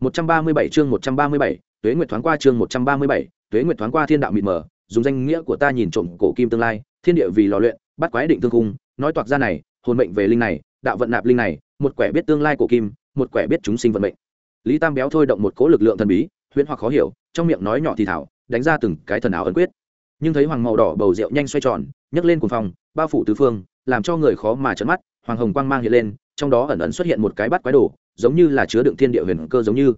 137 chương 137, Tuế Nguyệt thoáng qua chương 137, Tuế Nguyệt thoáng qua thiên đạo mịt mờ, dùng danh nghĩa của ta nhìn trộm cổ kim tương lai, thiên địa vì lò luyện, bắt quái định tương cung, nói toạc ra này, hồn mệnh về linh này, đạo vận nạp linh này, một quẻ biết tương lai cổ kim, một quẻ biết chúng sinh vận mệnh. Lý Tam béo thôi động một cỗ lực lượng thần bí, huyễn hoặc khó hiểu, trong miệng nói nhỏ thì thảo, đánh ra từng cái thần ảo ấn quyết. Nhưng thấy hoàng màu đỏ bầu rượu nhanh xoay tròn, nhấc lên cuồng phòng, bao phủ tứ phương, làm cho người khó mà chớp mắt, hoàng hồng quang mang hiện lên, trong đó ẩn ẩn xuất hiện một cái bắt quái đồ, giống như là chứa đựng thiên địa huyền cơ giống như.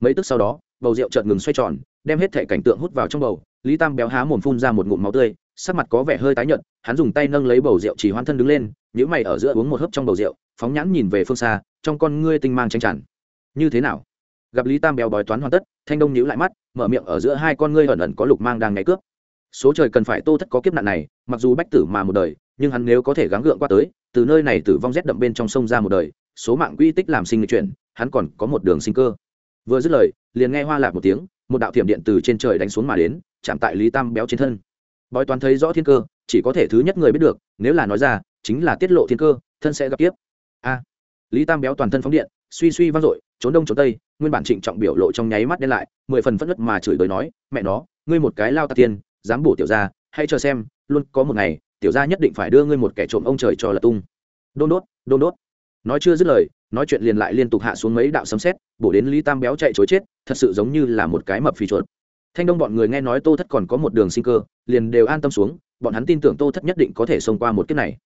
Mấy tức sau đó, bầu rượu chợt ngừng xoay tròn, đem hết thể cảnh tượng hút vào trong bầu. Lý tam béo há mồm phun ra một ngụm máu tươi, sắc mặt có vẻ hơi tái nhợt, hắn dùng tay nâng lấy bầu rượu chỉ hoan thân đứng lên nhữ mày ở giữa uống một hớp trong bầu rượu, phóng nhãn nhìn về phương xa, trong con ngươi tinh mang tranh tràn. Như thế nào? Gặp lý tam béo bói toán hoàn tất, thanh đông nhíu lại mắt, mở miệng ở giữa hai con ngươi ẩn ẩn có lục mang đang ngáy cướp. Số trời cần phải tô thất có kiếp nạn này, mặc dù bách tử mà một đời, nhưng hắn nếu có thể gắng gượng qua tới, từ nơi này tử vong rét đậm bên trong sông ra một đời số mạng quy tích làm sinh lịch chuyển, hắn còn có một đường sinh cơ. Vừa dứt lời, liền nghe hoa lạc một tiếng, một đạo thiểm điện từ trên trời đánh xuống mà đến, chạm tại lý tam béo trên thân. Bói toán thấy rõ thiên cơ, chỉ có thể thứ nhất người biết được, nếu là nói ra, chính là tiết lộ thiên cơ, thân sẽ gặp tiếp a. Lý tam béo toàn thân phóng điện, suy suy vang dội, trốn đông trốn tây, nguyên bản trịnh trọng biểu lộ trong nháy mắt đen lại, mười phần phẫn nộ mà chửi đời nói, mẹ nó, ngươi một cái lao tạc tiền dám bổ tiểu gia hay chờ xem, luôn có một ngày, tiểu gia nhất định phải đưa ngươi một kẻ trộm ông trời cho là tung. Đôn đốt đôn đốt nói chưa dứt lời, nói chuyện liền lại liên tục hạ xuống mấy đạo sấm xét bổ đến lý tam béo chạy chối chết, thật sự giống như là một cái mập phì chuột. Thanh đông bọn người nghe nói tô thất còn có một đường sinh cơ, liền đều an tâm xuống, bọn hắn tin tưởng tô thất nhất định có thể xông qua một kiếp này.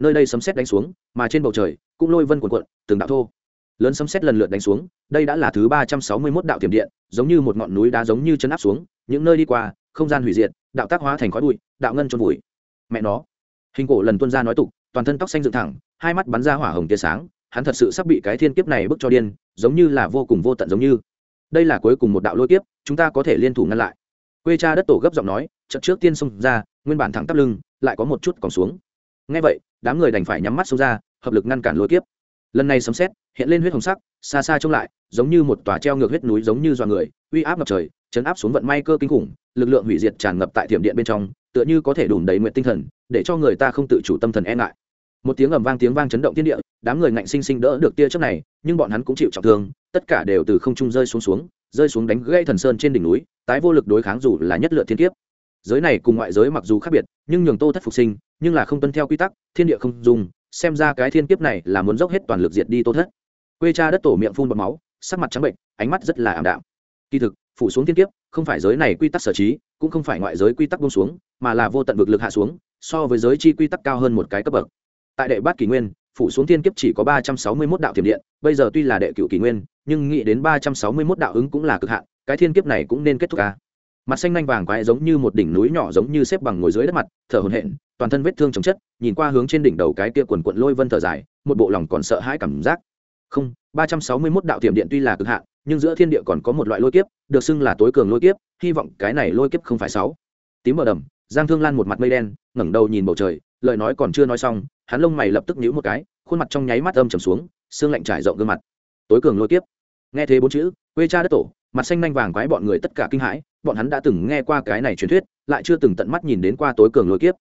Nơi đây sấm xét đánh xuống, mà trên bầu trời, cũng lôi vân quần cuộn, từng đạo thô. Lớn sấm xét lần lượt đánh xuống, đây đã là thứ ba trăm sáu mươi 361 đạo tiềm điện, giống như một ngọn núi đá giống như chân áp xuống, những nơi đi qua, không gian hủy diệt, đạo tác hóa thành khói bụi, đạo ngân trôn vùi. Mẹ nó. Hình cổ lần tuân ra nói tục toàn thân tóc xanh dựng thẳng, hai mắt bắn ra hỏa hồng tia sáng, hắn thật sự sắp bị cái thiên kiếp này bức cho điên, giống như là vô cùng vô tận giống như. Đây là cuối cùng một đạo lôi kiếp, chúng ta có thể liên thủ ngăn lại. Quê cha đất tổ gấp giọng nói, chợt trước tiên xông ra, nguyên bản thẳng tắp lưng, lại có một chút còn xuống. Ngay vậy, đám người đành phải nhắm mắt xông ra, hợp lực ngăn cản lôi kiếp. Lần này sấm xét hiện lên huyết hồng sắc, xa xa trông lại, giống như một tòa treo ngược huyết núi giống như dọa người, uy áp ngập trời, chấn áp xuống vận may cơ kinh khủng, lực lượng hủy diệt tràn ngập tại thiểm điện bên trong, tựa như có thể đùn đầy nguyện tinh thần, để cho người ta không tự chủ tâm thần e ngại một tiếng ầm vang tiếng vang chấn động thiên địa, đám người ngạnh sinh sinh đỡ được tia chớp này, nhưng bọn hắn cũng chịu trọng thương, tất cả đều từ không trung rơi xuống xuống, rơi xuống đánh gãy thần sơn trên đỉnh núi, tái vô lực đối kháng dù là nhất lựa thiên kiếp. Giới này cùng ngoại giới mặc dù khác biệt, nhưng nhường tô thất phục sinh, nhưng là không tuân theo quy tắc, thiên địa không dùng, xem ra cái thiên kiếp này là muốn dốc hết toàn lực diệt đi tô thất. Quê cha đất tổ miệng phun bọt máu, sắc mặt trắng bệnh, ánh mắt rất là ảm đạm. Kỳ thực, phủ xuống thiên kiếp, không phải giới này quy tắc sở trí, cũng không phải ngoại giới quy tắc buông xuống, mà là vô tận vực lực hạ xuống, so với giới chi quy tắc cao hơn một cái cấp bậc tại đệ bát kỷ nguyên, phủ xuống thiên kiếp chỉ có ba trăm sáu mươi mốt đạo thiểm điện, bây giờ tuy là đệ cựu kỷ nguyên, nhưng nghĩ đến ba trăm sáu mươi mốt đạo ứng cũng là cực hạn, cái thiên kiếp này cũng nên kết thúc ca mặt xanh nanh vàng quái giống như một đỉnh núi nhỏ giống như xếp bằng ngồi dưới đất mặt, thở hồn hện toàn thân vết thương chồng chất, nhìn qua hướng trên đỉnh đầu cái kia quần quận lôi vân thở dài, một bộ lòng còn sợ hãi cảm giác. Không, ba trăm sáu mươi mốt đạo tiềm điện tuy là cực hạn, nhưng giữa thiên địa còn có một loại lôi kiếp, được xưng là tối cường lôi kiếp, hy vọng cái này lôi kiếp không phải sáu. Tím mờ đầm, giang thương lan một mặt mây đen, ngẩng đầu nhìn bầu trời, lời nói còn chưa nói xong hắn lông mày lập tức nhíu một cái, khuôn mặt trong nháy mắt âm trầm xuống, xương lạnh trải rộng gương mặt. Tối cường lôi kiếp. Nghe thế bốn chữ, quê cha đất tổ, mặt xanh nanh vàng quái bọn người tất cả kinh hãi, bọn hắn đã từng nghe qua cái này truyền thuyết, lại chưa từng tận mắt nhìn đến qua tối cường lôi kiếp.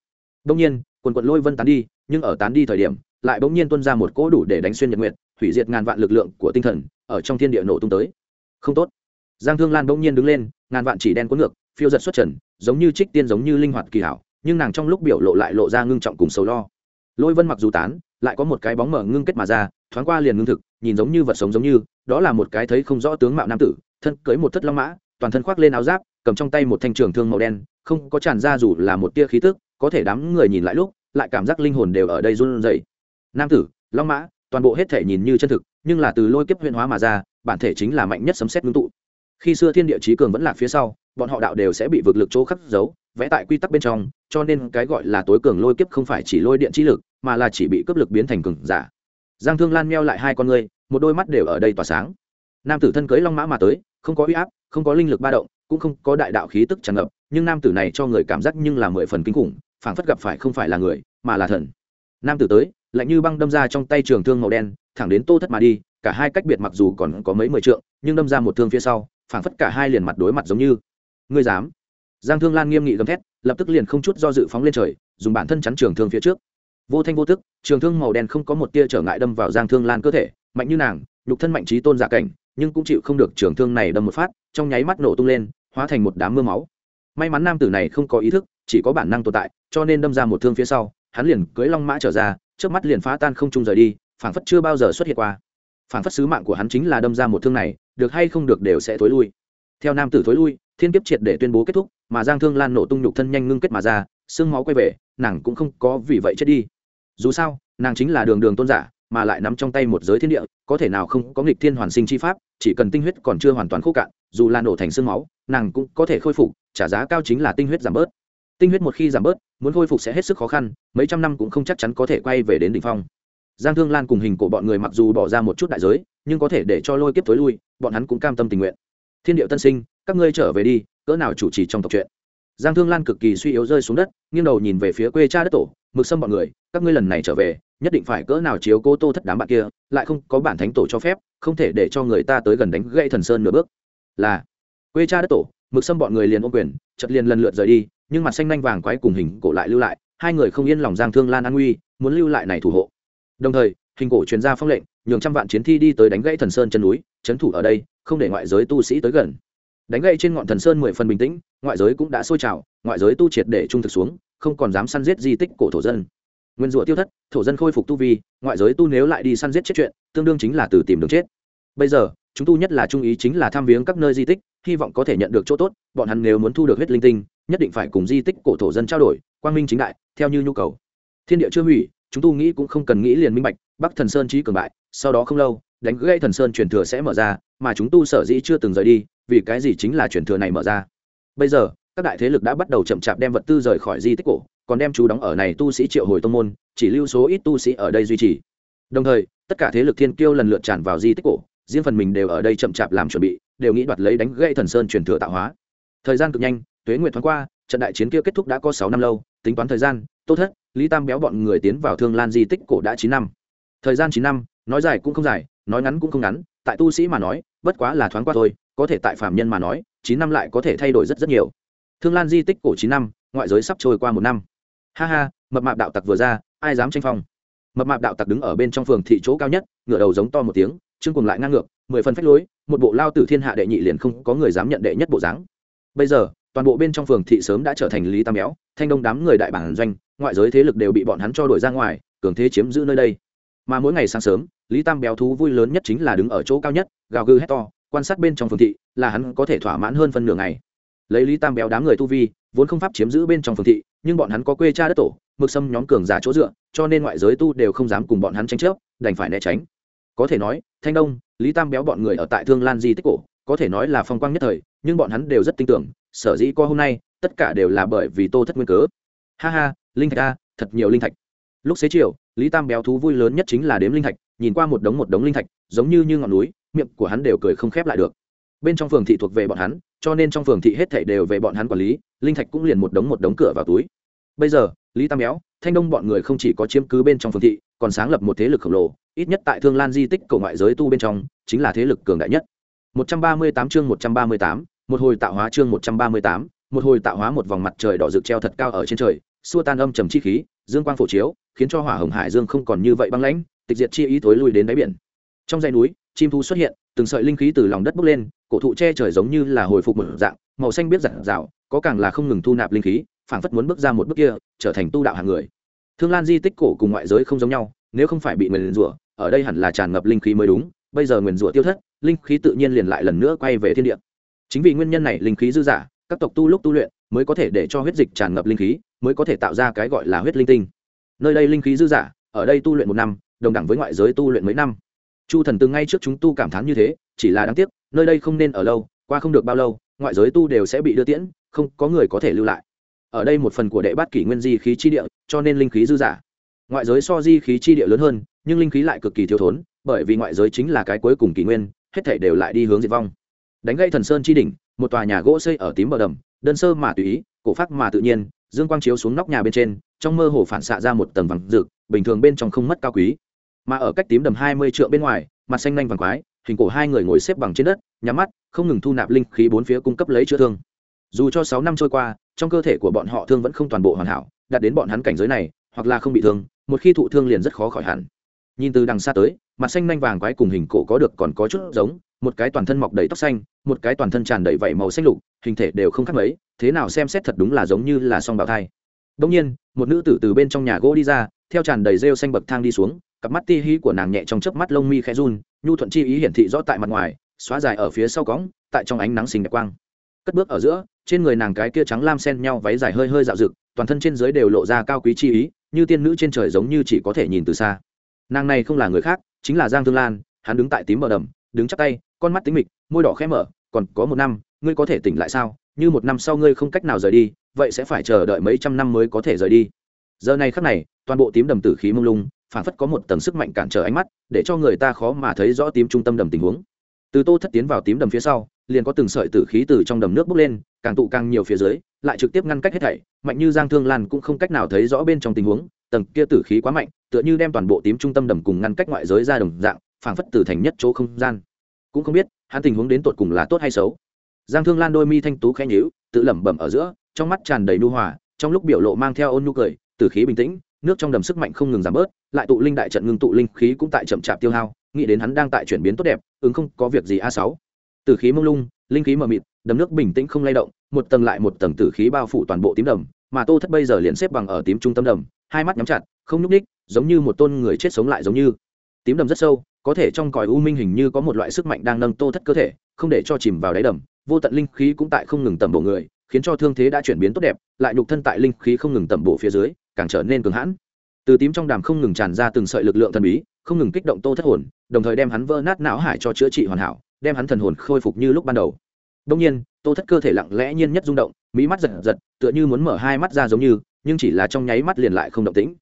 Đông nhiên, quần quận lôi vân tán đi, nhưng ở tán đi thời điểm, lại bỗng nhiên tuôn ra một cỗ đủ để đánh xuyên nhật nguyện hủy diệt ngàn vạn lực lượng của tinh thần, ở trong thiên địa nổ tung tới. Không tốt. Giang thương lan bỗng nhiên đứng lên, ngàn vạn chỉ đen cuốn ngược, phiêu giật xuất trần, giống như trích tiên giống như linh hoạt kỳ hảo, nhưng nàng trong lúc biểu lộ lại lộ ra ngưng trọng cùng sầu lo lôi vân mặc dù tán, lại có một cái bóng mở ngưng kết mà ra, thoáng qua liền ngưng thực, nhìn giống như vật sống giống như, đó là một cái thấy không rõ tướng mạo nam tử, thân cưới một thất long mã, toàn thân khoác lên áo giáp, cầm trong tay một thanh trường thương màu đen, không có tràn ra dù là một tia khí tức, có thể đám người nhìn lại lúc, lại cảm giác linh hồn đều ở đây run rẩy. Nam tử, long mã, toàn bộ hết thể nhìn như chân thực, nhưng là từ lôi kiếp huyện hóa mà ra, bản thể chính là mạnh nhất sấm xét ngưng tụ. Khi xưa thiên địa trí cường vẫn lạc phía sau, bọn họ đạo đều sẽ bị vực lực chỗ khắc giấu vẽ tại quy tắc bên trong, cho nên cái gọi là tối cường lôi kiếp không phải chỉ lôi điện trí lực, mà là chỉ bị cấp lực biến thành cường giả. Giang thương lan meo lại hai con ngươi, một đôi mắt đều ở đây tỏa sáng. Nam tử thân cưới long mã mà tới, không có uy áp, không có linh lực ba động, cũng không có đại đạo khí tức tràn ngập, nhưng nam tử này cho người cảm giác nhưng là mười phần kinh khủng, phảng phất gặp phải không phải là người, mà là thần. Nam tử tới, lạnh như băng đâm ra trong tay trường thương màu đen, thẳng đến tô thất mà đi, cả hai cách biệt mặc dù còn có mấy mười trượng, nhưng đâm ra một thương phía sau, phảng phất cả hai liền mặt đối mặt giống như. Ngươi dám? Giang thương lan nghiêm nghị gầm thét, lập tức liền không chút do dự phóng lên trời, dùng bản thân chắn trường thương phía trước. Vô thanh vô tức, trường thương màu đen không có một tia trở ngại đâm vào giang thương lan cơ thể, mạnh như nàng, nhục thân mạnh trí tôn giả cảnh, nhưng cũng chịu không được trường thương này đâm một phát, trong nháy mắt nổ tung lên, hóa thành một đám mưa máu. May mắn nam tử này không có ý thức, chỉ có bản năng tồn tại, cho nên đâm ra một thương phía sau, hắn liền cưỡi long mã trở ra trước mắt liền phá tan không trung rời đi, phảng phất chưa bao giờ xuất hiện qua. Phảng phất sứ mạng của hắn chính là đâm ra một thương này, được hay không được đều sẽ thối lui. Theo nam tử thối lui thiên kiếp triệt để tuyên bố kết thúc, mà giang thương lan nổ tung nhục thân nhanh ngưng kết mà ra, xương máu quay về, nàng cũng không có vì vậy chết đi. Dù sao, nàng chính là đường đường tôn giả, mà lại nắm trong tay một giới thiên địa, có thể nào không có nghịch thiên hoàn sinh chi pháp, chỉ cần tinh huyết còn chưa hoàn toàn khô cạn, dù là nổ thành xương máu, nàng cũng có thể khôi phục, trả giá cao chính là tinh huyết giảm bớt. Tinh huyết một khi giảm bớt, muốn khôi phục sẽ hết sức khó khăn, mấy trăm năm cũng không chắc chắn có thể quay về đến đ ỉ n h phong. Giang thương lan cùng hình của bọn người mặc dù bỏ ra một chút đại giới, nhưng có thể để cho lôi kiếp tối lui, bọn hắn cũng cam tâm tình nguyện. Thiên điệu tân sinh các ngươi trở về đi, cỡ nào chủ trì trong tộc chuyện. Giang thương lan cực kỳ suy yếu rơi xuống đất, nghiêng đầu nhìn về phía quê cha đất tổ, mực xâm bọn người, các ngươi lần này trở về, nhất định phải cỡ nào chiếu cô tô thất đám bạn kia, lại không có bản thánh tổ cho phép, không thể để cho người ta tới gần đánh gãy thần sơn nửa bước. Là, quê cha đất tổ, mực xâm bọn người liền ôm quyền chật liền lần lượt rời đi, nhưng mặt xanh nanh vàng quái cùng hình cổ lại lưu lại, hai người không yên lòng giang thương lan an nguy, muốn lưu lại này thủ hộ. Đồng thời, hình cổ truyền ra phong lệnh, nhường trăm vạn chiến thi đi tới đánh gãy thần sơn chân núi, trấn thủ ở đây, không để ngoại giới tu sĩ tới gần đánh gậy trên ngọn thần sơn mười phần bình tĩnh, ngoại giới cũng đã sôi trào, ngoại giới tu triệt để trung thực xuống, không còn dám săn giết di tích cổ thổ dân. Nguyên rủa tiêu thất, thổ dân khôi phục tu vi, ngoại giới tu nếu lại đi săn giết chết chuyện, tương đương chính là từ tìm đường chết. Bây giờ, chúng tu nhất là trung ý chính là tham viếng các nơi di tích, hy vọng có thể nhận được chỗ tốt, bọn hắn nếu muốn thu được huyết linh tinh, nhất định phải cùng di tích cổ thổ dân trao đổi, quang minh chính đại, theo như nhu cầu. Thiên địa chưa hủy, chúng tu nghĩ cũng không cần nghĩ liền minh bạch, bắc thần sơn trí cường bại, sau đó không lâu đánh gãy thần sơn truyền thừa sẽ mở ra, mà chúng tu sở dĩ chưa từng rời đi, vì cái gì chính là truyền thừa này mở ra? Bây giờ, các đại thế lực đã bắt đầu chậm chạp đem vật tư rời khỏi di tích cổ, còn đem chú đóng ở này tu sĩ triệu hồi tông môn, chỉ lưu số ít tu sĩ ở đây duy trì. Đồng thời, tất cả thế lực thiên kiêu lần lượt tràn vào di tích cổ, riêng phần mình đều ở đây chậm chạp làm chuẩn bị, đều nghĩ đoạt lấy đánh gãy thần sơn truyền thừa tạo hóa. Thời gian cực nhanh, tuế nguyệt thoáng qua, trận đại chiến kia kết thúc đã có sáu năm lâu, tính toán thời gian, tô thất, lý tam béo bọn người tiến vào thương lan di tích cổ đã chín năm. Thời gian chín năm, nói dài cũng không dài nói ngắn cũng không ngắn, tại tu sĩ mà nói, bất quá là thoáng qua thôi, có thể tại phạm nhân mà nói, chín năm lại có thể thay đổi rất rất nhiều. Thương lan di tích cổ chín năm, ngoại giới sắp trôi qua một năm. Ha ha, mập mạp đạo tặc vừa ra, ai dám tranh phong? Mập mạp đạo tặc đứng ở bên trong phường thị chỗ cao nhất, ngửa đầu giống to một tiếng chương cùng lại ngang ngược, mười phần phách lối, một bộ lao tử thiên hạ đệ nhị liền không có người dám nhận đệ nhất bộ dáng. Bây giờ, toàn bộ bên trong phường thị sớm đã trở thành lý tam béo, thanh đông đám người đại bản doanh, ngoại giới thế lực đều bị bọn hắn cho đổi ra ngoài, cường thế chiếm giữ nơi đây. Mà mỗi ngày sáng sớm lý tam béo thú vui lớn nhất chính là đứng ở chỗ cao nhất, gào gừ hét to, quan sát bên trong phường thị, là hắn có thể thỏa mãn hơn phân nửa ngày. Lấy lý tam béo đám người tu vi, vốn không pháp chiếm giữ bên trong phường thị, nhưng bọn hắn có quê cha đất tổ, mực xâm nhóm cường giả chỗ dựa, cho nên ngoại giới tu đều không dám cùng bọn hắn tranh chấp, đành phải né tránh. Có thể nói, thanh đông, lý tam béo bọn người ở tại thương lan di tích cổ, có thể nói là phong quang nhất thời, nhưng bọn hắn đều rất tin tưởng, sở dĩ có hôm nay, tất cả đều là bởi vì tô thất nguyên cớ. Ha ha, linh thạch a, thật nhiều linh thạch. Lúc xế chiều lý tam béo thú vui lớn nhất chính là đếm linh thạch nhìn qua một đống một đống linh thạch giống như như ngọn núi miệng của hắn đều cười không khép lại được. Bên trong phường thị thuộc về bọn hắn cho nên trong phường thị hết thảy đều về bọn hắn quản lý linh thạch cũng liền một đống một đống cửa vào túi. Bây giờ lý tam béo thanh đông bọn người không chỉ có chiếm cứ bên trong phường thị còn sáng lập một thế lực khổng lồ ít nhất tại thương lan di tích cầu ngoại giới tu bên trong chính là thế lực cường đại nhất. 138 chương 138, một hồi tạo hóa chương 138, một hồi tạo hóa một vòng mặt trời đỏ rực treo thật cao ở trên trời xua tan âm trầm chi khí, dương quang phổ chiếu, khiến cho hỏa hồng hải dương không còn như vậy băng lãnh, tịch diệt chi ý tối lui đến đáy biển. Trong dãy núi, chim thú xuất hiện, từng sợi linh khí từ lòng đất bốc lên, cổ thụ che trời giống như là hồi phục một dạng, màu xanh biết giản rào có càng là không ngừng thu nạp linh khí, phảng phất muốn bước ra một bước kia, trở thành tu đạo hàng người. Thương lan di tích cổ cùng ngoại giới không giống nhau, nếu không phải bị nguyền rủa, ở đây hẳn là tràn ngập linh khí mới đúng, bây giờ nguyền rủa tiêu thất, linh khí tự nhiên liền lại lần nữa quay về thiên địa. Chính vì nguyên nhân này linh khí dư giả các tộc tu lúc tu luyện mới có thể để cho huyết dịch tràn ngập linh khí mới có thể tạo ra cái gọi là huyết linh tinh. Nơi đây linh khí dư giả ở đây tu luyện một năm, đồng đẳng với ngoại giới tu luyện mấy năm. Chu thần từng ngay trước chúng tu cảm thán như thế, chỉ là đáng tiếc, nơi đây không nên ở lâu, qua không được bao lâu, ngoại giới tu đều sẽ bị đưa tiễn, không có người có thể lưu lại. Ở đây một phần của đệ bát kỷ nguyên di khí chi địa, cho nên linh khí dư giả ngoại giới so di khí chi địa lớn hơn, nhưng linh khí lại cực kỳ thiếu thốn, bởi vì ngoại giới chính là cái cuối cùng kỷ nguyên, hết thể đều lại đi hướng diệt vong. Đánh gây thần sơn chi đỉnh, một tòa nhà gỗ xây ở tím bờ đầm, đơn sơ mà tùy ý, cổ phát mà tự nhiên dương quang chiếu xuống nóc nhà bên trên, trong mơ hồ phản xạ ra một tầng vàng rực, bình thường bên trong không mất cao quý. Mà ở cách tím đầm hai mươi triệu bên ngoài, mặt xanh nanh vàng quái, hình cổ hai người ngồi xếp bằng trên đất, nhắm mắt, không ngừng thu nạp linh khí bốn phía cung cấp lấy chữa thương. Dù cho sáu năm trôi qua, trong cơ thể của bọn họ thương vẫn không toàn bộ hoàn hảo, đạt đến bọn hắn cảnh giới này, hoặc là không bị thương, một khi thụ thương liền rất khó khỏi hẳn. Nhìn từ đằng xa tới, mặt xanh nanh vàng quái cùng hình cổ có được còn có chút giống, một cái toàn thân mọc đầy tóc xanh một cái toàn thân tràn đầy vảy màu xanh lục, hình thể đều không khác mấy, thế nào xem xét thật đúng là giống như là song bào thai. Đông nhiên, một nữ tử từ bên trong nhà gỗ đi ra, theo tràn đầy rêu xanh bậc thang đi xuống, cặp mắt ti hí của nàng nhẹ trong chớp mắt lông mi khẽ run, nhu thuận chi ý hiển thị rõ tại mặt ngoài, xóa dài ở phía sau cõng, tại trong ánh nắng xinh đẹp quang. Cất bước ở giữa, trên người nàng cái kia trắng lam sen nhau váy dài hơi hơi dạo rực toàn thân trên dưới đều lộ ra cao quý chi ý, như tiên nữ trên trời giống như chỉ có thể nhìn từ xa. Nàng này không là người khác, chính là giang thương lan, hắn đứng tại tím bờ đầm, đứng chắc tay, con mắt tính mịch, môi đỏ khẽ mở còn có một năm, ngươi có thể tỉnh lại sao? Như một năm sau ngươi không cách nào rời đi, vậy sẽ phải chờ đợi mấy trăm năm mới có thể rời đi. Giờ này khắc này, toàn bộ tím đầm tử khí mông lung phản phất có một tầng sức mạnh cản trở ánh mắt, để cho người ta khó mà thấy rõ tím trung tâm đầm tình huống. Từ tô thất tiến vào tím đầm phía sau, liền có từng sợi tử khí từ trong đầm nước bốc lên, càng tụ càng nhiều phía dưới, lại trực tiếp ngăn cách hết thảy, mạnh như giang thương lan cũng không cách nào thấy rõ bên trong tình huống, tầng kia tử khí quá mạnh, tựa như đem toàn bộ tím trung tâm đầm cùng ngăn cách ngoại giới ra đồng dạng, phảng phất từ thành nhất chỗ không gian. Cũng không biết hắn tình huống đến tột cùng là tốt hay xấu. Giang thương lan đôi mi thanh tú khẽ nhíu, tự lẩm bẩm ở giữa, trong mắt tràn đầy nu hòa, trong lúc biểu lộ mang theo ôn nhu cười, từ khí bình tĩnh, nước trong đầm sức mạnh không ngừng giảm bớt, lại tụ linh đại trận ngưng tụ linh khí cũng tại chậm chạp tiêu hao, nghĩ đến hắn đang tại chuyển biến tốt đẹp, ứng không có việc gì a sáu. Từ khí mông lung, linh khí mờ mịt, đầm nước bình tĩnh không lay động, một tầng lại một tầng tử khí bao phủ toàn bộ tím đầm, mà tô thất bây giờ liền xếp bằng ở tím trung tâm đầm, hai mắt nhắm chặt, không nhúc ních giống như một tôn người chết sống lại giống như. Tím đầm rất sâu có thể trong còi u minh hình như có một loại sức mạnh đang nâng tô thất cơ thể, không để cho chìm vào đáy đầm, vô tận linh khí cũng tại không ngừng tầm bổ người, khiến cho thương thế đã chuyển biến tốt đẹp, lại nhục thân tại linh khí không ngừng tầm bổ phía dưới, càng trở nên cường hãn. Từ tím trong đàm không ngừng tràn ra từng sợi lực lượng thần bí, không ngừng kích động tô thất hồn, đồng thời đem hắn vỡ nát não hải cho chữa trị hoàn hảo, đem hắn thần hồn khôi phục như lúc ban đầu. Đông nhiên, tô thất cơ thể lặng lẽ nhiên nhất rung động mỹ mắt giật giật, tựa như muốn mở hai mắt ra giống như, nhưng chỉ là trong nháy mắt liền lại không động tĩnh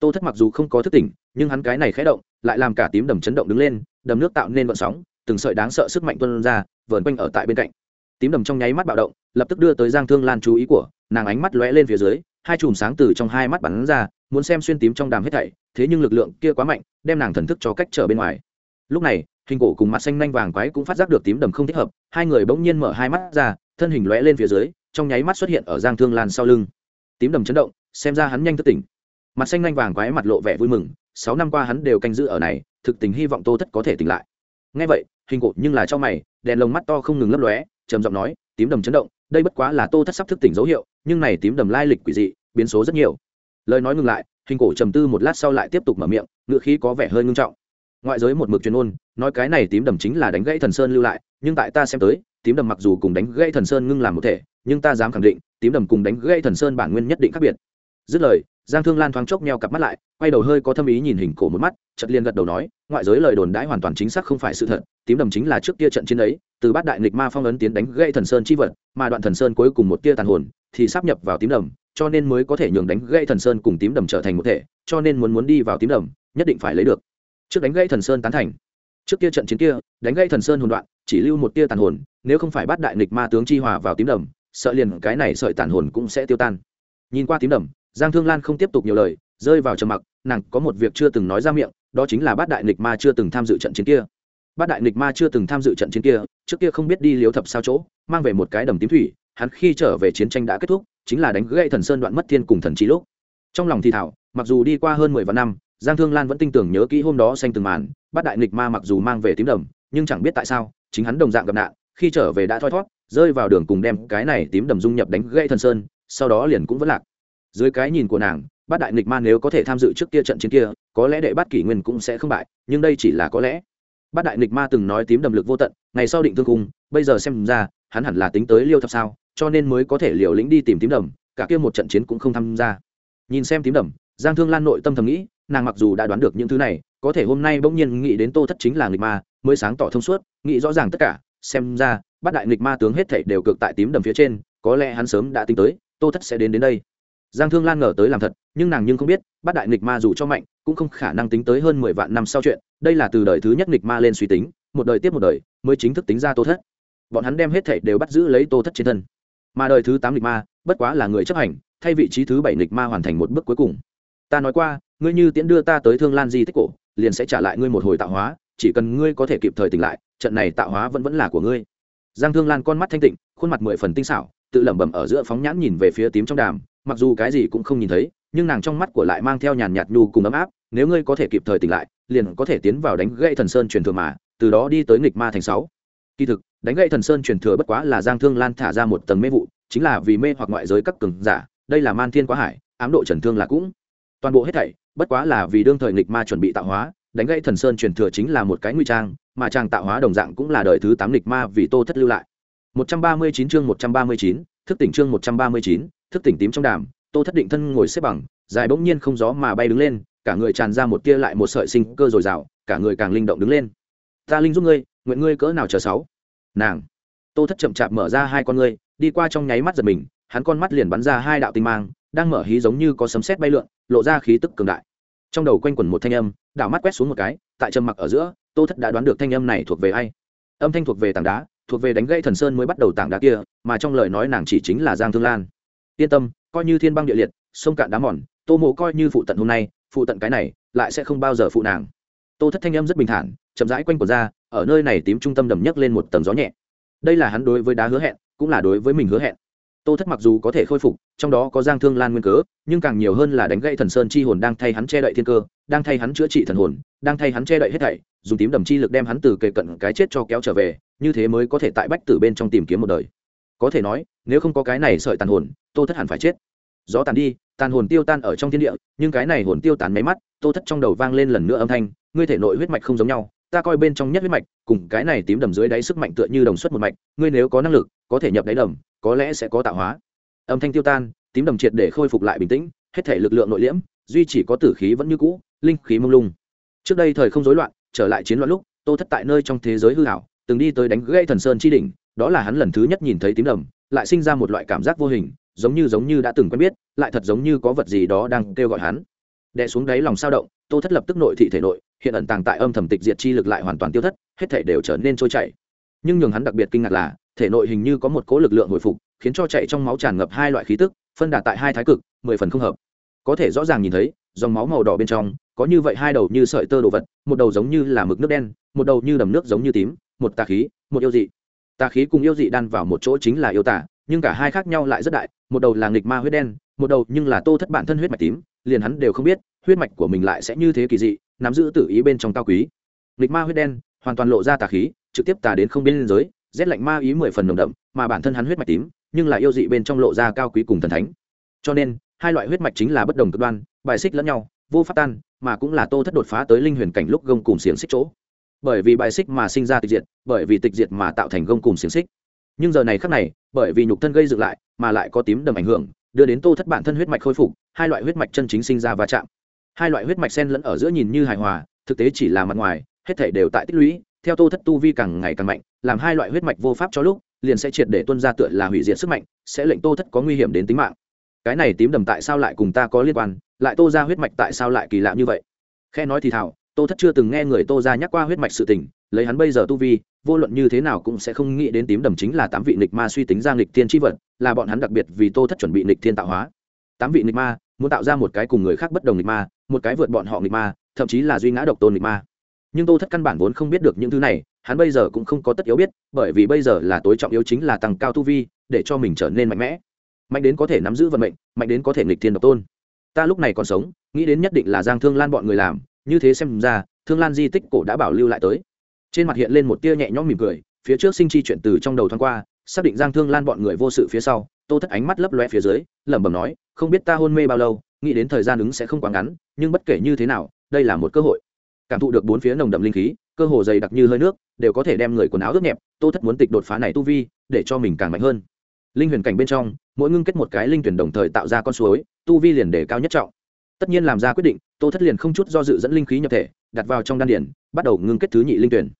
tô thất mặc dù không có thức tỉnh, nhưng hắn cái này khẽ động, lại làm cả tím đầm chấn động đứng lên, đầm nước tạo nên vận sóng, từng sợi đáng sợ sức mạnh tuân ra, vờn quanh ở tại bên cạnh. Tím đầm trong nháy mắt bạo động, lập tức đưa tới giang thương lan chú ý của, nàng ánh mắt lóe lên phía dưới, hai chùm sáng từ trong hai mắt bắn ra, muốn xem xuyên tím trong đàm hết thảy, thế nhưng lực lượng kia quá mạnh, đem nàng thần thức cho cách trở bên ngoài. Lúc này, hình cổ cùng mặt xanh nanh vàng quái cũng phát giác được tím đầm không thích hợp, hai người bỗng nhiên mở hai mắt ra, thân hình lóe lên phía dưới, trong nháy mắt xuất hiện ở giang thương lan sau lưng. Tím đầm chấn động, xem ra hắn nhanh thức tỉnh mặt xanh nanh vàng quái mặt lộ vẻ vui mừng, sáu năm qua hắn đều canh giữ ở này, thực tình hy vọng tô thất có thể tỉnh lại. Ngay vậy, hình cổ nhưng là cho mày, đèn lồng mắt to không ngừng lấp lóe, trầm giọng nói, tím đầm chấn động, đây bất quá là tô thất sắp thức tỉnh dấu hiệu, nhưng này tím đầm lai lịch quỷ dị, biến số rất nhiều. Lời nói ngừng lại, hình cổ trầm tư một lát sau lại tiếp tục mở miệng ngựa khí có vẻ hơi ngưng trọng. Ngoại giới một mực truyền ôn, nói cái này tím đầm chính là đánh gãy thần sơn lưu lại, nhưng tại ta xem tới, tím đầm mặc dù cùng đánh gãy thần sơn ngưng làm một thể, nhưng ta dám khẳng định, tím đầm cùng đánh gãy thần sơn bản nguyên nhất định khác biệt. Dứt lời giang thương lan thoáng chốc neo cặp mắt lại, quay đầu hơi có thâm ý nhìn hình cổ một mắt chật liền gật đầu nói, ngoại giới lời đồn đãi hoàn toàn chính xác không phải sự thật, tím đầm chính là trước kia trận chiến ấy, từ bát đại nghịch ma phong ấn tiến đánh gãy thần sơn chi vật, mà đoạn thần sơn cuối cùng một tia tàn hồn thì sắp nhập vào tím đầm, cho nên mới có thể nhường đánh gãy thần sơn cùng tím đầm trở thành một thể, cho nên muốn muốn đi vào tím đầm, nhất định phải lấy được. Trước đánh gãy thần sơn tán thành. Trước kia trận chiến kia, đánh gãy thần sơn hồn đoạn chỉ lưu một tia tàn hồn, nếu không phải bắt đại nghịch ma tướng chi hòa vào tím đầm, sợ liền cái này sợi tàn hồn cũng sẽ tiêu tan. Nhìn qua tím đầm giang thương lan không tiếp tục nhiều lời, rơi vào trầm mặc, nàng có một việc chưa từng nói ra miệng, đó chính là bát đại Nịch ma chưa từng tham dự trận chiến kia. Bát đại Nịch ma chưa từng tham dự trận chiến kia, trước kia không biết đi liếu thập sao chỗ, mang về một cái đầm tím thủy, hắn khi trở về chiến tranh đã kết thúc, chính là đánh gãy thần sơn đoạn mất thiên cùng thần trí lúc. Trong lòng thì thảo, mặc dù đi qua hơn mười vạn năm, giang thương lan vẫn tin tưởng nhớ kỹ hôm đó xanh từng màn, bát đại Nịch ma mặc dù mang về tím đầm, nhưng chẳng biết tại sao, chính hắn đồng dạng gặp nạn, khi trở về đã thoi thót, rơi vào đường cùng đem cái này tím đầm dung nhập đánh gãy thần sơn, sau đó liền cũng vẫn lạc dưới cái nhìn của nàng, bát đại nghịch ma nếu có thể tham dự trước kia trận chiến kia, có lẽ đệ bát kỷ nguyên cũng sẽ không bại, nhưng đây chỉ là có lẽ. Bát đại nghịch ma từng nói tím đầm lực vô tận, ngày sau định thương cung, bây giờ xem ra, hắn hẳn là tính tới liêu thập sao, cho nên mới có thể liều lĩnh đi tìm tím đầm, cả kia một trận chiến cũng không tham gia. Nhìn xem tím đầm, giang thương lan nội tâm thầm nghĩ, nàng mặc dù đã đoán được những thứ này, có thể hôm nay bỗng nhiên nghĩ đến tô thất chính là nghịch ma, mới sáng tỏ thông suốt, nghĩ rõ ràng tất cả, xem ra, bát đại nghịch ma tướng hết thảy đều cực tại tím đầm phía trên, có lẽ hắn sớm đã tính tới, tô thất sẽ đến đến đây giang thương lan ngờ tới làm thật, nhưng nàng nhưng không biết bát đại nghịch ma dù cho mạnh, cũng không khả năng tính tới hơn mười vạn năm sau chuyện. Đây là từ đời thứ nhất nghịch ma lên suy tính, một đời tiếp một đời, mới chính thức tính ra tô thất. Bọn hắn đem hết thảy đều bắt giữ lấy tô thất trên thân. Mà đời thứ tám nghịch ma, bất quá là người chấp hành, thay vị trí thứ bảy nghịch ma hoàn thành một bước cuối cùng. Ta nói qua, ngươi như tiễn đưa ta tới thương lan di tích cổ, liền sẽ trả lại ngươi một hồi tạo hóa, chỉ cần ngươi có thể kịp thời tỉnh lại, trận này tạo hóa vẫn vẫn là của ngươi. Giang thương lan con mắt thanh tịnh, khuôn mặt mười phần tinh xảo, tự lẩm bẩm ở giữa phóng nhãn nhìn về phía tím trong đàm mặc dù cái gì cũng không nhìn thấy nhưng nàng trong mắt của lại mang theo nhàn nhạt nhu cùng ấm áp nếu ngươi có thể kịp thời tỉnh lại liền có thể tiến vào đánh gãy thần sơn truyền thừa mà từ đó đi tới nghịch ma thành sáu. Kỳ thực đánh gãy thần sơn truyền thừa bất quá là giang thương lan thả ra một tầng mê vụ chính là vì mê hoặc ngoại giới các cường giả đây là man thiên quá hải ám độ trần thương là cũng. Toàn bộ hết thảy bất quá là vì đương thời nghịch ma chuẩn bị tạo hóa đánh gãy thần sơn truyền thừa chính là một cái nguy trang mà trang tạo hóa đồng dạng cũng là đời thứ tám nghịch ma vì tô thất lưu lại. 139 chương 139, thức tỉnh chương 139, thức tỉnh tím trong đàm, tô thất định thân ngồi xếp bằng, dài bỗng nhiên không gió mà bay đứng lên, cả người tràn ra một tia lại một sợi sinh cơ dồi dào, cả người càng linh động đứng lên. Ta linh giúp ngươi, nguyện ngươi cỡ nào chờ sáu? Nàng. Tô thất chậm chạp mở ra hai con ngươi, đi qua trong nháy mắt giật mình, hắn con mắt liền bắn ra hai đạo tinh mang, đang mở hí giống như có sấm sét bay lượn, lộ ra khí tức cường đại. Trong đầu quanh quẩn một thanh âm, đảo mắt quét xuống một cái, tại trầm mặc ở giữa, tô thất đã đoán được thanh âm này thuộc về ai. Âm thanh thuộc về tảng đá, thuộc về đánh gãy thần sơn mới bắt đầu tảng đá kia, mà trong lời nói nàng chỉ chính là giang thương lan yên tâm, coi như thiên băng địa liệt, sông cạn đá mòn, tô mộ coi như phụ tận hôm nay, phụ tận cái này, lại sẽ không bao giờ phụ nàng. Tô thất thanh âm rất bình thản, chậm rãi quanh quần ra, ở nơi này tím trung tâm đầm nhấc lên một tầng gió nhẹ. Đây là hắn đối với đá hứa hẹn, cũng là đối với mình hứa hẹn. Tô thất mặc dù có thể khôi phục, trong đó có giang thương lan nguyên cớ, nhưng càng nhiều hơn là đánh gãy thần sơn chi hồn đang thay hắn che đậy thiên cơ, đang thay hắn chữa trị thần hồn, đang thay hắn che đậy hết thảy, dùng tím đầm chi lực đem hắn từ kề cận cái chết cho kéo trở về, như thế mới có thể tại bách tử bên trong tìm kiếm một đời có thể nói, nếu không có cái này sợi tàn hồn, tô thất hẳn phải chết. Gió tàn đi, tàn hồn tiêu tan ở trong thiên địa, nhưng cái này hồn tiêu tàn máy mắt, tô thất trong đầu vang lên lần nữa âm thanh, ngươi thể nội huyết mạch không giống nhau, ta coi bên trong nhất huyết mạch, cùng cái này tím đầm dưới đáy sức mạnh tựa như đồng xuất một mạch, ngươi nếu có năng lực, có thể nhập đáy đầm, có lẽ sẽ có tạo hóa. Âm thanh tiêu tan, tím đầm triệt để khôi phục lại bình tĩnh, hết thể lực lượng nội liễm, duy chỉ có tử khí vẫn như cũ, linh khí mông lung. Trước đây thời không rối loạn, trở lại chiến loạn lúc, tô thất tại nơi trong thế giới hư hảo từng đi tới đánh gãy thần sơn chi đỉnh đó là hắn lần thứ nhất nhìn thấy tím đầm, lại sinh ra một loại cảm giác vô hình, giống như giống như đã từng quen biết, lại thật giống như có vật gì đó đang kêu gọi hắn. Đè xuống đáy lòng sao động, tô thất lập tức nội thị thể nội, hiện ẩn tàng tại âm thầm tịch diệt chi lực lại hoàn toàn tiêu thất, hết thể đều trở nên trôi chảy. Nhưng nhường hắn đặc biệt kinh ngạc là, thể nội hình như có một cố lực lượng hồi phục, khiến cho chạy trong máu tràn ngập hai loại khí tức, phân đạt tại hai thái cực, mười phần không hợp. Có thể rõ ràng nhìn thấy, dòng máu màu đỏ bên trong, có như vậy hai đầu như sợi tơ đồ vật, một đầu giống như là mực nước đen, một đầu như đầm nước giống như tím, một tà khí, một yêu dị tà khí cùng yêu dị đan vào một chỗ chính là yêu tả nhưng cả hai khác nhau lại rất đại, một đầu là nghịch ma huyết đen, một đầu nhưng là tô thất bản thân huyết mạch tím, liền hắn đều không biết, huyết mạch của mình lại sẽ như thế kỳ dị, nắm giữ tự ý bên trong cao quý. Nghịch ma huyết đen, hoàn toàn lộ ra tà khí, trực tiếp tà đến không biên giới, rét lạnh ma ý mười phần nồng đậm, mà bản thân hắn huyết mạch tím, nhưng là yêu dị bên trong lộ ra cao quý cùng thần thánh. Cho nên, hai loại huyết mạch chính là bất đồng cực đoan, bài xích lẫn nhau, vô phát tan, mà cũng là tô thất đột phá tới linh huyền cảnh lúc gông cùng xiềng xích chỗ bởi vì bài xích mà sinh ra tịch diệt, bởi vì tịch diệt mà tạo thành gông cùng xiềng xích. Nhưng giờ này khắc này, bởi vì nhục thân gây dựng lại, mà lại có tím đầm ảnh hưởng, đưa đến tô thất bản thân huyết mạch khôi phục, hai loại huyết mạch chân chính sinh ra va chạm. Hai loại huyết mạch sen lẫn ở giữa nhìn như hài hòa, thực tế chỉ là mặt ngoài, hết thể đều tại tích lũy, theo tô thất tu vi càng ngày càng mạnh, làm hai loại huyết mạch vô pháp cho lúc, liền sẽ triệt để tuân ra tựa là hủy diệt sức mạnh, sẽ lệnh tô thất có nguy hiểm đến tính mạng. Cái này tím đầm tại sao lại cùng ta có liên quan, lại tô ra huyết mạch tại sao lại kỳ lạ như vậy? Khe nói thì thảo tô thất chưa từng nghe người tô ra nhắc qua huyết mạch sự tình, lấy hắn bây giờ tu vi, vô luận như thế nào cũng sẽ không nghĩ đến tím đầm chính là tám vị nịch ma suy tính ra nghịch thiên tri vật, là bọn hắn đặc biệt vì tô thất chuẩn bị nịch thiên tạo hóa. Tám vị nịch ma, muốn tạo ra một cái cùng người khác bất đồng nịch ma, một cái vượt bọn họ nịch ma, thậm chí là duy ngã độc tôn nịch ma. Nhưng tô thất căn bản vốn không biết được những thứ này, hắn bây giờ cũng không có tất yếu biết, bởi vì bây giờ là tối trọng yếu chính là tăng cao tu vi, để cho mình trở nên mạnh mẽ. Mạnh đến có thể nắm giữ vận mệnh, mạnh đến có thể nghịch thiên độc tôn. Ta lúc này còn sống, nghĩ đến nhất định là giang thương lan bọn người làm như thế xem ra, thương lan di tích cổ đã bảo lưu lại tới. Trên mặt hiện lên một tia nhẹ nhõm mỉm cười, phía trước sinh chi chuyện từ trong đầu thoáng qua, xác định giang thương lan bọn người vô sự phía sau, tô thất ánh mắt lấp loe phía dưới, lẩm bẩm nói, không biết ta hôn mê bao lâu, nghĩ đến thời gian ứng sẽ không quá ngắn, nhưng bất kể như thế nào, đây là một cơ hội. Cảm thụ được bốn phía nồng đậm linh khí, cơ hồ dày đặc như hơi nước, đều có thể đem người quần áo ướt nhẹp, tô thất muốn tịch đột phá này tu vi, để cho mình càng mạnh hơn. Linh huyền cảnh bên trong, mỗi ngưng kết một cái linh tuyển đồng thời tạo ra con suối, tu vi liền để cao nhất trọng tất nhiên làm ra quyết định, tô thất liền không chút do dự dẫn linh khí nhập thể, đặt vào trong đan điển bắt đầu ngưng kết thứ nhị linh tuyển.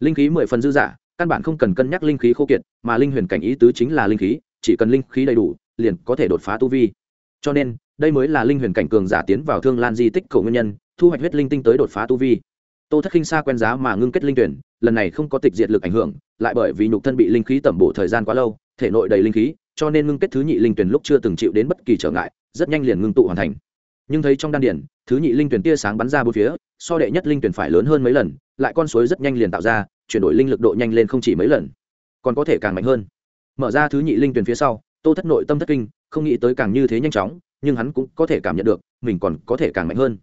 Linh khí mười phần dư giả, căn bản không cần cân nhắc linh khí khô kiệt, mà linh huyền cảnh ý tứ chính là linh khí, chỉ cần linh khí đầy đủ, liền có thể đột phá tu vi. Cho nên, đây mới là linh huyền cảnh cường giả tiến vào thương lan di tích cầu nguyên nhân, thu hoạch huyết linh tinh tới đột phá tu vi. Tô thất khinh xa quen giá mà ngưng kết linh tuyển, lần này không có tịch diệt lực ảnh hưởng, lại bởi vì nhục thân bị linh khí tẩm bổ thời gian quá lâu, thể nội đầy linh khí, cho nên ngưng kết thứ nhị linh tuyển lúc chưa từng chịu đến bất kỳ trở ngại, rất nhanh liền ngưng tụ hoàn thành nhưng thấy trong đan điển thứ nhị linh tuyển tia sáng bắn ra bốn phía, so đệ nhất linh tuyển phải lớn hơn mấy lần, lại con suối rất nhanh liền tạo ra, chuyển đổi linh lực độ nhanh lên không chỉ mấy lần, còn có thể càng mạnh hơn. Mở ra thứ nhị linh tuyển phía sau, tô thất nội tâm thất kinh, không nghĩ tới càng như thế nhanh chóng, nhưng hắn cũng có thể cảm nhận được, mình còn có thể càng mạnh hơn.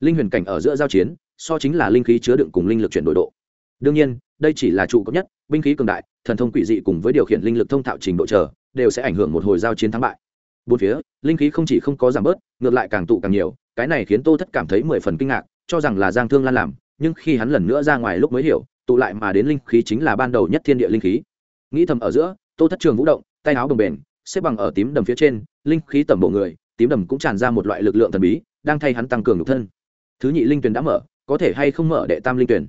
Linh huyền cảnh ở giữa giao chiến, so chính là linh khí chứa đựng cùng linh lực chuyển đổi độ. Đương nhiên, đây chỉ là trụ cấp nhất, binh khí cường đại, thần thông quỷ dị cùng với điều khiển linh lực thông thạo trình độ chờ, đều sẽ ảnh hưởng một hồi giao chiến thắng bại bốn phía, linh khí không chỉ không có giảm bớt, ngược lại càng tụ càng nhiều, cái này khiến tô thất cảm thấy mười phần kinh ngạc, cho rằng là giang thương lan làm, nhưng khi hắn lần nữa ra ngoài lúc mới hiểu, tụ lại mà đến linh khí chính là ban đầu nhất thiên địa linh khí. Nghĩ thầm ở giữa, tô thất trường vũ động, tay áo bồng bềnh, xếp bằng ở tím đầm phía trên, linh khí tẩm bộ người, tím đầm cũng tràn ra một loại lực lượng thần bí, đang thay hắn tăng cường nhục thân. Thứ nhị linh tuyển đã mở, có thể hay không mở đệ tam linh tuyển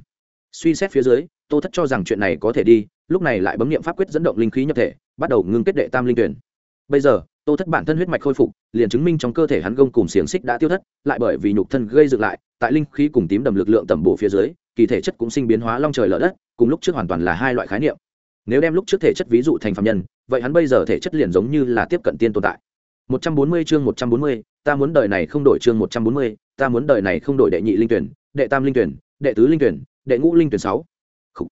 suy xét phía dưới, tô thất cho rằng chuyện này có thể đi, lúc này lại bấm nghiệm pháp quyết dẫn động linh khí nhập thể, bắt đầu ngưng kết đệ tam linh tuyển bây giờ tô thất bản thân huyết mạch khôi phục liền chứng minh trong cơ thể hắn gông cùng xiềng xích đã tiêu thất lại bởi vì nhục thân gây dựng lại tại linh khí cùng tím đầm lực lượng tẩm bổ phía dưới kỳ thể chất cũng sinh biến hóa long trời lở đất cùng lúc trước hoàn toàn là hai loại khái niệm nếu đem lúc trước thể chất ví dụ thành phạm nhân vậy hắn bây giờ thể chất liền giống như là tiếp cận tiên tồn tại 140 chương 140, ta muốn đời này không đổi chương 140, ta muốn đời này không đổi đệ nhị linh tuyển, đệ tam linh tuyển, đệ tứ linh tuyển, đệ ngũ linh tuyển 6. Khủ.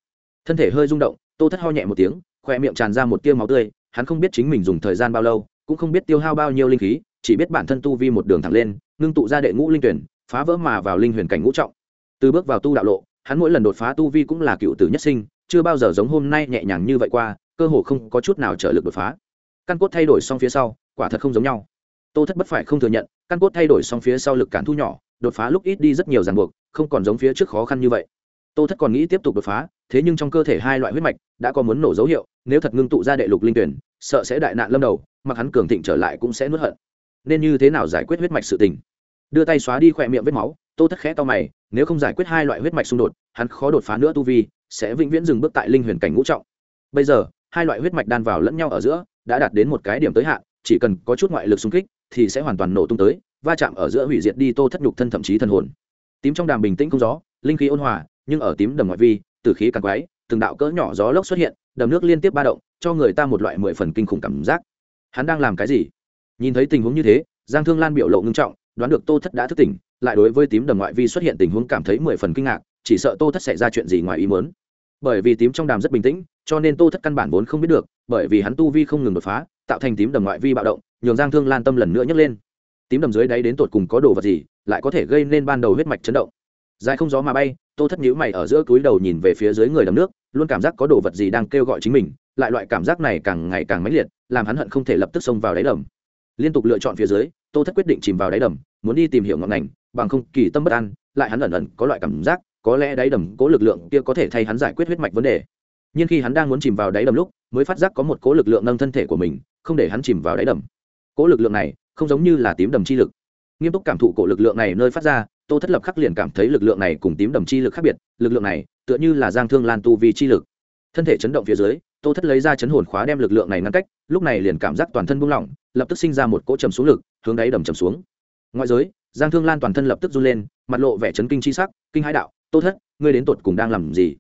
Thân thể hơi rung động, Tô Thất ho nhẹ một tiếng, khóe miệng tràn ra một tia máu tươi, hắn không biết chính mình dùng thời gian bao lâu, cũng không biết tiêu hao bao nhiêu linh khí, chỉ biết bản thân tu vi một đường thẳng lên, ngưng tụ ra đệ ngũ linh tuyển, phá vỡ mà vào linh huyền cảnh ngũ trọng. Từ bước vào tu đạo lộ, hắn mỗi lần đột phá tu vi cũng là cựu tử nhất sinh, chưa bao giờ giống hôm nay nhẹ nhàng như vậy qua, cơ hồ không có chút nào trở lực đột phá. Căn cốt thay đổi xong phía sau, quả thật không giống nhau tô thất bất phải không thừa nhận căn cốt thay đổi xong phía sau lực cản thu nhỏ đột phá lúc ít đi rất nhiều ràng buộc không còn giống phía trước khó khăn như vậy tô thất còn nghĩ tiếp tục đột phá thế nhưng trong cơ thể hai loại huyết mạch đã có muốn nổ dấu hiệu nếu thật ngưng tụ ra đệ lục linh tuyển sợ sẽ đại nạn lâm đầu, mặc hắn cường thịnh trở lại cũng sẽ nuốt hận. Nên như thế nào giải quyết huyết mạch sự tình? Đưa tay xóa đi khỏe miệng vết máu, tô thất khẽ to mày, nếu không giải quyết hai loại huyết mạch xung đột, hắn khó đột phá nữa tu vi, sẽ vĩnh viễn dừng bước tại linh huyền cảnh ngũ trọng. Bây giờ, hai loại huyết mạch đan vào lẫn nhau ở giữa, đã đạt đến một cái điểm tới hạn, chỉ cần có chút ngoại lực xung kích, thì sẽ hoàn toàn nổ tung tới, va chạm ở giữa hủy diệt đi tô thất nhục thân thậm chí thần hồn. Tím trong đàm bình tĩnh không gió, linh khí ôn hòa, nhưng ở tím đầm ngoại vi từ khí càng quái, từng đạo cỡ nhỏ gió lốc xuất hiện đầm nước liên tiếp ba động, cho người ta một loại mười phần kinh khủng cảm giác. Hắn đang làm cái gì? Nhìn thấy tình huống như thế, giang thương lan biểu lộ ngưng trọng, đoán được tô thất đã thức tỉnh, lại đối với tím đầm ngoại vi xuất hiện tình huống cảm thấy mười phần kinh ngạc, chỉ sợ tô thất xảy ra chuyện gì ngoài ý muốn. Bởi vì tím trong đàm rất bình tĩnh, cho nên tô thất căn bản vốn không biết được, bởi vì hắn tu vi không ngừng đột phá, tạo thành tím đầm ngoại vi bạo động, nhường giang thương lan tâm lần nữa nhấc lên. Tím đầm dưới đáy đến tột cùng có đồ vật gì, lại có thể gây nên ban đầu huyết mạch chấn động. Dài không gió mà bay, tô thất nhíu mày ở giữa túi đầu nhìn về phía dưới người đầm nước luôn cảm giác có đồ vật gì đang kêu gọi chính mình, lại loại cảm giác này càng ngày càng mãnh liệt, làm hắn hận không thể lập tức xông vào đáy đầm liên tục lựa chọn phía dưới, tô thất quyết định chìm vào đáy đầm muốn đi tìm hiểu ngọn ngành, bằng không kỳ tâm bất an, lại hắn ẩn ẩn có loại cảm giác, có lẽ đáy đầm cố lực lượng kia có thể thay hắn giải quyết huyết mạch vấn đề. Nhưng khi hắn đang muốn chìm vào đáy đầm lúc, mới phát giác có một cố lực lượng nâng thân thể của mình, không để hắn chìm vào đáy đầm cố lực lượng này không giống như là tím đầm chi lực. Nghiêm túc cảm thụ cổ lực lượng này nơi phát ra tô thất lập khắc liền cảm thấy lực lượng này cùng tím đầm chi lực khác biệt, lực lượng này tựa như là giang thương lan tu vi chi lực. Thân thể chấn động phía dưới, tô thất lấy ra chấn hồn khóa đem lực lượng này ngăn cách, lúc này liền cảm giác toàn thân buông lỏng, lập tức sinh ra một cỗ trầm xuống lực, hướng đáy đầm trầm xuống. Ngoại giới, giang thương lan toàn thân lập tức run lên, mặt lộ vẻ chấn kinh chi sắc, kinh hãi đạo, tô thất, ngươi đến tột cùng đang làm gì?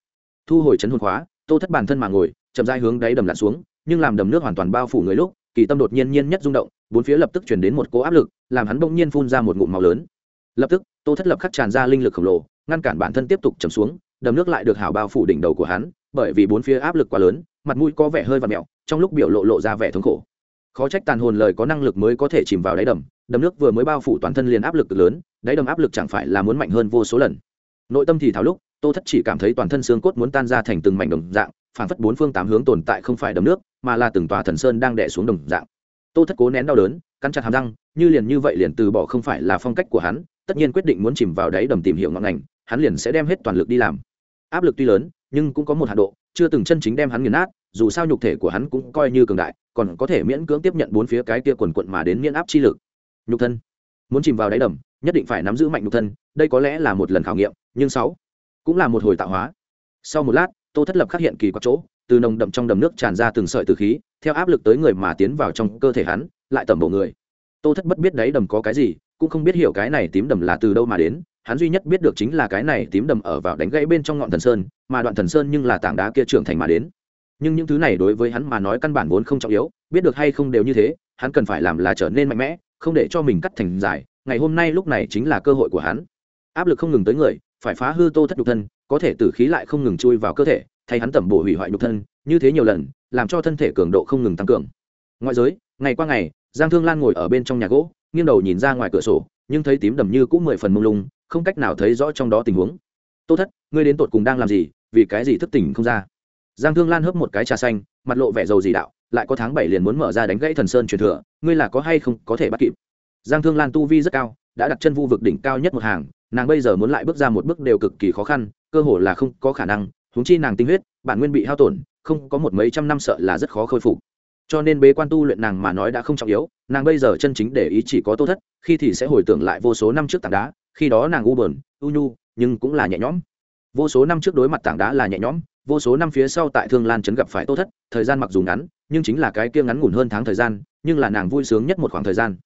Thu hồi chấn hồn khóa, tô thất bản thân mà ngồi, chậm rãi hướng đáy đầm lặn xuống, nhưng làm đầm nước hoàn toàn bao phủ người lúc, kỳ tâm đột nhiên nhiên nhất rung động, bốn phía lập tức chuyển đến một cỗ áp lực, làm hắn bỗng nhiên phun ra một ngụm màu lớn lập tức, tô thất lập khắc tràn ra linh lực khổng lồ, ngăn cản bản thân tiếp tục chầm xuống, đầm nước lại được hảo bao phủ đỉnh đầu của hắn, bởi vì bốn phía áp lực quá lớn, mặt mũi có vẻ hơi và mẹo, trong lúc biểu lộ lộ ra vẻ thống khổ. Khó trách tàn hồn lời có năng lực mới có thể chìm vào đáy đầm đầm nước vừa mới bao phủ toàn thân liền áp lực lớn, đáy đầm áp lực chẳng phải là muốn mạnh hơn vô số lần. Nội tâm thì thảo lúc, tô thất chỉ cảm thấy toàn thân xương cốt muốn tan ra thành từng mảnh đồng dạng phản phất bốn phương tám hướng tồn tại không phải đầm nước, mà là từng tòa thần sơn đang đè xuống đồng dạng. Tô thất cố nén đau đớn cắn chặt hàm răng, như liền như vậy liền từ bỏ không phải là phong cách của hắn, tất nhiên quyết định muốn chìm vào đáy đầm tìm hiểu ngọn ngành, hắn liền sẽ đem hết toàn lực đi làm. Áp lực tuy lớn, nhưng cũng có một hạ độ, chưa từng chân chính đem hắn nghiền nát, dù sao nhục thể của hắn cũng coi như cường đại, còn có thể miễn cưỡng tiếp nhận bốn phía cái kia quần quận mà đến miễn áp chi lực. Nhục thân. Muốn chìm vào đáy đầm, nhất định phải nắm giữ mạnh nhục thân, đây có lẽ là một lần khảo nghiệm, nhưng sáu, cũng là một hồi tạo hóa. Sau một lát, tô thất lập khắc hiện kỳ quặc chỗ, từ nồng đậm trong đầm nước tràn ra từng sợi từ khí, theo áp lực tới người mà tiến vào trong cơ thể hắn lại tẩm bộ người. Tô thất bất biết đấy đầm có cái gì, cũng không biết hiểu cái này tím đầm là từ đâu mà đến. Hắn duy nhất biết được chính là cái này tím đầm ở vào đánh gãy bên trong ngọn thần sơn, mà đoạn thần sơn nhưng là tảng đá kia trưởng thành mà đến. Nhưng những thứ này đối với hắn mà nói căn bản vốn không trọng yếu, biết được hay không đều như thế, hắn cần phải làm là trở nên mạnh mẽ, không để cho mình cắt thành dài. Ngày hôm nay lúc này chính là cơ hội của hắn. Áp lực không ngừng tới người, phải phá hư tô thất nhục thân, có thể tử khí lại không ngừng chui vào cơ thể, thay hắn tẩm bổ hủy hoại nhục thân, như thế nhiều lần, làm cho thân thể cường độ không ngừng tăng cường. Ngoại giới, ngày qua ngày giang thương lan ngồi ở bên trong nhà gỗ, nghiêng đầu nhìn ra ngoài cửa sổ, nhưng thấy tím đầm như cũng mười phần mông lung, không cách nào thấy rõ trong đó tình huống. Tô thất, ngươi đến tột cùng đang làm gì? Vì cái gì thức tỉnh không ra? Giang thương lan hớp một cái trà xanh, mặt lộ vẻ dầu dị đạo, lại có tháng bảy liền muốn mở ra đánh gãy thần sơn truyền thừa, ngươi là có hay không có thể bắt kịp? Giang thương lan tu vi rất cao, đã đặt chân vu vực đỉnh cao nhất một hàng, nàng bây giờ muốn lại bước ra một bước đều cực kỳ khó khăn, cơ hồ là không có khả năng, huống chi nàng tinh huyết, bản nguyên bị hao tổn, không có một mấy trăm năm sợ là rất khó khôi phục cho nên bế quan tu luyện nàng mà nói đã không trọng yếu, nàng bây giờ chân chính để ý chỉ có tô thất, khi thì sẽ hồi tưởng lại vô số năm trước tảng đá, khi đó nàng u bờn u nhu, nhưng cũng là nhẹ nhõm. Vô số năm trước đối mặt tảng đá là nhẹ nhõm, vô số năm phía sau tại thương lan trấn gặp phải tô thất, thời gian mặc dù ngắn, nhưng chính là cái kia ngắn ngủn hơn tháng thời gian, nhưng là nàng vui sướng nhất một khoảng thời gian.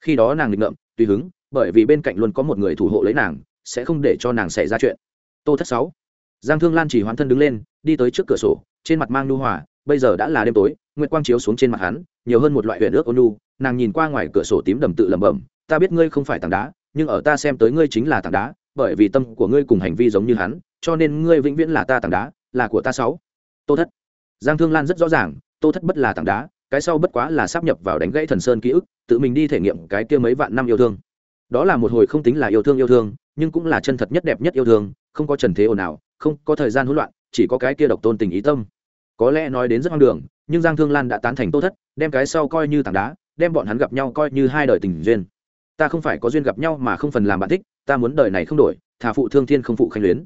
Khi đó nàng nghịch ngợm, tùy hứng, bởi vì bên cạnh luôn có một người thủ hộ lấy nàng, sẽ không để cho nàng xảy ra chuyện. Tô thất sáu. Giang thương lan chỉ hoán thân đứng lên, đi tới trước cửa sổ, trên mặt mang nu hòa bây giờ đã là đêm tối, nguyệt quang chiếu xuống trên mặt hắn, nhiều hơn một loại huyền ước ôn nu nàng nhìn qua ngoài cửa sổ tím đầm tự lẩm bẩm, ta biết ngươi không phải tảng đá, nhưng ở ta xem tới ngươi chính là tảng đá, bởi vì tâm của ngươi cùng hành vi giống như hắn, cho nên ngươi vĩnh viễn là ta tảng đá, là của ta sáu. Tô thất. Giang thương lan rất rõ ràng, tô thất bất là tảng đá, cái sau bất quá là sắp nhập vào đánh gãy thần sơn ký ức, tự mình đi thể nghiệm cái kia mấy vạn năm yêu thương. Đó là một hồi không tính là yêu thương yêu thương, nhưng cũng là chân thật nhất đẹp nhất yêu thương, không có trần thế ồn ào, không có thời gian hỗn loạn, chỉ có cái kia độc tôn tình ý tâm có lẽ nói đến rất hoang đường nhưng giang thương lan đã tán thành tô thất đem cái sau coi như tảng đá đem bọn hắn gặp nhau coi như hai đời tình duyên. Ta không phải có duyên gặp nhau mà không phần làm bạn thích ta muốn đời này không đổi thà phụ thương thiên không phụ khanh luyến.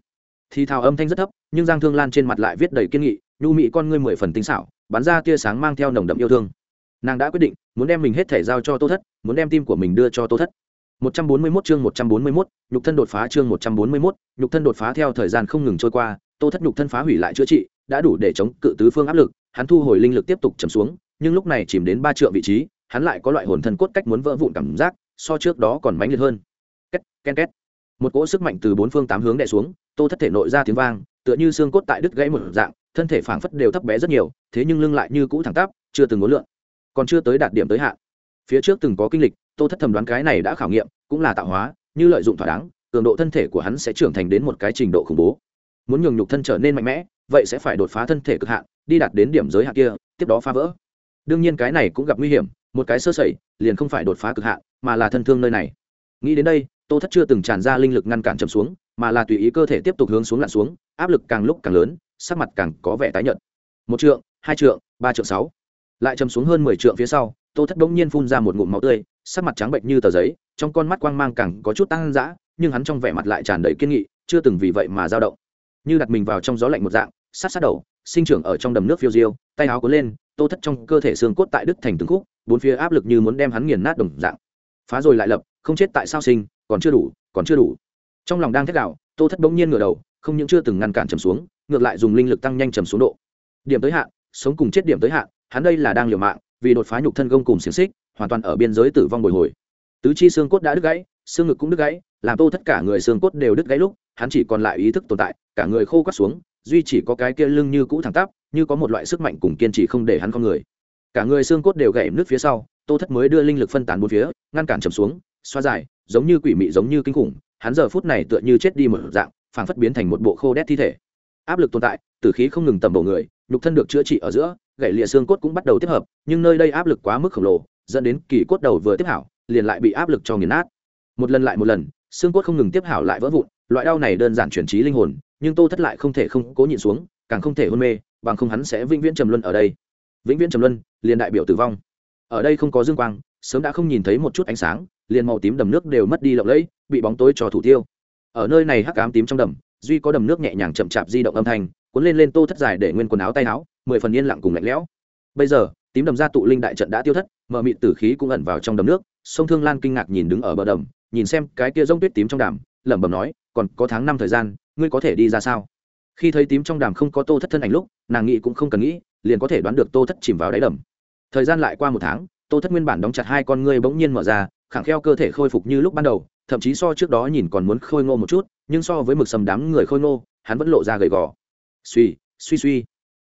Thì thào âm thanh rất thấp nhưng giang thương lan trên mặt lại viết đầy kiên nghị nhu mị con ngươi mười phần tinh xảo bắn ra tia sáng mang theo nồng đậm yêu thương. Nàng đã quyết định muốn đem mình hết thể giao cho tô thất muốn đem tim của mình đưa cho tô thất. 141 chương 141, nhục thân đột phá chương 141, nhục thân đột phá theo thời gian không ngừng trôi qua, Tô Thất nhục thân phá hủy lại chữa trị, đã đủ để chống cự tứ phương áp lực, hắn thu hồi linh lực tiếp tục trầm xuống, nhưng lúc này chìm đến ba trượng vị trí, hắn lại có loại hồn thân cốt cách muốn vỡ vụn cảm giác, so trước đó còn mãnh liệt hơn. Két, ken két. Một cỗ sức mạnh từ bốn phương tám hướng đè xuống, Tô Thất thể nội ra tiếng vang, tựa như xương cốt tại đứt gãy một dạng, thân thể phảng phất đều thấp bé rất nhiều, thế nhưng lưng lại như cũ thẳng tắp, chưa từng ngốn lượn. Còn chưa tới đạt điểm tới hạn. Phía trước từng có kinh lịch, Tô Thất thầm đoán cái này đã khảo nghiệm, cũng là tạo hóa như lợi dụng thỏa đáng cường độ thân thể của hắn sẽ trưởng thành đến một cái trình độ khủng bố muốn nhường nhục thân trở nên mạnh mẽ vậy sẽ phải đột phá thân thể cực hạn, đi đạt đến điểm giới hạn kia, tiếp đó phá vỡ. Đương nhiên cái này cũng gặp nguy hiểm, một cái sơ sẩy, liền không phải đột phá cực hạn, mà là thân thương nơi này. Nghĩ đến đây, tô thất chưa từng tràn ra linh lực ngăn cản chầm xuống, mà là tùy ý cơ thể tiếp tục hướng xuống lặn xuống, áp lực càng lúc càng lớn, sắc mặt càng có vẻ tái nhợt. Một trượng, hai trượng, ba trượng sáu. Lại chầm xuống hơn mười trượng phía sau, tô thất bỗng nhiên phun ra một ngụm máu tươi, sắc mặt trắng bệnh như tờ giấy, trong con mắt quang mang càng có chút tăng dã, nhưng hắn trong vẻ mặt lại tràn đầy kiên nghị, chưa từng vì vậy mà dao động. Như đặt mình vào trong gió lạnh một dạng sát sát đầu, sinh trưởng ở trong đầm nước phiêu diêu, tay áo cuốn lên, tô thất trong cơ thể xương cốt tại Đức thành từng khúc, bốn phía áp lực như muốn đem hắn nghiền nát đồng dạng. Phá rồi lại lập, không chết tại sao sinh, còn chưa đủ, còn chưa đủ. Trong lòng đang thét đạo tô thất bỗng nhiên ngửa đầu, không những chưa từng ngăn cản trầm xuống, ngược lại dùng linh lực tăng nhanh trầm xuống độ. Điểm tới hạn, sống cùng chết điểm tới hạn, hắn đây là đang liều mạng, vì đột phá nhục thân gông cùng xiềng xích, hoàn toàn ở biên giới tử vong bồi hồi. Tứ chi xương cốt đã đứt gãy, xương ngực cũng đứt gãy, làm tô tất cả người xương cốt đều đứt gãy lúc, hắn chỉ còn lại ý thức tồn tại, cả người khô quắt xuống duy chỉ có cái kia lưng như cũ thẳng tắp, như có một loại sức mạnh cùng kiên trì không để hắn con người. Cả người xương cốt đều gãy nước phía sau, tô thất mới đưa linh lực phân tán bốn phía, ngăn cản trầm xuống, xoa dài, giống như quỷ mị giống như kinh khủng, hắn giờ phút này tựa như chết đi một dạng, phảng phất biến thành một bộ khô đét thi thể. Áp lực tồn tại, tử khí không ngừng tầm bổ người, nhục thân được chữa trị ở giữa, gãy lìa xương cốt cũng bắt đầu tiếp hợp, nhưng nơi đây áp lực quá mức khổng lồ, dẫn đến kỳ cốt đầu vừa tiếp hảo, liền lại bị áp lực cho nghiền nát. Một lần lại một lần, xương cốt không ngừng tiếp hảo lại vỡ vụn, loại đau này đơn giản chuyển trí linh hồn nhưng tô thất lại không thể không cố nhịn xuống, càng không thể hôn mê, bằng không hắn sẽ vĩnh viễn trầm luân ở đây. Vĩnh viễn trầm luân, liền đại biểu tử vong. Ở đây không có dương quang, sớm đã không nhìn thấy một chút ánh sáng, liền màu tím đầm nước đều mất đi lộng lẫy, bị bóng tối cho thủ tiêu. Ở nơi này hắc ám tím trong đầm, duy có đầm nước nhẹ nhàng chậm chạp di động âm thanh, cuốn lên lên tô thất dài để nguyên quần áo tay áo, mười phần yên lặng cùng lạnh lẽo. Bây giờ, tím đầm gia tụ linh đại trận đã tiêu thất, mờ mịt tử khí cũng ẩn vào trong đầm nước, sông thương lan kinh ngạc nhìn đứng ở bờ đầm, nhìn xem cái kia rông tuyết tím trong đàm lẩm bẩm nói, còn có tháng năm thời gian ngươi có thể đi ra sao? Khi thấy tím trong đàm không có tô thất thân ảnh lúc, nàng nghĩ cũng không cần nghĩ, liền có thể đoán được tô thất chìm vào đáy đầm thời gian lại qua một tháng, tô thất nguyên bản đóng chặt hai con ngươi bỗng nhiên mở ra, khẳng kheo cơ thể khôi phục như lúc ban đầu, thậm chí so trước đó nhìn còn muốn khôi ngô một chút, nhưng so với mực sầm đám người khôi ngô, hắn vẫn lộ ra gầy gò. Suy suy suy.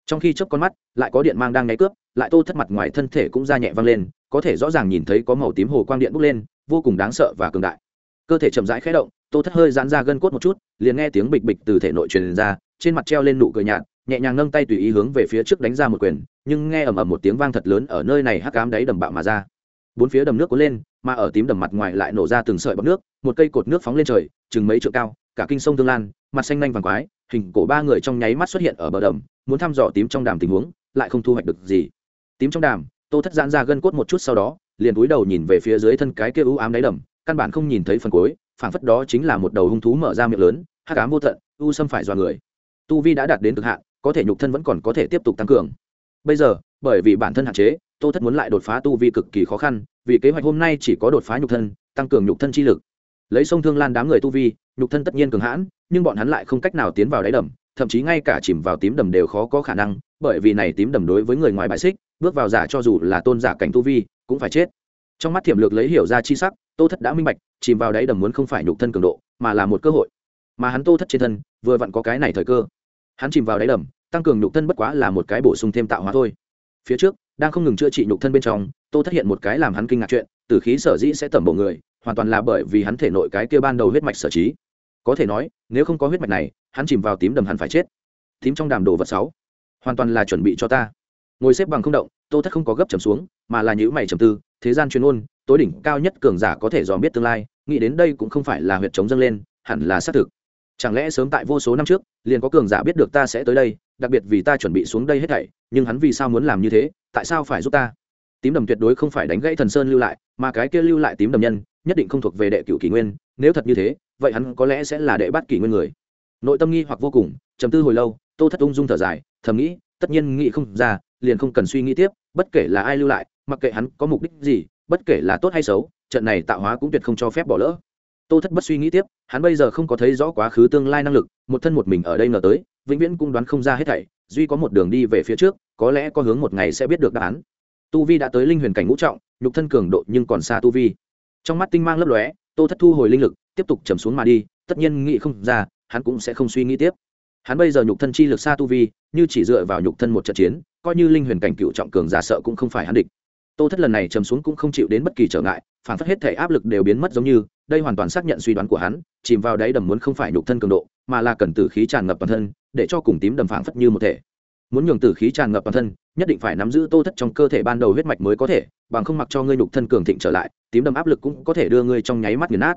Trong khi chớp con mắt, lại có điện mang đang nháy cướp, lại tô thất mặt ngoài thân thể cũng ra nhẹ văng lên, có thể rõ ràng nhìn thấy có màu tím hồ quang điện bốc lên, vô cùng đáng sợ và cường đại. Cơ thể chậm rãi khẽ động tô thất hơi giãn ra gân cốt một chút, liền nghe tiếng bịch bịch từ thể nội truyền ra, trên mặt treo lên nụ cười nhạt, nhẹ nhàng nâng tay tùy ý hướng về phía trước đánh ra một quyền, nhưng nghe ầm ầm một tiếng vang thật lớn ở nơi này hắc ám đáy đầm bạo mà ra. Bốn phía đầm nước cuốn lên, mà ở tím đầm mặt ngoài lại nổ ra từng sợi bọt nước, một cây cột nước phóng lên trời, chừng mấy trượng cao, cả kinh sông tương lan, mặt xanh nhanh vàng quái, hình cổ ba người trong nháy mắt xuất hiện ở bờ đầm, muốn thăm dò tím trong đàm tình huống, lại không thu hoạch được gì. Tím trong đàm, tô thất giãn ra gân cốt một chút sau đó, liền cúi đầu nhìn về phía dưới thân cái kia u ám đáy đầm, căn bản không nhìn thấy phần cuối phảng phất đó chính là một đầu hung thú mở ra miệng lớn, hắc ám vô tận, u xâm phải dọa người. Tu vi đã đạt đến cực hạn, có thể nhục thân vẫn còn có thể tiếp tục tăng cường. Bây giờ, bởi vì bản thân hạn chế, tô thất muốn lại đột phá tu vi cực kỳ khó khăn, vì kế hoạch hôm nay chỉ có đột phá nhục thân, tăng cường nhục thân chi lực. Lấy sông thương lan đám người tu vi, nhục thân tất nhiên cường hãn, nhưng bọn hắn lại không cách nào tiến vào đáy đầm, thậm chí ngay cả chìm vào tím đầm đều khó có khả năng, bởi vì này tím đầm đối với người ngoài bại xích, bước vào giả cho dù là tôn giả cảnh tu vi, cũng phải chết. Trong mắt thiểm lược lấy hiểu ra chi sắc, tô thất đã minh bạch chìm vào đáy đầm muốn không phải nhục thân cường độ, mà là một cơ hội. Mà hắn tô thất trên thân, vừa vặn có cái này thời cơ. Hắn chìm vào đáy đầm, tăng cường nhục thân bất quá là một cái bổ sung thêm tạo hóa thôi. Phía trước, đang không ngừng chữa trị nhục thân bên trong, tô thất hiện một cái làm hắn kinh ngạc chuyện, tử khí sở dĩ sẽ tẩm bộ người, hoàn toàn là bởi vì hắn thể nội cái kia ban đầu huyết mạch sở trí. Có thể nói, nếu không có huyết mạch này, hắn chìm vào tím đầm hắn phải chết. Tím trong đàm đồ vật sáu. Hoàn toàn là chuẩn bị cho ta. Ngồi xếp bằng không động, tô thất không có gấp trầm xuống, mà là nhữ mày trầm tư, thế gian chuyên ôn tối đỉnh cao nhất cường giả có thể dòm biết tương lai nghĩ đến đây cũng không phải là huyệt chống dâng lên, hẳn là xác thực. Chẳng lẽ sớm tại vô số năm trước, liền có cường giả biết được ta sẽ tới đây, đặc biệt vì ta chuẩn bị xuống đây hết thảy, nhưng hắn vì sao muốn làm như thế, tại sao phải giúp ta? Tím đầm tuyệt đối không phải đánh gãy thần sơn lưu lại, mà cái kia lưu lại tím đầm nhân, nhất định không thuộc về đệ cửu kỷ nguyên, nếu thật như thế, vậy hắn có lẽ sẽ là đệ bắt kỷ nguyên người. Nội tâm nghi hoặc vô cùng, trầm tư hồi lâu, tô thất ung dung thở dài, thầm nghĩ, tất nhiên nghĩ không ra, liền không cần suy nghĩ tiếp, bất kể là ai lưu lại, mặc kệ hắn có mục đích gì, bất kể là tốt hay xấu trận này tạo hóa cũng tuyệt không cho phép bỏ lỡ. Tô thất bất suy nghĩ tiếp, hắn bây giờ không có thấy rõ quá khứ tương lai năng lực, một thân một mình ở đây ngờ tới, vĩnh viễn cũng đoán không ra hết thảy, duy có một đường đi về phía trước, có lẽ có hướng một ngày sẽ biết được đáp án. Tu vi đã tới linh huyền cảnh ngũ trọng, nhục thân cường độ nhưng còn xa tu vi. Trong mắt tinh mang lấp lóe, tô thất thu hồi linh lực, tiếp tục trầm xuống mà đi, tất nhiên nghĩ không ra, hắn cũng sẽ không suy nghĩ tiếp. Hắn bây giờ nhục thân chi lực xa tu vi, như chỉ dựa vào nhục thân một trận chiến, coi như linh huyền cảnh cựu trọng cường giả sợ cũng không phải hắn địch tô thất lần này trầm xuống cũng không chịu đến bất kỳ trở ngại phản phất hết thể áp lực đều biến mất giống như đây hoàn toàn xác nhận suy đoán của hắn chìm vào đáy đầm muốn không phải nhục thân cường độ mà là cần tử khí tràn ngập toàn thân để cho cùng tím đầm phảng phất như một thể. Muốn nhường tử khí tràn ngập toàn thân nhất định phải nắm giữ tô thất trong cơ thể ban đầu huyết mạch mới có thể bằng không mặc cho ngươi nhục thân cường thịnh trở lại tím đầm áp lực cũng có thể đưa ngươi trong nháy mắt nghiền nát.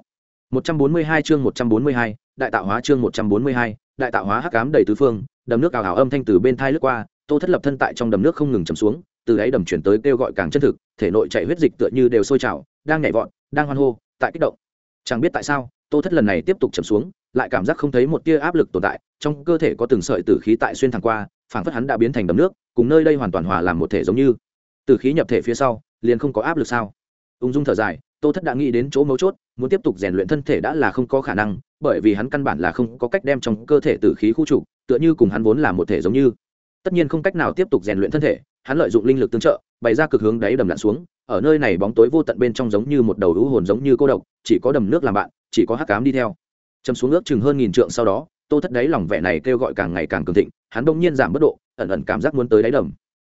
142 chương 142, đại tạo hóa chương 142, đại tạo hóa hắc ám đầy tứ phương đầm nước ảo ảo âm thanh từ bên thai lướt qua tô thất lập thân tại trong đầm nước không ngừng chầm xuống từ đáy đầm chuyển tới kêu gọi càng chân thực, thể nội chạy huyết dịch tựa như đều sôi trào, đang nhảy vọt, đang hoan hô, tại kích động. Chẳng biết tại sao, tô thất lần này tiếp tục chầm xuống, lại cảm giác không thấy một tia áp lực tồn tại, trong cơ thể có từng sợi tử khí tại xuyên thẳng qua, phảng phất hắn đã biến thành đầm nước, cùng nơi đây hoàn toàn hòa làm một thể giống như. Tử khí nhập thể phía sau, liền không có áp lực sao? Ung dung thở dài, tô thất đã nghĩ đến chỗ mấu chốt, muốn tiếp tục rèn luyện thân thể đã là không có khả năng, bởi vì hắn căn bản là không có cách đem trong cơ thể tử khí khu trục, tựa như cùng hắn vốn là một thể giống như. Tất nhiên không cách nào tiếp tục rèn luyện thân thể hắn lợi dụng linh lực tương trợ, bày ra cực hướng đáy đầm lặn xuống, ở nơi này bóng tối vô tận bên trong giống như một đầu lũ hồn giống như cô độc, chỉ có đầm nước làm bạn, chỉ có hắc cám đi theo. Chấm xuống ước chừng hơn nghìn trượng sau đó, tô thất đáy lòng vẻ này kêu gọi càng ngày càng cường thịnh, hắn bỗng nhiên giảm bất độ, ẩn ẩn cảm giác muốn tới đáy đầm.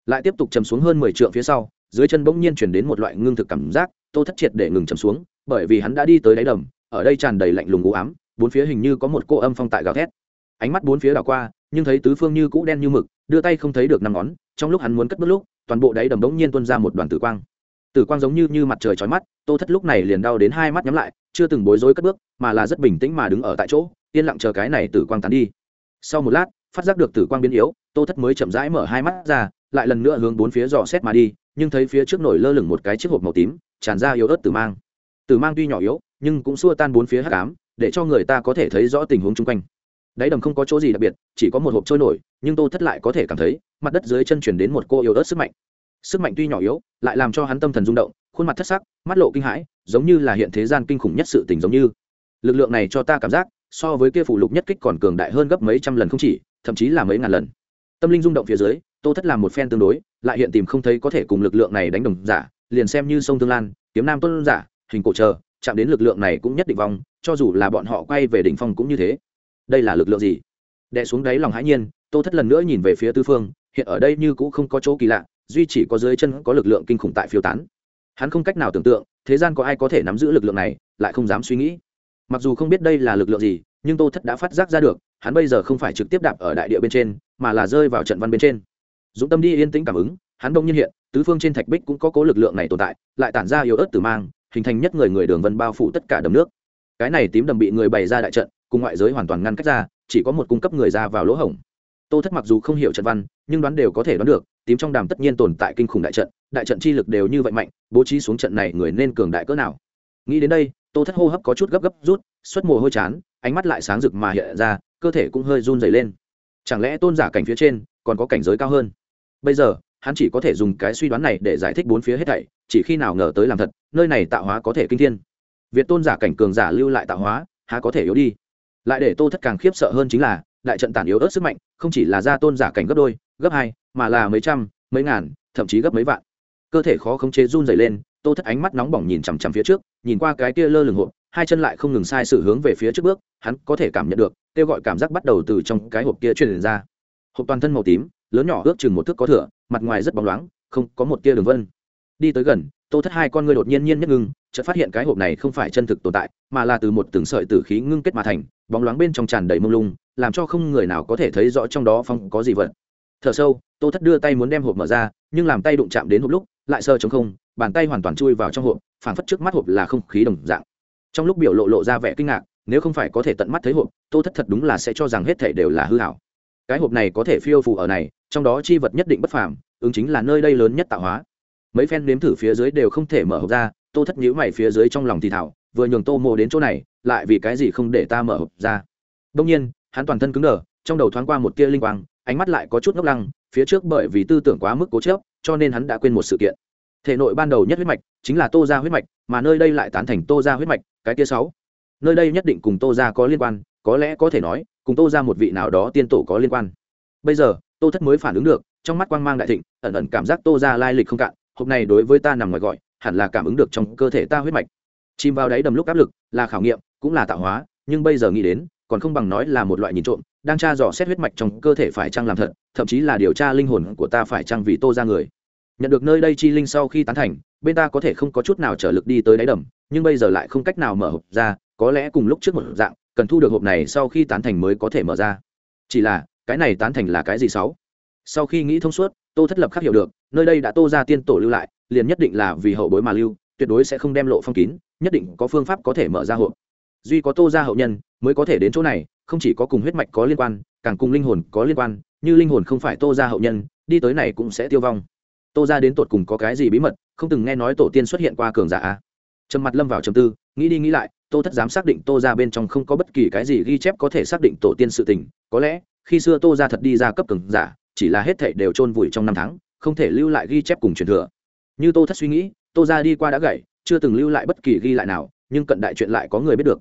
Lại tiếp tục chầm xuống hơn mười trượng phía sau, dưới chân bỗng nhiên chuyển đến một loại ngưng thực cảm giác, tô thất triệt để ngừng chầm xuống, bởi vì hắn đã đi tới đáy đầm, ở đây tràn đầy lạnh lùng u ám, bốn phía hình như có một cô âm phong tại gào thét. Ánh mắt bốn phía đảo qua nhưng thấy tứ phương như cũ đen như mực, đưa tay không thấy được năm ngón, trong lúc hắn muốn cất bước lúc, toàn bộ đáy đầm đống nhiên tuôn ra một đoàn tử quang. Tử quang giống như như mặt trời chói mắt, tô thất lúc này liền đau đến hai mắt nhắm lại, chưa từng bối rối cất bước, mà là rất bình tĩnh mà đứng ở tại chỗ, yên lặng chờ cái này tử quang tán đi. Sau một lát, phát giác được tử quang biến yếu, tô thất mới chậm rãi mở hai mắt ra, lại lần nữa hướng bốn phía dò xét mà đi, nhưng thấy phía trước nổi lơ lửng một cái chiếc hộp màu tím, tràn ra yếu ớt tử mang. Tử mang tuy nhỏ yếu, nhưng cũng xua tan bốn phía hắc ám, để cho người ta có thể thấy rõ tình huống chung quanh đáy đầm không có chỗ gì đặc biệt, chỉ có một hộp trôi nổi, nhưng tô thất lại có thể cảm thấy, mặt đất dưới chân chuyển đến một cô yếu ớt sức mạnh. Sức mạnh tuy nhỏ yếu, lại làm cho hắn tâm thần rung động, khuôn mặt thất sắc, mắt lộ kinh hãi, giống như là hiện thế gian kinh khủng nhất sự tình giống như. Lực lượng này cho ta cảm giác, so với kia phủ lục nhất kích còn cường đại hơn gấp mấy trăm lần không chỉ, thậm chí là mấy ngàn lần. Tâm linh rung động phía dưới, tô thất làm một phen tương đối, lại hiện tìm không thấy có thể cùng lực lượng này đánh đồng giả, liền xem như sông tương lan, kiếm nam tuân giả, hình cổ chờ, chạm đến lực lượng này cũng nhất định vong, cho dù là bọn họ quay về đỉnh phong cũng như thế đây là lực lượng gì? Đè xuống đáy lòng hãi nhiên, tô thất lần nữa nhìn về phía tư phương, hiện ở đây như cũ không có chỗ kỳ lạ, duy chỉ có dưới chân có lực lượng kinh khủng tại phiêu tán. Hắn không cách nào tưởng tượng, thế gian có ai có thể nắm giữ lực lượng này, lại không dám suy nghĩ. Mặc dù không biết đây là lực lượng gì, nhưng tô thất đã phát giác ra được, hắn bây giờ không phải trực tiếp đạp ở đại địa bên trên, mà là rơi vào trận văn bên trên. Dũng tâm đi yên tĩnh cảm ứng, hắn đông nhiên hiện, tứ phương trên thạch bích cũng có cố lực lượng này tồn tại, lại tản ra yếu ớt tử mang, hình thành nhất người người đường vân bao phủ tất cả đầm nước. Cái này tím đầm bị người bày ra đại trận cùng ngoại giới hoàn toàn ngăn cách ra, chỉ có một cung cấp người ra vào lỗ hổng. Tô thất mặc dù không hiểu trận văn, nhưng đoán đều có thể đoán được, tím trong đàm tất nhiên tồn tại kinh khủng đại trận đại trận chi lực đều như vậy mạnh, bố trí xuống trận này người nên cường đại cỡ nào. Nghĩ đến đây, tô thất hô hấp có chút gấp gấp rút, xuất mồ hôi chán, ánh mắt lại sáng rực mà hiện ra, cơ thể cũng hơi run dày lên. Chẳng lẽ tôn giả cảnh phía trên còn có cảnh giới cao hơn? Bây giờ, hắn chỉ có thể dùng cái suy đoán này để giải thích bốn phía hết thảy, chỉ khi nào ngờ tới làm thật, nơi này tạo hóa có thể kinh thiên. Việt tôn giả cảnh cường giả lưu lại tạo hóa, há có thể yếu đi? Lại để tô thất càng khiếp sợ hơn chính là, đại trận tản yếu ớt sức mạnh, không chỉ là gia tôn giả cảnh gấp đôi, gấp hai, mà là mấy trăm, mấy ngàn, thậm chí gấp mấy vạn. Cơ thể khó khống chế run dày lên, tô thất ánh mắt nóng bỏng nhìn chằm chằm phía trước, nhìn qua cái kia lơ lửng hộp, hai chân lại không ngừng sai sự hướng về phía trước bước, hắn có thể cảm nhận được, kêu gọi cảm giác bắt đầu từ trong cái hộp kia truyền ra. Hộp toàn thân màu tím, lớn nhỏ ước chừng một thước có thửa, mặt ngoài rất bóng loáng, không có một tia đường vân. Đi tới gần, tô thất hai con người đột nhiên nhiên nhất ngưng chợt phát hiện cái hộp này không phải chân thực tồn tại, mà là từ một từng sợi tử khí ngưng kết mà thành, bóng loáng bên trong tràn đầy mông lung, làm cho không người nào có thể thấy rõ trong đó phong có gì vật. Thở sâu, tô thất đưa tay muốn đem hộp mở ra, nhưng làm tay đụng chạm đến hộp lúc, lại sơ chống không, bàn tay hoàn toàn chui vào trong hộp, phảng phất trước mắt hộp là không khí đồng dạng. Trong lúc biểu lộ lộ ra vẻ kinh ngạc, nếu không phải có thể tận mắt thấy hộp, tô thất thật đúng là sẽ cho rằng hết thảy đều là hư hảo cái hộp này có thể phiêu phù ở này, trong đó chi vật nhất định bất phàm, ứng chính là nơi đây lớn nhất tạo hóa. Mấy phen nếm thử phía dưới đều không thể mở hộp ra tô thất nhíu mày phía dưới trong lòng thì thảo vừa nhường tô mô đến chỗ này, lại vì cái gì không để ta mở hộp ra? Đông nhiên, hắn toàn thân cứng đờ, trong đầu thoáng qua một tia linh quang, ánh mắt lại có chút ngốc lăng, phía trước bởi vì tư tưởng quá mức cố chớp cho nên hắn đã quên một sự kiện. Thể nội ban đầu nhất huyết mạch chính là tô gia huyết mạch, mà nơi đây lại tán thành tô gia huyết mạch, cái tia sáu. Nơi đây nhất định cùng tô gia có liên quan, có lẽ có thể nói, cùng tô gia một vị nào đó tiên tổ có liên quan. Bây giờ, tô thất mới phản ứng được, trong mắt quang mang đại thịnh, ẩn ẩn cảm giác tô gia lai lịch không cạn, hộp này đối với ta nằm ngoài gọi hẳn là cảm ứng được trong cơ thể ta huyết mạch. Chìm vào đáy đầm lúc áp lực là khảo nghiệm, cũng là tạo hóa, nhưng bây giờ nghĩ đến, còn không bằng nói là một loại nhìn trộm, đang tra dò xét huyết mạch trong cơ thể phải chăng làm thật, thậm chí là điều tra linh hồn của ta phải chăng vì tô ra người. Nhận được nơi đây chi linh sau khi tán thành, bên ta có thể không có chút nào trở lực đi tới đáy đầm, nhưng bây giờ lại không cách nào mở hộp ra, có lẽ cùng lúc trước một dạng, cần thu được hộp này sau khi tán thành mới có thể mở ra. Chỉ là, cái này tán thành là cái gì sáu? Sau khi nghĩ thông suốt, tô thất lập khắc hiểu được, nơi đây đã tô ra tiên tổ lưu lại liền nhất định là vì hậu bối mà lưu, tuyệt đối sẽ không đem lộ phong kín, nhất định có phương pháp có thể mở ra hộp. Duy có tô ra hậu nhân, mới có thể đến chỗ này, không chỉ có cùng huyết mạch có liên quan, càng cùng linh hồn có liên quan, như linh hồn không phải tô ra hậu nhân, đi tới này cũng sẽ tiêu vong. Tô ra đến tột cùng có cái gì bí mật, không từng nghe nói tổ tiên xuất hiện qua cường giả a. Trầm mặt lâm vào trầm tư, nghĩ đi nghĩ lại, tô thất dám xác định tô ra bên trong không có bất kỳ cái gì ghi chép có thể xác định tổ tiên sự tình, có lẽ, khi xưa tô ra thật đi ra cấp cường giả, chỉ là hết thảy đều chôn vùi trong năm tháng, không thể lưu lại ghi chép cùng truyền thừa như tô thất suy nghĩ, tô ra đi qua đã gậy chưa từng lưu lại bất kỳ ghi lại nào, nhưng cận đại chuyện lại có người biết được.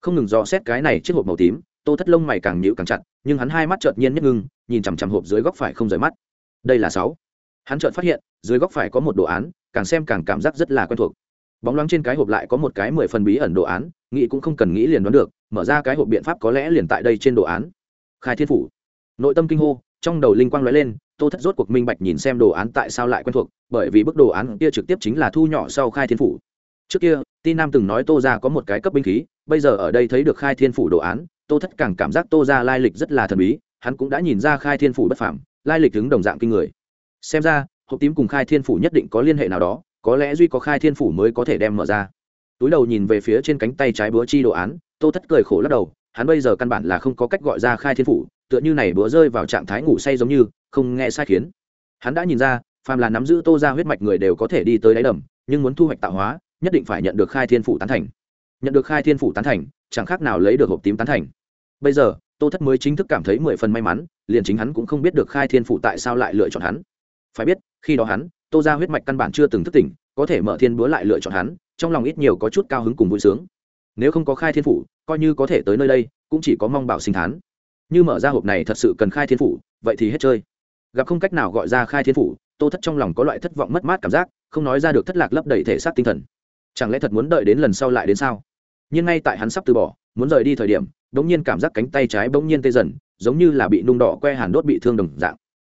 Không ngừng dò xét cái này chiếc hộp màu tím, tô thất lông mày càng nhịu càng chặt, nhưng hắn hai mắt chợt nhiên nhất ngưng, nhìn chằm chằm hộp dưới góc phải không rời mắt. Đây là sáu. Hắn chợt phát hiện, dưới góc phải có một đồ án, càng xem càng cảm giác rất là quen thuộc. Bóng loáng trên cái hộp lại có một cái mười phần bí ẩn đồ án, nghĩ cũng không cần nghĩ liền đoán được, mở ra cái hộp biện pháp có lẽ liền tại đây trên đồ án. Khai thiên phủ. Nội tâm kinh hô, trong đầu linh quang lóe lên tô thất rốt cuộc minh bạch nhìn xem đồ án tại sao lại quen thuộc, bởi vì bức đồ án kia trực tiếp chính là thu nhỏ sau khai thiên phủ. Trước kia, ti nam từng nói tô ra có một cái cấp binh khí, bây giờ ở đây thấy được khai thiên phủ đồ án, tô thất càng cảm giác tô ra lai lịch rất là thần bí, hắn cũng đã nhìn ra khai thiên phủ bất phảm lai lịch đứng đồng dạng kinh người. Xem ra, hộp tím cùng khai thiên phủ nhất định có liên hệ nào đó, có lẽ duy có khai thiên phủ mới có thể đem mở ra. Túi đầu nhìn về phía trên cánh tay trái búa chi đồ án, tô thất cười khổ lắc đầu, hắn bây giờ căn bản là không có cách gọi ra khai thiên phủ, tựa như này búa rơi vào trạng thái ngủ say giống như không nghe sai khiến. Hắn đã nhìn ra, phàm là nắm giữ tô ra huyết mạch người đều có thể đi tới đáy đầm, nhưng muốn thu hoạch tạo hóa, nhất định phải nhận được khai thiên phủ tán thành. Nhận được khai thiên phủ tán thành, chẳng khác nào lấy được hộp tím tán thành. Bây giờ, tô thất mới chính thức cảm thấy mười phần may mắn, liền chính hắn cũng không biết được khai thiên phủ tại sao lại lựa chọn hắn. Phải biết, khi đó hắn, tô ra huyết mạch căn bản chưa từng thức tỉnh, có thể mở thiên búa lại lựa chọn hắn, trong lòng ít nhiều có chút cao hứng cùng vui sướng. Nếu không có khai thiên phủ, coi như có thể tới nơi đây, cũng chỉ có mong bảo sinh thán. Như mở ra hộp này thật sự cần khai thiên phủ, vậy thì hết chơi gặp không cách nào gọi ra khai thiên phủ, tô thất trong lòng có loại thất vọng mất mát cảm giác, không nói ra được thất lạc lấp đầy thể xác tinh thần. Chẳng lẽ thật muốn đợi đến lần sau lại đến sao? Nhưng ngay tại hắn sắp từ bỏ, muốn rời đi thời điểm, bỗng nhiên cảm giác cánh tay trái bỗng nhiên tê dần, giống như là bị nung đỏ que hàn đốt bị thương đồng dạng.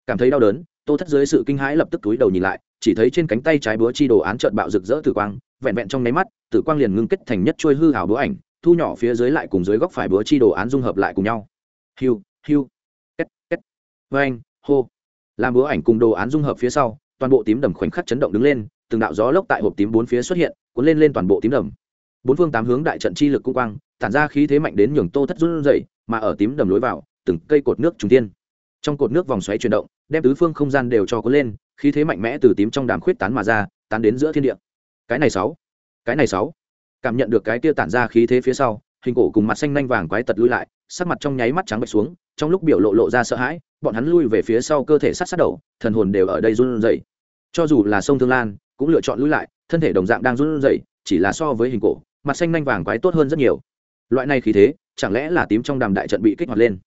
Cảm thấy đau đớn, tô thất dưới sự kinh hãi lập tức túi đầu nhìn lại, chỉ thấy trên cánh tay trái búa chi đồ án trợn bạo rực rỡ tử quang, vẹn vẹn trong nháy mắt, tử quang liền ngưng kết thành nhất chuôi hư hào búa ảnh, thu nhỏ phía dưới lại cùng dưới góc phải búa chi đồ án dung hợp lại cùng nhau. Hiu hiu, két két. Vang hô làm búa ảnh cùng đồ án dung hợp phía sau, toàn bộ tím đầm khoảnh khắc chấn động đứng lên, từng đạo gió lốc tại hộp tím bốn phía xuất hiện, cuốn lên lên toàn bộ tím đầm. Bốn phương tám hướng đại trận chi lực cung quang, tản ra khí thế mạnh đến nhường tô thất run dậy mà ở tím đầm lối vào, từng cây cột nước trùng tiên trong cột nước vòng xoáy chuyển động, đem tứ phương không gian đều cho cuốn lên, khí thế mạnh mẽ từ tím trong đàm khuyết tán mà ra, tán đến giữa thiên địa. Cái này sáu, cái này sáu. Cảm nhận được cái tia tản ra khí thế phía sau, hình cổ cùng mặt xanh nhanh vàng quái tật lui lại, sắc mặt trong nháy mắt trắng bệch xuống trong lúc biểu lộ lộ ra sợ hãi, bọn hắn lui về phía sau cơ thể sát sát đầu, thần hồn đều ở đây run rẩy. Cho dù là sông thương lan, cũng lựa chọn lui lại, thân thể đồng dạng đang run rẩy, chỉ là so với hình cổ, mặt xanh nanh vàng quái tốt hơn rất nhiều. Loại này khí thế, chẳng lẽ là tím trong đàm đại trận bị kích hoạt lên?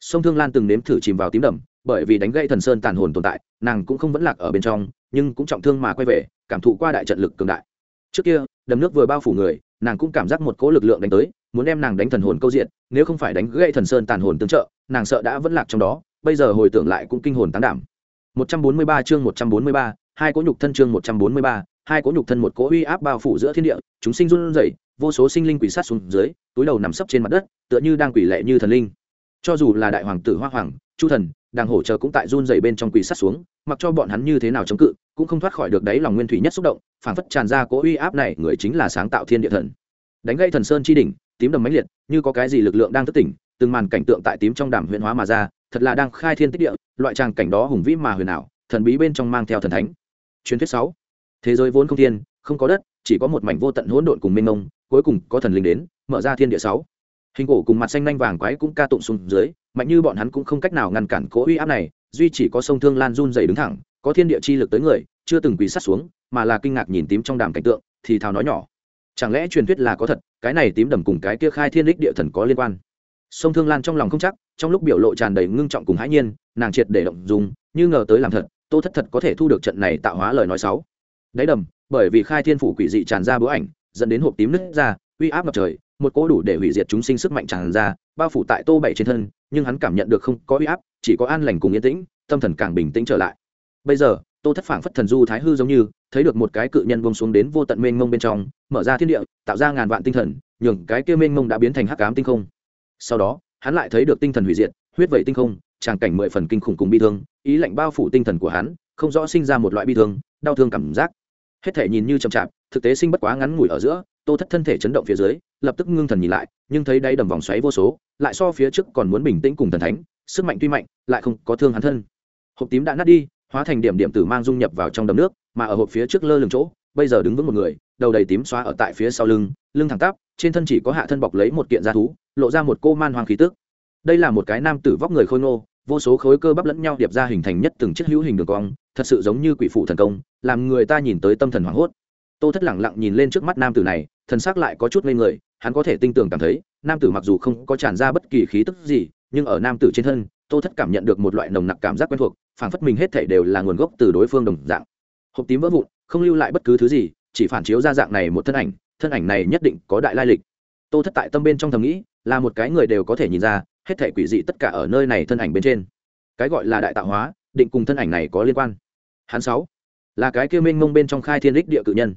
Sông thương lan từng nếm thử chìm vào tím đầm, bởi vì đánh gây thần sơn tàn hồn tồn tại, nàng cũng không vẫn lạc ở bên trong, nhưng cũng trọng thương mà quay về, cảm thụ qua đại trận lực cường đại. Trước kia, đầm nước vừa bao phủ người, nàng cũng cảm giác một cỗ lực lượng đánh tới muốn đem nàng đánh thần hồn câu diện nếu không phải đánh gây thần sơn tàn hồn tương trợ nàng sợ đã vẫn lạc trong đó bây giờ hồi tưởng lại cũng kinh hồn tán đảm. 143 chương 143, hai cỗ nhục thân chương 143, hai cỗ nhục thân một cỗ uy áp bao phủ giữa thiên địa chúng sinh run rẩy vô số sinh linh quỷ sát xuống dưới túi đầu nằm sấp trên mặt đất tựa như đang quỷ lệ như thần linh. Cho dù là đại hoàng tử hoa hoàng chu thần đang hổ chờ cũng tại run rẩy bên trong quỷ sát xuống mặc cho bọn hắn như thế nào chống cự cũng không thoát khỏi được đáy lòng nguyên thủy nhất xúc động phảng phất tràn ra cỗ uy áp này người chính là sáng tạo thiên địa thần. Đánh gây thần sơn chi đỉnh tím đầm mãnh liệt, như có cái gì lực lượng đang thức tỉnh, từng màn cảnh tượng tại tím trong đàm huyền hóa mà ra, thật là đang khai thiên tích địa, loại tràng cảnh đó hùng vĩ mà huyền ảo, thần bí bên trong mang theo thần thánh. Truyền thuyết sáu, thế giới vốn không thiên, không có đất, chỉ có một mảnh vô tận hỗn độn cùng mênh mông, cuối cùng có thần linh đến, mở ra thiên địa sáu. Hình cổ cùng mặt xanh nhanh vàng quái cũng ca tụng xuống dưới, mạnh như bọn hắn cũng không cách nào ngăn cản cố uy áp này, duy chỉ có sông thương lan run dày đứng thẳng, có thiên địa chi lực tới người, chưa từng quỳ sát xuống, mà là kinh ngạc nhìn tím trong đàm cảnh tượng, thì thào nói nhỏ chẳng lẽ truyền thuyết là có thật, cái này tím đầm cùng cái kia khai thiên đích địa thần có liên quan? Sông thương lan trong lòng không chắc, trong lúc biểu lộ tràn đầy ngưng trọng cùng hãi nhiên, nàng triệt để động dùng như ngờ tới làm thật, tô thất thật có thể thu được trận này tạo hóa lời nói xấu. Đáy đầm, bởi vì khai thiên phủ quỷ dị tràn ra bữa ảnh, dẫn đến hộp tím nứt ra, uy áp ngập trời, một cỗ đủ để hủy diệt chúng sinh sức mạnh tràn ra, bao phủ tại tô bảy trên thân, nhưng hắn cảm nhận được không có uy áp, chỉ có an lành cùng yên tĩnh, tâm thần càng bình tĩnh trở lại. Bây giờ tô thất phảng phất thần du thái hư giống như, thấy được một cái cự nhân bông xuống đến vô tận mênh mông bên trong, mở ra thiên địa, tạo ra ngàn vạn tinh thần, nhường cái kia mênh mông đã biến thành hắc ám tinh không. Sau đó, hắn lại thấy được tinh thần hủy diệt, huyết vẩy tinh không, tràng cảnh mười phần kinh khủng cùng bi thương, ý lạnh bao phủ tinh thần của hắn, không rõ sinh ra một loại bi thương, đau thương cảm giác. Hết thể nhìn như chậm chạp, thực tế sinh bất quá ngắn ngủi ở giữa, tô thất thân thể chấn động phía dưới, lập tức ngưng thần nhìn lại, nhưng thấy đây đầm vòng xoáy vô số, lại so phía trước còn muốn bình tĩnh cùng thần thánh, sức mạnh tuy mạnh, lại không có thương hắn thân. Hộp tím đã nát đi hóa thành điểm điểm tử mang dung nhập vào trong đầm nước, mà ở hộp phía trước lơ lửng chỗ, bây giờ đứng vững một người, đầu đầy tím xóa ở tại phía sau lưng lưng thẳng tắp, trên thân chỉ có hạ thân bọc lấy một kiện da thú, lộ ra một cô man hoàng khí tức. Đây là một cái nam tử vóc người khôi ngô, vô số khối cơ bắp lẫn nhau điệp ra hình thành nhất từng chiếc hữu hình đường cong, thật sự giống như quỷ phụ thần công, làm người ta nhìn tới tâm thần hoảng hốt. Tô thất lẳng lặng nhìn lên trước mắt nam tử này, thần xác lại có chút lên người, hắn có thể tinh tường cảm thấy, nam tử mặc dù không có tràn ra bất kỳ khí tức gì, nhưng ở nam tử trên thân, tô thất cảm nhận được một loại nồng nặc cảm giác quen thuộc phảng phất mình hết thảy đều là nguồn gốc từ đối phương đồng dạng. Hộp tím vỡ vụn, không lưu lại bất cứ thứ gì, chỉ phản chiếu ra dạng này một thân ảnh thân ảnh này nhất định có đại lai lịch. Tô thất tại tâm bên trong thầm nghĩ, là một cái người đều có thể nhìn ra, hết thảy quỷ dị tất cả ở nơi này thân ảnh bên trên. Cái gọi là đại tạo hóa, định cùng thân ảnh này có liên quan. Hắn sáu, là cái kia minh mông bên trong khai thiên đích địa cự nhân.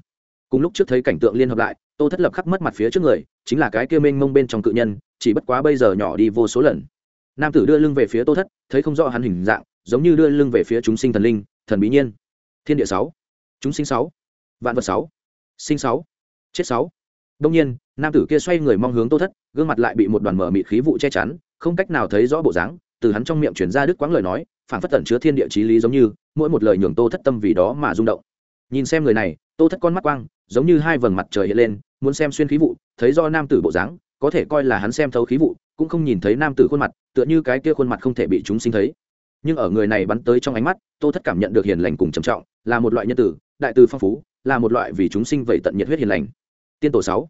Cùng lúc trước thấy cảnh tượng liên hợp lại, tô thất lập khắc mất mặt phía trước người, chính là cái kia minh mông bên trong cự nhân, chỉ bất quá bây giờ nhỏ đi vô số lần. Nam tử đưa lưng về phía tô thất, thấy không rõ hắn hình dạng giống như đưa lưng về phía chúng sinh thần linh, thần bí nhiên. Thiên địa sáu, chúng sinh sáu, vạn vật sáu, sinh sáu, chết sáu. Đông nhiên, nam tử kia xoay người mong hướng tô thất, gương mặt lại bị một đoàn mở mịt khí vụ che chắn, không cách nào thấy rõ bộ dáng, từ hắn trong miệng chuyển ra đức quãng lời nói phản phất tẩn chứa thiên địa chí lý giống như, mỗi một lời nhường tô thất tâm vì đó mà rung động. Nhìn xem người này, tô thất con mắt quang, giống như hai vầng mặt trời hiện lên, muốn xem xuyên khí vụ, thấy do nam tử bộ dáng, có thể coi là hắn xem thấu khí vụ, cũng không nhìn thấy nam tử khuôn mặt, tựa như cái kia khuôn mặt không thể bị chúng sinh thấy nhưng ở người này bắn tới trong ánh mắt, tô thất cảm nhận được hiền lành cùng trầm trọng, là một loại nhân tử, đại từ phong phú, là một loại vì chúng sinh vậy tận nhiệt huyết hiền lành. Tiên tổ sáu.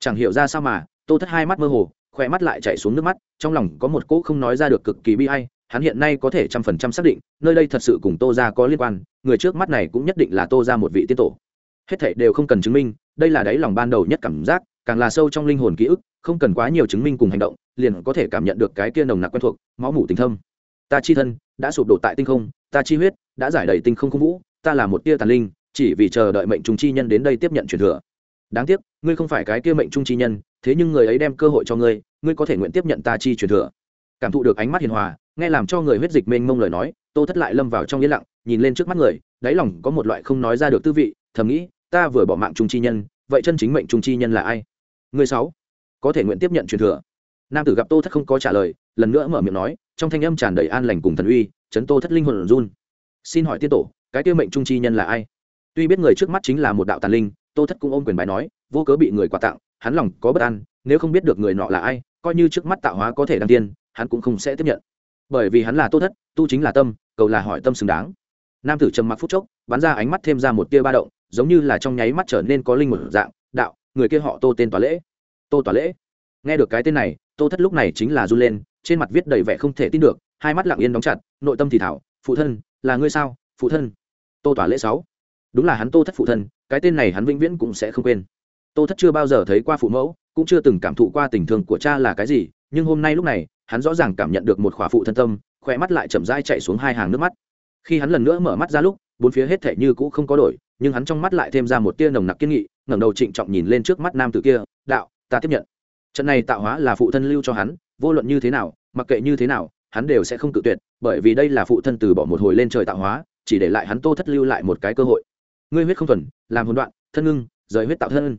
Chẳng hiểu ra sao mà, tô thất hai mắt mơ hồ khỏe mắt lại chảy xuống nước mắt, trong lòng có một cỗ không nói ra được cực kỳ bi ai, hắn hiện nay có thể trăm phần trăm xác định, nơi đây thật sự cùng tô ra có liên quan, người trước mắt này cũng nhất định là tô ra một vị tiên tổ. Hết thảy đều không cần chứng minh, đây là đáy lòng ban đầu nhất cảm giác, càng là sâu trong linh hồn ký ức, không cần quá nhiều chứng minh cùng hành động, liền có thể cảm nhận được cái kia nồng nặc quen thuộc, máu mủ tình thâm ta chi thân đã sụp đổ tại tinh không, ta chi huyết đã giải đầy tinh không không vũ, ta là một tia tàn linh, chỉ vì chờ đợi mệnh trung chi nhân đến đây tiếp nhận truyền thừa. Đáng tiếc, ngươi không phải cái kia mệnh trung chi nhân, thế nhưng người ấy đem cơ hội cho ngươi ngươi có thể nguyện tiếp nhận ta chi truyền thừa. Cảm thụ được ánh mắt hiền hòa, nghe làm cho người huyết dịch mênh mông lời nói, tô thất lại lâm vào trong yên lặng, nhìn lên trước mắt người, đáy lòng có một loại không nói ra được tư vị, thầm nghĩ, ta vừa bỏ mạng trung chi nhân, vậy chân chính mệnh trung chi nhân là ai? Người sáu, có thể nguyện tiếp nhận truyền thừa. Nam tử gặp tô thất không có trả lời, lần nữa mở miệng nói trong thanh âm tràn đầy an lành cùng thần uy, chấn tô thất linh hồn run. Xin hỏi tiên tổ, cái tiêu mệnh trung chi nhân là ai? Tuy biết người trước mắt chính là một đạo tàn linh, tô thất cũng ôm quyền bài nói, vô cớ bị người quà tặng, hắn lòng có bất an, nếu không biết được người nọ là ai, coi như trước mắt tạo hóa có thể đăng tiên, hắn cũng không sẽ tiếp nhận. Bởi vì hắn là tô thất, tu chính là tâm, cầu là hỏi tâm xứng đáng. Nam tử trầm mặc phút chốc, bắn ra ánh mắt thêm ra một tia ba động, giống như là trong nháy mắt trở nên có linh một dạng, đạo, người kia họ tô tên tòa lễ. Tô tòa lễ. Nghe được cái tên này, tô thất lúc này chính là run lên trên mặt viết đầy vẻ không thể tin được, hai mắt lặng yên đóng chặt, nội tâm thì thảo, phụ thân, là ngươi sao? Phụ thân. Tô tỏa lễ sáu. Đúng là hắn tô thất phụ thân, cái tên này hắn vĩnh viễn cũng sẽ không quên. Tô thất chưa bao giờ thấy qua phụ mẫu, cũng chưa từng cảm thụ qua tình thương của cha là cái gì, nhưng hôm nay lúc này, hắn rõ ràng cảm nhận được một khỏa phụ thân tâm khỏe mắt lại chậm rãi chạy xuống hai hàng nước mắt. Khi hắn lần nữa mở mắt ra lúc, bốn phía hết thể như cũ không có đổi, nhưng hắn trong mắt lại thêm ra một tia nồng nặc kiên nghị, ngẩng đầu trịnh trọng nhìn lên trước mắt nam tử kia, đạo, ta tiếp nhận. Trận này tạo hóa là phụ thân lưu cho hắn vô luận như thế nào, mặc kệ như thế nào, hắn đều sẽ không tự tuyệt, bởi vì đây là phụ thân từ bỏ một hồi lên trời tạo hóa, chỉ để lại hắn tô thất lưu lại một cái cơ hội. Ngươi huyết không thuần, làm hỗn đoạn, thân ngưng, rời huyết tạo thân.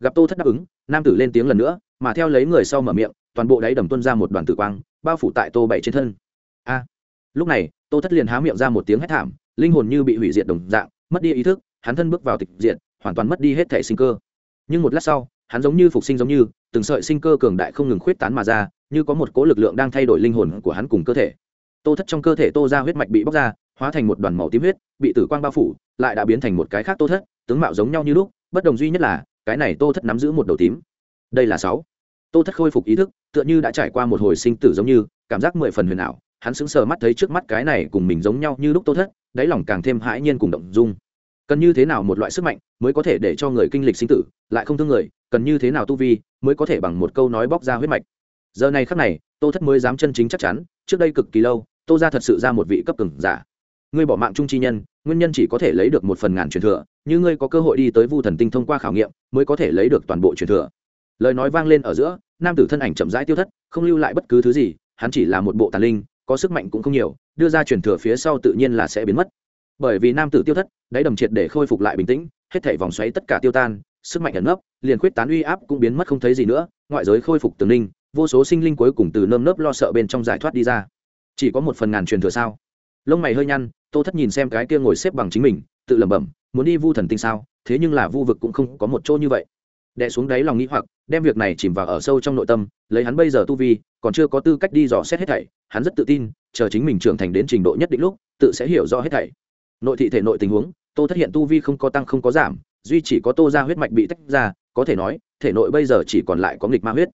Gặp tô thất đáp ứng, nam tử lên tiếng lần nữa, mà theo lấy người sau mở miệng, toàn bộ đáy đầm tuân ra một đoàn tử quang, bao phủ tại tô bảy trên thân. A! Lúc này, tô thất liền há miệng ra một tiếng hét thảm, linh hồn như bị hủy diệt đồng dạng, mất đi ý thức, hắn thân bước vào tịch diệt, hoàn toàn mất đi hết thể sinh cơ. Nhưng một lát sau hắn giống như phục sinh giống như, từng sợi sinh cơ cường đại không ngừng khuyết tán mà ra, như có một cỗ lực lượng đang thay đổi linh hồn của hắn cùng cơ thể. Tô thất trong cơ thể tô ra huyết mạch bị bóc ra, hóa thành một đoàn màu tím huyết, bị tử quang bao phủ, lại đã biến thành một cái khác tô thất, tướng mạo giống nhau như lúc, bất đồng duy nhất là, cái này tô thất nắm giữ một đầu tím. Đây là sáu. Tô thất khôi phục ý thức, tựa như đã trải qua một hồi sinh tử giống như, cảm giác mười phần huyền ảo, hắn sững sờ mắt thấy trước mắt cái này cùng mình giống nhau như lúc tô thất, đáy lòng càng thêm hãi nhiên cùng động dung. Cần như thế nào một loại sức mạnh mới có thể để cho người kinh lịch sinh tử, lại không thương người cần như thế nào tu vi mới có thể bằng một câu nói bóc ra huyết mạch. Giờ này khắc này, tô thất mới dám chân chính chắc chắn, trước đây cực kỳ lâu, tô ra thật sự ra một vị cấp cường giả. Ngươi bỏ mạng trung chi nhân, nguyên nhân chỉ có thể lấy được một phần ngàn truyền thừa, như ngươi có cơ hội đi tới vu thần tinh thông qua khảo nghiệm, mới có thể lấy được toàn bộ truyền thừa. Lời nói vang lên ở giữa, nam tử thân ảnh chậm rãi tiêu thất, không lưu lại bất cứ thứ gì, hắn chỉ là một bộ tàn linh, có sức mạnh cũng không nhiều, đưa ra truyền thừa phía sau tự nhiên là sẽ biến mất. Bởi vì nam tử tiêu thất, đáy đầm triệt để khôi phục lại bình tĩnh, hết thảy vòng xoáy tất cả tiêu tan sức mạnh ẩn nấp, liền khuyết tán uy áp cũng biến mất không thấy gì nữa, ngoại giới khôi phục tường linh, vô số sinh linh cuối cùng từ nơm nớp lo sợ bên trong giải thoát đi ra. Chỉ có một phần ngàn truyền thừa sao? Lông mày hơi nhăn, tô thất nhìn xem cái kia ngồi xếp bằng chính mình, tự lẩm bẩm, muốn đi vu thần tinh sao? Thế nhưng là vu vực cũng không có một chỗ như vậy. Đè xuống đáy lòng nghĩ hoặc, đem việc này chìm vào ở sâu trong nội tâm, lấy hắn bây giờ tu vi, còn chưa có tư cách đi dò xét hết thảy, hắn rất tự tin, chờ chính mình trưởng thành đến trình độ nhất định lúc, tự sẽ hiểu rõ hết thảy. Nội thị thể nội tình huống, tô thất hiện tu vi không có tăng, không có giảm duy chỉ có tô ra huyết mạch bị tách ra, có thể nói, thể nội bây giờ chỉ còn lại có nghịch ma huyết.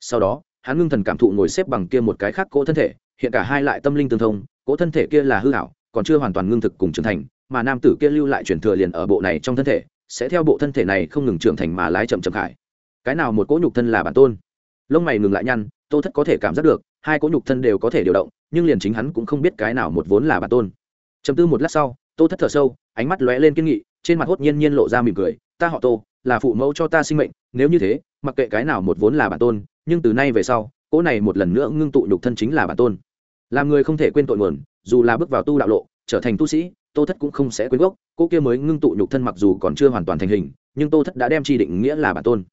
Sau đó, hắn ngưng thần cảm thụ ngồi xếp bằng kia một cái khác cỗ thân thể, hiện cả hai lại tâm linh tương thông, cỗ thân thể kia là hư hảo còn chưa hoàn toàn ngưng thực cùng trưởng thành, mà nam tử kia lưu lại chuyển thừa liền ở bộ này trong thân thể, sẽ theo bộ thân thể này không ngừng trưởng thành mà lái chậm chậm khải. Cái nào một cỗ nhục thân là bản tôn? Lông mày ngừng lại nhăn, tô thất có thể cảm giác được, hai cỗ nhục thân đều có thể điều động, nhưng liền chính hắn cũng không biết cái nào một vốn là bản tôn. Chấm tư một lát sau, tô thất thở sâu, ánh mắt lóe lên kiên nghị trên mặt hốt nhiên nhiên lộ ra mỉm cười, ta họ tô, là phụ mẫu cho ta sinh mệnh, nếu như thế, mặc kệ cái nào một vốn là bản tôn, nhưng từ nay về sau, cỗ này một lần nữa ngưng tụ nhục thân chính là bản tôn. Làm người không thể quên tội nguồn, dù là bước vào tu đạo lộ, trở thành tu sĩ, tô thất cũng không sẽ quên gốc, cỗ kia mới ngưng tụ nhục thân mặc dù còn chưa hoàn toàn thành hình, nhưng tô thất đã đem chi định nghĩa là bản tôn.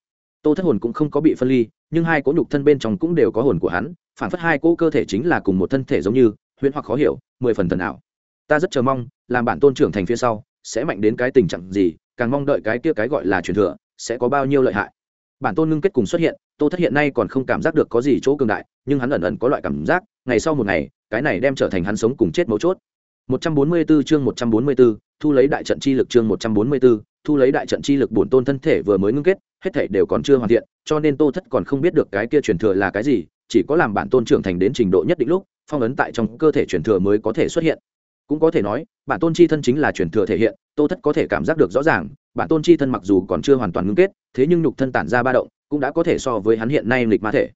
Tô thất hồn cũng không có bị phân ly, nhưng hai cỗ nhục thân bên trong cũng đều có hồn của hắn, phản phất hai cỗ cơ thể chính là cùng một thân thể giống như, huyễn hoặc khó hiểu, mười phần thần ảo. Ta rất chờ mong, làm bản tôn trưởng thành phía sau sẽ mạnh đến cái tình trạng gì càng mong đợi cái kia cái gọi là truyền thừa sẽ có bao nhiêu lợi hại bản tôn ngưng kết cùng xuất hiện tô thất hiện nay còn không cảm giác được có gì chỗ cường đại nhưng hắn ẩn ẩn có loại cảm giác ngày sau một ngày cái này đem trở thành hắn sống cùng chết mấu chốt 144 chương 144, thu lấy đại trận chi lực chương 144, thu lấy đại trận chi lực bổn tôn thân thể vừa mới ngưng kết, hết thảy đều còn chưa hoàn thiện, cho nên Tô Thất còn không biết được cái kia truyền thừa là cái gì, chỉ có làm bản tôn trưởng thành đến trình độ nhất định lúc, phong ấn tại trong cơ thể truyền thừa mới có thể xuất hiện. Cũng có thể nói, bản tôn chi thân chính là truyền thừa thể hiện, Tô Thất có thể cảm giác được rõ ràng, bản tôn chi thân mặc dù còn chưa hoàn toàn ngưng kết, thế nhưng nhục thân tản ra ba động, cũng đã có thể so với hắn hiện nay nghịch ma thể.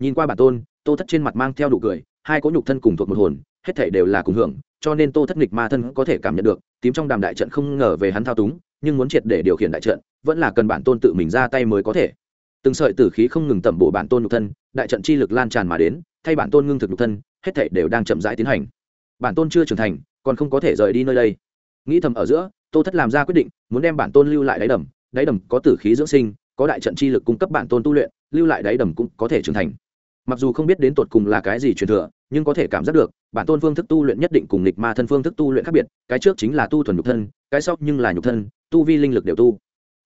Nhìn qua bản tôn, Tô Thất trên mặt mang theo đủ cười, hai cỗ nhục thân cùng thuộc một hồn, hết thể đều là cùng hưởng, cho nên tô thất nghịch ma thân có thể cảm nhận được tím trong đàm đại trận không ngờ về hắn thao túng nhưng muốn triệt để điều khiển đại trận vẫn là cần bản tôn tự mình ra tay mới có thể từng sợi tử khí không ngừng tẩm bổ bản tôn nhục thân đại trận chi lực lan tràn mà đến thay bản tôn ngưng thực nhục thân hết thể đều đang chậm rãi tiến hành bản tôn chưa trưởng thành còn không có thể rời đi nơi đây. Nghĩ thầm ở giữa, tô thất làm ra quyết định, muốn đem bản tôn lưu lại đáy đầm. Đáy đầm có tử khí dưỡng sinh, có đại trận chi lực cung cấp bản tôn tu luyện, lưu lại đáy đầm cũng có thể trưởng thành. Mặc dù không biết đến tột cùng là cái gì truyền thừa, nhưng có thể cảm giác được, bản tôn phương thức tu luyện nhất định cùng nghịch ma thân phương thức tu luyện khác biệt, cái trước chính là tu thuần nhục thân, cái sau nhưng là nhục thân, tu vi linh lực đều tu.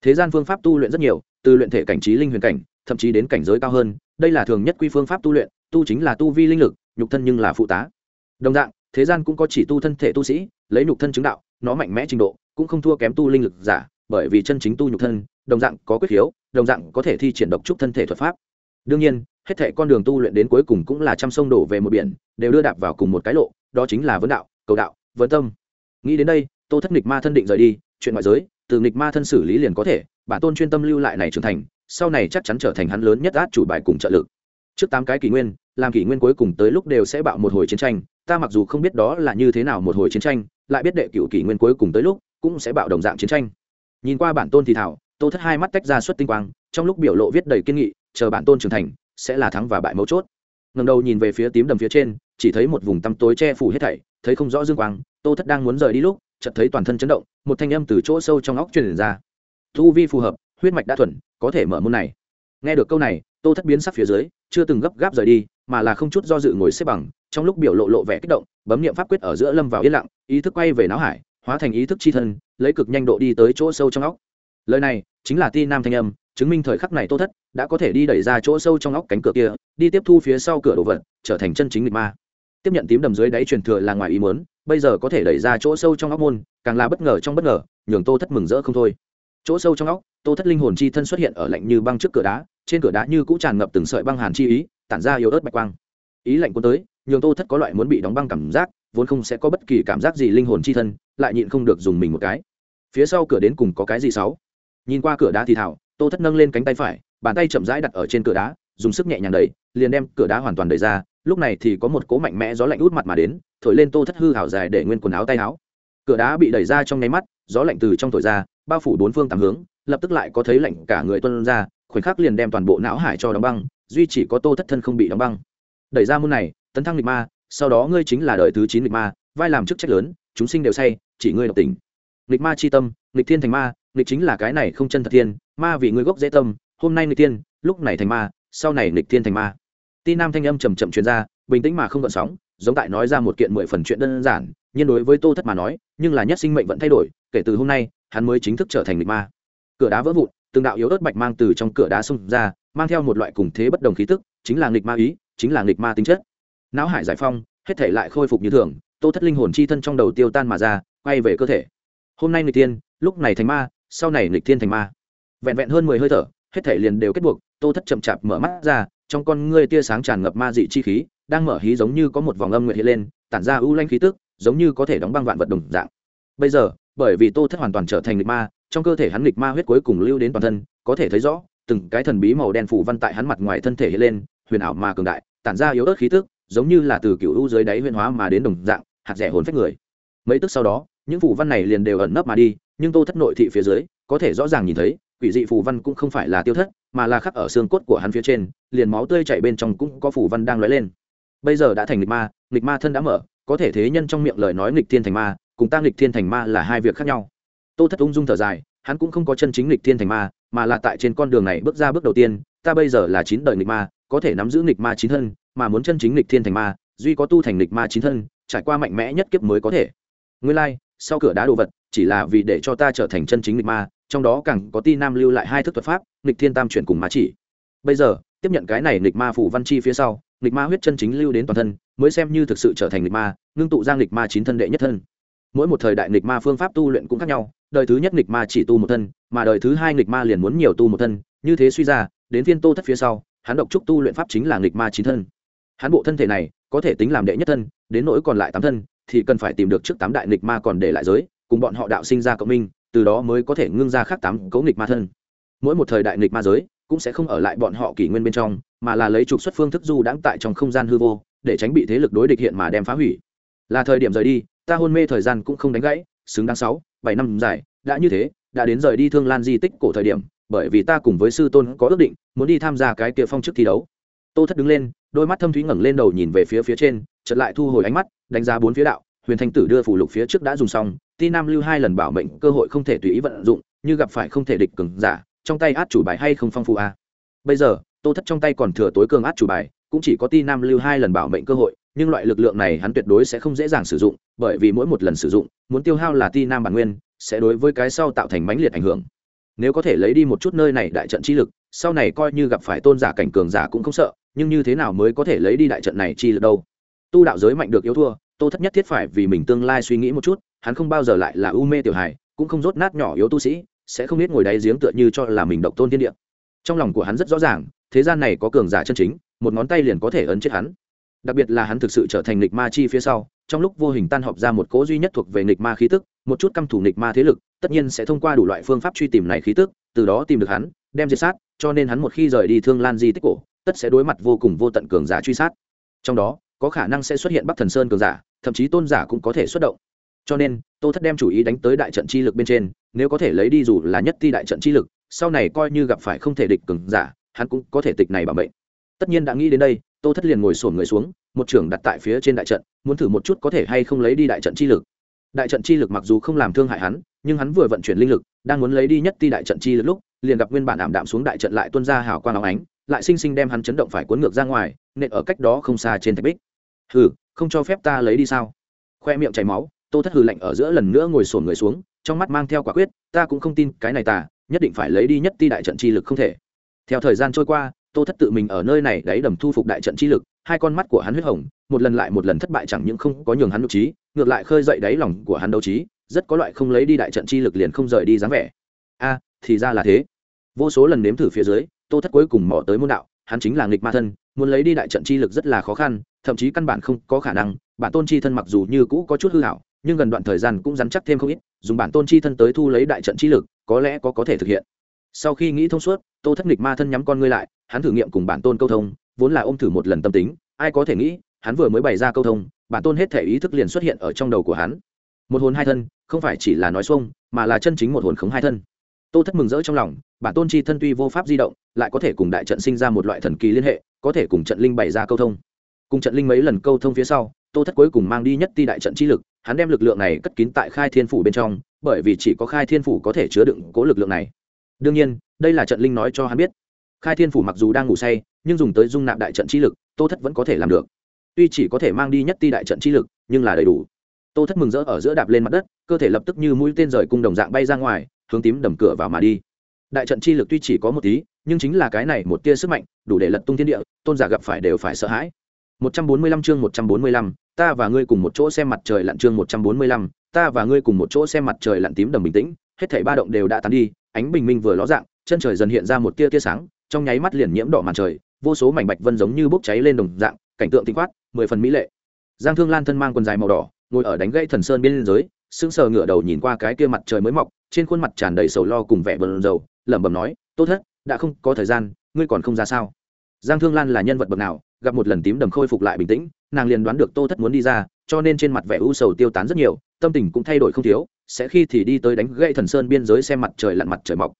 Thế gian phương pháp tu luyện rất nhiều, từ luyện thể cảnh trí linh huyền cảnh, thậm chí đến cảnh giới cao hơn, đây là thường nhất quy phương pháp tu luyện, tu chính là tu vi linh lực, nhục thân nhưng là phụ tá. Đồng dạng thế gian cũng có chỉ tu thân thể tu sĩ, lấy nhục thân chứng đạo, nó mạnh mẽ trình độ, cũng không thua kém tu linh lực giả, bởi vì chân chính tu nhục thân, đồng dạng có quyết hiếu, đồng dạng có thể thi triển độc trúc thân thể thuật pháp. Đương nhiên, hết thể con đường tu luyện đến cuối cùng cũng là trăm sông đổ về một biển, đều đưa đạp vào cùng một cái lộ, đó chính là vấn đạo, cầu đạo, vấn tâm. Nghĩ đến đây, tô thất nghịch ma thân định rời đi, chuyện ngoại giới, từ nghịch ma thân xử lý liền có thể, bản tôn chuyên tâm lưu lại này trưởng thành, sau này chắc chắn trở thành hắn lớn nhất át chủ bài cùng trợ lực. Trước tám cái kỷ nguyên, làm kỷ nguyên cuối cùng tới lúc đều sẽ bạo một hồi chiến tranh ta mặc dù không biết đó là như thế nào một hồi chiến tranh, lại biết đệ cựu kỷ nguyên cuối cùng tới lúc, cũng sẽ bạo đồng dạng chiến tranh. Nhìn qua bản tôn thì thảo, tô thất hai mắt tách ra suất tinh quang, trong lúc biểu lộ viết đầy kiên nghị, chờ bản tôn trưởng thành, sẽ là thắng và bại mấu chốt. Ngầm đầu nhìn về phía tím đầm phía trên, chỉ thấy một vùng tăm tối che phủ hết thảy, thấy không rõ dương quang, tô thất đang muốn rời đi lúc, chợt thấy toàn thân chấn động, một thanh âm từ chỗ sâu trong óc truyền ra. Thu vi phù hợp, huyết mạch đã thuần, có thể mở môn này. Nghe được câu này, tô thất biến sắc phía dưới, chưa từng gấp gáp rời đi, mà là không chút do dự ngồi xếp bằng trong lúc biểu lộ lộ vẻ kích động, bấm niệm pháp quyết ở giữa lâm vào yên lặng, ý thức quay về não hải, hóa thành ý thức chi thân, lấy cực nhanh độ đi tới chỗ sâu trong óc. Lời này chính là ti nam thanh âm, chứng minh thời khắc này tô thất đã có thể đi đẩy ra chỗ sâu trong óc cánh cửa kia, đi tiếp thu phía sau cửa đồ vật, trở thành chân chính nghịch ma. Tiếp nhận tím đầm dưới đáy truyền thừa là ngoài ý muốn, bây giờ có thể đẩy ra chỗ sâu trong óc môn, càng là bất ngờ trong bất ngờ, nhường tô thất mừng rỡ không thôi. Chỗ sâu trong óc, tô thất linh hồn chi thân xuất hiện ở lạnh như băng trước cửa đá, trên cửa đá như cũ tràn ngập từng sợi băng hàn chi ý, tản ra yếu ớt bạch quang. Ý lạnh cuốn tới nhường tô thất có loại muốn bị đóng băng cảm giác, vốn không sẽ có bất kỳ cảm giác gì linh hồn chi thân, lại nhịn không được dùng mình một cái. Phía sau cửa đến cùng có cái gì sáu? Nhìn qua cửa đá thì thảo, tô thất nâng lên cánh tay phải, bàn tay chậm rãi đặt ở trên cửa đá, dùng sức nhẹ nhàng đẩy, liền đem cửa đá hoàn toàn đẩy ra, lúc này thì có một cỗ mạnh mẽ gió lạnh út mặt mà đến, thổi lên tô thất hư hảo dài để nguyên quần áo tay áo. Cửa đá bị đẩy ra trong nháy mắt, gió lạnh từ trong thổi ra, bao phủ bốn phương tám hướng, lập tức lại có thấy lạnh cả người tuân ra, khoảnh khắc liền đem toàn bộ não hải cho đóng băng, duy chỉ có tô thất thân không bị đóng băng. Đẩy ra môn này tấn thăng lịch ma sau đó ngươi chính là đời thứ chín lịch ma vai làm chức trách lớn chúng sinh đều say chỉ ngươi độc tình. Lịch ma chi tâm lịch thiên thành ma lịch chính là cái này không chân thật thiên ma vì ngươi gốc dễ tâm hôm nay lịch tiên, lúc này thành ma sau này lịch thiên thành ma. Ti nam thanh âm trầm trầm truyền ra bình tĩnh mà không gợn sóng giống tại nói ra một kiện mười phần chuyện đơn giản nhưng đối với tô thất mà nói nhưng là nhất sinh mệnh vẫn thay đổi kể từ hôm nay hắn mới chính thức trở thành lịch ma. Cửa đá vỡ vụn từng đạo yếu ớt bạch mang từ trong cửa đá xông ra mang theo một loại cùng thế bất đồng khí tức chính là nghịch ma ý chính là nghịch ma tính chất não hải giải phong hết thể lại khôi phục như thường, tô thất linh hồn chi thân trong đầu tiêu tan mà ra, quay về cơ thể. Hôm nay nghịch tiên lúc này thành ma, sau này nghịch thiên thành ma. Vẹn vẹn hơn mười hơi thở, hết thể liền đều kết buộc, tô thất chậm chạp mở mắt ra, trong con ngươi tia sáng tràn ngập ma dị chi khí, đang mở hí giống như có một vòng âm nguyệt hiện lên, tản ra ưu lanh khí tức, giống như có thể đóng băng vạn vật đồng dạng. Bây giờ, bởi vì tô thất hoàn toàn trở thành nghịch ma, trong cơ thể hắn nghịch ma huyết cuối cùng lưu đến toàn thân, có thể thấy rõ, từng cái thần bí màu đen phủ văn tại hắn mặt ngoài thân thể hiện lên, huyền ảo mà cường đại, tản ra yếu ớt khí tức giống như là từ cựu u dưới đáy huyền hóa mà đến đồng dạng, hạt rẻ hồn phách người. Mấy tức sau đó, những phủ văn này liền đều ẩn nấp mà đi, nhưng tô thất nội thị phía dưới, có thể rõ ràng nhìn thấy, quỷ dị phủ văn cũng không phải là tiêu thất, mà là khắc ở xương cốt của hắn phía trên, liền máu tươi chảy bên trong cũng có phủ văn đang lóe lên. Bây giờ đã thành nghịch ma nghịch ma thân đã mở, có thể thế nhân trong miệng lời nói nghịch thiên thành ma, cùng ta nghịch thiên thành ma là hai việc khác nhau. Tô thất ung dung thở dài, hắn cũng không có chân chính nghịch thiên thành ma, mà là tại trên con đường này bước ra bước đầu tiên, ta bây giờ là chín đời nghịch ma, có thể nắm giữ nghịch ma chín thân mà muốn chân chính lịch thiên thành ma duy có tu thành lịch ma chín thân trải qua mạnh mẽ nhất kiếp mới có thể. Nguyên lai、like, sau cửa đá đồ vật chỉ là vì để cho ta trở thành chân chính lịch ma trong đó càng có ti nam lưu lại hai thức thuật pháp lịch thiên tam chuyển cùng ma chỉ. Bây giờ tiếp nhận cái này lịch ma phủ văn chi phía sau lịch ma huyết chân chính lưu đến toàn thân mới xem như thực sự trở thành lịch ma ngưng tụ giang lịch ma chín thân đệ nhất thân. Mỗi một thời đại lịch ma phương pháp tu luyện cũng khác nhau đời thứ nhất lịch ma chỉ tu một thân mà đời thứ hai lịch ma liền muốn nhiều tu một thân như thế suy ra đến phiên tô thất phía sau hắn độc trúc tu luyện pháp chính là nghịch ma chín thân hắn bộ thân thể này có thể tính làm đệ nhất thân, đến nỗi còn lại tám thân, thì cần phải tìm được trước tám đại nghịch ma còn để lại giới, cùng bọn họ đạo sinh ra cộng minh, từ đó mới có thể ngưng ra khác tám cấu nghịch ma thân. Mỗi một thời đại nghịch ma giới cũng sẽ không ở lại bọn họ kỷ nguyên bên trong, mà là lấy trục xuất phương thức du đãng tại trong không gian hư vô, để tránh bị thế lực đối địch hiện mà đem phá hủy. Là thời điểm rời đi, ta hôn mê thời gian cũng không đánh gãy, xứng đáng sáu, bảy năm dài, đã như thế, đã đến rời đi thương lan di tích cổ thời điểm, bởi vì ta cùng với sư tôn có ước định, muốn đi tham gia cái kia phong chức thi đấu. Tô thất đứng lên đôi mắt thâm thúy ngẩng lên đầu nhìn về phía phía trên, chợt lại thu hồi ánh mắt, đánh giá bốn phía đạo, huyền thanh tử đưa phủ lục phía trước đã dùng xong, ti nam lưu hai lần bảo mệnh cơ hội không thể tùy ý vận dụng, như gặp phải không thể địch cường giả, trong tay át chủ bài hay không phong phú a bây giờ, tô thất trong tay còn thừa tối cường át chủ bài, cũng chỉ có ti nam lưu hai lần bảo mệnh cơ hội, nhưng loại lực lượng này hắn tuyệt đối sẽ không dễ dàng sử dụng, bởi vì mỗi một lần sử dụng, muốn tiêu hao là ti nam bản nguyên, sẽ đối với cái sau tạo thành mãnh liệt ảnh hưởng. Nếu có thể lấy đi một chút nơi này đại trận chi lực, sau này coi như gặp phải tôn giả cảnh cường giả cũng không sợ nhưng như thế nào mới có thể lấy đi đại trận này chi lực đâu? Tu đạo giới mạnh được yếu thua, tô thất nhất thiết phải vì mình tương lai suy nghĩ một chút, hắn không bao giờ lại là u mê tiểu hài, cũng không rốt nát nhỏ yếu tu sĩ, sẽ không biết ngồi đáy giếng tựa như cho là mình độc tôn thiên địa. Trong lòng của hắn rất rõ ràng, thế gian này có cường giả chân chính, một ngón tay liền có thể ấn chết hắn. Đặc biệt là hắn thực sự trở thành nghịch ma chi phía sau, trong lúc vô hình tan họp ra một cố duy nhất thuộc về nghịch ma khí tức, một chút căm thủ nghịch ma thế lực, tất nhiên sẽ thông qua đủ loại phương pháp truy tìm này khí tức, từ đó tìm được hắn, đem diệt sát, cho nên hắn một khi rời đi thương lan di tích cổ tất sẽ đối mặt vô cùng vô tận cường giả truy sát. Trong đó, có khả năng sẽ xuất hiện bắc thần sơn cường giả, thậm chí tôn giả cũng có thể xuất động. Cho nên, tô thất đem chủ ý đánh tới đại trận chi lực bên trên, nếu có thể lấy đi dù là nhất ti đại trận chi lực, sau này coi như gặp phải không thể địch cường giả, hắn cũng có thể tịch này bảo bệnh tất nhiên đã nghĩ đến đây, tô thất liền ngồi sổn người xuống, một trưởng đặt tại phía trên đại trận, muốn thử một chút có thể hay không lấy đi đại trận chi lực. Đại trận chi lực mặc dù không làm thương hại hắn, nhưng hắn vừa vận chuyển linh lực, đang muốn lấy đi nhất ti đại trận chi lực lúc, liền gặp nguyên bản ảm đạm xuống đại trận lại tuôn ra hào quang áo ánh lại sinh sinh đem hắn chấn động phải cuốn ngược ra ngoài, nện ở cách đó không xa trên thạch bích. Hừ, không cho phép ta lấy đi sao? Khoe miệng chảy máu, tô thất hừ lạnh ở giữa lần nữa ngồi sổn người xuống, trong mắt mang theo quả quyết, ta cũng không tin cái này ta, nhất định phải lấy đi nhất ti đại trận chi lực không thể. Theo thời gian trôi qua, tô thất tự mình ở nơi này đáy đầm thu phục đại trận chi lực, hai con mắt của hắn huyết hồng, một lần lại một lần thất bại chẳng những không có nhường hắn nhục trí, ngược lại khơi dậy đáy lòng của hắn đấu trí, rất có loại không lấy đi đại trận chi lực liền không rời đi dáng vẻ. A, thì ra là thế. Vô số lần nếm thử phía dưới tô thất cuối cùng mò tới môn đạo, hắn chính là nghịch ma thân, muốn lấy đi đại trận chi lực rất là khó khăn, thậm chí căn bản không có khả năng, bản tôn chi thân mặc dù như cũ có chút hư hảo, nhưng gần đoạn thời gian cũng rắn chắc thêm không ít, dùng bản tôn chi thân tới thu lấy đại trận chi lực, có lẽ có có thể thực hiện. Sau khi nghĩ thông suốt, tô thất nghịch ma thân nhắm con ngươi lại, hắn thử nghiệm cùng bản tôn câu thông, vốn là ôm thử một lần tâm tính, ai có thể nghĩ, hắn vừa mới bày ra câu thông, bản tôn hết thể ý thức liền xuất hiện ở trong đầu của hắn. Một hồn hai thân, không phải chỉ là nói xuông, mà là chân chính một hồn khống hai thân tô thất mừng rỡ trong lòng, bản tôn chi thân tuy vô pháp di động, lại có thể cùng đại trận sinh ra một loại thần kỳ liên hệ, có thể cùng trận linh bày ra câu thông. Cùng trận linh mấy lần câu thông phía sau, tô thất cuối cùng mang đi nhất ti đại trận chi lực, hắn đem lực lượng này cất kín tại khai thiên phủ bên trong, bởi vì chỉ có khai thiên phủ có thể chứa đựng cố lực lượng này. Đương nhiên, đây là trận linh nói cho hắn biết. Khai thiên phủ mặc dù đang ngủ say, nhưng dùng tới dung nạp đại trận chi lực, tô thất vẫn có thể làm được. Tuy chỉ có thể mang đi nhất ti đại trận chi lực, nhưng là đầy đủ. Tô thất mừng rỡ ở giữa đạp lên mặt đất, cơ thể lập tức như mũi tên rời cung đồng dạng bay ra ngoài hướng tím đầm cửa vào mà đi. Đại trận chi lực tuy chỉ có một tí nhưng chính là cái này một tia sức mạnh đủ để lật tung thiên địa tôn giả gặp phải đều phải sợ hãi. 145 chương 145, ta và ngươi cùng một chỗ xem mặt trời lặn chương 145, ta và ngươi cùng một chỗ xem mặt trời lặn tím đầm bình tĩnh hết thảy ba động đều đã tan đi ánh bình minh vừa ló dạng chân trời dần hiện ra một tia tia sáng trong nháy mắt liền nhiễm đỏ màn trời vô số mảnh bạch vân giống như bốc cháy lên đồng dạng cảnh tượng tinh quát mười phần mỹ lệ. Giang thương lan thân mang quần dài màu đỏ ngồi ở đánh gãy thần sơn bên giới sững sờ ngửa đầu nhìn qua cái kia mặt trời mới mọc trên khuôn mặt tràn đầy sầu lo cùng vẻ bờn dầu lẩm bẩm nói, tốt thất, đã không có thời gian, ngươi còn không ra sao? Giang thương lan là nhân vật bậc nào, gặp một lần tím đầm khôi phục lại bình tĩnh, nàng liền đoán được tô thất muốn đi ra, cho nên trên mặt vẻ u sầu tiêu tán rất nhiều, tâm tình cũng thay đổi không thiếu, sẽ khi thì đi tới đánh gậy thần sơn biên giới xem mặt trời lặn mặt trời mọc.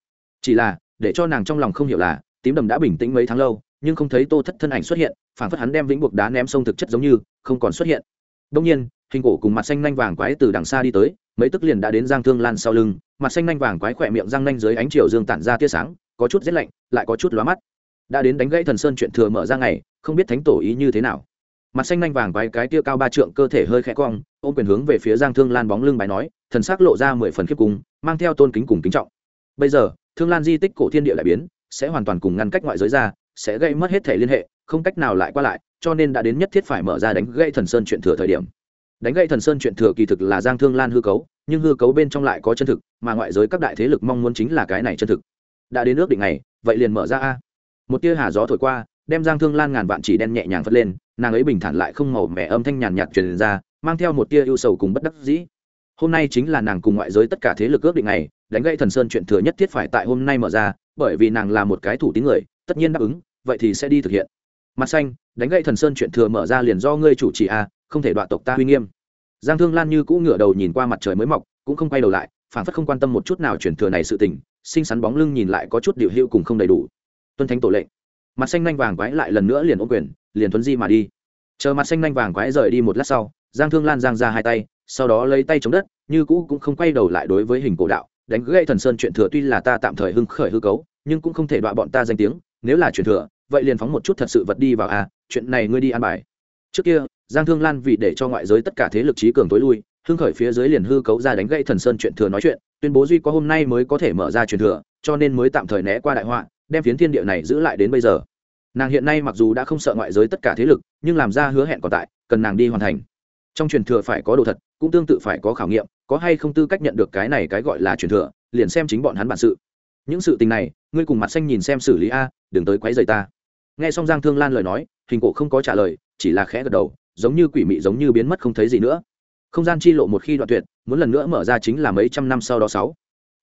Chỉ là, để cho nàng trong lòng không hiểu là, tím đầm đã bình tĩnh mấy tháng lâu, nhưng không thấy tô thất thân ảnh xuất hiện phản phất hắn đem vĩnh buộc đá ném sông thực chất giống như, không còn xuất hiện. Đông nhiên, hình cổ cùng mặt xanh nanh vàng quái từ đằng xa đi tới mấy tức liền đã đến giang thương lan sau lưng, mặt xanh nanh vàng quái khỏe miệng răng nanh dưới ánh chiều dương tản ra tia sáng, có chút rét lạnh, lại có chút lóa mắt. Đã đến đánh gãy thần sơn chuyện thừa mở ra ngày, không biết thánh tổ ý như thế nào. Mặt xanh nanh vàng quái cái tia cao ba trượng cơ thể hơi khẽ cong, ôm quyền hướng về phía giang thương lan bóng lưng bài nói, thần sắc lộ ra mười phần khiếp cung, mang theo tôn kính cùng kính trọng. Bây giờ, thương lan di tích cổ thiên địa đại biến, sẽ hoàn toàn cùng ngăn cách ngoại giới ra, sẽ gây mất hết thể liên hệ, không cách nào lại qua lại, cho nên đã đến nhất thiết phải mở ra đánh gãy thần sơn chuyện thừa thời điểm đánh gậy thần sơn chuyện thừa kỳ thực là giang thương lan hư cấu, nhưng hư cấu bên trong lại có chân thực, mà ngoại giới các đại thế lực mong muốn chính là cái này chân thực. Đã đến nước định này vậy liền mở ra a. Một tia hà gió thổi qua, đem giang thương lan ngàn vạn chỉ đen nhẹ nhàng phất lên, nàng ấy bình thản lại không màu mẻ âm thanh nhàn nhạt truyền ra, mang theo một tia ưu sầu cùng bất đắc dĩ. Hôm nay chính là nàng cùng ngoại giới tất cả thế lực ước định này đánh gãy thần sơn chuyện thừa nhất thiết phải tại hôm nay mở ra, bởi vì nàng là một cái thủ tín người, tất nhiên đáp ứng, vậy thì sẽ đi thực hiện. Mặt xanh, đánh gãy thần sơn chuyện thừa mở ra liền do ngươi chủ trì a không thể đoạn tộc ta uy nghiêm. Giang thương lan như cũ ngửa đầu nhìn qua mặt trời mới mọc, cũng không quay đầu lại, phản phất không quan tâm một chút nào chuyển thừa này sự tình, xinh xắn bóng lưng nhìn lại có chút điệu hữu cùng không đầy đủ. Tuân thánh tổ lệnh. Mặt xanh nhanh vàng quái lại lần nữa liền ôm quyền, liền thuấn di mà đi. Chờ mặt xanh nhanh vàng quái rời đi một lát sau, giang thương lan giang ra hai tay, sau đó lấy tay chống đất, như cũ cũng không quay đầu lại đối với hình cổ đạo, đánh gãy thần sơn chuyện thừa tuy là ta tạm thời hưng khởi hư cấu, nhưng cũng không thể đọa bọn ta danh tiếng, nếu là chuyện thừa, vậy liền phóng một chút thật sự vật đi vào à chuyện này ngươi đi ăn bài. Trước kia giang thương lan vì để cho ngoại giới tất cả thế lực trí cường tối lui, hưng khởi phía dưới liền hư cấu ra đánh gãy thần sơn chuyện thừa nói chuyện, tuyên bố duy có hôm nay mới có thể mở ra chuyện thừa, cho nên mới tạm thời né qua đại họa, đem phiến thiên địa này giữ lại đến bây giờ. Nàng hiện nay mặc dù đã không sợ ngoại giới tất cả thế lực, nhưng làm ra hứa hẹn còn tại, cần nàng đi hoàn thành. Trong truyền thừa phải có đồ thật, cũng tương tự phải có khảo nghiệm, có hay không tư cách nhận được cái này cái gọi là truyền thừa, liền xem chính bọn hắn bản sự. Những sự tình này, ngươi cùng mặt xanh nhìn xem xử lý a, đừng tới quấy rầy ta. Nghe xong giang thương lan lời nói, hình cổ không có trả lời, chỉ là khẽ gật đầu giống như quỷ mị giống như biến mất không thấy gì nữa. Không gian chi lộ một khi đoạn tuyệt, muốn lần nữa mở ra chính là mấy trăm năm sau đó sáu.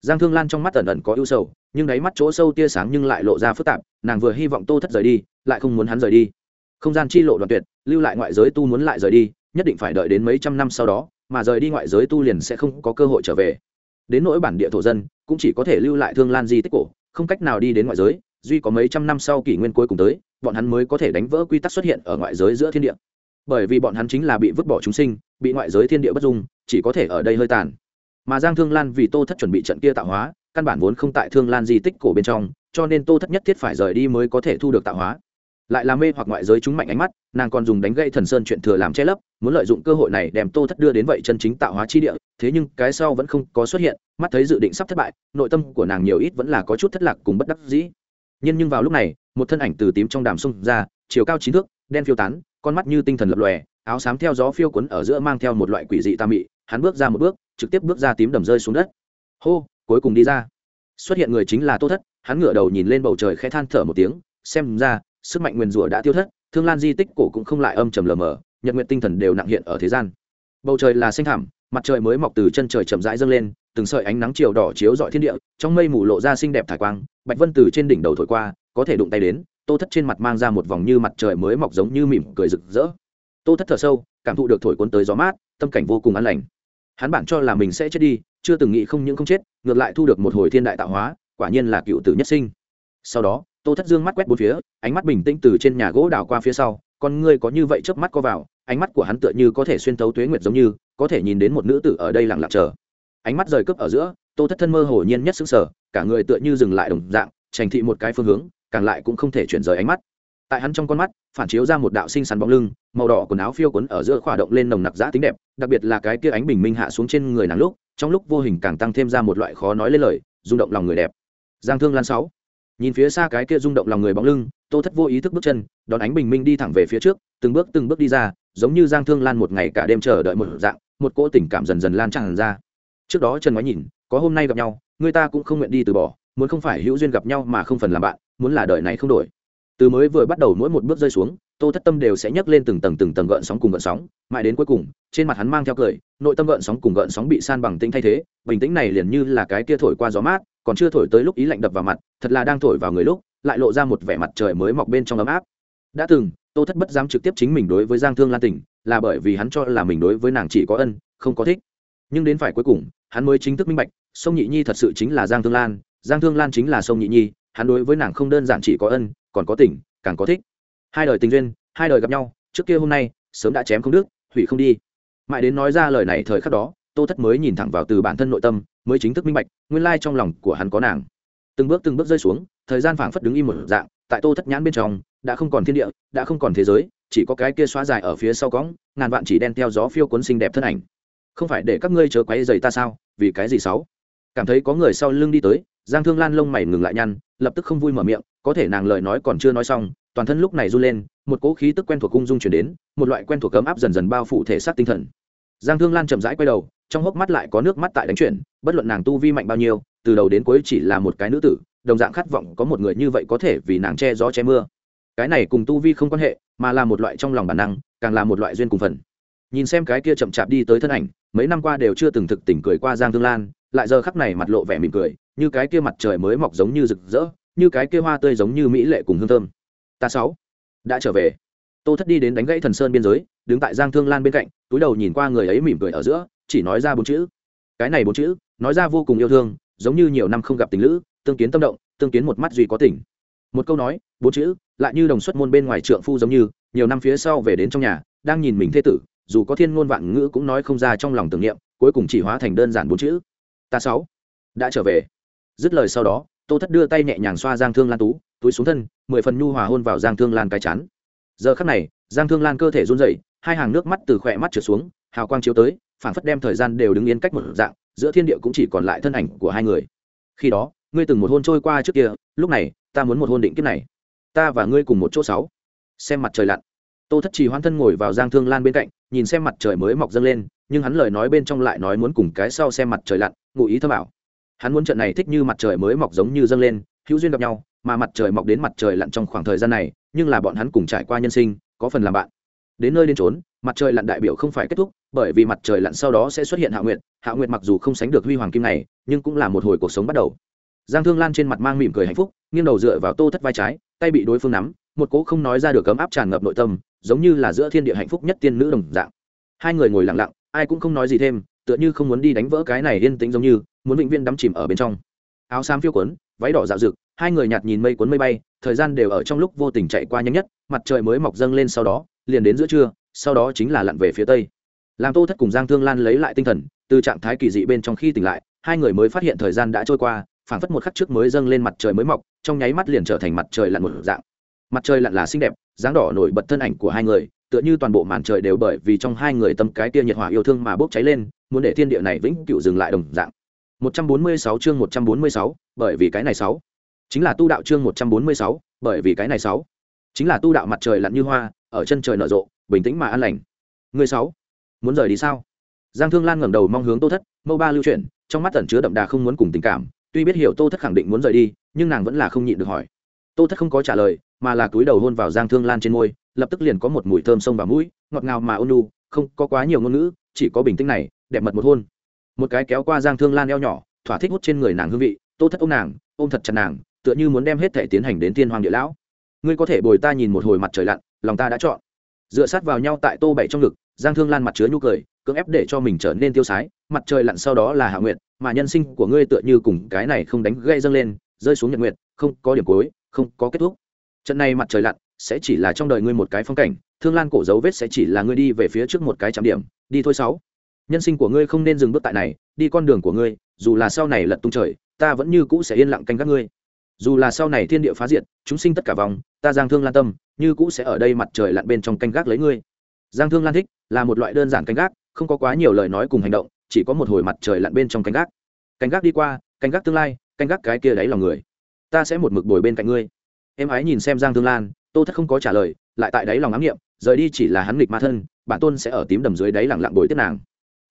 Giang thương lan trong mắt ẩn ẩn có ưu sầu, nhưng đáy mắt chỗ sâu tia sáng nhưng lại lộ ra phức tạp, nàng vừa hy vọng tô thất rời đi, lại không muốn hắn rời đi. Không gian chi lộ đoạn tuyệt, lưu lại ngoại giới tu muốn lại rời đi, nhất định phải đợi đến mấy trăm năm sau đó, mà rời đi ngoại giới tu liền sẽ không có cơ hội trở về. Đến nỗi bản địa thổ dân, cũng chỉ có thể lưu lại thương lan di tích cổ, không cách nào đi đến ngoại giới, duy có mấy trăm năm sau kỷ nguyên cuối cùng tới, bọn hắn mới có thể đánh vỡ quy tắc xuất hiện ở ngoại giới giữa thiên địa bởi vì bọn hắn chính là bị vứt bỏ chúng sinh, bị ngoại giới thiên địa bất dung, chỉ có thể ở đây hơi tàn. Mà giang thương lan vì tô thất chuẩn bị trận kia tạo hóa, căn bản vốn không tại thương lan di tích cổ bên trong, cho nên tô thất nhất thiết phải rời đi mới có thể thu được tạo hóa. Lại là mê hoặc ngoại giới chúng mạnh ánh mắt, nàng còn dùng đánh gây thần sơn chuyện thừa làm che lấp, muốn lợi dụng cơ hội này đem tô thất đưa đến vậy chân chính tạo hóa chi địa, thế nhưng cái sau vẫn không có xuất hiện, mắt thấy dự định sắp thất bại, nội tâm của nàng nhiều ít vẫn là có chút thất lạc cùng bất đắc dĩ. Nhưng nhưng vào lúc này, một thân ảnh từ tím trong đàm sông ra, chiều cao chín thước, đen phiêu tán con mắt như tinh thần lập lòe, áo xám theo gió phiêu quấn ở giữa mang theo một loại quỷ dị tà mị, hắn bước ra một bước, trực tiếp bước ra tím đầm rơi xuống đất. Hô, cuối cùng đi ra. Xuất hiện người chính là tô thất, hắn ngửa đầu nhìn lên bầu trời khẽ than thở một tiếng, xem ra, sức mạnh nguyền rủa đã tiêu thất, thương lan di tích cổ cũng không lại âm trầm lờ mờ, nhật nguyện tinh thần đều nặng hiện ở thế gian. Bầu trời là xanh thảm mặt trời mới mọc từ chân trời chậm rãi dâng lên, từng sợi ánh nắng chiều đỏ chiếu rọi thiên địa, trong mây mù lộ ra xinh đẹp thải quang, bạch vân từ trên đỉnh đầu thổi qua, có thể đụng tay đến tô thất trên mặt mang ra một vòng như mặt trời mới mọc giống như mỉm cười rực rỡ. Tô thất thở sâu, cảm thụ được thổi cuốn tới gió mát, tâm cảnh vô cùng an lành. Hắn bản cho là mình sẽ chết đi, chưa từng nghĩ không những không chết, ngược lại thu được một hồi thiên đại tạo hóa, quả nhiên là cựu tử nhất sinh. Sau đó, tô thất dương mắt quét bốn phía, ánh mắt bình tĩnh từ trên nhà gỗ đào qua phía sau, con ngươi có như vậy chớp mắt co vào, ánh mắt của hắn tựa như có thể xuyên thấu tuế nguyệt giống như, có thể nhìn đến một nữ tử ở đây lặng lặng chờ. Ánh mắt rời cướp ở giữa, tô thất thân mơ hồ nhiên nhất sững sờ, cả người tựa như dừng lại đồng dạng trành thị một cái phương hướng càng lại cũng không thể chuyển rời ánh mắt. Tại hắn trong con mắt, phản chiếu ra một đạo sinh sắn bóng lưng, màu đỏ quần áo phiêu quấn ở giữa khỏa động lên nồng nặc giã tính đẹp, đặc biệt là cái kia ánh bình minh hạ xuống trên người nàng lúc, trong lúc vô hình càng tăng thêm ra một loại khó nói lên lời, rung động lòng người đẹp. Giang thương lan sáu. Nhìn phía xa cái kia rung động lòng người bóng lưng, tô thất vô ý thức bước chân, đón ánh bình minh đi thẳng về phía trước, từng bước từng bước đi ra, giống như giang thương lan một ngày cả đêm chờ đợi một dạng, một cỗ tình cảm dần dần lan tràn ra. Trước đó trần nói nhìn, có hôm nay gặp nhau, người ta cũng không nguyện đi từ bỏ, muốn không phải hữu duyên gặp nhau mà không phần làm bạn muốn là đời này không đổi. Từ mới vừa bắt đầu mỗi một bước rơi xuống, tô thất tâm đều sẽ nhấc lên từng tầng từng tầng gợn sóng cùng gợn sóng, mãi đến cuối cùng, trên mặt hắn mang theo cười, nội tâm gợn sóng cùng gợn sóng bị san bằng tĩnh thay thế, bình tĩnh này liền như là cái kia thổi qua gió mát, còn chưa thổi tới lúc ý lạnh đập vào mặt, thật là đang thổi vào người lúc, lại lộ ra một vẻ mặt trời mới mọc bên trong ấm áp. Đã từng, tô thất bất dám trực tiếp chính mình đối với giang thương lan tình là bởi vì hắn cho là mình đối với nàng chỉ có ân, không có thích. Nhưng đến phải cuối cùng, hắn mới chính thức minh bạch, sông nhị nhi thật sự chính là giang thương lan, giang thương lan chính là sông nhị nhi hắn đối với nàng không đơn giản chỉ có ân, còn có tình, càng có thích. Hai đời tình duyên, hai đời gặp nhau, trước kia hôm nay, sớm đã chém không đứt, hủy không đi. Mãi đến nói ra lời này thời khắc đó, tô thất mới nhìn thẳng vào từ bản thân nội tâm, mới chính thức minh bạch, nguyên lai trong lòng của hắn có nàng. Từng bước từng bước rơi xuống, thời gian phảng phất đứng im một dạng, tại tô thất nhãn bên trong, đã không còn thiên địa, đã không còn thế giới, chỉ có cái kia xóa dài ở phía sau cõng, ngàn vạn chỉ đen theo gió phiêu cuốn xinh đẹp thân ảnh. Không phải để các ngươi chớ quấy giày ta sao? Vì cái gì xấu cảm thấy có người sau lưng đi tới giang thương lan lông mày ngừng lại nhăn, lập tức không vui mở miệng, có thể nàng lời nói còn chưa nói xong, toàn thân lúc này run lên, một cỗ khí tức quen thuộc cung dung chuyển đến, một loại quen thuộc cấm áp dần dần bao phủ thể xác tinh thần. Giang thương lan chậm rãi quay đầu, trong hốc mắt lại có nước mắt tại đánh chuyển, bất luận nàng tu vi mạnh bao nhiêu, từ đầu đến cuối chỉ là một cái nữ tử, đồng dạng khát vọng có một người như vậy có thể vì nàng che gió che mưa. Cái này cùng tu vi không quan hệ, mà là một loại trong lòng bản năng, càng là một loại duyên cùng phần. Nhìn xem cái kia chậm chạp đi tới thân ảnh, mấy năm qua đều chưa từng thực tỉnh cười qua giang thương lan lại giờ khắc này mặt lộ vẻ mỉm cười, như cái kia mặt trời mới mọc giống như rực rỡ, như cái kia hoa tươi giống như mỹ lệ cùng hương thơm. Ta sáu, đã trở về. Tô thất đi đến đánh gãy thần sơn biên giới, đứng tại giang thương lan bên cạnh, túi đầu nhìn qua người ấy mỉm cười ở giữa, chỉ nói ra bốn chữ. Cái này bốn chữ, nói ra vô cùng yêu thương, giống như nhiều năm không gặp tình lữ, tương kiến tâm động, tương kiến một mắt duy có tình. Một câu nói, bốn chữ, lại như đồng xuất môn bên ngoài trượng phu giống như, nhiều năm phía sau về đến trong nhà, đang nhìn mình thê tử, dù có thiên ngôn vạn ngữ cũng nói không ra trong lòng tưởng niệm, cuối cùng chỉ hóa thành đơn giản bốn chữ ta sáu. Đã trở về. Dứt lời sau đó, tô thất đưa tay nhẹ nhàng xoa giang thương lan tú, túi xuống thân, mười phần nhu hòa hôn vào giang thương lan cái chán. Giờ khắc này, giang thương lan cơ thể run rẩy, hai hàng nước mắt từ khỏe mắt trượt xuống, hào quang chiếu tới, phảng phất đem thời gian đều đứng yên cách một dạng, giữa thiên địa cũng chỉ còn lại thân ảnh của hai người. Khi đó, ngươi từng một hôn trôi qua trước kia, lúc này, ta muốn một hôn định kiếp này. Ta và ngươi cùng một chỗ sáu. Xem mặt trời lặn. Tô thất trì hoan thân ngồi vào giang thương lan bên cạnh nhìn xem mặt trời mới mọc dâng lên, nhưng hắn lời nói bên trong lại nói muốn cùng cái sau xem mặt trời lặn, ngụ ý thơ bảo hắn muốn trận này thích như mặt trời mới mọc giống như dâng lên, hữu duyên gặp nhau, mà mặt trời mọc đến mặt trời lặn trong khoảng thời gian này, nhưng là bọn hắn cùng trải qua nhân sinh, có phần làm bạn. Đến nơi đến trốn mặt trời lặn đại biểu không phải kết thúc, bởi vì mặt trời lặn sau đó sẽ xuất hiện hạ nguyệt hạ nguyệt mặc dù không sánh được huy hoàng kim này, nhưng cũng là một hồi cuộc sống bắt đầu. Giang thương lan trên mặt mang mỉm cười hạnh phúc, nghiêng đầu dựa vào tô thất vai trái, tay bị đối phương nắm một cỗ không nói ra được cấm áp tràn ngập nội tâm, giống như là giữa thiên địa hạnh phúc nhất tiên nữ đồng dạng. Hai người ngồi lặng lặng, ai cũng không nói gì thêm, tựa như không muốn đi đánh vỡ cái này yên tĩnh giống như, muốn vĩnh viên đắm chìm ở bên trong. Áo xám phiêu quấn, váy đỏ dạo rực, hai người nhạt nhìn mây cuốn mây bay, thời gian đều ở trong lúc vô tình chạy qua nhanh nhất, mặt trời mới mọc dâng lên sau đó, liền đến giữa trưa, sau đó chính là lặn về phía tây. Làm tô thất cùng giang thương lan lấy lại tinh thần, từ trạng thái kỳ dị bên trong khi tỉnh lại, hai người mới phát hiện thời gian đã trôi qua, phảng phất một khắc trước mới dâng lên mặt trời mới mọc, trong nháy mắt liền trở thành mặt trời lặn một dạng mặt trời lặn là xinh đẹp dáng đỏ nổi bật thân ảnh của hai người tựa như toàn bộ màn trời đều bởi vì trong hai người tâm cái tia nhiệt hỏa yêu thương mà bốc cháy lên muốn để thiên địa này vĩnh cửu dừng lại đồng dạng. 146 chương 146, bởi vì cái này sáu. Chính là tu đạo chương 146, bởi vì cái này sáu. Chính là tu đạo mặt trời lặn như hoa ở chân trời nở rộ bình tĩnh mà an lành. Người sáu muốn rời đi sao? Giang thương lan ngẩng đầu mong hướng tô thất mâu ba lưu chuyển trong mắt tẩn chứa đậm đà không muốn cùng tình cảm tuy biết hiểu tô thất khẳng định muốn rời đi nhưng nàng vẫn là không nhịn được hỏi tô thất không có trả lời mà là cúi đầu hôn vào giang thương lan trên môi lập tức liền có một mùi thơm sông vào mũi ngọt ngào mà ôn nu không có quá nhiều ngôn ngữ chỉ có bình tĩnh này đẹp mật một hôn. Một cái kéo qua giang thương lan eo nhỏ thỏa thích hút trên người nàng hương vị tô thất ôm nàng ôm thật chặt nàng tựa như muốn đem hết thể tiến hành đến thiên hoàng địa lão. Ngươi có thể bồi ta nhìn một hồi mặt trời lặn lòng ta đã chọn. Dựa sát vào nhau tại tô bảy trong ngực giang thương lan mặt chứa nhu cười cưỡng ép để cho mình trở nên tiêu sái mặt trời lặn sau đó là hạ nguyện, mà nhân sinh của ngươi tựa như cùng cái này không đánh gây dâng lên rơi xuống nhật nguyện, không có điểm cuối không có kết thúc. Trận này mặt trời lặn sẽ chỉ là trong đời ngươi một cái phong cảnh, thương lan cổ dấu vết sẽ chỉ là ngươi đi về phía trước một cái chạm điểm, đi thôi sáu. Nhân sinh của ngươi không nên dừng bước tại này, đi con đường của ngươi, dù là sau này lật tung trời, ta vẫn như cũ sẽ yên lặng canh các ngươi. Dù là sau này thiên địa phá diệt, chúng sinh tất cả vòng, ta giang thương lan tâm, như cũ sẽ ở đây mặt trời lặn bên trong canh gác lấy ngươi. Giang thương lan thích, là một loại đơn giản canh gác, không có quá nhiều lời nói cùng hành động, chỉ có một hồi mặt trời lặn bên trong canh gác. Canh gác đi qua, canh gác tương lai, canh gác cái kia đáy lòng người ta sẽ một mực bồi bên cạnh ngươi. Em ái nhìn xem giang thương lan, tô thất không có trả lời, lại tại đáy lòng ám nghiệm rời đi chỉ là hắn nghịch ma thân, bản tôn sẽ ở tím đầm dưới đáy lặng lặng bồi tiếp nàng.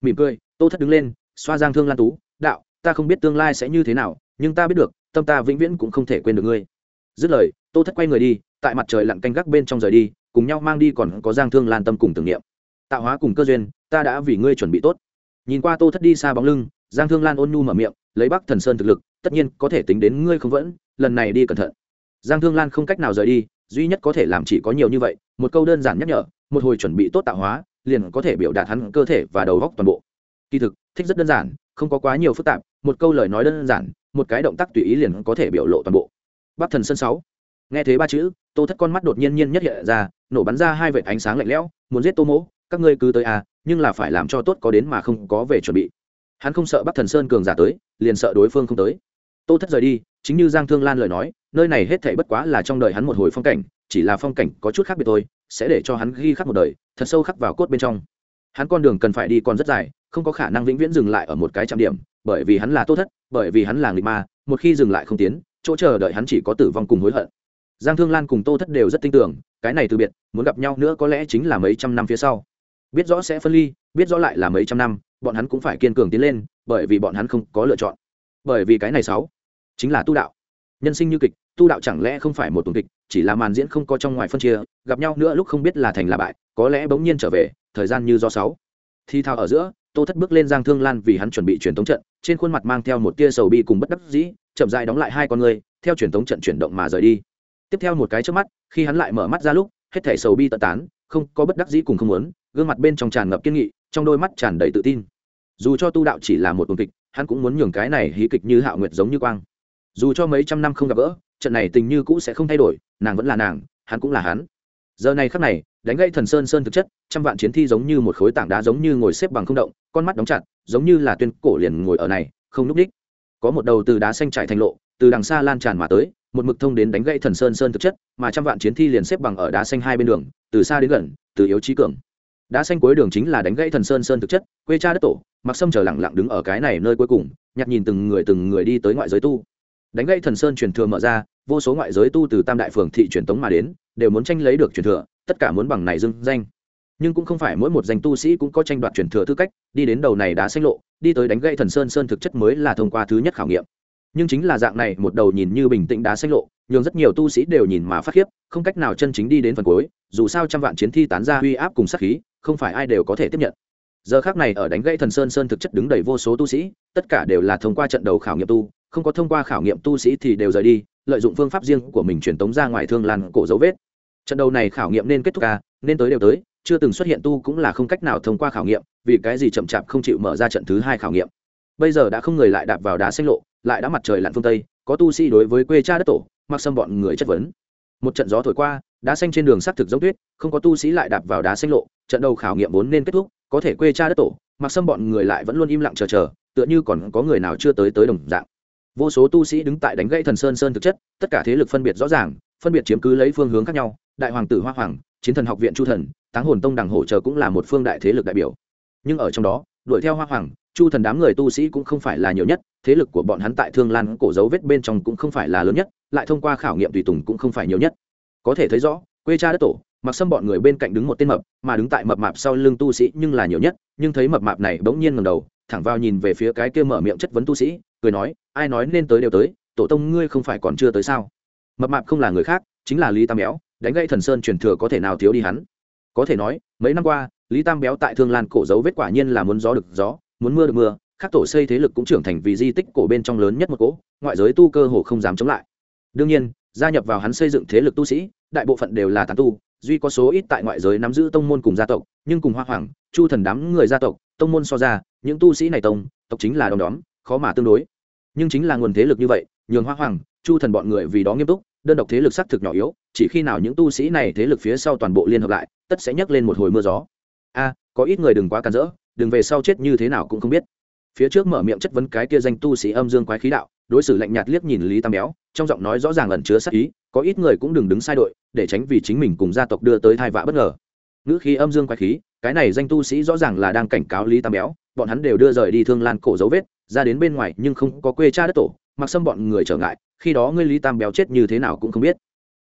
Mỉm cười, tô thất đứng lên, xoa giang thương lan tú, đạo, ta không biết tương lai sẽ như thế nào, nhưng ta biết được, tâm ta vĩnh viễn cũng không thể quên được ngươi. Dứt lời, tô thất quay người đi, tại mặt trời lặn canh gác bên trong rời đi, cùng nhau mang đi còn có giang thương lan tâm cùng tưởng niệm. Tạo hóa cùng cơ duyên, ta đã vì ngươi chuẩn bị tốt. Nhìn qua tô thất đi xa bóng lưng, giang thương lan ôn nhu mở miệng, lấy bắc thần sơn thực lực tất nhiên có thể tính đến ngươi không vẫn, lần này đi cẩn thận. Giang thương lan không cách nào rời đi, duy nhất có thể làm chỉ có nhiều như vậy, một câu đơn giản nhắc nhở, một hồi chuẩn bị tốt tạo hóa, liền có thể biểu đạt hắn cơ thể và đầu góc toàn bộ. Kỳ thực, thích rất đơn giản, không có quá nhiều phức tạp, một câu lời nói đơn giản, một cái động tác tùy ý liền có thể biểu lộ toàn bộ. Bắc thần sơn sáu. Nghe thấy ba chữ, tô thất con mắt đột nhiên nhiên nhất hiện ra, nổ bắn ra hai vệt ánh sáng lạnh lẽo, muốn giết tô mỗ, các ngươi cứ tới à nhưng là phải làm cho tốt có đến mà không có về chuẩn bị. Hắn không sợ bắc thần sơn cường giả tới, liền sợ đối phương không tới tô thất rời đi, chính như giang thương lan lời nói, nơi này hết thảy bất quá là trong đời hắn một hồi phong cảnh, chỉ là phong cảnh có chút khác biệt thôi, sẽ để cho hắn ghi khắc một đời, thật sâu khắc vào cốt bên trong. Hắn con đường cần phải đi còn rất dài, không có khả năng vĩnh viễn dừng lại ở một cái trạm điểm, bởi vì hắn là tô thất, bởi vì hắn là nghịch ma, một khi dừng lại không tiến, chỗ chờ đợi hắn chỉ có tử vong cùng hối hận. Giang thương lan cùng tô thất đều rất tin tưởng, cái này từ biệt, muốn gặp nhau nữa có lẽ chính là mấy trăm năm phía sau. Biết rõ sẽ phân ly, biết rõ lại là mấy trăm năm, bọn hắn cũng phải kiên cường tiến lên, bởi vì bọn hắn không có lựa chọn. Bởi vì cái này sáu chính là tu đạo. Nhân sinh như kịch, tu đạo chẳng lẽ không phải một tuần kịch, chỉ là màn diễn không có trong ngoài phân chia, gặp nhau nữa lúc không biết là thành là bại, có lẽ bỗng nhiên trở về, thời gian như do sáu. Thi thao ở giữa, tô thất bước lên giang thương lan vì hắn chuẩn bị truyền thống trận, trên khuôn mặt mang theo một tia sầu bi cùng bất đắc dĩ, chậm dài đóng lại hai con người, theo truyền thống trận chuyển động mà rời đi. Tiếp theo một cái trước mắt, khi hắn lại mở mắt ra lúc, hết thể sầu bi tận tán, không có bất đắc dĩ cùng không muốn, gương mặt bên trong tràn ngập kiên nghị, trong đôi mắt tràn đầy tự tin. Dù cho tu đạo chỉ là một tuần kịch, hắn cũng muốn nhường cái này hí kịch như hạo nguyệt giống như quang dù cho mấy trăm năm không gặp gỡ, trận này tình như cũ sẽ không thay đổi, nàng vẫn là nàng, hắn cũng là hắn. Giờ này khắc này, đánh gãy thần sơn sơn thực chất, trăm vạn chiến thi giống như một khối tảng đá giống như ngồi xếp bằng không động, con mắt đóng chặt, giống như là tuyên cổ liền ngồi ở này, không núp đích. Có một đầu từ đá xanh trải thành lộ, từ đằng xa lan tràn mà tới, một mực thông đến đánh gãy thần sơn sơn thực chất, mà trăm vạn chiến thi liền xếp bằng ở đá xanh hai bên đường, từ xa đến gần, từ yếu trí cường. Đá xanh cuối đường chính là đánh gãy thần sơn sơn thực chất, quê cha đất tổ, mặc sâm chờ lặng lặng đứng ở cái này nơi cuối cùng, nhặt nhìn từng người từng người đi tới ngoại giới tu đánh gãy thần sơn truyền thừa mở ra, vô số ngoại giới tu từ tam đại phường thị truyền tống mà đến, đều muốn tranh lấy được truyền thừa, tất cả muốn bằng này dưng danh. Nhưng cũng không phải mỗi một danh tu sĩ cũng có tranh đoạt truyền thừa tư cách, đi đến đầu này đá xanh lộ, đi tới đánh gãy thần sơn sơn thực chất mới là thông qua thứ nhất khảo nghiệm. Nhưng chính là dạng này, một đầu nhìn như bình tĩnh đá xanh lộ, nhường rất nhiều tu sĩ đều nhìn mà phát khiếp, không cách nào chân chính đi đến phần cuối, dù sao trăm vạn chiến thi tán ra uy áp cùng sát khí, không phải ai đều có thể tiếp nhận. Giờ khác này ở đánh gãy thần sơn sơn thực chất đứng đầy vô số tu sĩ, tất cả đều là thông qua trận đầu khảo nghiệm tu không có thông qua khảo nghiệm tu sĩ thì đều rời đi, lợi dụng phương pháp riêng của mình truyền tống ra ngoài thương làn cổ dấu vết. Trận đầu này khảo nghiệm nên kết thúc ca nên tới đều tới, chưa từng xuất hiện tu cũng là không cách nào thông qua khảo nghiệm, vì cái gì chậm chạp không chịu mở ra trận thứ hai khảo nghiệm. Bây giờ đã không người lại đạp vào đá xanh lộ, lại đã mặt trời lặn phương tây, có tu sĩ đối với quê cha đất tổ, mặc xâm bọn người chất vấn. Một trận gió thổi qua, đá xanh trên đường xác thực giống tuyết, không có tu sĩ lại đạp vào đá xanh lộ, trận đầu khảo nghiệm vốn nên kết thúc, có thể quê cha đất tổ, mặc xâm bọn người lại vẫn luôn im lặng chờ chờ, tựa như còn có người nào chưa tới tới đồng dạng vô số tu sĩ đứng tại đánh gãy thần sơn sơn thực chất, tất cả thế lực phân biệt rõ ràng, phân biệt chiếm cứ lấy phương hướng khác nhau, đại hoàng tử hoa hoàng, chiến thần học viện chu thần, táng hồn tông đằng hỗ trợ cũng là một phương đại thế lực đại biểu. Nhưng ở trong đó, đuổi theo hoa hoàng, chu thần đám người tu sĩ cũng không phải là nhiều nhất, thế lực của bọn hắn tại thương lan cổ dấu vết bên trong cũng không phải là lớn nhất, lại thông qua khảo nghiệm tùy tùng cũng không phải nhiều nhất. Có thể thấy rõ, quê cha đất tổ mặc xâm bọn người bên cạnh đứng một tên mập, mà đứng tại mập mạp sau lưng tu sĩ nhưng là nhiều nhất, nhưng thấy mập mạp này bỗng nhiên ngầm đầu thẳng vào nhìn về phía cái kia mở miệng chất vấn tu sĩ, cười nói, ai nói nên tới đều tới, tổ tông ngươi không phải còn chưa tới sao? Mập mạp không là người khác, chính là lý tam béo, đánh gây thần sơn truyền thừa có thể nào thiếu đi hắn? Có thể nói, mấy năm qua, lý tam béo tại thương lan cổ dấu vết quả nhiên là muốn gió được gió, muốn mưa được mưa các tổ xây thế lực cũng trưởng thành vì di tích cổ bên trong lớn nhất một cỗ, ngoại giới tu cơ hồ không dám chống lại. Đương nhiên, gia nhập vào hắn xây dựng thế lực tu sĩ, đại bộ phận đều là tán tu duy có số ít tại ngoại giới nắm giữ tông môn cùng gia tộc, nhưng cùng hoa hoàng, chu thần đám người gia tộc, tông môn so ra, những tu sĩ này tông, tộc chính là đom đóm, khó mà tương đối. Nhưng chính là nguồn thế lực như vậy, nhường hoa hoàng, chu thần bọn người vì đó nghiêm túc, đơn độc thế lực xác thực nhỏ yếu, chỉ khi nào những tu sĩ này thế lực phía sau toàn bộ liên hợp lại, tất sẽ nhấc lên một hồi mưa gió. A, có ít người đừng quá cản rỡ, đừng về sau chết như thế nào cũng không biết. Phía trước mở miệng chất vấn cái kia danh tu sĩ âm dương quái khí đạo đối xử lạnh nhạt liếc nhìn lý tam béo, trong giọng nói rõ ràng ẩn chứa sắc ý, có ít người cũng đừng đứng sai đội, để tránh vì chính mình cùng gia tộc đưa tới thai vạ bất ngờ. Ngữ khí âm dương quái khí, cái này danh tu sĩ rõ ràng là đang cảnh cáo lý tam béo, bọn hắn đều đưa rời đi thương lan cổ dấu vết, ra đến bên ngoài nhưng không có quê cha đất tổ, mặc xâm bọn người trở ngại, khi đó ngươi lý tam béo chết như thế nào cũng không biết.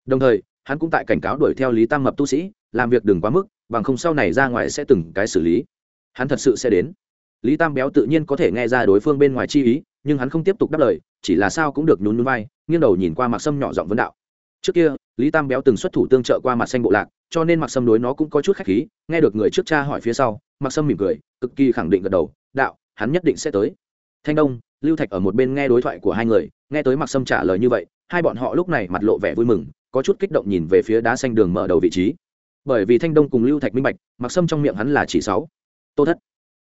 Đồng thời, hắn cũng tại cảnh cáo đuổi theo lý tam mập tu sĩ, làm việc đừng quá mức, bằng không sau này ra ngoài sẽ từng cái xử lý. Hắn thật sự sẽ đến. Lý tam béo tự nhiên có thể nghe ra đối phương bên ngoài chi ý nhưng hắn không tiếp tục đáp lời, chỉ là sao cũng được nhún nhún vai, nghiêng đầu nhìn qua mặc sâm nhỏ giọng vấn đạo. Trước kia, lý tam béo từng xuất thủ tương trợ qua mặt xanh bộ lạc, cho nên mặc sâm đối nó cũng có chút khách khí, nghe được người trước cha hỏi phía sau mặc sâm mỉm cười, cực kỳ khẳng định gật đầu, đạo, hắn nhất định sẽ tới. Thanh đông, lưu thạch ở một bên nghe đối thoại của hai người, nghe tới mặc sâm trả lời như vậy, hai bọn họ lúc này mặt lộ vẻ vui mừng, có chút kích động nhìn về phía đá xanh đường mở đầu vị trí. Bởi vì thanh đông cùng lưu thạch minh bạch mặc sâm trong miệng hắn là chỉ sáu. Tô thất.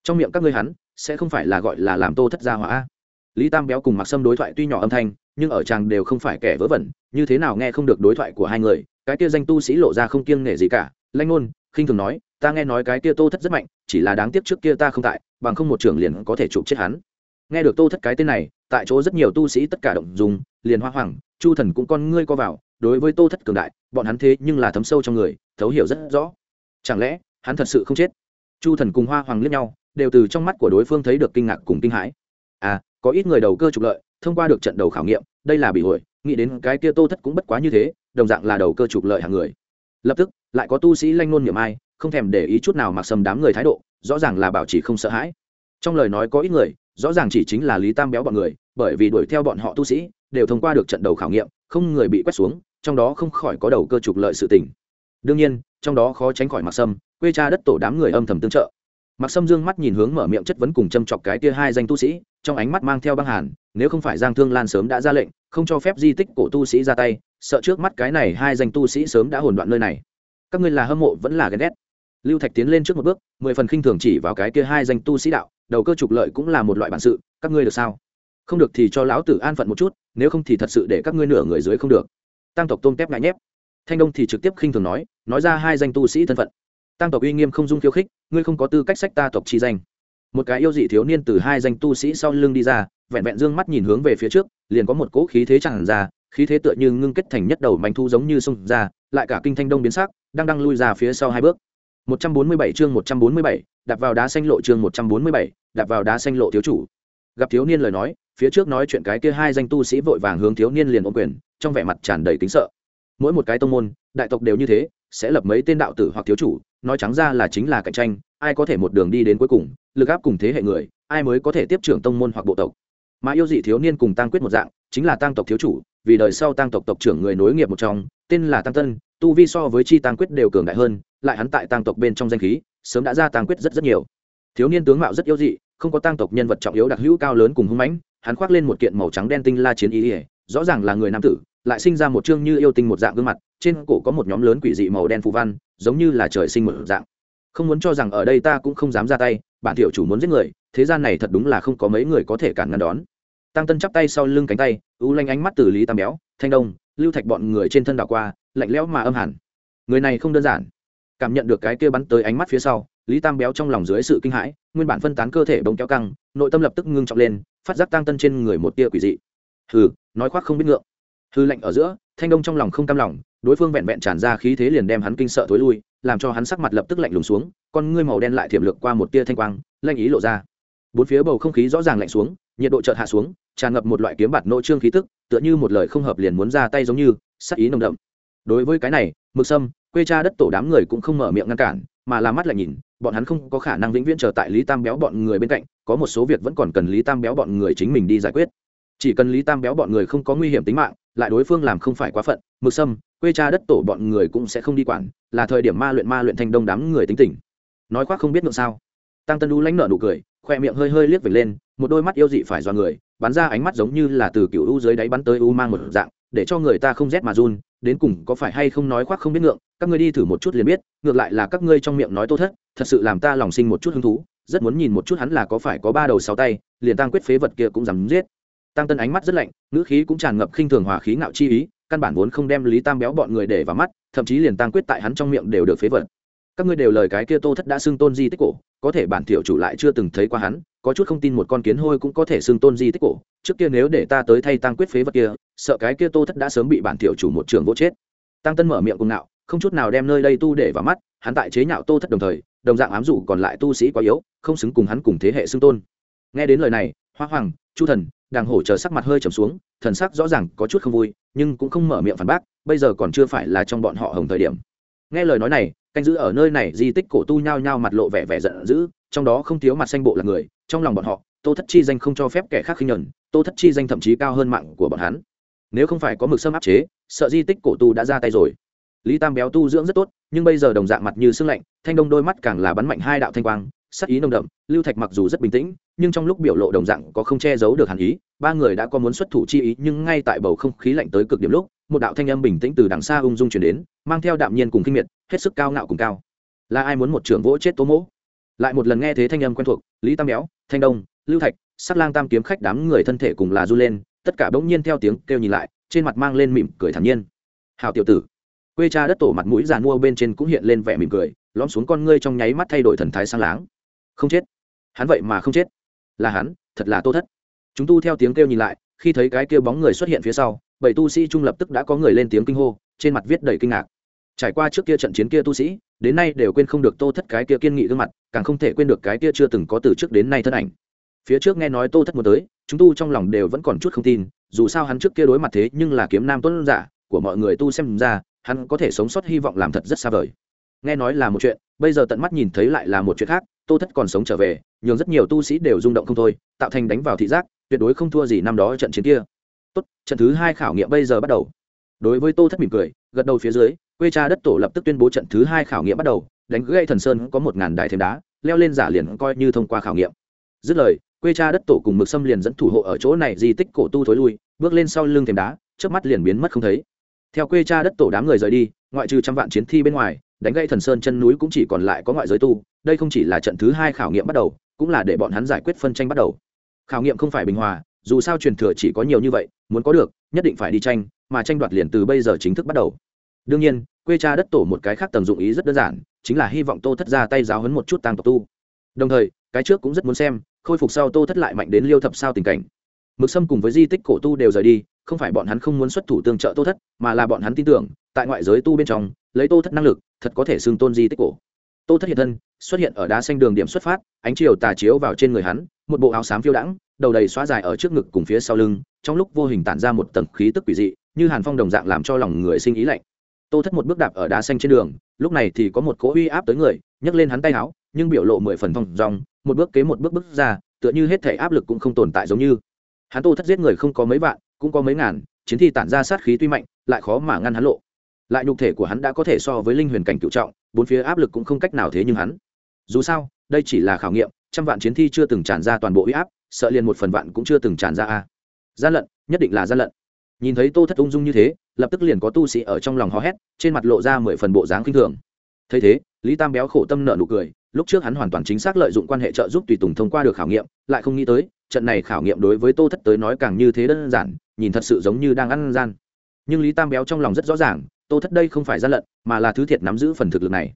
Trong miệng các ngươi hắn, sẽ không phải là gọi là làm tô thất gia hỏa lý tam béo cùng mặc sâm đối thoại tuy nhỏ âm thanh, nhưng ở chàng đều không phải kẻ vớ vẩn, như thế nào nghe không được đối thoại của hai người, cái kia danh tu sĩ lộ ra không kiêng nể gì cả. Lanh ngôn khinh thường nói, ta nghe nói cái kia tô thất rất mạnh, chỉ là đáng tiếc trước kia ta không tại, bằng không một trưởng liền có thể chụp chết hắn. Nghe được tô thất cái tên này, tại chỗ rất nhiều tu sĩ tất cả động dùng liền hoa hoàng chu thần cũng con ngươi co vào, đối với tô thất cường đại, bọn hắn thế nhưng là thấm sâu trong người, thấu hiểu rất rõ. Chẳng lẽ, hắn thật sự không chết? Chu thần cùng hoa hoàng liếc nhau, đều từ trong mắt của đối phương thấy được kinh ngạc cùng kinh hãi. À có ít người đầu cơ trục lợi, thông qua được trận đầu khảo nghiệm, đây là bị hội nghĩ đến cái kia tô thất cũng bất quá như thế, đồng dạng là đầu cơ trục lợi hàng người. Lập tức, lại có tu sĩ lanh nôn niệm ai, không thèm để ý chút nào mặc sầm đám người thái độ, rõ ràng là bảo chỉ không sợ hãi. Trong lời nói có ít người, rõ ràng chỉ chính là lý tam béo bọn người, bởi vì đuổi theo bọn họ tu sĩ, đều thông qua được trận đầu khảo nghiệm, không người bị quét xuống, trong đó không khỏi có đầu cơ trục lợi sự tình. Đương nhiên, trong đó khó tránh khỏi mặc sâm, quê cha đất tổ đám người âm thầm tương trợ. Mặc sâm dương mắt nhìn hướng mở miệng chất vấn cùng châm chọc cái kia hai danh tu sĩ trong ánh mắt mang theo băng hàn, nếu không phải giang thương lan sớm đã ra lệnh, không cho phép di tích cổ tu sĩ ra tay, sợ trước mắt cái này hai danh tu sĩ sớm đã hồn đoạn nơi này. Các ngươi là hâm mộ vẫn là ghen ghét. Lưu thạch tiến lên trước một bước, mười phần khinh thường chỉ vào cái kia hai danh tu sĩ đạo, đầu cơ trục lợi cũng là một loại bản sự, các ngươi được sao? Không được thì cho lão tử an phận một chút, nếu không thì thật sự để các ngươi nửa người dưới không được. Tăng tộc tôm tép ngại nhép. Thanh đông thì trực tiếp khinh thường nói nói ra hai danh tu sĩ thân phận. Tăng tộc uy nghiêm không dung khiêu khích, ngươi không có tư cách sách ta tộc chi danh một cái yêu dị thiếu niên từ hai danh tu sĩ sau lưng đi ra vẹn vẹn dương mắt nhìn hướng về phía trước liền có một cỗ khí thế tràn ra khí thế tựa như ngưng kết thành nhất đầu manh thu giống như sông ra lại cả kinh thanh đông biến sắc đang đang lui ra phía sau hai bước. 147 chương 147, đạp vào đá xanh lộ chương 147, đạp vào đá xanh lộ thiếu chủ. Gặp thiếu niên lời nói phía trước nói chuyện cái kia hai danh tu sĩ vội vàng hướng thiếu niên liền ôm quyền trong vẻ mặt tràn đầy kính sợ. Mỗi một cái tông môn đại tộc đều như thế sẽ lập mấy tên đạo tử hoặc thiếu chủ nói trắng ra là chính là cạnh tranh, ai có thể một đường đi đến cuối cùng, lực áp cùng thế hệ người, ai mới có thể tiếp trưởng tông môn hoặc bộ tộc. Mà yêu dị thiếu niên cùng tăng quyết một dạng, chính là tăng tộc thiếu chủ, vì đời sau tăng tộc tộc trưởng người nối nghiệp một trong, tên là tăng tân, tu vi so với chi tăng quyết đều cường đại hơn, lại hắn tại tăng tộc bên trong danh khí, sớm đã ra tăng quyết rất rất nhiều. Thiếu niên tướng mạo rất yêu dị, không có tăng tộc nhân vật trọng yếu đặc hữu cao lớn cùng hung mãnh, hắn khoác lên một kiện màu trắng đen tinh la chiến ý ỉa rõ ràng là người nam tử, lại sinh ra một chương như yêu tinh một dạng gương mặt, trên cổ có một nhóm lớn quỷ dị màu đen phù văn giống như là trời sinh một dạng. Không muốn cho rằng ở đây ta cũng không dám ra tay, bản tiểu chủ muốn giết người, thế gian này thật đúng là không có mấy người có thể cản ngăn đón. Tăng tân chắp tay sau lưng cánh tay, u lanh ánh mắt từ lý tam béo, thanh đông, lưu thạch bọn người trên thân đảo qua, lạnh lẽo mà âm hẳn. Người này không đơn giản. Cảm nhận được cái kia bắn tới ánh mắt phía sau, lý tam béo trong lòng dưới sự kinh hãi, nguyên bản phân tán cơ thể bỗng kéo căng, nội tâm lập tức ngưng trọng lên, phát giác tăng tân trên người một tia quỷ dị. Hừ, nói khoác không biết ngượng. Hư lạnh ở giữa thanh đông trong lòng không cam lòng, đối phương vẹn vẹn tràn ra khí thế liền đem hắn kinh sợ thối lui, làm cho hắn sắc mặt lập tức lạnh lùng xuống, con ngươi màu đen lại thiểm lược qua một tia thanh quang lanh ý lộ ra. Bốn phía bầu không khí rõ ràng lạnh xuống, nhiệt độ chợt hạ xuống, tràn ngập một loại kiếm bạt nội trương khí tức, tựa như một lời không hợp liền muốn ra tay giống như, sắc ý nồng đậm. Đối với cái này, mực sâm, quê cha đất tổ đám người cũng không mở miệng ngăn cản, mà là mắt lại nhìn, bọn hắn không có khả năng vĩnh viễn chờ tại lý tam béo bọn người bên cạnh, có một số việc vẫn còn cần lý tam béo bọn người chính mình đi giải quyết. Chỉ cần lý tam béo bọn người không có nguy hiểm tính mạng lại đối phương làm không phải quá phận, mực sâm, quê cha đất tổ bọn người cũng sẽ không đi quản, là thời điểm ma luyện ma luyện thành đông đám người tính tình. Nói khoác không biết ngượng sao. Tăng tân đu lãnh nợ nụ cười, khoe miệng hơi hơi liếc về lên, một đôi mắt yêu dị phải do người, bắn ra ánh mắt giống như là từ cựu u dưới đáy bắn tới u mang một dạng, để cho người ta không rét mà run, đến cùng có phải hay không nói khoác không biết ngượng, các ngươi đi thử một chút liền biết, ngược lại là các ngươi trong miệng nói tô thất, thật sự làm ta lòng sinh một chút hứng thú, rất muốn nhìn một chút hắn là có phải có ba đầu sáu tay, liền tăng quyết phế vật kia cũng dám giết tăng tân ánh mắt rất lạnh, ngữ khí cũng tràn ngập khinh thường hòa khí ngạo chi ý, căn bản vốn không đem lý tam béo bọn người để vào mắt, thậm chí liền tăng quyết tại hắn trong miệng đều được phế vật. Các ngươi đều lời cái kia tô thất đã xưng tôn di tích cổ, có thể bản tiểu chủ lại chưa từng thấy qua hắn, có chút không tin một con kiến hôi cũng có thể xưng tôn di tích cổ, trước kia nếu để ta tới thay tăng quyết phế vật kia, sợ cái kia tô thất đã sớm bị bản tiểu chủ một trường vô chết. Tăng tân mở miệng cùng nạo không chút nào đem nơi đây tu để vào mắt, hắn tại chế nhạo tô thất đồng thời, đồng dạng ám dụ còn lại tu sĩ quá yếu, không xứng cùng hắn cùng thế hệ xưng tôn. Nghe đến lời này, hoa hoàng, chu thần đàng hổ chờ sắc mặt hơi trầm xuống, thần sắc rõ ràng có chút không vui, nhưng cũng không mở miệng phản bác, bây giờ còn chưa phải là trong bọn họ hồng thời điểm. Nghe lời nói này, canh giữ ở nơi này, di tích cổ tu nhao nhao mặt lộ vẻ vẻ giận dữ, trong đó không thiếu mặt xanh bộ là người, trong lòng bọn họ, tô thất chi danh không cho phép kẻ khác khinh nhẫn, tô thất chi danh thậm chí cao hơn mạng của bọn hắn. Nếu không phải có mực sâm áp chế, sợ di tích cổ tu đã ra tay rồi. Lý tam béo tu dưỡng rất tốt, nhưng bây giờ đồng dạng mặt như sương lạnh, thanh đông đôi mắt càng là bắn mạnh hai đạo thanh quang sắc ý nồng đậm, lưu thạch mặc dù rất bình tĩnh, nhưng trong lúc biểu lộ đồng dạng có không che giấu được hàn ý, ba người đã có muốn xuất thủ chi ý, nhưng ngay tại bầu không khí lạnh tới cực điểm lúc, một đạo thanh âm bình tĩnh từ đằng xa ung dung chuyển đến, mang theo đạm nhiên cùng kinh miệt, hết sức cao ngạo cùng cao. Là ai muốn một trưởng vỗ chết tố mỗ? Lại một lần nghe thế thanh âm quen thuộc, lý tam béo, thanh đông, lưu thạch, sắc lang tam kiếm khách đám người thân thể cùng là du lên, tất cả bỗng nhiên theo tiếng kêu nhìn lại, trên mặt mang lên mỉm cười thản nhiên. Hào tiểu tử. Quê cha đất tổ mặt mũi giàn mua bên trên cũng hiện lên vẻ mỉm cười, lõm xuống con ngươi trong nháy mắt thay đổi thần thái sang láng không chết. Hắn vậy mà không chết. Là hắn, thật là tô thất. Chúng tu theo tiếng kêu nhìn lại, khi thấy cái kêu bóng người xuất hiện phía sau, bảy tu sĩ trung lập tức đã có người lên tiếng kinh hô, trên mặt viết đầy kinh ngạc. Trải qua trước kia trận chiến kia tu sĩ, đến nay đều quên không được tô thất cái kia kiên nghị gương mặt, càng không thể quên được cái kia chưa từng có từ trước đến nay thân ảnh. Phía trước nghe nói tô thất muốn tới, chúng tu trong lòng đều vẫn còn chút không tin, dù sao hắn trước kia đối mặt thế nhưng là kiếm nam tuấn giả, của mọi người tu xem ra, hắn có thể sống sót hy vọng làm thật rất xa vời nghe nói là một chuyện, bây giờ tận mắt nhìn thấy lại là một chuyện khác, tô thất còn sống trở về, nhường rất nhiều tu sĩ đều rung động không thôi, tạo thành đánh vào thị giác, tuyệt đối không thua gì năm đó trận chiến kia. Tốt, trận thứ hai khảo nghiệm bây giờ bắt đầu. Đối với tô thất mỉm cười, gật đầu phía dưới, quê cha đất tổ lập tức tuyên bố trận thứ hai khảo nghiệm bắt đầu, đánh gây thần sơn có một ngàn đài thêm đá, leo lên giả liền coi như thông qua khảo nghiệm. Dứt lời, quê cha đất tổ cùng mực sâm liền dẫn thủ hộ ở chỗ này di tích cổ tu thối lui, bước lên sau lưng thềm đá trước mắt liền biến mất không thấy. Theo quê cha đất tổ đám người rời đi, ngoại trừ trăm vạn chiến thi bên ngoài đánh gây thần sơn chân núi cũng chỉ còn lại có ngoại giới tu, đây không chỉ là trận thứ hai khảo nghiệm bắt đầu, cũng là để bọn hắn giải quyết phân tranh bắt đầu. Khảo nghiệm không phải bình hòa, dù sao truyền thừa chỉ có nhiều như vậy, muốn có được, nhất định phải đi tranh, mà tranh đoạt liền từ bây giờ chính thức bắt đầu. Đương nhiên, quê cha đất tổ một cái khác tầm dụng ý rất đơn giản, chính là hy vọng tô thất ra tay giáo hấn một chút tăng tộc tu. Đồng thời, cái trước cũng rất muốn xem, khôi phục sau tô thất lại mạnh đến liêu thập sao tình cảnh. Mực sâm cùng với di tích cổ tu đều rời đi, không phải bọn hắn không muốn xuất thủ tương trợ tô thất, mà là bọn hắn tin tưởng, tại ngoại giới tu bên trong lấy tô thất năng lực, thật có thể xưng tôn di tích cổ. Tô thất hiện thân, xuất hiện ở đá xanh đường điểm xuất phát, ánh chiều tà chiếu vào trên người hắn, một bộ áo xám phiêu đãng, đầu đầy xóa dài ở trước ngực cùng phía sau lưng, trong lúc vô hình tản ra một tầng khí tức quỷ dị, như hàn phong đồng dạng làm cho lòng người sinh ý lạnh. Tô thất một bước đạp ở đá xanh trên đường, lúc này thì có một cỗ uy áp tới người, nhấc lên hắn tay áo, nhưng biểu lộ mười phần thong rong một bước kế một bước bước ra, tựa như hết thể áp lực cũng không tồn tại giống như. Hắn tô thất giết người không có mấy vạn, cũng có mấy ngàn, chiến thi tản ra sát khí tuy mạnh, lại khó mà ngăn hắn lộ lại nhục thể của hắn đã có thể so với linh huyền cảnh cựu trọng, bốn phía áp lực cũng không cách nào thế nhưng hắn. Dù sao, đây chỉ là khảo nghiệm, trăm vạn chiến thi chưa từng tràn ra toàn bộ uy áp, sợ liền một phần vạn cũng chưa từng tràn ra a. Gian lận, nhất định là gian lận. Nhìn thấy tô thất ung dung như thế, lập tức liền có tu sĩ ở trong lòng hò hét, trên mặt lộ ra mười phần bộ dáng kinh thường. Thấy thế, lý tam béo khổ tâm nợ nụ cười, lúc trước hắn hoàn toàn chính xác lợi dụng quan hệ trợ giúp tùy tùng thông qua được khảo nghiệm, lại không nghĩ tới, trận này khảo nghiệm đối với tô thất tới nói càng như thế đơn giản, nhìn thật sự giống như đang ăn gian. Nhưng lý tam béo trong lòng rất rõ ràng tô thất đây không phải gian lận, mà là thứ thiệt nắm giữ phần thực lực này.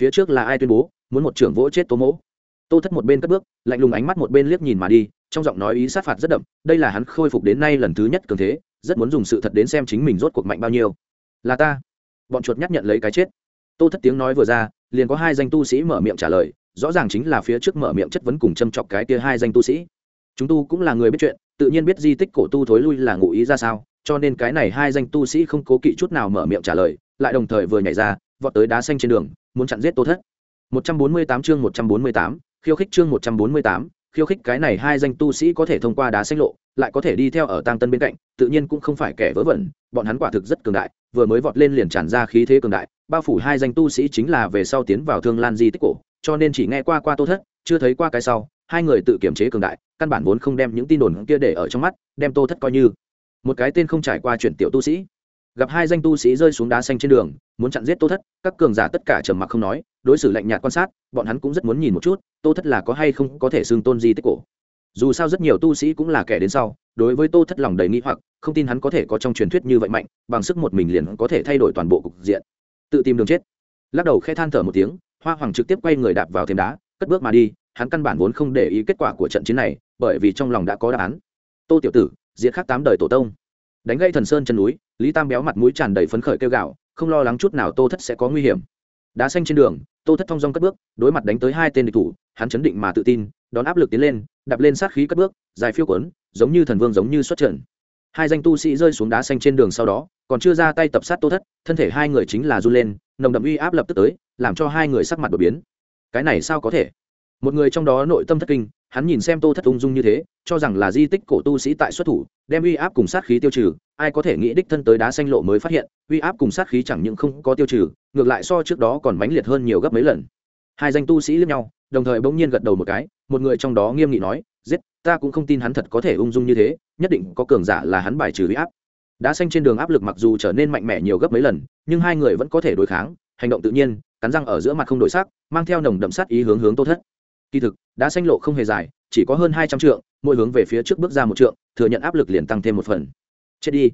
Phía trước là ai tuyên bố, muốn một trưởng vỗ chết tô mỗ. Tô thất một bên cất bước, lạnh lùng ánh mắt một bên liếc nhìn mà đi, trong giọng nói ý sát phạt rất đậm, đây là hắn khôi phục đến nay lần thứ nhất cường thế, rất muốn dùng sự thật đến xem chính mình rốt cuộc mạnh bao nhiêu. Là ta. Bọn chuột nhắc nhận lấy cái chết. Tô thất tiếng nói vừa ra, liền có hai danh tu sĩ mở miệng trả lời, rõ ràng chính là phía trước mở miệng chất vấn cùng châm chọc cái kia hai danh tu sĩ. Chúng tu cũng là người biết chuyện, tự nhiên biết di tích cổ tu thối lui là ngụ ý ra sao cho nên cái này hai danh tu sĩ không cố kỵ chút nào mở miệng trả lời lại đồng thời vừa nhảy ra vọt tới đá xanh trên đường muốn chặn giết tô thất. 148 chương 148, khiêu khích chương 148, khiêu khích cái này hai danh tu sĩ có thể thông qua đá xanh lộ lại có thể đi theo ở tang tân bên cạnh tự nhiên cũng không phải kẻ vớ vẩn bọn hắn quả thực rất cường đại vừa mới vọt lên liền tràn ra khí thế cường đại bao phủ hai danh tu sĩ chính là về sau tiến vào thương lan di tích cổ cho nên chỉ nghe qua qua tô thất chưa thấy qua cái sau hai người tự kiểm chế cường đại căn bản vốn không đem những tin đồn kia để ở trong mắt đem tô thất coi như một cái tên không trải qua chuyển tiểu tu sĩ. Gặp hai danh tu sĩ rơi xuống đá xanh trên đường, muốn chặn giết tô thất, các cường giả tất cả trầm mặc không nói, đối xử lạnh nhạt quan sát, bọn hắn cũng rất muốn nhìn một chút, tô thất là có hay không có thể xưng tôn di tích cổ. Dù sao rất nhiều tu sĩ cũng là kẻ đến sau, đối với tô thất lòng đầy nghĩ hoặc, không tin hắn có thể có trong truyền thuyết như vậy mạnh, bằng sức một mình liền có thể thay đổi toàn bộ cục diện. Tự tìm đường chết. Lắc đầu khẽ than thở một tiếng, hoa hoàng trực tiếp quay người đạp vào thêm đá, cất bước mà đi, hắn căn bản vốn không để ý kết quả của trận chiến này, bởi vì trong lòng đã có đáp án. Tô tiểu tử diệt khắc tám đời tổ tông. Đánh gây thần sơn chân núi, lý tam béo mặt mũi tràn đầy phấn khởi kêu gạo không lo lắng chút nào tô thất sẽ có nguy hiểm. Đá xanh trên đường, tô thất thong dong cất bước, đối mặt đánh tới hai tên địch thủ, hắn chấn định mà tự tin, đón áp lực tiến lên, đạp lên sát khí cất bước, dài phiêu quấn, giống như thần vương giống như xuất trận. Hai danh tu sĩ rơi xuống đá xanh trên đường sau đó, còn chưa ra tay tập sát tô thất, thân thể hai người chính là run lên, nồng đậm uy áp lập tức tới, làm cho hai người sắc mặt đột biến. Cái này sao có thể? Một người trong đó nội tâm thất kinh hắn nhìn xem tô thất ung dung như thế, cho rằng là di tích cổ tu sĩ tại xuất thủ, đem uy áp cùng sát khí tiêu trừ, ai có thể nghĩ đích thân tới đá xanh lộ mới phát hiện, uy áp cùng sát khí chẳng những không có tiêu trừ, ngược lại so trước đó còn mãnh liệt hơn nhiều gấp mấy lần. Hai danh tu sĩ lẫn nhau, đồng thời bỗng nhiên gật đầu một cái, một người trong đó nghiêm nghị nói, giết, ta cũng không tin hắn thật có thể ung dung như thế, nhất định có cường giả là hắn bài trừ uy áp. Đá xanh trên đường áp lực mặc dù trở nên mạnh mẽ nhiều gấp mấy lần, nhưng hai người vẫn có thể đối kháng, hành động tự nhiên, cắn răng ở giữa mặt không đổi sắc, mang theo nồng đậm sát ý hướng hướng tô thất kỳ thực đã xanh lộ không hề dài, chỉ có hơn hai trăm trượng, mỗi hướng về phía trước bước ra một trượng, thừa nhận áp lực liền tăng thêm một phần. Chết đi.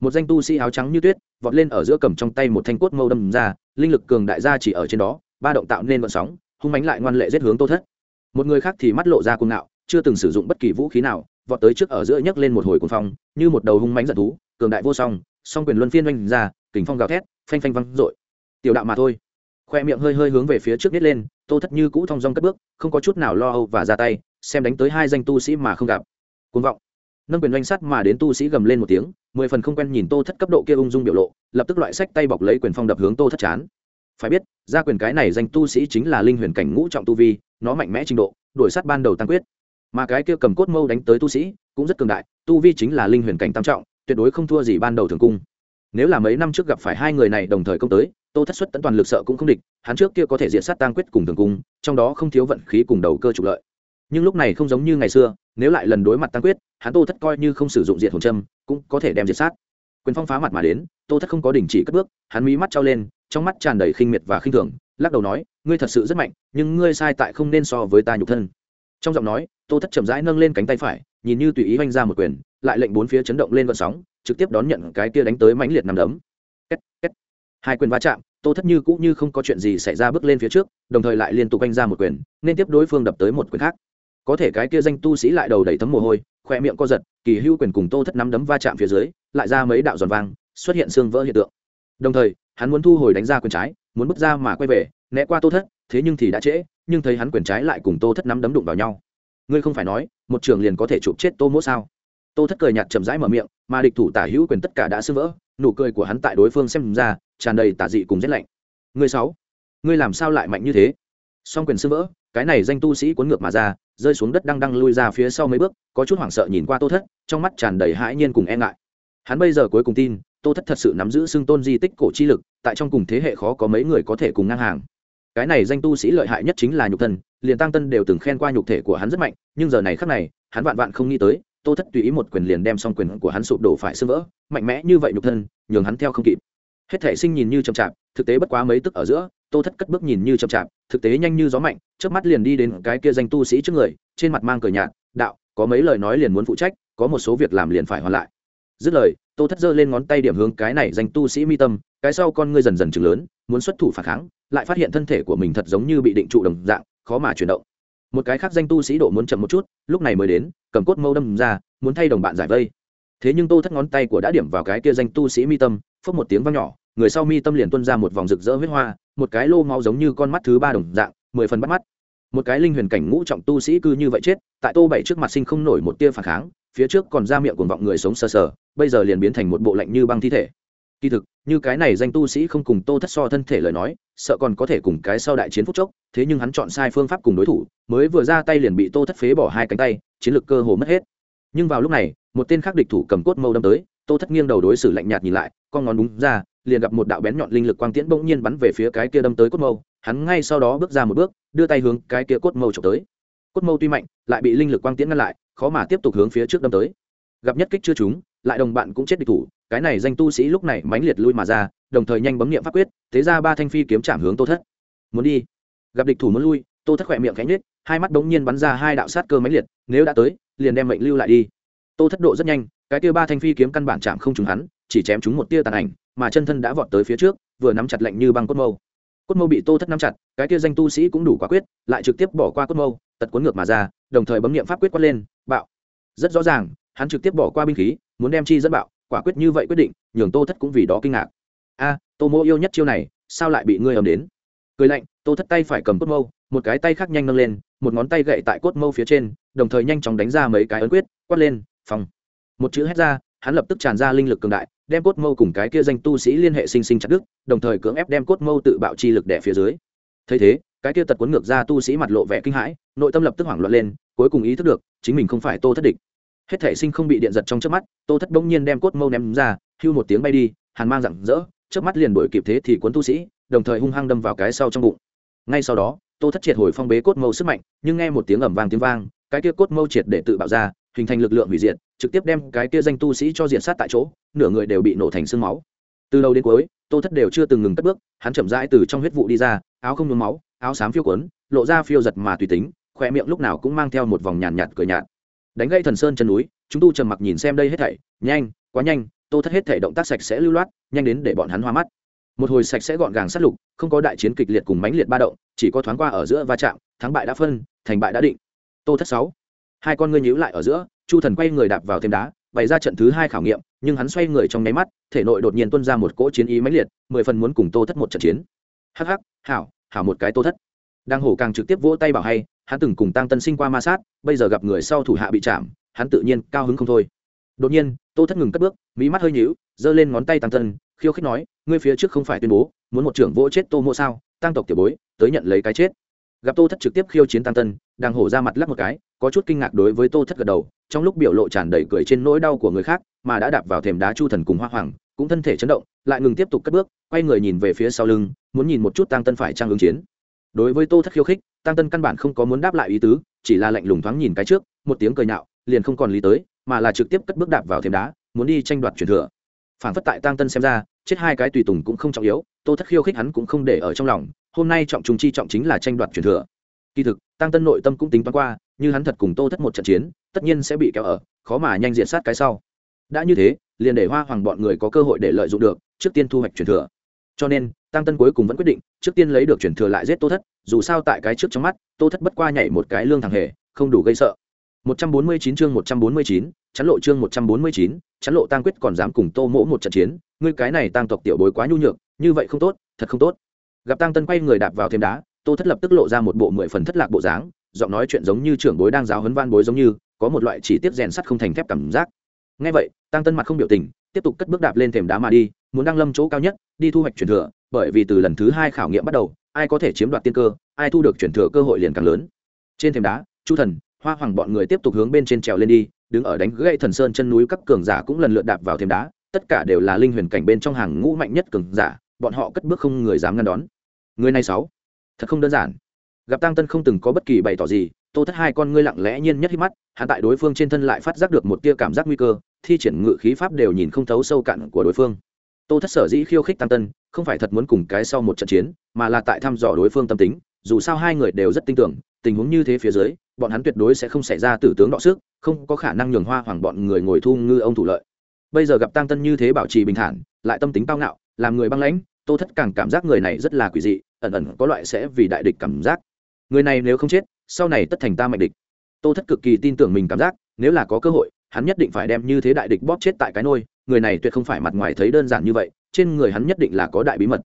Một danh tu sĩ áo trắng như tuyết, vọt lên ở giữa cầm trong tay một thanh cốt mâu đâm ra, linh lực cường đại gia chỉ ở trên đó, ba động tạo nên vận sóng, hung mánh lại ngoan lệ giết hướng tô thất. Một người khác thì mắt lộ ra cuồng ngạo, chưa từng sử dụng bất kỳ vũ khí nào, vọt tới trước ở giữa nhấc lên một hồi cuồng phong, như một đầu hung mánh giận thú, cường đại vô song song quyền luân phiên oanh ra, kình phong gào thét, phanh phanh văng dội. Tiểu đạo mà thôi. Khoe miệng hơi hơi hướng về phía trước nít lên tô thất như cũ thong dong cất bước, không có chút nào lo âu và ra tay, xem đánh tới hai danh tu sĩ mà không gặp. Côn vọng. Nâng quyền doanh sắt mà đến tu sĩ gầm lên một tiếng, mười phần không quen nhìn tô thất cấp độ kia ung dung biểu lộ, lập tức loại sách tay bọc lấy quyền phong đập hướng tô thất chán. Phải biết, ra quyền cái này danh tu sĩ chính là linh huyền cảnh ngũ trọng tu vi, nó mạnh mẽ trình độ, đuổi sát ban đầu tăng quyết. Mà cái kia cầm cốt mâu đánh tới tu sĩ, cũng rất cường đại, tu vi chính là linh huyền cảnh tam trọng, tuyệt đối không thua gì ban đầu thường cung. Nếu là mấy năm trước gặp phải hai người này đồng thời công tới tô thất xuất tận toàn lực sợ cũng không địch, hắn trước kia có thể diện sát tăng quyết cùng thường cung, trong đó không thiếu vận khí cùng đầu cơ trục lợi. Nhưng lúc này không giống như ngày xưa, nếu lại lần đối mặt tăng quyết, hắn tô thất coi như không sử dụng diện hồn châm, cũng có thể đem diệt sát. Quyền phong phá mặt mà đến, tô thất không có đình chỉ cất bước, hắn mí mắt trao lên, trong mắt tràn đầy khinh miệt và khinh thường, lắc đầu nói, ngươi thật sự rất mạnh, nhưng ngươi sai tại không nên so với ta nhục thân. Trong giọng nói, tô thất chậm rãi nâng lên cánh tay phải, nhìn như tùy ý oanh ra một quyền, lại lệnh bốn phía chấn động lên vận sóng, trực tiếp đón nhận cái kia đánh tới mãnh liệt nằm đấm. Két két hai quyền va chạm, tô thất như cũng như không có chuyện gì xảy ra bước lên phía trước, đồng thời lại liên tục anh ra một quyền, nên tiếp đối phương đập tới một quyền khác. Có thể cái kia danh tu sĩ lại đầu đầy thấm mồ hôi khoe miệng co giật, kỳ hưu quyền cùng tô thất nắm đấm va chạm phía dưới, lại ra mấy đạo giòn vang, xuất hiện xương vỡ hiện tượng. Đồng thời, hắn muốn thu hồi đánh ra quyền trái, muốn bước ra mà quay về, né qua tô thất, thế nhưng thì đã trễ, nhưng thấy hắn quyền trái lại cùng tô thất nắm đấm đụng vào nhau. Ngươi không phải nói, một trường liền có thể chụp chết tô mỗ sao? Tô thất cười nhạt chậm rãi mở miệng, mà địch thủ tả hữu quyền tất cả đã sưng vỡ nụ cười của hắn tại đối phương xem ra, tràn đầy tà dị cùng rét lạnh. Người sáu, ngươi làm sao lại mạnh như thế? Song quyền sư vỡ, cái này danh tu sĩ cuốn ngược mà ra, rơi xuống đất đang đang lui ra phía sau mấy bước, có chút hoảng sợ nhìn qua tô thất, trong mắt tràn đầy hãi nhiên cùng e ngại. Hắn bây giờ cuối cùng tin, tô thất thật sự nắm giữ xưng tôn di tích cổ chi lực, tại trong cùng thế hệ khó có mấy người có thể cùng ngang hàng. Cái này danh tu sĩ lợi hại nhất chính là nhục thân, liền tăng tân đều từng khen qua nhục thể của hắn rất mạnh, nhưng giờ này khắc này, hắn vạn vạn không nghĩ tới tô thất tùy ý một quyền liền đem xong quyền của hắn sụp đổ phải sơ vỡ, mạnh mẽ như vậy nhục thân, nhường hắn theo không kịp. Hết thể sinh nhìn như chậm chạp, thực tế bất quá mấy tức ở giữa, tô thất cất bước nhìn như chậm chạp, thực tế nhanh như gió mạnh trước mắt liền đi đến cái kia danh tu sĩ trước người, trên mặt mang cờ nhạt, đạo, có mấy lời nói liền muốn phụ trách, có một số việc làm liền phải hoàn lại. Dứt lời, tô thất giơ lên ngón tay điểm hướng cái này danh tu sĩ mi tâm, cái sau con ngươi dần dần chừng lớn, muốn xuất thủ phản kháng, lại phát hiện thân thể của mình thật giống như bị định trụ đồng dạng, khó mà chuyển động một cái khác danh tu sĩ độ muốn chậm một chút, lúc này mới đến, cầm cốt mâu đâm ra, muốn thay đồng bạn giải vây. Thế nhưng tô thất ngón tay của đã điểm vào cái kia danh tu sĩ mi tâm, phốc một tiếng vang nhỏ, người sau mi tâm liền tuôn ra một vòng rực rỡ huyết hoa, một cái lô máu giống như con mắt thứ ba đồng dạng, mười phần bắt mắt. Một cái linh huyền cảnh ngũ trọng tu sĩ cư như vậy chết, tại tô bảy trước mặt sinh không nổi một tia phản kháng, phía trước còn ra miệng cuồng vọng người sống sờ sờ, bây giờ liền biến thành một bộ lạnh như băng thi thể kỳ thực như cái này danh tu sĩ không cùng tô thất so thân thể lời nói sợ còn có thể cùng cái sau đại chiến phúc chốc thế nhưng hắn chọn sai phương pháp cùng đối thủ mới vừa ra tay liền bị tô thất phế bỏ hai cánh tay chiến lược cơ hồ mất hết. Nhưng vào lúc này một tên khác địch thủ cầm cốt mâu đâm tới tô thất nghiêng đầu đối xử lạnh nhạt nhìn lại con ngón đúng ra liền gặp một đạo bén nhọn linh lực quang tiễn bỗng nhiên bắn về phía cái kia đâm tới cốt mâu hắn ngay sau đó bước ra một bước đưa tay hướng cái kia cốt mâu trộm tới. Cốt mâu tuy mạnh lại bị linh lực quang tiễn ngăn lại khó mà tiếp tục hướng phía trước đâm tới. Gặp nhất kích chưa chúng, lại đồng bạn cũng chết địch thủ cái này danh tu sĩ lúc này mãnh liệt lui mà ra, đồng thời nhanh bấm niệm pháp quyết, thế ra ba thanh phi kiếm chạm hướng tô thất. Muốn đi. Gặp địch thủ muốn lui, tô thất khỏe miệng cánh nết hai mắt đống nhiên bắn ra hai đạo sát cơ mãnh liệt, nếu đã tới, liền đem mệnh lưu lại đi. Tô thất độ rất nhanh, cái tia ba thanh phi kiếm căn bản chạm không trúng hắn, chỉ chém trúng một tia tàn ảnh, mà chân thân đã vọt tới phía trước, vừa nắm chặt lạnh như băng cốt mâu. Cốt mâu bị tô thất nắm chặt, cái tia danh tu sĩ cũng đủ quả quyết, lại trực tiếp bỏ qua cốt mâu, tật cuốn ngược mà ra, đồng thời bấm niệm pháp quyết quát lên, bạo. Rất rõ ràng, hắn trực tiếp bỏ qua binh khí, muốn đem chi dẫn bạo quả quyết như vậy quyết định, nhường tô thất cũng vì đó kinh ngạc. A, tô mô yêu nhất chiêu này, sao lại bị ngươi ầm đến? Cười lạnh, tô thất tay phải cầm cốt mâu, một cái tay khác nhanh nâng lên, một ngón tay gậy tại cốt mâu phía trên, đồng thời nhanh chóng đánh ra mấy cái ấn quyết, quát lên phòng một chữ hét ra, hắn lập tức tràn ra linh lực cường đại, đem cốt mâu cùng cái kia danh tu sĩ liên hệ sinh sinh chặt đứt, đồng thời cưỡng ép đem cốt mâu tự bạo chi lực đẻ phía dưới. Thấy thế, cái kia tật cuốn ngược ra tu sĩ mặt lộ vẻ kinh hãi, nội tâm lập tức hoảng loạn lên, cuối cùng ý thức được, chính mình không phải tô thất địch hết thể sinh không bị điện giật trong trước mắt tô thất bỗng nhiên đem cốt mâu ném ra hưu một tiếng bay đi hàn mang rặng rỡ trước mắt liền đổi kịp thế thì cuốn tu sĩ đồng thời hung hăng đâm vào cái sau trong bụng. Ngay sau đó tô thất triệt hồi phong bế cốt mâu sức mạnh nhưng nghe một tiếng ẩm vang tiếng vang cái kia cốt mâu triệt để tự bạo ra hình thành lực lượng hủy diệt trực tiếp đem cái kia danh tu sĩ cho diện sát tại chỗ nửa người đều bị nổ thành xương máu. Từ đầu đến cuối tô thất đều chưa từng ngừng cất bước hắn chậm rãi từ trong huyết vụ đi ra áo không nhuốm máu áo xám phiêu quấn lộ ra phiêu giật mà tùy tính khoe miệng lúc nào cũng mang theo một vòng nhàn nhạt, nhạt cười nhạt đánh gây thần sơn chân núi, chúng tu trầm mặc nhìn xem đây hết thảy, nhanh, quá nhanh, tô thất hết thảy động tác sạch sẽ lưu loát, nhanh đến để bọn hắn hoa mắt. Một hồi sạch sẽ gọn gàng sát lục, không có đại chiến kịch liệt cùng mãnh liệt ba động, chỉ có thoáng qua ở giữa va chạm, thắng bại đã phân, thành bại đã định. Tô thất sáu, hai con ngươi nhíu lại ở giữa, chu thần quay người đạp vào thêm đá, bày ra trận thứ hai khảo nghiệm, nhưng hắn xoay người trong nháy mắt, thể nội đột nhiên tuôn ra một cỗ chiến ý mãnh liệt, mười phần muốn cùng tô thất một trận chiến. Hắc hắc, hảo hảo một cái tô thất. Đang hổ càng trực tiếp vỗ tay bảo hay hắn từng cùng tăng tân sinh qua ma sát, bây giờ gặp người sau thủ hạ bị chạm, hắn tự nhiên cao hứng không thôi. Đột nhiên, tô thất ngừng cất bước mỹ mắt hơi nhíu, giơ lên ngón tay tăng tân, khiêu khích nói, ngươi phía trước không phải tuyên bố, muốn một trưởng vỗ chết tô mô sao? Tăng tộc tiểu bối, tới nhận lấy cái chết. Gặp tô thất trực tiếp khiêu chiến tăng tân, đang hổ ra mặt lắc một cái, có chút kinh ngạc đối với tô thất gật đầu, trong lúc biểu lộ tràn đầy cười trên nỗi đau của người khác, mà đã đạp vào thềm đá chu thần cùng hoa hoàng, cũng thân thể chấn động, lại ngừng tiếp tục cất bước, quay người nhìn về phía sau lưng, muốn nhìn một chút tăng tân phải trang ứng chiến đối với tô thất khiêu khích, tăng tân căn bản không có muốn đáp lại ý tứ, chỉ là lạnh lùng thoáng nhìn cái trước, một tiếng cười nhạo, liền không còn lý tới, mà là trực tiếp cất bước đạp vào thềm đá, muốn đi tranh đoạt truyền thừa. Phản phất tại tăng tân xem ra, chết hai cái tùy tùng cũng không trọng yếu, tô thất khiêu khích hắn cũng không để ở trong lòng, hôm nay trọng trùng chi trọng chính là tranh đoạt truyền thừa. Kỳ thực, tăng tân nội tâm cũng tính toán qua, như hắn thật cùng tô thất một trận chiến, tất nhiên sẽ bị kéo ở, khó mà nhanh diện sát cái sau. Đã như thế, liền để hoa hoàng bọn người có cơ hội để lợi dụng được, trước tiên thu hoạch truyền thừa. Cho nên tăng tân cuối cùng vẫn quyết định trước tiên lấy được chuyển thừa lại giết tô thất dù sao tại cái trước trong mắt tô thất bất qua nhảy một cái lương thằng hề không đủ gây sợ. 149 chương 149, chắn lộ chương 149, chắn lộ tăng quyết còn dám cùng tô mỗ một trận chiến ngươi cái này tăng tộc tiểu bối quá nhu nhược như vậy không tốt thật không tốt. Gặp tăng tân quay người đạp vào thêm đá tô thất lập tức lộ ra một bộ mười phần thất lạc bộ dáng giọng nói chuyện giống như trưởng bối đang giáo huấn van bối giống như có một loại chỉ tiếp rèn sắt không thành thép cảm giác. Ngay vậy tăng tân mặt không biểu tình tiếp tục cất bước đạp lên thềm đá mà đi muốn đăng lâm chỗ cao nhất đi thu hoạch truyền thừa bởi vì từ lần thứ hai khảo nghiệm bắt đầu, ai có thể chiếm đoạt tiên cơ, ai thu được chuyển thừa cơ hội liền càng lớn. Trên thềm đá, chu thần, hoa hoàng bọn người tiếp tục hướng bên trên trèo lên đi, đứng ở đánh gãy thần sơn chân núi các cường giả cũng lần lượt đạp vào thềm đá, tất cả đều là linh huyền cảnh bên trong hàng ngũ mạnh nhất cường giả, bọn họ cất bước không người dám ngăn đón. Người này sáu, thật không đơn giản. Gặp tăng tân không từng có bất kỳ bày tỏ gì, tô thất hai con ngươi lặng lẽ nhiên nhất hít mắt, hắn tại đối phương trên thân lại phát giác được một tia cảm giác nguy cơ, thi triển ngự khí pháp đều nhìn không thấu sâu cạn của đối phương tô thất sở dĩ khiêu khích tăng tân, không phải thật muốn cùng cái sau một trận chiến, mà là tại thăm dò đối phương tâm tính. Dù sao hai người đều rất tin tưởng, tình huống như thế phía dưới, bọn hắn tuyệt đối sẽ không xảy ra tử tướng đọ sức, không có khả năng nhường hoa hoàng bọn người ngồi thu ngư ông thủ lợi. Bây giờ gặp tăng tân như thế bảo trì bình thản, lại tâm tính cao ngạo, làm người băng lãnh, tô thất càng cảm giác người này rất là quỷ dị, ẩn ẩn có loại sẽ vì đại địch cảm giác. Người này nếu không chết, sau này tất thành ta mạnh địch. Tô thất cực kỳ tin tưởng mình cảm giác, nếu là có cơ hội hắn nhất định phải đem như thế đại địch bóp chết tại cái nôi, người này tuyệt không phải mặt ngoài thấy đơn giản như vậy, trên người hắn nhất định là có đại bí mật.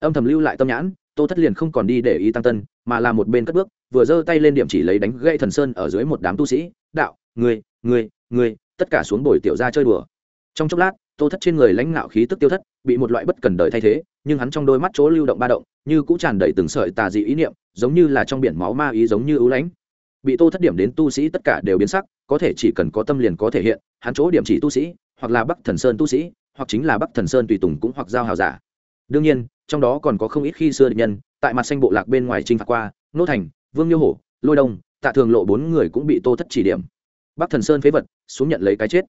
Âm thầm lưu lại tâm nhãn, tô thất liền không còn đi để ý tăng tân, mà là một bên cất bước, vừa giơ tay lên điểm chỉ lấy đánh gây thần sơn ở dưới một đám tu sĩ, đạo người người người tất cả xuống bồi tiểu ra chơi đùa. Trong chốc lát, tô thất trên người lãnh ngạo khí tức tiêu thất, bị một loại bất cần đời thay thế, nhưng hắn trong đôi mắt chỗ lưu động ba động, như cũng tràn đầy từng sợi tà dị ý niệm, giống như là trong biển máu ma ý giống như ưu lãnh bị tô thất điểm đến tu sĩ tất cả đều biến sắc, có thể chỉ cần có tâm liền có thể hiện, hắn chỗ điểm chỉ tu sĩ, hoặc là bắc thần sơn tu sĩ, hoặc chính là bắc thần sơn tùy tùng cũng hoặc giao hào giả. Đương nhiên, trong đó còn có không ít khi xưa địch nhân, tại mặt xanh bộ lạc bên ngoài trinh phạt qua, nô thành, vương nhiêu hổ, lôi đông, tạ thường lộ bốn người cũng bị tô thất chỉ điểm. Bắc thần sơn phế vật, xuống nhận lấy cái chết.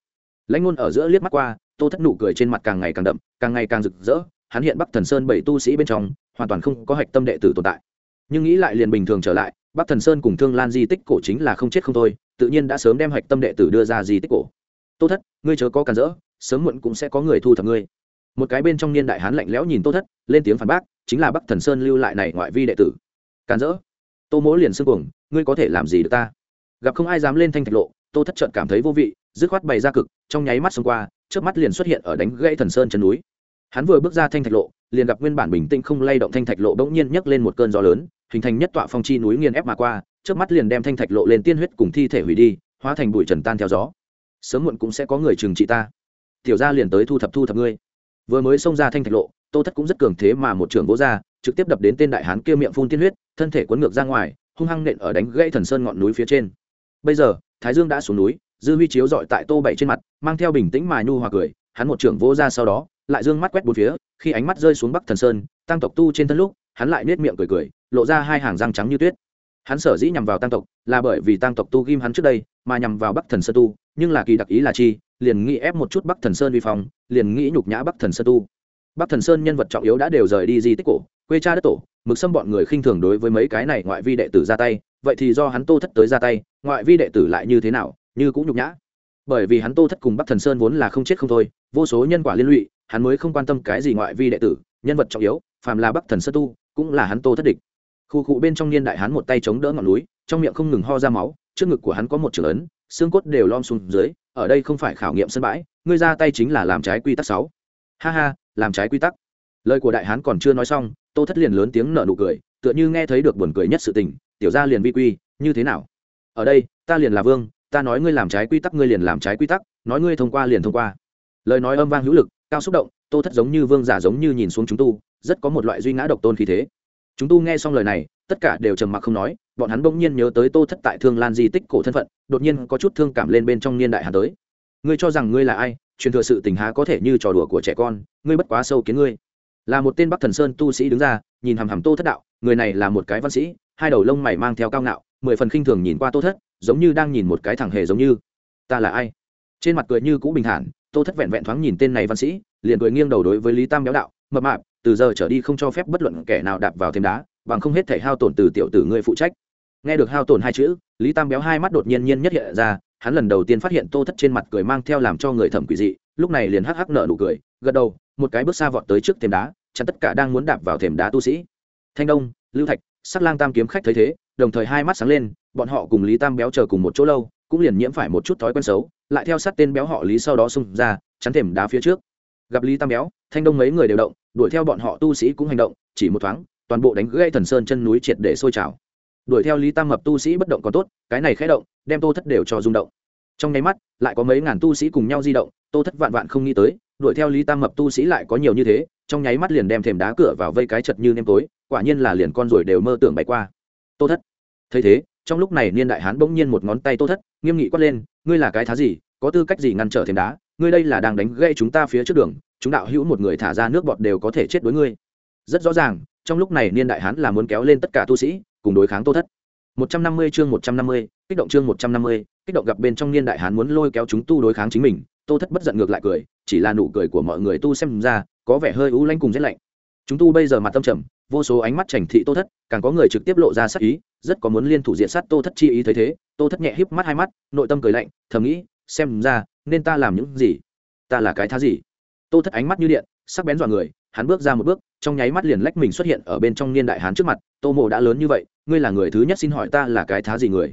Lãnh ngôn ở giữa liếc mắt qua, tô thất nụ cười trên mặt càng ngày càng đậm, càng ngày càng rực rỡ, hắn hiện bắc thần sơn bảy tu sĩ bên trong, hoàn toàn không có hạch tâm đệ tử tồn tại. Nhưng nghĩ lại liền bình thường trở lại bắc thần sơn cùng thương lan di tích cổ chính là không chết không thôi, tự nhiên đã sớm đem hạch tâm đệ tử đưa ra di tích cổ. Tô thất, ngươi chớ có cản rỡ, sớm muộn cũng sẽ có người thu thập ngươi. Một cái bên trong niên đại hán lạnh lẽo nhìn tô thất, lên tiếng phản bác, chính là bắc thần sơn lưu lại này ngoại vi đệ tử. Cản rỡ? Tô mỗ liền xương cuồng, ngươi có thể làm gì được ta? Gặp không ai dám lên thanh thạch lộ, tô thất trận cảm thấy vô vị, dứt khoát bày ra cực, trong nháy mắt xông qua trước mắt liền xuất hiện ở đánh gãy thần sơn chân núi. Hắn vừa bước ra thanh thạch lộ, liền gặp nguyên bản bình tĩnh không lay động thanh thạch lộ bỗng nhiên nhấc lên một cơn gió lớn hình thành nhất tọa phong chi núi nghiền ép mà qua trước mắt liền đem thanh thạch lộ lên tiên huyết cùng thi thể hủy đi, hóa thành bụi trần tan theo gió. Sớm muộn cũng sẽ có người trừng trị ta. Tiểu gia liền tới thu thập thu thập ngươi. Vừa mới xông ra thanh thạch lộ, tô thất cũng rất cường thế mà một trưởng vỗ ra, trực tiếp đập đến tên đại hán kia miệng phun tiên huyết, thân thể cuốn ngược ra ngoài, hung hăng nện ở đánh gãy thần sơn ngọn núi phía trên. Bây giờ, thái dương đã xuống núi, dư huy chiếu dọi tại tô bảy trên mặt, mang theo bình tĩnh mà nhu hòa cười, hắn một trưởng vỗ ra sau đó, lại dương mắt quét bốn phía, khi ánh mắt rơi xuống bắc thần sơn, tăng tộc tu trên thân lúc, hắn lại nết miệng cười cười lộ ra hai hàng răng trắng như tuyết. Hắn sở dĩ nhằm vào tăng tộc là bởi vì tăng tộc tu ghim hắn trước đây, mà nhằm vào bắc thần sơn tu, nhưng là kỳ đặc ý là chi, liền nghĩ ép một chút bắc thần sơn vi phong, liền nghĩ nhục nhã bắc thần sơn tu. Bắc thần sơn nhân vật trọng yếu đã đều rời đi di tích cổ, quê cha đất tổ, mực xâm bọn người khinh thường đối với mấy cái này ngoại vi đệ tử ra tay, vậy thì do hắn tô thất tới ra tay, ngoại vi đệ tử lại như thế nào, như cũng nhục nhã. Bởi vì hắn tô thất cùng bắc thần sơn vốn là không chết không thôi, vô số nhân quả liên lụy, hắn mới không quan tâm cái gì ngoại vi đệ tử, nhân vật trọng yếu, phàm là bắc thần sơn tu, cũng là hắn tô thất địch khu cụ bên trong niên đại hắn một tay chống đỡ ngọn núi, trong miệng không ngừng ho ra máu, trước ngực của hắn có một trường ấn, xương cốt đều lom xuống dưới, ở đây không phải khảo nghiệm sân bãi, ngươi ra tay chính là làm trái quy tắc sáu. Ha ha, làm trái quy tắc. Lời của đại hán còn chưa nói xong, tô thất liền lớn tiếng nở nụ cười, tựa như nghe thấy được buồn cười nhất sự tình, tiểu gia liền vi quy, như thế nào? Ở đây, ta liền là vương, ta nói ngươi làm trái quy tắc ngươi liền làm trái quy tắc, nói ngươi thông qua liền thông qua. Lời nói âm vang hữu lực, cao xúc động, tô thất giống như vương giả giống như nhìn xuống chúng tu, rất có một loại duy ngã độc tôn khí thế chúng tu nghe xong lời này, tất cả đều trầm mặc không nói, bọn hắn bỗng nhiên nhớ tới tô thất tại thương lan di tích cổ thân phận, đột nhiên có chút thương cảm lên bên trong niên đại hà tới. Ngươi cho rằng ngươi là ai, truyền thừa sự tình há có thể như trò đùa của trẻ con, ngươi bất quá sâu kiến ngươi. Là một tên bắc thần sơn tu sĩ đứng ra, nhìn hằm hằm tô thất đạo, người này là một cái văn sĩ, hai đầu lông mày mang theo cao ngạo, mười phần khinh thường nhìn qua tô thất, giống như đang nhìn một cái thẳng hề giống như. Ta là ai? Trên mặt cười như cũ bình thản, tô thất vẹn vẹn thoáng nhìn tên này văn sĩ, liền cười nghiêng đầu đối với lý tam béo đạo mập mạp, từ giờ trở đi không cho phép bất luận kẻ nào đạp vào thêm đá, bằng không hết thể hao tổn từ tiểu tử ngươi phụ trách. Nghe được hao tổn hai chữ, lý tam béo hai mắt đột nhiên nhiên nhất hiện ra, hắn lần đầu tiên phát hiện tô thất trên mặt cười mang theo làm cho người thẩm quỷ dị, lúc này liền hắc hắc nở nụ cười, gật đầu, một cái bước xa vọt tới trước thềm đá chặn tất cả đang muốn đạp vào thềm đá tu sĩ. Thanh đông, lưu thạch, sắc lang tam kiếm khách thấy thế, đồng thời hai mắt sáng lên, bọn họ cùng lý tam béo chờ cùng một chỗ lâu, cũng liền nhiễm phải một chút thói quen xấu, lại theo sát tên béo họ lý sau đó xung ra, chắn thềm đá phía trước gặp lý tam béo, thanh đông mấy người đều động, đuổi theo bọn họ tu sĩ cũng hành động, chỉ một thoáng, toàn bộ đánh gãy thần sơn chân núi triệt để sôi trào. Đuổi theo lý tam mập tu sĩ bất động còn tốt, cái này khẽ động, đem tô thất đều cho rung động. Trong nháy mắt, lại có mấy ngàn tu sĩ cùng nhau di động, tô thất vạn vạn không nghĩ tới, đuổi theo lý tam mập tu sĩ lại có nhiều như thế, trong nháy mắt liền đem thềm đá cửa vào vây cái chật như nêm tối, quả nhiên là liền con rồi đều mơ tưởng bay qua. Tô thất. Thấy thế, trong lúc này niên đại hán bỗng nhiên một ngón tay tô thất, nghiêm nghị quát lên, ngươi là cái thá gì? Có tư cách gì ngăn trở thêm đá? Ngươi đây là đang đánh gây chúng ta phía trước đường chúng đạo hữu một người thả ra nước bọt đều có thể chết đối ngươi. Rất rõ ràng trong lúc này niên đại hán là muốn kéo lên tất cả tu sĩ cùng đối kháng tô thất. 150 chương 150, kích động chương 150, kích động gặp bên trong niên đại hán muốn lôi kéo chúng tu đối kháng chính mình tô thất bất giận ngược lại cười chỉ là nụ cười của mọi người tu xem ra có vẻ hơi u lanh cùng rét lạnh. Chúng tu bây giờ mặt tâm trầm vô số ánh mắt chảnh thị tô thất càng có người trực tiếp lộ ra sát ý rất có muốn liên thủ diện sát tô thất chi ý thấy thế tô thất nhẹ híp mắt hai mắt nội tâm cười lạnh thầm nghĩ xem ra, nên ta làm những gì? Ta là cái thá gì? Tô thất ánh mắt như điện, sắc bén dọa người, hắn bước ra một bước, trong nháy mắt liền lách mình xuất hiện ở bên trong niên đại hán trước mặt. Tô mộ đã lớn như vậy, ngươi là người thứ nhất xin hỏi ta là cái thá gì người?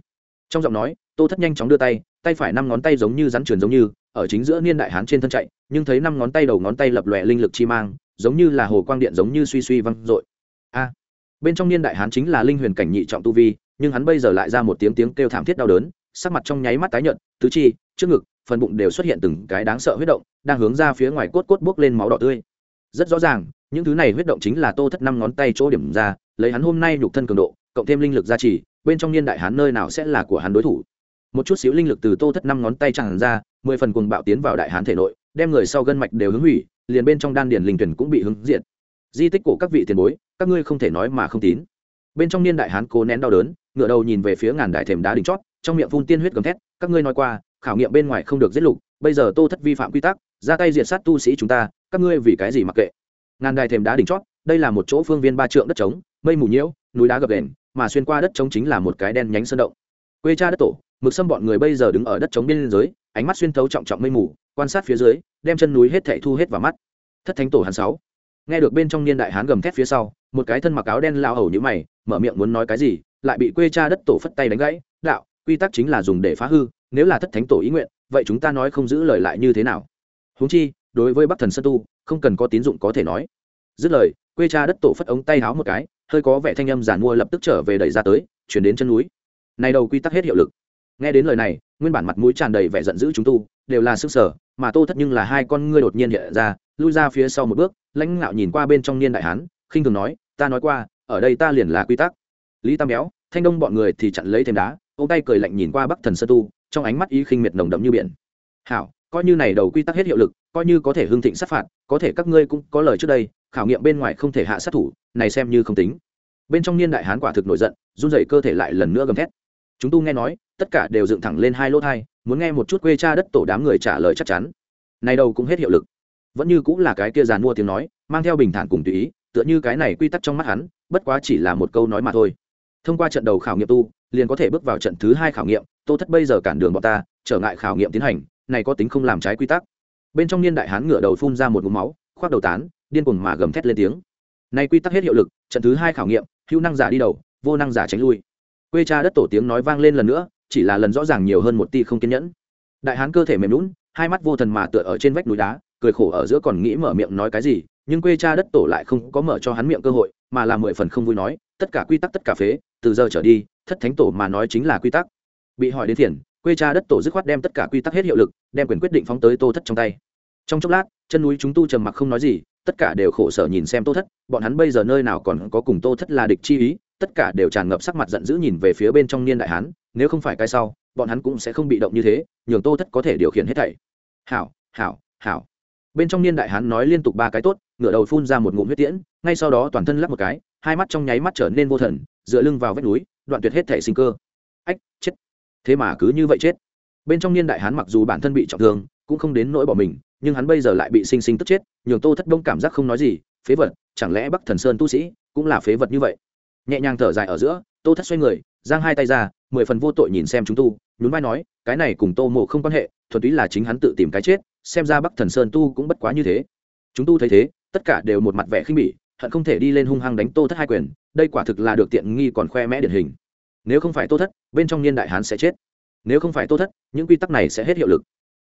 Trong giọng nói, tô thất nhanh chóng đưa tay tay phải năm ngón tay giống như rắn truyền giống như, ở chính giữa niên đại hán trên thân chạy, nhưng thấy năm ngón tay đầu ngón tay lập lòe linh lực chi mang, giống như là hồ quang điện giống như suy suy văng dội. A! Bên trong niên đại hán chính là linh huyền cảnh nhị trọng tu vi, nhưng hắn bây giờ lại ra một tiếng tiếng kêu thảm thiết đau đớn, sắc mặt trong nháy mắt tái nhợt, tứ chi trước ngực, phần bụng đều xuất hiện từng cái đáng sợ huyết động, đang hướng ra phía ngoài cốt cốt bốc lên máu đỏ tươi. Rất rõ ràng, những thứ này huyết động chính là tô thất năm ngón tay chỗ điểm ra, lấy hắn hôm nay nhục thân cường độ, cộng thêm linh lực gia trì, bên trong niên đại hắn nơi nào sẽ là của hắn đối thủ. Một chút xíu linh lực từ tô thất năm ngón tay tràn ra, mười phần cuồng bạo tiến vào đại hán thể nội, đem người sau gân mạch đều hướng hủy, liền bên trong đan điền linh tuyển cũng bị hứng diệt. Di tích của các vị tiền bối, các ngươi không thể nói mà không tín. Bên trong niên đại hán cố nén đau đớn ngựa đầu nhìn về phía ngàn đại thềm đá đỉnh chót, trong miệng phun tiên huyết gầm thét, các ngươi nói qua khảo nghiệm bên ngoài không được giết lục, bây giờ tô thất vi phạm quy tắc, ra tay diệt sát tu sĩ chúng ta, các ngươi vì cái gì mặc kệ? Ngàn đài thềm đá đỉnh chót, đây là một chỗ phương viên ba trượng đất trống, mây mù nhiễu, núi đá gập đền mà xuyên qua đất trống chính là một cái đen nhánh sơn động. Quê cha đất tổ, mực xâm bọn người bây giờ đứng ở đất trống biên giới, ánh mắt xuyên thấu trọng trọng mây mù, quan sát phía dưới, đem chân núi hết thảy thu hết vào mắt. Thất thánh tổ hàn sáu. Nghe được bên trong niên đại hán gầm thét phía sau, một cái thân mặc áo đen lao hầu như mày, mở miệng muốn nói cái gì, lại bị quê cha đất tổ phất tay đánh gãy, đạo quy tắc chính là dùng để phá hư, nếu là thất thánh tổ ý nguyện, vậy chúng ta nói không giữ lời lại như thế nào? Huống chi, đối với bắc thần sơn tu, không cần có tín dụng có thể nói. Dứt lời, quê cha đất tổ phất ống tay háo một cái, hơi có vẻ thanh âm giản mua lập tức trở về đẩy ra tới, chuyển đến chân núi. Này đầu quy tắc hết hiệu lực. Nghe đến lời này, nguyên bản mặt mũi tràn đầy vẻ giận dữ chúng tu, đều là sức sở mà tô thất nhưng là hai con ngươi đột nhiên hiện ra, lui ra phía sau một bước, lãnh ngạo nhìn qua bên trong niên đại hán, khinh thường nói, ta nói qua, ở đây ta liền là quy tắc. Lý tam béo, thanh đông bọn người thì chặn lấy thêm đá ô tay cười lạnh nhìn qua bắc thần sơ tu, trong ánh mắt ý khinh miệt nồng đậm như biển. Hảo, coi như này đầu quy tắc hết hiệu lực, coi như có thể hương thịnh sát phạt, có thể các ngươi cũng có lời trước đây, khảo nghiệm bên ngoài không thể hạ sát thủ, này xem như không tính. Bên trong niên đại hán quả thực nổi giận, run rẩy cơ thể lại lần nữa gầm thét. Chúng tu nghe nói, tất cả đều dựng thẳng lên hai lỗ thai, muốn nghe một chút quê cha đất tổ đám người trả lời chắc chắn. Này đầu cũng hết hiệu lực. Vẫn như cũng là cái kia dàn mua tiếng nói, mang theo bình thản cùng tùy ý, tựa như cái này quy tắc trong mắt hắn, bất quá chỉ là một câu nói mà thôi. Thông qua trận đầu khảo nghiệm tu liền có thể bước vào trận thứ hai khảo nghiệm, tô thất bây giờ cản đường bọn ta, trở ngại khảo nghiệm tiến hành, này có tính không làm trái quy tắc. Bên trong niên đại hán ngửa đầu phun ra một ngụm máu, khoác đầu tán, điên cuồng mà gầm thét lên tiếng. Này quy tắc hết hiệu lực, trận thứ hai khảo nghiệm, hữu năng giả đi đầu, vô năng giả tránh lui. Quê cha đất tổ tiếng nói vang lên lần nữa, chỉ là lần rõ ràng nhiều hơn một ti không kiên nhẫn. Đại hán cơ thể mềm lún hai mắt vô thần mà tựa ở trên vách núi đá, cười khổ ở giữa còn nghĩ mở miệng nói cái gì, nhưng quê cha đất tổ lại không có mở cho hắn miệng cơ hội, mà là mười phần không vui nói tất cả quy tắc tất cả phế, từ giờ trở đi, thất thánh tổ mà nói chính là quy tắc. Bị hỏi đến thiền quê cha đất tổ dứt khoát đem tất cả quy tắc hết hiệu lực, đem quyền quyết định phóng tới tô thất trong tay. Trong chốc lát, chân núi chúng tu trầm mặc không nói gì, tất cả đều khổ sở nhìn xem tô thất, bọn hắn bây giờ nơi nào còn có cùng tô thất là địch chi ý, tất cả đều tràn ngập sắc mặt giận dữ nhìn về phía bên trong niên đại hán, nếu không phải cái sau, bọn hắn cũng sẽ không bị động như thế, nhường tô thất có thể điều khiển hết thảy. Hảo hảo hảo. Bên trong niên đại hán nói liên tục ba cái tốt, ngửa đầu phun ra một ngụm huyết tiễn, ngay sau đó toàn thân lắc một cái hai mắt trong nháy mắt trở nên vô thần, dựa lưng vào vách núi, đoạn tuyệt hết thể sinh cơ. Ách, chết. Thế mà cứ như vậy chết. Bên trong niên đại hán mặc dù bản thân bị trọng thương, cũng không đến nỗi bỏ mình, nhưng hắn bây giờ lại bị sinh sinh tức chết, nhường tô thất đông cảm giác không nói gì, phế vật, chẳng lẽ bắc thần sơn tu sĩ cũng là phế vật như vậy? Nhẹ nhàng thở dài ở giữa, tô thất xoay người, giang hai tay ra, mười phần vô tội nhìn xem chúng tu, nhún vai nói, cái này cùng tô mộ không quan hệ, thuần túy là chính hắn tự tìm cái chết, xem ra bắc thần sơn tu cũng bất quá như thế. Chúng tu thấy thế, tất cả đều một mặt vẻ khinh bỉ hận không thể đi lên hung hăng đánh tô thất hai quyền, đây quả thực là được tiện nghi còn khoe mẽ điển hình. Nếu không phải tô thất, bên trong niên đại hán sẽ chết. Nếu không phải tô thất, những quy tắc này sẽ hết hiệu lực.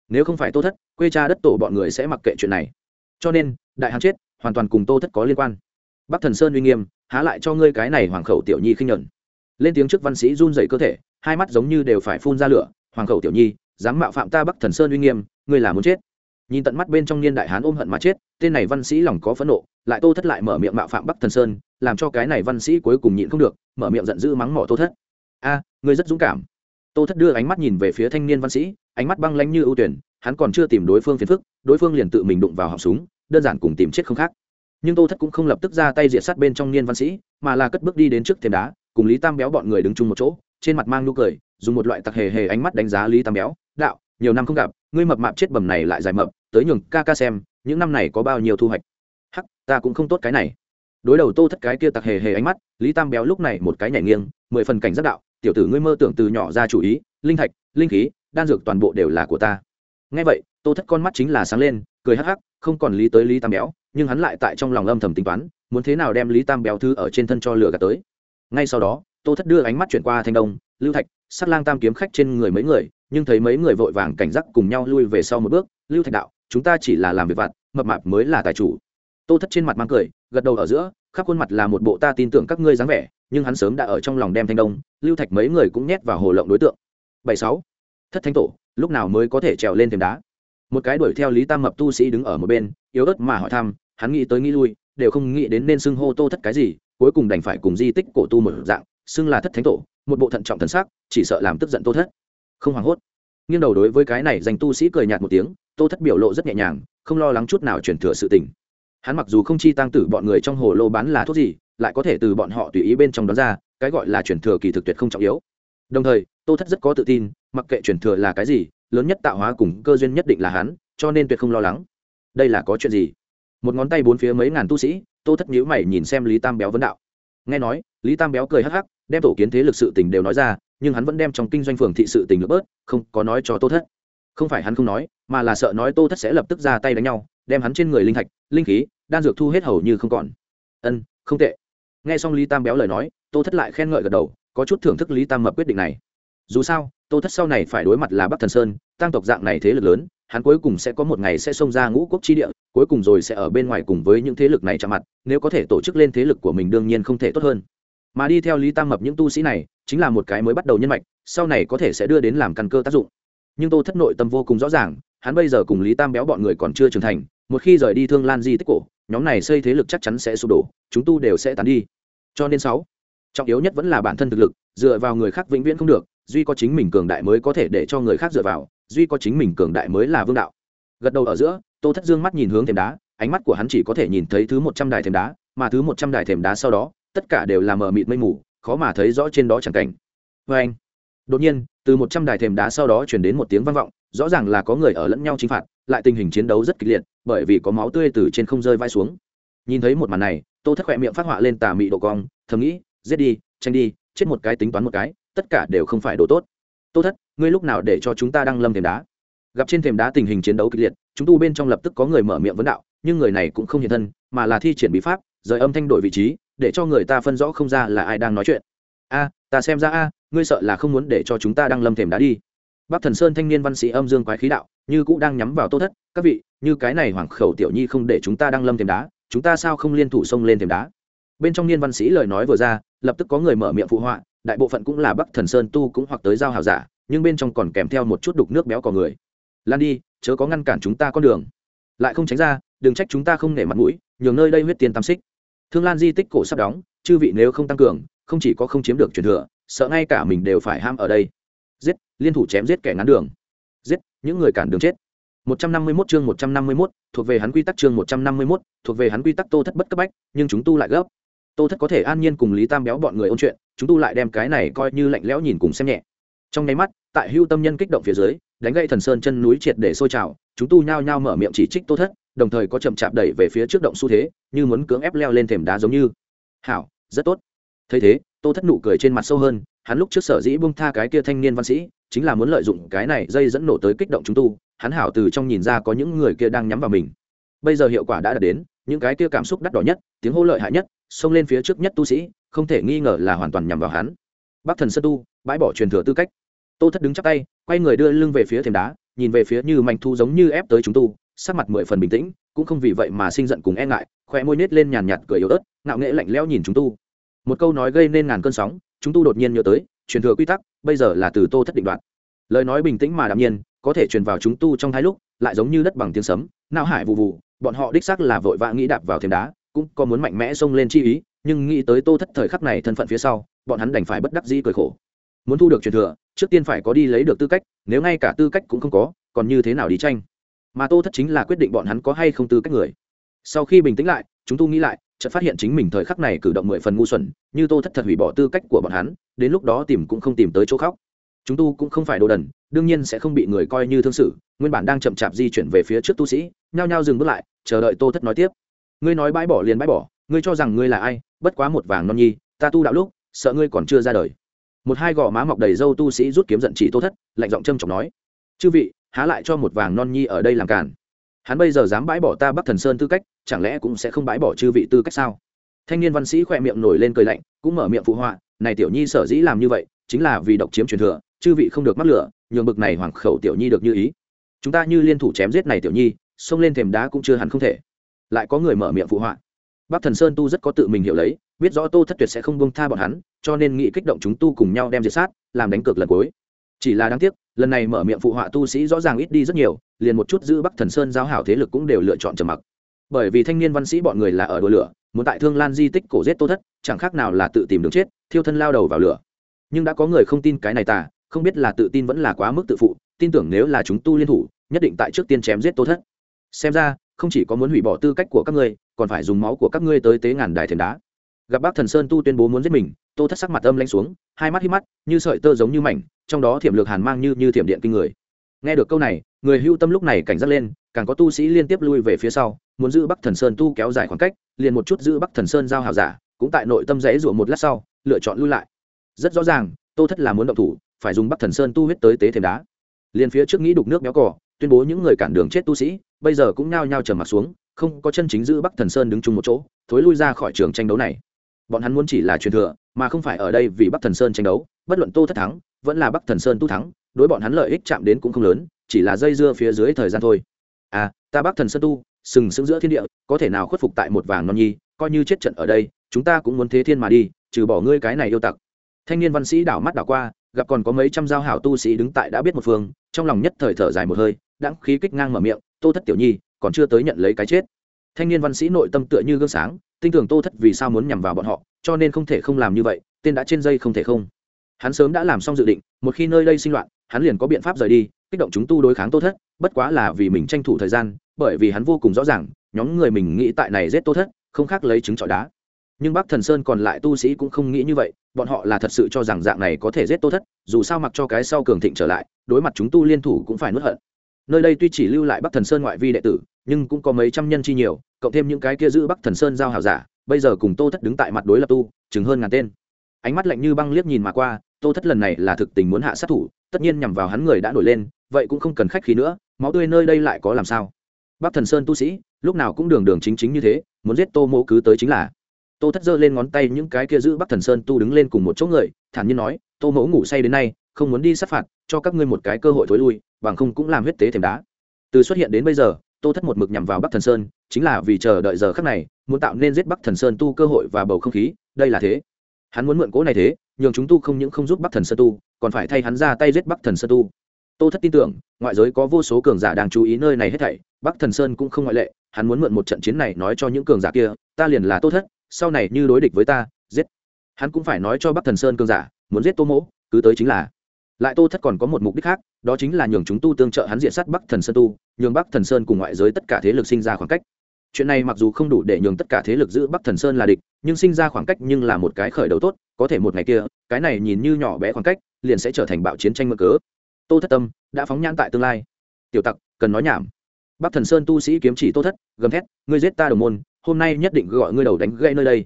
Nếu không phải tô thất, quê cha đất tổ bọn người sẽ mặc kệ chuyện này. Cho nên, đại hán chết, hoàn toàn cùng tô thất có liên quan. Bắc thần sơn uy nghiêm, há lại cho ngươi cái này hoàng khẩu tiểu nhi khinh nhẫn lên tiếng trước văn sĩ run rẩy cơ thể, hai mắt giống như đều phải phun ra lửa. Hoàng khẩu tiểu nhi, dám mạo phạm ta bắc thần sơn uy nghiêm, ngươi là muốn chết. Nhìn tận mắt bên trong niên đại hán ôm hận mà chết, tên này văn sĩ lòng có phẫn nộ lại tô thất lại mở miệng mạo phạm bắc thần sơn, làm cho cái này văn sĩ cuối cùng nhịn không được, mở miệng giận dữ mắng mỏ tô thất. A, ngươi rất dũng cảm. Tô thất đưa ánh mắt nhìn về phía thanh niên văn sĩ, ánh mắt băng lanh như ưu tuyển, hắn còn chưa tìm đối phương phiền phức, đối phương liền tự mình đụng vào họng súng, đơn giản cùng tìm chết không khác. Nhưng tô thất cũng không lập tức ra tay diệt sát bên trong niên văn sĩ, mà là cất bước đi đến trước thềm đá, cùng lý tam béo bọn người đứng chung một chỗ, trên mặt mang nụ cười, dùng một loại tặc hề hề ánh mắt đánh giá lý tam béo, đạo, nhiều năm không gặp, ngươi mập mạp chết bầm này lại dài mập, tới nhường ca ca xem, những năm này có bao nhiêu thu hoạch ta cũng không tốt cái này. Đối đầu tô thất cái kia tặc hề hề ánh mắt, lý tam béo lúc này một cái nhảy nghiêng, mười phần cảnh giác đạo, tiểu tử ngươi mơ tưởng từ nhỏ ra chủ ý, linh thạch, linh khí, đan dược toàn bộ đều là của ta. Nghe vậy, tô thất con mắt chính là sáng lên, cười hắc hắc, không còn lý tới lý tam béo, nhưng hắn lại tại trong lòng âm thầm tính toán, muốn thế nào đem lý tam béo thư ở trên thân cho lửa gạt tới. Ngay sau đó, tô thất đưa ánh mắt chuyển qua thanh đông, lưu thạch, sát lang tam kiếm khách trên người mấy người, nhưng thấy mấy người vội vàng cảnh giác cùng nhau lui về sau một bước, lưu thạch đạo, chúng ta chỉ là làm việc vặt, mập mạp mới là tài chủ tô thất trên mặt mang cười, gật đầu ở giữa, khắp khuôn mặt là một bộ ta tin tưởng các ngươi dáng vẻ, nhưng hắn sớm đã ở trong lòng đem thanh đông, lưu thạch mấy người cũng nhét vào hồ lộng đối tượng. Bảy sáu, thất thanh tổ, lúc nào mới có thể trèo lên thềm đá? Một cái đuổi theo lý tam mập tu sĩ đứng ở một bên, yếu ớt mà hỏi thăm, hắn nghĩ tới nghĩ lui, đều không nghĩ đến nên xưng hô tô thất cái gì, cuối cùng đành phải cùng di tích cổ tu một dạng, xưng là thất thánh tổ, một bộ thận trọng thần sắc, chỉ sợ làm tức giận tô thất. Không hoảng hốt. Nghiêng đầu đối với cái này, dành tu sĩ cười nhạt một tiếng, tô thất biểu lộ rất nhẹ nhàng, không lo lắng chút nào chuyển thừa sự tình hắn mặc dù không chi tăng tử bọn người trong hồ lô bán là thuốc gì, lại có thể từ bọn họ tùy ý bên trong đó ra, cái gọi là chuyển thừa kỳ thực tuyệt không trọng yếu. Đồng thời, tô thất rất có tự tin, mặc kệ chuyển thừa là cái gì, lớn nhất tạo hóa cùng cơ duyên nhất định là hắn, cho nên tuyệt không lo lắng. Đây là có chuyện gì? Một ngón tay bốn phía mấy ngàn tu sĩ, tô thất nhíu mày nhìn xem lý tam béo vấn đạo. Nghe nói, lý tam béo cười hắc hắc, đem tổ kiến thế lực sự tình đều nói ra, nhưng hắn vẫn đem trong kinh doanh phường thị sự tình lược bớt, không có nói cho tô thất. Không phải hắn không nói, mà là sợ nói tô thất sẽ lập tức ra tay đánh nhau đem hắn trên người linh thạch, linh khí, đan dược thu hết hầu như không còn. Ân, không tệ. Nghe xong lý tam béo lời nói, tô thất lại khen ngợi gật đầu, có chút thưởng thức lý tam mập quyết định này. Dù sao, tô thất sau này phải đối mặt là bắc thần sơn, tăng tộc dạng này thế lực lớn, hắn cuối cùng sẽ có một ngày sẽ xông ra ngũ quốc chi địa, cuối cùng rồi sẽ ở bên ngoài cùng với những thế lực này chạm mặt, nếu có thể tổ chức lên thế lực của mình đương nhiên không thể tốt hơn. Mà đi theo lý tam mập những tu sĩ này, chính là một cái mới bắt đầu nhân mạch, sau này có thể sẽ đưa đến làm căn cơ tác dụng. Nhưng tô thất nội tâm vô cùng rõ ràng hắn bây giờ cùng lý tam béo bọn người còn chưa trưởng thành, một khi rời đi thương lan di tích cổ, nhóm này xây thế lực chắc chắn sẽ sụp đổ, chúng tu đều sẽ tán đi. Cho nên sáu, trọng yếu nhất vẫn là bản thân thực lực, dựa vào người khác vĩnh viễn không được, duy có chính mình cường đại mới có thể để cho người khác dựa vào, duy có chính mình cường đại mới là vương đạo. Gật đầu ở giữa, tô thất dương mắt nhìn hướng thềm đá, ánh mắt của hắn chỉ có thể nhìn thấy thứ một trăm đài thềm đá, mà thứ một trăm đài thềm đá sau đó, tất cả đều là mờ mịt mây mù, khó mà thấy rõ trên đó chẳng cảnh. Vê anh đột nhiên, từ một trăm đài thềm đá sau đó chuyển đến một tiếng vang vọng rõ ràng là có người ở lẫn nhau chinh phạt, lại tình hình chiến đấu rất kịch liệt, bởi vì có máu tươi từ trên không rơi vai xuống. Nhìn thấy một màn này, tô thất khỏe miệng phát họa lên tà mị độ cong, thầm nghĩ, giết đi, tranh đi, chết một cái tính toán một cái, tất cả đều không phải đồ tốt. Tô thất, ngươi lúc nào để cho chúng ta đăng lâm thềm đá? Gặp trên thềm đá tình hình chiến đấu kịch liệt, chúng tu bên trong lập tức có người mở miệng vấn đạo, nhưng người này cũng không hiện thân, mà là thi triển bí pháp, rời âm thanh đổi vị trí, để cho người ta phân rõ không ra là ai đang nói chuyện. A, ta xem ra a, ngươi sợ là không muốn để cho chúng ta đăng lâm thềm đá đi bắc thần sơn thanh niên văn sĩ âm dương quái khí đạo, như cũng đang nhắm vào tô thất, các vị, như cái này hoàng khẩu tiểu nhi không để chúng ta đang lâm thềm đá, chúng ta sao không liên thủ xông lên thềm đá? Bên trong niên văn sĩ lời nói vừa ra, lập tức có người mở miệng phụ họa, đại bộ phận cũng là bắc thần sơn tu cũng hoặc tới giao hào giả, nhưng bên trong còn kèm theo một chút đục nước béo cò người. Lan đi, chớ có ngăn cản chúng ta con đường. Lại không tránh ra, đừng trách chúng ta không nể mặt mũi, nhường nơi đây huyết tiền tam xích. Thương lan di tích cổ sắp đóng, chư vị nếu không tăng cường, không chỉ có không chiếm được truyền thừa, sợ ngay cả mình đều phải ham ở đây giết liên thủ chém giết kẻ ngắn đường giết những người cản đường chết 151 chương 151, thuộc về hắn quy tắc chương 151, thuộc về hắn quy tắc Tô Thất bất cấp bách, nhưng chúng tu lại gấp. Tô Thất có thể an nhiên cùng Lý Tam béo bọn người ôn chuyện, chúng tu lại đem cái này coi như lạnh lẽo nhìn cùng xem nhẹ. Trong nháy mắt, tại Hưu Tâm Nhân kích động phía dưới, đánh gãy Thần Sơn chân núi triệt để sôi trào, chúng tu nhao nhao mở miệng chỉ trích Tô Thất, đồng thời có chậm chạp đẩy về phía trước động xu thế, như muốn cưỡng ép leo lên thềm đá giống như. "Hảo, rất tốt." Thấy thế, Tô Thất nụ cười trên mặt sâu hơn, hắn lúc trước sở dĩ buông tha cái kia thanh niên văn sĩ, chính là muốn lợi dụng cái này dây dẫn nổ tới kích động chúng tu, hắn hảo từ trong nhìn ra có những người kia đang nhắm vào mình. Bây giờ hiệu quả đã đạt đến những cái kia cảm xúc đắt đỏ nhất tiếng hô lợi hại nhất xông lên phía trước nhất tu sĩ không thể nghi ngờ là hoàn toàn nhằm vào hắn. Bắc thần sơ tu bãi bỏ truyền thừa tư cách. Tô thất đứng chắp tay quay người đưa lưng về phía thềm đá nhìn về phía như mạnh thu giống như ép tới chúng tu sắc mặt mười phần bình tĩnh cũng không vì vậy mà sinh giận cùng e ngại khoe môi nết lên nhàn nhạt cười yếu ớt ngạo nghễ lạnh lẽo nhìn chúng tu. Một câu nói gây nên ngàn cơn sóng chúng tu đột nhiên nhớ tới, truyền thừa quy tắc, bây giờ là từ tô thất định đoạn lời nói bình tĩnh mà đạm nhiên, có thể truyền vào chúng tu trong hai lúc, lại giống như đất bằng tiếng sấm nao hải vụ vụ bọn họ đích xác là vội vã nghĩ đạp vào thềm đá, cũng có muốn mạnh mẽ xông lên chi ý, nhưng nghĩ tới tô thất thời khắc này thân phận phía sau, bọn hắn đành phải bất đắc dĩ cười khổ. Muốn thu được truyền thừa, trước tiên phải có đi lấy được tư cách, nếu ngay cả tư cách cũng không có, còn như thế nào đi tranh? Mà tô thất chính là quyết định bọn hắn có hay không tư cách người. Sau khi bình tĩnh lại, chúng tu nghĩ lại chợt phát hiện chính mình thời khắc này cử động mười phần ngu xuẩn, như tô thất thật hủy bỏ tư cách của bọn hắn, đến lúc đó tìm cũng không tìm tới chỗ khóc chúng tu cũng không phải đồ đần, đương nhiên sẽ không bị người coi như thương sự nguyên bản đang chậm chạp di chuyển về phía trước tu sĩ, nhao nhao dừng bước lại, chờ đợi tô thất nói tiếp. Ngươi nói bãi bỏ liền bãi bỏ, ngươi cho rằng ngươi là ai, bất quá một vàng non nhi, ta tu đạo lúc, sợ ngươi còn chưa ra đời. Một hai gò má mọc đầy râu tu sĩ rút kiếm giận chỉ tô thất, lạnh giọng trâm trọng nói. Chư vị, há lại cho một vàng non nhi ở đây làm cản hắn bây giờ dám bãi bỏ ta bắc thần sơn tư cách, chẳng lẽ cũng sẽ không bãi bỏ chư vị tư cách sao? Thanh niên văn sĩ khỏe miệng nổi lên cười lạnh, cũng mở miệng phụ họa, này tiểu nhi sở dĩ làm như vậy, chính là vì độc chiếm truyền thừa, chư vị không được mắc lửa, nhường bực này hoàng khẩu tiểu nhi được như ý. Chúng ta như liên thủ chém giết này tiểu nhi, xông lên thềm đá cũng chưa hẳn không thể. Lại có người mở miệng phụ họa, bắc thần sơn tu rất có tự mình hiểu lấy, biết rõ tô thất tuyệt sẽ không buông tha bọn hắn, cho nên nghị kích động chúng tu cùng nhau đem diệt sát, làm đánh cược lần cuối. Chỉ là đáng tiếc, lần này mở miệng phụ họa tu sĩ rõ ràng ít đi rất nhiều liền một chút giữ bắc thần sơn giáo hảo thế lực cũng đều lựa chọn trầm mặc. Bởi vì thanh niên văn sĩ bọn người là ở đùa lửa, muốn tại thương lan di tích cổ giết tô thất, chẳng khác nào là tự tìm đường chết, thiêu thân lao đầu vào lửa. Nhưng đã có người không tin cái này tà, không biết là tự tin vẫn là quá mức tự phụ, tin tưởng nếu là chúng tu liên thủ, nhất định tại trước tiên chém giết tô thất. Xem ra, không chỉ có muốn hủy bỏ tư cách của các ngươi, còn phải dùng máu của các ngươi tới tế ngàn đài thềm đá. Gặp bác thần sơn tu tuyên bố muốn giết mình, tô thất sắc mặt âm lanh xuống, hai mắt hít mắt, như sợi tơ giống như mảnh, trong đó thiểm lược hàn mang như như thiểm điện kinh người nghe được câu này, người hưu tâm lúc này cảnh giác lên, càng có tu sĩ liên tiếp lui về phía sau, muốn giữ bắc thần sơn tu kéo dài khoảng cách, liền một chút giữ bắc thần sơn giao hào giả, cũng tại nội tâm rẽ rủa một lát sau, lựa chọn lui lại. Rất rõ ràng, tô thất là muốn động thủ, phải dùng bắc thần sơn tu huyết tới tế thêm đá. Liền phía trước nghĩ đục nước béo cỏ tuyên bố những người cản đường chết tu sĩ, bây giờ cũng nao nhao trầm mặt xuống, không có chân chính giữ bắc thần sơn đứng chung một chỗ, thối lui ra khỏi trường tranh đấu này. Bọn hắn muốn chỉ là truyền thừa, mà không phải ở đây vì bắc thần sơn tranh đấu, bất luận tô thất thắng, vẫn là bắc thần sơn tu thắng đối bọn hắn lợi ích chạm đến cũng không lớn, chỉ là dây dưa phía dưới thời gian thôi. À ta bắc thần sơn tu, sừng sững giữa thiên địa, có thể nào khuất phục tại một vàng non nhi, coi như chết trận ở đây, chúng ta cũng muốn thế thiên mà đi, trừ bỏ ngươi cái này yêu tặc. Thanh niên văn sĩ đảo mắt đảo qua, gặp còn có mấy trăm giao hảo tu sĩ đứng tại đã biết một phương, trong lòng nhất thời thở dài một hơi, đãng khí kích ngang mở miệng, tô thất tiểu nhi, còn chưa tới nhận lấy cái chết. Thanh niên văn sĩ nội tâm tựa như gương sáng, tin tưởng tô thất vì sao muốn nhằm vào bọn họ, cho nên không thể không làm như vậy, tên đã trên dây không thể không. Hắn sớm đã làm xong dự định, một khi nơi đây sinh loạn hắn liền có biện pháp rời đi, kích động chúng tu đối kháng tô thất, bất quá là vì mình tranh thủ thời gian, bởi vì hắn vô cùng rõ ràng, nhóm người mình nghĩ tại này giết tô thất, không khác lấy trứng trọi đá. Nhưng bắc thần sơn còn lại tu sĩ cũng không nghĩ như vậy, bọn họ là thật sự cho rằng dạng này có thể giết tô thất, dù sao mặc cho cái sau cường thịnh trở lại, đối mặt chúng tu liên thủ cũng phải nuốt hận. Nơi đây tuy chỉ lưu lại bắc thần sơn ngoại vi đệ tử, nhưng cũng có mấy trăm nhân chi nhiều, cộng thêm những cái kia giữ bắc thần sơn giao hảo giả, bây giờ cùng tô thất đứng tại mặt đối lập tu, chừng hơn ngàn tên. Ánh mắt lạnh như băng liếc nhìn mà qua tô thất lần này là thực tình muốn hạ sát thủ, tất nhiên nhằm vào hắn người đã nổi lên, vậy cũng không cần khách khí nữa, máu tươi nơi đây lại có làm sao? Bắc thần sơn tu sĩ, lúc nào cũng đường đường chính chính như thế, muốn giết tô mô cứ tới chính là. Tô thất giơ lên ngón tay những cái kia giữ bắc thần sơn tu đứng lên cùng một chỗ người, thản nhiên nói, tô Mẫu ngủ say đến nay, không muốn đi sát phạt, cho các ngươi một cái cơ hội thối lui, bằng không cũng làm huyết tế thềm đá. Từ xuất hiện đến bây giờ, tô thất một mực nhằm vào bắc thần sơn, chính là vì chờ đợi giờ khắc này, muốn tạo nên giết bắc thần sơn tu cơ hội và bầu không khí, đây là thế. Hắn muốn mượn cỗ này thế nhường chúng tu không những không giúp bắc thần sơ tu, còn phải thay hắn ra tay giết bắc thần sơ tu. Tô thất tin tưởng, ngoại giới có vô số cường giả đang chú ý nơi này hết thảy, bắc thần sơn cũng không ngoại lệ, hắn muốn mượn một trận chiến này nói cho những cường giả kia, ta liền là tô thất, sau này như đối địch với ta, giết. Hắn cũng phải nói cho bắc thần sơn cường giả, muốn giết tô mỗ, cứ tới chính là. Lại tô thất còn có một mục đích khác, đó chính là nhường chúng tu tương trợ hắn diện sát bắc thần sơn tu, nhường bắc thần sơn cùng ngoại giới tất cả thế lực sinh ra khoảng cách chuyện này mặc dù không đủ để nhường tất cả thế lực giữ bắc thần sơn là địch, nhưng sinh ra khoảng cách nhưng là một cái khởi đầu tốt, có thể một ngày kia, cái này nhìn như nhỏ bé khoảng cách, liền sẽ trở thành bạo chiến tranh mơ cớ. Tô thất tâm đã phóng nhãn tại tương lai. Tiểu tặc, cần nói nhảm. Bắc thần sơn tu sĩ kiếm chỉ tô thất, gầm thét, ngươi giết ta đồng môn, hôm nay nhất định gọi ngươi đầu đánh gây nơi đây.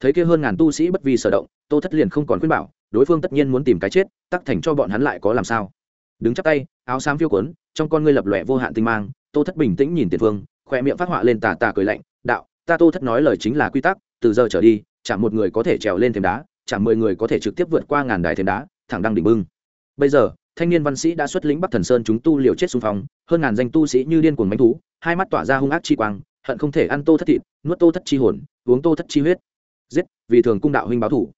Thấy kia hơn ngàn tu sĩ bất vì sở động, tô thất liền không còn khuyên bảo, đối phương tất nhiên muốn tìm cái chết, tắc thành cho bọn hắn lại có làm sao. Đứng chắp tay, áo xám phiêu quấn, trong con ngươi lập lòe vô hạn tinh mang, tô thất bình tĩnh nhìn tiền phương khoe miệng phát họa lên tà tà cười lạnh, đạo, ta tô thất nói lời chính là quy tắc, từ giờ trở đi chẳng một người có thể trèo lên thềm đá chẳng mười người có thể trực tiếp vượt qua ngàn đài thềm đá, thẳng đăng đỉnh bưng. Bây giờ, thanh niên văn sĩ đã xuất lĩnh bắc thần sơn chúng tu liều chết xung phong, hơn ngàn danh tu sĩ như điên cuồng bánh thú, hai mắt tỏa ra hung ác chi quang, hận không thể ăn tô thất thịt, nuốt tô thất chi hồn, uống tô thất chi huyết. Giết, vì thường cung đạo huynh báo thủ.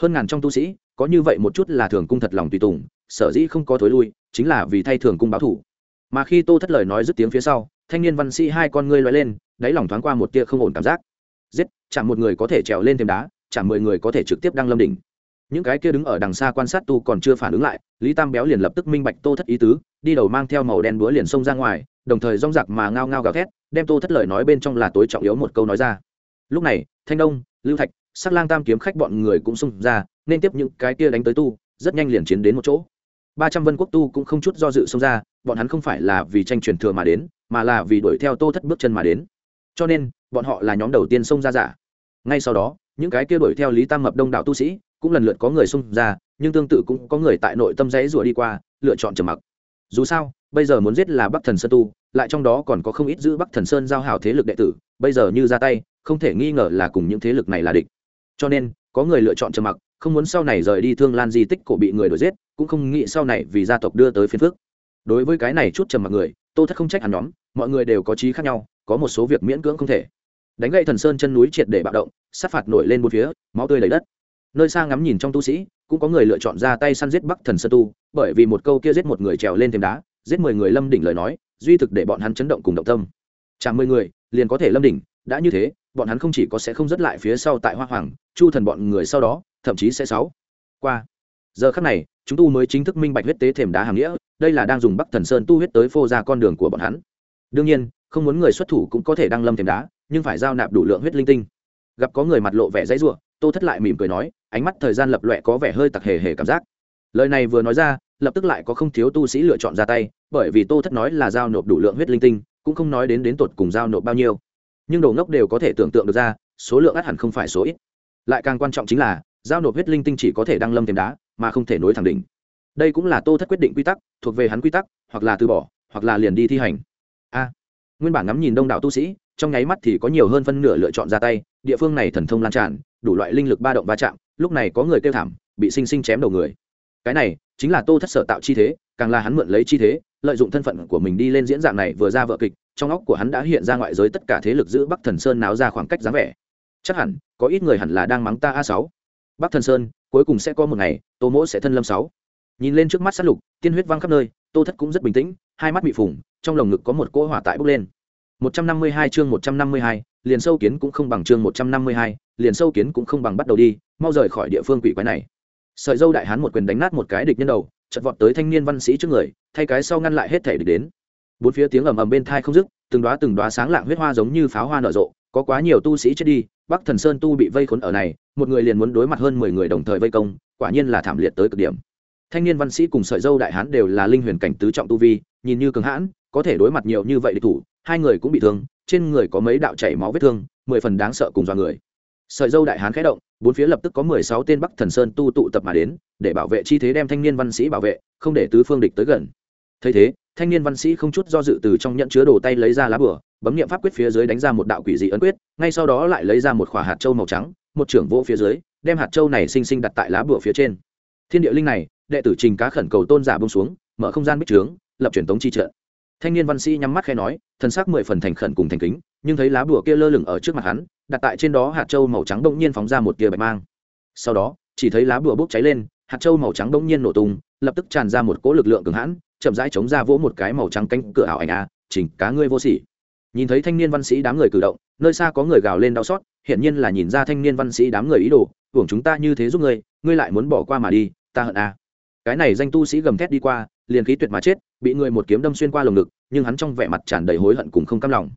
Hơn ngàn trong tu sĩ, có như vậy một chút là thường cung thật lòng tùy tùng, sở dĩ không có thối lui, chính là vì thay thường cung báo thủ. Mà khi tô thất lời nói dứt tiếng phía sau thanh niên văn sĩ hai con ngươi loay lên, đáy lòng thoáng qua một tia không ổn cảm giác. Giết chạm một người có thể trèo lên thêm đá chạm mười người có thể trực tiếp đăng lâm đỉnh. Những cái kia đứng ở đằng xa quan sát tu còn chưa phản ứng lại, lý tam béo liền lập tức minh bạch tô thất ý tứ, đi đầu mang theo màu đen búa liền xông ra ngoài, đồng thời rong giặc mà ngao ngao gào thét, đem tô thất lời nói bên trong là tối trọng yếu một câu nói ra. Lúc này, thanh đông, lưu thạch, sắc lang tam kiếm khách bọn người cũng xung ra, nên tiếp những cái kia đánh tới tu, rất nhanh liền chiến đến một chỗ. Ba trăm vân quốc tu cũng không chút do dự xông ra bọn hắn không phải là vì tranh truyền thừa mà đến, mà là vì đuổi theo tô thất bước chân mà đến. Cho nên, bọn họ là nhóm đầu tiên xông ra giả. Ngay sau đó, những cái kia đuổi theo lý tam mập đông đảo tu sĩ cũng lần lượt có người xông ra, nhưng tương tự cũng có người tại nội tâm rẽ rủa đi qua, lựa chọn trầm mặc. Dù sao, bây giờ muốn giết là bắc thần sơn tu, lại trong đó còn có không ít giữ bắc thần sơn giao hào thế lực đệ tử, bây giờ như ra tay, không thể nghi ngờ là cùng những thế lực này là địch. Cho nên, có người lựa chọn trầm mặc, không muốn sau này rời đi thương lan di tích cổ bị người đuổi giết, cũng không nghĩ sau này vì gia tộc đưa tới phiền phước đối với cái này chút trầm mặc người, tô thất không trách hẳn nhóm, mọi người đều có trí khác nhau, có một số việc miễn cưỡng không thể. Đánh gậy thần sơn chân núi triệt để bạo động, sát phạt nổi lên một phía, máu tươi lấy đất. Nơi xa ngắm nhìn trong tu sĩ, cũng có người lựa chọn ra tay săn giết bắc thần sơn tu, bởi vì một câu kia giết một người trèo lên thêm đá, giết mười người lâm đỉnh lời nói, duy thực để bọn hắn chấn động cùng động tâm. Chẳng mười người, liền có thể lâm đỉnh, đã như thế, bọn hắn không chỉ có sẽ không dứt lại phía sau tại hoa hoàng, chu thần bọn người sau đó, thậm chí sẽ sáu. Qua. Giờ khắc này chúng tu mới chính thức minh bạch huyết tế thềm đá hàng nghĩa, đây là đang dùng bắc thần sơn tu huyết tới phô ra con đường của bọn hắn. Đương nhiên, không muốn người xuất thủ cũng có thể đăng lâm thềm đá, nhưng phải giao nạp đủ lượng huyết linh tinh. Gặp có người mặt lộ vẻ dãy ruộng tô thất lại mỉm cười nói, ánh mắt thời gian lập loẹ có vẻ hơi tặc hề hề cảm giác. Lời này vừa nói ra, lập tức lại có không thiếu tu sĩ lựa chọn ra tay, bởi vì tô thất nói là giao nộp đủ lượng huyết linh tinh, cũng không nói đến đến tột cùng giao nộp bao nhiêu. Nhưng đồ ngốc đều có thể tưởng tượng được ra, số lượng ắt hẳn không phải số ít. Lại càng quan trọng chính là, giao nộp huyết linh tinh chỉ có thể đăng lâm thềm đá mà không thể nối thẳng đỉnh. Đây cũng là tô thất quyết định quy tắc, thuộc về hắn quy tắc, hoặc là từ bỏ, hoặc là liền đi thi hành. A. Nguyên bản ngắm nhìn đông đảo tu sĩ, trong nháy mắt thì có nhiều hơn phân nửa lựa chọn ra tay, địa phương này thần thông lan tràn, đủ loại linh lực ba động va chạm, lúc này có người kêu thảm, bị sinh sinh chém đầu người. Cái này chính là tô thất sở tạo chi thế, càng là hắn mượn lấy chi thế, lợi dụng thân phận của mình đi lên diễn dạng này vừa ra vợ kịch, trong óc của hắn đã hiện ra ngoại giới tất cả thế lực giữ bắc thần sơn náo ra khoảng cách dáng vẻ. Chắc hẳn, có ít người hẳn là đang mắng ta a sáu. Bắc thần sơn cuối cùng sẽ có một ngày tô mỗ sẽ thân lâm sáu nhìn lên trước mắt sát lục tiên huyết văng khắp nơi tô thất cũng rất bình tĩnh hai mắt bị phủng trong lồng ngực có một cỗ hỏa tại bốc lên 152 chương 152, liền sâu kiến cũng không bằng chương 152, liền sâu kiến cũng không bằng bắt đầu đi, mau rời khỏi địa phương quỷ quái này. Sợi dâu đại hán một quyền đánh nát một cái địch nhân đầu, chật vọt tới thanh niên văn sĩ trước người, thay cái sau ngăn lại hết thể địch đến. Bốn phía tiếng ầm ầm bên thai không dứt, từng đóa từng đóa sáng lạng huyết hoa giống như pháo hoa nở rộ, có quá nhiều tu sĩ chết đi, Bắc Thần Sơn tu bị vây khốn ở này, một người liền muốn đối mặt hơn 10 người đồng thời vây công, quả nhiên là thảm liệt tới cực điểm. Thanh niên văn sĩ cùng sợi dâu đại hán đều là linh huyền cảnh tứ trọng tu vi, nhìn như cường hãn, có thể đối mặt nhiều như vậy địch thủ, hai người cũng bị thương trên người có mấy đạo chảy máu vết thương mười phần đáng sợ cùng dọa người sợi dâu đại hán khẽ động bốn phía lập tức có mười sáu tên bắc thần sơn tu tụ tập mà đến để bảo vệ chi thế đem thanh niên văn sĩ bảo vệ không để tứ phương địch tới gần thấy thế thanh niên văn sĩ không chút do dự từ trong nhận chứa đồ tay lấy ra lá bửa bấm nghiệm pháp quyết phía dưới đánh ra một đạo quỷ dị ấn quyết, ngay sau đó lại lấy ra một khỏa hạt trâu màu trắng, một trưởng vỗ phía dưới, đem hạt trâu này xinh xinh đặt tại lá bửa phía trên. Thiên địa linh này, đệ tử trình cá khẩn cầu tôn giả bông xuống, mở không gian bích trướng, lập truyền tống chi trợ thanh niên văn sĩ nhắm mắt khe nói thân xác mười phần thành khẩn cùng thành kính, nhưng thấy lá bùa kia lơ lửng ở trước mặt hắn, đặt tại trên đó hạt trâu màu trắng bỗng nhiên phóng ra một tia bạch mang. Sau đó, chỉ thấy lá bùa bốc cháy lên, hạt trâu màu trắng bỗng nhiên nổ tung, lập tức tràn ra một cỗ lực lượng cường hãn, chậm rãi chống ra vỗ một cái màu trắng cánh cửa ảo ảnh a chỉnh cá ngươi vô sỉ nhìn thấy thanh niên văn sĩ đám người cử động, nơi xa có người gào lên đau xót, hiển nhiên là nhìn ra thanh niên văn sĩ đám người ý đồ, hưởng chúng ta như thế giúp ngươi ngươi lại muốn bỏ qua mà đi, ta hận a cái này danh tu sĩ gầm thét đi qua, liền khí tuyệt mà chết, bị người một kiếm đâm xuyên qua lồng ngực, nhưng hắn trong vẻ mặt tràn đầy hối hận cùng không cam lòng.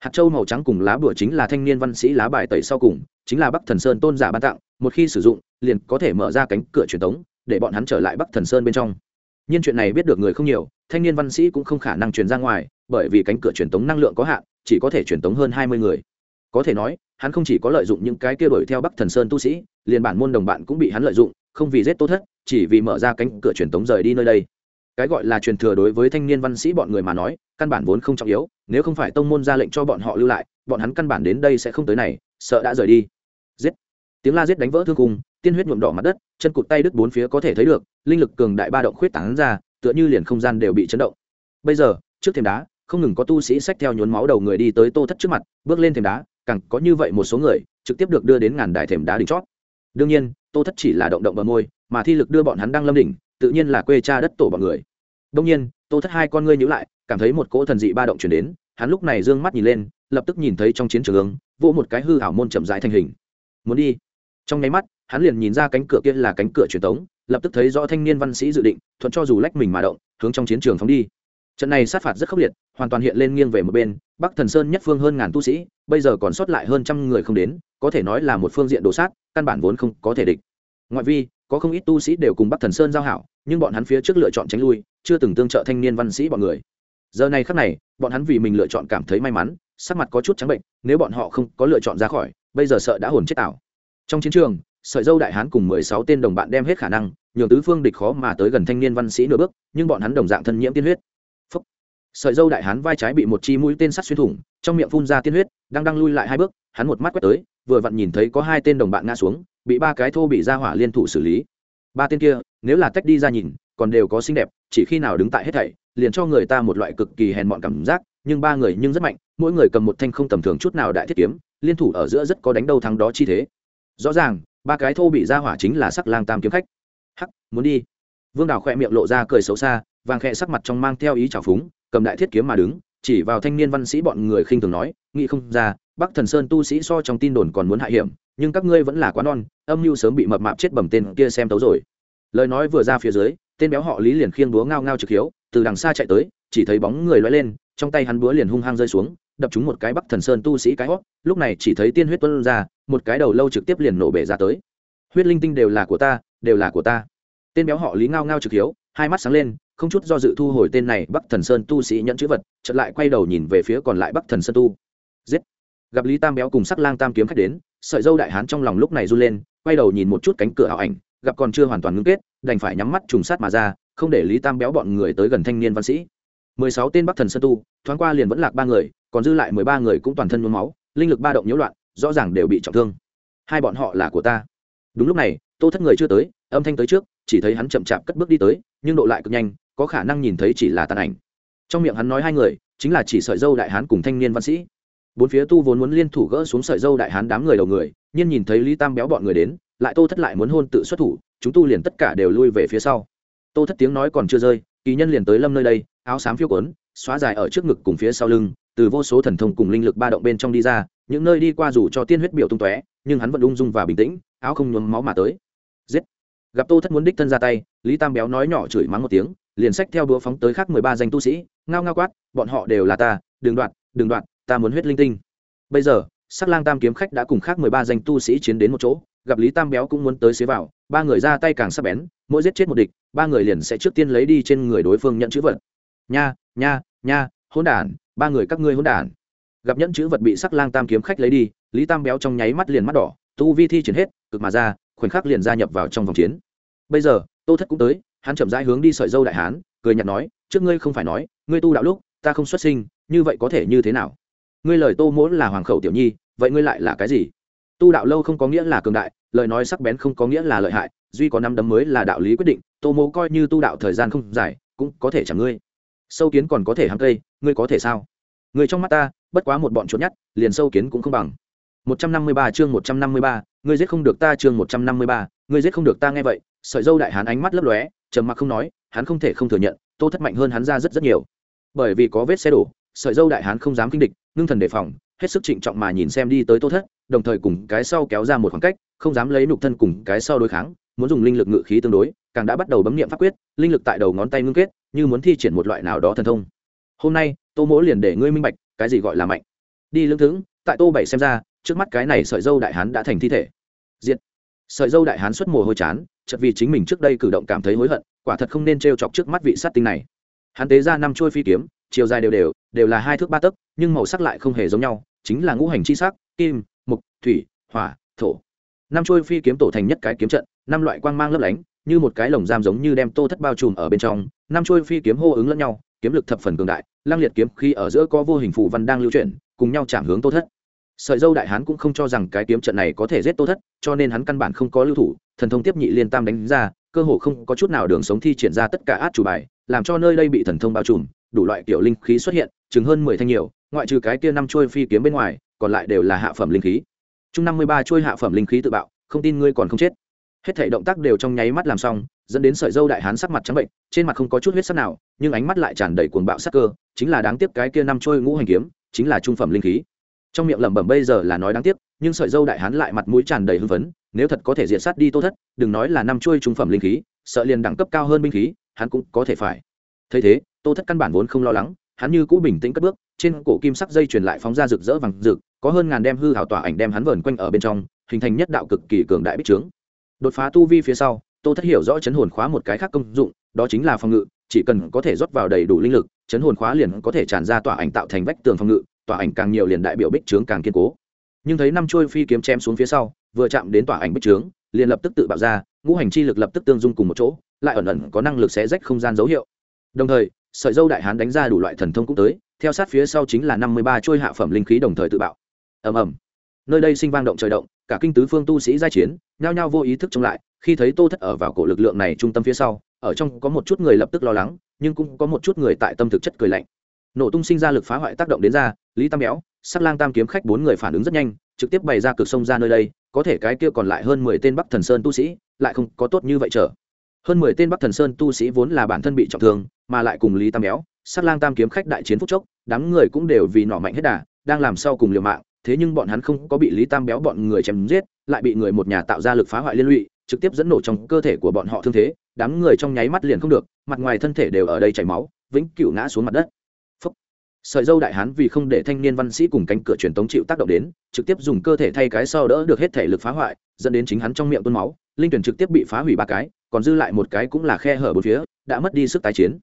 Hạt châu màu trắng cùng lá bùa chính là thanh niên văn sĩ lá bài tẩy sau cùng, chính là bắc thần sơn tôn giả ban tặng, một khi sử dụng, liền có thể mở ra cánh cửa truyền thống để bọn hắn trở lại bắc thần sơn bên trong. Nhiên chuyện này biết được người không nhiều, thanh niên văn sĩ cũng không khả năng truyền ra ngoài, bởi vì cánh cửa truyền tống năng lượng có hạn, chỉ có thể truyền tống hơn hai mươi người. Có thể nói, hắn không chỉ có lợi dụng những cái kia đổi theo bắc thần sơn tu sĩ, liền bản môn đồng bạn cũng bị hắn lợi dụng, không vì giết tốt thất, chỉ vì mở ra cánh cửa truyền tống rời đi nơi đây. Cái gọi là truyền thừa đối với thanh niên văn sĩ bọn người mà nói, căn bản vốn không trọng yếu, nếu không phải tông môn ra lệnh cho bọn họ lưu lại, bọn hắn căn bản đến đây sẽ không tới này, sợ đã rời đi. Giết. Tiếng la giết đánh vỡ thương cung tiên huyết nhuộm đỏ mặt đất chân cụt tay đứt bốn phía có thể thấy được, linh lực cường đại ba động khuyết tán ra, tựa như liền không gian đều bị chấn động. Bây giờ, trước thềm đá, không ngừng có tu sĩ sách theo nhốn máu đầu người đi tới tô thất trước mặt, bước lên thềm đá, càng có như vậy một số người, trực tiếp được đưa đến ngàn đài thềm đá đỉnh chót. Đương nhiên, tô thất chỉ là động động bờ môi, mà thi lực đưa bọn hắn đang lâm đỉnh, tự nhiên là quê cha đất tổ bọn người. Đông nhiên, tô thất hai con ngươi nhíu lại, cảm thấy một cỗ thần dị ba động chuyển đến, hắn lúc này dương mắt nhìn lên, lập tức nhìn thấy trong chiến trường ứng vô một cái hư hảo môn chậm rãi thành hình. Muốn đi. Trong nháy mắt hắn liền nhìn ra cánh cửa kia là cánh cửa truyền tống, lập tức thấy rõ thanh niên văn sĩ dự định, thuận cho dù lách mình mà động, hướng trong chiến trường phóng đi. Trận này sát phạt rất khốc liệt, hoàn toàn hiện lên nghiêng về một bên, bắc thần sơn nhất phương hơn ngàn tu sĩ, bây giờ còn sót lại hơn trăm người không đến, có thể nói là một phương diện đồ sát, căn bản vốn không có thể địch. Ngoại vi, có không ít tu sĩ đều cùng bắc thần sơn giao hảo, nhưng bọn hắn phía trước lựa chọn tránh lui, chưa từng tương trợ thanh niên văn sĩ bọn người. Giờ này khắc này, bọn hắn vì mình lựa chọn cảm thấy may mắn, sắc mặt có chút trắng bệnh, nếu bọn họ không có lựa chọn ra khỏi, bây giờ sợ đã hồn chết ảo. Trong chiến trường sợi dâu đại hán cùng mười sáu tên đồng bạn đem hết khả năng, nhường tứ phương địch khó mà tới gần thanh niên văn sĩ nửa bước, nhưng bọn hắn đồng dạng thân nhiễm tiên huyết. Phúc. sợi dâu đại hán vai trái bị một chi mũi tên sắt xuyên thủng, trong miệng phun ra tiên huyết, đang đang lui lại hai bước, hắn một mắt quét tới, vừa vặn nhìn thấy có hai tên đồng bạn ngã xuống, bị ba cái thô bị ra hỏa liên thủ xử lý. Ba tên kia, nếu là tách đi ra nhìn, còn đều có xinh đẹp, chỉ khi nào đứng tại hết thảy, liền cho người ta một loại cực kỳ hèn mọn cảm giác, nhưng ba người nhưng rất mạnh, mỗi người cầm một thanh không tầm thường chút nào đại thiết kiếm, liên thủ ở giữa rất có đánh đâu thắng đó chi thế. Rõ ràng ba cái thô bị ra hỏa chính là sắc lang tam kiếm khách. Hắc, muốn đi. Vương đào khỏe miệng lộ ra cười xấu xa, vàng khẽ sắc mặt trong mang theo ý trào phúng, cầm đại thiết kiếm mà đứng, chỉ vào thanh niên văn sĩ bọn người khinh thường nói, nghĩ không ra, bắc thần sơn tu sĩ so trong tin đồn còn muốn hại hiểm, nhưng các ngươi vẫn là quá non, âm mưu sớm bị mập mạp chết bầm tên kia xem tấu rồi. Lời nói vừa ra phía dưới, tên béo họ lý liền khiêng búa ngao ngao trực hiếu, từ đằng xa chạy tới, chỉ thấy bóng người loay lên, trong tay hắn búa liền hung hăng rơi xuống đập trúng một cái bắc thần sơn tu sĩ cái hót, lúc này chỉ thấy tiên huyết tuân ra, một cái đầu lâu trực tiếp liền nổ bể ra tới. Huyết linh tinh đều là của ta, đều là của ta. Tên béo họ lý ngao ngao trực hiếu, hai mắt sáng lên, không chút do dự thu hồi tên này bắc thần sơn tu sĩ nhận chữ vật, chợt lại quay đầu nhìn về phía còn lại bắc thần sơn tu. Giết! Gặp lý tam béo cùng sắc lang tam kiếm khách đến, sợi dâu đại hán trong lòng lúc này run lên, quay đầu nhìn một chút cánh cửa ảo ảnh, gặp còn chưa hoàn toàn ngưng kết, đành phải nhắm mắt trùng sát mà ra, không để lý tam béo bọn người tới gần thanh niên văn sĩ mười sáu tên bắc thần sơn tu, thoáng qua liền vẫn lạc ba người, còn dư lại mười ba người cũng toàn thân nhuốm máu, linh lực ba động nhiễu loạn, rõ ràng đều bị trọng thương. Hai bọn họ là của ta. Đúng lúc này, tô thất người chưa tới, âm thanh tới trước, chỉ thấy hắn chậm chạp cất bước đi tới, nhưng độ lại cực nhanh, có khả năng nhìn thấy chỉ là tàn ảnh. Trong miệng hắn nói hai người, chính là chỉ sợi dâu đại hán cùng thanh niên văn sĩ. Bốn phía tu vốn muốn liên thủ gỡ xuống sợi dâu đại hán đám người đầu người, nhưng nhìn thấy lý tam béo bọn người đến, lại tô thất lại muốn hôn tự xuất thủ, chúng tu liền tất cả đều lui về phía sau. Tô thất tiếng nói còn chưa rơi, kỳ nhân liền tới lâm nơi đây áo xám phiêu quấn xóa dài ở trước ngực cùng phía sau lưng, từ vô số thần thông cùng linh lực ba động bên trong đi ra, những nơi đi qua dù cho tiên huyết biểu tung tóe, nhưng hắn vẫn ung dung và bình tĩnh, áo không nhuốm máu mà tới. Giết! Gặp tô thất muốn đích thân ra tay, lý tam béo nói nhỏ chửi mắng một tiếng, liền xách theo đũa phóng tới khác mười ba danh tu sĩ, ngao ngao quát, bọn họ đều là ta, đừng đoạn đừng đoạn ta muốn huyết linh tinh. Bây giờ, sắc lang tam kiếm khách đã cùng khác mười ba danh tu sĩ chiến đến một chỗ, gặp lý tam béo cũng muốn tới xế vào, ba người ra tay càng sắc bén, mỗi giết chết một địch, ba người liền sẽ trước tiên lấy đi trên người đối phương nhận chữ vật nha nha nha, hỗn đản, ba người các ngươi hỗn đản. Gặp nhẫn chữ vật bị sắc lang tam kiếm khách lấy đi, lý tam béo trong nháy mắt liền mắt đỏ, tu vi thi triển hết, cực mà ra, khoảnh khắc liền gia nhập vào trong vòng chiến. Bây giờ, tô thất cũng tới, hắn chậm rãi hướng đi sợi dâu đại hán, cười nhạt nói, trước ngươi không phải nói, ngươi tu đạo lúc, ta không xuất sinh, như vậy có thể như thế nào? Ngươi lời tô mỗ là hoàng khẩu tiểu nhi, vậy ngươi lại là cái gì? Tu đạo lâu không có nghĩa là cường đại, lời nói sắc bén không có nghĩa là lợi hại, duy có năm đấm mới là đạo lý quyết định, tô mỗ coi như tu đạo thời gian không dài, cũng có thể chẳng ngươi sâu kiến còn có thể hàng cây ngươi có thể sao? Người trong mắt ta bất quá một bọn chuột nhắt liền sâu kiến cũng không bằng. 153 chương 153, ngươi giết không được ta chương 153, ngươi giết không được ta nghe vậy sợi dâu đại hán ánh mắt lấp lóe trầm mặc không nói hắn không thể không thừa nhận tô thất mạnh hơn hắn ra rất rất nhiều. Bởi vì có vết xe đổ sợi dâu đại hán không dám kinh địch ngưng thần đề phòng hết sức trịnh trọng mà nhìn xem đi tới tô thất đồng thời cùng cái sau kéo ra một khoảng cách không dám lấy nục thân cùng cái sau đối kháng muốn dùng linh lực ngự khí tương đối càng đã bắt đầu bấm niệm pháp quyết linh lực tại đầu ngón tay ngưng kết như muốn thi triển một loại nào đó thần thông. Hôm nay, tô mỗ liền để ngươi minh bạch, cái gì gọi là mạnh. Đi lưỡng thững, tại tô bảy xem ra, trước mắt cái này sợi dâu đại hán đã thành thi thể. Diệt. Sợi dâu đại hán xuất mồ hôi chán chật vì chính mình trước đây cử động cảm thấy hối hận, quả thật không nên t chọc trước mắt vị sát tinh này. Hắn tế ra năm trôi phi kiếm, chiều dài đều đều đều là hai thước ba tấc, nhưng màu sắc lại không hề giống nhau, chính là ngũ hành chi sắc, kim, mục, thủy, hỏa, thổ. Năm trôi phi kiếm tổ thành nhất cái kiếm trận, năm loại quang mang lấp lánh như một cái lồng giam giống như đem tô thất bao trùm ở bên trong, năm trôi phi kiếm hô ứng lẫn nhau, kiếm lực thập phần cường đại, lang liệt kiếm khi ở giữa có vô hình phụ văn đang lưu chuyển, cùng nhau chạm hướng tô thất. Sợi dâu đại hán cũng không cho rằng cái kiếm trận này có thể giết tô thất, cho nên hắn căn bản không có lưu thủ, thần thông tiếp nhị liên tam đánh ra, cơ hồ không có chút nào đường sống thi triển ra tất cả át chủ bài, làm cho nơi đây bị thần thông bao trùm, đủ loại kiểu linh khí xuất hiện, chừng hơn mười thanh nhiều, ngoại trừ cái kia năm chuôi phi kiếm bên ngoài, còn lại đều là hạ phẩm linh khí. Chung năm mươi ba chuôi hạ phẩm linh khí tự bạo, không tin ngươi còn không chết hết thể động tác đều trong nháy mắt làm xong, dẫn đến sợi dâu đại hán sắc mặt trắng bệnh, trên mặt không có chút huyết sắc nào, nhưng ánh mắt lại tràn đầy cuồng bạo sắc cơ, chính là đáng tiếc cái kia năm trôi ngũ hành kiếm, chính là trung phẩm linh khí. Trong miệng lẩm bẩm bây giờ là nói đáng tiếc, nhưng sợi dâu đại hán lại mặt mũi tràn đầy hưng phấn, nếu thật có thể diệt sát đi tô thất, đừng nói là năm trôi trung phẩm linh khí, sợ liền đẳng cấp cao hơn binh khí, hắn cũng có thể phải. Thấy thế, tô thất căn bản vốn không lo lắng, hắn như cũ bình tĩnh cất bước, trên cổ kim sắc dây truyền lại phóng ra rực rỡ vàng rực, có hơn ngàn đem hư hảo tỏa ảnh đem hắn vờn quanh ở bên trong, hình thành nhất đạo cực kỳ cường đại bích trướng đột phá tu vi phía sau, tô thất hiểu rõ chấn hồn khóa một cái khác công dụng, đó chính là phòng ngự, chỉ cần có thể rót vào đầy đủ linh lực, chấn hồn khóa liền có thể tràn ra tỏa ảnh tạo thành vách tường phòng ngự, tỏa ảnh càng nhiều liền đại biểu bích trướng càng kiên cố. Nhưng thấy năm chuôi phi kiếm chém xuống phía sau, vừa chạm đến tỏa ảnh bích trướng, liền lập tức tự bạo ra, ngũ hành chi lực lập tức tương dung cùng một chỗ, lại ẩn ẩn có năng lực xé rách không gian dấu hiệu. Đồng thời, sợi dâu đại hán đánh ra đủ loại thần thông cũng tới, theo sát phía sau chính là năm mươi ba chuôi hạ phẩm linh khí đồng thời tự bạo. Ầm ầm. Nơi đây sinh vang động trời động cả kinh tứ phương tu sĩ giai chiến, nhao nhao vô ý thức chống lại, khi thấy tô thất ở vào cổ lực lượng này trung tâm phía sau, ở trong có một chút người lập tức lo lắng, nhưng cũng có một chút người tại tâm thực chất cười lạnh. Nổ tung sinh ra lực phá hoại tác động đến ra, lý tam béo, sắc lang tam kiếm khách bốn người phản ứng rất nhanh, trực tiếp bày ra cực sông ra nơi đây, có thể cái kia còn lại hơn mười tên bắc thần sơn tu sĩ, lại không có tốt như vậy trở hơn mười tên bắc thần sơn tu sĩ vốn là bản thân bị trọng thương, mà lại cùng lý tam béo, sắc lang tam kiếm khách đại chiến phúc chốc, đám người cũng đều vì nọ mạnh hết đà, đang làm sau cùng liều mạng thế nhưng bọn hắn không có bị lý tam béo bọn người chém giết, lại bị người một nhà tạo ra lực phá hoại liên lụy, trực tiếp dẫn nổ trong cơ thể của bọn họ thương thế, đám người trong nháy mắt liền không được, mặt ngoài thân thể đều ở đây chảy máu, vĩnh cửu ngã xuống mặt đất Phúc. sợi dâu đại hán vì không để thanh niên văn sĩ cùng cánh cửa truyền tống chịu tác động đến, trực tiếp dùng cơ thể thay cái sau đỡ được hết thể lực phá hoại, dẫn đến chính hắn trong miệng tuôn máu, linh tuyển trực tiếp bị phá hủy ba cái, còn dư lại một cái cũng là khe hở bốn phía, đã mất đi sức tái chiến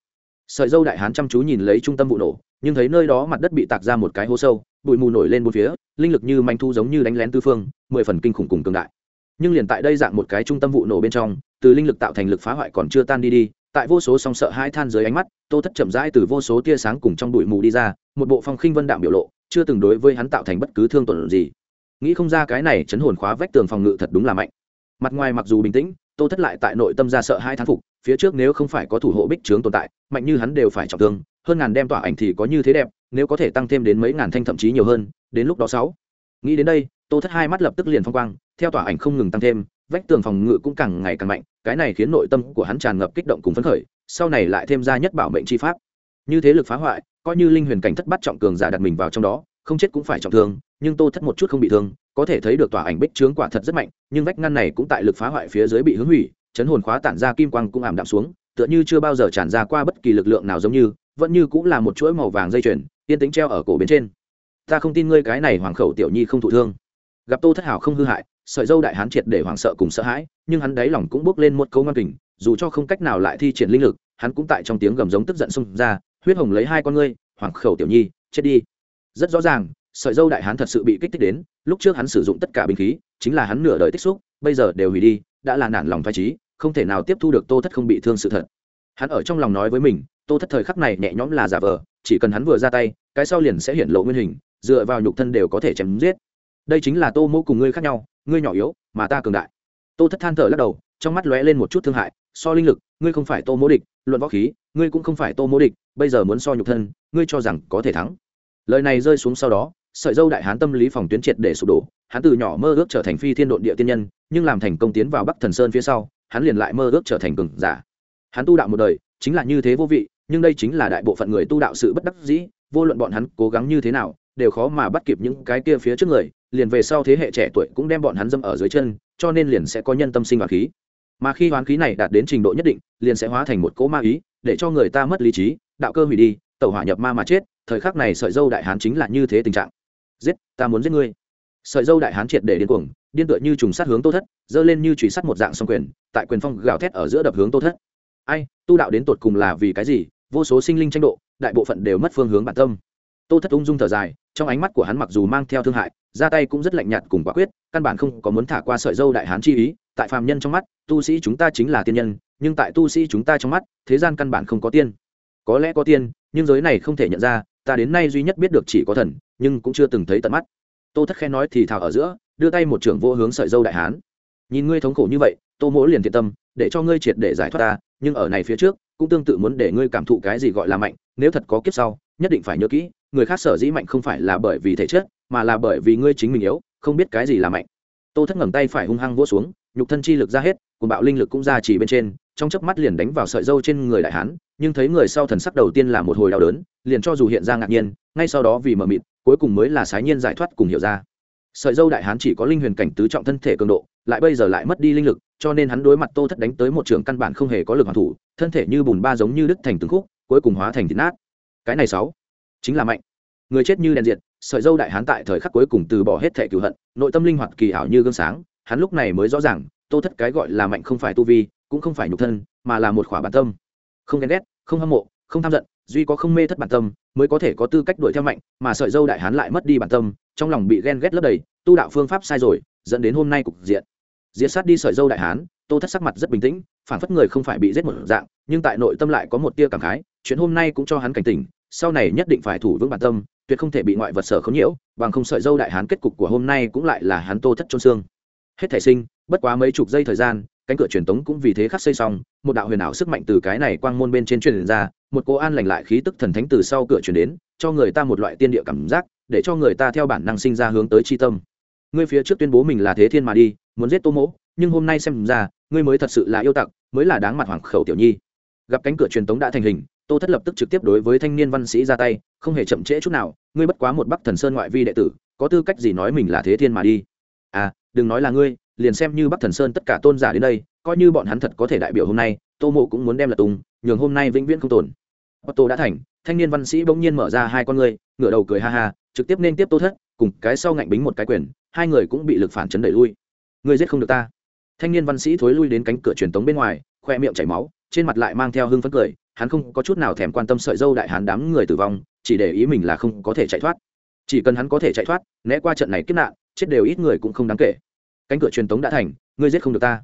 sợi dâu đại hán chăm chú nhìn lấy trung tâm vụ nổ, nhưng thấy nơi đó mặt đất bị tạc ra một cái hố sâu bụi mù nổi lên bốn phía, linh lực như manh thu giống như đánh lén tư phương, mười phần kinh khủng cùng cường đại. Nhưng liền tại đây dạng một cái trung tâm vụ nổ bên trong, từ linh lực tạo thành lực phá hoại còn chưa tan đi đi, tại vô số song sợ hai than dưới ánh mắt, tô thất chậm rãi từ vô số tia sáng cùng trong bụi mù đi ra, một bộ phong khinh vân đạm biểu lộ, chưa từng đối với hắn tạo thành bất cứ thương tổn gì. Nghĩ không ra cái này chấn hồn khóa vách tường phòng ngự thật đúng là mạnh. Mặt ngoài mặc dù bình tĩnh, tô thất lại tại nội tâm ra sợ hai thán phục, phía trước nếu không phải có thủ hộ bích trướng tồn tại, mạnh như hắn đều phải trọng thương, hơn ngàn đem tỏa ảnh thì có như thế đẹp nếu có thể tăng thêm đến mấy ngàn thanh thậm chí nhiều hơn, đến lúc đó sáu. Nghĩ đến đây, tô thất hai mắt lập tức liền phong quang, theo tỏa ảnh không ngừng tăng thêm, vách tường phòng ngự cũng càng ngày càng mạnh, cái này khiến nội tâm của hắn tràn ngập kích động cùng phấn khởi, sau này lại thêm ra nhất bảo mệnh chi pháp. Như thế lực phá hoại, coi như linh huyền cảnh thất bắt trọng cường giả đặt mình vào trong đó, không chết cũng phải trọng thương, nhưng tô thất một chút không bị thương, có thể thấy được tỏa ảnh bích trướng quả thật rất mạnh, nhưng vách ngăn này cũng tại lực phá hoại phía dưới bị hướng hủy, chấn hồn khóa tản ra kim quang cũng ảm đạm xuống, tựa như chưa bao giờ tràn ra qua bất kỳ lực lượng nào giống như, vẫn như cũng là một chuỗi màu vàng dây chuyền yên tính treo ở cổ bên trên. Ta không tin ngươi cái này hoàng khẩu tiểu nhi không thụ thương. Gặp tô thất hảo không hư hại, sợi dâu đại hán triệt để hoảng sợ cùng sợ hãi, nhưng hắn đáy lòng cũng bước lên một câu ngang kình, dù cho không cách nào lại thi triển linh lực, hắn cũng tại trong tiếng gầm giống tức giận xung ra, huyết hồng lấy hai con ngươi, hoàng khẩu tiểu nhi, chết đi. Rất rõ ràng, sợi dâu đại hán thật sự bị kích thích đến, lúc trước hắn sử dụng tất cả binh khí, chính là hắn nửa đời tích xúc, bây giờ đều hủy đi, đã là nản lòng phai trí không thể nào tiếp thu được tô thất không bị thương sự thật. Hắn ở trong lòng nói với mình, tô thất thời khắc này nhẹ nhõm là giả vờ chỉ cần hắn vừa ra tay, cái sau liền sẽ hiện lộ nguyên hình, dựa vào nhục thân đều có thể chém giết. Đây chính là tô mô cùng ngươi khác nhau, ngươi nhỏ yếu, mà ta cường đại. Tô thất than thở lắc đầu, trong mắt lóe lên một chút thương hại, so linh lực, ngươi không phải tô mô địch, luận võ khí, ngươi cũng không phải tô mô địch, bây giờ muốn so nhục thân, ngươi cho rằng có thể thắng. Lời này rơi xuống sau đó, sợi dâu đại hán tâm lý phòng tuyến triệt để sụp đổ, hắn từ nhỏ mơ ước trở thành phi thiên độn địa tiên nhân, nhưng làm thành công tiến vào bắc thần sơn phía sau, hắn liền lại mơ ước trở thành cường giả. Hắn tu đạo một đời, chính là như thế vô vị nhưng đây chính là đại bộ phận người tu đạo sự bất đắc dĩ, vô luận bọn hắn cố gắng như thế nào, đều khó mà bắt kịp những cái kia phía trước người, liền về sau thế hệ trẻ tuổi cũng đem bọn hắn dâm ở dưới chân, cho nên liền sẽ có nhân tâm sinh hoán khí. Mà khi hoán khí này đạt đến trình độ nhất định, liền sẽ hóa thành một cỗ ma ý, để cho người ta mất lý trí, đạo cơ hủy đi, tẩu hỏa nhập ma mà chết, thời khắc này sợi dâu đại hán chính là như thế tình trạng. Giết, ta muốn giết ngươi. Sợi dâu đại hán triệt để điên cuồng, điên tựa như trùng sát hướng tô thất, giơ lên như chùy sắt một dạng song quyền, tại quyền phong gào thét ở giữa đập hướng tô thất. Ai, tu đạo đến tột cùng là vì cái gì? Vô số sinh linh tranh độ, đại bộ phận đều mất phương hướng bản tâm. Tô thất ung dung thở dài, trong ánh mắt của hắn mặc dù mang theo thương hại ra tay cũng rất lạnh nhạt cùng quả quyết, căn bản không có muốn thả qua sợi dâu đại hán chi ý, tại phàm nhân trong mắt, tu sĩ chúng ta chính là tiên nhân, nhưng tại tu sĩ chúng ta trong mắt, thế gian căn bản không có tiên. Có lẽ có tiên, nhưng giới này không thể nhận ra, ta đến nay duy nhất biết được chỉ có thần, nhưng cũng chưa từng thấy tận mắt. Tô thất khen nói thì thào ở giữa, đưa tay một trưởng vô hướng sợi dâu đại hán. Nhìn ngươi thống khổ như vậy, tô mỗ liền thiện tâm, để cho ngươi triệt để giải thoát ta, nhưng ở này phía trước cũng tương tự muốn để ngươi cảm thụ cái gì gọi là mạnh, nếu thật có kiếp sau, nhất định phải nhớ kỹ, người khác sở dĩ mạnh không phải là bởi vì thể chất, mà là bởi vì ngươi chính mình yếu, không biết cái gì là mạnh. Tô thất ngẩng tay phải hung hăng vỗ xuống, nhục thân chi lực ra hết cùng bạo linh lực cũng ra chỉ bên trên, trong chớp mắt liền đánh vào sợi dâu trên người đại hán, nhưng thấy người sau thần sắc đầu tiên là một hồi đau đớn, liền cho dù hiện ra ngạc nhiên, ngay sau đó vì mờ mịt, cuối cùng mới là sái nhiên giải thoát cùng hiểu ra. Sợi dâu đại hán chỉ có linh huyền cảnh tứ trọng thân thể cường độ lại bây giờ lại mất đi linh lực, cho nên hắn đối mặt tô thất đánh tới một trường căn bản không hề có lực hoàn thủ, thân thể như bùn ba giống như đứt thành từng khúc, cuối cùng hóa thành thịt nát. Cái này sáu, chính là mạnh. Người chết như đèn diệt, sợi dâu đại hán tại thời khắc cuối cùng từ bỏ hết thể cửu hận, nội tâm linh hoạt kỳ ảo như gương sáng, hắn lúc này mới rõ ràng, tô thất cái gọi là mạnh không phải tu vi, cũng không phải nhục thân, mà là một khỏa bản tâm. Không ghen ghét, không hâm mộ, không tham giận, duy có không mê thất bản tâm, mới có thể có tư cách đuổi theo mạnh, mà sợi dâu đại hán lại mất đi bản tâm, trong lòng bị ghen ghét lấp đầy, tu đạo phương pháp sai rồi, dẫn đến hôm nay cục diện diệt sát đi sợi dâu đại hán, tô thất sắc mặt rất bình tĩnh phản phất người không phải bị giết một dạng, nhưng tại nội tâm lại có một tia cảm khái, chuyện hôm nay cũng cho hắn cảnh tỉnh, sau này nhất định phải thủ vững bản tâm, tuyệt không thể bị ngoại vật sở khống nhiễu, bằng không sợi dâu đại hán kết cục của hôm nay cũng lại là hắn tô thất trôn xương. Hết thể sinh, bất quá mấy chục giây thời gian, cánh cửa truyền tống cũng vì thế khắc xây xong, một đạo huyền ảo sức mạnh từ cái này quang môn bên trên truyền ra, một cô an lành lại khí tức thần thánh từ sau cửa truyền đến, cho người ta một loại tiên địa cảm giác, để cho người ta theo bản năng sinh ra hướng tới chi tâm ngươi phía trước tuyên bố mình là thế thiên mà đi, muốn giết tô mỗ, nhưng hôm nay xem ra, ngươi mới thật sự là yêu tặc, mới là đáng mặt hoàng khẩu tiểu nhi. Gặp cánh cửa truyền tống đã thành hình, tô thất lập tức trực tiếp đối với thanh niên văn sĩ ra tay, không hề chậm trễ chút nào, ngươi bất quá một bắc thần sơn ngoại vi đệ tử, có tư cách gì nói mình là thế thiên mà đi? À đừng nói là ngươi, liền xem như bắc thần sơn tất cả tôn giả đến đây, coi như bọn hắn thật có thể đại biểu hôm nay, tô mộ cũng muốn đem là tùng, nhường hôm nay vĩnh viễn không tồn. Tô đã thành, thanh niên văn sĩ bỗng nhiên mở ra hai con ngươi, ngửa đầu cười ha ha, trực tiếp nên tiếp tô thất, cùng cái sau ngạnh bính một cái quyền hai người cũng bị lực phản chấn đẩy lui. Ngươi giết không được ta. Thanh niên văn sĩ thối lui đến cánh cửa truyền tống bên ngoài, khoe miệng chảy máu, trên mặt lại mang theo hưng phấn cười, hắn không có chút nào thèm quan tâm sợi dâu đại hán đám người tử vong, chỉ để ý mình là không có thể chạy thoát. Chỉ cần hắn có thể chạy thoát, né qua trận này kết nạn, chết đều ít người cũng không đáng kể. Cánh cửa truyền tống đã thành ngươi giết không được ta.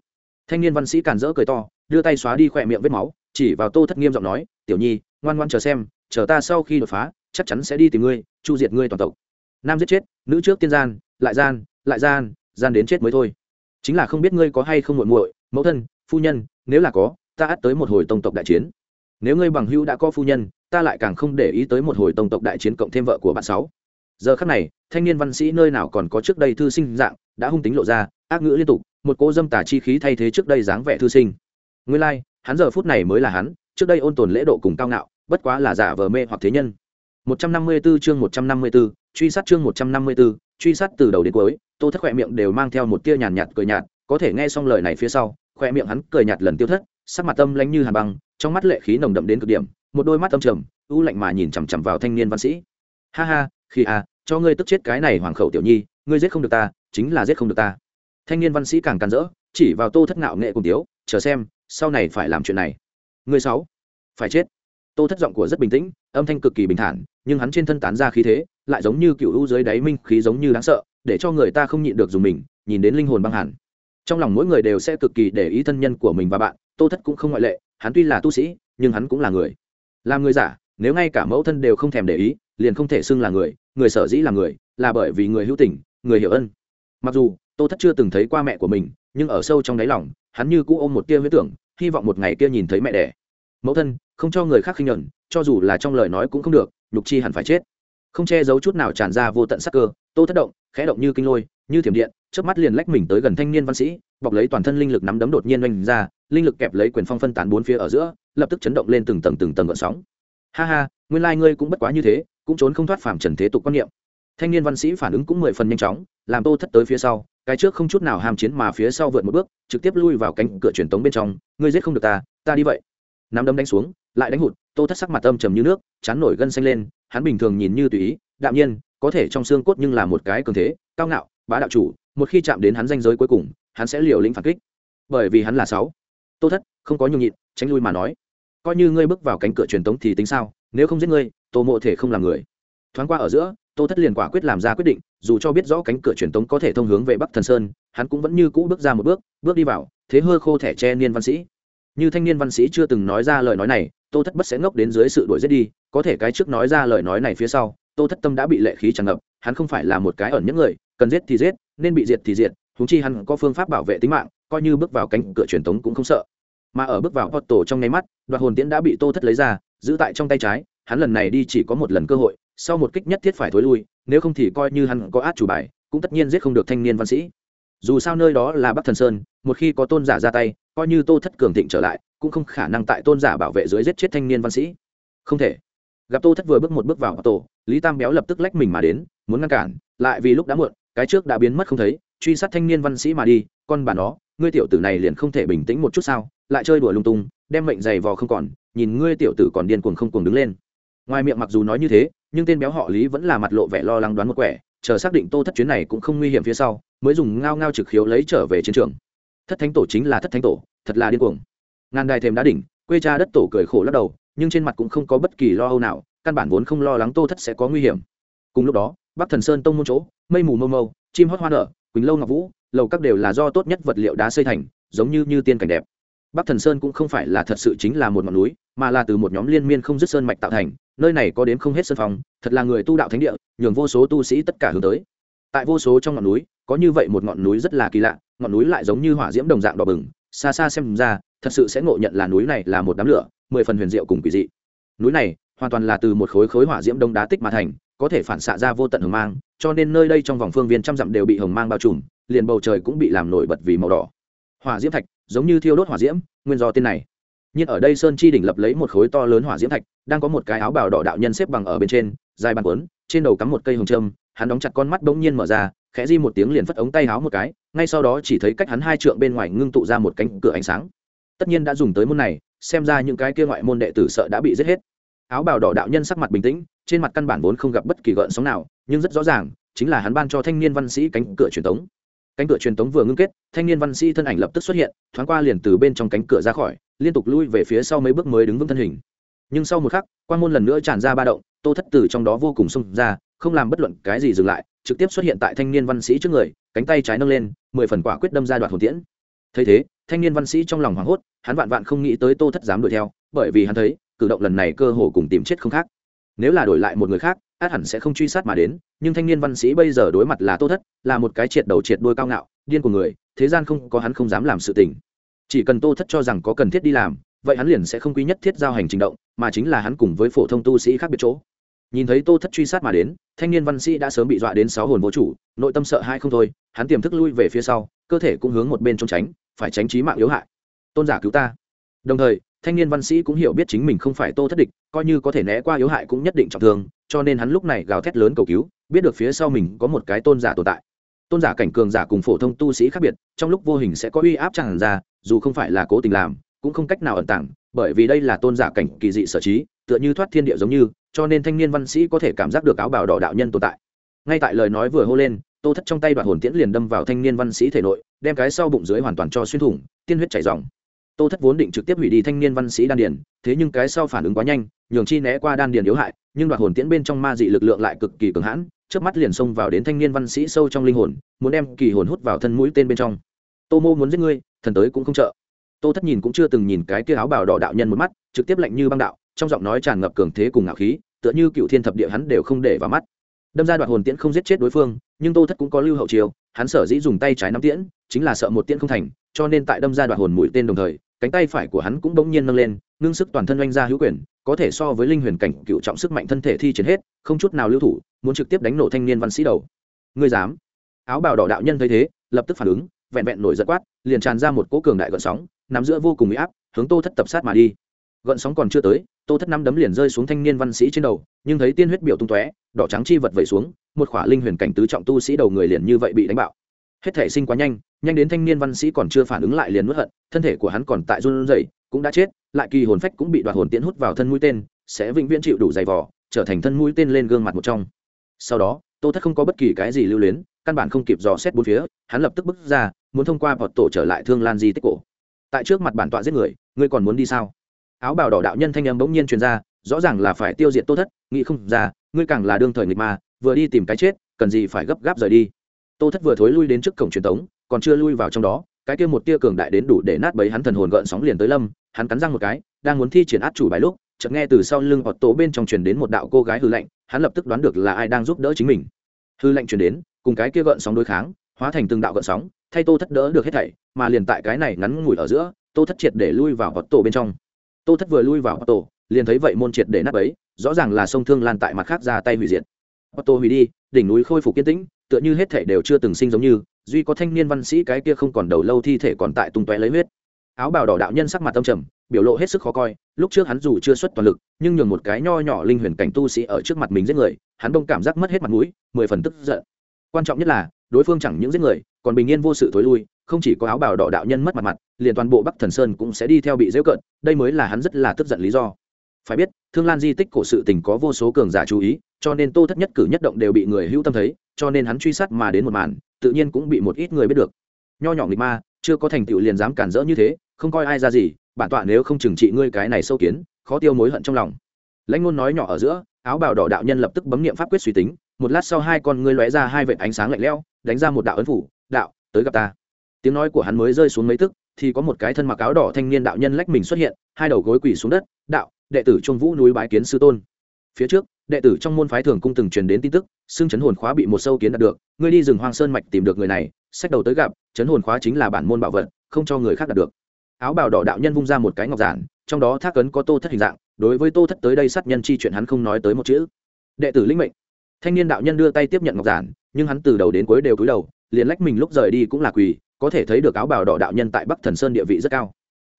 Thanh niên văn sĩ càn rỡ cười to, đưa tay xóa đi khỏe miệng vết máu, chỉ vào tô thất nghiêm giọng nói, tiểu nhi, ngoan ngoan chờ xem, chờ ta sau khi đột phá, chắc chắn sẽ đi tìm ngươi, chu diệt ngươi toàn tộc nam giết chết nữ trước tiên gian lại gian lại gian gian đến chết mới thôi. Chính là không biết ngươi có hay không muội muội mẫu thân phu nhân nếu là có ta ắt tới một hồi tông tộc đại chiến. Nếu ngươi bằng hữu đã có phu nhân ta lại càng không để ý tới một hồi tông tộc đại chiến cộng thêm vợ của bạn sáu. Giờ khắc này thanh niên văn sĩ nơi nào còn có trước đây thư sinh dạng đã hung tính lộ ra ác ngữ liên tục một cô dâm tả chi khí thay thế trước đây dáng vẻ thư sinh. Nguyên lai like, hắn giờ phút này mới là hắn trước đây ôn tồn lễ độ cùng cao ngạo bất quá là giả vờ mê hoặc thế nhân. 154 chương 154, truy sát chương 154, truy sát từ đầu đến cuối tô thất khỏe miệng đều mang theo một tia nhàn nhạt cười nhạt có thể nghe xong lời này phía sau khỏe miệng hắn cười nhạt lần tiêu thất sắc mặt tâm lánh như hàn băng trong mắt lệ khí nồng đậm đến cực điểm một đôi mắt âm trầm u lạnh mà nhìn chằm chằm vào thanh niên văn sĩ. Ha ha khi à cho ngươi tức chết cái này hoàng khẩu tiểu nhi ngươi giết không được ta chính là giết không được ta. Thanh niên văn sĩ càng càn rỡ chỉ vào tô thất ngạo nghệ cùng tiếu chờ xem sau này phải làm chuyện này. Người sáu phải chết tô thất giọng của rất bình tĩnh, âm thanh cực kỳ bình thản, nhưng hắn trên thân tán ra khí thế, lại giống như cựu u dưới đáy minh khí giống như đáng sợ, để cho người ta không nhịn được dùng mình, nhìn đến linh hồn băng hẳn trong lòng mỗi người đều sẽ cực kỳ để ý thân nhân của mình và bạn, tô thất cũng không ngoại lệ, hắn tuy là tu sĩ, nhưng hắn cũng là người. Làm người giả, nếu ngay cả mẫu thân đều không thèm để ý, liền không thể xưng là người người sở dĩ là người, là bởi vì người hữu tình, người hiểu ân. Mặc dù, tô thất chưa từng thấy qua mẹ của mình, nhưng ở sâu trong đáy lòng, hắn như cũ ôm một tia huyết tưởng, hy vọng một ngày kia nhìn thấy mẹ đẻ. Mẫu thân không cho người khác khinh nhẫn cho dù là trong lời nói cũng không được, nhục chi hẳn phải chết. Không che giấu chút nào tràn ra vô tận sắc cơ, tô thất động khẽ động như kinh lôi, như thiểm điện trước mắt liền lách mình tới gần thanh niên văn sĩ, bọc lấy toàn thân linh lực nắm đấm đột nhiên oanh ra, linh lực kẹp lấy quyền phong phân tán bốn phía ở giữa, lập tức chấn động lên từng tầng từng tầng gợn sóng. Ha ha, nguyên lai ngươi cũng bất quá như thế, cũng trốn không thoát phàm trần thế tục quan niệm. Thanh niên văn sĩ phản ứng cũng mười phần nhanh chóng, làm tô thất tới phía sau, cái trước không chút nào ham chiến mà phía sau vượt một bước, trực tiếp lui vào cánh cửa truyền tống bên trong, ngươi giết không được ta ta đi vậy. Nắm đấm đánh xuống lại đánh hụt, tô thất sắc mặt âm trầm như nước, chán nổi gân xanh lên, hắn bình thường nhìn như tùy ý, đạm nhiên, có thể trong xương cốt nhưng là một cái cường thế, cao ngạo, bá đạo chủ, một khi chạm đến hắn danh giới cuối cùng, hắn sẽ liều lĩnh phản kích. Bởi vì hắn là sáu. Tô thất, không có nhường nhịn, tránh lui mà nói. Coi như ngươi bước vào cánh cửa truyền tống thì tính sao, nếu không giết ngươi, tô mộ thể không làm người. Thoáng qua ở giữa, tô thất liền quả quyết làm ra quyết định, dù cho biết rõ cánh cửa truyền tống có thể thông hướng về bắc thần sơn, hắn cũng vẫn như cũ bước ra một bước bước đi vào, thế hơ khô thẻ che niên văn sĩ. Như thanh niên văn sĩ chưa từng nói ra lời nói này tô thất bất sẽ ngốc đến dưới sự đuổi giết đi, có thể cái trước nói ra lời nói này phía sau, tô thất tâm đã bị lệ khí tràn ngập, hắn không phải là một cái ẩn những người, cần giết thì giết, nên bị diệt thì diệt húng chi hắn có phương pháp bảo vệ tính mạng, coi như bước vào cánh cửa truyền thống cũng không sợ. Mà ở bước vào tổ trong nháy mắt, đoạt hồn tiễn đã bị tô thất lấy ra, giữ tại trong tay trái, hắn lần này đi chỉ có một lần cơ hội, sau một kích nhất thiết phải thối lui, nếu không thì coi như hắn có át chủ bài, cũng tất nhiên giết không được thanh niên văn sĩ. Dù sao nơi đó là bắc thần sơn, một khi có tôn giả ra tay, coi như tô thất cường thịnh trở lại cũng không khả năng tại tôn giả bảo vệ dưới giết chết thanh niên văn sĩ. Không thể. Gặp tô thất vừa bước một bước vào tổ, lý tam béo lập tức lách mình mà đến, muốn ngăn cản, lại vì lúc đã muộn, cái trước đã biến mất không thấy, truy sát thanh niên văn sĩ mà đi, con bà nó, ngươi tiểu tử này liền không thể bình tĩnh một chút sao, lại chơi đùa lung tung, đem mệnh giày vò không còn, nhìn ngươi tiểu tử còn điên cuồng không cuồng đứng lên. Ngoài miệng mặc dù nói như thế, nhưng tên béo họ lý vẫn là mặt lộ vẻ lo lắng đoán một quẻ, chờ xác định tô thất chuyến này cũng không nguy hiểm phía sau, mới dùng ngao ngao trực khiếu lấy trở về chiến trường. Thất thánh tổ chính là thất thánh tổ, thật là điên cuồng ngàn đài thềm đá đỉnh, quê cha đất tổ cười khổ lắc đầu, nhưng trên mặt cũng không có bất kỳ lo âu nào, căn bản vốn không lo lắng tô thất sẽ có nguy hiểm. Cùng lúc đó, bắc thần sơn tông môn chỗ, mây mù mâu mâu, chim hót hoa nở, quỳnh lâu ngọc vũ, lầu các đều là do tốt nhất vật liệu đá xây thành, giống như như tiên cảnh đẹp. Bắc thần sơn cũng không phải là thật sự chính là một ngọn núi, mà là từ một nhóm liên miên không dứt sơn mạch tạo thành, nơi này có đến không hết sơn phòng thật là người tu đạo thánh địa, nhường vô số tu sĩ tất cả hướng tới. Tại vô số trong ngọn núi, có như vậy một ngọn núi rất là kỳ lạ, ngọn núi lại giống như hỏa diễm đồng dạng đỏ bừng, xa xa xem ra thật sự sẽ ngộ nhận là núi này là một đám lửa, mười phần huyền diệu cùng kỳ dị. Núi này hoàn toàn là từ một khối khối hỏa diễm đông đá tích mà thành, có thể phản xạ ra vô tận hồng mang, cho nên nơi đây trong vòng phương viên trăm dặm đều bị hồng mang bao trùm, liền bầu trời cũng bị làm nổi bật vì màu đỏ. Hỏa diễm thạch giống như thiêu đốt hỏa diễm, nguyên do tên này. Nhưng ở đây sơn chi đỉnh lập lấy một khối to lớn hỏa diễm thạch, đang có một cái áo bào đỏ đạo nhân xếp bằng ở bên trên, dài bàn quấn trên đầu cắm một cây hồng trâm hắn đóng chặt con mắt bỗng nhiên mở ra, khẽ di một tiếng liền phất ống tay áo một cái, ngay sau đó chỉ thấy cách hắn hai trượng bên ngoài ngưng tụ ra một cánh cửa ánh sáng tất nhiên đã dùng tới môn này, xem ra những cái kia ngoại môn đệ tử sợ đã bị giết hết. Áo bào đỏ đạo nhân sắc mặt bình tĩnh, trên mặt căn bản vốn không gặp bất kỳ gợn sóng nào, nhưng rất rõ ràng, chính là hắn ban cho thanh niên văn sĩ cánh cửa truyền thống. cánh cửa truyền thống vừa ngưng kết, thanh niên văn sĩ thân ảnh lập tức xuất hiện, thoáng qua liền từ bên trong cánh cửa ra khỏi, liên tục lui về phía sau mấy bước mới đứng vững thân hình. Nhưng sau một khắc, quan môn lần nữa tràn ra ba động, tô thất tử trong đó vô cùng xông ra, không làm bất luận cái gì dừng lại, trực tiếp xuất hiện tại thanh niên văn sĩ trước người, cánh tay trái nâng lên, mười phần quả quyết đâm ra đoạt hồn tiễn. Thấy thế thanh niên văn sĩ trong lòng hoảng hốt, hắn vạn vạn không nghĩ tới tô thất dám đuổi theo, bởi vì hắn thấy, cử động lần này cơ hồ cùng tìm chết không khác. Nếu là đổi lại một người khác, át hẳn sẽ không truy sát mà đến, nhưng thanh niên văn sĩ bây giờ đối mặt là tô thất, là một cái triệt đầu triệt đuôi cao ngạo, điên của người, thế gian không có hắn không dám làm sự tình. Chỉ cần tô thất cho rằng có cần thiết đi làm, vậy hắn liền sẽ không quy nhất thiết giao hành trình động, mà chính là hắn cùng với phổ thông tu sĩ khác biệt chỗ. Nhìn thấy tô thất truy sát mà đến, thanh niên văn sĩ đã sớm bị dọa đến sáu hồn vô chủ, nội tâm sợ hai không thôi, hắn tiềm thức lui về phía sau, cơ thể cũng hướng một bên trốn tránh phải tránh trí mạng yếu hại. Tôn giả cứu ta. Đồng thời, thanh niên văn sĩ cũng hiểu biết chính mình không phải tô thất địch, coi như có thể né qua yếu hại cũng nhất định trọng thương, cho nên hắn lúc này gào thét lớn cầu cứu, biết được phía sau mình có một cái tôn giả tồn tại. Tôn giả cảnh cường giả cùng phổ thông tu sĩ khác biệt, trong lúc vô hình sẽ có uy áp tràn ra, dù không phải là cố tình làm, cũng không cách nào ẩn tàng, bởi vì đây là tôn giả cảnh kỳ dị sở trí, tựa như thoát thiên địa giống như, cho nên thanh niên văn sĩ có thể cảm giác được áo bào đỏ đạo nhân tồn tại. Ngay tại lời nói vừa hô lên tô thất trong tay đoạn hồn tiễn liền đâm vào thanh niên văn sĩ thể nội, đem cái sau bụng dưới hoàn toàn cho xuyên thủng, tiên huyết chảy dòng. Tô thất vốn định trực tiếp hủy đi thanh niên văn sĩ đan điền, thế nhưng cái sau phản ứng quá nhanh, nhường chi né qua đan điền yếu hại, nhưng đoạn hồn tiễn bên trong ma dị lực lượng lại cực kỳ cường hãn trước mắt liền xông vào đến thanh niên văn sĩ sâu trong linh hồn, muốn đem kỳ hồn hút vào thân mũi tên bên trong. Tô mô muốn giết ngươi, thần tới cũng không trợ. Tô thất nhìn cũng chưa từng nhìn cái kia áo bào đỏ đạo nhân một mắt, trực tiếp lạnh như băng đạo, trong giọng nói tràn ngập cường thế cùng ngạo khí, tựa như cựu thiên thập địa hắn đều không để vào mắt đâm ra đoạn hồn tiễn không giết chết đối phương, nhưng tô thất cũng có lưu hậu chiều hắn sở dĩ dùng tay trái nắm tiễn, chính là sợ một tiễn không thành, cho nên tại đâm ra đoạn hồn mũi tên đồng thời, cánh tay phải của hắn cũng bỗng nhiên nâng lên, ngưng sức toàn thân oanh ra hữu quyền, có thể so với linh huyền cảnh cựu trọng sức mạnh thân thể thi triển hết, không chút nào lưu thủ, muốn trực tiếp đánh nổ thanh niên văn sĩ đầu. Ngươi dám? Áo bào đỏ đạo nhân thấy thế, lập tức phản ứng, vẹn vẹn nổi giật quát, liền tràn ra một cỗ cường đại gợn sóng, nắm giữa vô cùng bị áp, hướng tô thất tập sát mà đi gợn sóng còn chưa tới tô thất năm đấm liền rơi xuống thanh niên văn sĩ trên đầu nhưng thấy tiên huyết biểu tung tóe đỏ trắng chi vật vẩy xuống một khỏa linh huyền cảnh tứ trọng tu sĩ đầu người liền như vậy bị đánh bạo. Hết thể sinh quá nhanh nhanh đến thanh niên văn sĩ còn chưa phản ứng lại liền nuốt hận thân thể của hắn còn tại run rẩy cũng đã chết lại kỳ hồn phách cũng bị đoạt hồn tiễn hút vào thân mũi tên sẽ vĩnh viễn chịu đủ dày vò, trở thành thân mũi tên lên gương mặt một trong. Sau đó tô thất không có bất kỳ cái gì lưu luyến căn bản không kịp dò xét bốn phía hắn lập tức bước ra muốn thông qua vọt tổ trở lại thương lan di tích cổ. Tại trước mặt bản tọa giết người ngươi còn muốn đi sao? Áo bào đỏ đạo nhân thanh âm bỗng nhiên truyền ra rõ ràng là phải tiêu diệt tô thất nghĩ không ra ngươi càng là đương thời nghịch mà, vừa đi tìm cái chết cần gì phải gấp gáp rời đi tô thất vừa thối lui đến trước cổng truyền tống còn chưa lui vào trong đó cái kia một tia cường đại đến đủ để nát bấy hắn thần hồn gợn sóng liền tới lâm hắn cắn răng một cái đang muốn thi triển át chủ bài lúc chợt nghe từ sau lưng Otto bên trong truyền đến một đạo cô gái hư lạnh, hắn lập tức đoán được là ai đang giúp đỡ chính mình. Hư lạnh truyền đến, cùng cái kia gợn sóng đối kháng, hóa thành từng đạo gợn sóng, thay Tô Thất đỡ được hết thảy, mà liền tại cái này ngắn ngủi ở giữa, Tô Thất triệt để lui vào Otto bên trong. Tô Thất vừa lui vào Otto, liền thấy vậy môn triệt để nát ấy rõ ràng là sông thương lan tại mặt khác ra tay hủy diệt. Otto hủy đi, đỉnh núi khôi phục kiên tĩnh, tựa như hết thể đều chưa từng sinh giống như, duy có thanh niên văn sĩ cái kia không còn đầu lâu thi thể còn tại tung tóe lấy huyết. Áo bào đỏ đạo nhân sắc mặt tâm trầm, biểu lộ hết sức khó coi lúc trước hắn dù chưa xuất toàn lực nhưng nhường một cái nho nhỏ linh huyền cảnh tu sĩ ở trước mặt mình giết người hắn đông cảm giác mất hết mặt mũi mười phần tức giận quan trọng nhất là đối phương chẳng những giết người còn bình yên vô sự thối lui không chỉ có áo bào đỏ đạo nhân mất mặt mặt liền toàn bộ bắc thần sơn cũng sẽ đi theo bị dễ cận đây mới là hắn rất là tức giận lý do. Phải biết, thương lan di tích cổ sự tình có vô số cường giả chú ý, cho nên tô thất nhất cử nhất động đều bị người hữu tâm thấy, cho nên hắn truy sát mà đến một màn, tự nhiên cũng bị một ít người biết được. Nho nhỏ nghịch ma, chưa có thành tựu liền dám cản rỡ như thế, không coi ai ra gì, bản tọa nếu không trừng trị ngươi cái này sâu kiến, khó tiêu mối hận trong lòng. Lãnh ngôn nói nhỏ ở giữa, áo bào đỏ đạo nhân lập tức bấm nghiệm pháp quyết suy tính, một lát sau hai con ngươi lóe ra hai vệt ánh sáng lạnh lẽo, đánh ra một đạo ấn phủ, đạo, tới gặp ta tiếng nói của hắn mới rơi xuống mấy tức, thì có một cái thân mặc áo đỏ thanh niên đạo nhân lách mình xuất hiện, hai đầu gối quỳ xuống đất, đạo, đệ tử trung vũ núi bái kiến sư tôn. Phía trước, đệ tử trong môn phái thường cung từng truyền đến tin tức, xương chấn hồn khóa bị một sâu kiến đạt được, ngươi đi rừng hoang sơn mạch tìm được người này, sách đầu tới gặp, chấn hồn khóa chính là bản môn bảo vật, không cho người khác đạt được. Áo bào đỏ đạo nhân vung ra một cái ngọc giản, trong đó thác ấn có tô thất hình dạng, đối với tô thất tới đây sát nhân chi chuyện hắn không nói tới một chữ. Đệ tử linh mệnh. Thanh niên đạo nhân đưa tay tiếp nhận ngọc giản, nhưng hắn từ đầu đến cuối đều cúi đầu, liền lách mình lúc rời đi cũng là quỳ có thể thấy được áo bào đỏ đạo nhân tại bắc thần sơn địa vị rất cao.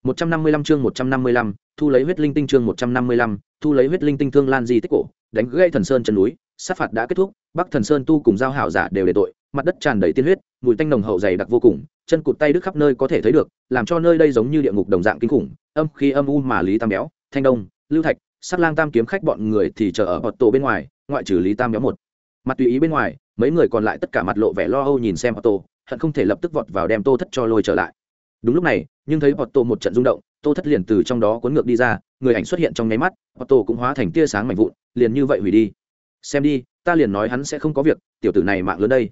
155 chương 155, thu lấy huyết linh tinh chương 155, thu lấy huyết linh tinh thương lan di tích cổ đánh gây thần sơn chân núi sát phạt đã kết thúc bắc thần sơn tu cùng giao hảo giả đều để tội mặt đất tràn đầy tiên huyết mùi tanh nồng hậu dày đặc vô cùng chân cụt tay đứt khắp nơi có thể thấy được làm cho nơi đây giống như địa ngục đồng dạng kinh khủng âm khi âm u mà lý tam béo thanh đông lưu thạch sát lang tam kiếm khách bọn người thì chờ ở bọt tổ bên ngoài ngoại trừ lý tam béo một. Mặt tùy ý bên ngoài mấy người còn lại tất cả mặt lộ vẻ lo âu nhìn xem Otto, tổ hận không thể lập tức vọt vào đem tô thất cho lôi trở lại. Đúng lúc này, nhưng thấy bọt tổ một trận rung động, tô thất liền từ trong đó cuốn ngược đi ra, người ảnh xuất hiện trong nháy mắt bọt tổ cũng hóa thành tia sáng mạnh vụn, liền như vậy hủy đi. Xem đi, ta liền nói hắn sẽ không có việc, tiểu tử này mạng lớn đây.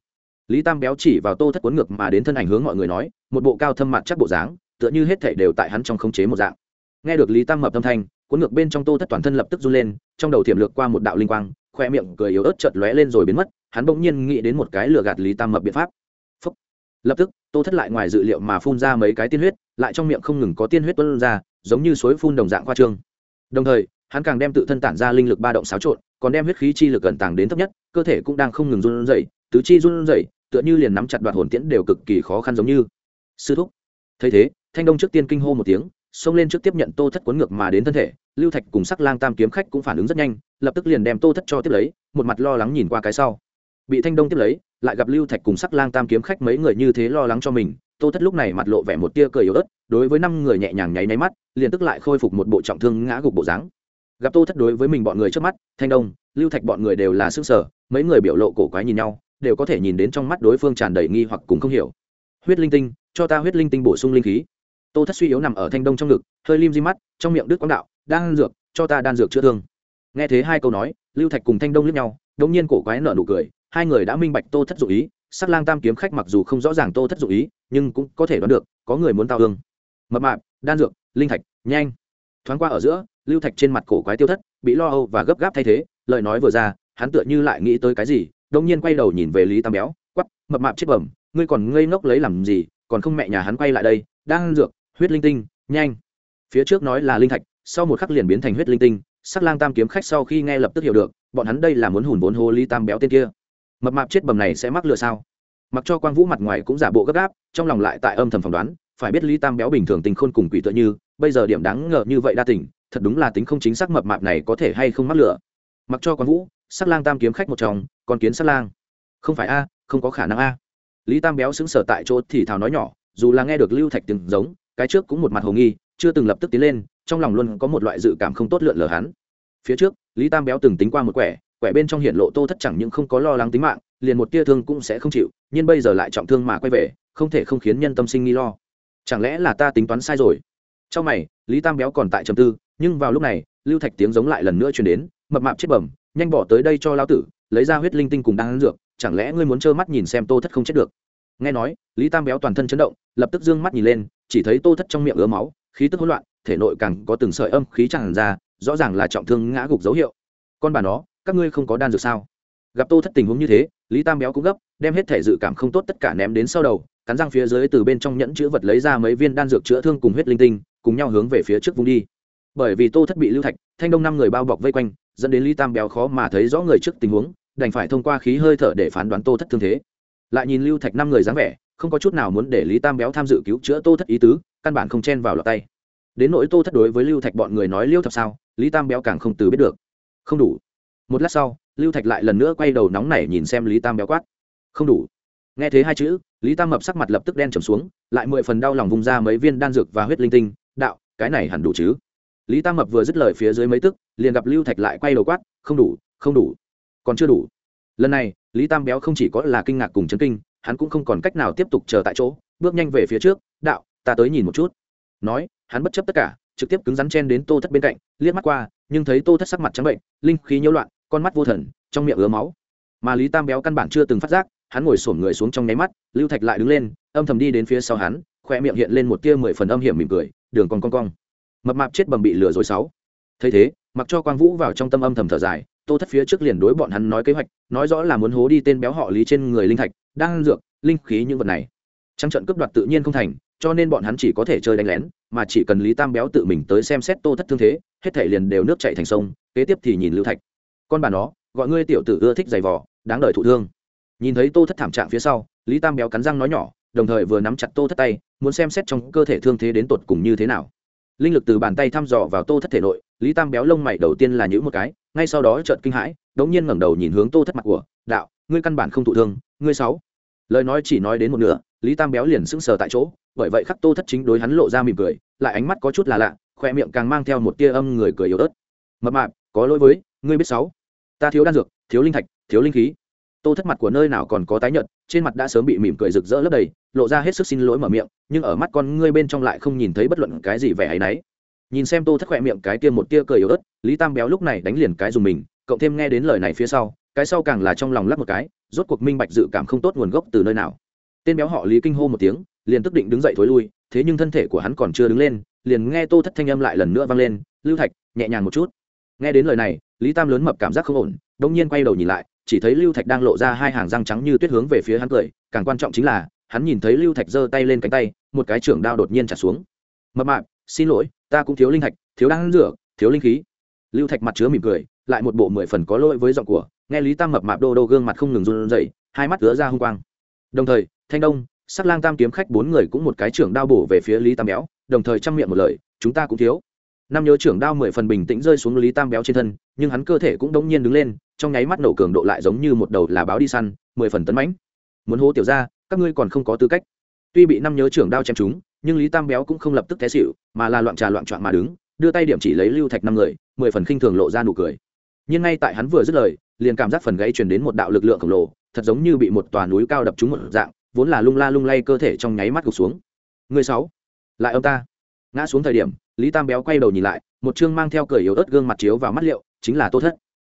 Lý tam béo chỉ vào tô thất cuốn ngược mà đến thân ảnh hướng mọi người nói, một bộ cao thâm mặt chắc bộ dáng, tựa như hết thảy đều tại hắn trong khống chế một dạng. Nghe được lý tam mập âm thanh, cuốn ngược bên trong tô thất toàn thân lập tức run lên, trong đầu thiểm lược qua một đạo linh quang, khoe miệng cười yếu ớt chợt lóe lên rồi biến mất, hắn bỗng nhiên nghĩ đến một cái lừa gạt lý tam mập biện pháp lập tức, tô thất lại ngoài dự liệu mà phun ra mấy cái tiên huyết, lại trong miệng không ngừng có tiên huyết tuôn ra, giống như suối phun đồng dạng khoa trương. Đồng thời, hắn càng đem tự thân tản ra linh lực ba động xáo trộn, còn đem huyết khí chi lực gần tàng đến thấp nhất, cơ thể cũng đang không ngừng run rẩy, tứ chi run rẩy, tựa như liền nắm chặt đoạt hồn tiễn đều cực kỳ khó khăn giống như. Sư thúc. Thấy thế, thanh đông trước tiên kinh hô một tiếng, xông lên trước tiếp nhận tô thất cuốn ngược mà đến thân thể, lưu thạch cùng sắc lang tam kiếm khách cũng phản ứng rất nhanh, lập tức liền đem tô thất cho tiếp lấy, một mặt lo lắng nhìn qua cái sau. Bị thanh đông tiếp lấy lại gặp lưu thạch cùng sắc lang tam kiếm khách mấy người như thế lo lắng cho mình, tô thất lúc này mặt lộ vẻ một tia cười yếu ớt, đối với năm người nhẹ nhàng nháy nháy mắt, liền tức lại khôi phục một bộ trọng thương ngã gục bộ dáng. Gặp tô thất đối với mình bọn người trước mắt, thanh đông, lưu thạch bọn người đều là sức sở mấy người biểu lộ cổ quái nhìn nhau, đều có thể nhìn đến trong mắt đối phương tràn đầy nghi hoặc cùng không hiểu. Huyết linh tinh, cho ta huyết linh tinh bổ sung linh khí. Tô thất suy yếu nằm ở thanh đông trong ngực, hơi lim di mắt, trong miệng đức quang đạo, đan dược, cho ta đan dược chữa thương. Nghe thế hai câu nói, lưu thạch cùng thanh đông lướt nhau đống nhiên cổ quái nở nụ cười hai người đã minh bạch tô thất dụ ý, sắc lang tam kiếm khách mặc dù không rõ ràng tô thất dụ ý, nhưng cũng có thể đoán được, có người muốn tao hương. Mập mạp, đan dược, linh thạch, nhanh. Thoáng qua ở giữa, lưu thạch trên mặt cổ quái tiêu thất, bị lo âu và gấp gáp thay thế, lời nói vừa ra, hắn tựa như lại nghĩ tới cái gì đông nhiên quay đầu nhìn về lý tam béo, quắp, mập mạp chết bẩm, ngươi còn ngây ngốc lấy làm gì, còn không mẹ nhà hắn quay lại đây đang dược, huyết linh tinh, nhanh. Phía trước nói là linh thạch, sau một khắc liền biến thành huyết linh tinh, sắc lang tam kiếm khách sau khi nghe lập tức hiểu được, bọn hắn đây là muốn hùn vốn hồ lý tam béo tên kia mập mạp chết bầm này sẽ mắc lừa sao? Mặc cho quang vũ mặt ngoài cũng giả bộ gấp gáp, trong lòng lại tại âm thầm phỏng đoán, phải biết lý tam béo bình thường tình khôn cùng quỷ tựa như, bây giờ điểm đáng ngờ như vậy đa tỉnh thật đúng là tính không chính xác mập mạp này có thể hay không mắc lừa. Mặc cho quang vũ, sắc lang tam kiếm khách một chồng còn kiến sắc lang. Không phải a, không có khả năng a. Lý tam béo xứng sở tại chỗ thì thào nói nhỏ, dù là nghe được lưu thạch từng giống, cái trước cũng một mặt hồ nghi, chưa từng lập tức tiến lên, trong lòng luôn có một loại dự cảm không tốt lượn lờ hắn. Phía trước, lý tam béo từng tính qua một quẻ quẻ bên trong hiện lộ tô thất chẳng những không có lo lắng tính mạng, liền một tia thương cũng sẽ không chịu, nhưng bây giờ lại trọng thương mà quay về, không thể không khiến nhân tâm sinh nghi lo. Chẳng lẽ là ta tính toán sai rồi? Trong mày, lý tam béo còn tại trầm tư, nhưng vào lúc này, lưu thạch tiếng giống lại lần nữa truyền đến, mập mạp chết bẩm, nhanh bỏ tới đây cho lao tử, lấy ra huyết linh tinh cùng đang ăn dược, chẳng lẽ ngươi muốn trơ mắt nhìn xem tô thất không chết được? Nghe nói, lý tam béo toàn thân chấn động, lập tức d ư ơ n g mắt nhìn lên, chỉ thấy tô thất trong miệng ứa máu, khí tức hỗn loạn, thể nội càng có từng sợi âm khí tràn ra, rõ ràng là trọng thương ngã gục dấu hiệu. Con bà nó các ngươi không có đan dược sao? Gặp tô thất tình huống như thế, lý tam béo cũng gấp, đem hết thể dự cảm không tốt tất cả ném đến sau đầu, cắn răng phía dưới từ bên trong nhẫn chữ vật lấy ra mấy viên đan dược chữa thương cùng huyết linh tinh, cùng nhau hướng về phía trước vùng đi. Bởi vì tô thất bị lưu thạch, thanh đông năm người bao bọc vây quanh, dẫn đến lý tam béo khó mà thấy rõ người trước tình huống, đành phải thông qua khí hơi thở để phán đoán tô thất thương thế. Lại nhìn lưu thạch năm người dáng vẻ, không có chút nào muốn để lý tam béo tham dự cứu chữa tô thất ý tứ, căn bản không chen vào lọt tay. Đến nỗi tô thất đối với lưu thạch bọn người nói liêu thập sao, lý tam béo càng không từ biết được. Không đủ một lát sau, lưu thạch lại lần nữa quay đầu nóng nảy nhìn xem lý tam béo quát. Không đủ. Nghe thấy hai chữ, lý tam mập sắc mặt lập tức đen trầm xuống, lại mười phần đau lòng vung ra mấy viên đan dược và huyết linh tinh, đạo, cái này hẳn đủ chứ? Lý tam mập vừa dứt lời phía dưới mấy tức, liền gặp lưu thạch lại quay đầu quát, không đủ không đủ. Còn chưa đủ. Lần này, lý tam béo không chỉ có là kinh ngạc cùng chấn kinh, hắn cũng không còn cách nào tiếp tục chờ tại chỗ, bước nhanh về phía trước, đạo, ta tới nhìn một chút. Nói, hắn bất chấp tất cả, trực tiếp cứng rắn chen đến tô thất bên cạnh, liếc mắt qua, nhưng thấy tô thất sắc mặt trắng bệnh, linh khí nhiễu loạn con mắt vô thần, trong miệng ứa máu. Mà lý tam béo căn bản chưa từng phát giác, hắn ngồi xổm người xuống trong nháy mắt, lưu thạch lại đứng lên, âm thầm đi đến phía sau hắn khoe miệng hiện lên một tia mười phần âm hiểm mỉm cười, đường còn con cong. Mập mạp chết bầm bị lừa dối sáu. Thấy thế, mặc cho quang vũ vào trong tâm âm thầm thở dài, tô thất phía trước liền đối bọn hắn nói kế hoạch, nói rõ là muốn hố đi tên béo họ lý trên người linh thạch, đang dược, linh khí những vật này. Trăng trận cướp đoạt tự nhiên không thành, cho nên bọn hắn chỉ có thể chơi đánh lén, mà chỉ cần lý tam béo tự mình tới xem xét tô thất thương thế, hết thể liền đều nước chạy thành sông, kế tiếp thì nhìn lưu thạch con bà nó, gọi ngươi tiểu tử ưa thích giày vò, đáng đời thụ thương. Nhìn thấy tô thất thảm trạng phía sau, lý tam béo cắn răng nói nhỏ, đồng thời vừa nắm chặt tô thất tay, muốn xem xét trong cơ thể thương thế đến tột cùng như thế nào. Linh lực từ bàn tay thăm dò vào tô thất thể nội, lý tam béo lông mày đầu tiên là nhữ một cái, ngay sau đó chợt kinh hãi, đống nhiên ngẩng đầu nhìn hướng tô thất mặt của, đạo, ngươi căn bản không thụ thương, ngươi sáu. Lời nói chỉ nói đến một nửa, lý tam béo liền sững sờ tại chỗ, bởi vậy khắc tô thất chính đối hắn lộ ra mỉm cười, lại ánh mắt có chút là lạ, khoe miệng càng mang theo một tia âm người cười yếu ớt. Mập mạp, có lỗi với, ngươi biết sáu ta thiếu đan dược, thiếu linh thạch, thiếu linh khí. Tô thất mặt của nơi nào còn có tái nhợt, trên mặt đã sớm bị mỉm cười rực rỡ lấp đầy, lộ ra hết sức xin lỗi mở miệng, nhưng ở mắt con ngươi bên trong lại không nhìn thấy bất luận cái gì vẻ ấy náy. Nhìn xem tô thất khỏe miệng cái kia một tia cười yếu ớt, lý tam béo lúc này đánh liền cái dùng mình, cộng thêm nghe đến lời này phía sau, cái sau càng là trong lòng lắp một cái, rốt cuộc minh bạch dự cảm không tốt nguồn gốc từ nơi nào. Tên béo họ lý kinh hô một tiếng, liền tức định đứng dậy thối lui, thế nhưng thân thể của hắn còn chưa đứng lên, liền nghe tô thất thanh âm lại lần nữa vang lên, lưu thạch, nhẹ nhàng một chút. Nghe đến lời này lý tam lớn mập cảm giác không ổn đông nhiên quay đầu nhìn lại, chỉ thấy lưu thạch đang lộ ra hai hàng răng trắng như tuyết hướng về phía hắn cười, càng quan trọng chính là, hắn nhìn thấy lưu thạch giơ tay lên cánh tay, một cái trưởng đao đột nhiên trả xuống. Mập mạp, xin lỗi, ta cũng thiếu linh thạch, thiếu đan dược, thiếu linh khí. Lưu thạch mặt chứa mỉm cười, lại một bộ mười phần có lỗi với giọng của, nghe lý tam mập mạp đô đô gương mặt không ngừng run rẩy, hai mắt ứa ra hung quang. Đồng thời, thanh đông, sắc lang tam kiếm khách bốn người cũng một cái trưởng đao bổ về phía lý tam béo, đồng thời chăm miệng một lời, chúng ta cũng thiếu năm nhớ trưởng đao mười phần bình tĩnh rơi xuống lý tam béo trên thân, nhưng hắn cơ thể cũng đống nhiên đứng lên, trong nháy mắt nổ cường độ lại giống như một đầu là báo đi săn, mười phần tấn mãnh. Muốn hố tiểu ra các ngươi còn không có tư cách. Tuy bị năm nhớ trưởng đao chém chúng nhưng lý tam béo cũng không lập tức té xịu mà là loạn trà loạn trọn mà đứng, đưa tay điểm chỉ lấy lưu thạch năm người, mười phần khinh thường lộ ra nụ cười. Nhưng ngay tại hắn vừa dứt lời, liền cảm giác phần gãy truyền đến một đạo lực lượng khổng lồ, thật giống như bị một tòa núi cao đập trúng một dạng, vốn là lung la lung lay cơ thể trong nháy mắt gục xuống. Người sáu, lại ông ta ngã xuống thời điểm, lý tam béo quay đầu nhìn lại, một chương mang theo cười yếu ớt gương mặt chiếu vào mắt liệu, chính là tô thất.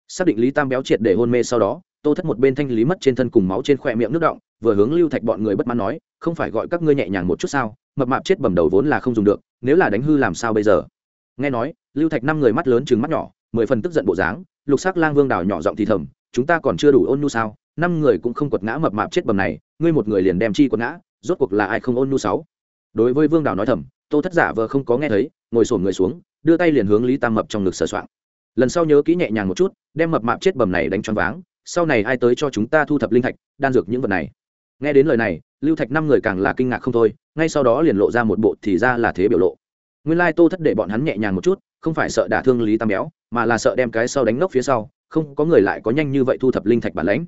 Xác định lý tam béo triệt để hôn mê sau đó, tô thất một bên thanh lý mất trên thân cùng máu trên khỏe miệng nước động, vừa hướng lưu thạch bọn người bất mãn nói, không phải gọi các ngươi nhẹ nhàng một chút sao? Mập mạp chết bầm đầu vốn là không dùng được, nếu là đánh hư làm sao bây giờ? Nghe nói, lưu thạch năm người mắt lớn chừng mắt nhỏ, mười phần tức giận bộ dáng, lục sắc lang vương đào nhỏ giọng thì thầm, chúng ta còn chưa đủ ôn nu sao? Năm người cũng không quật ngã mập mạp chết bầm này, ngươi một người liền đem chi quật ngã, rốt cuộc là ai không ôn nu sáu? Đối với vương đào nói thầm, tô thất giả vờ không có nghe thấy, ngồi sổm người xuống, đưa tay liền hướng lý tam mập trong ngực sờ soạng. Lần sau nhớ kỹ nhẹ nhàng một chút, đem mập mạp chết bầm này đánh choáng váng, sau này ai tới cho chúng ta thu thập linh thạch, đan dược những vật này. Nghe đến lời này, lưu thạch năm người càng là kinh ngạc không thôi, ngay sau đó liền lộ ra một bộ thì ra là thế biểu lộ. Nguyên lai tô thất để bọn hắn nhẹ nhàng một chút, không phải sợ đả thương lý tam béo, mà là sợ đem cái sau đánh ngốc phía sau, không có người lại có nhanh như vậy thu thập linh thạch bản lãnh.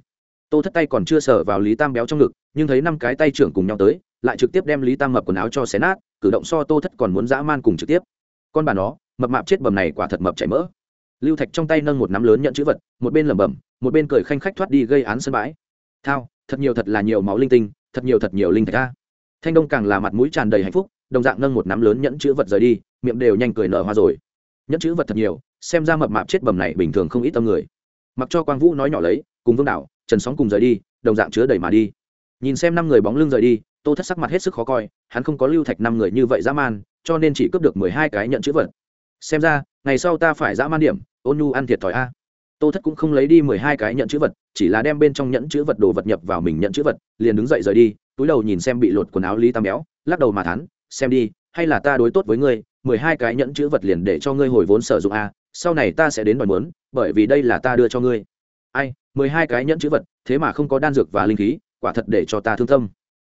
Tô thất tay còn chưa sờ vào lý tam béo trong ngực, nhưng thấy năm cái tay trưởng cùng nhau tới lại trực tiếp đem lý tam mập quần áo cho xé nát cử động so tô thất còn muốn dã man cùng trực tiếp. Con bà nó mập mạp chết bầm này quả thật mập chảy mỡ. Lưu thạch trong tay nâng một nắm lớn nhận chữ vật một bên lẩm bẩm một bên cười khanh khách thoát đi gây án sân bãi. Thao thật nhiều thật là nhiều máu linh tinh thật nhiều thật nhiều linh thạch ca thanh đông càng là mặt mũi tràn đầy hạnh phúc đồng dạng nâng một nắm lớn nhẫn chữ vật rời đi miệng đều nhanh cười nở hoa rồi. Nhẫn chữ vật thật nhiều xem ra mập mạp chết bầm này bình thường không ít tâm người. Mặc cho quang vũ nói nhỏ lấy cùng vương đảo, trần sóng cùng rời đi đồng dạng chứa đầy mà đi. Nhìn xem năm người bóng lưng rời đi tô thất sắc mặt hết sức khó coi, hắn không có lưu thạch năm người như vậy dã man, cho nên chỉ cướp được mười hai cái nhận chữ vật. Xem ra, ngày sau ta phải dã man điểm, ôn nhu ăn thiệt thòi a. Tô thất cũng không lấy đi mười hai cái nhận chữ vật, chỉ là đem bên trong nhẫn chữ vật đồ vật nhập vào mình nhận chữ vật, liền đứng dậy rời đi, túi đầu nhìn xem bị lột quần áo lý tam béo, lắc đầu mà thắn xem đi, hay là ta đối tốt với ngươi, mười hai cái nhẫn chữ vật liền để cho ngươi hồi vốn sử dụng a, sau này ta sẽ đến đòi muốn, bởi vì đây là ta đưa cho ngươi. Ai, mười hai cái nhẫn chữ vật, thế mà không có đan dược và linh khí, quả thật để cho ta thương tâm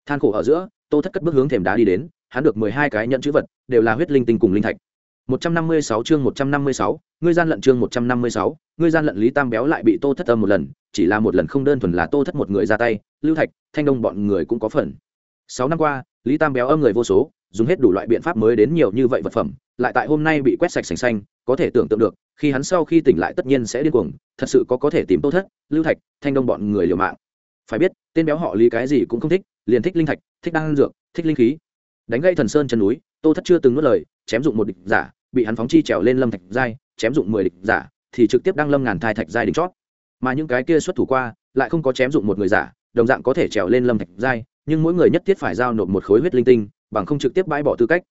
than khổ ở giữa tô thất cất bước hướng thềm đá đi đến hắn được mười hai cái nhận chữ vật đều là huyết linh tinh cùng linh thạch 156 chương 156, ngươi gian lận chương 156, ngươi gian lận Lý Tam béo lại bị Tô Thất âm một lần, chỉ là một lần không đơn thuần là Tô Thất một người ra tay, Lưu Thạch, Thanh Đông bọn người cũng có phần. Sáu năm qua, Lý Tam béo âm người vô số, dùng hết đủ loại biện pháp mới đến nhiều như vậy vật phẩm, lại tại hôm nay bị quét sạch sành xanh, có thể tưởng tượng được, khi hắn sau khi tỉnh lại tất nhiên sẽ điên cuồng, thật sự có có thể tìm Tô Thất, Lưu Thạch, Thanh Đông bọn người liều mạng. Phải biết, tên béo họ Lý cái gì cũng không thích, liền thích linh thạch, thích đan dược, thích linh khí. Đánh gây thần sơn chân núi, Tô Thất chưa từng nuốt lời, chém dụng một địch giả, bị hắn phóng chi trèo lên lâm thạch giai chém dụng mười địch giả thì trực tiếp đăng lâm ngàn thai thạch giai đỉnh chót. Mà những cái kia xuất thủ qua lại không có chém dụng một người giả đồng dạng có thể trèo lên lâm thạch giai nhưng mỗi người nhất thiết phải giao nộp một khối huyết linh tinh bằng không trực tiếp bãi bỏ tư cách.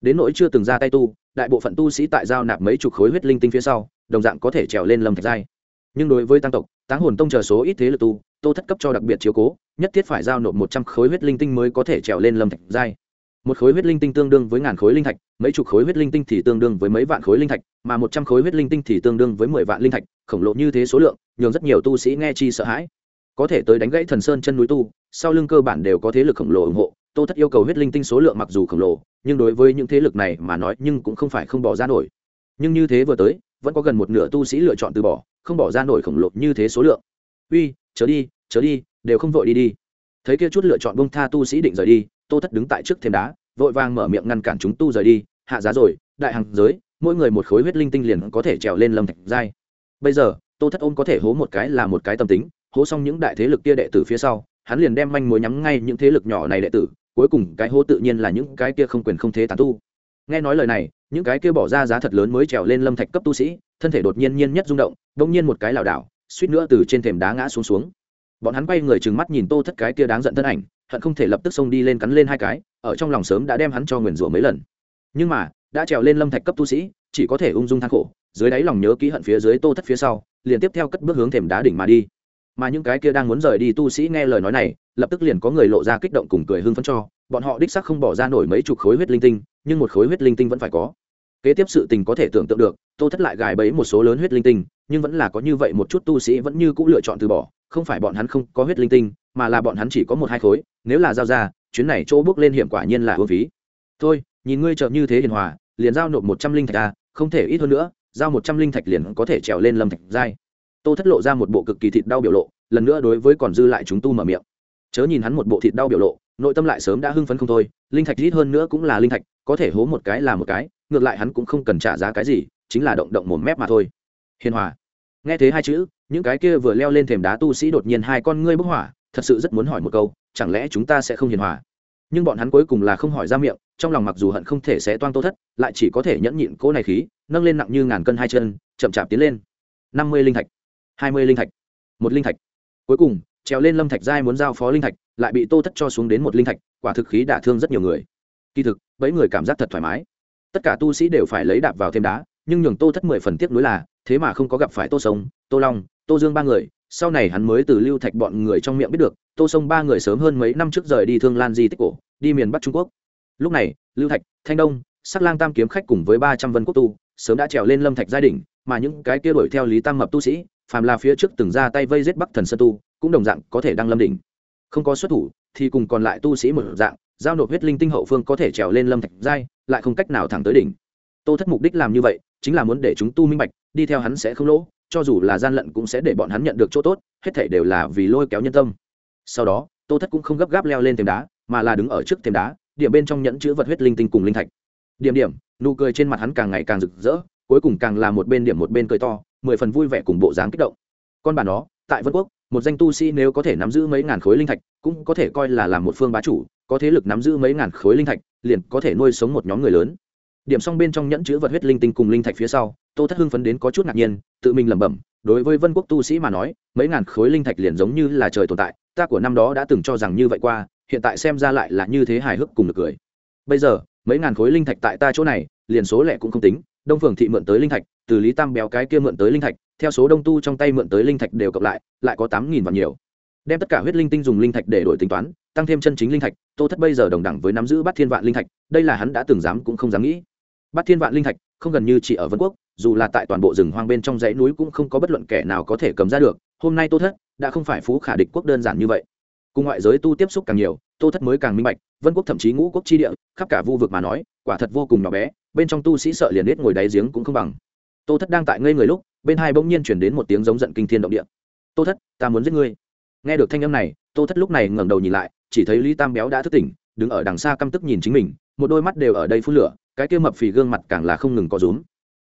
Đến nỗi chưa từng ra tay tu đại bộ phận tu sĩ tại giao nạp mấy chục khối huyết linh tinh phía sau đồng dạng có thể trèo lên lâm thạch giai. Nhưng đối với tăng tộc táng hồn tông chờ số ít thế lực tu tô thất cấp cho đặc biệt chiếu cố nhất thiết phải giao nộp một trăm khối huyết linh tinh mới có thể trèo lên lâm thạch giai. Một khối huyết linh tinh tương đương với ngàn khối linh thạch, mấy chục khối huyết linh tinh thì tương đương với mấy vạn khối linh thạch, mà một trăm khối huyết linh tinh thì tương đương với mười vạn linh thạch, khổng lồ như thế số lượng, nhường rất nhiều tu sĩ nghe chi sợ hãi. Có thể tới đánh gãy thần sơn chân núi tu, sau lưng cơ bản đều có thế lực khổng lồ ủng hộ, tô thất yêu cầu huyết linh tinh số lượng mặc dù khổng lồ, nhưng đối với những thế lực này mà nói nhưng cũng không phải không bỏ ra nổi. Nhưng như thế vừa tới, vẫn có gần một nửa tu sĩ lựa chọn từ bỏ, không bỏ ra nổi khổng lồ như thế số lượng. Uy, chớ đi chớ đi, đều không vội đi đi. Thấy kia chút lựa chọn bông tha tu sĩ định rời đi, tô thất đứng tại trước thềm đá, vội vàng mở miệng ngăn cản chúng tu rời đi, hạ giá rồi, đại hàng giới, mỗi người một khối huyết linh tinh liền có thể trèo lên lâm thạch giai. Bây giờ, tô thất ôm có thể hố một cái là một cái tâm tính, hố xong những đại thế lực kia đệ tử phía sau, hắn liền đem manh mối nhắm ngay những thế lực nhỏ này đệ tử, cuối cùng cái hố tự nhiên là những cái kia không quyền không thế tán tu. Nghe nói lời này, những cái kia bỏ ra giá thật lớn mới trèo lên lâm thạch cấp tu sĩ, thân thể đột nhiên nhiên nhất rung động đông nhiên một cái lảo đảo, suýt nữa từ trên thềm đá ngã xuống xuống bọn hắn quay người trừng mắt nhìn tô thất cái kia đáng giận thân ảnh, hận không thể lập tức xông đi lên cắn lên hai cái, ở trong lòng sớm đã đem hắn cho nguyền rủa mấy lần. Nhưng mà, đã trèo lên lâm thạch cấp tu sĩ, chỉ có thể ung dung than khổ, dưới đáy lòng nhớ ký hận phía dưới tô thất phía sau, liền tiếp theo cất bước hướng thềm đá đỉnh mà đi. Mà những cái kia đang muốn rời đi tu sĩ nghe lời nói này, lập tức liền có người lộ ra kích động cùng cười hưng phấn cho, bọn họ đích xác không bỏ ra nổi mấy chục khối huyết linh tinh, nhưng một khối huyết linh tinh vẫn phải có. Kế tiếp sự tình có thể tưởng tượng được, tô thất lại gài bẫy một số lớn huyết linh tinh, nhưng vẫn là có như vậy một chút tu sĩ vẫn như cũ lựa chọn từ bỏ không phải bọn hắn không có huyết linh tinh, mà là bọn hắn chỉ có một hai khối, nếu là giao ra, chuyến này chỗ bước lên hiểm quả nhiên là hương phí. Thôi, nhìn ngươi chợt như thế hiền hòa, liền giao nộp một trăm linh thạch à không thể ít hơn nữa, giao một trăm linh thạch liền có thể trèo lên lâm thạch giai. Tô thất lộ ra một bộ cực kỳ thịt đau biểu lộ, lần nữa đối với còn dư lại chúng tu mở miệng. Chớ nhìn hắn một bộ thịt đau biểu lộ, nội tâm lại sớm đã hưng phấn không thôi, linh thạch ít hơn nữa cũng là linh thạch, có thể hố một cái là một cái, ngược lại hắn cũng không cần trả giá cái gì, chính là động động một mép mà thôi. Hiền hòa. Nghe thế hai chữ những cái kia vừa leo lên thềm đá tu sĩ đột nhiên hai con ngươi bốc hỏa, thật sự rất muốn hỏi một câu, chẳng lẽ chúng ta sẽ không hiền hòa? Nhưng bọn hắn cuối cùng là không hỏi ra miệng, trong lòng mặc dù hận không thể sẽ toan tô thất, lại chỉ có thể nhẫn nhịn cỗ này khí, nâng lên nặng như ngàn cân hai chân, chậm chạp tiến lên. Năm mươi linh thạch, hai mươi linh thạch, một linh thạch. Cuối cùng, trèo lên lâm thạch giai muốn giao phó linh thạch, lại bị tô thất cho xuống đến một linh thạch, quả thực khí đả thương rất nhiều người. Kỳ thực, bấy người cảm giác thật thoải mái. Tất cả tu sĩ đều phải lấy đạp vào thêm đá, nhưng nhường tô thất mười phần tiếc nuối là, thế mà không có gặp phải tô sông, tô long tô dương ba người, sau này hắn mới từ lưu thạch bọn người trong miệng biết được, tô sông ba người sớm hơn mấy năm trước rời đi thương lan di tích cổ, đi miền bắc trung quốc. Lúc này, lưu thạch, thanh đông, sắc lang tam kiếm khách cùng với ba trăm vân quốc tu, sớm đã trèo lên lâm thạch gia đình mà những cái kia đuổi theo lý tam mập tu sĩ, phàm là phía trước từng ra tay vây giết bắc thần sơn tu, cũng đồng dạng có thể đăng lâm đỉnh. Không có xuất thủ, thì cùng còn lại tu sĩ một dạng, giao nộp huyết linh tinh hậu phương có thể trèo lên lâm thạch giai, lại không cách nào thẳng tới đỉnh. Tô thất mục đích làm như vậy, chính là muốn để chúng tu minh bạch, đi theo hắn sẽ không lỗ cho dù là gian lận cũng sẽ để bọn hắn nhận được chỗ tốt, hết thảy đều là vì lôi kéo nhân tâm. Sau đó, tô thất cũng không gấp gáp leo lên thềm đá, mà là đứng ở trước thềm đá, điểm bên trong nhẫn chứa vật huyết linh tinh cùng linh thạch. Điểm điểm, nụ cười trên mặt hắn càng ngày càng rực rỡ, cuối cùng càng là một bên điểm một bên cười to, mười phần vui vẻ cùng bộ dáng kích động. Con bà nó, tại vân quốc, một danh tu sĩ nếu có thể nắm giữ mấy ngàn khối linh thạch, cũng có thể coi là làm một phương bá chủ, có thế lực nắm giữ mấy ngàn khối linh thạch, liền có thể nuôi sống một nhóm người lớn điểm xong bên trong nhẫn chứa vật huyết linh tinh cùng linh thạch phía sau, tô thất hưng phấn đến có chút ngạc nhiên, tự mình lẩm bẩm, đối với vân quốc tu sĩ mà nói, mấy ngàn khối linh thạch liền giống như là trời tồn tại, ta của năm đó đã từng cho rằng như vậy qua, hiện tại xem ra lại là như thế hài hước cùng được cười. Bây giờ, mấy ngàn khối linh thạch tại ta chỗ này, liền số lẻ cũng không tính, đông phường thị mượn tới linh thạch, từ lý tam béo cái kia mượn tới linh thạch, theo số đông tu trong tay mượn tới linh thạch đều cộng lại lại có tám nghìn vạn nhiều. Đem tất cả huyết linh tinh dùng linh thạch để đổi tính toán, tăng thêm chân chính linh thạch, tô thất bây giờ đồng đẳng với nắm giữ bát thiên vạn linh thạch, đây là hắn đã từng dám cũng không dám nghĩ bát thiên vạn linh thạch, không gần như chỉ ở vân quốc, dù là tại toàn bộ rừng hoang bên trong dãy núi cũng không có bất luận kẻ nào có thể cầm ra được, hôm nay tô thất đã không phải phú khả địch quốc đơn giản như vậy. Cùng ngoại giới tu tiếp xúc càng nhiều, tô thất mới càng minh bạch, vân quốc thậm chí ngũ quốc chi địa, khắp cả vu vực mà nói, quả thật vô cùng nhỏ bé, bên trong tu sĩ sợ liền hết ngồi đáy giếng cũng không bằng. Tô thất đang tại ngây người lúc, bên hai bỗng nhiên chuyển đến một tiếng giống giận kinh thiên động địa. Tô thất, ta muốn giết ngươi. Nghe được thanh âm này, tô thất lúc này ngẩng đầu nhìn lại, chỉ thấy lý tam béo đã thức tỉnh, đứng ở đằng xa căm tức nhìn chính mình, một đôi mắt đều ở đây phun lửa cái kia mập phì gương mặt càng là không ngừng có rúm.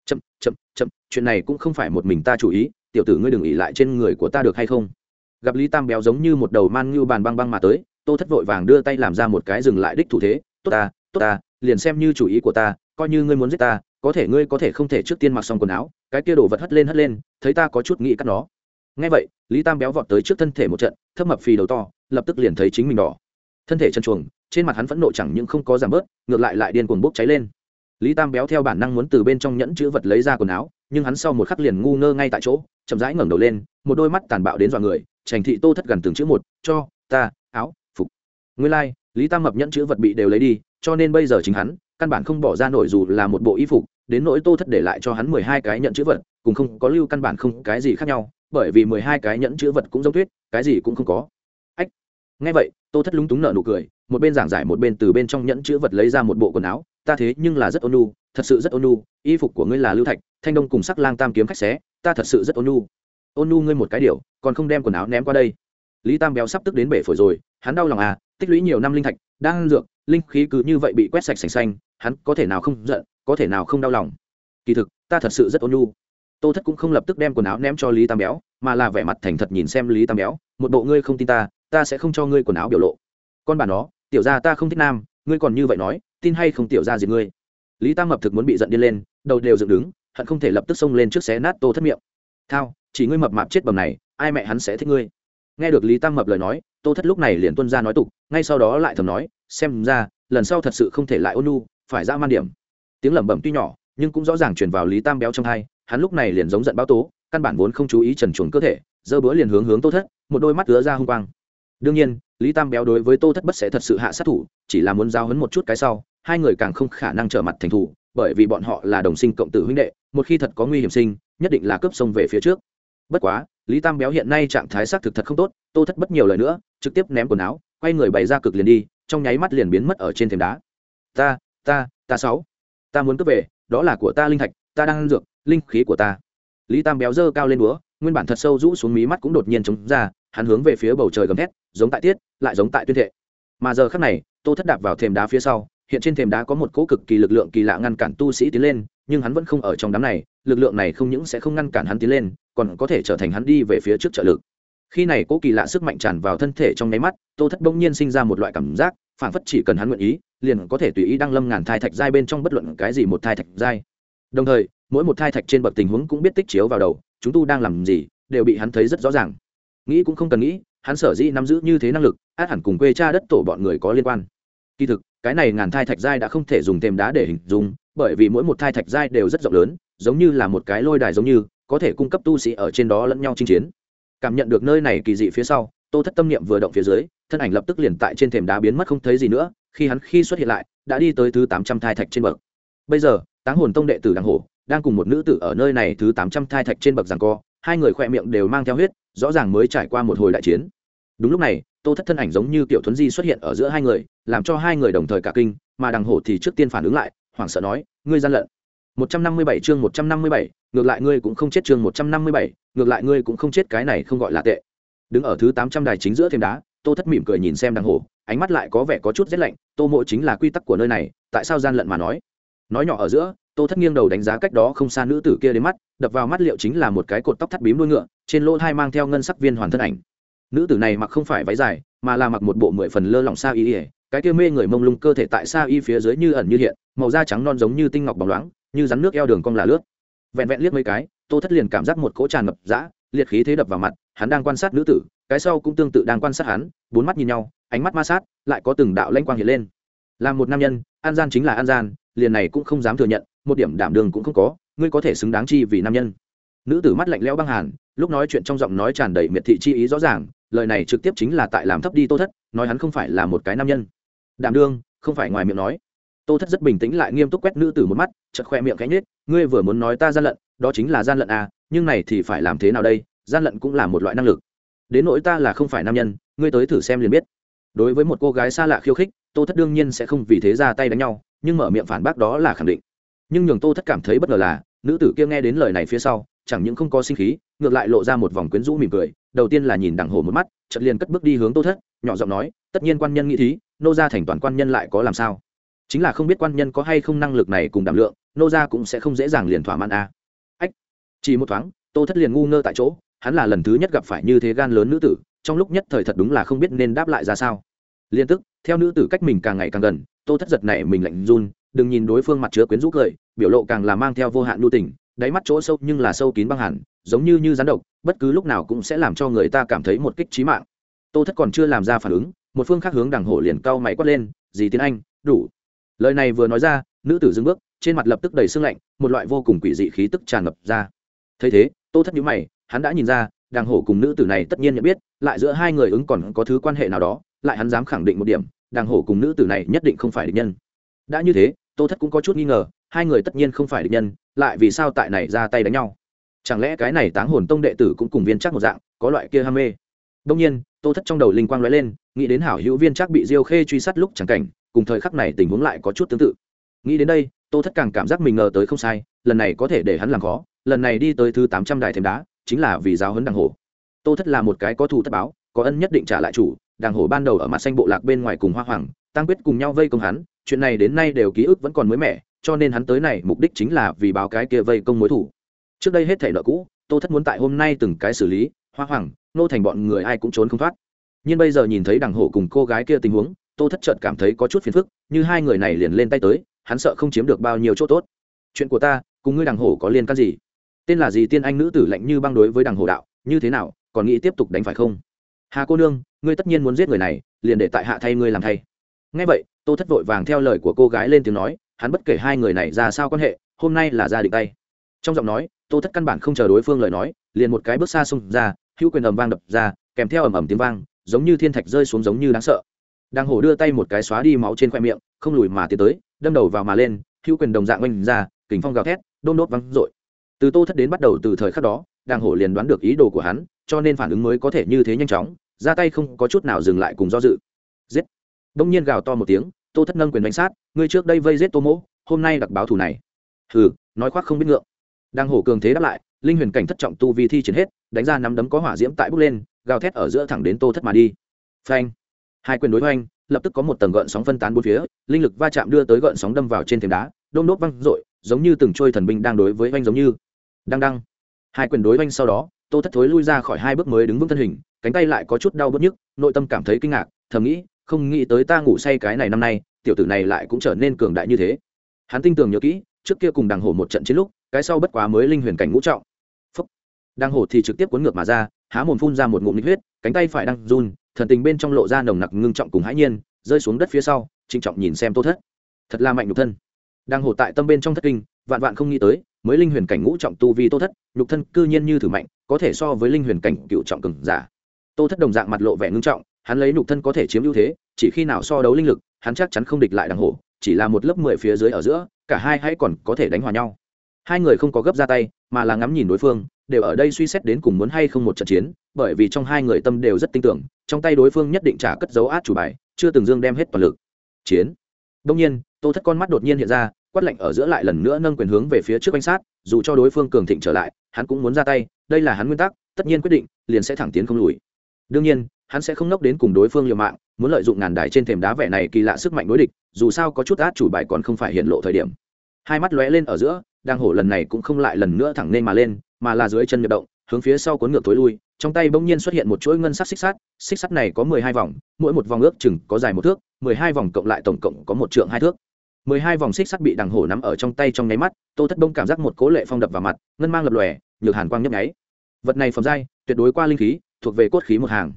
Chậm chậm chậm, chuyện này cũng không phải một mình ta chủ ý, tiểu tử ngươi đừng ỉ lại trên người của ta được hay không? Gặp lý tam béo giống như một đầu man ngưu bàn băng băng mà tới, tô thất vội vàng đưa tay làm ra một cái dừng lại đích thủ thế, tốt ta tốt ta, liền xem như chủ ý của ta, coi như ngươi muốn giết ta, có thể ngươi có thể không thể trước tiên mặc xong quần áo, cái kia đổ vật hất lên hất lên, thấy ta có chút nghĩ cắt nó. Ngay vậy, lý tam béo vọt tới trước thân thể một trận, thấp mập phì đầu to, lập tức liền thấy chính mình đỏ. Thân thể chân chuồng trên mặt hắn phẫn nộ chẳng những không có giảm bớt ngược lại lại điên cuồng bốc cháy lên. Lý tam béo theo bản năng muốn từ bên trong nhẫn chữ vật lấy ra quần áo nhưng hắn sau một khắc liền ngu ngơ ngay tại chỗ chậm rãi ngẩng đầu lên một đôi mắt tàn bạo đến dọa người trành thị tô thất gần từng chữ một cho ta áo phục. Ngươi lai、like, lý tam mập nhẫn chữ vật bị đều lấy đi cho nên bây giờ chính hắn căn bản không bỏ ra nổi dù là một bộ y phục đến nỗi tô thất để lại cho hắn mười hai cái nhẫn chữ vật cũng không có lưu căn bản không cái gì khác nhau bởi vì mười hai cái nhẫn chữ vật cũng giống thuyết cái gì cũng không có nghe vậy, tô thất lúng túng nợ nụ cười, một bên giảng giải một bên từ bên trong nhẫn chữ vật lấy ra một bộ quần áo, ta thế nhưng là rất ôn nhu, thật sự rất ôn nhu, y phục của ngươi là lưu thạch, thanh đông cùng sắc lang tam kiếm khách xé, ta thật sự rất ôn nhu. Ôn nhu ngươi một cái điều, còn không đem quần áo ném qua đây. Lý tam béo sắp tức đến bể phổi rồi, hắn đau lòng à tích lũy nhiều năm linh thạch, đang dược, linh khí cứ như vậy bị quét sạch sành xanh, hắn có thể nào không giận, có thể nào không đau lòng? Kỳ thực, ta thật sự rất ôn nhu. Tô thất cũng không lập tức đem quần áo ném cho lý tam béo, mà là vẻ mặt thành thật nhìn xem lý tam béo, một bộ ngươi không tin ta ta sẽ không cho ngươi quần áo biểu lộ. Con bà nó, tiểu ra ta không thích nam, ngươi còn như vậy nói, tin hay không tiểu ra gì ngươi? Lý tam mập thực muốn bị giận điên lên, đầu đều dựng đứng, hận không thể lập tức xông lên trước xé nát tô thất miệng. Thao, chỉ ngươi mập mạp chết bầm này, ai mẹ hắn sẽ thích ngươi? Nghe được lý tam mập lời nói, tô thất lúc này liền tuân ra nói tục, ngay sau đó lại thầm nói, xem ra, lần sau thật sự không thể lại ôn nu phải ra man điểm. Tiếng lẩm bẩm tuy nhỏ, nhưng cũng rõ ràng truyền vào lý tam béo trong hai, hắn lúc này liền giống giận báo tố, căn bản vốn không chú ý trần chuồng cơ thể dơ bữa liền hướng hướng tô thất, một đôi mắt ứa ra hung quang đương nhiên, lý tam béo đối với tô thất bất sẽ thật sự hạ sát thủ, chỉ là muốn giao hấn một chút cái sau, hai người càng không khả năng trở mặt thành thủ, bởi vì bọn họ là đồng sinh cộng tử huynh đệ, một khi thật có nguy hiểm sinh, nhất định là cướp sông về phía trước. Bất quá, lý tam béo hiện nay trạng thái xác thực thật không tốt, tô thất bất nhiều lời nữa, trực tiếp ném quần áo, quay người bày ra cực liền đi, trong nháy mắt liền biến mất ở trên thềm đá. Ta ta ta sáu, ta muốn cướp về, đó là của ta linh thạch, ta đang ăn dược, linh khí của ta. Lý tam béo dơ cao lên búa nguyên bản thật sâu rũ xuống mí mắt cũng đột nhiên chống ra, hắn hướng về phía bầu trời gầm thét, giống tại tiết, lại giống tại tuyên thệ. Mà giờ khắc này, tô thất đạp vào thềm đá phía sau, hiện trên thềm đá có một cỗ cực kỳ lực lượng kỳ lạ ngăn cản tu sĩ tiến lên, nhưng hắn vẫn không ở trong đám này, lực lượng này không những sẽ không ngăn cản hắn tiến lên, còn có thể trở thành hắn đi về phía trước trợ lực. Khi này cỗ kỳ lạ sức mạnh tràn vào thân thể trong nháy mắt, tô thất bỗng nhiên sinh ra một loại cảm giác phản phất chỉ cần hắn nguyện ý, liền có thể tùy ý đăng lâm ngàn thai thạch giai bên trong bất luận cái gì một thai thạch giai. Đồng thời, mỗi một thai thạch trên bậc tình huống cũng biết tích chiếu vào đầu chúng tu đang làm gì, đều bị hắn thấy rất rõ ràng. Nghĩ cũng không cần nghĩ, hắn sở dĩ nắm giữ như thế năng lực, át hẳn cùng quê cha đất tổ bọn người có liên quan. Kỳ thực, cái này ngàn thai thạch giai đã không thể dùng thêm đá để hình dung, bởi vì mỗi một thai thạch giai đều rất rộng lớn, giống như là một cái lôi đài giống như, có thể cung cấp tu sĩ ở trên đó lẫn nhau chinh chiến. Cảm nhận được nơi này kỳ dị phía sau, tô thất tâm niệm vừa động phía dưới, thân ảnh lập tức liền tại trên thềm đá biến mất không thấy gì nữa, khi hắn khi xuất hiện lại, đã đi tới thứ tám trăm thai thạch trên bậc. Bây giờ, táng hồn tông đệ tử đàng hổ đang cùng một nữ tử ở nơi này thứ tám trăm thai thạch trên bậc giằng co hai người khỏe miệng đều mang theo huyết rõ ràng mới trải qua một hồi đại chiến. Đúng lúc này tô thất thân ảnh giống như kiểu thuấn di xuất hiện ở giữa hai người làm cho hai người đồng thời cả kinh mà đằng hổ thì trước tiên phản ứng lại hoảng sợ nói ngươi gian lận. 157 chương 157, ngược lại ngươi cũng không chết chương 157, ngược lại ngươi cũng không chết cái này không gọi là tệ. Đứng ở thứ 800 đài chính giữa thêm đá tô thất mỉm cười nhìn xem đằng hổ ánh mắt lại có vẻ có chút rét lạnh tô mộ chính là quy tắc của nơi này tại sao gian lận mà nói? Nói nhỏ ở giữa, tô thất nghiêng đầu đánh giá cách đó không xa nữ tử kia đến mắt, đập vào mắt liệu chính là một cái cột tóc thắt bím đuôi ngựa, trên lỗ thai mang theo ngân sắc viên hoàn thân ảnh. Nữ tử này mặc không phải váy dài, mà là mặc một bộ mười phần lơ lỏng xa y ỉa cái kia mê người mông lung cơ thể tại xa y phía dưới như ẩn như hiện, màu da trắng non giống như tinh ngọc bóng loáng, như rắn nước eo đường cong là lướt. Vẹn vẹn liếc mấy cái, tô thất liền cảm giác một cỗ tràn ngập dã, liệt khí thế đập vào mặt, hắn đang quan sát nữ tử, cái sau cũng tương tự đang quan sát hắn, bốn mắt nhìn nhau, ánh mắt ma sát, lại có từng đạo lanh quang hiện lên. Là một nam nhân, an gian chính là an gian liền này cũng không dám thừa nhận, một điểm đảm đường cũng không có, ngươi có thể xứng đáng chi vì nam nhân. Nữ tử mắt lạnh lẽo băng hàn, lúc nói chuyện trong giọng nói tràn đầy miệt thị chi ý rõ ràng, lời này trực tiếp chính là tại làm thấp đi tô thất, nói hắn không phải là một cái nam nhân. Đảm đương không phải ngoài miệng nói. Tô thất rất bình tĩnh lại nghiêm túc quét nữ tử một mắt chật khoe miệng cánh nết ngươi vừa muốn nói ta gian lận, đó chính là gian lận à nhưng này thì phải làm thế nào đây, gian lận cũng là một loại năng lực. Đến nỗi ta là không phải nam nhân, ngươi tới thử xem liền biết. Đối với một cô gái xa lạ khiêu khích, tô thất đương nhiên sẽ không vì thế ra tay đánh nhau nhưng mở miệng phản bác đó là khẳng định. Nhưng nhường tô thất cảm thấy bất ngờ là, nữ tử kia nghe đến lời này phía sau, chẳng những không có sinh khí, ngược lại lộ ra một vòng quyến rũ mỉm cười, đầu tiên là nhìn đằng hồ một mắt, chợt liền cất bước đi hướng tô thất, nhỏ giọng nói, tất nhiên quan nhân nghĩ thí, nô gia thành toàn quan nhân lại có làm sao? Chính là không biết quan nhân có hay không năng lực này cùng đảm lượng, nô gia cũng sẽ không dễ dàng liền thỏa mãn a. Ách, chỉ một thoáng, tô thất liền ngu ngơ tại chỗ, hắn là lần thứ nhất gặp phải như thế gan lớn nữ tử, trong lúc nhất thời thật đúng là không biết nên đáp lại ra sao. Liên tức, theo nữ tử cách mình càng ngày càng gần tô thất giật này mình lạnh run, đừng nhìn đối phương mặt chứa quyến rũ cười, biểu lộ càng là mang theo vô hạn lưu tình, đáy mắt chỗ sâu nhưng là sâu kín băng hẳn, giống như như rắn độc, bất cứ lúc nào cũng sẽ làm cho người ta cảm thấy một kích trí mạng. Tô thất còn chưa làm ra phản ứng, một phương khác hướng đằng hổ liền cau mày quát lên gì tiếng anh, đủ. Lời này vừa nói ra, nữ tử dừng bước, trên mặt lập tức đầy sương lạnh, một loại vô cùng quỷ dị khí tức tràn ngập ra. Thấy thế, tô thất nhíu mày, hắn đã nhìn ra, đằng hổ cùng nữ tử này tất nhiên nhận biết, lại giữa hai người ứng còn có thứ quan hệ nào đó, lại hắn dám khẳng định một điểm đàng hổ cùng nữ tử này nhất định không phải địch nhân. Đã như thế, tô thất cũng có chút nghi ngờ, hai người tất nhiên không phải địch nhân, lại vì sao tại này ra tay đánh nhau? Chẳng lẽ cái này táng hồn tông đệ tử cũng cùng viên chắc một dạng, có loại kia ham mê? Đông nhiên, tô thất trong đầu linh quang lóe lên, nghĩ đến hảo hữu viên chắc bị diêu khê truy sát lúc chẳng cảnh, cùng thời khắc này tình huống lại có chút tương tự. Nghĩ đến đây, tô thất càng cảm giác mình ngờ tới không sai, lần này có thể để hắn làm khó, lần này đi tới thứ tám trăm đài thềm đá, chính là vì giáo huấn đàng hổ. Tô thất là một cái có thù tất báo, có ân nhất định trả lại chủ đàng hổ ban đầu ở mặt xanh bộ lạc bên ngoài cùng hoa hoàng tăng quyết cùng nhau vây công hắn, chuyện này đến nay đều ký ức vẫn còn mới mẻ, cho nên hắn tới này mục đích chính là vì báo cái kia vây công mối thủ. Trước đây hết thể nợ cũ, tô thất muốn tại hôm nay từng cái xử lý, hoa hoàng, nô thành bọn người ai cũng trốn không thoát. Nhưng bây giờ nhìn thấy đằng hổ cùng cô gái kia tình huống, tô thất chợt cảm thấy có chút phiền phức, như hai người này liền lên tay tới, hắn sợ không chiếm được bao nhiêu chỗ tốt. Chuyện của ta, cùng ngươi đằng hổ có liên can gì? Tên là gì? Tiên anh nữ tử lạnh như băng đối với đằng hổ đạo, như thế nào, còn nghĩ tiếp tục đánh phải không? Hà cô nương, ngươi tất nhiên muốn giết người này, liền để tại hạ thay ngươi làm thay. Ngay vậy, tô thất vội vàng theo lời của cô gái lên tiếng nói, hắn bất kể hai người này ra sao quan hệ, hôm nay là ra định tay. Trong giọng nói, tô thất căn bản không chờ đối phương lời nói, liền một cái bước xa xông ra, hữu quyền ầm vang đập ra, kèm theo ầm ầm tiếng vang, giống như thiên thạch rơi xuống giống như đáng sợ. Đang hổ đưa tay một cái xóa đi máu trên khoe miệng, không lùi mà tiến tới, đâm đầu vào mà lên, hữu quyền đồng dạng oanh ra kính phong gào thét, đôn đốt văng dội. Từ tô thất đến bắt đầu từ thời khắc đó đàng hổ liền đoán được ý đồ của hắn, cho nên phản ứng mới có thể như thế nhanh chóng ra tay không có chút nào dừng lại cùng do dự. Giết. Đông nhiên gào to một tiếng, tô thất nâng quyền đánh sát, ngươi trước đây vây giết tô mỗ, hôm nay đặc báo thù này. Hừ, nói khoác không biết ngượng. Đang hổ cường thế đáp lại, linh huyền cảnh thất trọng tu vi thi triển hết, đánh ra nắm đấm có hỏa diễm tại bước lên, gào thét ở giữa thẳng đến tô thất mà đi. Phanh. Hai quyền đối hoành, lập tức có một tầng gợn sóng phân tán bốn phía, linh lực va chạm đưa tới gợn sóng đâm vào trên thềm đá, đôm đốt văng rội giống như từng trôi thần binh đang đối với oanh giống như. Đang đăng. Hai quyền đối oanh sau đó tô thất thối lui ra khỏi hai bước mới đứng vững thân hình, cánh tay lại có chút đau bớt nhức, nội tâm cảm thấy kinh ngạc, thầm nghĩ, không nghĩ tới ta ngủ say cái này năm nay, tiểu tử này lại cũng trở nên cường đại như thế. Hắn tin tưởng nhớ kỹ, trước kia cùng đàng hổ một trận chiến lúc, cái sau bất quá mới linh huyền cảnh ngũ trọng. Phúc. Đàng hổ thì trực tiếp cuốn ngược mà ra, há mồm phun ra một ngụm nhiệt huyết, cánh tay phải đang run, thần tình bên trong lộ ra nồng nặc ngưng trọng cùng hãi nhiên, rơi xuống đất phía sau, trịnh trọng nhìn xem tô thất. Thật là mạnh nhục thân. Đang hổ tại tâm bên trong thất kinh, vạn vạn không nghĩ tới, mới linh huyền cảnh ngũ trọng tu vi tô thất, nhục thân cư nhiên như thử mạnh có thể so với linh huyền cảnh cựu trọng cường giả. Tô thất đồng dạng mặt lộ vẻ ngưng trọng, hắn lấy nhục thân có thể chiếm ưu thế, chỉ khi nào so đấu linh lực, hắn chắc chắn không địch lại đằng hổ, chỉ là một lớp mười phía dưới ở giữa, cả hai hãy còn có thể đánh hòa nhau. Hai người không có gấp ra tay, mà là ngắm nhìn đối phương, đều ở đây suy xét đến cùng muốn hay không một trận chiến, bởi vì trong hai người tâm đều rất tin tưởng, trong tay đối phương nhất định trả cất dấu át chủ bài, chưa từng dương đem hết toàn lực. Chiến. Đông nhiên, tô thất con mắt đột nhiên hiện ra, quát lạnh ở giữa lại lần nữa nâng quyền hướng về phía trước bánh sát, dù cho đối phương cường thịnh trở lại, hắn cũng muốn ra tay đây là hắn nguyên tắc, tất nhiên quyết định, liền sẽ thẳng tiến không lùi. Đương nhiên, hắn sẽ không nốc đến cùng đối phương liều mạng, muốn lợi dụng ngàn đài trên thềm đá vẻ này kỳ lạ sức mạnh đối địch, dù sao có chút át chủ bài còn không phải hiện lộ thời điểm. Hai mắt lóe lên ở giữa, đang hổ lần này cũng không lại lần nữa thẳng nên mà lên, mà là dưới chân nhập động, hướng phía sau cuốn ngược tối lui, trong tay bỗng nhiên xuất hiện một chuỗi ngân sắc xích sắt xích sắt này có mười hai vòng, mỗi một vòng ước chừng có dài một thước, mười hai vòng cộng lại tổng cộng có một trượng hai thước. Mười hai vòng xích sắt bị đằng hổ nắm ở trong tay trong nháy mắt, tô thất bông cảm giác một cố lệ phong đập vào mặt, ngân mang lập lòe nhược hàn quang nhấp nháy. Vật này phẩm giai, tuyệt đối qua linh khí, thuộc về cốt khí một hàng.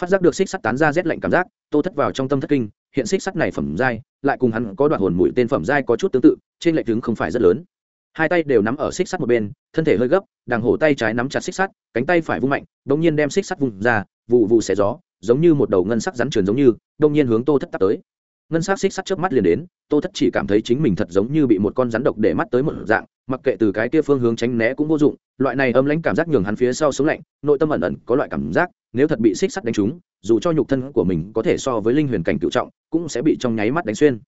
Phát giác được xích sắt tán ra rét lạnh cảm giác, tô thất vào trong tâm thất kinh, hiện xích sắt này phẩm giai, lại cùng hắn có đoạn hồn mũi tên phẩm giai có chút tương tự, trên lệch đứng không phải rất lớn. Hai tay đều nắm ở xích sắt một bên, thân thể hơi gấp đàng hổ tay trái nắm chặt xích sắt, cánh tay phải vung mạnh, đột nhiên đem xích sắt vung ra, vụ vụ xẻ gió, giống như một đầu ngân sắc rắn truyền giống như đông nhiên hướng tô thất tắt tới ngân sắc xích sắt trước mắt liền đến, tô thất chỉ cảm thấy chính mình thật giống như bị một con rắn độc để mắt tới một dạng, mặc kệ từ cái kia phương hướng tránh né cũng vô dụng, loại này âm lãnh cảm giác nhường hắn phía sau sống lạnh, nội tâm ẩn ẩn có loại cảm giác, nếu thật bị xích sắt đánh trúng, dù cho nhục thân của mình có thể so với linh huyền cảnh cựu trọng, cũng sẽ bị trong nháy mắt đánh xuyên.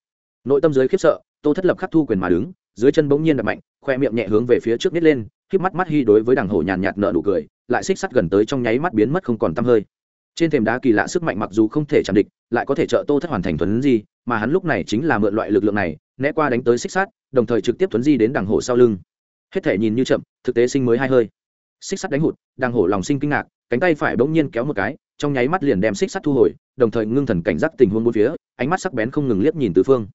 Nội tâm dưới khiếp sợ, tô thất lập khắc thu quyền mà đứng, dưới chân bỗng nhiên đập mạnh, khoe miệng nhẹ hướng về phía trước nít lên khiếp mắt mắt hy đối với đằng hổ nhàn nhạt nợ nụ cười, lại xích sắt gần tới trong nháy mắt biến mất không còn tăm hơi trên thềm đá kỳ lạ sức mạnh mặc dù không thể chạm địch, lại có thể trợ tô thất hoàn thành thuấn di, mà hắn lúc này chính là mượn loại lực lượng này, né qua đánh tới xích sát đồng thời trực tiếp thuấn di đến đằng hổ sau lưng. Hết thể nhìn như chậm, thực tế sinh mới hai hơi. Xích sắt đánh hụt, đằng hổ lòng sinh kinh ngạc, cánh tay phải bỗng nhiên kéo một cái, trong nháy mắt liền đem xích sắt thu hồi, đồng thời ngưng thần cảnh giác tình huống bốn phía, ánh mắt sắc bén không ngừng liếc nhìn tứ phương.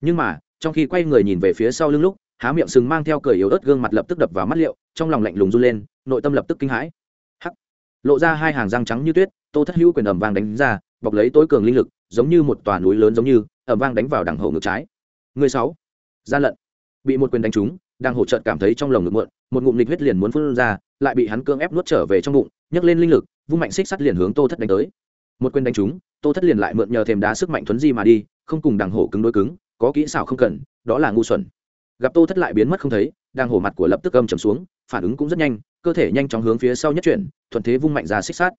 Nhưng mà, trong khi quay người nhìn về phía sau lưng lúc, há miệng sừng mang theo cười yếu ớt gương mặt lập tức đập vào mắt liệu, trong lòng lạnh lùng run lên, nội tâm lập tức kinh hãi. Hắc. Lộ ra hai hàng răng trắng như tuyết tô thất hữu quyền ẩm vang đánh ra, bọc lấy tối cường linh lực, giống như một tòa núi lớn giống như ẩm vang đánh vào đằng hậu ngực trái. Người sáu gian lận bị một quyền đánh trúng đang hổ trợ cảm thấy trong lồng ngực muộn, một ngụm lịch huyết liền muốn phun ra, lại bị hắn cương ép nuốt trở về trong bụng, nhấc lên linh lực, vung mạnh xích sắt liền hướng tô thất đánh tới. Một quyền đánh trúng, tô thất liền lại mượn nhờ thềm đá sức mạnh thuấn di mà đi, không cùng đằng hổ cứng đối cứng, có kỹ xảo không cần, đó là ngu xuẩn. Gặp tô thất lại biến mất không thấy đang hổ mặt của lập tức âm trầm xuống, phản ứng cũng rất nhanh, cơ thể nhanh chóng hướng phía sau nhất chuyển, thuận thế vung mạnh ra xích sát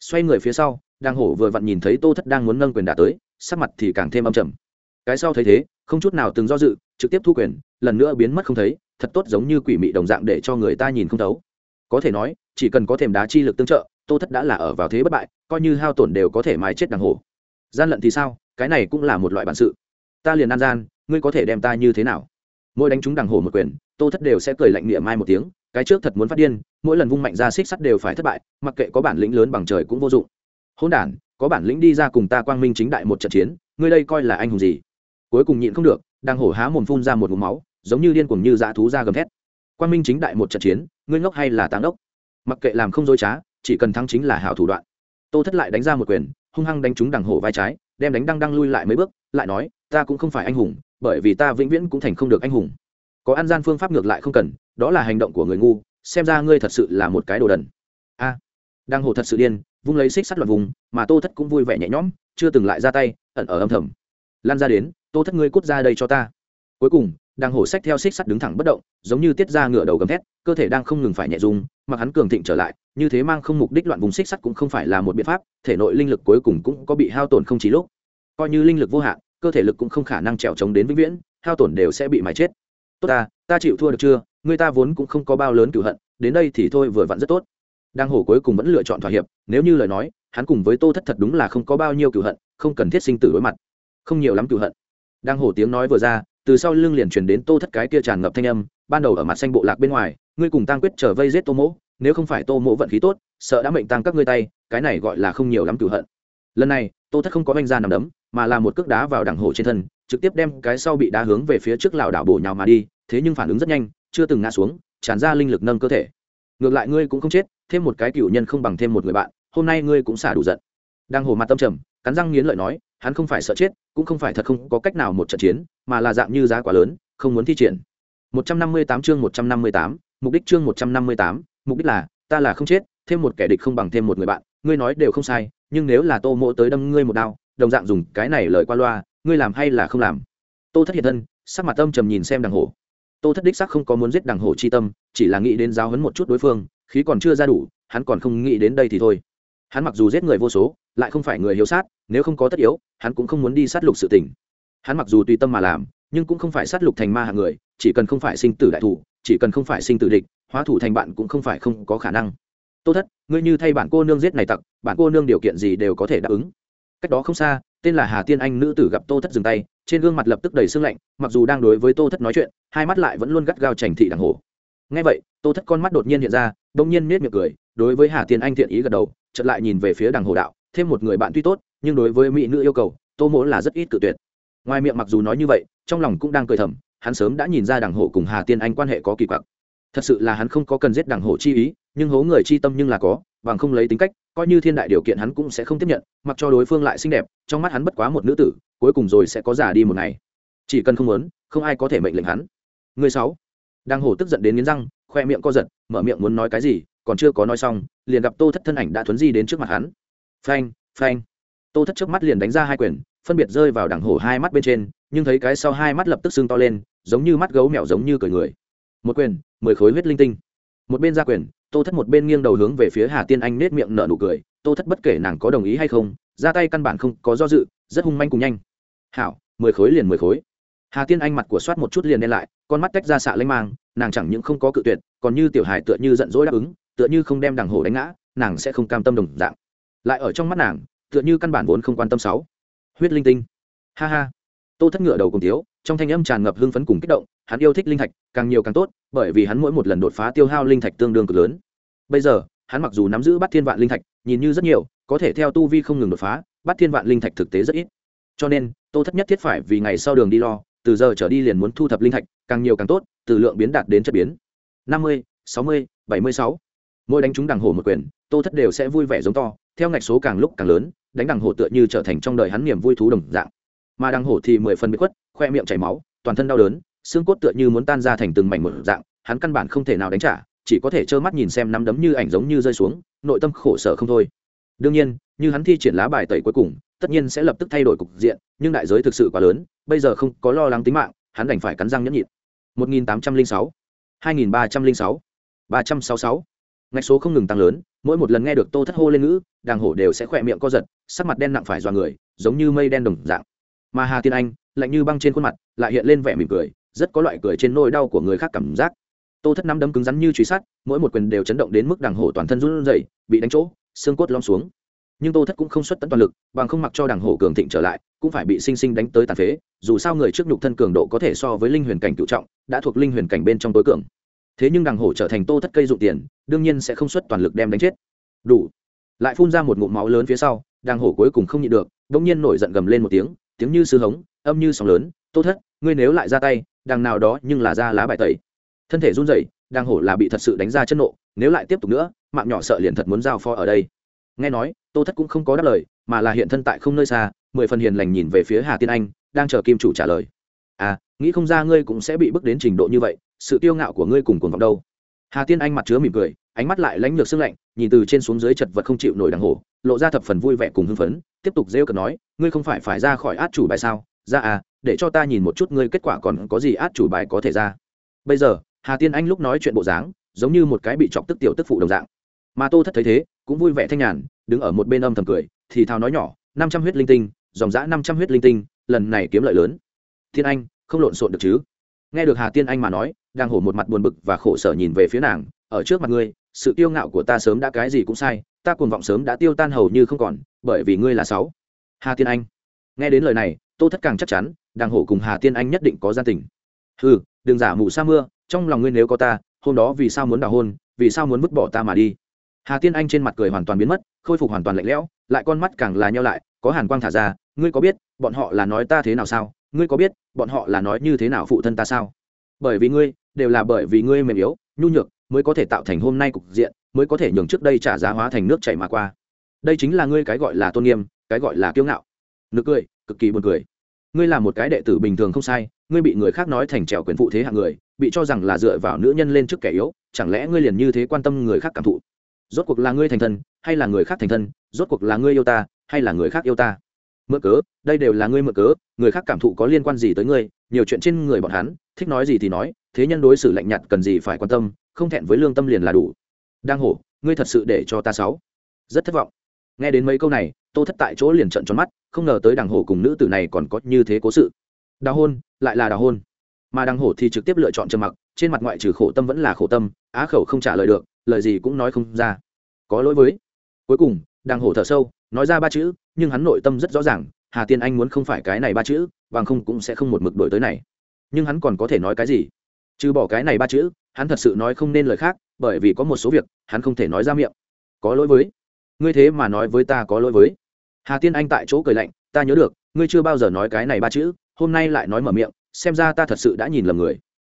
xoay người phía sau đang hổ vừa vặn nhìn thấy tô thất đang muốn nâng quyền đả tới, sắc mặt thì càng thêm âm trầm. Cái sau thấy thế, không chút nào từng do dự, trực tiếp thu quyền, lần nữa biến mất không thấy, thật tốt giống như quỷ mị đồng dạng để cho người ta nhìn không thấu. Có thể nói, chỉ cần có thềm đá chi lực tương trợ, tô thất đã là ở vào thế bất bại, coi như hao tổn đều có thể mái chết đằng hổ. Gian lận thì sao, cái này cũng là một loại bản sự. Ta liền an gian, ngươi có thể đem ta như thế nào? Mỗi đánh trúng đằng hổ một quyền tô thất đều sẽ cười lạnh niệm mai một tiếng, cái trước thật muốn phát điên, mỗi lần vung mạnh ra xích sắt đều phải thất bại, mặc kệ có bản lĩnh lớn bằng trời cũng vô dụng. Hôn đản, có bản lĩnh đi ra cùng ta quang minh chính đại một trận chiến, ngươi đây coi là anh hùng gì? Cuối cùng nhịn không được, đang hổ há mồm phun ra một vùng máu, giống như điên cuồng như dã thú ra gầm thét. Quang minh chính đại một trận chiến, ngươi ngốc hay là táng đốc mặc kệ làm không dối trá, chỉ cần thắng chính là hảo thủ đoạn. Tô thất lại đánh ra một quyền, hung hăng đánh trúng đằng hổ vai trái, đem đánh đăng đăng lui lại mấy bước, lại nói, ta cũng không phải anh hùng, bởi vì ta vĩnh viễn cũng thành không được anh hùng có ăn gian phương pháp ngược lại không cần đó là hành động của người ngu xem ra ngươi thật sự là một cái đồ đần. A. À, đang hồ thật sự điên vung lấy xích sắt loạt vùng mà tô thất cũng vui vẻ nhẹ nhõm chưa từng lại ra tay ẩn ở âm thầm. Lan ra đến tô thất ngươi cút ra đây cho ta. Cuối cùng đang hổ sách theo xích sắt đứng thẳng bất động giống như tiết ra ngựa đầu gầm thét cơ thể đang không ngừng phải nhẹ dùng mặc hắn cường thịnh trở lại như thế mang không mục đích loạn vùng xích sắt cũng không phải là một biện pháp thể nội linh lực cuối cùng cũng có bị hao tổn không chỉ lúc. Coi như linh lực vô hạn cơ thể lực cũng không khả năng trèo trống đến vĩnh viễn hao tổn đều sẽ bị mài chết tốt ta ta chịu thua được chưa? Người ta vốn cũng không có bao lớn cửu hận, đến đây thì thôi vừa vặn rất tốt. Đang hổ cuối cùng vẫn lựa chọn thỏa hiệp, nếu như lời nói, hắn cùng với tô thất thật đúng là không có bao nhiêu cửu hận, không cần thiết sinh tử đối mặt. Không nhiều lắm cửu hận. Đang hổ tiếng nói vừa ra, từ sau lưng liền truyền đến tô thất cái kia tràn ngập thanh âm, ban đầu ở mặt xanh bộ lạc bên ngoài, ngươi cùng tăng quyết trở vây giết tô mỗ, nếu không phải tô mỗ vận khí tốt, sợ đã mệnh tăng các ngươi tay, cái này gọi là không nhiều lắm cửu hận. Lần này, tô thất không có oanh ra nằm đấm mà là một cước đá vào đằng hổ trên thân trực tiếp đem cái sau bị đá hướng về phía trước lảo đảo bổ nhào mà đi thế nhưng phản ứng rất nhanh chưa từng ngã xuống tràn ra linh lực nâng cơ thể. Ngược lại ngươi cũng không chết thêm một cái cựu nhân không bằng thêm một người bạn hôm nay ngươi cũng xả đủ giận. Đang hồ mặt tâm trầm cắn răng nghiến lợi nói hắn không phải sợ chết cũng không phải thật không có cách nào một trận chiến mà là dạng như giá quá lớn không muốn thi triển. 158 chương 158, mục đích chương 158, mục đích là ta là không chết thêm một kẻ địch không bằng thêm một người bạn ngươi nói đều không sai nhưng nếu là tô mộ tới đâm ngươi một đao đồng dạng dùng cái này lời qua loa, ngươi làm hay là không làm? Tô thất hiện thân, sắc mặt tâm trầm nhìn xem đằng hổ. Tô thất đích sắc không có muốn giết đằng hổ chi tâm, chỉ là nghĩ đến giáo hấn một chút đối phương, khí còn chưa ra đủ, hắn còn không nghĩ đến đây thì thôi. Hắn mặc dù giết người vô số, lại không phải người hiếu sát, nếu không có tất yếu, hắn cũng không muốn đi sát lục sự tình. Hắn mặc dù tùy tâm mà làm, nhưng cũng không phải sát lục thành ma hạng người, chỉ cần không phải sinh tử đại thủ, chỉ cần không phải sinh tử địch, hóa thủ thành bạn cũng không phải không có khả năng. Tô thất, ngươi như thay bản cô nương giết này tặc, bản cô nương điều kiện gì đều có thể đáp ứng cách đó không xa, tên là hà tiên anh nữ tử gặp tô thất dừng tay, trên gương mặt lập tức đầy sương lạnh, mặc dù đang đối với tô thất nói chuyện, hai mắt lại vẫn luôn gắt gao chảnh thị đằng hổ ngay vậy, tô thất con mắt đột nhiên hiện ra đông nhiên nết miệng cười, đối với hà tiên anh thiện ý gật đầu, chợt lại nhìn về phía đằng hổ đạo, thêm một người bạn tuy tốt, nhưng đối với mỹ nữ yêu cầu, tô mỗ là rất ít cự tuyệt. Ngoài miệng mặc dù nói như vậy, trong lòng cũng đang cười thầm, hắn sớm đã nhìn ra đằng hổ cùng hà tiên anh quan hệ có kỳ quặc. Thật sự là hắn không có cần giết đằng hổ chi ý, nhưng hố người chi tâm nhưng là có, bằng không lấy tính cách coi như thiên đại điều kiện hắn cũng sẽ không tiếp nhận, mặc cho đối phương lại xinh đẹp, trong mắt hắn bất quá một nữ tử, cuối cùng rồi sẽ có giả đi một ngày. Chỉ cần không muốn, không ai có thể mệnh lệnh hắn. Người sáu. Đang hổ tức giận đến nghiến răng, khoe miệng co giật, mở miệng muốn nói cái gì, còn chưa có nói xong, liền gặp tô thất thân ảnh đã thuấn di đến trước mặt hắn. Phanh phanh. Tô thất trước mắt liền đánh ra hai quyền, phân biệt rơi vào đằng hổ hai mắt bên trên, nhưng thấy cái sau hai mắt lập tức sưng to lên, giống như mắt gấu mèo giống như cười người. Một quyền, mười khối huyết linh tinh. Một bên ra quyền tô thất một bên nghiêng đầu hướng về phía hà tiên anh nết miệng nở nụ cười tô thất bất kể nàng có đồng ý hay không ra tay căn bản không có do dự rất hung manh cùng nhanh. Hảo mười khối liền mười khối. Hà tiên anh mặt của soát một chút liền đen lại con mắt tách ra xạ lanh mang nàng chẳng những không có cự tuyệt còn như tiểu hài tựa như giận dỗi đáp ứng tựa như không đem đằng hổ đánh ngã nàng sẽ không cam tâm đồng dạng. Lại ở trong mắt nàng tựa như căn bản vốn không quan tâm sáu. Huyết linh tinh. Ha ha. Tô thất ngựa đầu cùng thiếu, trong thanh âm tràn ngập hưng phấn cùng kích động hắn yêu thích linh thạch càng nhiều càng tốt bởi vì hắn mỗi một lần đột phá tiêu hao linh thạch tương đương cực lớn bây giờ, hắn mặc dù nắm giữ bắt thiên vạn linh thạch, nhìn như rất nhiều, có thể theo tu vi không ngừng đột phá bắt thiên vạn linh thạch thực tế rất ít. Cho nên, tô thất nhất thiết phải vì ngày sau đường đi lo, từ giờ trở đi liền muốn thu thập linh thạch, càng nhiều càng tốt, từ lượng biến đạt đến chất biến. Năm mươi, sáu mươi, bảy mươi sáu. Mỗi đánh trúng đằng hổ một quyền, tô thất đều sẽ vui vẻ giống to, theo ngạch số càng lúc càng lớn, đánh đằng hổ tựa như trở thành trong đời hắn niềm vui thú đồng dạng. Mà đằng hổ thì mười phần bị khuất, khoe miệng chảy máu, toàn thân đau đớn, xương cốt tựa như muốn tan ra thành từng mảnh một dạng, hắn căn bản không thể nào đánh trả chỉ có thể trơ mắt nhìn xem nắm đấm như ảnh giống như rơi xuống nội tâm khổ sở không thôi. Đương nhiên như hắn thi triển lá bài tẩy cuối cùng tất nhiên sẽ lập tức thay đổi cục diện nhưng đại giới thực sự quá lớn bây giờ không có lo lắng tính mạng hắn đành phải cắn răng nhẫn nhịn. 1806, 2306, 366. ngạch số không ngừng tăng lớn mỗi một lần nghe được tô thất hô lên ngữ đàng hổ đều sẽ khỏe miệng co giật sắc mặt đen nặng phải dò người giống như mây đen đồng dạng. Mà hà tiên anh lạnh như băng trên khuôn mặt lại hiện lên vẻ mỉm cười rất có loại cười trên nỗi đau của người khác cảm giác tô thất năm đấm cứng rắn như truy sát mỗi một quyền đều chấn động đến mức đằng hổ toàn thân run rẩy, bị đánh chỗ, xương cốt lom xuống. Nhưng tô thất cũng không xuất tận toàn lực, bằng không mặc cho đằng hổ cường thịnh trở lại, cũng phải bị sinh sinh đánh tới tàn phế, dù sao người trước nhục thân cường độ có thể so với linh huyền cảnh cựu trọng, đã thuộc linh huyền cảnh bên trong tối cường. Thế nhưng đằng hổ trở thành tô thất cây dụng tiền, đương nhiên sẽ không xuất toàn lực đem đánh chết. Đủ. Lại phun ra một ngụm máu lớn phía sau, đằng hổ cuối cùng không nhịn được đống nhiên nổi giận gầm lên một tiếng tiếng như sư hống, âm như sóng lớn, tô thất, ngươi nếu lại ra tay, đằng nào đó nhưng là ra lá bài tẩy thân thể run rẩy, đang hổ là bị thật sự đánh ra chân nộ, nếu lại tiếp tục nữa, mạng nhỏ sợ liền thật muốn giao pho ở đây. Nghe nói, tô thất cũng không có đáp lời, mà là hiện thân tại không nơi xa, mười phần hiền lành nhìn về phía hà tiên anh, đang chờ kim chủ trả lời. À nghĩ không ra ngươi cũng sẽ bị bước đến trình độ như vậy, sự tiêu ngạo của ngươi cùng cuồng vọng đâu. Hà tiên anh mặt chứa mỉm cười, ánh mắt lại lãnh lược sưng lạnh, nhìn từ trên xuống dưới chật vật không chịu nổi đằng hổ, lộ ra thập phần vui vẻ cùng hưng phấn, tiếp tục rêu cợt nói, ngươi không phải phải ra khỏi át chủ bài sao? Ra à để cho ta nhìn một chút ngươi kết quả còn có gì át chủ bài có thể ra. Bây giờ hà tiên anh lúc nói chuyện bộ dáng, giống như một cái bị chọc tức tiểu tức phụ đồng dạng. Mà tô thất thấy thế, cũng vui vẻ thanh nhàn, đứng ở một bên âm thầm cười, thì thào nói nhỏ, năm trăm huyết linh tinh, dòng giã năm trăm huyết linh tinh, lần này kiếm lợi lớn. Thiên anh, không lộn xộn được chứ? Nghe được hà tiên anh mà nói, đang hổ một mặt buồn bực và khổ sở nhìn về phía nàng, ở trước mặt ngươi, sự kiêu ngạo của ta sớm đã cái gì cũng sai, ta cuồng vọng sớm đã tiêu tan hầu như không còn, bởi vì ngươi là sáu. Hà tiên anh. Nghe đến lời này, tô thất càng chắc chắn đàng hổ cùng hà tiên anh nhất định có gia tình. Ừ đừng giả mù sa mưa trong lòng ngươi nếu có ta, hôm đó vì sao muốn đào hôn, vì sao muốn vứt bỏ ta mà đi? Hà tiên anh trên mặt cười hoàn toàn biến mất, khôi phục hoàn toàn lạnh lẽo, lại con mắt càng là nhau lại, có hàn quang thả ra, ngươi có biết, bọn họ là nói ta thế nào sao? Ngươi có biết, bọn họ là nói như thế nào phụ thân ta sao? Bởi vì ngươi, đều là bởi vì ngươi mềm yếu, nhu nhược, mới có thể tạo thành hôm nay cục diện, mới có thể nhường trước đây trả giá hóa thành nước chảy mà qua. Đây chính là ngươi cái gọi là tôn nghiêm, cái gọi là kiêu ngạo. Nực cười, cực kỳ buồn cười. Ngươi là một cái đệ tử bình thường không sai, ngươi bị người khác nói thành trèo quyền phụ thế hạng người bị cho rằng là dựa vào nữ nhân lên trước kẻ yếu, chẳng lẽ ngươi liền như thế quan tâm người khác cảm thụ? Rốt cuộc là ngươi thành thân, hay là người khác thành thân, rốt cuộc là ngươi yêu ta, hay là người khác yêu ta? Mượn cớ, đây đều là ngươi mượn cớ, người khác cảm thụ có liên quan gì tới ngươi, nhiều chuyện trên người bọn hắn, thích nói gì thì nói, thế nhân đối xử lạnh nhạt cần gì phải quan tâm, không thẹn với lương tâm liền là đủ. Đang hổ, ngươi thật sự để cho ta sáu rất thất vọng. Nghe đến mấy câu này, tô thất tại chỗ liền trận tròn mắt, không ngờ tới đằng hổ cùng nữ tử này còn có như thế cố sự. Đào hôn, lại là đào hôn mà đằng hổ thì trực tiếp lựa chọn trầm mặc, trên mặt ngoại trừ khổ tâm vẫn là khổ tâm, á khẩu không trả lời được, lời gì cũng nói không ra. Có lỗi với. Cuối cùng, đằng hổ thở sâu, nói ra ba chữ, nhưng hắn nội tâm rất rõ ràng, hà tiên anh muốn không phải cái này ba chữ, bằng không cũng sẽ không một mực đổi tới này. Nhưng hắn còn có thể nói cái gì? Trừ bỏ cái này ba chữ, hắn thật sự nói không nên lời khác, bởi vì có một số việc, hắn không thể nói ra miệng. Có lỗi với. Ngươi thế mà nói với ta có lỗi với. Hà tiên anh tại chỗ cười lạnh, ta nhớ được, ngươi chưa bao giờ nói cái này ba chữ, hôm nay lại nói mở miệng xem ra ta thật sự đã nhìn lầm người.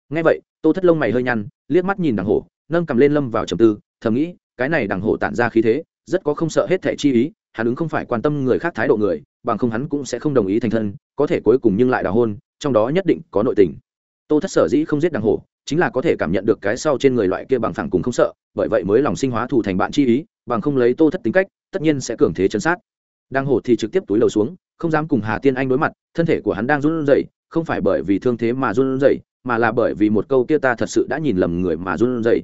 Ngay vậy, tô thất lông mày hơi nhăn, liếc mắt nhìn đằng hổ, nâng cầm lên lâm vào trầm tư, thầm nghĩ, cái này đằng hổ tản ra khí thế, rất có không sợ hết thẻ chi ý, hắn ứng không phải quan tâm người khác thái độ người, bằng không hắn cũng sẽ không đồng ý thành thân, có thể cuối cùng nhưng lại đào hôn, trong đó nhất định có nội tình. Tô thất sở dĩ không giết đằng hổ, chính là có thể cảm nhận được cái sau trên người loại kia bằng phẳng cùng không sợ, bởi vậy mới lòng sinh hóa thủ thành bạn chi ý, bằng không lấy tô thất tính cách, tất nhiên sẽ cường thế chấn sát. Đằng hổ thì trực tiếp túi lầu xuống, không dám cùng hà tiên anh đối mặt, thân thể của hắn đang run rẩy không phải bởi vì thương thế mà run rẩy, mà là bởi vì một câu kia ta thật sự đã nhìn lầm người mà run rẩy.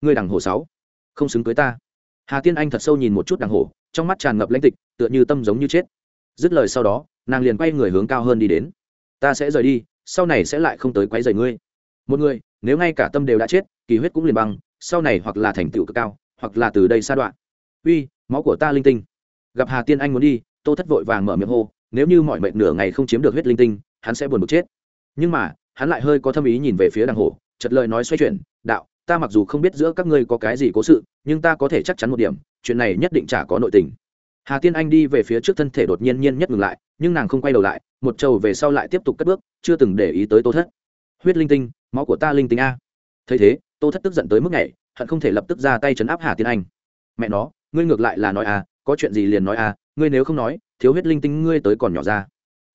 Ngươi đằng hổ sáu, không xứng cưới ta. Hà tiên anh thật sâu nhìn một chút đằng hổ, trong mắt tràn ngập lãnh tịch, tựa như tâm giống như chết. Dứt lời sau đó, nàng liền quay người hướng cao hơn đi đến. Ta sẽ rời đi, sau này sẽ lại không tới quấy rầy ngươi. Một người, nếu ngay cả tâm đều đã chết, kỳ huyết cũng liền băng sau này hoặc là thành tựu cực cao, hoặc là từ đây xa đoạn. Uy, máu của ta linh tinh. Gặp hà tiên anh muốn đi, tô thất vội vàng mở miệng hô, nếu như mọi mệnh nửa ngày không chiếm được huyết linh tinh hắn sẽ buồn bực chết. Nhưng mà, hắn lại hơi có thâm ý nhìn về phía đằng hổ chật lời nói xoay chuyển, đạo, ta mặc dù không biết giữa các ngươi có cái gì cố sự, nhưng ta có thể chắc chắn một điểm, chuyện này nhất định chả có nội tình. Hà tiên anh đi về phía trước thân thể đột nhiên nhiên nhất ngừng lại, nhưng nàng không quay đầu lại, một trầu về sau lại tiếp tục cất bước, chưa từng để ý tới tô thất. Huyết linh tinh, máu của ta linh tinh a. Thấy thế, tô thất tức giận tới mức này hận không thể lập tức ra tay chấn áp hà tiên anh. Mẹ nó, ngươi ngược lại là nói a có chuyện gì liền nói a ngươi nếu không nói, thiếu huyết linh tinh ngươi tới còn nhỏ ra.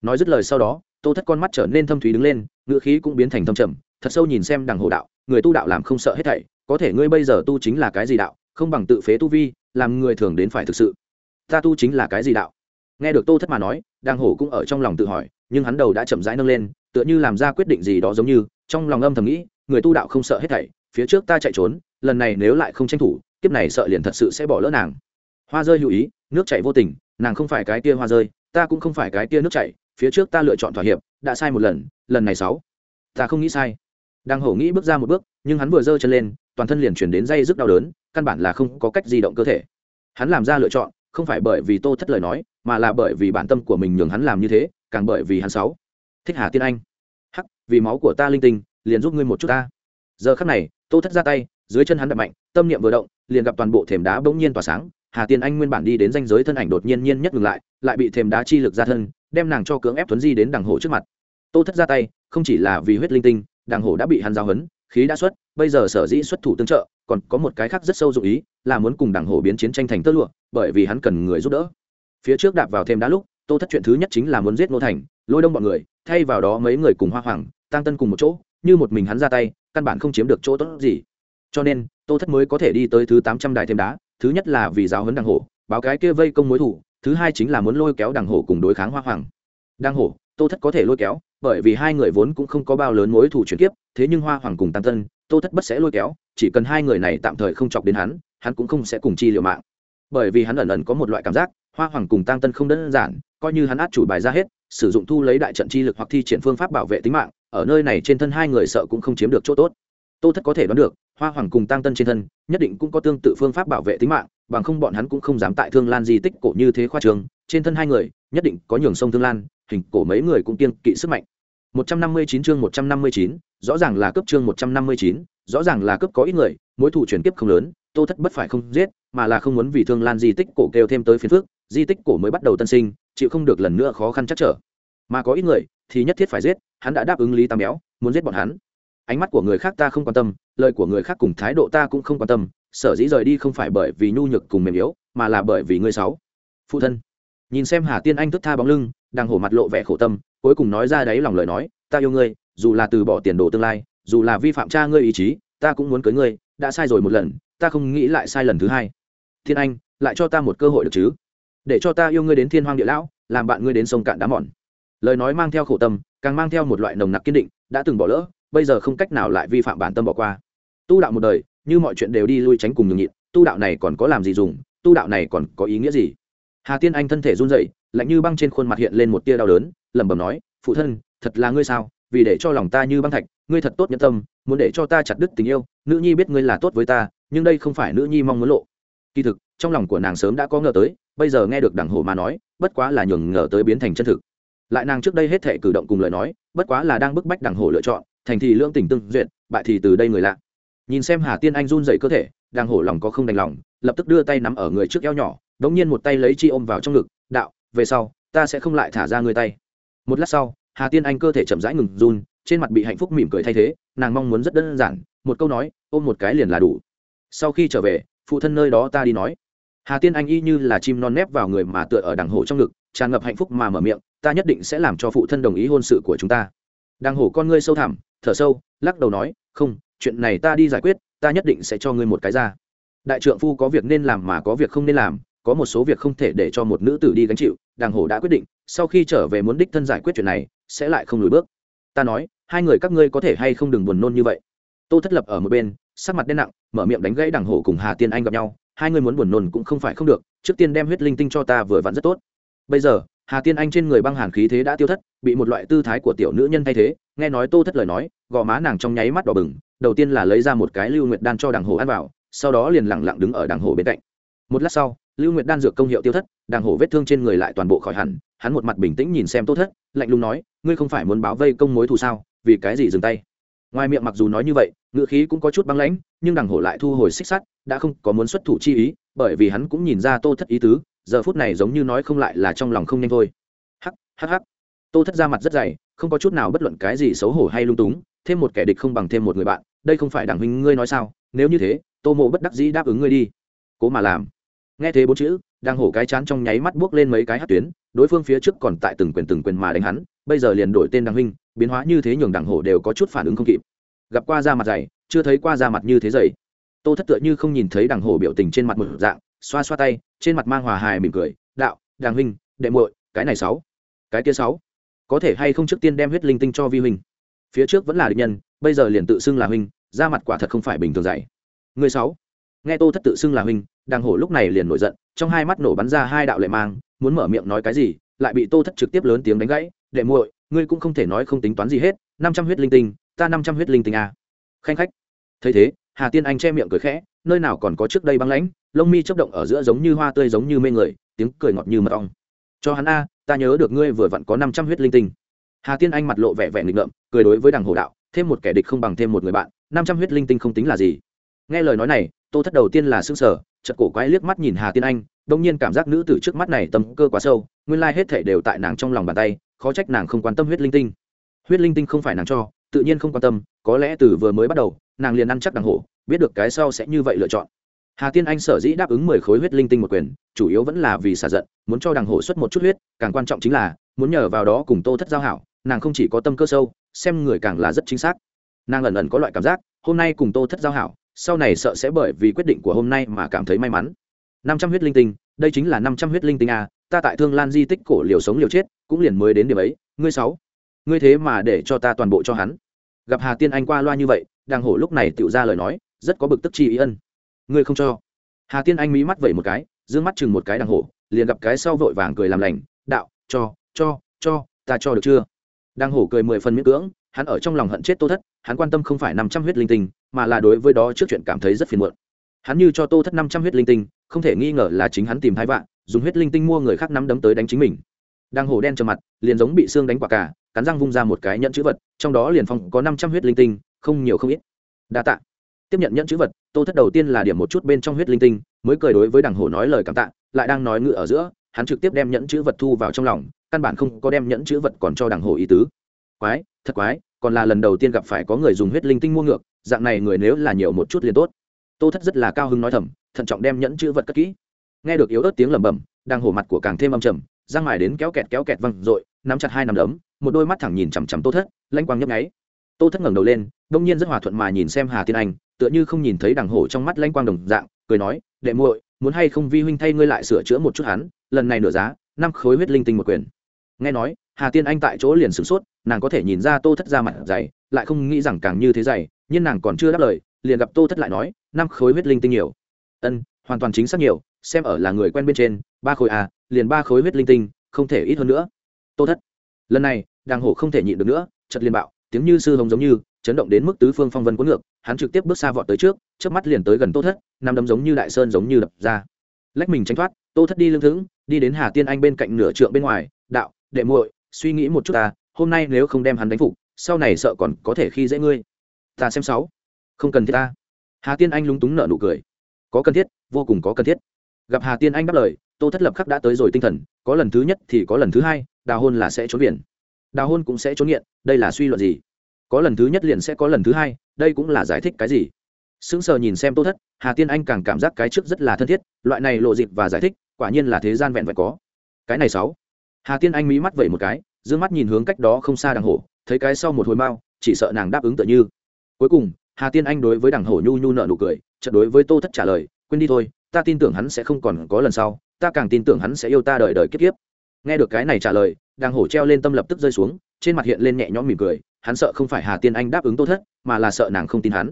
Nói dứt lời sau đó tô thất con mắt trở nên thâm thúy đứng lên, ngữ khí cũng biến thành thâm trầm, thật sâu nhìn xem đằng hồ đạo, người tu đạo làm không sợ hết thảy, có thể ngươi bây giờ tu chính là cái gì đạo, không bằng tự phế tu vi, làm người thường đến phải thực sự. Ta tu chính là cái gì đạo? Nghe được tô thất mà nói đàng hổ cũng ở trong lòng tự hỏi, nhưng hắn đầu đã chậm rãi nâng lên, tựa như làm ra quyết định gì đó giống như, trong lòng âm thầm nghĩ, người tu đạo không sợ hết thảy, phía trước ta chạy trốn, lần này nếu lại không tranh thủ, kiếp này sợ liền thật sự sẽ bỏ lỡ nàng. Hoa rơi lưu ý, nước chảy vô tình, nàng không phải cái kia hoa rơi, ta cũng không phải cái kia nước chảy phía trước ta lựa chọn thỏa hiệp, đã sai một lần lần này sáu. Ta không nghĩ sai. Đang hổ nghĩ bước ra một bước, nhưng hắn vừa giơ chân lên, toàn thân liền chuyển đến dây rất đau đớn, căn bản là không có cách di động cơ thể. Hắn làm ra lựa chọn, không phải bởi vì tô thất lời nói, mà là bởi vì bản tâm của mình nhường hắn làm như thế, càng bởi vì hắn sáu. Thích hà tiên anh. Hắc, vì máu của ta linh tinh, liền giúp ngươi một chút ta. Giờ khắc này, tô thất ra tay, dưới chân hắn đập mạnh, tâm niệm vừa động, liền gặp toàn bộ thềm đá bỗng nhiên tỏa sáng. Hà tiên anh nguyên bản đi đến danh giới thân ảnh đột nhiên nhiên nhất ngừng lại lại bị thềm đá chi lực ra thân đem nàng cho cưỡng ép tuấn di đến đằng hổ trước mặt. Tô thất ra tay, không chỉ là vì huyết linh tinh, đằng hổ đã bị hắn giao hấn khí đã xuất, bây giờ sở dĩ xuất thủ tương trợ, còn có một cái khác rất sâu dụng ý, là muốn cùng đằng hổ biến chiến tranh thành tơ lụa, bởi vì hắn cần người giúp đỡ. Phía trước đạp vào thêm đá lúc, tô thất chuyện thứ nhất chính là muốn giết nô thành, lôi đông bọn người, thay vào đó mấy người cùng hoa hoàng, tăng tân cùng một chỗ, như một mình hắn ra tay, căn bản không chiếm được chỗ tốt gì. Cho nên, tô thất mới có thể đi tới thứ tám trăm đài thêm đá, thứ nhất là vì giáo hấn đằng hổ, báo cái kia vây công mối thủ thứ hai chính là muốn lôi kéo đằng hổ cùng đối kháng hoa hoàng. Đằng hổ, tô thất có thể lôi kéo, bởi vì hai người vốn cũng không có bao lớn mối thủ chuyển kiếp, thế nhưng hoa hoàng cùng tăng tân, tô thất bất sẽ lôi kéo, chỉ cần hai người này tạm thời không chọc đến hắn hắn cũng không sẽ cùng chi liều mạng. Bởi vì hắn ẩn ẩn có một loại cảm giác, hoa hoàng cùng tăng tân không đơn giản, coi như hắn át chủ bài ra hết, sử dụng thu lấy đại trận chi lực hoặc thi triển phương pháp bảo vệ tính mạng, ở nơi này trên thân hai người sợ cũng không chiếm được chỗ tốt tô thất có thể đoán được hoa hoàng cùng tăng tân trên thân nhất định cũng có tương tự phương pháp bảo vệ tính mạng bằng không bọn hắn cũng không dám tại thương lan di tích cổ như thế khoa trường. Trên thân hai người nhất định có nhường sông thương lan hình cổ mấy người cũng kiêng kỵ sức mạnh. 159 chương 159, rõ ràng là cấp chương 159, rõ ràng là cấp có ít người mỗi thủ chuyển kiếp không lớn tô thất bất phải không giết mà là không muốn vì thương lan di tích cổ kêu thêm tới phiền phức di tích cổ mới bắt đầu tân sinh chịu không được lần nữa khó khăn chắc trở. Mà có ít người thì nhất thiết phải giết hắn đã đáp ứng lý tam béo muốn giết bọn hắn ánh mắt của người khác ta không quan tâm, lời của người khác cùng thái độ ta cũng không quan tâm, sở dĩ rời đi không phải bởi vì nhu nhược cùng mềm yếu, mà là bởi vì ngươi sáu. Phụ thân. Nhìn xem hà tiên anh thức tha bóng lưng đang hổ mặt lộ vẻ khổ tâm, cuối cùng nói ra đấy lòng lời nói, ta yêu ngươi, dù là từ bỏ tiền đồ tương lai, dù là vi phạm cha ngươi ý chí, ta cũng muốn cưới ngươi, đã sai rồi một lần, ta không nghĩ lại sai lần thứ hai. Thiên anh, lại cho ta một cơ hội được chứ? Để cho ta yêu ngươi đến thiên hoang địa lão, làm bạn ngươi đến sông cạn đá mòn. Lời nói mang theo khổ tâm, càng mang theo một loại nồng nặc kiên định, đã từng bỏ lỡ bây giờ không cách nào lại vi phạm bản tâm bỏ qua. Tu đạo một đời, như mọi chuyện đều đi lui tránh cùng nhường nhịn, tu đạo này còn có làm gì dùng, tu đạo này còn có ý nghĩa gì? Hà tiên anh thân thể run rẩy, lạnh như băng trên khuôn mặt hiện lên một tia đau đớn, lẩm bẩm nói, phụ thân, thật là ngươi sao? Vì để cho lòng ta như băng thạch, ngươi thật tốt nhân tâm, muốn để cho ta chặt đứt tình yêu, nữ nhi biết ngươi là tốt với ta, nhưng đây không phải nữ nhi mong muốn lộ. Kỳ thực, trong lòng của nàng sớm đã có ngờ tới, bây giờ nghe được đảng hổ mà nói, bất quá là nhường ngờ tới biến thành chân thực. Lại nàng trước đây hết thể cử động cùng lời nói, bất quá là đang bức bách đảng hổ lựa chọn thành thì lương tỉnh tương duyệt, bại thì từ đây người lạ. Nhìn xem hà tiên anh run dậy cơ thể, đang hổ lòng có không đành lòng, lập tức đưa tay nắm ở người trước eo nhỏ, đống nhiên một tay lấy chi ôm vào trong ngực, đạo, về sau, ta sẽ không lại thả ra người tay. Một lát sau, hà tiên anh cơ thể chậm rãi ngừng run, trên mặt bị hạnh phúc mỉm cười thay thế, nàng mong muốn rất đơn giản, một câu nói, ôm một cái liền là đủ. Sau khi trở về, phụ thân nơi đó ta đi nói. Hà tiên anh y như là chim non nép vào người mà tựa ở đằng hổ trong ngực, tràn ngập hạnh phúc mà mở miệng, ta nhất định sẽ làm cho phụ thân đồng ý hôn sự của chúng ta. Đằng hổ con ngươi sâu thẳm thở sâu, lắc đầu nói, không, chuyện này ta đi giải quyết, ta nhất định sẽ cho ngươi một cái ra. Đại trượng phu có việc nên làm mà có việc không nên làm, có một số việc không thể để cho một nữ tử đi gánh chịu, đàng hổ đã quyết định, sau khi trở về muốn đích thân giải quyết chuyện này, sẽ lại không lùi bước. Ta nói, hai người các ngươi có thể hay không đừng buồn nôn như vậy? Tô thất lập ở một bên, sắc mặt đen nặng, mở miệng đánh gãy đàng hổ cùng hà tiên anh gặp nhau, hai người muốn buồn nôn cũng không phải không được, trước tiên đem huyết linh tinh cho ta vừa vặn rất tốt. Bây giờ hà tiên anh trên người băng hàn khí thế đã tiêu thất, bị một loại tư thái của tiểu nữ nhân thay thế, nghe nói tô thất lời nói, gò má nàng trong nháy mắt đỏ bừng, đầu tiên là lấy ra một cái lưu nguyệt đan cho đàng hổ ăn vào, sau đó liền lẳng lặng đứng ở đàng hổ bên cạnh. Một lát sau, lưu nguyệt đan dược công hiệu tiêu thất đàng hổ vết thương trên người lại toàn bộ khỏi hẳn, hắn một mặt bình tĩnh nhìn xem tô thất, lạnh lùng nói, ngươi không phải muốn báo vây công mối thù sao, vì cái gì dừng tay? Ngoài miệng mặc dù nói như vậy ngựa khí cũng có chút băng lãnh, nhưng đàng hổ lại thu hồi xích sắt, đã không có muốn xuất thủ chi ý, bởi vì hắn cũng nhìn ra tô thất ý tứ giờ phút này giống như nói không lại là trong lòng không nhanh thôi. Hắc hắc hắc. Tô thất ra mặt rất dày, không có chút nào bất luận cái gì xấu hổ hay lung túng, thêm một kẻ địch không bằng thêm một người bạn, đây không phải đảng huynh ngươi nói sao? Nếu như thế, tô mộ bất đắc dĩ đáp ứng ngươi đi. Cố mà làm. Nghe thế bốn chữ, đang hổ cái chán trong nháy mắt buốc lên mấy cái hát tuyến, đối phương phía trước còn tại từng quyền từng quyền mà đánh hắn, bây giờ liền đổi tên đảng huynh, biến hóa như thế nhường đằng hổ đều có chút phản ứng không kịp. Gặp qua da mặt dày, chưa thấy qua da mặt như thế dày. Tô thất tựa như không nhìn thấy đằng hổ biểu tình trên mặt một dạng, xoa xoa tay trên mặt mang hòa hài mỉm cười, đạo, đàng huynh, đệ muội, cái này sáu, cái kia sáu, có thể hay không trước tiên đem huyết linh tinh cho vi huynh phía trước vẫn là địch nhân, bây giờ liền tự xưng là huynh, ra mặt quả thật không phải bình thường dạy người sáu, nghe tô thất tự xưng là huynh, đàng hổ lúc này liền nổi giận, trong hai mắt nổ bắn ra hai đạo lệ mang, muốn mở miệng nói cái gì, lại bị tô thất trực tiếp lớn tiếng đánh gãy, đệ muội, ngươi cũng không thể nói không tính toán gì hết, năm trăm huyết linh tinh, ta năm trăm huyết linh tinh à. khanh khách, thấy thế, hà tiên anh che miệng cười khẽ nơi nào còn có trước đây băng lãnh, lông mi chấp động ở giữa giống như hoa tươi giống như mê người, tiếng cười ngọt như mật ong. Cho hắn a, ta nhớ được ngươi vừa vặn có năm trăm huyết linh tinh. Hà tiên anh mặt lộ vẻ vẻ nghịch ngợm, cười đối với đằng hồ đạo, thêm một kẻ địch không bằng thêm một người bạn, năm trăm huyết linh tinh không tính là gì? Nghe lời nói này, tô thất đầu tiên là xương sở chật cổ quái liếc mắt nhìn hà tiên anh, đông nhiên cảm giác nữ tử trước mắt này tâm cơ quá sâu, nguyên lai hết thể đều tại nàng trong lòng bàn tay, khó trách nàng không quan tâm huyết linh tinh. Huyết linh tinh không phải nàng cho tự nhiên không quan tâm, có lẽ từ vừa mới bắt đầu, nàng liền ăn chắc đằng hổ, biết được cái sau sẽ như vậy lựa chọn. Hà tiên anh sở dĩ đáp ứng mười khối huyết linh tinh một quyền, chủ yếu vẫn là vì xả giận, muốn cho đằng hổ xuất một chút huyết, càng quan trọng chính là, muốn nhờ vào đó cùng tô thất giao hảo, nàng không chỉ có tâm cơ sâu, xem người càng là rất chính xác. Nàng ẩn ẩn có loại cảm giác, hôm nay cùng tô thất giao hảo, sau này sợ sẽ bởi vì quyết định của hôm nay mà cảm thấy may mắn. Năm trăm huyết linh tinh, đây chính là năm trăm huyết linh tinh a, ta tại thương lan di tích cổ liều sống liều chết, cũng liền mới đến điểm ấy, ngươi sáu ngươi thế mà để cho ta toàn bộ cho hắn. Gặp hà tiên anh qua loa như vậy đang hổ lúc này tự ra lời nói, rất có bực tức chi ý ân. Ngươi không cho. Hà tiên anh mí mắt vẩy một cái d mắt chừng một cái đàng hổ, liền gặp cái sau vội vàng cười làm lành, đạo, cho cho cho, ta cho được chưa? Đang hổ cười mười phần miễn cưỡng, hắn ở trong lòng hận chết tô thất, hắn quan tâm không phải năm trăm huyết linh tinh, mà là đối với đó trước chuyện cảm thấy rất phiền muộn. Hắn như cho tô thất năm trăm huyết linh tinh, không thể nghi ngờ là chính hắn tìm thái vạn, dùng huyết linh tinh mua người khác nắm đấm tới đánh chính mình. Đang hổ đen trầm mặt, liền giống bị xương đánh quả cả cắn răng vung ra một cái nhẫn chữ vật, trong đó liền phong có năm trăm huyết linh tinh, không nhiều không ít. Đa tạ. Tiếp nhận nhẫn chữ vật, tô thất đầu tiên là điểm một chút bên trong huyết linh tinh, mới cười đối với đằng hổ nói lời cảm tạ, lại đang nói ngự ở giữa, hắn trực tiếp đem nhẫn chữ vật thu vào trong lòng, căn bản không có đem nhẫn chữ vật còn cho đằng hổ ý tứ. Quái, thật quái, còn là lần đầu tiên gặp phải có người dùng huyết linh tinh mua ngược, dạng này người nếu là nhiều một chút liền tốt. Tô thất rất là cao hứng nói thầm, thận trọng đem nhẫn chữ vật cất kỹ. Nghe được yếu ớt tiếng lẩm bẩm đang hổ mặt của càng thêm âm trầm, răng mài đến kéo kẹt kéo kẹt văng r nắm chặt hai nắm đấm một đôi mắt thẳng nhìn chằm chằm tô thất, lanh quang nhấp nháy. Tô thất ngẩng đầu lên, đông nhiên rất hòa thuận mà nhìn xem hà tiên anh, tựa như không nhìn thấy đằng hổ trong mắt lanh quang đồng dạng, cười nói, đệ muội, muốn hay không vi huynh thay ngươi lại sửa chữa một chút hắn, lần này nửa giá, năm khối huyết linh tinh một quyền. Nghe nói, hà tiên anh tại chỗ liền sửng sốt, nàng có thể nhìn ra tô thất ra mặt dày, lại không nghĩ rằng càng như thế dày, nhưng nàng còn chưa đáp lời, liền gặp tô thất lại nói, năm khối huyết linh tinh nhiều. Ân, hoàn toàn chính xác nhiều, xem ở là người quen bên trên, ba khối à liền ba khối huyết linh tinh, không thể ít hơn nữa. Tô thất lần này, đàng hổ không thể nhịn được nữa chật liên bạo, tiếng như sư hồng giống như, chấn động đến mức tứ phương phong vân cuốn ngược, hắn trực tiếp bước xa vọt tới trước trước mắt liền tới gần tô thất, năm đấm giống như đại sơn giống như đập ra. Lách mình tránh thoát, tô thất đi lưng thững, đi đến hà tiên anh bên cạnh nửa trượng bên ngoài, đạo, đệ muội, suy nghĩ một chút ta, hôm nay nếu không đem hắn đánh phục, sau này sợ còn có thể khi dễ ngươi. Ta xem sáu. Không cần thiết ta. Hà tiên anh lúng túng nở nụ cười. Có cần thiết, vô cùng có cần thiết. Gặp hà tiên anh đáp lời tô thất lập khắc đã tới rồi tinh thần, có lần thứ nhất thì có lần thứ hai, đào hôn là sẽ trốn biển. Đào hôn cũng sẽ trốn nghiện, đây là suy luận gì? Có lần thứ nhất liền sẽ có lần thứ hai, đây cũng là giải thích cái gì? Sững sờ nhìn xem tô thất, hà tiên anh càng cảm giác cái trước rất là thân thiết, loại này lộ dịp và giải thích, quả nhiên là thế gian vẹn vẹn có. Cái này sáu. Hà tiên anh mí mắt vẩy một cái d mắt nhìn hướng cách đó không xa đằng hổ, thấy cái sau một hồi mau, chỉ sợ nàng đáp ứng tựa như. Cuối cùng, hà tiên anh đối với đằng hổ nhu nhu nợ nụ cười, chợt đối với tô thất trả lời, quên đi thôi, ta tin tưởng hắn sẽ không còn có lần sau ta càng tin tưởng hắn sẽ yêu ta đời đời kiếp kiếp. Nghe được cái này trả lời đằng hổ treo lên tâm lập tức rơi xuống, trên mặt hiện lên nhẹ nhõm mỉm cười, hắn sợ không phải hà tiên anh đáp ứng tô thất, mà là sợ nàng không tin hắn.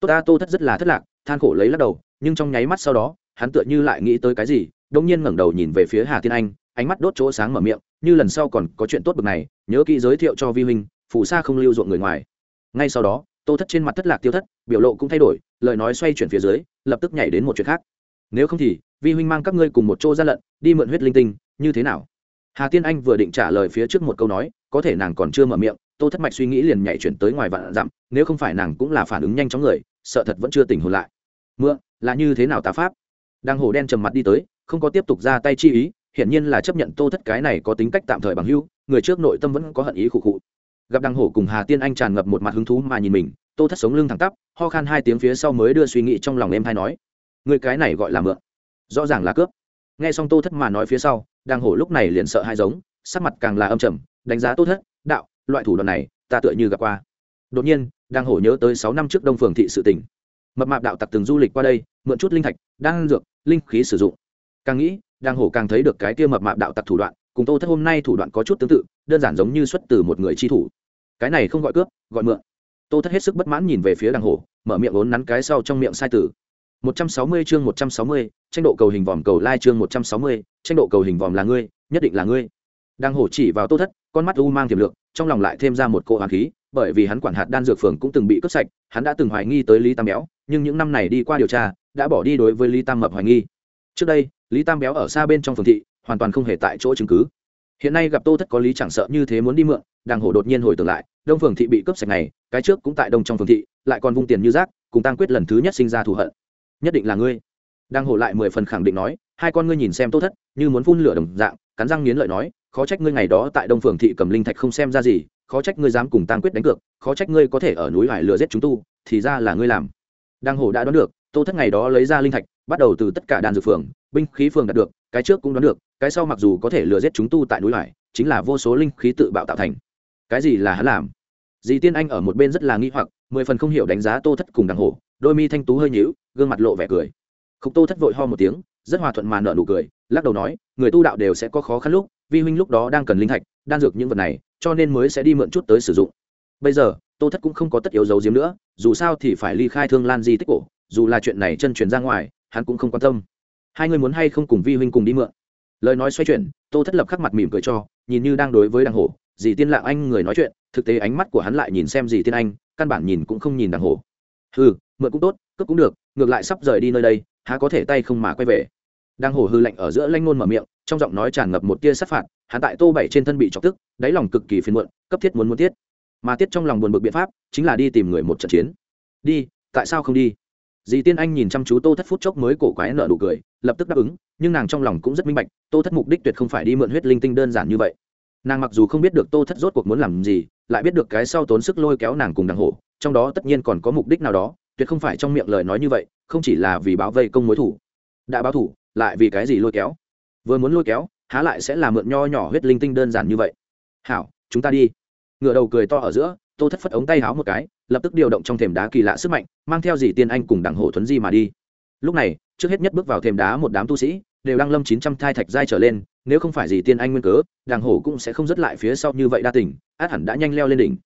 Tốt ta, tô thất rất là thất lạc, than khổ lấy lắc đầu, nhưng trong nháy mắt sau đó, hắn tựa như lại nghĩ tới cái gì đông nhiên ngẩng đầu nhìn về phía hà tiên anh, ánh mắt đốt chỗ sáng mở miệng, như lần sau còn có chuyện tốt bực này, nhớ kỹ giới thiệu cho vi huynh, phù sa không lưu ruộng người ngoài. Ngay sau đó, tô thất trên mặt thất lạc tiêu thất, biểu lộ cũng thay đổi, lời nói xoay chuyển phía dưới, lập tức nhảy đến một chuyện khác nếu không thì, vi huynh mang các ngươi cùng một chỗ ra lận, đi mượn huyết linh tinh, như thế nào? Hà tiên anh vừa định trả lời phía trước một câu nói, có thể nàng còn chưa mở miệng, tô thất mạch suy nghĩ liền nhảy chuyển tới ngoài vạn dặm, nếu không phải nàng cũng là phản ứng nhanh chóng người, sợ thật vẫn chưa tỉnh hồn lại. Mượn, là như thế nào tá pháp? Đang hổ đen trầm mặt đi tới, không có tiếp tục ra tay chi ý, hiển nhiên là chấp nhận tô thất cái này có tính cách tạm thời bằng hưu người trước nội tâm vẫn có hận ý khụ khụ. Gặp đăng hổ cùng hà tiên anh tràn ngập một mặt hứng thú mà nhìn mình, tô thất sống lưng thẳng tắp, ho khan hai tiếng phía sau mới đưa suy nghĩ trong lòng em hay nói người cái này gọi là mượn. Rõ ràng là cướp. Nghe xong tô thất mà nói phía sau đăng hổ lúc này liền sợ hai giống, sắc mặt càng là âm trầm, đánh giá tô thất, đạo, loại thủ đoạn này, ta tựa như gặp qua. Đột nhiên đăng hổ nhớ tới sáu năm trước đông phường thị sự tỉnh mập mạp đạo tặc từng du lịch qua đây, mượn chút linh thạch đang dược, linh khí sử dụng. Càng nghĩ đang hổ càng thấy được cái kia mập mạp đạo tặc thủ đoạn, cùng tô thất hôm nay thủ đoạn có chút tương tự, đơn giản giống như xuất từ một người chi thủ. Cái này không gọi cướp, gọi mượn. Tô thất hết sức bất mãn nhìn về phía đàng hổ, mở miệng vốn nắn cái sau trong miệng sai tử 160 chương 160, tranh độ cầu hình vòm cầu lai chương 160, tranh độ cầu hình vòm là ngươi nhất định là ngươi. Đang hổ chỉ vào tô thất con mắt u mang tiềm lượng trong lòng lại thêm ra một cỗ hoàng khí bởi vì hắn quản hạt đan dược phường cũng từng bị cướp sạch hắn đã từng hoài nghi tới lý tam béo nhưng những năm này đi qua điều tra đã bỏ đi đối với lý tam mập hoài nghi. Trước đây lý tam béo ở xa bên trong phường thị hoàn toàn không hề tại chỗ chứng cứ. Hiện nay gặp tô thất có lý chẳng sợ như thế muốn đi mượn đàng hổ đột nhiên hồi tưởng lại đông phường thị bị cướp sạch này cái trước cũng tại đông trong phường thị lại còn vung tiền như rác cùng tăng quyết lần thứ nhất sinh ra thù hận nhất định là ngươi. Đang hổ lại mười phần khẳng định nói, hai con ngươi nhìn xem tô thất, như muốn phun lửa đồng dạng, cắn răng nghiến lợi nói, khó trách ngươi ngày đó tại đông phường thị cầm linh thạch không xem ra gì, khó trách ngươi dám cùng tăng quyết đánh cược, khó trách ngươi có thể ở núi hải lừa giết chúng tu, thì ra là ngươi làm. Đang hổ đã đoán được, tô thất ngày đó lấy ra linh thạch, bắt đầu từ tất cả đàn dược phường, binh khí phường đạt được, cái trước cũng đoán được, cái sau mặc dù có thể lừa giết chúng tu tại núi hải, chính là vô số linh khí tự bạo tạo thành. Cái gì là hắn làm? Dì tiên anh ở một bên rất là nghi hoặc mười phần không hiểu đánh giá tô thất cùng đằng hổ đôi mi thanh tú hơi nhíu, gương mặt lộ vẻ cười. Khúc tô thất vội ho một tiếng, rất hòa thuận mà nở nụ cười, lắc đầu nói, người tu đạo đều sẽ có khó khăn lúc, vi huynh lúc đó đang cần linh thạch, đan dược những vật này, cho nên mới sẽ đi mượn chút tới sử dụng. Bây giờ, tô thất cũng không có tất yếu giấu giếm nữa, dù sao thì phải ly khai thương lan di tích cổ, dù là chuyện này chân truyền ra ngoài, hắn cũng không quan tâm. Hai người muốn hay không cùng vi huynh cùng đi mượn? Lời nói xoay chuyển, tô thất lập khắc mặt mỉm cười cho, nhìn như đang đối với đằng hổ dì tiên lạng anh người nói chuyện, thực tế ánh mắt của hắn lại nhìn xem dì tiên anh căn bản nhìn cũng không nhìn đàng hổ. Hừ, mượn cũng tốt, cướp cũng được, ngược lại sắp rời đi nơi đây, há có thể tay không mà quay về. Đang hổ hư lạnh ở giữa lanh ngôn mở miệng, trong giọng nói tràn ngập một tia sát phạt, hắn tại tô bảy trên thân bị chọc tức, đáy lòng cực kỳ phiền muộn, cấp thiết muốn muốn tiết. Mà tiết trong lòng buồn bực biện pháp, chính là đi tìm người một trận chiến. Đi, tại sao không đi? Dì tiên anh nhìn chăm chú tô thất phút chốc mới cổ quái nở nụ cười, lập tức đáp ứng, nhưng nàng trong lòng cũng rất minh bạch, tô thất mục đích tuyệt không phải đi mượn huyết linh tinh đơn giản như vậy. Nàng mặc dù không biết được tô thất rốt cuộc muốn làm gì lại biết được cái sau tốn sức lôi kéo nàng cùng đằng hổ, trong đó tất nhiên còn có mục đích nào đó, tuyệt không phải trong miệng lời nói như vậy, không chỉ là vì báo vây công mối thủ. Đã báo thủ, lại vì cái gì lôi kéo? Vừa muốn lôi kéo, há lại sẽ là mượn nho nhỏ huyết linh tinh đơn giản như vậy. Hảo, chúng ta đi. Ngựa đầu cười to ở giữa, tô thất phất ống tay háo một cái, lập tức điều động trong thềm đá kỳ lạ sức mạnh, mang theo dì tiên anh cùng đảng hổ thuấn di mà đi. Lúc này, trước hết nhất bước vào thềm đá một đám tu sĩ đều đang lâm chín trăm thai thạch giai trở lên, nếu không phải gì tiên anh nguyên cớ, đàng hổ cũng sẽ không dứt lại phía sau như vậy đa tình, át hẳn đã nhanh leo lên đỉnh.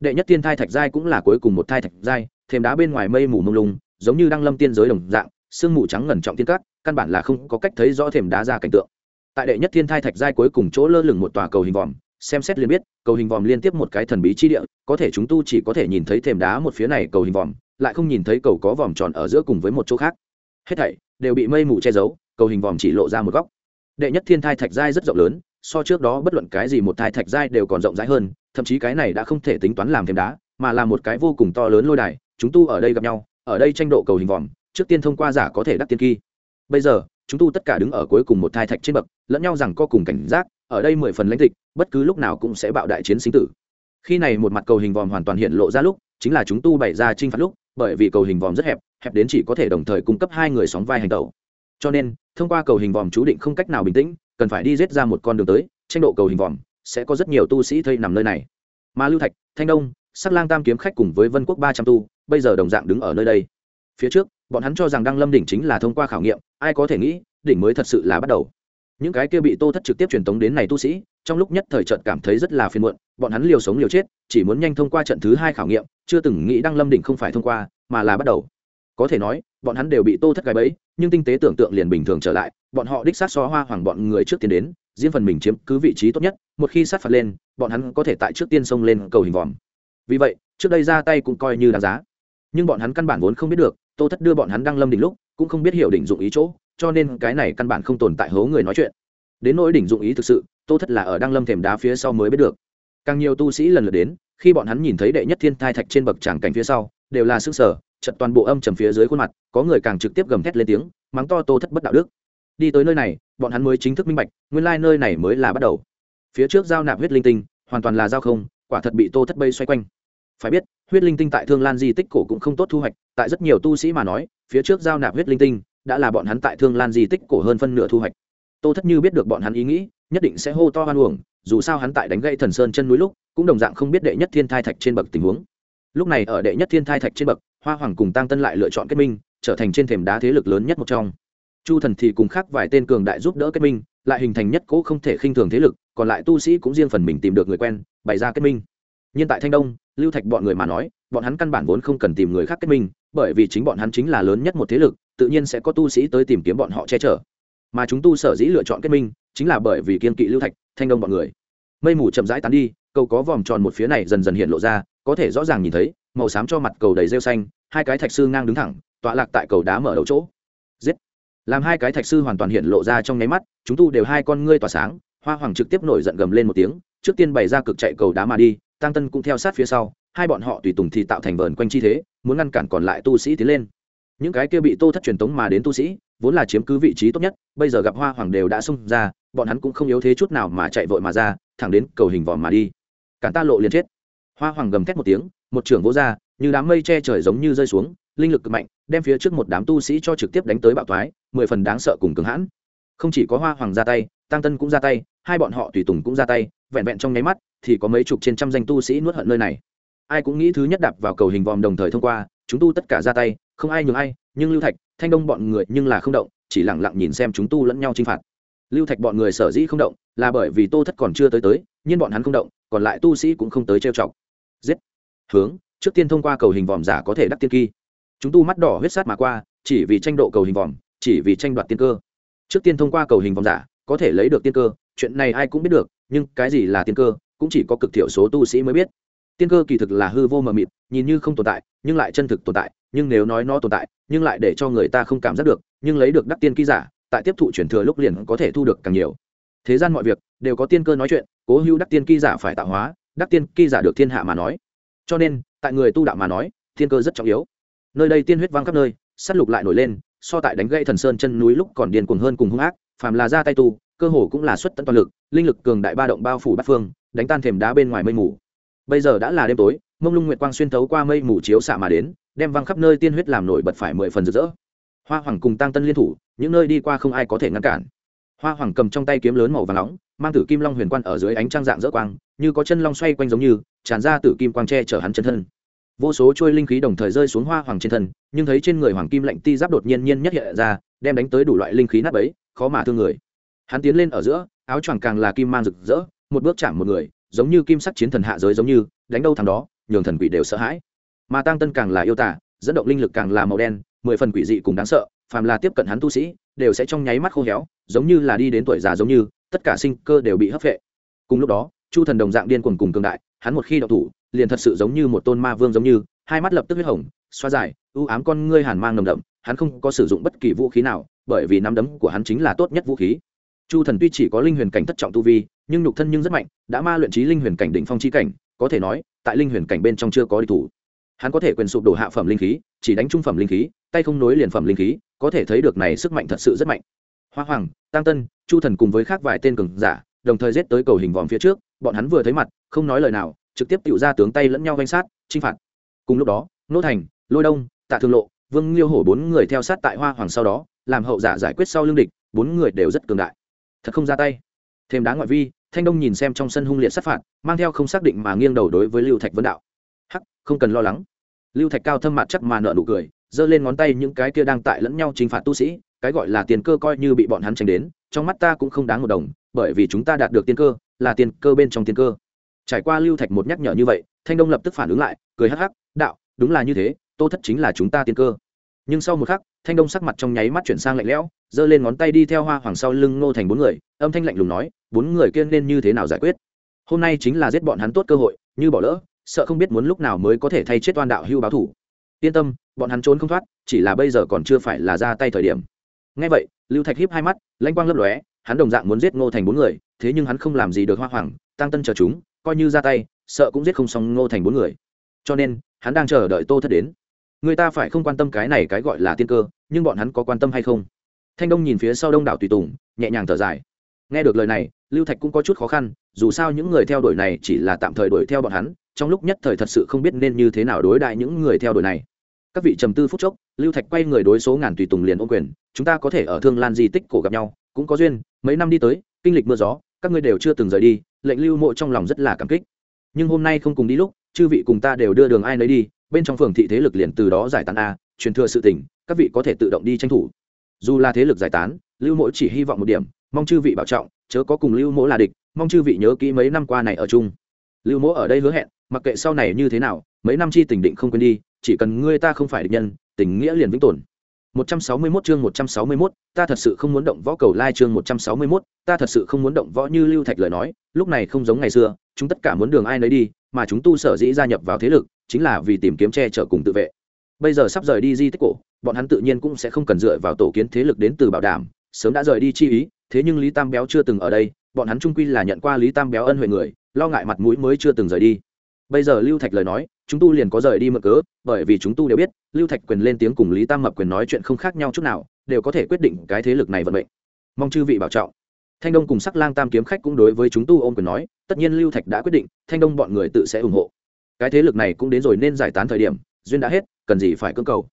Đệ nhất tiên thai thạch giai cũng là cuối cùng một thai thạch giai thềm đá bên ngoài mây mù mông lung, giống như đang lâm tiên giới đồng dạng, sương mù trắng ngẩn trọng tiên cát căn bản là không có cách thấy rõ thềm đá ra cảnh tượng. Tại đệ nhất thiên thai thạch giai cuối cùng chỗ lơ lửng một tòa cầu hình vòm, xem xét liền biết, cầu hình vòm liên tiếp một cái thần bí chi địa, có thể chúng tu chỉ có thể nhìn thấy thềm đá một phía này cầu hình vòm, lại không nhìn thấy cầu có vòm tròn ở giữa cùng với một chỗ khác. Hết thảy đều bị mây mù che giấu cầu hình vòm chỉ lộ ra một góc. Đệ nhất thiên thai thạch giai rất rộng lớn, so trước đó bất luận cái gì một thai thạch giai đều còn rộng rãi hơn, thậm chí cái này đã không thể tính toán làm thêm đá, mà là một cái vô cùng to lớn lôi đài, chúng tu ở đây gặp nhau, ở đây tranh độ cầu hình vòm, trước tiên thông qua giả có thể đắc tiên kỳ. Bây giờ, chúng tu tất cả đứng ở cuối cùng một thai thạch trên bậc, lẫn nhau rằng co cùng cảnh giác, ở đây mười phần lãnh tịch, bất cứ lúc nào cũng sẽ bạo đại chiến sinh tử. Khi này một mặt cầu hình vòm hoàn toàn hiện lộ ra lúc, chính là chúng tu bày ra chinh phạt lúc, bởi vì cầu hình vòm rất hẹp hẹp đến chỉ có thể đồng thời cung cấp hai người sóng vai hành tẩu cho nên, thông qua cầu hình vòm chú định không cách nào bình tĩnh, cần phải đi rết ra một con đường tới, tranh độ cầu hình vòm, sẽ có rất nhiều tu sĩ thây nằm nơi này. Mà lưu thạch, thanh đông, sắc lang tam kiếm khách cùng với vân quốc ba trăm tu, bây giờ đồng dạng đứng ở nơi đây. Phía trước, bọn hắn cho rằng đăng lâm đỉnh chính là thông qua khảo nghiệm, ai có thể nghĩ, đỉnh mới thật sự là bắt đầu. Những cái kia bị tô thất trực tiếp truyền tống đến này tu sĩ, trong lúc nhất thời trận cảm thấy rất là phiền muộn, bọn hắn liều sống liều chết, chỉ muốn nhanh thông qua trận thứ hai khảo nghiệm, chưa từng nghĩ đăng lâm đỉnh không phải thông qua, mà là bắt đầu có thể nói, bọn hắn đều bị tô thất gài bẫy, nhưng tinh tế tưởng tượng liền bình thường trở lại, bọn họ đích sát so hoa hoàng bọn người trước tiên đến, riêng phần mình chiếm cứ vị trí tốt nhất, một khi sát phạt lên, bọn hắn có thể tại trước tiên xông lên cầu hình vòm. Vì vậy, trước đây ra tay cũng coi như đáng giá. Nhưng bọn hắn căn bản vốn không biết được, tô thất đưa bọn hắn đang lâm đỉnh lúc, cũng không biết hiểu đỉnh dụng ý chỗ, cho nên cái này căn bản không tồn tại hố người nói chuyện. Đến nỗi đỉnh dụng ý thực sự, tô thất là ở đang lâm thềm đá phía sau mới biết được. Càng nhiều tu sĩ lần lượt đến, khi bọn hắn nhìn thấy đệ nhất thiên thai thạch trên bậc tràng cảnh phía sau, đều là sức sở chật toàn bộ âm trầm phía dưới khuôn mặt, có người càng trực tiếp gầm thét lên tiếng, mắng to tô thất bất đạo đức. Đi tới nơi này, bọn hắn mới chính thức minh bạch, nguyên lai nơi này mới là bắt đầu. Phía trước giao nạp huyết linh tinh, hoàn toàn là giao không, quả thật bị tô thất bây xoay quanh. Phải biết, huyết linh tinh tại thương lan di tích cổ cũng không tốt thu hoạch, tại rất nhiều tu sĩ mà nói, phía trước giao nạp huyết linh tinh, đã là bọn hắn tại thương lan di tích cổ hơn phân nửa thu hoạch. Tô thất như biết được bọn hắn ý nghĩ, nhất định sẽ hô to hoan uổng, dù sao hắn tại đánh gãy thần sơn chân núi lúc, cũng đồng dạng không biết đệ nhất thiên thai thạch trên bậc tình huống. Lúc này ở đệ nhất thiên thai thạch trên bậc hoa hoàng cùng tăng tân lại lựa chọn kết minh, trở thành trên thềm đá thế lực lớn nhất một trong. Chu thần thì cùng khác vài tên cường đại giúp đỡ kết minh, lại hình thành nhất cỗ không thể khinh thường thế lực, còn lại tu sĩ cũng riêng phần mình tìm được người quen, bày ra kết minh. Nhưng tại thanh đông, lưu thạch bọn người mà nói, bọn hắn căn bản vốn không cần tìm người khác kết minh, bởi vì chính bọn hắn chính là lớn nhất một thế lực, tự nhiên sẽ có tu sĩ tới tìm kiếm bọn họ che chở. Mà chúng tu sở dĩ lựa chọn kết minh, chính là bởi vì kiên kỵ lưu thạch, thanh đông bọn người. Mây mù chậm rãi tán đi, cầu có vòm tròn một phía này dần dần hiện lộ ra, có thể rõ ràng nhìn thấy màu xám cho mặt cầu đầy rêu xanh, hai cái thạch sư ngang đứng thẳng, tọa lạc tại cầu đá mở đầu chỗ. Giết! Làm hai cái thạch sư hoàn toàn hiện lộ ra trong nháy mắt, chúng tu đều hai con ngươi tỏa sáng, hoa hoàng trực tiếp nổi giận gầm lên một tiếng, trước tiên bày ra cực chạy cầu đá mà đi, tăng tân cũng theo sát phía sau, hai bọn họ tùy tùng thì tạo thành vờn quanh chi thế, muốn ngăn cản còn lại tu sĩ tiến lên. Những cái kia bị tô thất truyền tống mà đến tu sĩ, vốn là chiếm cứ vị trí tốt nhất, bây giờ gặp hoa hoàng đều đã xông ra, bọn hắn cũng không yếu thế chút nào mà chạy vội mà ra, thẳng đến cầu hình vòm mà đi. Cản ta lộ liền chết. Hoa hoàng gầm thét một tiếng một trưởng vỗ ra, như đám mây che trời giống như rơi xuống, linh lực cực mạnh, đem phía trước một đám tu sĩ cho trực tiếp đánh tới bạo thoái, mười phần đáng sợ cùng cứng hãn. Không chỉ có hoa hoàng ra tay, tăng tân cũng ra tay, hai bọn họ tùy tùng cũng ra tay, vẹn vẹn trong nháy mắt thì có mấy chục trên trăm danh tu sĩ nuốt hận nơi này. Ai cũng nghĩ thứ nhất đạp vào cầu hình vòm đồng thời thông qua, chúng tu tất cả ra tay, không ai nhường ai, nhưng lưu thạch, thanh đông bọn người nhưng là không động, chỉ lẳng lặng nhìn xem chúng tu lẫn nhau chinh phạt. Lưu thạch bọn người sở dĩ không động là bởi vì tô thất còn chưa tới tới, nhưng bọn hắn không động, còn lại tu sĩ cũng không tới trêu chọc. Giết! Hướng, trước tiên thông qua cầu hình vòm giả có thể đắc tiên kỳ. Chúng tu mắt đỏ huyết sát mà qua, chỉ vì tranh độ cầu hình vòm, chỉ vì tranh đoạt tiên cơ. Trước tiên thông qua cầu hình vòm giả, có thể lấy được tiên cơ, chuyện này ai cũng biết được, nhưng cái gì là tiên cơ, cũng chỉ có cực thiểu số tu sĩ mới biết. Tiên cơ kỳ thực là hư vô mờ mịt, nhìn như không tồn tại, nhưng lại chân thực tồn tại, nhưng nếu nói nó tồn tại, nhưng lại để cho người ta không cảm giác được, nhưng lấy được đắc tiên ký giả, tại tiếp thụ chuyển thừa lúc liền có thể thu được càng nhiều. Thế gian mọi việc, đều có tiên cơ nói chuyện, cố hữu đắc tiên ký giả phải tạo hóa, đắc tiên ký giả được thiên hạ mà nói cho nên, tại người tu đạo mà nói, thiên cơ rất trọng yếu. Nơi đây tiên huyết vang khắp nơi s á t lục lại nổi lên, so tại đánh gây thần sơn chân núi lúc còn điên cuồng hơn cùng hung ác, phàm là ra tay tu, cơ hồ cũng là xuất tận toàn lực, linh lực cường đại ba động bao phủ bát phương, đánh tan thềm đá bên ngoài mây mù. Bây giờ đã là đêm tối, mông lung nguyệt quang xuyên thấu qua mây mù chiếu xạ mà đến, đem văng khắp nơi tiên huyết làm nổi bật phải mười phần rực rỡ. Hoa hoàng cùng tăng tân liên thủ, những nơi đi qua không ai có thể ngăn cản. Hoa hoàng cầm trong tay kiếm lớn màu và nóng, mang tử kim long huyền quan ở dưới ánh trăng dạng dỡ quang như có chân long xoay quanh giống như, tràn ra từ kim quang tre chở hắn chân thân. Vô số trôi linh khí đồng thời rơi xuống hoa hoàng trên thân, nhưng thấy trên người hoàng kim lạnh ti giáp đột nhiên nhiên nhất hiện ra, đem đánh tới đủ loại linh khí nát ấy khó mà thương người. Hắn tiến lên ở giữa, áo choàng càng là kim mang rực rỡ, một bước chạm một người, giống như kim sắc chiến thần hạ giới giống như, đánh đâu thằng đó, nhường thần quỷ đều sợ hãi. Mà tăng tân càng là yêu tả dẫn động linh lực càng là màu đen, mười phần quỷ dị cùng đáng sợ, phàm là tiếp cận hắn tu sĩ, đều sẽ trong nháy mắt khô héo, giống như là đi đến tuổi già giống như, tất cả sinh cơ đều bị hấp vệ cùng lúc đó chu thần đồng dạng điên cuồng cùng cường đại, hắn một khi đậu thủ, liền thật sự giống như một tôn ma vương giống như, hai mắt lập tức huyết hồng, xoa dài ưu ám con ngươi hàn mang nồng đậm, hắn không có sử dụng bất kỳ vũ khí nào, bởi vì nắm đấm của hắn chính là tốt nhất vũ khí. Chu thần tuy chỉ có linh huyền cảnh thất trọng tu vi, nhưng nhục thân nhưng rất mạnh, đã ma luyện trí linh huyền cảnh đỉnh phong chi cảnh, có thể nói, tại linh huyền cảnh bên trong chưa có địch thủ. Hắn có thể quyền sụp đổ hạ phẩm linh khí, chỉ đánh trung phẩm linh khí, tay không nối liền phẩm linh khí, có thể thấy được này sức mạnh thật sự rất mạnh. Hoa hoàng, tăng tân, chu thần cùng với khác vài tên cường giả, đồng thời giết tới cầu hình vòm phía trước bọn hắn vừa thấy mặt, không nói lời nào, trực tiếp tự ra tướng tay lẫn nhau danh sát, chinh phạt. Cùng lúc đó, nô thành, lôi đông, tạ thương lộ, vương liêu hổ bốn người theo sát tại hoa hoàng sau đó, làm hậu giả giải quyết sau lương địch, bốn người đều rất cường đại. Thật không ra tay. Thêm đá ngoại vi, thanh đông nhìn xem trong sân hung liệt sát phạt, mang theo không xác định mà nghiêng đầu đối với lưu thạch vấn đạo. Hắc, không cần lo lắng. Lưu thạch cao thâm mặt chắc mà nợ nụ cười, giơ lên ngón tay những cái kia đang tại lẫn nhau chinh phạt tu sĩ, cái gọi là tiền cơ coi như bị bọn hắn tránh đến, trong mắt ta cũng không đáng một đồng, bởi vì chúng ta đạt được tiên cơ là tiền cơ bên trong tiền cơ. Trải qua lưu thạch một nhắc nhở như vậy, thanh đông lập tức phản ứng lại, cười hắc hắc, đạo, đúng là như thế, tô thất chính là chúng ta tiên cơ. Nhưng sau một khắc, thanh đông sắc mặt trong nháy mắt chuyển sang lạnh lẽo, giơ lên ngón tay đi theo hoa hoàng sau lưng ngô thành bốn người, âm thanh lạnh lùng nói, bốn người kia nên như thế nào giải quyết? Hôm nay chính là giết bọn hắn tốt cơ hội, như bỏ lỡ, sợ không biết muốn lúc nào mới có thể thay chết oan đạo hưu báo thủ. Yên tâm, bọn hắn trốn không thoát, chỉ là bây giờ còn chưa phải là ra tay thời điểm. Ngay vậy, lưu thạch hiếp hai mắt, lãnh quang lấp lóe hắn đồng dạng muốn giết ngô thành bốn người, thế nhưng hắn không làm gì được hoa hoàng, tăng tân chờ chúng, coi như ra tay, sợ cũng giết không xong ngô thành bốn người. Cho nên, hắn đang chờ đợi tô thất đến. Người ta phải không quan tâm cái này cái gọi là tiên cơ, nhưng bọn hắn có quan tâm hay không? Thanh đông nhìn phía sau đông đảo tùy tùng, nhẹ nhàng thở dài. Nghe được lời này, lưu thạch cũng có chút khó khăn, dù sao những người theo đuổi này chỉ là tạm thời đuổi theo bọn hắn, trong lúc nhất thời thật sự không biết nên như thế nào đối đại những người theo đuổi này. Các vị trầm tư phút chốc, lưu thạch quay người đối số ngàn tùy tùng liền ô quyền, chúng ta có thể ở thương lan di tích cổ gặp nhau cũng có duyên, mấy năm đi tới, kinh lịch mưa gió, các ngươi đều chưa từng rời đi, lệnh lưu mộ trong lòng rất là cảm kích. Nhưng hôm nay không cùng đi lúc, chư vị cùng ta đều đưa đường ai nấy đi, bên trong phường thị thế lực liền từ đó giải tán a, truyền thừa sự tình, các vị có thể tự động đi tranh thủ. Dù là thế lực giải tán, lưu mộ chỉ hy vọng một điểm, mong chư vị bảo trọng, chớ có cùng lưu mộ là địch, mong chư vị nhớ kỹ mấy năm qua này ở chung. Lưu mộ ở đây hứa hẹn, mặc kệ sau này như thế nào, mấy năm chi tình định không quên đi, chỉ cần ngươi ta không phải địch nhân, tình nghĩa liền vĩnh tồn. 161 chương 161, ta thật sự không muốn động võ cầu lai chương 161, ta thật sự không muốn động võ như Lưu Thạch lời nói, lúc này không giống ngày xưa, chúng tất cả muốn đường ai nấy đi, mà chúng tu sở dĩ gia nhập vào thế lực, chính là vì tìm kiếm che chở cùng tự vệ. Bây giờ sắp rời đi di tích cổ, bọn hắn tự nhiên cũng sẽ không cần dựa vào tổ kiến thế lực đến từ bảo đảm, sớm đã rời đi chi ý, thế nhưng Lý Tam Béo chưa từng ở đây, bọn hắn trung quy là nhận qua Lý Tam Béo ân huệ người, lo ngại mặt mũi mới chưa từng rời đi bây giờ lưu thạch lời nói chúng tu liền có rời đi mượn cớ, bởi vì chúng tu đều biết, lưu thạch quyền lên tiếng cùng lý tam mập quyền nói chuyện không khác nhau chút nào, đều có thể quyết định cái thế lực này vận mệnh. Mong chư vị bảo trọng. Thanh đông cùng sắc lang tam kiếm khách cũng đối với chúng tu ôm quyền nói, tất nhiên lưu thạch đã quyết định, thanh đông bọn người tự sẽ ủng hộ. Cái thế lực này cũng đến rồi nên giải tán thời điểm, duyên đã hết, cần gì phải cưỡng cầu.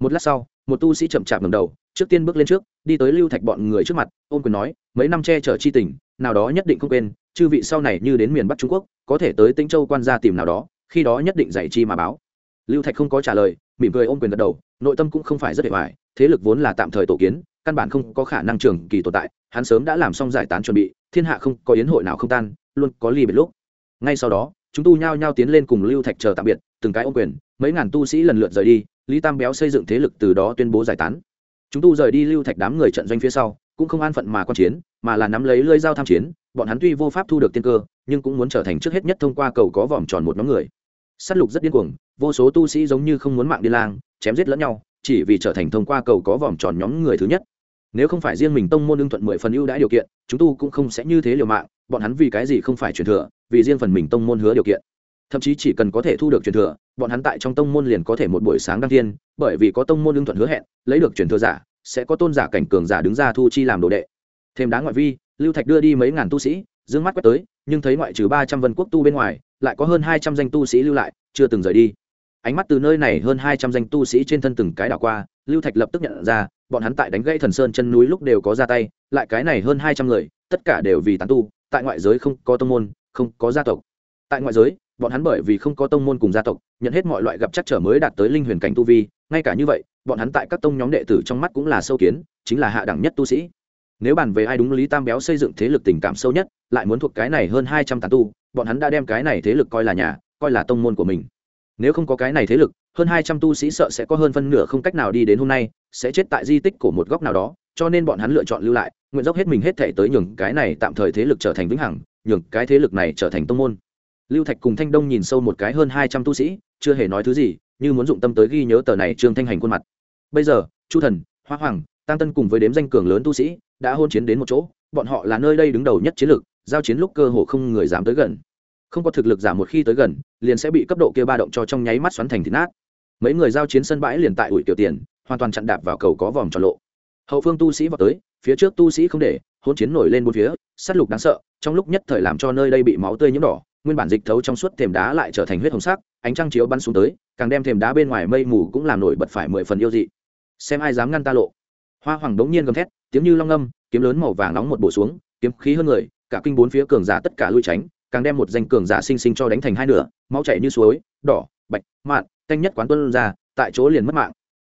Một lát sau, một tu sĩ chậm chạp ngầm đầu, trước tiên bước lên trước, đi tới lưu thạch bọn người trước mặt, ôm quyền nói, mấy năm che chở chi tình, nào đó nhất định không quên, chư vị sau này như đến miền bắc trung quốc, có thể tới tĩnh châu quan gia tìm nào đó khi đó nhất định dạy chi mà báo. Lưu thạch không có trả lời, mỉm cười ôm quyền gật đầu, nội tâm cũng không phải rất hề hoài thế lực vốn là tạm thời tổ kiến, căn bản không có khả năng trường kỳ tồn tại, hắn sớm đã làm xong giải tán chuẩn bị, thiên hạ không có yến hội nào không tan, luôn có ly biệt lúc. Ngay sau đó, chúng tu nhao nhao tiến lên cùng lưu thạch chờ tạm biệt, từng cái ôm quyền, mấy ngàn tu sĩ lần lượt rời đi, lý tam béo xây dựng thế lực từ đó tuyên bố giải tán. Chúng tu rời đi lưu thạch đám người trận doanh phía sau, cũng không an phận mà quan chiến, mà là nắm lấy lưỡi dao tham chiến, bọn hắn tuy vô pháp thu được tiên cơ, nhưng cũng muốn trở thành trước hết nhất thông qua cầu có vòm tròn một nhóm người s á t lục rất điên cuồng, vô số tu sĩ giống như không muốn mạng đi lang, chém giết lẫn nhau, chỉ vì trở thành thông qua cầu có vòm tròn nhóm người thứ nhất. Nếu không phải riêng mình tông môn ưng thuận mười phần ưu đãi điều kiện, chúng tu cũng không sẽ như thế liều mạng, bọn hắn vì cái gì không phải truyền thừa, vì riêng phần mình tông môn hứa điều kiện. Thậm chí chỉ cần có thể thu được truyền thừa, bọn hắn tại trong tông môn liền có thể một buổi sáng đăng thiên, bởi vì có tông môn ưng thuận hứa hẹn, lấy được truyền thừa giả, sẽ có tôn giả cảnh cường giả đứng ra thu chi làm đồ đệ. Thêm đá ngoại vi, lưu thạch đưa đi mấy ngàn tu sĩ d mắt quét tới, nhưng thấy ngoại trừ ba trăm vân quốc tu bên ngoài lại có hơn hai trăm danh tu sĩ lưu lại, chưa từng rời đi. Ánh mắt từ nơi này hơn hai trăm danh tu sĩ trên thân từng cái đảo qua, lưu thạch lập tức nhận ra, bọn hắn tại đánh gãy thần sơn chân núi lúc đều có ra tay, lại cái này hơn hai trăm người, tất cả đều vì tán tu, tại ngoại giới không có tông môn, không có gia tộc. Tại ngoại giới, bọn hắn bởi vì không có tông môn cùng gia tộc, nhận hết mọi loại gặp chắc trở mới đạt tới linh huyền cảnh tu vi, ngay cả như vậy, bọn hắn tại các tông nhóm đệ tử trong mắt cũng là sâu kiến, chính là hạ đẳng nhất tu sĩ. Nếu bàn về ai đúng lý tam béo xây dựng thế lực tình cảm sâu nhất, lại muốn thuộc cái này hơn hai trăm tán tu bọn hắn đã đem cái này thế lực coi là nhà, coi là tông môn của mình. Nếu không có cái này thế lực, hơn hai trăm tu sĩ sợ sẽ có hơn phân nửa không cách nào đi đến hôm nay, sẽ chết tại di tích của một góc nào đó, cho nên bọn hắn lựa chọn lưu lại, nguyện dốc hết mình hết thể tới nhường cái này tạm thời thế lực trở thành vĩnh hằng, nhường cái thế lực này trở thành tông môn. Lưu thạch cùng thanh đông nhìn sâu một cái hơn hai trăm tu sĩ, chưa hề nói thứ gì, như muốn dụng tâm tới ghi nhớ tờ này trương thanh hành khuôn mặt. Bây giờ, chu thần, hoa hoàng, tăng tân cùng với đếm danh cường lớn tu sĩ, đã hôn chiến đến một chỗ, bọn họ là nơi đây đứng đầu nhất chiến lược, giao chiến lúc cơ hồ không người dám tới gần không có thực lực giả một khi tới gần, liền sẽ bị cấp độ kia ba động cho trong nháy mắt xoắn thành thịt nát. Mấy người giao chiến sân bãi liền tại ủi tiểu tiền, hoàn toàn chặn đạp vào cầu có vòng tròn lộ. Hậu phương tu sĩ vào tới, phía trước tu sĩ không để hôn chiến nổi lên bốn phía, sát lục đáng sợ, trong lúc nhất thời làm cho nơi đây bị máu tươi nhiễm đỏ, nguyên bản dịch thấu trong suốt thềm đá lại trở thành huyết hồng sắc, ánh trăng chiếu bắn xuống tới, càng đem thềm đá bên ngoài mây mù cũng làm nổi bật phải mười phần yêu dị. Xem ai dám ngăn ta lộ. Hoa hoàng đống nhiên gầm thét, tiếng như long âm, kiếm lớn màu vàng nóng một bổ xuống, kiếm khí hơn người, cả kinh bốn phía cường giả tất cả lui tránh càng đem một danh cường giả sinh sinh cho đánh thành hai nửa, máu chảy như suối, đỏ, bạch, mạn, canh nhất quán tuân ra, tại chỗ liền mất mạng.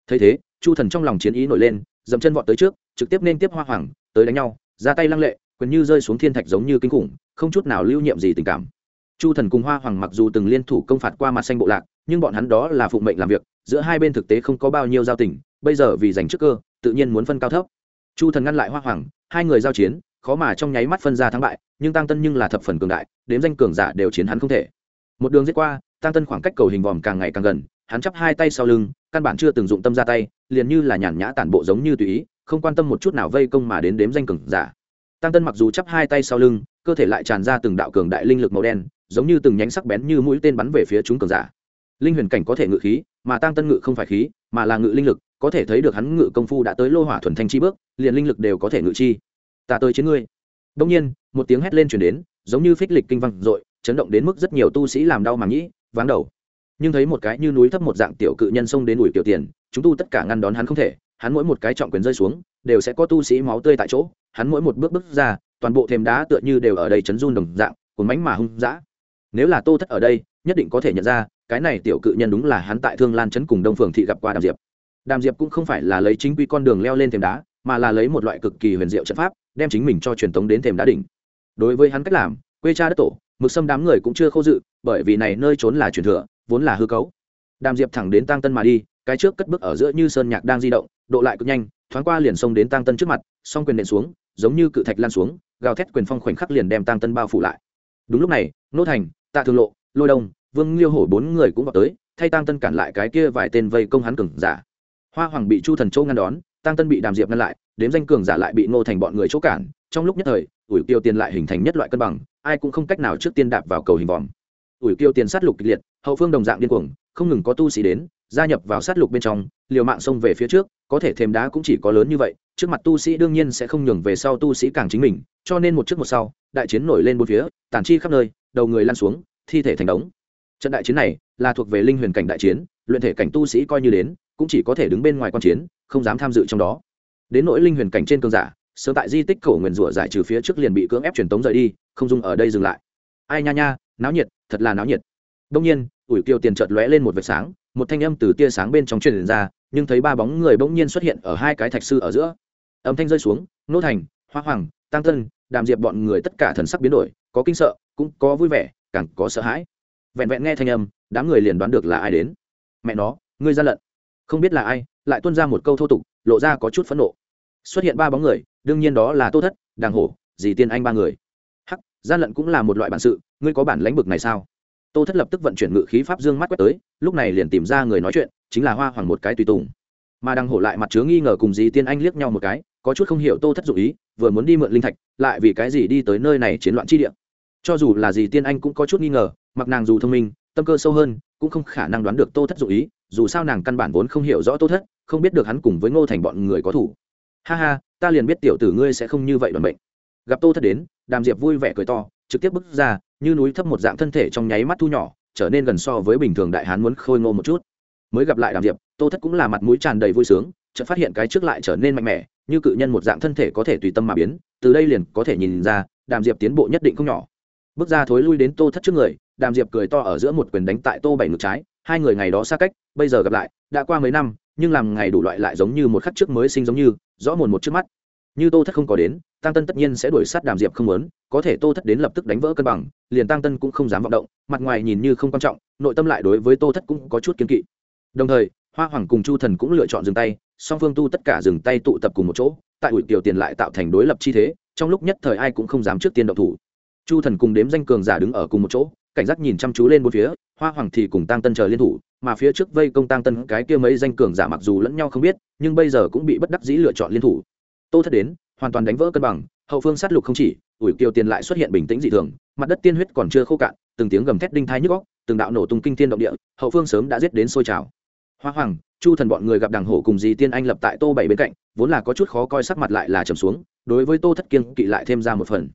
Thấy thế, chu thần trong lòng chiến ý nổi lên, dậm chân vọt tới trước, trực tiếp nên tiếp hoa hoàng, tới đánh nhau, ra tay lăng lệ, quyền như rơi xuống thiên thạch giống như kinh khủng, không chút nào lưu nhiệm gì tình cảm. Chu thần cùng hoa hoàng mặc dù từng liên thủ công phạt qua mặt xanh bộ lạc, nhưng bọn hắn đó là phụng mệnh làm việc, giữa hai bên thực tế không có bao nhiêu giao tình, bây giờ vì giành chức cơ, tự nhiên muốn phân cao thấp. Chu thần ngăn lại hoa hoàng, hai người giao chiến, khó mà trong nháy mắt phân ra thắng bại nhưng tăng tân nhưng là thập phần cường đại, đếm danh cường giả đều chiến hắn không thể. Một đường giết qua, tăng tân khoảng cách cầu hình vòm càng ngày càng gần, hắn chắp hai tay sau lưng, căn bản chưa từng dụng tâm ra tay, liền như là nhàn nhã tản bộ giống như tùy ý, không quan tâm một chút nào vây công mà đến đếm danh cường giả. Tăng tân mặc dù chắp hai tay sau lưng, cơ thể lại tràn ra từng đạo cường đại linh lực màu đen, giống như từng nhánh sắc bén như mũi tên bắn về phía chúng cường giả. Linh huyền cảnh có thể ngự khí, mà tăng tân ngự không phải khí, mà là ngự linh lực, có thể thấy được hắn ngự công phu đã tới lô hỏa thuần thanh chi bước, liền linh lực đều có thể ngự chi. Ta tới chiến ngươi đông nhiên, một tiếng hét lên chuyển đến, giống như phích lịch kinh văn dội, chấn động đến mức rất nhiều tu sĩ làm đau màng nhĩ váng đầu. Nhưng thấy một cái như núi thấp một dạng tiểu cự nhân xông đến ủi tiểu tiền, chúng tu tất cả ngăn đón hắn không thể, hắn mỗi một cái trọng quyền rơi xuống, đều sẽ có tu sĩ máu tươi tại chỗ, hắn mỗi một bước bước ra, toàn bộ thềm đá tựa như đều ở đây chấn run đồng dạng, cuốn mánh mà hung dã. Nếu là tô thất ở đây, nhất định có thể nhận ra, cái này tiểu cự nhân đúng là hắn tại thương lan chấn cùng đông phường thị gặp qua đàm diệp. Đàm diệp cũng không phải là lấy chính quy con đường leo lên thềm đá mà là lấy một loại cực kỳ huyền diệu trận pháp, đem chính mình cho truyền tống đến thềm đá đỉnh. Đối với hắn cách làm, quê cha đất tổ, mực xâm đám người cũng chưa khâu dự, bởi vì này nơi trốn là truyền thừa, vốn là hư cấu. Đàm diệp thẳng đến tăng tân mà đi, cái trước cất bước ở giữa như sơn nhạc đang di động, độ lại cực nhanh, thoáng qua liền xông đến tăng tân trước mặt, song quyền nện xuống, giống như cự thạch lan xuống, gào thét quyền phong khoảnh khắc liền đem tăng tân bao phủ lại. Đúng lúc này, nô thành, tạ thương lộ, lôi đông, vương liêu hổ bốn người cũng vào tới, thay tăng tân cản lại cái kia vài tên vây công hắn cừng giả. Hoa hoàng bị chu thần châu ngăn đón tăng tân bị đàm diệp ngăn lại, đếm danh cường giả lại bị Ngô thành bọn người chỗ cản. Trong lúc nhất thời, ủi tiêu tiền lại hình thành nhất loại cân bằng, ai cũng không cách nào trước tiên đạp vào cầu hình vòm. Ủi tiêu tiền sát lục kịch liệt, hậu phương đồng dạng điên cuồng, không ngừng có tu sĩ đến, gia nhập vào sát lục bên trong, liều mạng xông về phía trước, có thể thêm đá cũng chỉ có lớn như vậy, trước mặt tu sĩ đương nhiên sẽ không nhường về sau tu sĩ càng chính mình, cho nên một trước một sau, đại chiến nổi lên bốn phía, tàn chi khắp nơi, đầu người lăn xuống, thi thể thành đống. Trận đại chiến này là thuộc về linh huyền cảnh đại chiến, luyện thể cảnh tu sĩ coi như đến, cũng chỉ có thể đứng bên ngoài quan chiến không dám tham dự trong đó. Đến nỗi linh huyền cảnh trên cương giả, sớm tại di tích cổ nguyền rủa giải trừ phía trước liền bị cưỡng ép truyền tống rời đi, không dung ở đây dừng lại. Ai nha nha, náo nhiệt, thật là náo nhiệt. Đông nhiên, ủi kiều tiền chợt lóe lên một vệt sáng, một thanh âm từ tia sáng bên trong truyền ra, nhưng thấy ba bóng người bỗng nhiên xuất hiện ở hai cái thạch sư ở giữa. Âm thanh rơi xuống, nô thành, hoa hoàng, tăng tân, đàm diệp bọn người tất cả thần sắc biến đổi, có kinh sợ, cũng có vui vẻ, càng có sợ hãi. Vẹn vẹn nghe thanh âm, đám người liền đoán được là ai đến. Mẹ nó, ngươi gian lận. Không biết là ai lại tuân ra một câu thô tục, lộ ra có chút phẫn nộ. Xuất hiện ba bóng người, đương nhiên đó là tô thất, đàng hổ, dì tiên anh ba người. Hắc, gian lận cũng là một loại bản sự, ngươi có bản lãnh bực này sao? Tô thất lập tức vận chuyển ngự khí pháp dương mắt quét tới, lúc này liền tìm ra người nói chuyện, chính là hoa hoàng một cái tùy tùng. Mà đằng hổ lại mặt chứa nghi ngờ cùng dì tiên anh liếc nhau một cái, có chút không hiểu tô thất dụ ý, vừa muốn đi mượn linh thạch, lại vì cái gì đi tới nơi này chiến loạn chi địa. Cho dù là dì tiên anh cũng có chút nghi ngờ, mặc nàng dù thông minh, tâm cơ sâu hơn, cũng không khả năng đoán được tô thất dụ ý, dù sao nàng căn bản vốn không hiểu rõ tô thất không biết được hắn cùng với ngô thành bọn người có thủ. Ha ha, ta liền biết tiểu tử ngươi sẽ không như vậy đoàn bệnh gặp tô thất đến, đàm diệp vui vẻ cười to, trực tiếp bước ra, như núi thấp một dạng thân thể trong nháy mắt thu nhỏ, trở nên gần so với bình thường đại hán muốn khôi ngô một chút. Mới gặp lại đàm diệp, tô thất cũng là mặt mũi tràn đầy vui sướng, chợt phát hiện cái trước lại trở nên mạnh mẽ, như cự nhân một dạng thân thể có thể tùy tâm mà biến, từ đây liền có thể nhìn ra, đàm diệp tiến bộ nhất định không nhỏ. Bước ra thối lui đến tô thất trước người, đàm diệp cười to ở giữa một quyền đánh tại tô bảy ngược trái, hai người ngày đó xa cách, bây giờ gặp lại, đã qua mấy năm nhưng làm ngày đủ loại lại giống như một khắc trước mới sinh giống như, rõ mồn một trước mắt. Như tô thất không có đến, tăng tân tất nhiên sẽ đuổi sát đàm diệp không muốn, có thể tô thất đến lập tức đánh vỡ cân bằng, liền tăng tân cũng không dám vọng động, mặt ngoài nhìn như không quan trọng, nội tâm lại đối với tô thất cũng có chút kiên kỵ. Đồng thời, hoa hoàng cùng chu thần cũng lựa chọn dừng tay, song phương tu tất cả dừng tay tụ tập cùng một chỗ, tại ủi tiểu tiền lại tạo thành đối lập chi thế, trong lúc nhất thời ai cũng không dám trước tiên động thủ. Chu thần cùng đếm danh cường giả đứng ở cùng một chỗ cảnh giác nhìn chăm chú lên bốn phía, hoa hoàng thì cùng tăng tân chờ liên thủ, mà phía trước vây công tăng tân cái kia mấy danh cường giả mặc dù lẫn nhau không biết, nhưng bây giờ cũng bị bất đắc dĩ lựa chọn liên thủ. Tô thất đến, hoàn toàn đánh vỡ cân bằng, hậu phương sát lục không chỉ, ủi kiều tiền lại xuất hiện bình tĩnh dị thường, mặt đất tiên huyết còn chưa khô cạn, từng tiếng gầm thét đinh thai nhức góc từng đạo nổ tung kinh thiên động địa, hậu phương sớm đã giết đến sôi trào. Hoa hoàng, chu thần bọn người gặp đằng hổ cùng dì tiên anh lập tại tô bảy bên cạnh, vốn là có chút khó coi sắc mặt lại là trầm xuống, đối với tô thất kiên kỵ lại thêm ra một phần.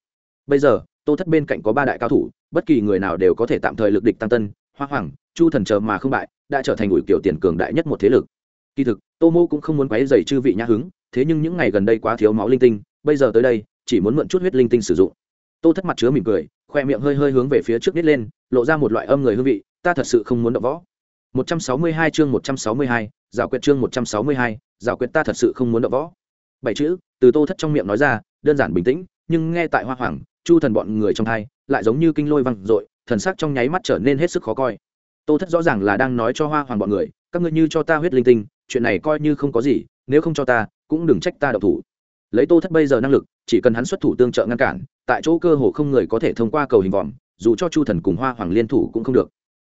Bây giờ, tô thất bên cạnh có ba đại cao thủ bất kỳ người nào đều có thể tạm thời lực địch tăng tân hoa hoàng chu thần chờ mà không bại đã trở thành ủi kiểu tiền cường đại nhất một thế lực. Kỳ thực tô mô cũng không muốn quấy dày chư vị nhã hứng thế nhưng những ngày gần đây quá thiếu máu linh tinh bây giờ tới đây chỉ muốn mượn chút huyết linh tinh sử dụng. Tô thất mặt chứa mỉm cười khoe miệng hơi hơi hướng về phía trước nít lên lộ ra một loại âm người hương vị ta thật sự không muốn đập võ. 162 chương 162, dạo quyệt chương 162, dạo quyệt ta thật sự không muốn đập võ. Bảy chữ từ tô thất trong miệng nói ra đơn giản bình tĩnh nhưng nghe tại hoa hoàng chu thần bọn người trong thai, lại giống như kinh lôi văng dội, thần sắc trong nháy mắt trở nên hết sức khó coi. Tô thất rõ ràng là đang nói cho hoa hoàng bọn người, các ngươi như cho ta huyết linh tinh, chuyện này coi như không có gì, nếu không cho ta, cũng đừng trách ta độc thủ. Lấy tô thất bây giờ năng lực, chỉ cần hắn xuất thủ tương trợ ngăn cản, tại chỗ cơ hồ không người có thể thông qua cầu hình vòm dù cho chu thần cùng hoa hoàng liên thủ cũng không được.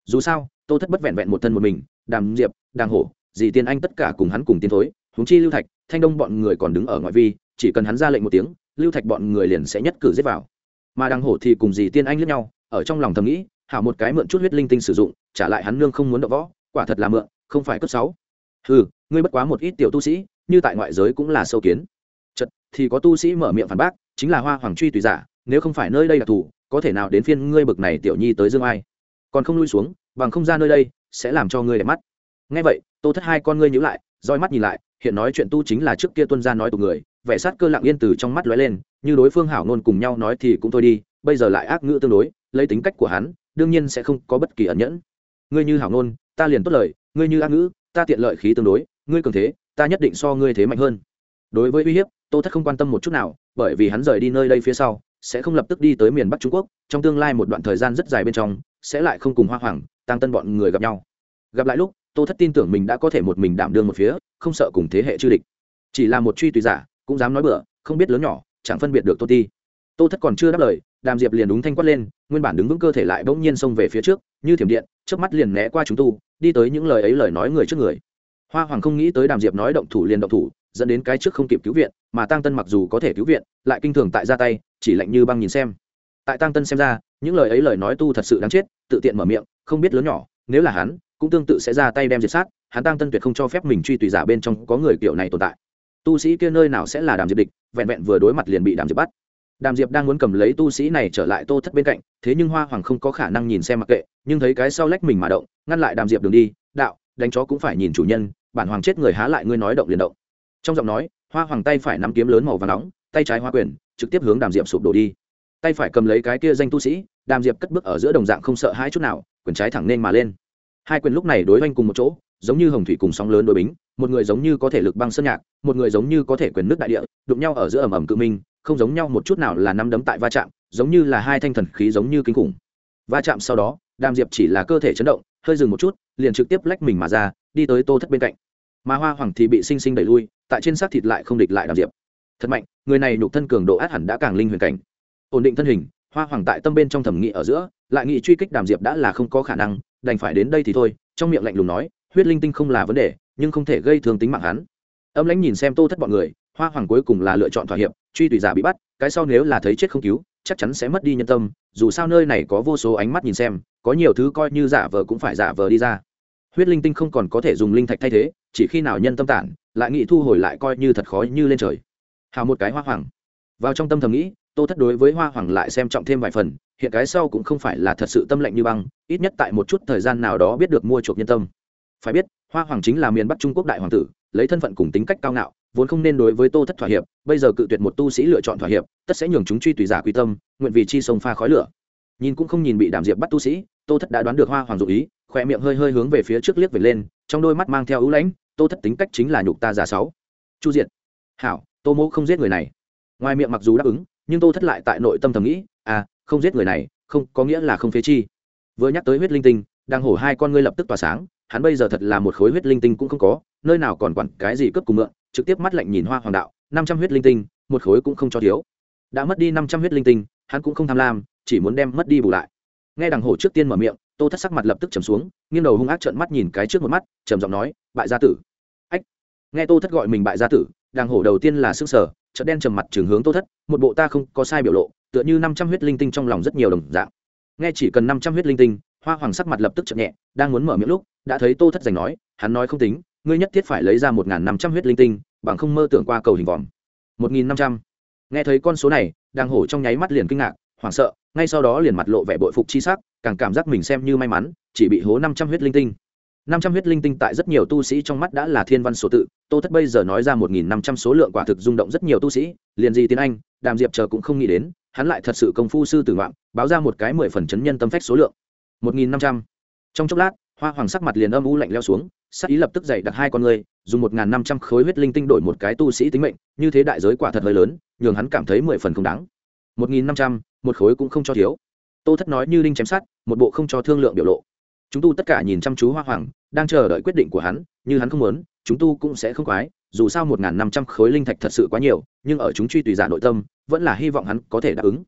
Dù sao, tô thất bất vẹn vẹn một thân một mình, đàm diệp, đàng hổ, dì tiên anh tất cả cùng hắn cùng tiến thối húng chi lưu thạch, thanh đông bọn người còn đứng ở ngoại vi, chỉ cần hắn ra lệnh một tiếng, lưu thạch bọn người liền sẽ nhất cử giết vào mà đằng hổ thì cùng dì tiên anh lướt nhau, ở trong lòng thầm nghĩ, hảo một cái mượn chút huyết linh tinh sử dụng, trả lại hắn nương không muốn đọ võ, quả thật là mượn, không phải cất sáu. Ừ ngươi bất quá một ít tiểu tu sĩ, như tại ngoại giới cũng là sâu kiến. Chật, thì có tu sĩ mở miệng phản bác, chính là hoa hoàng truy tùy giả, nếu không phải nơi đây đặc thù có thể nào đến phiên ngươi bực này tiểu nhi tới dương ai? Còn không lui xuống, bằng không ra nơi đây, sẽ làm cho ngươi đẹp mắt. Ngay vậy, tô thất hai con ngươi nhíu lại, roi mắt nhìn lại, hiện nói chuyện tu chính là trước kia tuân gia nói tụ người vẻ sát cơ lặng yên từ trong mắt lóe lên, như đối phương hảo ngôn cùng nhau nói thì cũng thôi đi, bây giờ lại ác ngữ tương đối, lấy tính cách của hắn, đương nhiên sẽ không có bất kỳ ẩn nhẫn. Ngươi như hảo ngôn, ta liền tốt lời, ngươi như ác ngữ, ta tiện lợi khí tương đối, ngươi cường thế, ta nhất định so ngươi thế mạnh hơn. Đối với uy hiếp, tô thất không quan tâm một chút nào, bởi vì hắn rời đi nơi đây phía sau, sẽ không lập tức đi tới miền bắc trung quốc, trong tương lai một đoạn thời gian rất dài bên trong, sẽ lại không cùng hoa hoàng tăng tân bọn người gặp nhau. Gặp lại lúc, tô thất tin tưởng mình đã có thể một mình đảm đương một phía, không sợ cùng thế hệ chư địch. Chỉ là một truy tùy giả cũng dám nói bừa, không biết lớn nhỏ, chẳng phân biệt được tô ti. Tô thất còn chưa đáp lời, đàm diệp liền đúng thanh quát lên, nguyên bản đứng vững cơ thể lại bỗng nhiên xông về phía trước, như thiểm điện trước mắt liền né qua chúng tu, đi tới những lời ấy lời nói người trước người. Hoa hoàng không nghĩ tới đàm diệp nói động thủ liền động thủ, dẫn đến cái trước không kịp cứu viện, mà tăng tân mặc dù có thể cứu viện, lại kinh thường tại ra tay, chỉ lạnh như băng nhìn xem. Tại tăng tân xem ra, những lời ấy lời nói tu thật sự đáng chết, tự tiện mở miệng, không biết lớn nhỏ, nếu là hắn, cũng tương tự sẽ ra tay đem diệt sát, hắn tăng tân tuyệt không cho phép mình truy tùy giả bên trong có người kiểu này tồn tại tu sĩ kia nơi nào sẽ là đàm diệp địch, vẹn vẹn vừa đối mặt liền bị đàm diệp bắt. Đàm diệp đang muốn cầm lấy tu sĩ này trở lại tô thất bên cạnh, thế nhưng hoa hoàng không có khả năng nhìn xem mặc kệ, nhưng thấy cái sau lách mình mà động, ngăn lại đàm diệp đường đi, đạo, đánh chó cũng phải nhìn chủ nhân, bản hoàng chết người há lại ngươi nói động liền động. Trong giọng nói, hoa hoàng tay phải nắm kiếm lớn màu và nóng, tay trái hoa quyền, trực tiếp hướng đàm diệp sụp đổ đi. Tay phải cầm lấy cái kia danh tu sĩ, đàm diệp cất bước ở giữa đồng dạng không sợ hai chút nào, quyền trái thẳng nên mà lên. Hai quyền lúc này đối oanh cùng một chỗ giống như hồng thủy cùng sóng lớn đối bính, một người giống như có thể lực băng sơn nhạc, một người giống như có thể quyền nước đại địa, đụng nhau ở giữa ẩm ẩm cự minh, không giống nhau một chút nào là năm đấm tại va chạm, giống như là hai thanh thần khí giống như kinh khủng. Va chạm sau đó, đàm diệp chỉ là cơ thể chấn động, hơi dừng một chút, liền trực tiếp lách mình mà ra, đi tới tô thất bên cạnh. Mà hoa hoàng thì bị sinh sinh đẩy lui, tại trên xác thịt lại không địch lại đàm diệp. Thật mạnh, người này nhục thân cường độ át hẳn đã càng linh huyền cảnh. Ổn định thân hình, hoa hoàng tại tâm bên trong thẩm nghị ở giữa, lại nghị truy kích đàm diệp đã là không có khả năng, đành phải đến đây thì thôi, trong miệng lạnh lùng nói huyết linh tinh không là vấn đề, nhưng không thể gây thương tính mạng hắn. Âm lãnh nhìn xem tô thất bọn người, hoa hoàng cuối cùng là lựa chọn thỏa hiệp, truy tùy giả bị bắt, cái sau nếu là thấy chết không cứu, chắc chắn sẽ mất đi nhân tâm, dù sao nơi này có vô số ánh mắt nhìn xem, có nhiều thứ coi như giả vờ cũng phải giả vờ đi ra. Huyết linh tinh không còn có thể dùng linh thạch thay thế, chỉ khi nào nhân tâm tản, lại nghĩ thu hồi lại coi như thật khó như lên trời. Hào một cái hoa hoàng. Vào trong tâm thầm nghĩ, tô thất đối với hoa hoàng lại xem trọng thêm vài phần, hiện cái sau cũng không phải là thật sự tâm lệnh như băng, ít nhất tại một chút thời gian nào đó biết được mua chuộc nhân tâm phải biết, hoa hoàng chính là miền bắc trung quốc đại hoàng tử, lấy thân phận cùng tính cách cao ngạo, vốn không nên đối với tô thất thỏa hiệp, bây giờ cự tuyệt một tu sĩ lựa chọn thỏa hiệp, tất sẽ nhường chúng truy tùy giả quy tâm, nguyện vì chi sông pha khói lửa. Nhìn cũng không nhìn bị đảm diệp bắt tu sĩ, tô thất đã đoán được hoa hoàng dụ ý khỏe miệng hơi hơi hướng về phía trước liếc về lên, trong đôi mắt mang theo ưu lãnh, tô thất tính cách chính là nhục ta giả sáu. Chu diệt. Hảo, tô mỗ không giết người này. Ngoài miệng mặc dù đáp ứng, nhưng tô thất lại tại nội tâm thầm nghĩ à không giết người này, không, có nghĩa là không phế chi. Vừa nhắc tới huyết linh tinh, đang hổ hai con ngươi lập tức tỏa sáng hắn bây giờ thật là một khối huyết linh tinh cũng không có, nơi nào còn quản cái gì cướp cùng mượn, trực tiếp mắt lạnh nhìn hoa hoàng đạo, năm trăm huyết linh tinh, một khối cũng không cho thiếu. Đã mất đi năm trăm huyết linh tinh, hắn cũng không tham lam, chỉ muốn đem mất đi bù lại. Nghe đằng hổ trước tiên mở miệng, tô thất sắc mặt lập tức trầm xuống, nghiêng đầu hung ác trợn mắt nhìn cái trước một mắt, trầm giọng nói, bại gia tử. Ách. Nghe tô thất gọi mình bại gia tử, đằng hổ đầu tiên là sức sở chợt đen trầm mặt trường hướng tô thất, một bộ ta không có sai biểu lộ, tựa như năm trăm huyết linh tinh trong lòng rất nhiều đồng dạng. Nghe chỉ cần năm trăm huyết linh tinh hoa hoàng sắc mặt lập tức chậm nhẹ, đang muốn mở miệng lúc, đã thấy tô thất giành nói, hắn nói không tính, ngươi nhất thiết phải lấy ra một năm trăm huyết linh tinh, bằng không mơ tưởng qua cầu hình vòm. Một nghìn năm trăm. Nghe thấy con số này đang hổ trong nháy mắt liền kinh ngạc, hoảng sợ, ngay sau đó liền mặt lộ vẻ bội phục chi sắc, càng cảm giác mình xem như may mắn, chỉ bị hố năm trăm huyết linh tinh. Năm trăm huyết linh tinh tại rất nhiều tu sĩ trong mắt đã là thiên văn số tự, tô thất bây giờ nói ra một nghìn năm trăm số lượng quả thực rung động rất nhiều tu sĩ, liền gì tiến anh, đàm diệp chờ cũng không nghĩ đến, hắn lại thật sự công phu sư tử ngoạn, báo ra một cái mười phần chấn nhân tâm phách số lượng một nghìn năm trăm. Trong chốc lát, hoa hoàng sắc mặt liền âm u lạnh leo xuống, sắc ý lập tức dậy đặt hai con người, dùng một nghìn năm trăm khối huyết linh tinh đổi một cái tu sĩ tính mệnh, như thế đại giới quả thật hơi lớn, nhường hắn cảm thấy mười phần không đáng. một nghìn năm trăm, một khối cũng không cho thiếu. Tô thất nói như linh chém sát một bộ không cho thương lượng biểu lộ. Chúng tu tất cả nhìn chăm chú hoa hoàng, đang chờ đợi quyết định của hắn, như hắn không muốn, chúng tu cũng sẽ không quái, dù sao một năm trăm khối linh thạch thật sự quá nhiều, nhưng ở chúng truy tùy giả nội tâm, vẫn là hy vọng hắn có thể đáp ứng.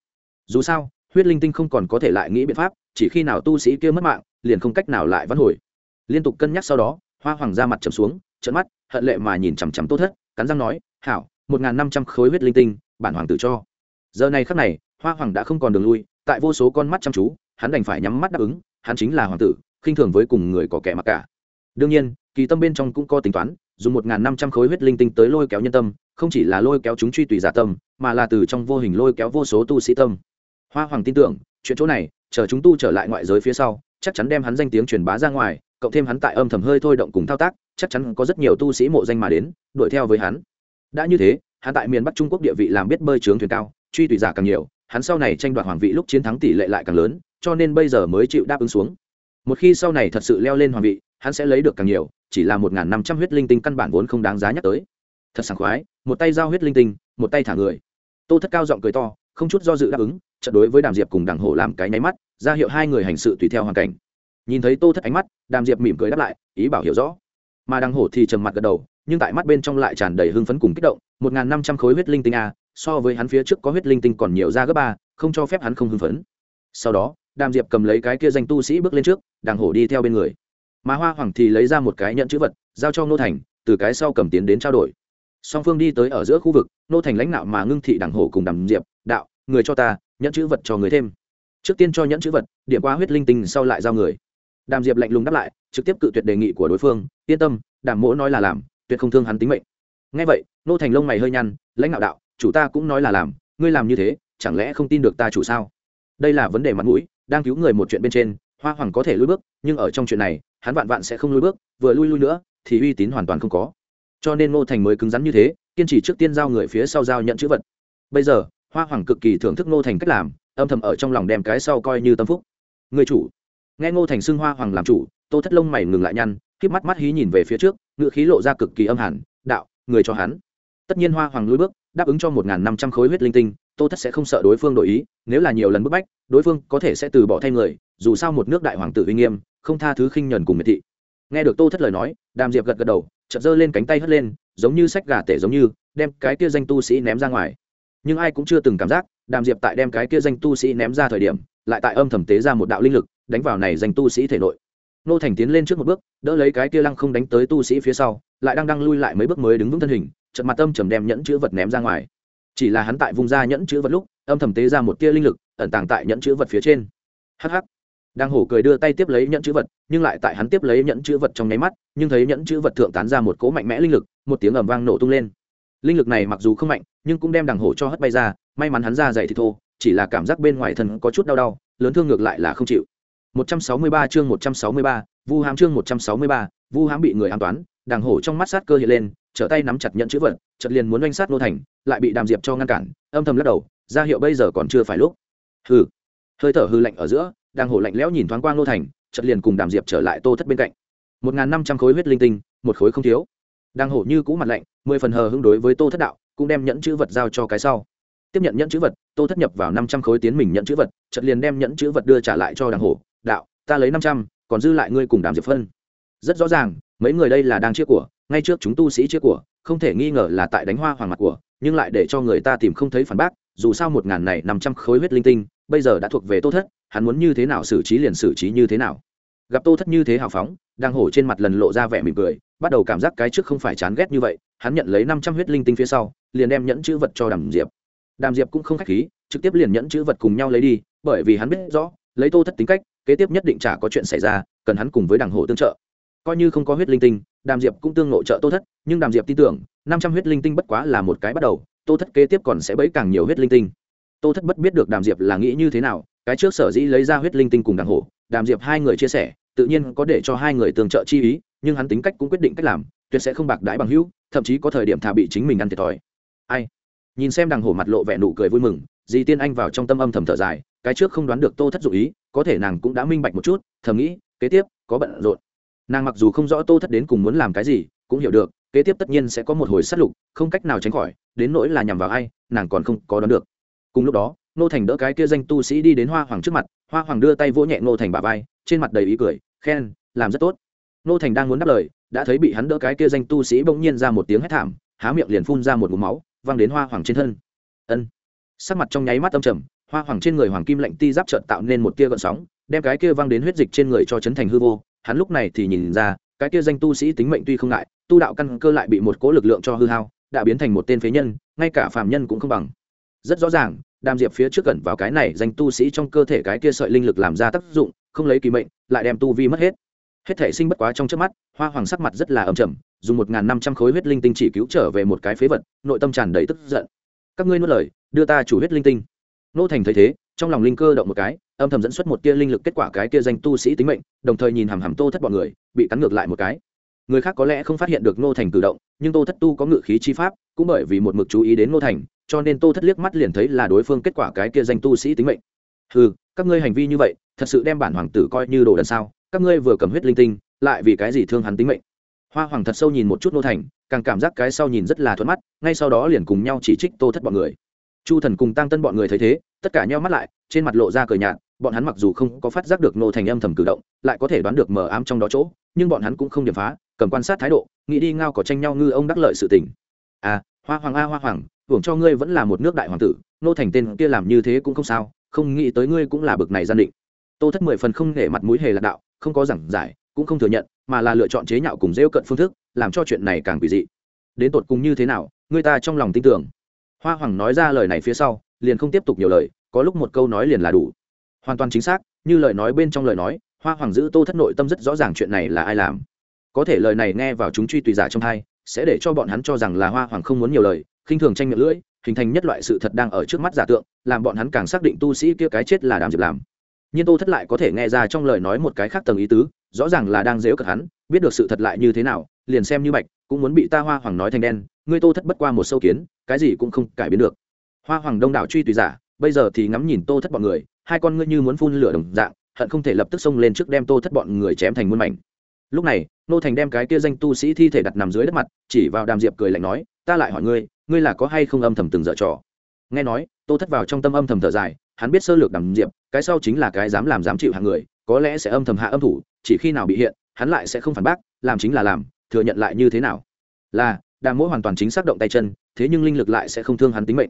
Dù sao, huyết linh tinh không còn có thể lại nghĩ biện pháp chỉ khi nào tu sĩ kia mất mạng, liền không cách nào lại vãn hồi. Liên tục cân nhắc sau đó, hoa hoàng ra mặt trầm xuống trận mắt, hận lệ mà nhìn chằm chằm tốt thất, cắn răng nói, hảo, một năm trăm khối huyết linh tinh, bản hoàng tử cho. Giờ này khắc này, hoa hoàng đã không còn đường lui, tại vô số con mắt chăm chú, hắn đành phải nhắm mắt đáp ứng, hắn chính là hoàng tử, khinh thường với cùng người có kẻ mặc cả. Đương nhiên, kỳ tâm bên trong cũng có tính toán, dùng một năm trăm khối huyết linh tinh tới lôi kéo nhân tâm, không chỉ là lôi kéo chúng truy tùy giả tâm, mà là từ trong vô hình lôi kéo vô số tu sĩ tâm. Hoa hoàng tin tưởng, chuyện chỗ này chờ chúng tu trở lại ngoại giới phía sau, chắc chắn đem hắn danh tiếng truyền bá ra ngoài, cộng thêm hắn tại âm thầm hơi thôi động cùng thao tác, chắc chắn có rất nhiều tu sĩ mộ danh mà đến, đuổi theo với hắn. Đã như thế, hắn tại miền bắc trung quốc địa vị làm biết bơi trướng thuyền cao, truy tùy giả càng nhiều, hắn sau này tranh đoạt hoàng vị lúc chiến thắng tỷ lệ lại càng lớn, cho nên bây giờ mới chịu đáp ứng xuống. Một khi sau này thật sự leo lên hoàng vị, hắn sẽ lấy được càng nhiều, chỉ là một n g h n năm trăm huyết linh tinh căn bản vốn không đáng giá nhắc tới. Thật sảng khoái, một tay giao huyết linh tinh, một tay thả người. Tô thất cao giọng cười to không chút do dự đáp ứng trận đối với đàm diệp cùng đảng hổ làm cái nháy mắt, ra hiệu hai người hành sự tùy theo hoàn cảnh. Nhìn thấy tô thất ánh mắt, đàm diệp mỉm cười đáp lại, ý bảo hiểu rõ. Mà đằng hổ thì trầm mặt gật đầu, nhưng tại mắt bên trong lại tràn đầy hưng phấn cùng kích động, một n g h n năm trăm khối huyết linh tinh a, so với hắn phía trước có huyết linh tinh còn nhiều ra gấp ba, không cho phép hắn không hưng phấn. Sau đó, đàm diệp cầm lấy cái kia danh tu sĩ bước lên trước đàng hổ đi theo bên người. Mà hoa hoàng thì lấy ra một cái nhận chữ vật, giao cho nô thành, từ cái sau cầm tiến đến trao đổi song phương đi tới ở giữa khu vực, nô thành lãnh đạo mà ngưng thị đảng hổ cùng đàm diệp, đạo, người cho ta, nhẫn chữ vật cho người thêm. Trước tiên cho nhẫn chữ vật, điểm qua huyết linh tinh sau lại giao người. Đàm diệp lạnh lùng đáp lại, trực tiếp cự tuyệt đề nghị của đối phương, yên tâm, đàm mỗ nói là làm, tuyệt không thương hắn tính mệnh. Ngay vậy, nô thành lông mày hơi nhăn, lãnh đạo đạo, chủ ta cũng nói là làm, ngươi làm như thế, chẳng lẽ không tin được ta chủ sao? Đây là vấn đề mặt mũi, đang cứu người một chuyện bên trên, hoa hoàng có thể lui bước, nhưng ở trong chuyện này, hắn vạn vạn sẽ không lui bước, vừa lui lui nữa, thì uy tín hoàn toàn không có cho nên ngô thành mới cứng rắn như thế, kiên trì trước tiên giao người phía sau giao nhận chữ vật. Bây giờ, hoa hoàng cực kỳ thưởng thức ngô thành cách làm, âm thầm ở trong lòng đem cái sau coi như tâm phúc. Người chủ. Nghe ngô thành xưng hoa hoàng làm chủ, tô thất lông mày ngừng lại nhăn k mắt mắt hí nhìn về phía trước ngựa khí lộ ra cực kỳ âm hẳn, đạo, người cho hắn. Tất nhiên hoa hoàng lui bước, đáp ứng cho một năm trăm khối huyết linh tinh, tô thất sẽ không sợ đối phương đổi ý, nếu là nhiều lần bức bách, đối phương có thể sẽ từ bỏ thay người, dù sao một nước đại hoàng tử uy nghiêm, không tha thứ khinh nhuần cùng miệt thị. Nghe được tô thất lời nói, đàm diệp gật gật đầu chợt giơ lên cánh tay hất lên, giống như sách gà tể giống như, đem cái kia danh tu sĩ ném ra ngoài. Nhưng ai cũng chưa từng cảm giác, đàm diệp tại đem cái kia danh tu sĩ ném ra thời điểm, lại tại âm thầm tế ra một đạo linh lực, đánh vào này danh tu sĩ thể nội. Nô thành tiến lên trước một bước, đỡ lấy cái kia lăng không đánh tới tu sĩ phía sau, lại đang đang lui lại mấy bước mới đứng vững thân hình trận mặt âm trầm đem nhẫn chữ vật ném ra ngoài. Chỉ là hắn tại vùng ra nhẫn chữ vật lúc, âm thầm tế ra một tia linh lực, ẩn tàng tại nhẫn chữ vật phía trên. Hh đang hổ cười đưa tay tiếp lấy nhẫn chữ vật nhưng lại tại hắn tiếp lấy nhẫn chữ vật trong nháy mắt nhưng thấy nhẫn chữ vật thượng tán ra một cỗ mạnh mẽ linh lực một tiếng ầm vang nổ tung lên linh lực này mặc dù không mạnh nhưng cũng đem đằng hổ cho hất bay ra may mắn hắn ra dày thì thô chỉ là cảm giác bên ngoài thân có chút đau đau lớn thương ngược lại là không chịu 163 chương 163, Vu Hám chương 163, Vu Hám bị người an toán, đằng hổ trong mắt sát cơ hiện lên, trở tay nắm chặt nhận chữ vật, chợt liền muốn oanh sát nô thành, lại bị Đàm Diệp cho ngăn cản, âm thầm lắc đầu, ra hiệu bây giờ còn chưa phải lúc. Hừ. Hơi thở hư lạnh ở giữa, đang hổ lạnh lẽo nhìn thoáng qua ngô thành, chợt liền cùng Đàm Diệp trở lại Tô Thất bên cạnh. 1500 khối huyết linh tinh, một khối không thiếu. Đang hổ như cũ mặt lạnh, mười phần hờ hững đối với Tô Thất đạo, cũng đem nhẫn chữ vật giao cho cái sau. Tiếp nhận nhẫn chữ vật, Tô Thất nhập vào 500 khối tiến mình nhẫn chữ vật, chợt liền đem nhẫn chữ vật đưa trả lại cho đàng hổ, đạo ta lấy năm trăm còn dư lại ngươi cùng đàm diệp phân rất rõ ràng mấy người đây là đang chia của ngay trước chúng tu sĩ chia của không thể nghi ngờ là tại đánh hoa hoàng mặt của nhưng lại để cho người ta tìm không thấy phản bác dù sao một ngàn này năm trăm khối huyết linh tinh bây giờ đã thuộc về tô thất, hắn muốn như thế nào xử trí liền xử trí như thế nào. Gặp tô thất như thế hào phóng, đang hổ trên mặt lần lộ ra vẻ mỉm cười, bắt đầu cảm giác cái trước không phải chán ghét như vậy, hắn nhận lấy năm trăm huyết linh tinh phía sau, liền đem nhẫn chữ vật cho đàm diệp. Đàm diệp cũng không khách khí, trực tiếp liền nhẫn chữ vật cùng nhau lấy đi, bởi vì hắn biết rõ, lấy tô thất tính cách, kế tiếp nhất định chả có chuyện xảy ra, cần hắn cùng với đảng hổ tương trợ. Coi như không có huyết linh tinh, đàm diệp cũng tương nội trợ tô thất, nhưng đàm diệp tin tưởng, năm trăm huyết linh tinh bất quá là một cái bắt đầu, tô thất kế tiếp còn sẽ bấy càng nhiều huyết linh tinh tô thất bất biết được đàm diệp là nghĩ như thế nào, cái trước sở dĩ lấy ra huyết linh tinh cùng đàng hổ, đàm diệp hai người chia sẻ, tự nhiên có để cho hai người tương trợ chi ý, nhưng hắn tính cách cũng quyết định cách làm, tuyệt sẽ không bạc đãi bằng hữu, thậm chí có thời điểm thà bị chính mình ăn thiệt thòi. Ai? Nhìn xem đằng hổ mặt lộ vẻ nụ cười vui mừng dì tiên anh vào trong tâm âm thầm thở dài, cái trước không đoán được tô thất dụ ý, có thể nàng cũng đã minh bạch một chút, thầm nghĩ, kế tiếp, có bận rộn. Nàng mặc dù không rõ tô thất đến cùng muốn làm cái gì, cũng hiểu được, kế tiếp tất nhiên sẽ có một hồi sát lục, không cách nào tránh khỏi, đến nỗi là nhằm vào ai, nàng còn không có đoán được cùng lúc đó nô thành đỡ cái kia danh tu sĩ đi đến hoa hoàng trước mặt, hoa hoàng đưa tay vỗ nhẹ nô thành bà vai, trên mặt đầy ý cười, khen, làm rất tốt. Nô thành đang muốn đáp lời, đã thấy bị hắn đỡ cái kia danh tu sĩ bỗng nhiên ra một tiếng hét thảm, há miệng liền phun ra một mũ máu, văng đến hoa hoàng trên thân. Ân. Sắc mặt trong nháy mắt âm trầm, hoa hoàng trên người hoàng kim lạnh ti giáp trợn tạo nên một tia gợn sóng, đem cái kia văng đến huyết dịch trên người cho chấn thành hư vô. Hắn lúc này thì nhìn ra, cái kia danh tu sĩ tính mệnh tuy không ngại, tu đạo căn cơ lại bị một cố lực lượng cho hư hao, đã biến thành một tên phế nhân, ngay cả phàm nhân cũng không bằng rất rõ ràng, đàm diệp phía trước gần vào cái này danh tu sĩ trong cơ thể cái kia sợi linh lực làm ra tác dụng, không lấy kỳ mệnh, lại đem tu vi mất hết. Hết thể sinh bất quá trong trước mắt, hoa hoàng sắc mặt rất là âm trầm, dùng một năm trăm khối huyết linh tinh chỉ cứu trở về một cái phế vật, nội tâm tràn đầy tức giận. Các ngươi nuốt lời, đưa ta chủ huyết linh tinh. Nô thành thấy thế, trong lòng linh cơ động một cái, âm thầm dẫn xuất một tia linh lực kết quả cái kia danh tu sĩ tính mệnh, đồng thời nhìn hàm hàm tô thất bọn người, bị cắn ngược lại một cái. Người khác có lẽ không phát hiện được nô thành cử động, nhưng tô thất tu có ngự khí chi pháp, cũng bởi vì một mực chú ý đến nô thành cho nên tô thất liếc mắt liền thấy là đối phương kết quả cái kia danh tu sĩ tính mệnh. Ừ các ngươi hành vi như vậy, thật sự đem bản hoàng tử coi như đồ đần sao? Các ngươi vừa cầm huyết linh tinh, lại vì cái gì thương hắn tính mệnh? Hoa hoàng thật sâu nhìn một chút nô thành, càng cảm giác cái sau nhìn rất là thuận mắt, ngay sau đó liền cùng nhau chỉ trích tô thất bọn người. Chu thần cùng tăng tân bọn người thấy thế, tất cả nhau mắt lại, trên mặt lộ ra cờ nhạt, bọn hắn mặc dù không có phát giác được nô thành âm thầm cử động, lại có thể đoán được mờ ám trong đó chỗ, nhưng bọn hắn cũng không điểm phá, cầm quan sát thái độ, nghĩ đi ngao có tranh nhau ngư ông đắc lợi sự tình. À hoa hoàng a, hoa hoàng hưởng cho ngươi vẫn là một nước đại hoàng tử, nô thành tên kia làm như thế cũng không sao, không nghĩ tới ngươi cũng là bực này gian định. Tô thất mười phần không nể mặt mũi hề lạc đạo, không có giảng giải, cũng không thừa nhận, mà là lựa chọn chế nhạo cùng rêu cận phương thức, làm cho chuyện này càng quỷ dị. Đến tột cùng như thế nào, người ta trong lòng tin tưởng. Hoa hoàng nói ra lời này phía sau, liền không tiếp tục nhiều lời, có lúc một câu nói liền là đủ. Hoàn toàn chính xác, như lời nói bên trong lời nói, hoa hoàng giữ tô thất nội tâm rất rõ ràng chuyện này là ai làm. Có thể lời này nghe vào chúng truy tùy giả trong hai sẽ để cho bọn hắn cho rằng là hoa hoàng không muốn nhiều lời khinh thường tranh miệng lưỡi, hình thành nhất loại sự thật đang ở trước mắt giả tượng, làm bọn hắn càng xác định tu sĩ kia cái chết là đàm diệp làm. Nhưng tô thất lại có thể nghe ra trong lời nói một cái khác tầng ý tứ, rõ ràng là đang dếu cật hắn, biết được sự thật lại như thế nào, liền xem như bạch, cũng muốn bị ta hoa hoàng nói thành đen, ngươi tô thất bất qua một sâu kiến, cái gì cũng không cải biến được. Hoa hoàng đông đảo truy tùy giả, bây giờ thì ngắm nhìn tô thất bọn người, hai con ngươi như muốn phun lửa đồng dạng, hận không thể lập tức xông lên trước đem tô thất bọn người chém thành muôn mảnh. Lúc này, nô thành đem cái kia danh tu sĩ thi thể đặt nằm dưới đất mặt, chỉ vào đàm diệp cười lạnh nói ta lại hỏi ngươi ngươi là có hay không âm thầm từng dở trò? Nghe nói, tô thất vào trong tâm âm thầm thở dài, hắn biết sơ lược đàm diệp, cái sau chính là cái dám làm dám chịu hàng người, có lẽ sẽ âm thầm hạ âm thủ, chỉ khi nào bị hiện, hắn lại sẽ không phản bác, làm chính là làm, thừa nhận lại như thế nào? Là, đàm mỗi hoàn toàn chính xác động tay chân, thế nhưng linh lực lại sẽ không thương hắn tính mệnh.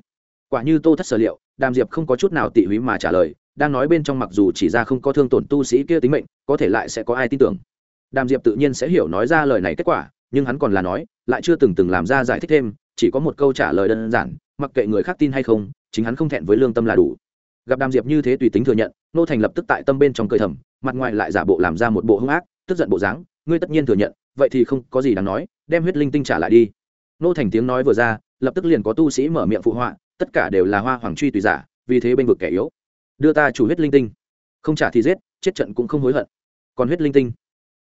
Quả như tô thất sở liệu, đàm diệp không có chút nào tị húy mà trả lời, đang nói bên trong mặc dù chỉ ra không có thương tổn tu sĩ kia tính mệnh, có thể lại sẽ có ai tin tưởng? Đàm diệp tự nhiên sẽ hiểu nói ra lời này kết quả nhưng hắn còn là nói, lại chưa từng từng làm ra giải thích thêm, chỉ có một câu trả lời đơn giản, mặc kệ người khác tin hay không, chính hắn không thẹn với lương tâm là đủ. Gặp đàm diệp như thế tùy tính thừa nhận, nô thành lập tức tại tâm bên trong cười thầm, mặt ngoài lại giả bộ làm ra một bộ hung ác, tức giận bộ dáng, ngươi tất nhiên thừa nhận, vậy thì không có gì đáng nói, đem huyết linh tinh trả lại đi. Nô thành tiếng nói vừa ra, lập tức liền có tu sĩ mở miệng phụ họa, tất cả đều là hoa hoàng truy tùy giả, vì thế bên vực kẻ yếu. Đưa ta chủ huyết linh tinh. Không trả thì giết, chết trận cũng không hối hận. Còn huyết linh tinh?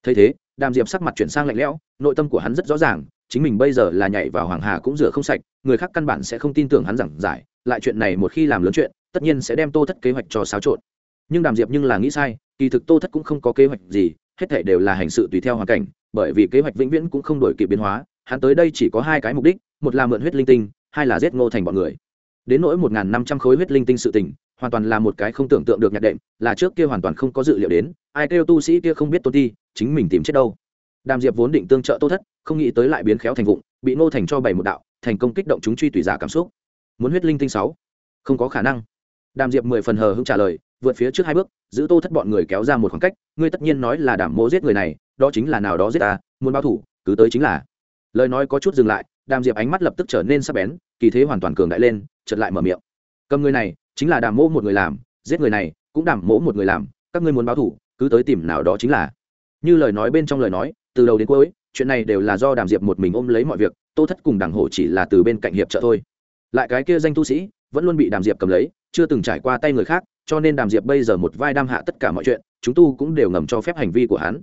Thấy thế đàm diệp sắc mặt chuyển sang lạnh lẽo, nội tâm của hắn rất rõ ràng, chính mình bây giờ là nhảy vào hoàng hà cũng rửa không sạch, người khác căn bản sẽ không tin tưởng hắn giảng giải, lại chuyện này một khi làm lớn chuyện, tất nhiên sẽ đem tô thất kế hoạch cho xáo trộn. Nhưng đàm diệp nhưng là nghĩ sai, kỳ thực tô thất cũng không có kế hoạch gì, hết thể đều là hành sự tùy theo hoàn cảnh, bởi vì kế hoạch vĩnh viễn cũng không đổi kịp biến hóa, hắn tới đây chỉ có hai cái mục đích, một là mượn huyết linh tinh, hai là giết ngô thành bọn người. Đến nỗi một năm trăm khối huyết linh tinh sự tình, hoàn toàn là một cái không tưởng tượng được nhạc đệm, là trước kia hoàn toàn không có dự liệu đến, ai kêu tu sĩ kia không biết tôn ti chính mình tìm chết đâu. Đàm diệp vốn định tương trợ tô thất, không nghĩ tới lại biến khéo thành vụng, bị ngô thành cho bày một đạo, thành công kích động chúng truy tùy giả cảm xúc. Muốn huyết linh tinh sáu? Không có khả năng. Đàm diệp mười phần hờ hững trả lời, vượt phía trước hai bước, giữ tô thất bọn người kéo ra một khoảng cách, ngươi tất nhiên nói là đảm mô giết người này, đó chính là nào đó giết ta, muốn báo thủ, cứ tới chính là. Lời nói có chút dừng lại, đàm diệp ánh mắt lập tức trở nên sắc bén, kỳ thế hoàn toàn cường đại lên, chợt lại mở miệng. Cầm người này, chính là đàm mỗ một người làm, giết người này, cũng đàm mỗ một người làm, các ngươi muốn báo thủ, cứ tới tìm nào đó chính là như lời nói bên trong lời nói, từ đầu đến cuối, chuyện này đều là do đàm diệp một mình ôm lấy mọi việc, tô thất cùng đảng hổ chỉ là từ bên cạnh hiệp trợ thôi. Lại cái kia danh tu sĩ, vẫn luôn bị đàm diệp cầm lấy, chưa từng trải qua tay người khác, cho nên đàm diệp bây giờ một vai đam hạ tất cả mọi chuyện, chúng tu cũng đều ngầm cho phép hành vi của hắn.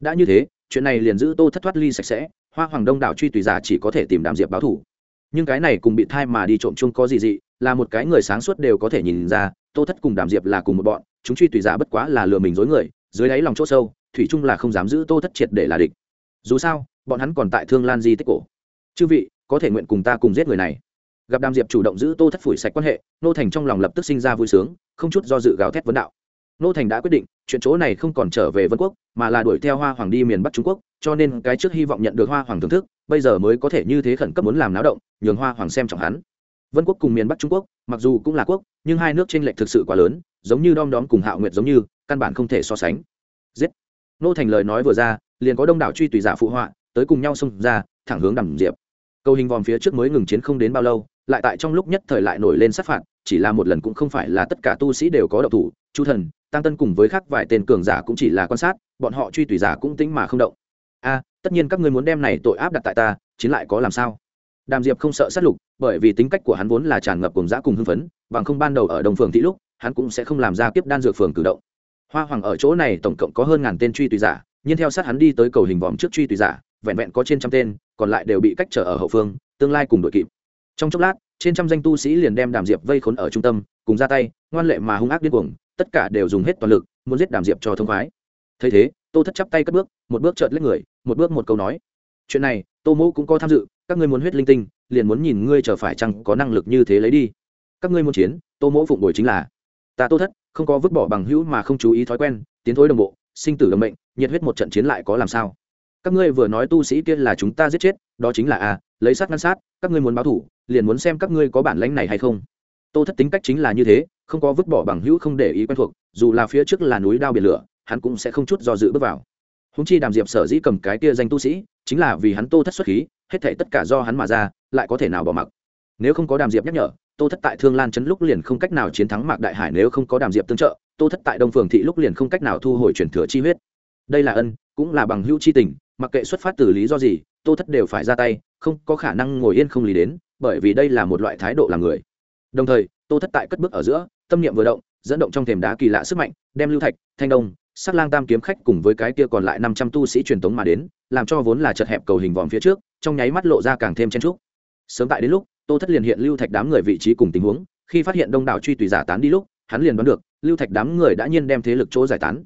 Đã như thế, chuyện này liền giữ tô thất thoát ly sạch sẽ, hoa hoàng đông đảo truy tùy giả chỉ có thể tìm đàm diệp báo thủ. Nhưng cái này cùng bị thai mà đi trộm chung có gì dị, là một cái người sáng suốt đều có thể nhìn ra, tô thất cùng đàm diệp là cùng một bọn, chúng truy tùy giả bất quá là lừa mình dối người, dưới đáy lòng chỗ sâu thủy chung là không dám giữ tô thất triệt để là địch. Dù sao, bọn hắn còn tại thương lan di tích cổ. Chư vị, có thể nguyện cùng ta cùng giết người này. Gặp đàm diệp chủ động giữ tô thất phủi sạch quan hệ, nô thành trong lòng lập tức sinh ra vui sướng, không chút do dự gào thét vấn đạo. Nô thành đã quyết định, chuyện chỗ này không còn trở về vân quốc, mà là đuổi theo hoa hoàng đi miền bắc trung quốc, cho nên cái trước hy vọng nhận được hoa hoàng thưởng thức, bây giờ mới có thể như thế khẩn cấp muốn làm náo động, nhường hoa hoàng xem trọng hắn. Vân quốc cùng miền bắc trung quốc, mặc dù cũng là quốc, nhưng hai nước tranh lệch thực sự quá lớn, giống như đom đóm cùng hạo nguyệt giống như, căn bản không thể so sánh. Giết! Nô thành lời nói vừa ra, liền có đông đảo truy tùy giả phụ họa tới cùng nhau xông ra, thẳng hướng đầm diệp. Cầu hình vòm phía trước mới ngừng chiến không đến bao lâu, lại tại trong lúc nhất thời lại nổi lên sát phạt, chỉ là một lần cũng không phải là tất cả tu sĩ đều có độc thủ. Chu thần, tăng tân cùng với khác vài tên cường giả cũng chỉ là quan sát, bọn họ truy tùy giả cũng tính mà không động. A, tất nhiên các ngươi muốn đem này tội áp đặt tại ta, chiến lại có làm sao? Đàm diệp không sợ sát lục, bởi vì tính cách của hắn vốn là tràn ngập cùng giã cùng hưng phấn, bằng không ban đầu ở đồng phường thị lúc, hắn cũng sẽ không làm ra kiếp đan dược phường cử động hoa hoàng ở chỗ này tổng cộng có hơn ngàn tên truy tùy giả, nhưng theo sát hắn đi tới cầu hình vòm trước truy tùy giả, vẹn vẹn có trên trăm tên, còn lại đều bị cách trở ở hậu phương, tương lai cùng đội kịp. Trong chốc lát, trên trăm danh tu sĩ liền đem đàm diệp vây khốn ở trung tâm, cùng ra tay, ngoan lệ mà hung ác điên cuồng, tất cả đều dùng hết toàn lực, muốn giết đàm diệp cho thông khoái. Thấy thế, tô thất chắp tay cất bước, một bước chợt lên người, một bước một câu nói. Chuyện này, tô mẫu cũng có tham dự, các ngươi muốn huyết linh tinh, liền muốn nhìn ngươi chờ phải chăng có năng lực như thế lấy đi. Các ngươi muốn chiến, tô mẫu phụng đổi chính là, ta tô thất không có vứt bỏ bằng hữu mà không chú ý thói quen, tiến thối đồng bộ, sinh tử đồng mệnh, nhiệt huyết một trận chiến lại có làm sao? Các ngươi vừa nói tu sĩ kia là chúng ta giết chết, đó chính là a, lấy sát ngăn sát, các ngươi muốn báo thủ, liền muốn xem các ngươi có bản lãnh này hay không. Tô thất tính cách chính là như thế, không có vứt bỏ bằng hữu không để ý quen thuộc, dù là phía trước là núi đao biển lửa, hắn cũng sẽ không chút do dự bước vào. Húng chi đàm diệp sở dĩ cầm cái kia danh tu sĩ, chính là vì hắn tô thất xuất khí, hết thể tất cả do hắn mà ra, lại có thể nào bỏ mặc. Nếu không có đàm diệp nhắc nhở tô thất tại thương lan chấn lúc liền không cách nào chiến thắng mạc đại hải nếu không có đàm diệp tương trợ, tô thất tại đông phường thị lúc liền không cách nào thu hồi chuyển thừa chi huyết. Đây là ân, cũng là bằng hữu chi tình, mặc kệ xuất phát từ lý do gì, tô thất đều phải ra tay, không có khả năng ngồi yên không lý đến, bởi vì đây là một loại thái độ làm người. Đồng thời, tô thất tại cất bước ở giữa, tâm niệm vừa động, dẫn động trong thềm đá kỳ lạ sức mạnh, đem lưu thạch, thanh đông, sắc lang tam kiếm khách cùng với cái kia còn lại năm trăm tu sĩ truyền tống mà đến, làm cho vốn là chật hẹp cầu hình vòm phía trước, trong nháy mắt lộ ra càng thêm chen trúc sớm tại đến lúc tô thất liền hiện lưu thạch đám người vị trí cùng tình huống khi phát hiện đông đảo truy tùy giả tán đi lúc hắn liền đoán được lưu thạch đám người đã nhiên đem thế lực chỗ giải tán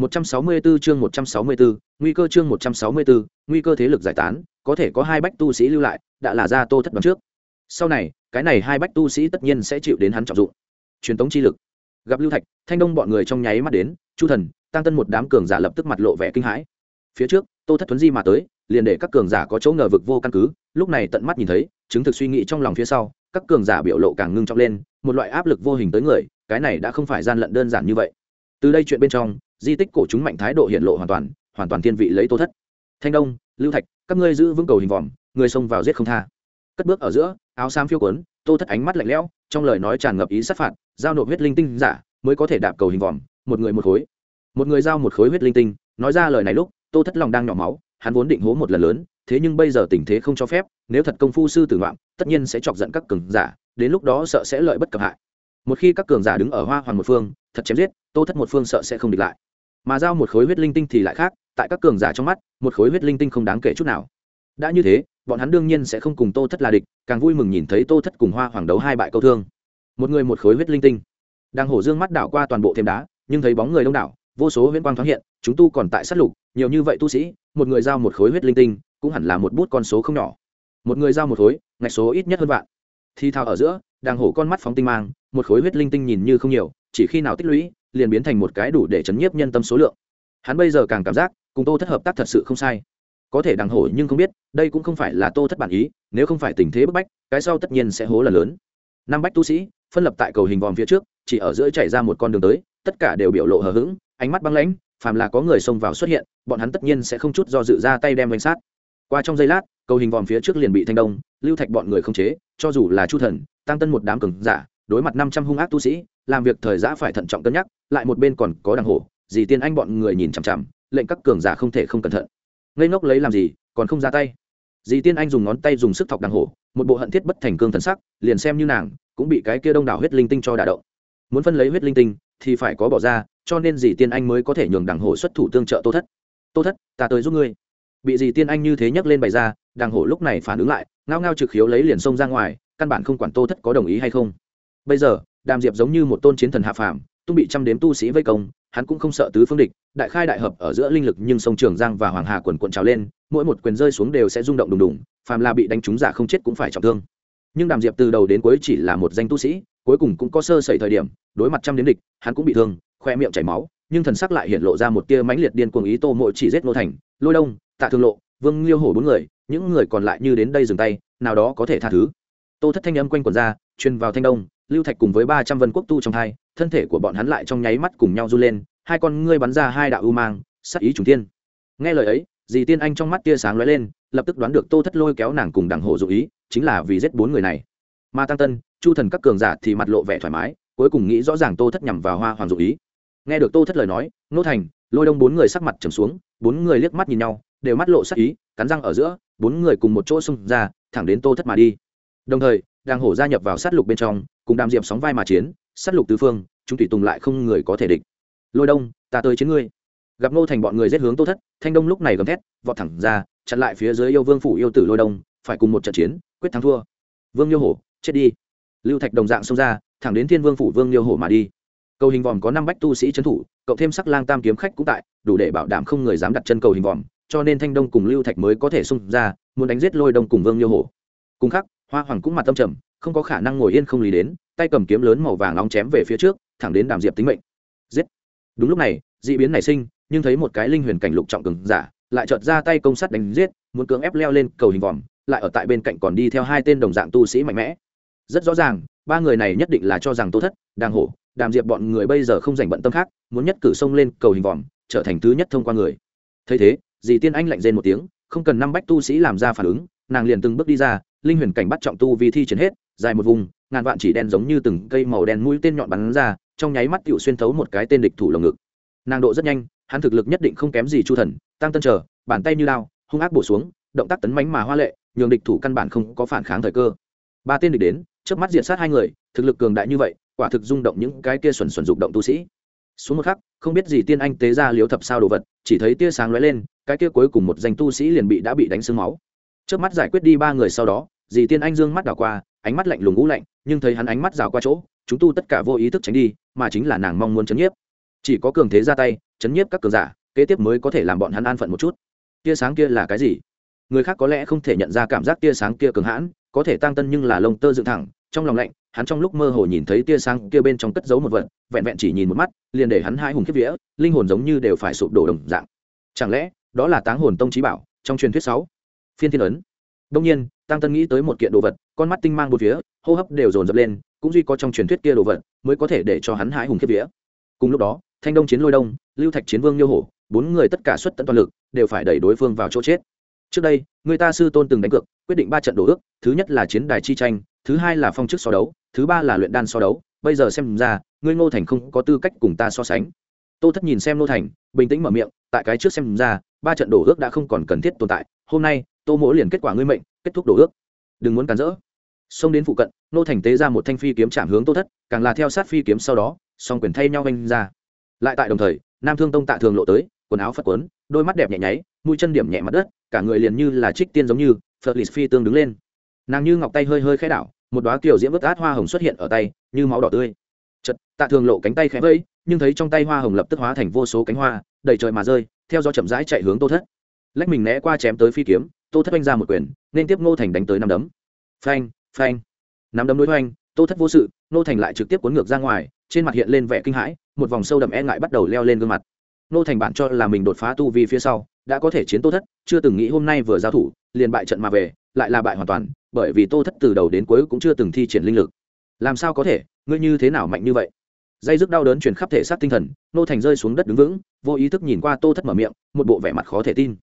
164 chương 164, nguy cơ chương 164, nguy cơ thế lực giải tán, có thể có hai bách tu sĩ lưu lại, đã là ra Tô Thất đoán trước. Sau này, cái này hai bách tu sĩ tất nhiên sẽ chịu đến hắn trọng dụng. Truyền tống chi lực. Gặp Lưu Thạch, Thanh Đông bọn người trong nháy mắt đến, Chu Thần, Tăng Tân một đám cường giả lập tức mặt lộ vẻ kinh hãi. Phía trước, Tô Thất Tuấn Di mà tới, liền để các cường giả có chỗ ngờ vực vô căn cứ, lúc này tận mắt nhìn thấy, chứng thực suy nghĩ trong lòng phía sau, các cường giả biểu lộ càng ngưng trọng lên, một loại áp lực vô hình tới người, cái này đã không phải gian lận đơn giản như vậy. Từ đây chuyện bên trong, di tích cổ chúng mạnh thái độ hiện lộ hoàn toàn hoàn toàn thiên vị lấy tô thất. Thanh đông lưu thạch các ngươi giữ vững cầu hình vòm người xông vào giết không tha. Cất bước ở giữa áo xám phiêu cuốn, tô thất ánh mắt lạnh lẽo trong lời nói tràn ngập ý sát phạt giao nộp huyết linh tinh giả mới có thể đạp cầu hình vòm một người một khối. Một người giao một khối huyết linh tinh nói ra lời này lúc tô thất lòng đang nhỏ máu hắn vốn định hố một lần lớn, thế nhưng bây giờ tình thế không cho phép, nếu thật công phu sư tử ngoạm, tất nhiên sẽ chọc giận các cường giả, đến lúc đó sợ sẽ lợi bất cập hại. Một khi các cường giả đứng ở hoa hoàng một phương, thật chém giết, tô thất một phương sợ sẽ không địch lại. Mà giao một khối huyết linh tinh thì lại khác, tại các cường giả trong mắt, một khối huyết linh tinh không đáng kể chút nào. Đã như thế, bọn hắn đương nhiên sẽ không cùng tô thất là địch, càng vui mừng nhìn thấy tô thất cùng hoa hoàng đấu hai bại câu thương. Một người một khối huyết linh tinh. Đang hổ dương mắt đảo qua toàn bộ thêm đá, nhưng thấy bóng người đông đảo, vô số huyễn quang thoáng hiện, chúng tu còn tại sát lục nhiều như vậy tu sĩ, một người giao một khối huyết linh tinh, cũng hẳn là một bút con số không nhỏ. Một người giao một khối, ngạch số ít nhất hơn vạn. Thi thao ở giữa, đang hổ con mắt phóng tinh mang, một khối huyết linh tinh nhìn như không nhiều, chỉ khi nào tích lũy, liền biến thành một cái đủ để chấn nhiếp nhân tâm số lượng. Hắn bây giờ càng cảm giác, cùng tô thất hợp tác thật sự không sai. Có thể đằng hổ nhưng không biết, đây cũng không phải là tô thất bản ý, nếu không phải tình thế bức bách, cái sau tất nhiên sẽ hố là lớn. Năm bách tu sĩ, phân lập tại cầu hình vòm phía trước, chỉ ở giữa chảy ra một con đường tới, tất cả đều biểu lộ hờ hững, ánh mắt băng lãnh phàm là có người xông vào xuất hiện, bọn hắn tất nhiên sẽ không chút do dự ra tay đem danh sát. Qua trong giây lát, cầu hình vòm phía trước liền bị thanh đông, lưu thạch bọn người không chế, cho dù là chu thần, tăng tân một đám cường giả, đối mặt năm trăm hung ác tu sĩ, làm việc thời giã phải thận trọng cân nhắc, lại một bên còn có đằng hổ, dì tiên anh bọn người nhìn chằm chằm, lệnh các cường giả không thể không cẩn thận. Ngây ngốc lấy làm gì, còn không ra tay. Dì tiên anh dùng ngón tay dùng sức thọc đằng hổ, một bộ hận thiết bất thành cương thần sắc, liền xem như nàng, cũng bị cái kia đông đảo huyết linh tinh cho đả động. Muốn phân lấy huyết linh tinh, thì phải có bỏ ra cho nên dì tiên anh mới có thể nhường đằng hổ xuất thủ tương trợ tô thất. Tô thất, ta tới giúp ngươi. Bị dì tiên anh như thế nhấc lên bày ra, đằng hổ lúc này phản ứng lại, ngao ngao trực khiếu lấy liền xông ra ngoài, căn bản không quản tô thất có đồng ý hay không. Bây giờ, đàm diệp giống như một tôn chiến thần hạ phàm, tung bị trăm đếm tu sĩ vây công, hắn cũng không sợ tứ phương địch, đại khai đại hợp ở giữa linh lực nhưng sông trường giang và hoàng hà quần quận trào lên, mỗi một quyền rơi xuống đều sẽ rung động đùng đùng, phàm là bị đánh trúng giả không chết cũng phải trọng thương. Nhưng đàm diệp từ đầu đến cuối chỉ là một danh tu sĩ, cuối cùng cũng có sơ sẩy thời điểm, đối mặt trăm đến địch, hắn cũng bị thương khoe miệng chảy máu, nhưng thần sắc lại hiện lộ ra một tia mãnh liệt điên cuồng ý tô mộ chỉ giết nô thành. Lôi đông, tạ thương lộ, vương liêu hổ bốn người, những người còn lại như đến đây dừng tay, nào đó có thể tha thứ. Tô thất thanh âm quanh quần ra, truyền vào thanh đông, lưu thạch cùng với ba trăm vân quốc tu trong hai thân thể của bọn hắn lại trong nháy mắt cùng nhau du lên, hai con ngươi bắn ra hai đạo u mang, sắc ý trùng tiên nghe lời ấy, dì tiên anh trong mắt tia sáng lóe lên, lập tức đoán được tô thất lôi kéo nàng cùng đảng hổ dụ ý, chính là vì giết bốn người này. Mà tăng tân, chu thần các cường giả thì mặt lộ vẻ thoải mái, cuối cùng nghĩ rõ ràng tô thất nhằm vào hoa hoàng dụ ý nghe được tô thất lời nói, nô thành, lôi đông bốn người sắc mặt trầm xuống, bốn người liếc mắt nhìn nhau, đều mắt lộ sắc ý, cắn răng ở giữa, bốn người cùng một chỗ xông ra, thẳng đến tô thất mà đi. Đồng thời đang hổ gia nhập vào sát lục bên trong, cùng đàm diệm sóng vai mà chiến, sát lục tứ phương, chúng tùy tùng lại không người có thể địch. Lôi đông, ta tới chiến ngươi. Gặp nô thành bọn người giết hướng tô thất, thanh đông lúc này gầm thét, vọt thẳng ra, chặn lại phía dưới yêu vương phủ yêu tử lôi đông, phải cùng một trận chiến, quyết thắng thua. Vương yêu hổ, chết đi. Lưu thạch đồng dạng xông ra, thẳng đến thiên vương phủ vương yêu hổ mà đi cầu hình vòm có năm bách tu sĩ trấn thủ, cộng thêm sắc lang tam kiếm khách cũng tại, đủ để bảo đảm không người dám đặt chân cầu hình vòm, cho nên thanh đông cùng lưu thạch mới có thể xung ra, muốn đánh giết lôi đông cùng vương liêu hổ. Cùng khắc, hoa hoàng cũng mặt tâm trầm, không có khả năng ngồi yên không lý đến, tay cầm kiếm lớn màu vàng nóng chém về phía trước, thẳng đến đàm diệp tính mệnh. Giết! Đúng lúc này d ị biến nảy sinh, nhưng thấy một cái linh huyền cảnh lục trọng cường giả, lại chợt ra tay công sắt đánh giết, muốn cưỡng ép leo lên cầu hình vòm, lại ở tại bên cạnh còn đi theo hai tên đồng dạng tu sĩ mạnh mẽ. Rất rõ ràng, ba người này nhất định là cho rằng tô thất, đàng hổ đàm diệp bọn người bây giờ không dành bận tâm khác, muốn nhất cử sông lên cầu hình vòm, trở thành thứ nhất thông qua người. Thấy thế, dì tiên anh lạnh rên một tiếng, không cần năm bách tu sĩ làm ra phản ứng, nàng liền từng bước đi ra, linh huyền cảnh bắt trọng tu vì thi triển hết, dài một vùng, ngàn vạn chỉ đen giống như từng cây màu đen mũi tên nhọn bắn ra, trong nháy mắt tựu xuyên thấu một cái tên địch thủ lồng ngực. Nàng độ rất nhanh, hắn thực lực nhất định không kém gì chu thần, tăng tân trở bàn tay như lao, hung ác bổ xuống, động tác tấn mánh mà hoa lệ, nhường địch thủ căn bản không có phản kháng thời cơ. Ba tên địch đến trước mắt diện sát hai người, thực lực cường đại như vậy quả thực rung động những cái kia xuẩn xuẩn dục động tu sĩ. Xuống một khắc, không biết gì tiên anh tế ra liếu thập sao đồ vật, chỉ thấy tia sáng lóe lên, cái kia cuối cùng một danh tu sĩ liền bị đã bị đánh sương máu. Trước mắt giải quyết đi ba người sau đó, dì tiên anh dương mắt đảo qua, ánh mắt lạnh lùng ngũ lạnh, nhưng thấy hắn ánh mắt rào qua chỗ, chúng tu tất cả vô ý thức tránh đi, mà chính là nàng mong muốn chấn nhiếp. Chỉ có cường thế ra tay, chấn nhiếp các cường giả, kế tiếp mới có thể làm bọn hắn an phận một chút. Tia sáng kia là cái gì? Người khác có lẽ không thể nhận ra cảm giác tia sáng kia cường hãn, có thể tăng tân nhưng là lông tơ dựng thẳng trong lòng lạnh, hắn trong lúc mơ hồ nhìn thấy tia sáng kia bên trong cất giấu một vật, vẹn vẹn chỉ nhìn một mắt, liền để hắn hai hùng kiếp vía, linh hồn giống như đều phải sụp đổ đồng dạng. Chẳng lẽ, đó là táng hồn tông trí bảo, trong truyền thuyết sáu? Phiên thiên ấn. Đông nhiên, tăng tân nghĩ tới một kiện đồ vật, con mắt tinh mang một phía, hô hấp đều dồn dập lên, cũng duy có trong truyền thuyết kia đồ vật, mới có thể để cho hắn hãi hùng kiếp vía. Cùng lúc đó, thanh đông chiến lôi đông, lưu thạch chiến vương nhiêu hổ, bốn người tất cả xuất tận toàn lực, đều phải đẩy đối phương vào chỗ chết. Trước đây, người ta sư tôn từng đánh cược, quyết định ba trận đổ ước, thứ nhất là chiến đài chi tranh thứ hai là phong chức so đấu, thứ ba là luyện đan so đấu. Bây giờ xem ra, ngươi ngô thành không có tư cách cùng ta so sánh. Tô thất nhìn xem ngô thành, bình tĩnh mở miệng, tại cái trước xem ra, ba trận đổ ước đã không còn cần thiết tồn tại. Hôm nay, tô mỗ liền kết quả ngươi mệnh, kết thúc đổ ước. Đừng muốn cản rỡ. Xông đến phụ cận, Ngô thành tế ra một thanh phi kiếm chạm hướng tô thất, càng là theo sát phi kiếm sau đó, song quyền thay nhau anh ra. Lại tại đồng thời, nam thương tông tạ thường lộ tới, quần áo phật quấn, đôi mắt đẹp nhẹ nháy, mũi chân điểm nhẹ mặt đất, cả người liền như là trích tiên giống như, phật lì phi tương đứng lên. Nàng như ngọc tay hơi hơi khẽ đảo một đóa kiều diễm vớt át hoa hồng xuất hiện ở tay, như máu đỏ tươi. Chật tạ thường lộ cánh tay khẽ vây, nhưng thấy trong tay hoa hồng lập tức hóa thành vô số cánh hoa, đầy trời mà rơi, theo gió chậm rãi chạy hướng tô thất. Lách mình né qua chém tới phi kiếm, tô thất oanh ra một quyền, nên tiếp ngô thành đánh tới năm đấm. Phanh phanh. Năm đấm đối oanh tô thất vô sự, ngô thành lại trực tiếp cuốn ngược ra ngoài, trên mặt hiện lên vẻ kinh hãi, một vòng sâu đậm e ngại bắt đầu leo lên gương mặt. Ngô thành bạn cho là mình đột phá tu vi phía sau, đã có thể chiến tô thất, chưa từng nghĩ hôm nay vừa giao thủ, liền bại trận mà về, lại là bại hoàn toàn bởi vì tô thất từ đầu đến cuối cũng chưa từng thi triển linh lực. Làm sao có thể? Ngươi như thế nào mạnh như vậy? Dây dứt đau đớn truyền khắp thể xác tinh thần, nô thành rơi xuống đất đứng vững, vô ý thức nhìn qua tô thất mở miệng, một bộ vẻ mặt khó thể tin.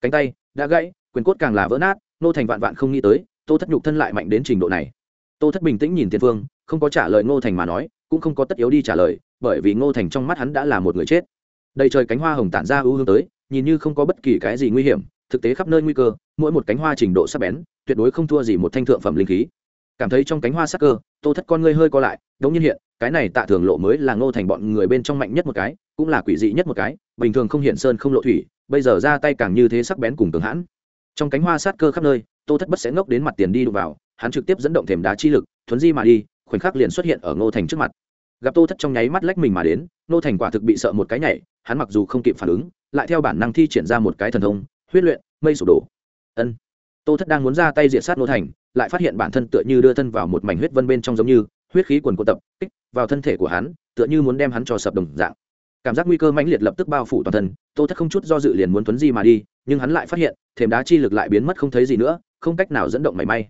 Cánh tay đã gãy, quyền cốt càng là vỡ nát, nô thành vạn vạn không nghĩ tới, tô thất nhục thân lại mạnh đến trình độ này. Tô thất bình tĩnh nhìn tiên phương, không có trả lời ngô thành mà nói, cũng không có tất yếu đi trả lời, bởi vì ngô thành trong mắt hắn đã là một người chết. Đầy trời cánh hoa hồng tản ra ưu hương tới, nhìn như không có bất kỳ cái gì nguy hiểm, thực tế khắp nơi nguy cơ, mỗi một cánh hoa trình độ sắc bén tuyệt đối không thua gì một thanh thượng phẩm linh khí. Cảm thấy trong cánh hoa sắc cơ, tô thất con ngươi hơi co lại, đống nhiên hiện, cái này tạ thường lộ mới là ngô thành bọn người bên trong mạnh nhất một cái, cũng là quỷ dị nhất một cái, bình thường không hiện sơn không lộ thủy, bây giờ ra tay càng như thế sắc bén cùng cường hãn. Trong cánh hoa sát cơ khắp nơi, tô thất bất sẽ ngốc đến mặt tiền đi đụng vào, hắn trực tiếp dẫn động thềm đá chi lực, thuấn di mà đi, khoảnh khắc liền xuất hiện ở ngô thành trước mặt. Gặp tô thất trong nháy mắt lách mình mà đến, ngô thành quả thực bị sợ một cái nhảy, hắn mặc dù không kịp phản ứng, lại theo bản năng thi triển ra một cái thần thông, huyết luyện, mây sụp đổ. Ân tô thất đang muốn ra tay diệt sát ngô thành, lại phát hiện bản thân tựa như đưa thân vào một mảnh huyết vân bên trong giống như, huyết khí quần cuộn tập, kích vào thân thể của hắn, tựa như muốn đem hắn cho sập đồng dạng. Cảm giác nguy cơ mãnh liệt lập tức bao phủ toàn thân, tô thất không chút do dự liền muốn tuấn di mà đi, nhưng hắn lại phát hiện, thềm đá chi lực lại biến mất không thấy gì nữa, không cách nào dẫn động mảy may.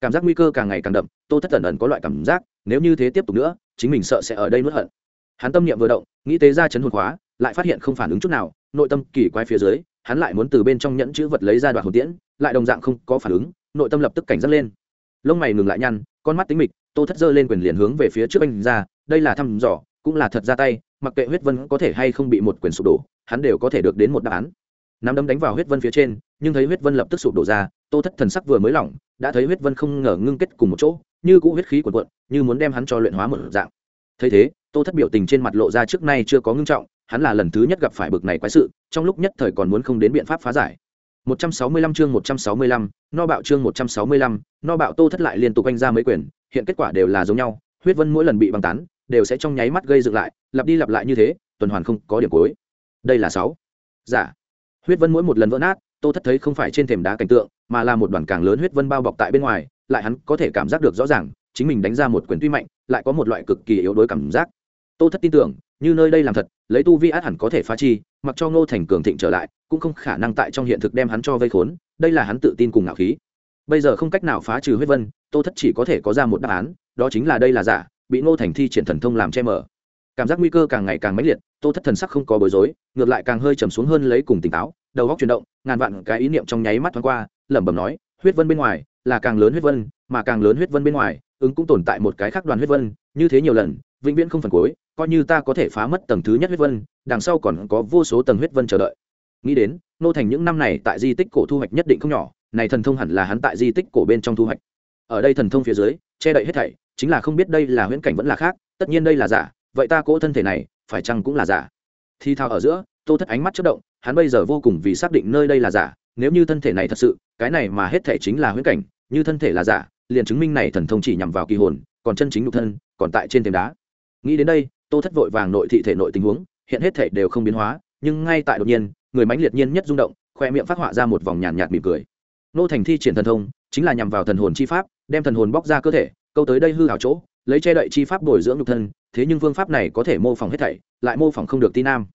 Cảm giác nguy cơ càng ngày càng đậm, tô thất ẩn ẩn có loại cảm giác, nếu như thế tiếp tục nữa, chính mình sợ sẽ ở đây nuốt hận. Hắn tâm niệm vừa động, nghĩ tế ra chấn hồn khóa, lại phát hiện không phản ứng chút nào, nội tâm kỳ quái phía dưới hắn lại muốn từ bên trong nhẫn chữ vật lấy ra đoạn hồn tiễn, lại đồng dạng không có phản ứng, nội tâm lập tức cảnh giác lên. Lông mày ngừng lại nhăn, con mắt tính mịch, tô thất giơ lên quyền liền hướng về phía trước anh ra, đây là thăm dò, cũng là thật ra tay, mặc kệ huyết vân có thể hay không bị một quyền sụp đổ, hắn đều có thể được đến một đáp án. Nắm đấm đánh vào huyết vân phía trên, nhưng thấy huyết vân lập tức sụp đổ ra, tô thất thần sắc vừa mới lỏng, đã thấy huyết vân không ngờ ngưng kết cùng một chỗ, như cũ huyết khí cuộn cuộn, như muốn đem hắn cho luyện hóa một dạng. Thấy thế, tô thất biểu tình trên mặt lộ ra trước nay chưa có ngưng trọng hắn là lần thứ nhất gặp phải bực này quái sự trong lúc nhất thời còn muốn không đến biện pháp phá giải 165 chương 165, no bạo chương 165, no bạo Tô Thất lại liên tục anh ra mấy quyền, hiện kết quả đều là giống nhau, huyết vân mỗi lần bị băng tán, đều sẽ trong nháy mắt gây dựng lại, lặp đi lặp lại như thế, tuần hoàn không có điểm cuối. Đây là 6. Giả. Dạ. Huyết vân mỗi một lần vỡ nát, Tô Thất thấy không phải trên thềm đá cảnh tượng, mà là một đoàn càng lớn huyết vân bao bọc tại bên ngoài, lại hắn có thể cảm giác được rõ ràng, chính mình đánh ra một quyền tuy mạnh, lại có một loại cực kỳ yếu đuối cảm giác. Tô Thất tin tưởng, như nơi đây làm thật, lấy tu vi át hẳn có thể phá chi, mặc cho Ngô Thành cường thịnh trở lại, cũng không khả năng tại trong hiện thực đem hắn cho vây khốn đây là hắn tự tin cùng ngạo khí bây giờ không cách nào phá trừ huyết vân tô thất chỉ có thể có ra một đáp án đó chính là đây là giả bị ngô thành thi triển thần thông làm che mở. cảm giác nguy cơ càng ngày càng mãnh liệt tô thất thần sắc không có bối rối ngược lại càng hơi trầm xuống hơn lấy cùng tỉnh táo đầu góc chuyển động ngàn vạn cái ý niệm trong nháy mắt thoáng qua lẩm bẩm nói huyết vân bên ngoài là càng lớn huyết vân mà càng lớn huyết vân bên ngoài ứng cũng tồn tại một cái khác đoàn huyết vân như thế nhiều lần vĩnh viễn không phần cuối coi như ta có thể phá mất tầng thứ nhất huyết vân, đằng sau còn có vô số tầng huyết vân chờ đợi. Nghĩ đến, nô thành những năm này tại di tích cổ thu hoạch nhất định không nhỏ, này thần thông hẳn là hắn tại di tích cổ bên trong thu hoạch. Ở đây thần thông phía dưới, che đậy hết thảy, chính là không biết đây là huyễn cảnh vẫn là khác, tất nhiên đây là giả, vậy ta cỗ thân thể này, phải chăng cũng là giả? Thi thao ở giữa, tô thất ánh mắt chất động, hắn bây giờ vô cùng vì xác định nơi đây là giả, nếu như thân thể này thật sự, cái này mà hết thể chính là huyễn cảnh, như thân thể là giả, liền chứng minh này thần thông chỉ nhằm vào kỳ hồn, còn chân chính nhục thân, còn tại trên thềm đá nghĩ đến đây, tô thất vội vàng nội thị thể nội tình huống, hiện hết thể đều không biến hóa, nhưng ngay tại đột nhiên, người mãnh liệt nhiên nhất rung động, khoe miệng phát họa ra một vòng nhàn nhạt mỉm cười. Nô thành thi triển thần thông, chính là nhằm vào thần hồn chi pháp, đem thần hồn bóc ra cơ thể, câu tới đây hư hào chỗ, lấy che đậy chi pháp bồi dưỡng nhục thân, thế nhưng phương pháp này có thể mô phỏng hết thảy, lại mô phỏng không được ti nam.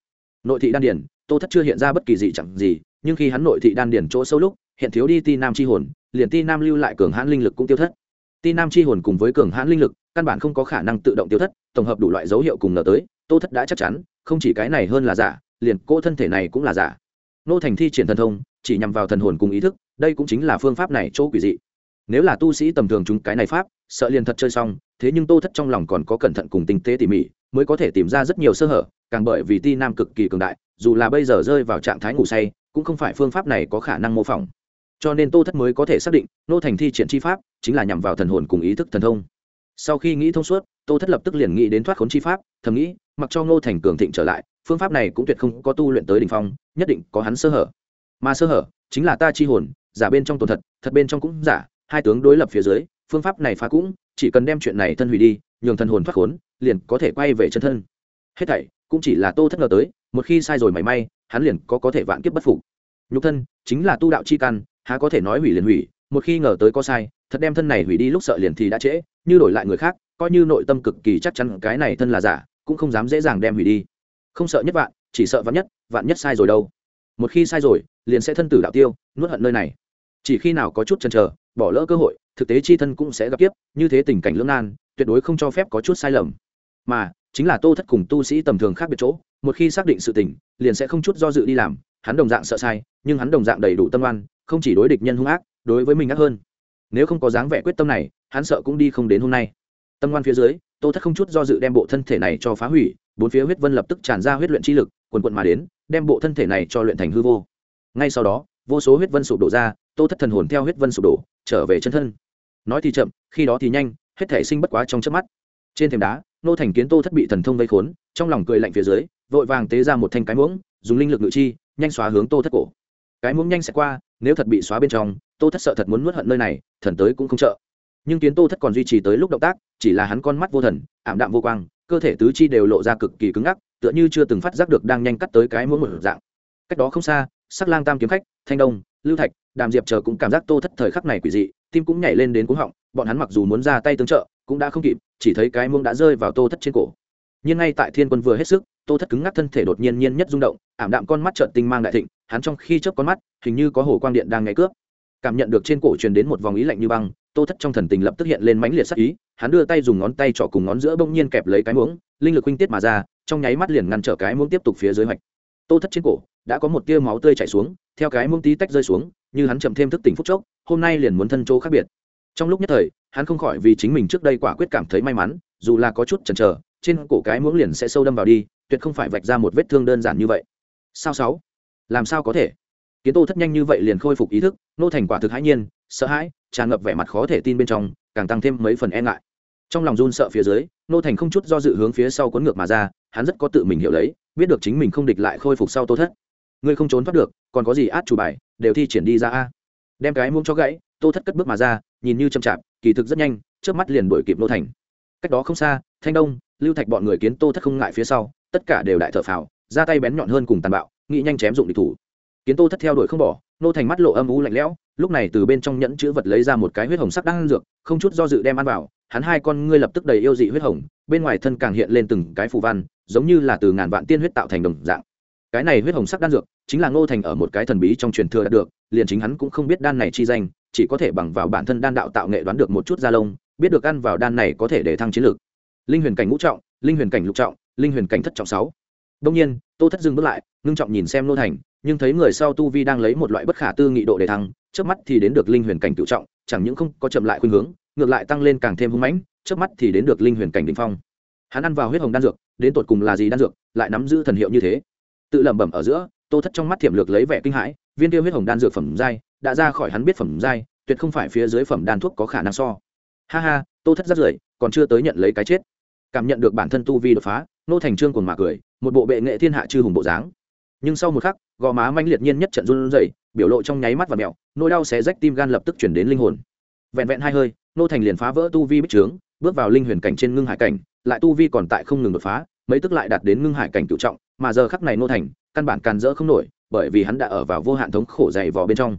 Nội thị đan điển, tô thất chưa hiện ra bất kỳ gì chẳng gì, nhưng khi hắn nội thị đan điển chỗ sâu lúc, hiện thiếu đi ti nam chi hồn, liền ti nam lưu lại cường hãn linh lực cũng tiêu thất ti nam chi hồn cùng với cường hãn linh lực, căn bản không có khả năng tự động tiêu thất, tổng hợp đủ loại dấu hiệu cùng ngờ tới, tô thất đã chắc chắn, không chỉ cái này hơn là giả, liền cô thân thể này cũng là giả. Nô thành thi triển thần thông, chỉ nhằm vào thần hồn cùng ý thức, đây cũng chính là phương pháp này chỗ quỷ dị. Nếu là tu sĩ tầm thường chúng cái này pháp, sợ liền thật chơi xong, thế nhưng tô thất trong lòng còn có cẩn thận cùng tinh tế tỉ mỉ, mới có thể tìm ra rất nhiều sơ hở, càng bởi vì ti nam cực kỳ cường đại, dù là bây giờ rơi vào trạng thái ngủ say, cũng không phải phương pháp này có khả năng mô phỏng cho nên tô thất mới có thể xác định nô thành thi triển chi pháp chính là nhằm vào thần hồn cùng ý thức thần thông. Sau khi nghĩ thông suốt, tô thất lập tức liền nghĩ đến thoát khốn chi pháp, thầm nghĩ, mặc cho ngô thành cường thịnh trở lại, phương pháp này cũng tuyệt không có tu luyện tới đỉnh phong, nhất định có hắn sơ hở. Mà sơ hở chính là ta chi hồn, giả bên trong tồn thật thật bên trong cũng giả, hai tướng đối lập phía dưới, phương pháp này phá cũng, chỉ cần đem chuyện này thân hủy đi, nhường thần hồn thoát khốn, liền có thể quay về chân thân. Hết thảy cũng chỉ là tô thất ngờ tới, một khi sai rồi mảy may, hắn liền có có thể vạn kiếp bất phục. Nhục thân chính là tu đạo chi căn há có thể nói hủy liền hủy, một khi ngờ tới có sai, thật đem thân này hủy đi lúc sợ liền thì đã trễ, như đổi lại người khác, coi như nội tâm cực kỳ chắc chắn cái này thân là giả, cũng không dám dễ dàng đem hủy đi. Không sợ nhất vạn, chỉ sợ vạn nhất vạn nhất sai rồi đâu. Một khi sai rồi, liền sẽ thân tử đạo tiêu, nuốt hận nơi này. Chỉ khi nào có chút chần chờ, bỏ lỡ cơ hội, thực tế chi thân cũng sẽ gặp tiếp như thế tình cảnh lưỡng nan, tuyệt đối không cho phép có chút sai lầm. Mà, chính là tô thất cùng tu sĩ tầm thường khác biệt chỗ, một khi xác định sự tình, liền sẽ không chút do dự đi làm, hắn đồng dạng sợ sai, nhưng hắn đồng dạng đầy đủ tâm oan không chỉ đối địch nhân hung ác, đối với mình ác hơn. Nếu không có dáng vẻ quyết tâm này, hắn sợ cũng đi không đến hôm nay. Tâm ngoan phía dưới, tô thất không chút do dự đem bộ thân thể này cho phá hủy, bốn phía huyết vân lập tức tràn ra huyết luyện chi lực quần quận mà đến, đem bộ thân thể này cho luyện thành hư vô. Ngay sau đó, vô số huyết vân sụp đổ ra, tô thất thần hồn theo huyết vân sụp đổ, trở về chân thân. Nói thì chậm, khi đó thì nhanh, hết thể sinh bất quá trong chớp mắt. Trên thềm đá, nô thành kiến tô thất bị thần thông vây khốn, trong lòng cười lạnh phía dưới, vội vàng tế ra một thanh cái muỗng, dùng linh lực ngự chi, nhanh xóa hướng tô thất cổ. Cái muỗng nhanh sẽ qua nếu thật bị xóa bên trong, tô thất sợ thật muốn nuốt hận nơi này, thần tới cũng không trợ. Nhưng kiến tô thất còn duy trì tới lúc động tác, chỉ là hắn con mắt vô thần, ảm đạm vô quang, cơ thể tứ chi đều lộ ra cực kỳ cứng ngắc, tựa như chưa từng phát giác được đang nhanh cắt tới cái mỗi một dạng. Cách đó không xa, sắc lang tam kiếm khách, thanh đông, lưu thạch, đàm diệp chờ cũng cảm giác tô thất thời khắc này quỷ dị, tim cũng nhảy lên đến cuống họng, bọn hắn mặc dù muốn ra tay tương trợ, cũng đã không kịp, chỉ thấy cái muông đã rơi vào tô thất trên cổ nhưng ngay tại thiên quân vừa hết sức, tô thất cứng ngắc thân thể đột nhiên nhiên nhất rung động, ảm đạm con mắt trợn tinh mang đại thịnh, hắn trong khi chớp con mắt, hình như có hồ quang điện đang ngay cướp. Cảm nhận được trên cổ truyền đến một vòng ý lạnh như băng, tô thất trong thần tình lập tức hiện lên mãnh liệt sắc ý, hắn đưa tay dùng ngón tay trỏ cùng ngón giữa bỗng nhiên kẹp lấy cái muỗng, linh lực huynh tiết mà ra, trong nháy mắt liền ngăn trở cái muỗng tiếp tục phía dưới hoạch. Tô thất trên cổ, đã có một tia máu tươi chảy xuống, theo cái muỗng tí tách rơi xuống, như hắn chậm thêm thức tỉnh phút chốc, hôm nay liền muốn thân chỗ khác biệt. Trong lúc nhất thời, hắn không khỏi vì chính mình trước đây quả quyết cảm thấy may mắn, dù là có chút chần chờ trên cổ cái muỗng liền sẽ sâu đâm vào đi, tuyệt không phải vạch ra một vết thương đơn giản như vậy. Sao sáu? Làm sao có thể? Kiến tô thất nhanh như vậy liền khôi phục ý thức, nô thành quả thực hãi nhiên, sợ hãi, tràn ngập vẻ mặt khó thể tin bên trong, càng tăng thêm mấy phần e ngại. Trong lòng run sợ phía dưới, nô thành không chút do dự hướng phía sau cuốn ngược mà ra, hắn rất có tự mình hiểu lấy, biết được chính mình không địch lại khôi phục sau tô thất. Ngươi không trốn thoát được, còn có gì át chủ bài, đều thi triển đi ra a. Đem cái muỗng cho gãy, tô thất cất bước mà ra, nhìn như chậm chạp, kỳ thực rất nhanh trước mắt liền đuổi kịp nô thành cách đó không xa, thanh đông, lưu thạch bọn người kiến tô thất không ngại phía sau, tất cả đều đại thở phào, ra tay bén nhọn hơn cùng tàn bạo, nghĩ nhanh chém dụng địch thủ. Kiến tô thất theo đuổi không bỏ, nô thành mắt lộ âm u lạnh lẽo, lúc này từ bên trong nhẫn chữ vật lấy ra một cái huyết hồng sắc đang dược, không chút do dự đem ăn vào, hắn hai con ngươi lập tức đầy yêu dị huyết hồng, bên ngoài thân càng hiện lên từng cái phù văn, giống như là từ ngàn vạn tiên huyết tạo thành đồng dạng. Cái này huyết hồng sắc đan dược, chính là ngô thành ở một cái thần bí trong truyền thừa đạt được, liền chính hắn cũng không biết đan này chi danh, chỉ có thể bằng vào bản thân đan đạo tạo nghệ đoán được một chút da lông biết được ăn vào đan này có thể để thăng chiến lược. Linh huyền cảnh ngũ trọng, linh huyền cảnh lục trọng, linh huyền cảnh thất trọng sáu. Đông nhiên, tô thất dừng bước lại, ngưng trọng nhìn xem nô thành, nhưng thấy người sau tu vi đang lấy một loại bất khả tư nghị độ để thăng trước mắt thì đến được linh huyền cảnh tiểu trọng, chẳng những không có chậm lại khuynh hướng, ngược lại tăng lên càng thêm hung mãnh trước mắt thì đến được linh huyền cảnh đỉnh phong. Hắn ăn vào huyết hồng đan dược, đến tột cùng là gì đan dược, lại nắm giữ thần hiệu như thế? Tự lẩm bẩm ở giữa, tô thất trong mắt thiểm lược lấy vẻ kinh hãi, viên tiêu huyết hồng đan dược phẩm giai, đã ra khỏi hắn biết phẩm giai, tuyệt không phải phía dưới phẩm đan thuốc có khả năng so ha ha, tô thất rất rưởi, còn chưa tới nhận lấy cái chết. Cảm nhận được bản thân tu vi đột phá, nô thành trương cuồng mà cười, một bộ bệ nghệ thiên hạ chư hùng bộ dáng. Nhưng sau một khắc, gò má manh liệt nhiên nhất trận run rẩy, biểu lộ trong nháy mắt và mẹo nỗi đau xé rách tim gan lập tức chuyển đến linh hồn. Vẹn vẹn hai hơi, nô thành liền phá vỡ tu vi bích trướng, bước vào linh huyền cảnh trên ngưng hải cảnh, lại tu vi còn tại không ngừng đột phá, mấy tức lại đạt đến ngưng hải cảnh cựu trọng, mà giờ khắc này nô thành, căn bản càn rỡ không nổi, bởi vì hắn đã ở vào vô hạn thống khổ dày vò bên trong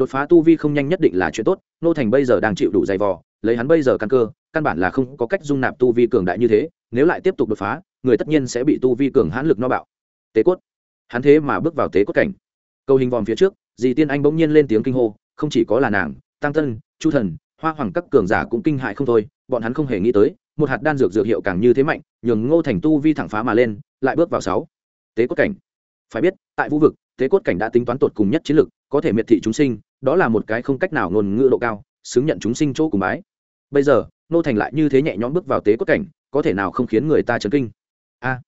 đột phá tu vi không nhanh nhất định là chuyện tốt nô thành bây giờ đang chịu đủ dày vò, lấy hắn bây giờ căn cơ, căn bản là không có cách dung nạp tu vi cường đại như thế, nếu lại tiếp tục đột phá, người tất nhiên sẽ bị tu vi cường hãn lực no bạo. Tế cốt. Hắn thế mà bước vào tế cốt cảnh. Cầu hình vòm phía trước, dì tiên anh bỗng nhiên lên tiếng kinh hô, không chỉ có là nàng, tăng tân, chu thần, hoa hoàng các cường giả cũng kinh hại không thôi, bọn hắn không hề nghĩ tới, một hạt đan dược dược hiệu càng như thế mạnh, nhường ngô thành tu vi thẳng phá mà lên, lại bước vào sáu. Tế cốt cảnh. Phải biết, tại vũ vực, tế cốt cảnh đã tính toán tột cùng nhất chiến lực có thể miệt thị chúng sinh, đó là một cái không cách nào ngôn ngữ độ cao, xứng nhận chúng sinh chỗ cùng bái. Bây giờ, nô thành lại như thế nhẹ nhõm bước vào tế cốt cảnh, có thể nào không khiến người ta chấn kinh? A.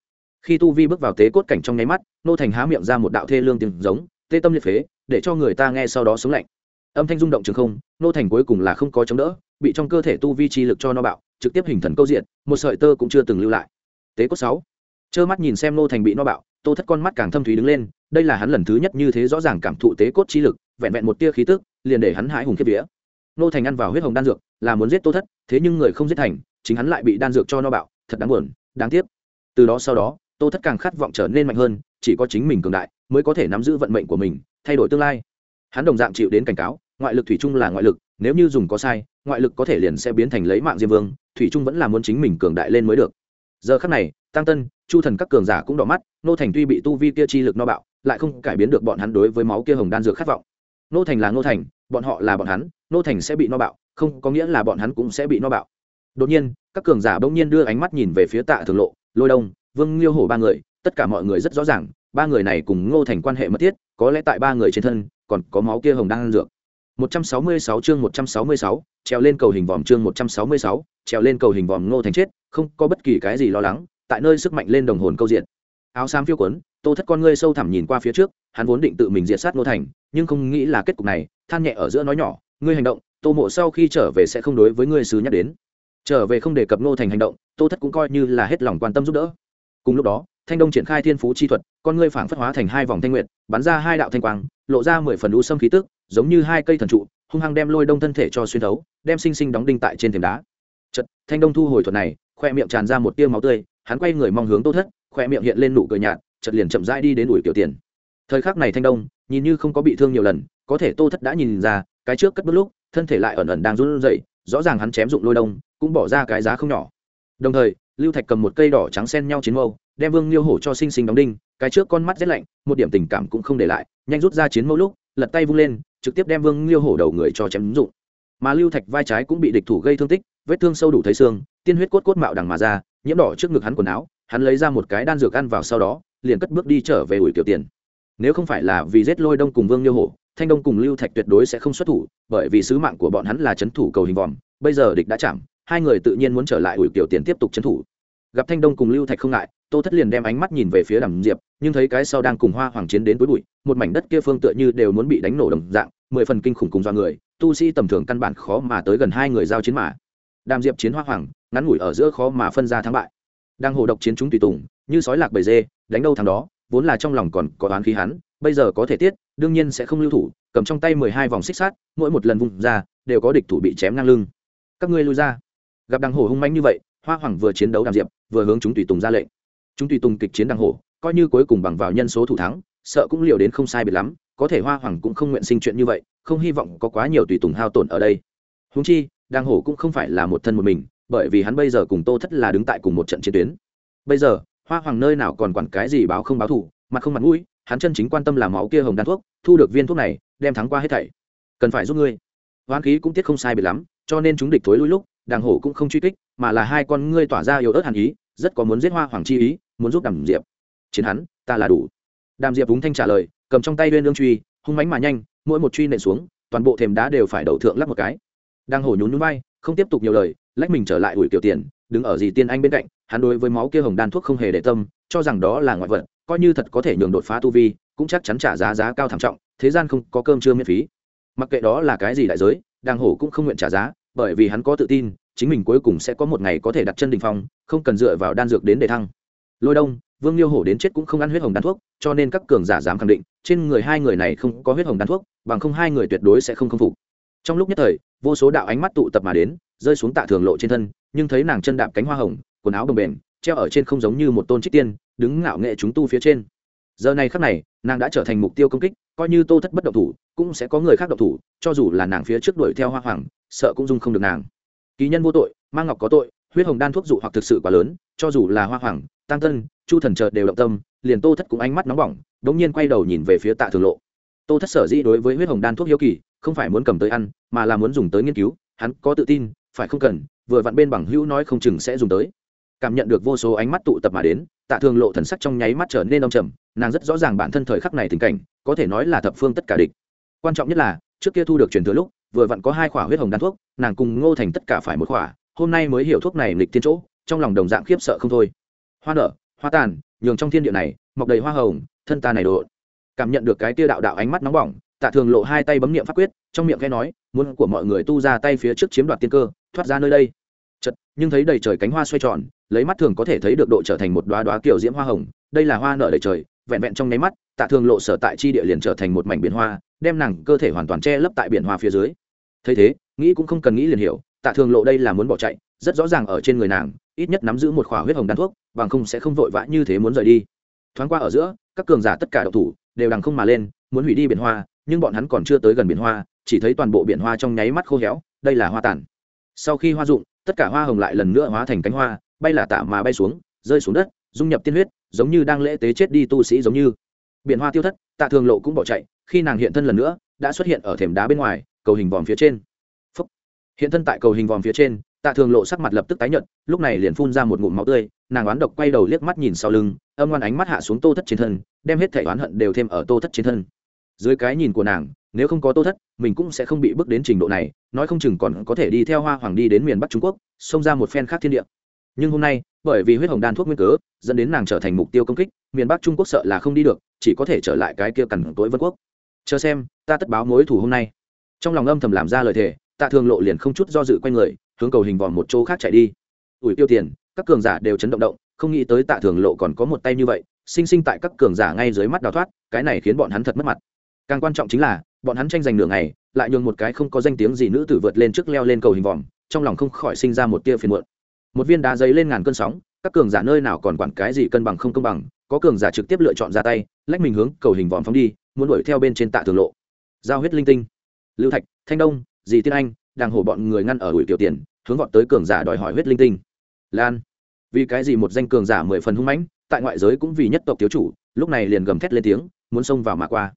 Khi tu vi bước vào tế cốt cảnh trong nháy mắt, nô thành há miệng ra một đạo thê lương tiếng giống, tê tâm liệt phế, để cho người ta nghe sau đó sống lạnh. Âm thanh rung động trường không, nô thành cuối cùng là không có chống đỡ, bị trong cơ thể tu vi chi lực cho no bạo, trực tiếp hình thần câu diện, một sợi tơ cũng chưa từng lưu lại. Tế cốt sáu. Trơ mắt nhìn xem nô thành bị no bạo, tô thất con mắt càng thâm thúy đứng lên đây là hắn lần thứ nhất như thế rõ ràng cảm thụ tế cốt chi lực, vẹn vẹn một tia khí tức, liền để hắn hãi hùng kiếp vía. Nô thành ăn vào huyết hồng đan dược, là muốn giết tô thất, thế nhưng người không giết thành, chính hắn lại bị đan dược cho no bạo, thật đáng buồn, đáng tiếc. Từ đó sau đó, tô thất càng khát vọng trở nên mạnh hơn, chỉ có chính mình cường đại mới có thể nắm giữ vận mệnh của mình, thay đổi tương lai. Hắn đồng dạng chịu đến cảnh cáo, ngoại lực thủy chung là ngoại lực, nếu như dùng có sai, ngoại lực có thể liền sẽ biến thành lấy mạng diêm vương, thủy trung vẫn là muốn chính mình cường đại lên mới được giờ khắc này tăng tân chu thần các cường giả cũng đỏ mắt nô thành tuy bị tu vi kia chi lực no bạo lại không cải biến được bọn hắn đối với máu kia hồng đan dược khát vọng. Nô thành là nô thành bọn họ là bọn hắn nô thành sẽ bị no bạo không có nghĩa là bọn hắn cũng sẽ bị no bạo. Đột nhiên các cường giả bỗng nhiên đưa ánh mắt nhìn về phía tạ thường lộ lôi đông vương liêu hổ ba người tất cả mọi người rất rõ ràng ba người này cùng ngô thành quan hệ mật thiết có lẽ tại ba người trên thân còn có máu kia hồng đang dược. 166 chương 166, trèo lên cầu hình vòm chương 166, trèo lên cầu hình vòm ngô thành chết không có bất kỳ cái gì lo lắng, tại nơi sức mạnh lên đồng hồn câu diện. Áo xám phiêu quấn, tô thất con ngươi sâu thẳm nhìn qua phía trước, hắn vốn định tự mình diệt sát ngô thành, nhưng không nghĩ là kết cục này, than nhẹ ở giữa nói nhỏ, ngươi hành động, tô mộ sau khi trở về sẽ không đối với ngươi sứ nhắc đến. Trở về không đề cập ngô thành hành động, tô thất cũng coi như là hết lòng quan tâm giúp đỡ. Cùng lúc đó, thanh đông triển khai thiên phú chi thuật, con ngươi phảng phất hóa thành hai vòng thanh nguyệt, bắn ra hai đạo thanh quang, lộ ra mười phần u sâm khí tức, giống như hai cây thần trụ, hung hăng đem lôi đông thân thể cho xuyên thấu, đem sinh sinh đóng đinh tại trên thềm đá. Chật thanh đông thu hồi thuật này khoe miệng tràn ra một tia máu tươi, hắn quay người mong hướng tô thất, khoe miệng hiện lên nụ cười nhạt chật liền chậm rãi đi đến ủi kiểu tiền. Thời khắc này thanh đông, nhìn như không có bị thương nhiều lần, có thể tô thất đã nhìn ra, cái trước cất bước lúc, thân thể lại ẩn ẩn đang run rẩy, rõ ràng hắn chém dụng lôi đông, cũng bỏ ra cái giá không nhỏ. Đồng thời, lưu thạch cầm một cây đỏ trắng xen nhau chiến mâu, đem vương liêu hổ cho sinh sinh đóng đinh, cái trước con mắt rét lạnh, một điểm tình cảm cũng không để lại, nhanh rút ra chiến mâu lúc, lật tay vung lên, trực tiếp đem vương liêu hổ đầu người cho chém dụng. Mà lưu thạch vai trái cũng bị địch thủ gây thương tích vết thương sâu đủ thấy xương, tiên huyết cốt cốt mạo đằng mà ra, nhiễm đỏ trước ngực hắn quần áo, hắn lấy ra một cái đan dược ăn vào sau đó, liền cất bước đi trở về ủi tiểu tiền. Nếu không phải là vì giết lôi đông cùng vương liêu hổ, thanh đông cùng lưu thạch tuyệt đối sẽ không xuất thủ, bởi vì sứ mạng của bọn hắn là c h ấ n thủ cầu hình vòm, bây giờ địch đã chạm, hai người tự nhiên muốn trở lại ủi tiểu tiền tiếp tục c h ấ n thủ. Gặp thanh đông cùng lưu thạch không ngại, tô thất liền đem ánh mắt nhìn về phía đằng diệp, nhưng thấy cái sau đang cùng hoa hoàng chiến đến tối bụi, một mảnh đất kia phương tựa như đều muốn bị đánh nổ đồng dạng, mười phần kinh khủng cùng do người, tu sĩ tầm thường căn bản khó mà tới gần hai người giao chiến mà đàm diệp chiến hoa hoàng, ngắn ngủi ở giữa khó mà phân ra thắng bại. Đang hồ độc chiến chúng tùy tùng, như sói lạc bầy dê, đánh đâu thằng đó, vốn là trong lòng còn có oán khí hắn, bây giờ có thể tiết, đương nhiên sẽ không lưu thủ, cầm trong tay mười hai vòng xích sát mỗi một lần vùng ra, đều có địch thủ bị chém ngang lưng. Các ngươi lui ra. Gặp đằng hổ hung manh như vậy, hoa hoàng vừa chiến đấu đàm diệp, vừa hướng chúng tùy tùng ra lệnh. Chúng tùy tùng kịch chiến đằng hổ, coi như cuối cùng bằng vào nhân số thủ thắng, sợ cũng liều đến không sai biệt lắm, có thể hoa hoàng cũng không nguyện sinh chuyện như vậy, không hy vọng có quá nhiều tùy tùng hao tổn ở đây. Húng chi đang hổ cũng không phải là một thân một mình, bởi vì hắn bây giờ cùng tô thất là đứng tại cùng một trận chiến tuyến. Bây giờ, hoa hoàng nơi nào còn quản cái gì báo không báo thủ, mặt không mặt mũi, hắn chân chính quan tâm là máu kia hồng đan thuốc, thu được viên thuốc này, đem thắng qua hết thảy. Cần phải giúp ngươi. Hoán khí cũng tiết không sai biệt lắm, cho nên chúng địch thối lui lúc, đàng hổ cũng không truy kích, mà là hai con ngươi tỏa ra yếu ớt hàn ý, rất có muốn giết hoa hoàng chi ý, muốn giúp đàm diệp. Chiến hắn, ta là đủ. Đàm diệp đúng thanh trả lời, cầm trong tay bên lương truy, hung mánh mà nhanh, mỗi một truy nện xuống, toàn bộ thềm đá đều phải đầu thượng lắp một cái đang hổ nhún nhún vai, không tiếp tục nhiều lời, lách mình trở lại ủi tiểu tiền, đứng ở dì tiên anh bên cạnh, hắn đối với máu kia hồng đan thuốc không hề để tâm, cho rằng đó là ngoại vật, coi như thật có thể nhường đột phá tu vi, cũng chắc chắn trả giá giá cao thảm trọng, thế gian không có cơm chưa miễn phí. Mặc kệ đó là cái gì đại giới đàng hổ cũng không nguyện trả giá, bởi vì hắn có tự tin, chính mình cuối cùng sẽ có một ngày có thể đặt chân đình phong, không cần dựa vào đan dược đến để thăng. Lôi đông, vương liêu hổ đến chết cũng không ăn huyết hồng đan thuốc, cho nên các cường giả dám khẳng định, trên người hai người này không có huyết hồng đan thuốc, bằng không hai người tuyệt đối sẽ không k phục. Trong lúc nhất thời vô số đạo ánh mắt tụ tập mà đến, rơi xuống tạ thường lộ trên thân, nhưng thấy nàng chân đạp cánh hoa hồng, quần áo bồng bềnh, treo ở trên không giống như một tôn trích tiên, đứng ngạo nghệ chúng tu phía trên. Giờ này khắc này, nàng đã trở thành mục tiêu công kích, coi như tô thất bất động thủ, cũng sẽ có người khác động thủ, cho dù là nàng phía trước đuổi theo hoa hoàng, sợ cũng dung không được nàng. Ký nhân vô tội mang ngọc có tội, huyết hồng đan thuốc dụ hoặc thực sự quá lớn, cho dù là hoa hoàng, tăng tân chu thần chợt đều động tâm, liền tô thất cũng ánh mắt nóng bỏng, đống nhiên quay đầu nhìn về phía tạ thường lộ tô thất sở dĩ đối với huyết hồng đan thuốc hiếu kỳ, không phải muốn cầm tới ăn, mà là muốn dùng tới nghiên cứu, hắn có tự tin, phải không cần, vừa vặn bên bằng hữu nói không chừng sẽ dùng tới. Cảm nhận được vô số ánh mắt tụ tập mà đến, tạ thường lộ thần sắc trong nháy mắt trở nên đông trầm, nàng rất rõ ràng bản thân thời khắc này tình cảnh, có thể nói là thập phương tất cả địch. Quan trọng nhất là, trước kia thu được truyền thừa lúc, vừa vặn có hai khỏa huyết hồng đan thuốc, nàng cùng ngô thành tất cả phải một khỏa, hôm nay mới hiểu thuốc này lịch thiên chỗ, trong lòng đồng dạng khiếp sợ không thôi. Hoa nở, hoa tàn, nhường trong thiên địa này, mọc đầy hoa hồng, thân ta này độ cảm nhận được cái tia đạo đạo ánh mắt nóng bỏng, tạ thường lộ hai tay bấm miệng pháp quyết, trong miệng khẽ nói, muốn của mọi người tu ra tay phía trước chiếm đoạt tiên cơ, thoát ra nơi đây. Chật nhưng thấy đầy trời cánh hoa xoay tròn, lấy mắt thường có thể thấy được độ trở thành một đoá đoá kiểu diễm hoa hồng, đây là hoa nở đầy trời, vẹn vẹn trong nháy mắt, tạ thường lộ sở tại chi địa liền trở thành một mảnh biển hoa, đem nàng cơ thể hoàn toàn che lấp tại biển hoa phía dưới. Thấy thế, nghĩ cũng không cần nghĩ liền hiểu, tạ thường lộ đây là muốn bỏ chạy, rất rõ ràng ở trên người nàng, ít nhất nắm giữ một khỏa huyết hồng đan thuốc, bằng không sẽ không vội vã như thế muốn rời đi. Thoáng qua ở giữa, các cường giả tất cả độc thủ đều đằng không mà lên muốn hủy đi biển hoa nhưng bọn hắn còn chưa tới gần biển hoa chỉ thấy toàn bộ biển hoa trong nháy mắt khô héo đây là hoa tàn. Sau khi hoa rụng, tất cả hoa hồng lại lần nữa hóa thành cánh hoa bay là tạ mà bay xuống rơi xuống đất dung nhập tiên huyết giống như đang lễ tế chết đi tu sĩ giống như. Biển hoa tiêu thất tạ thường lộ cũng bỏ chạy khi nàng hiện thân lần nữa đã xuất hiện ở thềm đá bên ngoài cầu hình vòm phía trên. Phúc. hiện thân tại cầu hình vòm phía trên tạ thường lộ sắc mặt lập tức tái nhợt, lúc này liền phun ra một ngụm máu tươi, nàng oán độc quay đầu liếc mắt nhìn sau lưng, âm ngoan ánh mắt hạ xuống tô thất trên thân, đem hết thể oán hận đều thêm ở tô thất trên thân. Dưới cái nhìn của nàng, nếu không có tô thất, mình cũng sẽ không bị bước đến trình độ này, nói không chừng còn có thể đi theo hoa hoàng đi đến miền bắc trung quốc, xông ra một phen khác thiên địa. Nhưng hôm nay, bởi vì huyết hồng đan thuốc nguyên cớ, dẫn đến nàng trở thành mục tiêu công kích, miền bắc trung quốc sợ là không đi được, chỉ có thể trở lại cái kia cằn tối vân quốc. Chờ xem, ta tất báo mối thủ hôm nay. Trong lòng âm thầm làm ra lời thề, tạ thường lộ liền không chút do dự q u a y người hướng cầu hình vòm một chỗ khác chạy đi. Ủi tiêu tiền, các cường giả đều chấn động động, không nghĩ tới tạ thường lộ còn có một tay như vậy, sinh sinh tại các cường giả ngay dưới mắt đào thoát, cái này khiến bọn hắn thật mất mặt. Càng quan trọng chính là, bọn hắn tranh giành nửa ngày, lại nhường một cái không có danh tiếng gì nữ tử vượt lên trước leo lên cầu hình vòm, trong lòng không khỏi sinh ra một tia phiền muộn. Một viên đá giấy lên ngàn cơn sóng, các cường giả nơi nào còn quản cái gì cân bằng không công bằng, có cường giả trực tiếp lựa chọn ra tay, lách mình hướng cầu hình vòm phóng đi, muốn đuổi theo bên trên tạ thường lộ. Giao huyết linh tinh. Lưu thạch, thanh đông, dì tiên anh, đang hổ bọn người ngăn ở ủi tiểu tiền hướng vọt tới cường giả đòi hỏi huyết linh tinh. Lan, vì cái gì một danh cường giả mười phần hung mãnh, tại ngoại giới cũng vì nhất tộc thiếu chủ, lúc này liền gầm thét lên tiếng, muốn xông vào mà qua.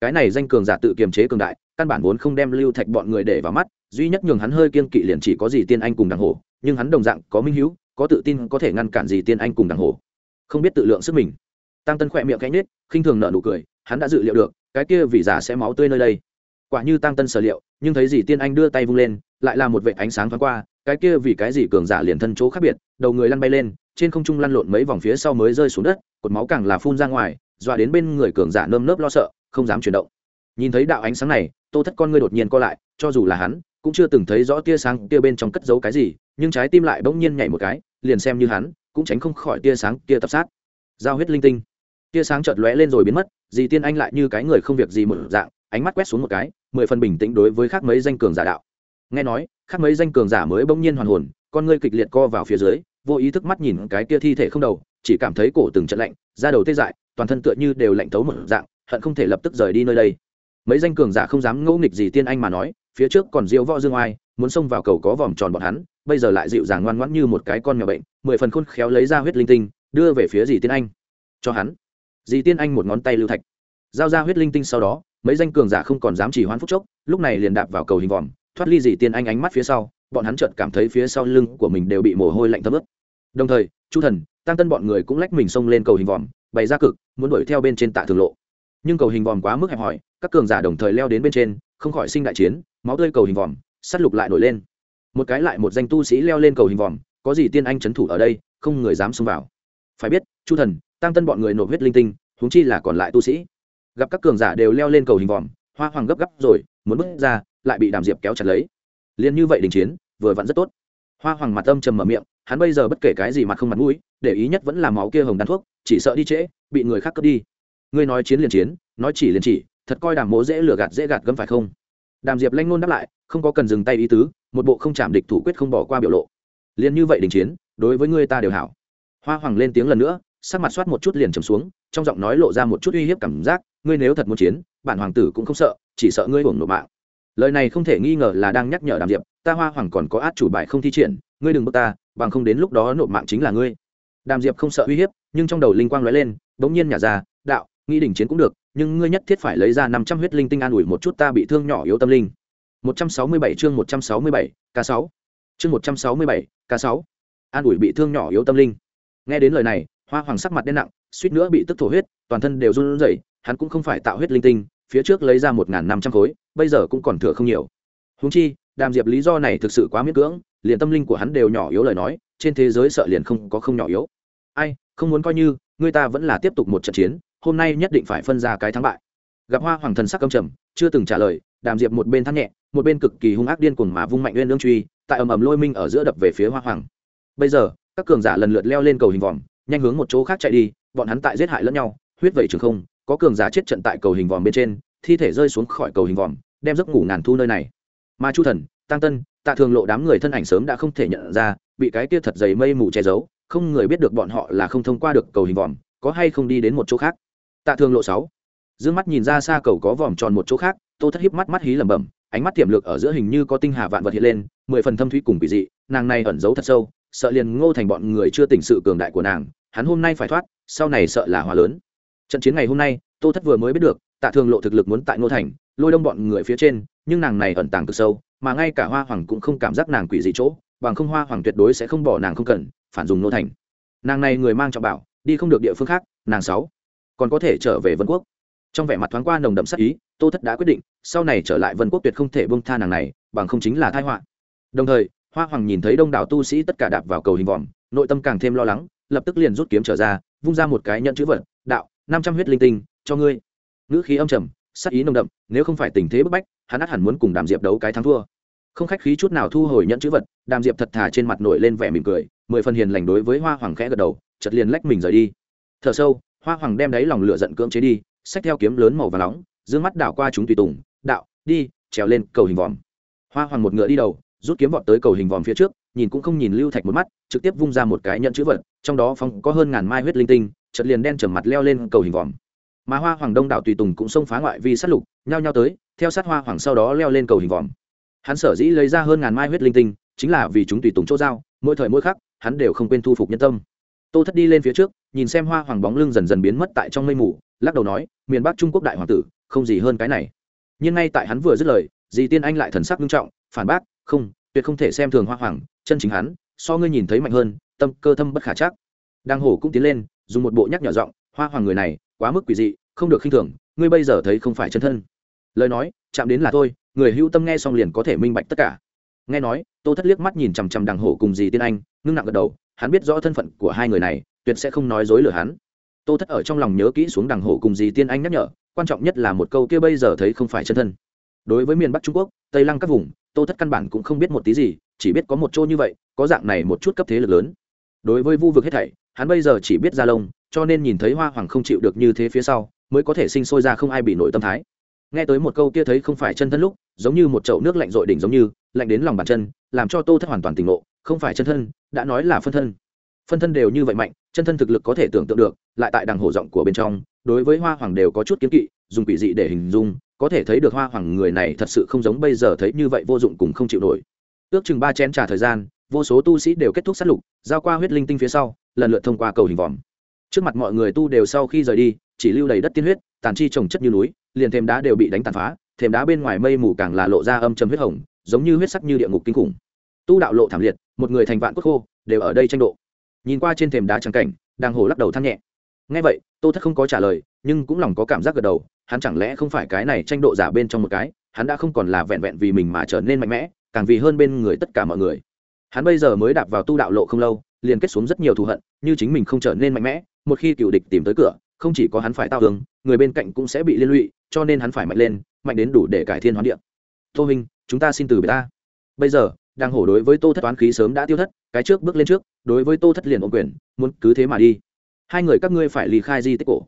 Cái này danh cường giả tự kiềm chế cường đại, căn bản vốn không đem lưu thạch bọn người để vào mắt, duy nhất nhường hắn hơi kiên kỵ liền chỉ có gì tiên anh cùng đằng hổ, nhưng hắn đồng dạng có minh hữu, có tự tin, có thể ngăn cản gì tiên anh cùng đằng hổ. Không biết tự lượng sức mình. Tăng tân khỏe miệng cánh nết khinh thường nợ nụ cười, hắn đã dự liệu được, cái kia vì giả sẽ máu tươi nơi đây quả như tăng tân sở liệu, nhưng thấy gì tiên anh đưa tay vung lên, lại là một vệ ánh sáng thoáng qua, cái kia vì cái gì cường giả liền thân chỗ khác biệt, đầu người lăn bay lên, trên không trung lăn lộn mấy vòng phía sau mới rơi xuống đất, cột máu càng là phun ra ngoài, dọa đến bên người cường giả nơm nớp lo sợ, không dám chuyển động. Nhìn thấy đạo ánh sáng này, tô thất con ngươi đột nhiên co lại, cho dù là hắn, cũng chưa từng thấy rõ tia sáng tia bên trong cất giấu cái gì, nhưng trái tim lại bỗng nhiên nhảy một cái, liền xem như hắn, cũng tránh không khỏi tia sáng tia tập sát. Giao huyết linh tinh. Tia sáng chợt lóe lên rồi biến mất, dì tiên anh lại như cái người không việc gì một dạng, ánh mắt quét xuống một cái mười phần bình tĩnh đối với khác mấy danh cường giả đạo. Nghe nói, khác mấy danh cường giả mới bỗng nhiên hoàn hồn, con ngươi kịch liệt co vào phía dưới, vô ý thức mắt nhìn cái kia thi thể không đầu, chỉ cảm thấy cổ từng trận lạnh, da đầu tê dại, toàn thân tựa như đều lạnh thấu một dạng, hận không thể lập tức rời đi nơi đây. Mấy danh cường giả không dám ngẫu nghịch gì tiên anh mà nói, phía trước còn diễu võ dương oai, muốn xông vào cầu có vòm tròn bọn hắn, bây giờ lại dịu dàng ngoan ngoãn như một cái con nhỏ bệnh, mười phần khôn khéo lấy ra huyết linh tinh, đưa về phía dì tiên anh. Cho hắn. Dì tiên anh một ngón tay lưu thạch. Giao ra huyết linh tinh sau đó mấy danh cường giả không còn dám chỉ hoãn phúc chốc, lúc này liền đạp vào cầu hình vòm, thoát ly dị tiên anh ánh mắt phía sau, bọn hắn chợt cảm thấy phía sau lưng của mình đều bị mồ hôi lạnh thấm ướt. Đồng thời, chu thần, tăng tân bọn người cũng lách mình xông lên cầu hình vòm, bày ra cực, muốn đuổi theo bên trên tạ thường lộ. Nhưng cầu hình vòm quá mức hẹp hòi, các cường giả đồng thời leo đến bên trên, không khỏi sinh đại chiến, máu tươi cầu hình vòm, sắt lục lại nổi lên. Một cái lại một danh tu sĩ leo lên cầu hình vòm, có gì tiên anh c thủ ở đây, không người dám xông vào. Phải biết, chu thần, tăng tân bọn người nộp huyết linh tinh, huống chi là còn lại tu sĩ gặp các cường giả đều leo lên cầu hình vòm, hoa hoàng gấp gấp rồi, muốn bước ra, lại bị đàm diệp kéo chặt lấy. Liền như vậy đình chiến, vừa vặn rất tốt. Hoa hoàng mặt âm trầm mở miệng, hắn bây giờ bất kể cái gì mặt không mặt mũi, để ý nhất vẫn là máu kia hồng đan thuốc, chỉ sợ đi trễ, bị người khác cướp đi. Ngươi nói chiến liền chiến, nói chỉ liền chỉ, thật coi đàm mỗ dễ lừa gạt dễ gạt gấm phải không? Đàm diệp lanh ngôn đáp lại, không có cần dừng tay ý tứ, một bộ không chạm địch thủ quyết không bỏ qua biểu lộ. Liền như vậy đình chiến, đối với ngươi ta đều hảo. Hoa hoàng lên tiếng lần nữa, sắc mặt soát một chút liền trầm xuống, trong giọng nói lộ ra một chút uy hiếp cảm giác ngươi nếu thật muốn chiến, bản hoàng tử cũng không sợ, chỉ sợ ngươi hưởng nộp mạng. Lời này không thể nghi ngờ là đang nhắc nhở đàm diệp, ta hoa hoàng còn có át chủ bài không thi triển, ngươi đừng bước ta, bằng không đến lúc đó nộp mạng chính là ngươi. Đàm diệp không sợ uy hiếp, nhưng trong đầu linh quang lóe lên, bỗng nhiên nhả ra, đạo, nghĩ đình chiến cũng được, nhưng ngươi nhất thiết phải lấy ra năm trăm huyết linh tinh an ủi một chút ta bị thương nhỏ yếu tâm linh. một trăm sáu mươi bảy chương một trăm sáu mươi bảy k sáu. Chương một trăm sáu mươi bảy k sáu. An ủi bị thương nhỏ yếu tâm linh. Nghe đến lời này, hoa hoàng sắc mặt đen nặng suýt nữa bị tức thổ huyết, toàn thân đều run rẩy, hắn cũng không phải tạo huyết linh tinh, phía trước lấy ra một n g h n năm trăm khối, bây giờ cũng còn thừa không nhiều. Húng chi, đàm diệp lý do này thực sự quá miễn cưỡng, liền tâm linh của hắn đều nhỏ yếu lời nói, trên thế giới sợ liền không có không nhỏ yếu. Ai, không muốn coi như, người ta vẫn là tiếp tục một trận chiến, hôm nay nhất định phải phân ra cái thắng bại. Gặp hoa hoàng thần sắc âm trầm, chưa từng trả lời, đàm diệp một bên thắt nhẹ, một bên cực kỳ hung ác điên cuồng mà vung mạnh lên lương truy, tại ầm ầm lôi minh ở giữa đập về phía hoa hoàng. Bây giờ, các cường giả lần lượt leo lên cầu hình vòm, nhanh hướng một chỗ khác chạy đi bọn hắn tại giết hại lẫn nhau, huyết vẩy trường không, có cường giả chết trận tại cầu hình vòm bên trên, thi thể rơi xuống khỏi cầu hình vòm, đem giấc ngủ ngàn thu nơi này. Mà chu thần, tăng tân, tạ thường lộ đám người thân ảnh sớm đã không thể nhận ra, bị cái kia thật dày mây mù che giấu, không người biết được bọn họ là không thông qua được cầu hình vòm, có hay không đi đến một chỗ khác. Tạ thường lộ sáu, dương mắt nhìn ra xa cầu có vòm tròn một chỗ khác, tô thất híp mắt mắt hí lẩm bẩm, ánh mắt tiềm lực ở giữa hình như có tinh hà vạn vật hiện lên, mười phần thâm thúy cùng quỷ dị, nàng này ẩn giấu thật sâu, sợ liền ngô thành bọn người chưa tỉnh sự cường đại của nàng, hắn hôm nay phải thoát sau này sợ là hòa lớn. Trận chiến ngày hôm nay, tô thất vừa mới biết được, tạ thường lộ thực lực muốn tại ngô thành, lôi đông bọn người phía trên, nhưng nàng này ẩn tàng cực sâu, mà ngay cả hoa hoàng cũng không cảm giác nàng quỷ dị chỗ, bằng không hoa hoàng tuyệt đối sẽ không bỏ nàng không cần, phản dùng ngô thành. Nàng này người mang trọng bảo, đi không được địa phương khác, nàng sáu, còn có thể trở về vân quốc. Trong vẻ mặt thoáng qua nồng đậm sắc ý, tô thất đã quyết định, sau này trở lại vân quốc tuyệt không thể bông tha nàng này, bằng không chính là thai họa. Đồng thời, hoa hoàng nhìn thấy đông đảo tu sĩ tất cả đạp vào cầu hình vòm nội tâm càng thêm lo lắng, lập tức liền rút kiếm trở ra vung ra một cái nhận chữ vật, đạo, năm trăm huyết linh tinh, cho ngươi. Ngữ khí âm trầm, sắc ý nồng đậm, nếu không phải tình thế bức bách, hắn át hẳn muốn cùng đàm diệp đấu cái thắng thua. Không khách khí chút nào thu hồi nhẫn chữ vật, đàm diệp thật thà trên mặt nổi lên vẻ mỉm cười, mười phần hiền lành đối với hoa hoàng khẽ gật đầu chật liền lách mình rời đi. Thở sâu, hoa hoàng đem đáy lòng lửa giận cưỡng chế đi, xách theo kiếm lớn màu và nóng d mắt đảo qua chúng tùy tùng, đạo, đi, trèo lên cầu hình vòm. Hoa hoàng một ngựa đi đầu, rút kiếm vọt tới cầu hình vòm phía trước nhìn cũng không nhìn lưu thạch một mắt, trực tiếp vung ra một cái nhận chữ vật, trong đó phong có hơn ngàn mai huyết linh tinh chật liền đen trầm mặt leo lên cầu hình vòm. Mà hoa hoàng đông đảo tùy tùng cũng xông phá ngoại vi sát lục, nhao nhao tới, theo sát hoa hoàng sau đó leo lên cầu hình vòm. Hắn sở dĩ lấy ra hơn ngàn mai huyết linh tinh, chính là vì chúng tùy tùng chỗ giao, mỗi thời mỗi khắc, hắn đều không quên thu phục nhân tâm. Tô thất đi lên phía trước, nhìn xem hoa hoàng bóng lưng dần dần biến mất tại trong mây mù, lắc đầu nói, miền bắc trung quốc đại hoàng tử, không gì hơn cái này. Nhưng ngay tại hắn vừa dứt lời, dì tiên anh lại thần sắc nghiêm trọng, phản bác, không tuyệt không thể xem thường hoa hoàng, chân chính hắn, so ngươi nhìn thấy mạnh hơn, tâm cơ thâm bất khả chắc. Đang hổ cũng tiến lên, dùng một bộ nhắc nhỏ giọng, hoa hoàng người này, quá mức quỷ dị, không được khinh thường, ngươi bây giờ thấy không phải chân thân. Lời nói, chạm đến là thôi, người hữu tâm nghe xong liền có thể minh bạch tất cả. Nghe nói, tô thất liếc mắt nhìn chằm chằm đằng hổ cùng dì tiên anh, ngưng nặng gật đầu, hắn biết rõ thân phận của hai người này, tuyệt sẽ không nói dối lừa hắn. Tô thất ở trong lòng nhớ kỹ xuống đằng hổ cùng dì tiên anh nhắc nhở, quan trọng nhất là một câu kia bây giờ thấy không phải chân thân. Đối với miền bắc trung quốc, tây lăng các vùng tô thất căn bản cũng không biết một tí gì, chỉ biết có một chỗ như vậy, có dạng này một chút cấp thế lực lớn. Đối với vu vực hết thảy, hắn bây giờ chỉ biết ra lông, cho nên nhìn thấy hoa hoàng không chịu được như thế phía sau, mới có thể sinh sôi ra không ai bị nội tâm thái. Nghe tới một câu kia thấy không phải chân thân lúc, giống như một chậu nước lạnh dội đỉnh giống như, lạnh đến lòng bàn chân, làm cho tô thất hoàn toàn tỉnh ngộ, không phải chân thân, đã nói là phân thân. Phân thân đều như vậy mạnh, chân thân thực lực có thể tưởng tượng được, lại tại đằng hổ rộng của bên trong, đối với hoa hoàng đều có chút kiến kỵ, dùng quỷ dị để hình dung có thể thấy được hoa hoàng người này thật sự không giống bây giờ thấy như vậy vô dụng cùng không chịu nổi. Ước chừng ba chén trà thời gian, vô số tu sĩ đều kết thúc sát lục, giao qua huyết linh tinh phía sau, lần lượt thông qua cầu hình vòm. Trước mặt mọi người tu đều sau khi rời đi, chỉ lưu đầy đất tiên huyết, tàn chi trồng chất như núi, liền thềm đá đều bị đánh tàn phá, thềm đá bên ngoài mây mù càng là lộ ra âm trầm huyết hồng, giống như huyết sắc như địa ngục kinh khủng. Tu đạo lộ thảm liệt, một người thành vạn cốt khô, đều ở đây tranh độ. Nhìn qua trên thềm đá trắng cảnh, đang hồ lắc đầu than nhẹ ngay vậy tô thất không có trả lời nhưng cũng lòng có cảm giác gật đầu hắn chẳng lẽ không phải cái này tranh độ giả bên trong một cái hắn đã không còn là vẹn vẹn vì mình mà trở nên mạnh mẽ càng vì hơn bên người tất cả mọi người. Hắn bây giờ mới đạp vào tu đạo lộ không lâu liền kết xuống rất nhiều thù hận như chính mình không trở nên mạnh mẽ một khi cựu địch tìm tới cửa không chỉ có hắn phải tao hướng người bên cạnh cũng sẽ bị liên lụy cho nên hắn phải mạnh lên mạnh đến đủ để cải thiên hoán địa. Tô Hinh, chúng ta xin từ biệt ta. Bây giờ đang hổ đối với tô thất toán khí sớm đã tiêu thất cái trước bước lên trước đối với tô thất liền ổn quyền muốn cứ thế mà đi hai người các ngươi phải ly khai di tích cổ.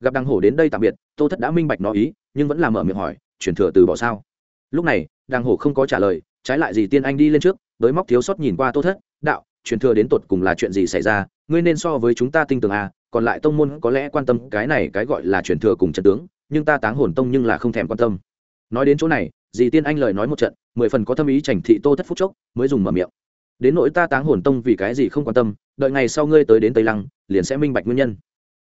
Gặp đăng hổ đến đây tạm biệt, tô thất đã minh bạch nó ý, nhưng vẫn làm mở miệng hỏi, chuyển thừa từ bỏ sao? Lúc này đăng hổ không có trả lời, trái lại gì tiên anh đi lên trước với móc thiếu sót nhìn qua tô thất, đạo truyền thừa đến tột cùng là chuyện gì xảy ra? Ngươi nên so với chúng ta tinh tường à còn lại tông môn có lẽ quan tâm cái này cái gọi là truyền thừa cùng trận tướng, nhưng ta táng hồn tông nhưng là không thèm quan tâm. Nói đến chỗ này, dì tiên anh lời nói một trận, mười phần có tâm ý chảnh thị tô thất phúc chốc, mới dùng mở miệng. Đến nỗi ta táng hồn tông vì cái gì không quan tâm, đợi ngày sau ngươi tới đến tây lăng liền sẽ minh bạch nguyên nhân.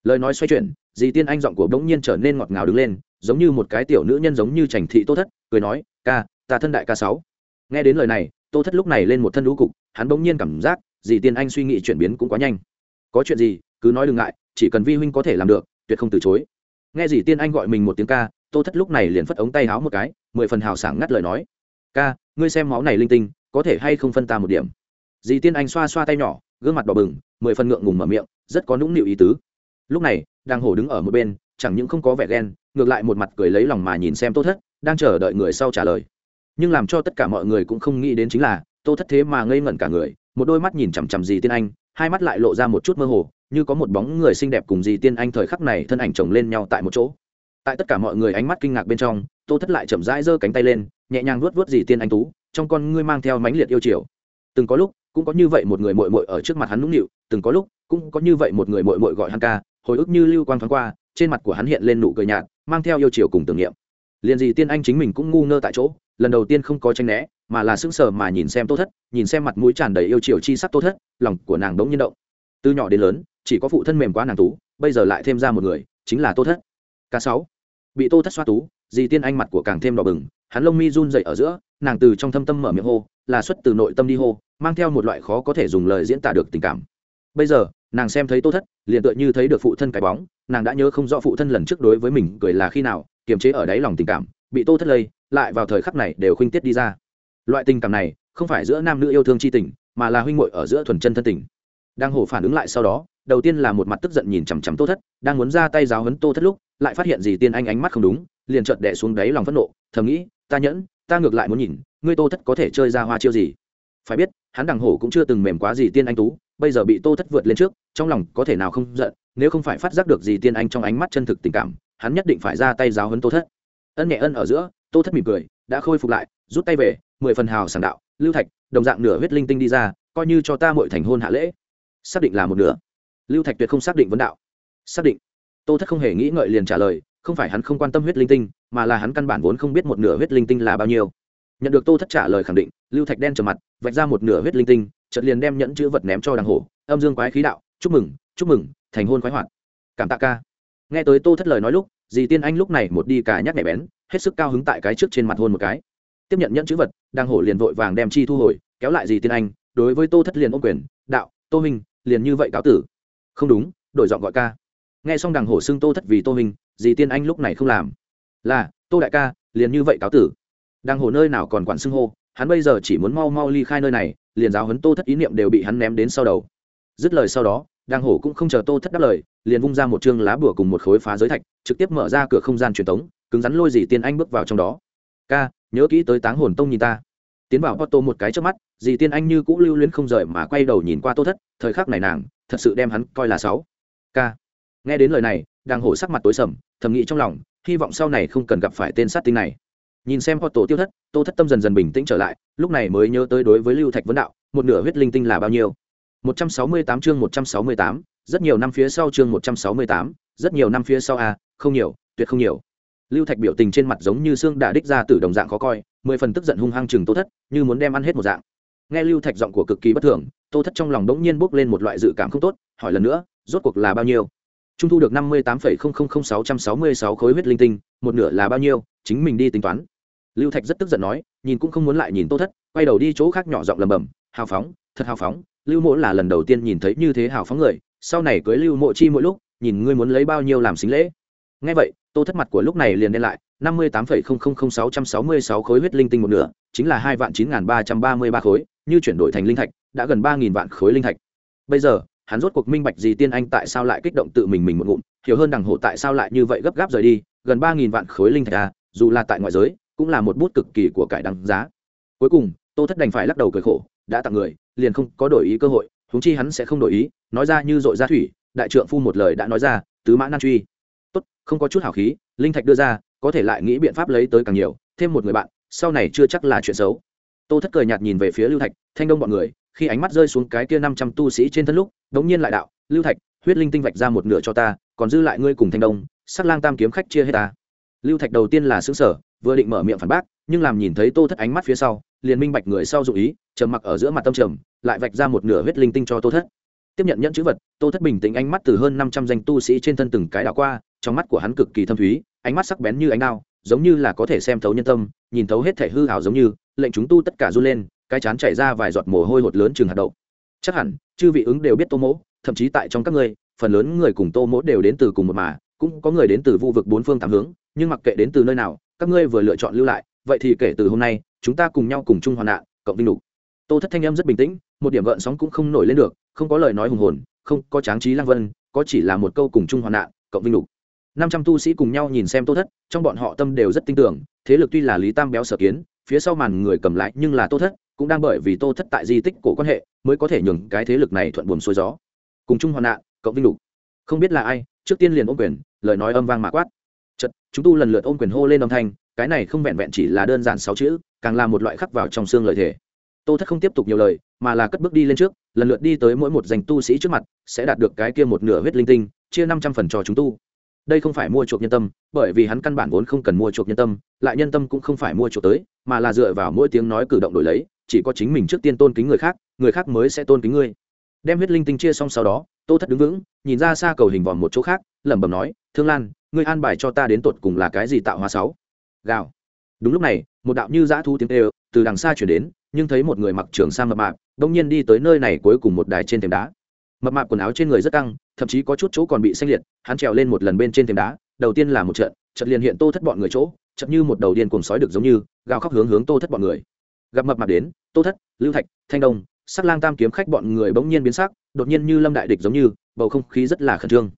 Lời nói xoay chuyển, dì tiên anh giọng của bỗng nhiên trở nên ngọt ngào đứng lên, giống như một cái tiểu nữ nhân giống như trành thị tô thất, cười nói, ca, ta thân đại ca sáu. Nghe đến lời này, tô thất lúc này lên một thân lũ cục, hắn bỗng nhiên cảm giác dì tiên anh suy nghĩ chuyển biến cũng quá nhanh. Có chuyện gì, cứ nói đừng ngại, chỉ cần vi huynh có thể làm được, tuyệt không từ chối. Nghe dì tiên anh gọi mình một tiếng ca, tô thất lúc này liền phất ống tay háo một cái, mười phần hào sảng ngắt lời nói, ca, ngươi xem máu này linh tinh, có thể hay không phân ta một điểm? Dì tiên anh xoa xoa tay nhỏ, gương mặt đỏ bừng, mười phần ngượng ngùng mở miệng rất có nũng nịu ý tứ. Lúc này đang hổ đứng ở một bên, chẳng những không có vẻ ghen, ngược lại một mặt cười lấy lòng mà nhìn xem tô thất, đang chờ đợi người sau trả lời. Nhưng làm cho tất cả mọi người cũng không nghĩ đến chính là, tô thất thế mà ngây ngẩn cả người, một đôi mắt nhìn chằm chằm dì tiên anh, hai mắt lại lộ ra một chút mơ hồ, như có một bóng người xinh đẹp cùng dì tiên anh thời khắc này thân ảnh chồng lên nhau tại một chỗ. Tại tất cả mọi người ánh mắt kinh ngạc bên trong, tô thất lại chậm rãi giơ cánh tay lên, nhẹ nhàng vuốt vuốt dì tiên anh tú, trong con ngươi mang theo mãnh liệt yêu chiều. Từng có lúc cũng có như vậy một người muội muội ở trước mặt hắn nũng nịu, từng có lúc cũng có như vậy một người muội muội gọi hắn ca, hồi ức như lưu quang thoáng qua, trên mặt của hắn hiện lên nụ cười nhạt, mang theo yêu chiều cùng tưởng niệm. Liền gì tiên anh chính mình cũng ngu ngơ tại chỗ, lần đầu tiên không có tranh né, mà là sững sờ mà nhìn xem tô thất, nhìn xem mặt mũi tràn đầy yêu chiều chi sắc tô thất, lòng của nàng đống nhiên động. Từ nhỏ đến lớn, chỉ có phụ thân mềm quá nàng tú, bây giờ lại thêm ra một người, chính là tô thất. K sáu. Bị tô thất xoa tú, dì tiên anh mặt của càng thêm đỏ bừng, hắn lông mi run dậy ở giữa, nàng từ trong thâm tâm mở miệng hô, là xuất từ nội tâm đi hô mang theo một loại khó có thể dùng lời diễn tả được tình cảm. Bây giờ, nàng xem thấy tô thất, liền tựa như thấy được phụ thân cái bóng, nàng đã nhớ không rõ phụ thân lần trước đối với mình cười là khi nào, kiềm chế ở đáy lòng tình cảm, bị tô thất lây, lại vào thời khắc này đều khuynh tiết đi ra. Loại tình cảm này, không phải giữa nam nữ yêu thương chi tình, mà là huynh muội ở giữa thuần chân thân tình. Đang hổ phản ứng lại sau đó, đầu tiên là một mặt tức giận nhìn chằm chằm tô thất, đang muốn ra tay giáo hấn tô thất lúc, lại phát hiện gì tiên anh ánh mắt không đúng, liền chợt đẻ xuống đáy lòng phẫn nộ, thầm nghĩ, ta nhẫn, ta ngược lại muốn nhìn, ngươi tô thất có thể chơi ra hoa chiêu gì? Phải biết, hắn đằng hổ cũng chưa từng mềm quá gì tiên anh tú, bây giờ bị tô thất vượt lên trước, trong lòng có thể nào không giận, nếu không phải phát giác được gì tiên anh trong ánh mắt chân thực tình cảm, hắn nhất định phải ra tay giáo hấn tô thất. Ân nhẹ ân ở giữa, tô thất mỉm cười, đã khôi phục lại, rút tay về, mười phần hào sảng đạo, lưu thạch, đồng dạng nửa huyết linh tinh đi ra, coi như cho ta mội thành hôn hạ lễ. Xác định là một nửa. Lưu thạch tuyệt không xác định vấn đạo. Xác định. Tô thất không hề nghĩ ngợi liền trả lời, không phải hắn không quan tâm huyết linh tinh, mà là hắn căn bản vốn không biết một nửa huyết linh tinh là bao nhiêu nhận được tô thất trả lời khẳng định, lưu thạch đen trở mặt, vạch ra một nửa huyết linh tinh, chợt liền đem nhẫn chữ vật ném cho đằng hổ, âm dương quái khí đạo, chúc mừng chúc mừng, thành hôn khoái hoạt. Cảm tạ ca. Nghe tới tô thất lời nói lúc, dì tiên anh lúc này một đi cả nhắc nhẹ bén, hết sức cao hứng tại cái trước trên mặt hôn một cái. Tiếp nhận nhẫn chữ vật, đằng hổ liền vội vàng đem chi thu hồi, kéo lại dì tiên anh, đối với tô thất liền ôm quyền, đạo, tô minh, liền như vậy cáo tử. Không đúng, đổi giọng gọi ca. Nghe xong đằng hổ xưng tô thất vì tô minh, dì tiên anh lúc này không làm. Là, tô đại ca, liền như vậy cáo tử. Đang hổ nơi nào còn quản xưng hô hắn bây giờ chỉ muốn mau mau ly khai nơi này liền giáo huấn tô thất ý niệm đều bị hắn ném đến sau đầu dứt lời sau đó Đang hổ cũng không chờ tô thất đáp lời liền vung ra một chương lá bùa cùng một khối phá giới thạch trực tiếp mở ra cửa không gian truyền tống cứng rắn lôi dì tiên anh bước vào trong đó ca nhớ kỹ tới táng hồn tông nhìn ta tiến vào Otto một cái trước mắt, dì tiên anh như cũ lưu luyến không rời mà quay đầu nhìn qua Tô Thất, thời khắc này nàng, thật sự đem hắn coi là sáu. Ca. Nghe đến lời này, đang hổ sắc mặt tối sầm, thầm nghĩ trong lòng, hy vọng sau này không cần gặp phải tên sát tinh này. Nhìn xem Otto tiêu thất, Tô Thất tâm dần dần bình tĩnh trở lại, lúc này mới nhớ tới đối với Lưu Thạch vấn đạo, một nửa huyết linh tinh là bao nhiêu. 168 chương 168, rất nhiều năm phía sau chương 168, rất nhiều năm phía sau a, à, không nhiều, tuyệt không nhiều. Lưu thạch biểu tình trên mặt giống như xương đã đích ra từ đồng dạng khó coi mười phần tức giận hung hăng chừng tô thất như muốn đem ăn hết một dạng. Nghe lưu thạch giọng của cực kỳ bất thường tô thất trong lòng đống nhiên bốc lên một loại dự cảm không tốt hỏi lần nữa rốt cuộc là bao nhiêu? Trung thu được năm mươi tám sáu trăm sáu mươi sáu khối huyết linh tinh, một nửa là bao nhiêu, chính mình đi tính toán. Lưu thạch rất tức giận nói, nhìn cũng không muốn lại nhìn tô thất, quay đầu đi chỗ khác nhỏ giọng lầm bầm hào phóng, thật hào phóng, lưu mỗ là lần đầu tiên nhìn thấy như thế hào phóng người, sau này cưới lưu mộ chi mỗi lúc, nhìn ngươi muốn lấy bao nhiêu làm xính lễ. Ngay vậy, tô thất mặt của lúc này liền đen lại, năm mươi tám sáu trăm sáu mươi sáu khối huyết linh tinh một nửa, chính là hai vạn chín ba trăm ba mươi ba khối, như chuyển đổi thành linh thạch, đã gần ba nghìn vạn khối linh thạch. Bây giờ hắn rốt cuộc minh bạch gì tiên anh tại sao lại kích động tự mình mình một ngụm, hiểu hơn đằng hộ tại sao lại như vậy gấp gáp rời đi, gần ba nghìn vạn khối linh thạch à dù là tại ngoại giới, cũng là một bút cực kỳ của cải đăng giá. Cuối cùng, tô thất đành phải lắc đầu cười khổ, đã tặng người, liền không có đổi ý cơ hội, huống chi hắn sẽ không đổi ý, nói ra như dội ra thủy, đại trượng phu một lời đã nói ra, tứ mã nan truy. Tốt, không có chút hảo khí, linh thạch đưa ra, có thể lại nghĩ biện pháp lấy tới càng nhiều, thêm một người bạn, sau này chưa chắc là chuyện xấu tô thất cười nhạt nhìn về phía lưu thạch, thanh đông bọn người, khi ánh mắt rơi xuống cái kia năm trăm tu sĩ trên thân lúc, đống nhiên lại đạo, lưu thạch, huyết linh tinh vạch ra một nửa cho ta, còn dư lại ngươi cùng thanh đông, sắc lang tam kiếm khách chia hết ta. Lưu thạch đầu tiên là xứng sở vừa định mở miệng phản bác, nhưng làm nhìn thấy tô thất ánh mắt phía sau, liền minh bạch người sau dụ ý, trầm mặc ở giữa mặt tâm trầm, lại vạch ra một nửa huyết linh tinh cho tô thất. Tiếp nhận nhận chữ vật, tô thất bình tĩnh ánh mắt từ hơn năm trăm danh tu sĩ trên thân từng cái đảo qua, trong mắt của hắn cực kỳ thâm thúy, ánh mắt sắc bén như ánh đao, giống như là có thể xem thấu nhân tâm, nhìn thấu hết thể hư hảo giống như lệnh chúng tu tất cả run lên, cái chán chảy ra vài giọt mồ hôi hột lớn chừng hạt đậu. Chắc hẳn, chư vị ứng đều biết tô mỗ, thậm chí tại trong các ngươi, phần lớn người cùng tô mỗ đều đến từ cùng một mà, cũng có người đến từ vu vực bốn phương tám hướng, nhưng mặc kệ đến từ nơi nào, các ngươi vừa lựa chọn lưu lại, vậy thì kể từ hôm nay, chúng ta cùng nhau cùng chung hoạn nạn, cộng vinh đủ tô thất thanh em rất bình tĩnh, một điểm gợn sóng cũng không nổi lên được, không có lời nói hùng hồn, không có tráng trí lang vân, có chỉ là một câu cùng chung hoạn nạn, cộng vinh đủ năm trăm tu sĩ cùng nhau nhìn xem tô thất, trong bọn họ tâm đều rất tin tưởng, thế lực tuy là lý tam béo sở kiến phía sau màn người cầm lại nhưng là tô thất, cũng đang bởi vì tô thất tại di tích cổ quan hệ mới có thể nhường cái thế lực này thuận buồm xuôi gió. Cùng chung hoạn nạn, cộng vinh đủ không biết là ai, trước tiên liền ôm quyền, lời nói âm vang mạ quát. Chật chúng tu lần lượt ôm quyền hô lên âm thanh, cái này không vẹn vẹn chỉ là đơn giản sáu chữ, càng là một loại khắc vào trong xương lời thể. Tô thất không tiếp tục nhiều lời, mà là cất bước đi lên trước, lần lượt đi tới mỗi một danh tu sĩ trước mặt, sẽ đạt được cái kia một nửa huyết linh tinh, chia năm trăm phần cho chúng tu đây không phải mua chuộc nhân tâm, bởi vì hắn căn bản vốn không cần mua chuộc nhân tâm, lại nhân tâm cũng không phải mua chuộc tới, mà là dựa vào mỗi tiếng nói cử động đổi lấy, chỉ có chính mình trước tiên tôn kính người khác người khác mới sẽ tôn kính ngươi. Đem huyết linh tinh chia xong sau đó, tô thất đứng vững, nhìn ra xa cầu hình vòm một chỗ khác, lẩm bẩm nói, thương lan, ngươi an bài cho ta đến tột cùng là cái gì tạo hóa sáu? Gào. Đúng lúc này, một đạo như dã thu tiếng đều từ đằng xa chuyển đến, nhưng thấy một người mặc trường sang mập mạp đông nhiên đi tới nơi này cuối cùng một đài trên thềm đá. Mập mạp quần áo trên người rất căng thậm chí có chút chỗ còn bị xanh liệt, hắn trèo lên một lần bên trên thềm đá, đầu tiên là một trận trận liền hiện tô thất bọn người chỗ, chợt như một đầu điên cuồng sói được giống như, gào khóc hướng hướng tô thất bọn người. Gặp mập mạp đến, tô thất, lưu thạch, thanh đông, sắc lang tam kiếm khách bọn người bỗng nhiên biến sắc, đột nhiên như lâm đại địch giống như, bầu không khí rất là khẩn trương.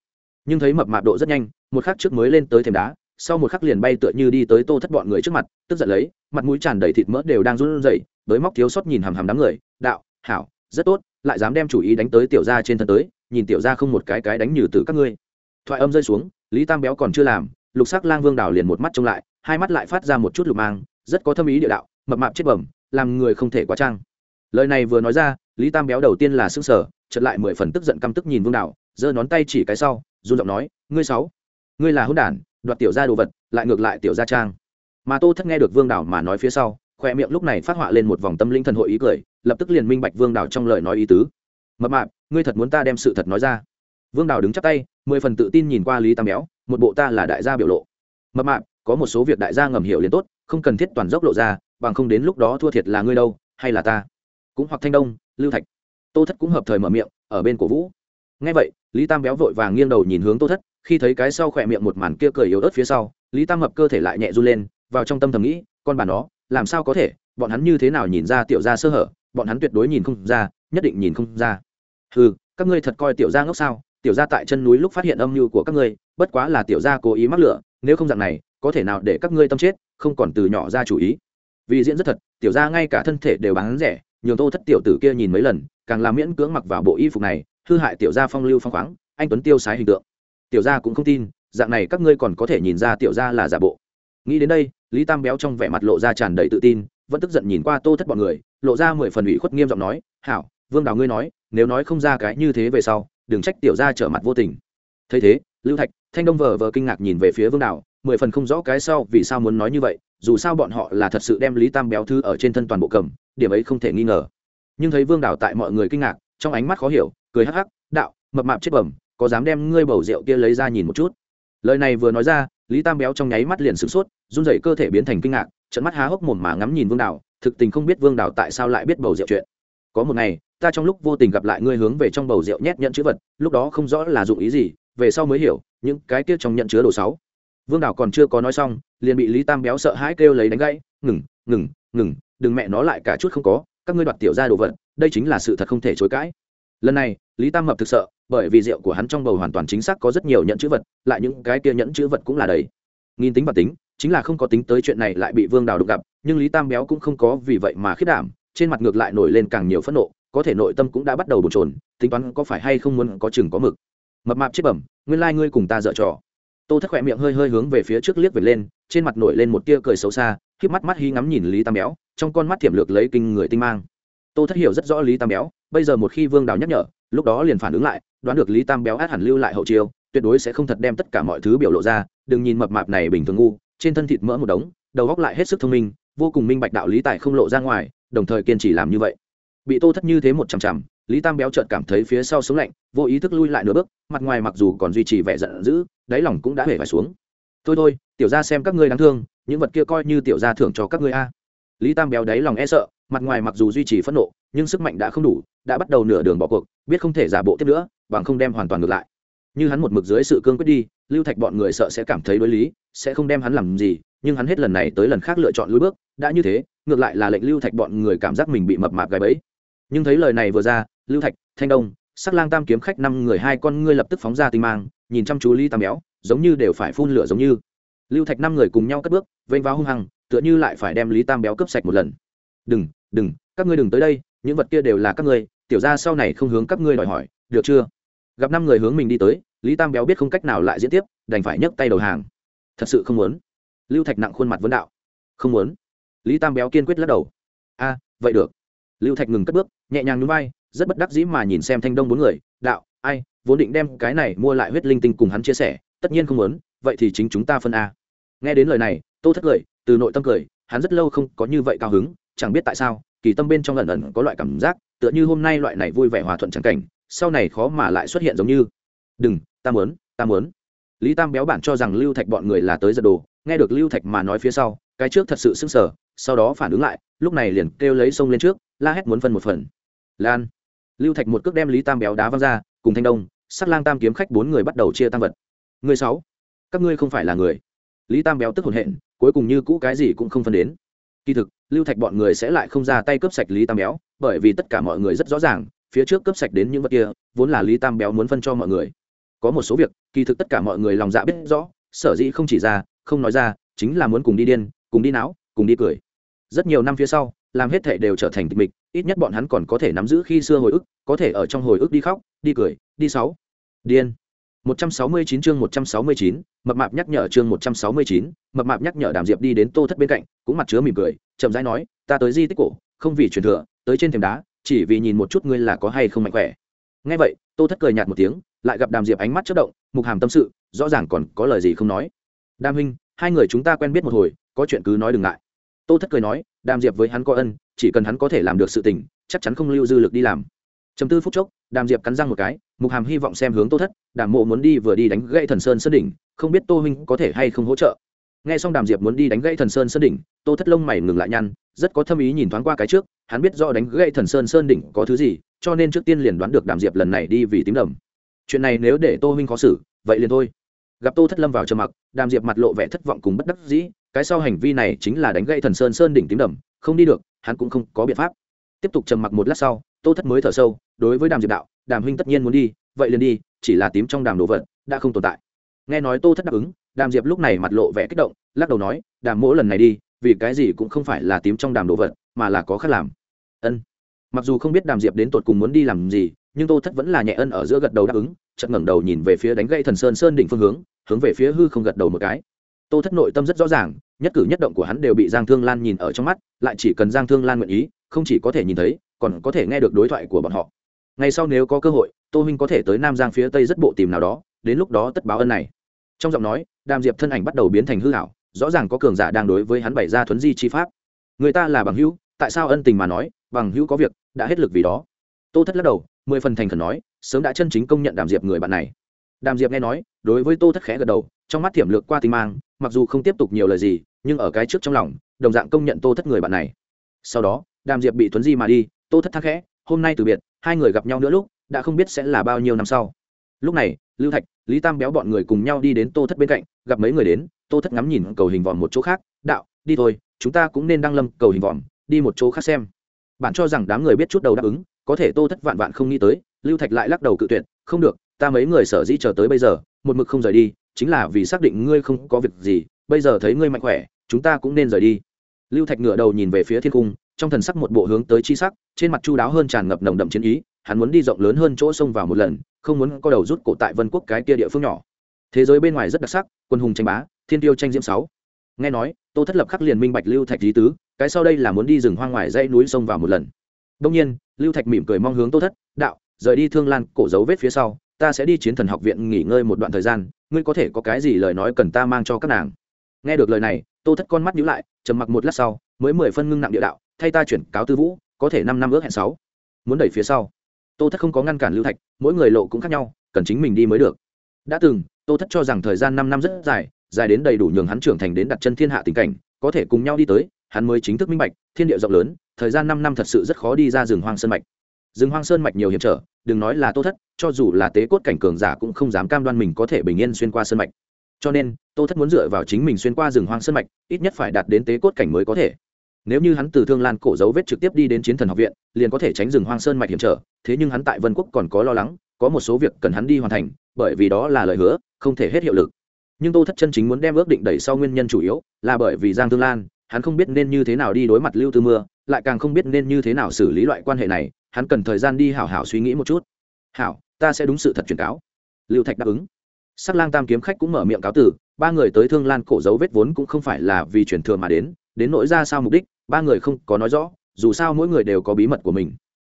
Nhưng thấy mập mạp độ rất nhanh, một khắc trước mới lên tới thềm đá, sau một khắc liền bay tựa như đi tới tô thất bọn người trước mặt, tức giận lấy, mặt mũi tràn đầy thịt mỡ đều đang run rẩy với móc thiếu sót nhìn hằm hằm đám người, đạo, hảo, rất tốt, lại dám đem chủ ý đánh tới tiểu gia trên thân tới nhìn tiểu gia không một cái cái đánh nhừ từ các ngươi. Thoại âm rơi xuống, lý tam béo còn chưa làm, lục sắc lang vương đảo liền một mắt trông lại, hai mắt lại phát ra một chút lục mang, rất có thâm ý địa đạo, mập mạp chết bẩm, làm người không thể quá trang. Lời này vừa nói ra, lý tam béo đầu tiên là xương sở chợt lại mười phần tức giận căm tức nhìn vương đảo, giơ ngón tay chỉ cái sau, run giọng nói, ngươi sáu, ngươi là hỗn đản, đoạt tiểu gia đồ vật, lại ngược lại tiểu gia trang. Mà tô thất nghe được vương đảo mà nói phía sau khoe miệng lúc này phát họa lên một vòng tâm linh thần hội ý cười, lập tức liền minh bạch vương đảo trong lời nói ý tứ. Mập mạp ngươi thật muốn ta đem sự thật nói ra? Vương Đào đứng chắp tay, mười phần tự tin nhìn qua lý tam béo, một bộ ta là đại gia biểu lộ. Mập mạp, có một số việc đại gia ngầm hiểu liền tốt, không cần thiết toàn dốc lộ ra, bằng không đến lúc đó thua thiệt là ngươi đâu, hay là ta? Cũng hoặc thanh đông, lưu thạch. Tô thất cũng hợp thời mở miệng, ở bên cổ vũ. Ngay vậy, lý tam béo vội vàng nghiêng đầu nhìn hướng tô thất, khi thấy cái sau khỏe miệng một màn kia cười yếu ớt phía sau, lý tam mập cơ thể lại nhẹ run lên, vào trong tâm thầm nghĩ, con bà nó, làm sao có thể? Bọn hắn như thế nào nhìn ra tiểu gia sơ hở? Bọn hắn tuyệt đối nhìn không ra, nhất định nhìn không ra ừ các ngươi thật coi tiểu gia ngốc sao? Tiểu gia tại chân núi lúc phát hiện âm mưu của các ngươi, bất quá là tiểu gia cố ý mắc lửa, nếu không dạng này, có thể nào để các ngươi tâm chết, không còn từ nhỏ ra chủ ý. Vì diễn rất thật, tiểu gia ngay cả thân thể đều bán rẻ, nhường tô thất tiểu tử kia nhìn mấy lần, càng làm miễn cưỡng mặc vào bộ y phục này, hư hại tiểu gia phong lưu phong khoáng, anh tuấn tiêu sái hình tượng. Tiểu gia cũng không tin, dạng này các ngươi còn có thể nhìn ra tiểu gia là giả bộ. Nghĩ đến đây, lý tam béo trong vẻ mặt lộ ra tràn đầy tự tin, vẫn tức giận nhìn qua tô thất bọn người, lộ ra mười phần ủy khuất nghiêm giọng nói, hảo vương đào ngươi nói, nếu nói không ra cái như thế về sau, đừng trách tiểu gia trở mặt vô tình. Thấy thế, lưu thạch, thanh đông vờ vờ kinh ngạc nhìn về phía vương đào, mười phần không rõ cái sau vì sao muốn nói như vậy, dù sao bọn họ là thật sự đem lý tam béo thư ở trên thân toàn bộ cầm, điểm ấy không thể nghi ngờ. Nhưng thấy vương đào tại mọi người kinh ngạc, trong ánh mắt khó hiểu, cười hắc hắc, đạo, mập mạp chết bẩm, có dám đem ngươi bầu rượu kia lấy ra nhìn một chút? Lời này vừa nói ra, lý tam béo trong nháy mắt liền sửng sốt, run rẩy cơ thể biến thành kinh ngạc trận mắt há hốc mồm mà ngắm nhìn vương đào, thực tình không biết vương đào tại sao lại biết bầu rượu chuyện có một ngày, ta trong lúc vô tình gặp lại ngươi hướng về trong bầu rượu nhét nhận chữ vật, lúc đó không rõ là dụng ý gì, về sau mới hiểu, những cái kia trong nhận chứa đồ sáu. Vương đào còn chưa có nói xong, liền bị lý tam béo sợ hãi kêu lấy đánh gãy, ngừng ngừng ngừng, đừng mẹ nó lại cả chút không có, các ngươi đoạt tiểu ra đồ vật, đây chính là sự thật không thể chối cãi. Lần này, lý tam mập thực sợ, bởi vì rượu của hắn trong bầu hoàn toàn chính xác có rất nhiều nhẫn chữ vật, lại những cái kia nhẫn chữ vật cũng là đầy. Nghìn tính và tính, chính là không có tính tới chuyện này lại bị vương đào đục gặp, nhưng lý tam béo cũng không có vì vậy mà khiết đảm trên mặt ngược lại nổi lên càng nhiều phẫn nộ, có thể nội tâm cũng đã bắt đầu bồn chồn, tính toán có phải hay không muốn có chừng có mực. Mập mạp chết bẩm, nguyên lai、like、ngươi cùng ta dở trò. Tô thất khỏe miệng hơi hơi hướng về phía trước liếc về lên, trên mặt nổi lên một tia cười xấu xa k mắt mắt hí ngắm nhìn lý tam béo, trong con mắt thiểm lược lấy kinh người tinh mang. Tô thất hiểu rất rõ lý tam béo, bây giờ một khi vương đào nhắc nhở, lúc đó liền phản ứng lại, đoán được lý tam béo át hẳn lưu lại hậu chiêu, tuyệt đối sẽ không thật đem tất cả mọi thứ biểu lộ ra, đừng nhìn mập mạp này bình thường ngu, trên thân thịt mỡ một đống, đầu góc lại hết sức thông minh, vô cùng minh bạch đạo lý tài không lộ ra ngoài đồng thời kiên trì làm như vậy. Bị tô thất như thế một chằm chằm, lý tam béo trợt cảm thấy phía sau sống lạnh, vô ý thức lui lại nửa bước, mặt ngoài mặc dù còn duy trì vẻ giận dữ, đáy lòng cũng đã hề phải xuống. Thôi thôi, tiểu ra xem các ngươi đáng thương, những vật kia coi như tiểu ra thưởng cho các ngươi a. Lý tam béo đáy lòng e sợ, mặt ngoài mặc dù duy trì phẫn nộ, nhưng sức mạnh đã không đủ, đã bắt đầu nửa đường bỏ cuộc, biết không thể giả bộ tiếp nữa, bằng không đem hoàn toàn ngược lại. Như hắn một mực dưới sự cương quyết đi, lưu thạch bọn người sợ sẽ cảm thấy đối lý, sẽ không đem hắn làm gì, nhưng hắn hết lần này tới lần khác lựa chọn lối bước, đã như thế ngược lại là lệnh lưu thạch bọn người cảm giác mình bị mập mạp gái bẫy. Nhưng thấy lời này vừa ra, lưu thạch, thanh đông, sắc lang tam kiếm khách năm người hai con ngươi lập tức phóng ra tinh mang, nhìn chăm chú ly tam béo, giống như đều phải phun lửa giống như. Lưu thạch năm người cùng nhau cất bước, vênh vào hung hăng, tựa như lại phải đem lý tam béo cướp sạch một lần. Đừng đừng, các ngươi đừng tới đây, những vật kia đều là các ngươi, tiểu ra sau này không hướng các ngươi đòi hỏi, được chưa? Gặp năm người hướng mình đi tới, lý tam béo biết không cách nào lại diễn tiếp, đành phải nhấc tay đầu hàng. Thật sự không muốn. Lưu thạch nặng khuôn mặt vấn đạo. Không muốn lý tam béo kiên quyết lắc đầu. A, vậy được. Lưu thạch ngừng cất bước, nhẹ nhàng núi bay rất bất đắc dĩ mà nhìn xem thanh đông bốn người, đạo, ai, vốn định đem cái này mua lại huyết linh tinh cùng hắn chia sẻ, tất nhiên không muốn, vậy thì chính chúng ta phân a. Nghe đến lời này, tô thất cười, từ nội tâm cười, hắn rất lâu không có như vậy cao hứng, chẳng biết tại sao, kỳ tâm bên trong ẩn ẩn có loại cảm giác, tựa như hôm nay loại này vui vẻ hòa thuận chẳng cảnh, sau này khó mà lại xuất hiện giống như, đừng, ta muốn ta muốn. Lý tam béo bản cho rằng lưu thạch bọn người là tới giật đồ, nghe được lưu thạch mà nói phía sau, cái trước thật sự sững sờ sau đó phản ứng lại, lúc này liền kêu lấy sông lên trước, la hét muốn phân một phần. Lan. Lưu thạch một cước đem lý tam béo đá văng ra, cùng thanh đông, sắc lang tam kiếm khách bốn người bắt đầu chia tăng vật. Người sáu. Các ngươi không phải là người. Lý tam béo tức hồn hện, cuối cùng như cũ cái gì cũng không phân đến. Kỳ thực, lưu thạch bọn người sẽ lại không ra tay cướp sạch lý tam béo, bởi vì tất cả mọi người rất rõ ràng, phía trước cướp sạch đến những vật kia, vốn là lý tam béo muốn phân cho mọi người. Có một số việc, kỳ thực tất cả mọi người lòng dạ biết rõ, sở dĩ không chỉ ra, không nói ra, chính là muốn cùng đi điên, cùng đi não cùng đi cười rất nhiều năm phía sau làm hết thể đều trở thành tịch mịch ít nhất bọn hắn còn có thể nắm giữ khi xưa hồi ức có thể ở trong hồi ức đi khóc đi cười đi sáu điên 169 chương 169, mập mạp nhắc nhở chương 169, mập mạp nhắc nhở Đàm Diệp đi đến Tô Thất bên cạnh, cũng mặt chứa mỉm cười, chậm rãi nói, ta tới di tích cổ, không vì truyền thừa, tới trên thềm đá, chỉ vì nhìn một chút ngươi là có hay không mạnh khỏe. Nghe vậy, Tô Thất cười nhạt một tiếng, lại gặp Đàm Diệp ánh mắt chớp động, mục hàm tâm sự, rõ ràng còn có lời gì không nói. Đàm huynh, hai người chúng ta quen biết một hồi, có chuyện cứ nói đừng ngại. Tô Thất cười nói, Đàm Diệp với hắn có ân, chỉ cần hắn có thể làm được sự tình, chắc chắn không lưu dư lực đi làm. Chấm tư phút chốc, Đàm Diệp cắn răng một cái, mục hàm hy vọng xem hướng tô thất đàm mộ muốn đi vừa đi đánh gãy thần sơn sơn đỉnh không biết tô huynh có thể hay không hỗ trợ. Nghe xong đàm diệp muốn đi đánh gãy thần sơn sơn đỉnh tô thất lông mày ngừng lại nhăn rất có thâm ý nhìn thoáng qua cái trước hắn biết rõ đánh gãy thần sơn sơn đỉnh có thứ gì cho nên trước tiên liền đoán được đàm diệp lần này đi vì tím đầm. Chuyện này nếu để tô huynh khó xử vậy liền thôi. Gặp tô thất lâm vào trầm mặc đàm diệp mặt lộ vẻ thất vọng cùng bất đắc dĩ cái sau hành vi này chính là đánh gãy thần sơn sơn đỉnh tím đầm, không đi được, hắn cũng không có biện pháp. Tiếp tục trầm mặc một lát sau, tô thất mới thở sâu, đối với đàm diệp đạo, đàm huynh tất nhiên muốn đi, vậy liền đi, chỉ là tím trong đàm đồ vật đã không tồn tại. Nghe nói tô thất đáp ứng, đàm diệp lúc này mặt lộ vẻ kích động, lắc đầu nói, đàm mỗ lần này đi, vì cái gì cũng không phải là tím trong đàm đồ vật, mà là có khác làm. Ân. Mặc dù không biết đàm diệp đến tột cùng muốn đi làm gì, nhưng tô thất vẫn là nhẹ ân ở giữa gật đầu đáp ứng, chợt ngẩng đầu nhìn về phía đánh gãy thần sơn sơn đỉnh phương hướng hướng về phía hư không gật đầu một cái tô thất nội tâm rất rõ ràng, nhất cử nhất động của hắn đều bị giang thương lan nhìn ở trong mắt, lại chỉ cần giang thương lan nguyện ý, không chỉ có thể nhìn thấy, còn có thể nghe được đối thoại của bọn họ. Ngày sau nếu có cơ hội, tô huynh có thể tới nam giang phía tây rất bộ tìm nào đó, đến lúc đó tất báo ân này. Trong giọng nói, đàm diệp thân ảnh bắt đầu biến thành hư hảo rõ ràng có cường giả đang đối với hắn bày ra thuấn di chi pháp. Người ta là bằng hữu, tại sao ân tình mà nói, bằng hữu có việc, đã hết lực vì đó. Tô thất lắc đầu, mười phần thành khẩn nói, sớm đã chân chính công nhận đàm diệp người bạn này. Đàm diệp nghe nói, đối với tô thất khẽ gật đầu trong mắt thiểm lược qua tinh mang, mặc dù không tiếp tục nhiều lời gì, nhưng ở cái trước trong lòng, đồng dạng công nhận tô thất người bạn này. Sau đó, đàm diệp bị tuấn di mà đi, tô thất thắc khẽ, hôm nay từ biệt, hai người gặp nhau nữa lúc, đã không biết sẽ là bao nhiêu năm sau. Lúc này, lưu thạch, lý tam béo bọn người cùng nhau đi đến tô thất bên cạnh, gặp mấy người đến, tô thất ngắm nhìn cầu hình vòm một chỗ khác, đạo, đi thôi, chúng ta cũng nên đăng lâm cầu hình vòm, đi một chỗ khác xem. Bạn cho rằng đám người biết chút đầu đáp ứng, có thể tô thất vạn vạn không nghĩ tới, lưu thạch lại lắc đầu cự tuyệt, không được, ta mấy người sở dĩ chờ tới bây giờ, một mực không rời đi chính là vì xác định ngươi không có việc gì, bây giờ thấy ngươi mạnh khỏe, chúng ta cũng nên rời đi. Lưu thạch ngửa đầu nhìn về phía thiên cung, trong thần sắc một bộ hướng tới chi sắc, trên mặt chu đáo hơn tràn ngập nồng đậm chiến ý, hắn muốn đi rộng lớn hơn chỗ sông vào một lần, không muốn có đầu rút cổ tại vân quốc cái kia địa phương nhỏ. Thế giới bên ngoài rất đặc sắc, quân hùng tranh bá, thiên tiêu tranh diễm sáu. Nghe nói, tô thất lập khắc liền minh bạch lưu thạch lý tứ, cái sau đây là muốn đi rừng hoang ngoài dãy núi sông vào một lần. Đông nhiên, lưu thạch mỉm cười mong hướng tô thất, đạo, rời đi thương lan, cổ dấu vết phía sau, ta sẽ đi chiến thần học viện nghỉ ngơi một đoạn thời gian ngươi có thể có cái gì lời nói cần ta mang cho các nàng? Nghe được lời này, tô thất con mắt nhíu lại, trầm mặc một lát sau, mới mười phân ngưng nặng địa đạo, thay ta chuyển cáo tư vũ, có thể năm năm ước hẹn sáu. Muốn đẩy phía sau. Tô thất không có ngăn cản lưu thạch, mỗi người lộ cũng khác nhau, cần chính mình đi mới được. Đã từng, tô thất cho rằng thời gian năm năm rất dài dài đến đầy đủ nhường hắn trưởng thành đến đặt chân thiên hạ tình cảnh, có thể cùng nhau đi tới, hắn mới chính thức minh bạch, thiên địa rộng lớn, thời gian năm năm thật sự rất khó đi ra rừng hoang sân mạch rừng hoang sơn mạch nhiều hiểm trở, đừng nói là tô thất, cho dù là tế cốt cảnh cường giả cũng không dám cam đoan mình có thể bình yên xuyên qua sơn mạch. Cho nên, tô thất muốn dựa vào chính mình xuyên qua rừng hoang sơn mạch, ít nhất phải đạt đến tế cốt cảnh mới có thể. Nếu như hắn từ thương lan cổ dấu vết trực tiếp đi đến chiến thần học viện, liền có thể tránh rừng hoang sơn mạch hiểm trở, thế nhưng hắn tại vân quốc còn có lo lắng, có một số việc cần hắn đi hoàn thành, bởi vì đó là lời hứa, không thể hết hiệu lực. Nhưng tô thất chân chính muốn đem ước định đẩy sau nguyên nhân chủ yếu, là bởi vì giang thương lan, hắn không biết nên như thế nào đi đối mặt lưu tư mưa, lại càng không biết nên như thế nào xử lý loại quan hệ này hắn cần thời gian đi hảo hảo suy nghĩ một chút. Hảo, ta sẽ đúng sự thật truyền cáo. Lưu thạch đáp ứng. Sắc lang tam kiếm khách cũng mở miệng cáo tử, ba người tới thương lan cổ dấu vết vốn cũng không phải là vì truyền thừa mà đến đến nỗi ra sao mục đích, ba người không có nói rõ, dù sao mỗi người đều có bí mật của mình.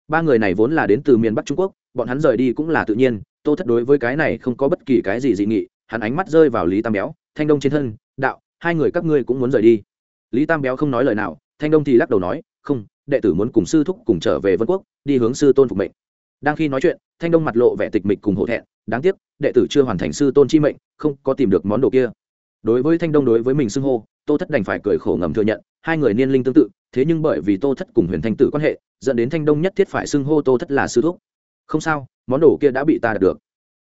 Ba người này vốn là đến từ miền bắc trung quốc, bọn hắn rời đi cũng là tự nhiên, tô thất đối với cái này không có bất kỳ cái gì dị nghị, hắn ánh mắt rơi vào lý tam béo, thanh đông trên thân, đạo, hai người các ngươi cũng muốn rời đi. Lý tam béo không nói lời nào, thanh đông thì lắc đầu nói, không đệ tử muốn cùng sư thúc cùng trở về vân quốc, đi hướng sư tôn phục mệnh. Đang khi nói chuyện, thanh đông mặt lộ vẻ tịch mịch cùng hổ thẹn, đáng tiếc, đệ tử chưa hoàn thành sư tôn chi mệnh, không có tìm được món đồ kia. Đối với thanh đông đối với mình xưng hô, tô thất đành phải cười khổ ngầm thừa nhận, hai người niên linh tương tự, thế nhưng bởi vì tô thất cùng huyền thanh tử quan hệ, dẫn đến thanh đông nhất thiết phải xưng hô tô thất là sư thúc. Không sao, món đồ kia đã bị ta đạt được.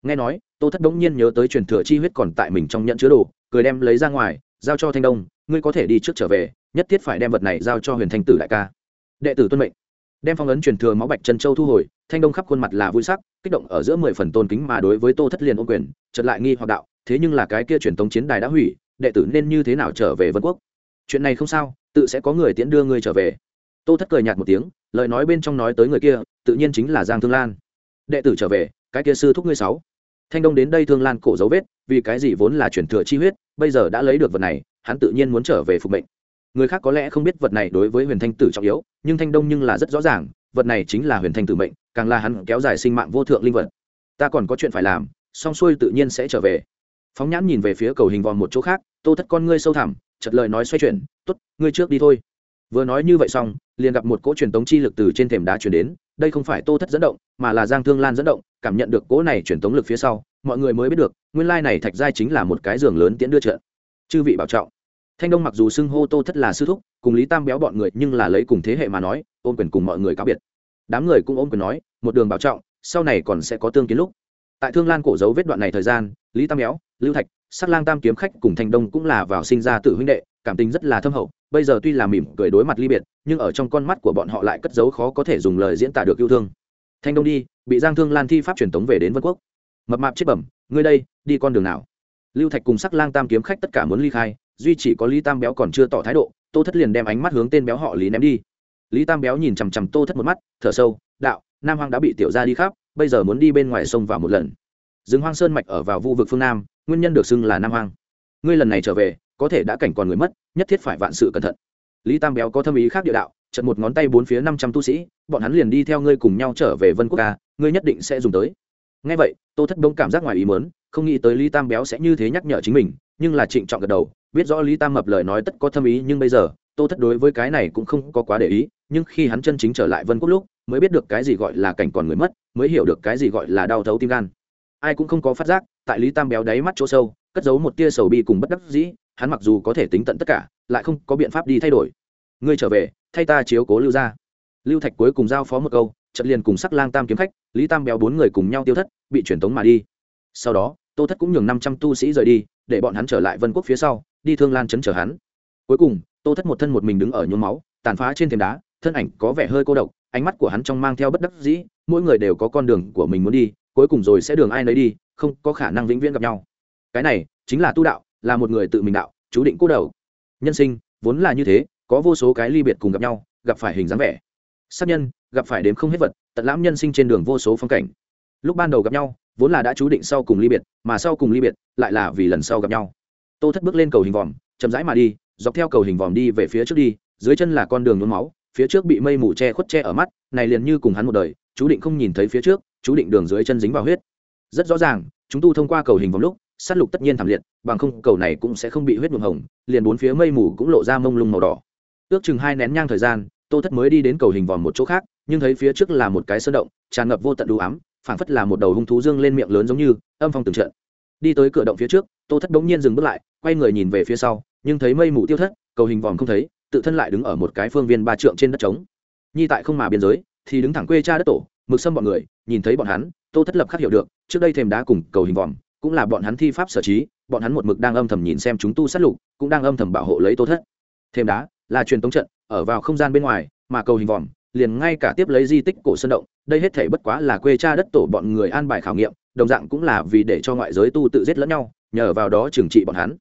Nghe nói, tô thất bỗng nhiên nhớ tới truyền thừa chi huyết còn tại mình trong nhận chứa đồ, cười đem lấy ra ngoài, giao cho thanh đông, ngươi có thể đi trước trở về, nhất thiết phải đem vật này giao cho huyền thanh tử đại ca đệ tử tuân mệnh. Đem phong ấn truyền thừa máu bạch chân châu thu hồi, thanh đông khắp khuôn mặt là vui sắc, kích động ở giữa mười phần tôn kính mà đối với tô thất liền ô quyền, chợt lại nghi hoặc đạo, thế nhưng là cái kia truyền tống chiến đài đã hủy, đệ tử nên như thế nào trở về vân quốc? Chuyện này không sao, tự sẽ có người tiễn đưa ngươi trở về. Tô thất cười nhạt một tiếng, lời nói bên trong nói tới người kia, tự nhiên chính là giang thương lan. Đệ tử trở về, cái kia sư thúc ngươi sáu. Thanh đông đến đây thương lan cổ dấu vết, vì cái gì vốn là truyền thừa chi huyết, bây giờ đã lấy được vật này, hắn tự nhiên muốn trở về phục mệnh người khác có lẽ không biết vật này đối với huyền thanh tử trọng yếu, nhưng thanh đông nhưng là rất rõ ràng, vật này chính là huyền thanh tử mệnh, càng là hắn kéo dài sinh mạng vô thượng linh vật. Ta còn có chuyện phải làm, xong xuôi tự nhiên sẽ trở về. Phóng nhãn nhìn về phía cầu hình vòm một chỗ khác, tô thất con ngươi sâu thẳm chật lời nói xoay chuyển, tốt, ngươi trước đi thôi. Vừa nói như vậy xong, liền gặp một cỗ truyền tống chi lực từ trên thềm đá chuyển đến, đây không phải tô thất dẫn động, mà là giang thương lan dẫn động, cảm nhận được cỗ này truyền tống lực phía sau, mọi người mới biết được, nguyên lai này thạch giai chính là một cái giường lớn tiễn đưa trận chư vị bảo trọng thanh đông mặc dù xưng hô tô thất là sư thúc, cùng lý tam béo bọn người nhưng là lấy cùng thế hệ mà nói, ôm quyền cùng mọi người cáo biệt. Đám người cũng ôm quyền nói, một đường bảo trọng, sau này còn sẽ có tương kiến lúc. Tại thương lan cổ dấu vết đoạn này thời gian, lý tam béo, lưu thạch, sắc lang tam kiếm khách cùng thanh đông cũng là vào sinh ra tự huynh đệ, cảm tình rất là thâm hậu, bây giờ tuy là mỉm cười đối mặt ly biệt, nhưng ở trong con mắt của bọn họ lại cất giấu khó có thể dùng lời diễn tả được yêu thương. Thanh đông đi, bị giang thương lan thi pháp truyền tống về đến vân quốc. Mập mạp chết bẩm, ngươi đây, đi con đường nào? Lưu thạch cùng sắc lang tam kiếm khách tất cả muốn ly khai duy chỉ có lý tam béo còn chưa tỏ thái độ, tô thất liền đem ánh mắt hướng tên béo họ lý ném đi. Lý tam béo nhìn chằm chằm tô thất một mắt, thở sâu, đạo, nam hoang đã bị tiểu ra đi khắp, bây giờ muốn đi bên ngoài sông vào một lần. Rừng hoang sơn mạch ở vào vu vực phương nam, nguyên nhân được xưng là nam hoang. Ngươi lần này trở về, có thể đã cảnh còn người mất, nhất thiết phải vạn sự cẩn thận. Lý tam béo có thâm ý khác địa đạo, chật một ngón tay bốn phía năm trăm tu sĩ, bọn hắn liền đi theo ngươi cùng nhau trở về vân quốc ca ngươi nhất định sẽ dùng tới. Ngay vậy, tô thất bỗng cảm giác ngoài ý mớn không nghĩ tới lý tam béo sẽ như thế nhắc nhở chính mình nhưng là trịnh trọng gật đầu, biết rõ lý tam mập lời nói tất có thâm ý, nhưng bây giờ, tô thất đối với cái này cũng không có quá để ý, nhưng khi hắn chân chính trở lại vân quốc lúc, mới biết được cái gì gọi là cảnh còn người mất, mới hiểu được cái gì gọi là đau thấu tim gan. Ai cũng không có phát giác, tại lý tam béo đáy mắt chỗ sâu, cất giấu một tia sầu bi cùng bất đắc dĩ, hắn mặc dù có thể tính tận tất cả, lại không có biện pháp đi thay đổi. Ngươi trở về, thay ta chiếu cố lưu ra lưu thạch cuối cùng giao phó một câu trận liền cùng sắc lang tam kiếm khách, lý tam béo bốn người cùng nhau tiêu thất, bị truyền tống mà đi. Sau đó tô thất cũng nhường năm trăm tu sĩ rời đi, để bọn hắn trở lại vân quốc phía sau, đi thương lan chấn chở hắn. Cuối cùng, tô thất một thân một mình đứng ở nhuốm máu, tàn phá trên thềm đá, thân ảnh có vẻ hơi cô độc, ánh mắt của hắn trong mang theo bất đắc dĩ, mỗi người đều có con đường của mình muốn đi, cuối cùng rồi sẽ đường ai nấy đi, không có khả năng vĩnh viễn gặp nhau. Cái này chính là tu đạo, là một người tự mình đạo, chú định cô đầu nhân sinh, vốn là như thế, có vô số cái ly biệt cùng gặp nhau, gặp phải hình dáng vẻ. Sát nhân, gặp phải đếm không hết vật, tận lãm nhân sinh trên đường vô số phong cảnh. Lúc ban đầu gặp nhau vốn là đã chú định sau cùng ly biệt, mà sau cùng ly biệt lại là vì lần sau gặp nhau. Tô thất bước lên cầu hình vòm, chậm rãi mà đi, dọc theo cầu hình vòm đi về phía trước đi, dưới chân là con đường nhuốm máu, phía trước bị mây mù che khuất che ở mắt, này liền như cùng hắn một đời, chú định không nhìn thấy phía trước, chú định đường dưới chân dính vào huyết. Rất rõ ràng, chúng tu thông qua cầu hình vòng lúc, sát lục tất nhiên thảm liệt, bằng không cầu này cũng sẽ không bị huyết nhuộm hồng, liền bốn phía mây mù cũng lộ ra mông lung màu đỏ. Ước chừng hai nén nhang thời gian, tô thất mới đi đến cầu hình vòm một chỗ khác, nhưng thấy phía trước là một cái sơn động, tràn ngập vô tận đủ ám phảng phất là một đầu hung thú dương lên miệng lớn giống như, âm phong từng trận. Đi tới cửa động phía trước, tô thất bỗng nhiên dừng bước lại, quay người nhìn về phía sau, nhưng thấy mây mù tiêu thất, cầu hình vòm không thấy, tự thân lại đứng ở một cái phương viên ba trượng trên đất trống. Nhi tại không mà biên giới, thì đứng thẳng quê cha đất tổ, mực xâm bọn người, nhìn thấy bọn hắn, tô thất lập khắc hiểu được, trước đây thềm đá cùng cầu hình vòm, cũng là bọn hắn thi pháp sở trí, bọn hắn một mực đang âm thầm nhìn xem chúng tu sát lục, cũng đang âm thầm bảo hộ lấy tô thất. Thêm đá là truyền tống trận, ở vào không gian bên ngoài, mà cầu hình vòm liền ngay cả tiếp lấy di tích cổ sơn động đây hết thể bất quá là quê cha đất tổ bọn người an bài khảo nghiệm đồng dạng cũng là vì để cho ngoại giới tu tự giết lẫn nhau nhờ vào đó trừng trị bọn hắn.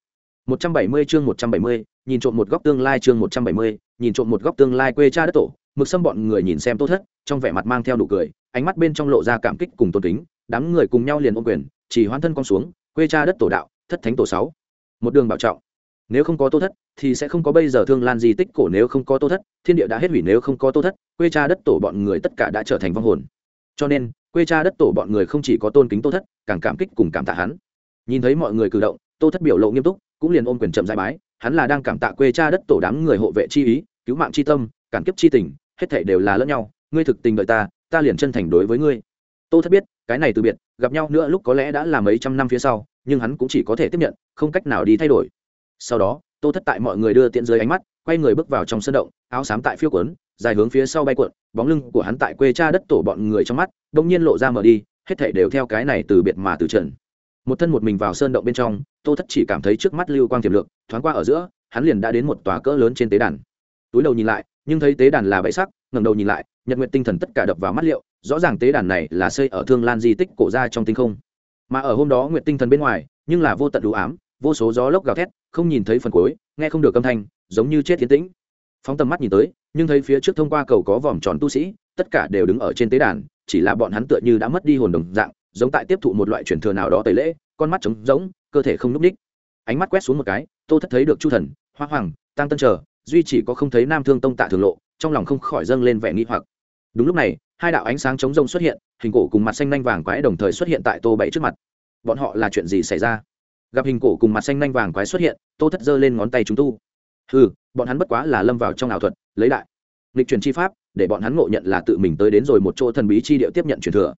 170 chương 170, nhìn trộm một góc tương lai chương 170, nhìn trộm một góc tương lai quê cha đất tổ mực xâm bọn người nhìn xem tốt thất trong vẻ mặt mang theo nụ cười ánh mắt bên trong lộ ra cảm kích cùng tôn kính đám người cùng nhau liền ôm quyền chỉ hoan thân con xuống quê cha đất tổ đạo thất thánh tổ sáu. Một đường bảo trọng nếu không có tô thất, thì sẽ không có bây giờ thương lan di tích cổ nếu không có tô thất, thiên địa đã hết hủy nếu không có tô thất, quê cha đất tổ bọn người tất cả đã trở thành vong hồn. Cho nên, quê cha đất tổ bọn người không chỉ có tôn kính tô thất, càng cảm kích cùng cảm tạ hắn. Nhìn thấy mọi người cử động, tô thất biểu lộ nghiêm túc, cũng liền ôm quyền chậm giải bái, hắn là đang cảm tạ quê cha đất tổ đám người hộ vệ chi ý, cứu mạng chi tâm, cản kiếp chi tình, hết thảy đều là lẫn nhau, ngươi thực tình đợi ta ta liền chân thành đối với ngươi. Tô thất biết, cái này từ biệt, gặp nhau nữa lúc có lẽ đã là mấy trăm năm phía sau, nhưng hắn cũng chỉ có thể tiếp nhận, không cách nào đi thay đổi sau đó, tô thất tại mọi người đưa tiện dưới ánh mắt, quay người bước vào trong sân động, áo xám tại phiêu quấn, dài hướng phía sau bay cuộn, bóng lưng của hắn tại quê cha đất tổ bọn người trong mắt đông nhiên lộ ra mở đi, hết thảy đều theo cái này từ biệt mà từ trần. Một thân một mình vào sơn động bên trong, tô thất chỉ cảm thấy trước mắt lưu quang tiềm lượng thoáng qua ở giữa, hắn liền đã đến một tòa cỡ lớn trên tế đàn. Túi đầu nhìn lại, nhưng thấy tế đàn là bẫy sắc, ngẩng đầu nhìn lại, nhật nguyện tinh thần tất cả đập vào mắt liệu, rõ ràng tế đàn này là xây ở thương lan di tích cổ ra trong tinh không. Mà ở hôm đó nguyện tinh thần bên ngoài, nhưng là vô tận đủ ám vô số gió lốc gào thét, không nhìn thấy phần cuối, nghe không được âm thanh, giống như chết tiến tĩnh. Phóng tầm mắt nhìn tới, nhưng thấy phía trước thông qua cầu có vòm tròn tu sĩ, tất cả đều đứng ở trên tế đàn, chỉ là bọn hắn tựa như đã mất đi hồn đồng dạng, giống tại tiếp thụ một loại truyền thừa nào đó tẩy lễ, con mắt trống rỗng, cơ thể không n ú c ních ánh mắt quét xuống một cái, tô thất thấy được chu thần, hoa hoàng tăng tân chờ, duy chỉ có không thấy nam thương tông tạ thường lộ, trong lòng không khỏi dâng lên vẻ nghi hoặc. Đúng lúc này, hai đạo ánh sáng chống rông xuất hiện, hình cổ cùng mặt xanh nanh vàng quái đồng thời xuất hiện tại tô bảy trước mặt. Bọn họ là chuyện gì xảy ra? Gặp hình cổ cùng mặt xanh nanh vàng quái xuất hiện, tô thất giơ lên ngón tay chúng tu. Ừ bọn hắn bất quá là lâm vào trong ảo thuật, lấy đại lịch truyền chi pháp, để bọn hắn ngộ nhận là tự mình tới đến rồi một chỗ thần bí chi điệu tiếp nhận truyền thừa.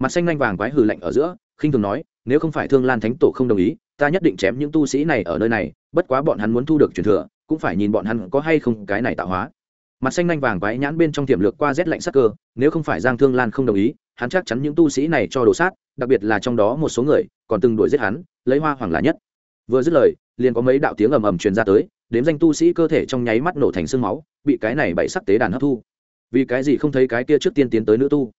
Mặt xanh nanh vàng quái hừ lạnh ở giữa, khinh thường nói, nếu không phải thương lan thánh tổ không đồng ý, ta nhất định chém những tu sĩ này ở nơi này, bất quá bọn hắn muốn thu được truyền thừa, cũng phải nhìn bọn hắn có hay không cái này tạo hóa. Mặt xanh nanh vàng quái nhãn bên trong tiềm lược qua rét lạnh sắc cơ, nếu không phải giang thương lan không đồng ý, hắn chắc chắn những tu sĩ này cho đồ sát, đặc biệt là trong đó một số người còn từng đuổi giết hắn, lấy hoa hoàng là nhất. Vừa dứt lời, liền có mấy đạo tiếng ầm ầm truyền ra tới, đếm danh tu sĩ cơ thể trong nháy mắt nổ thành sương máu, bị cái này bậy sắc tế đàn hấp thu. Vì cái gì không thấy cái kia trước tiên tiến tới nữ tu?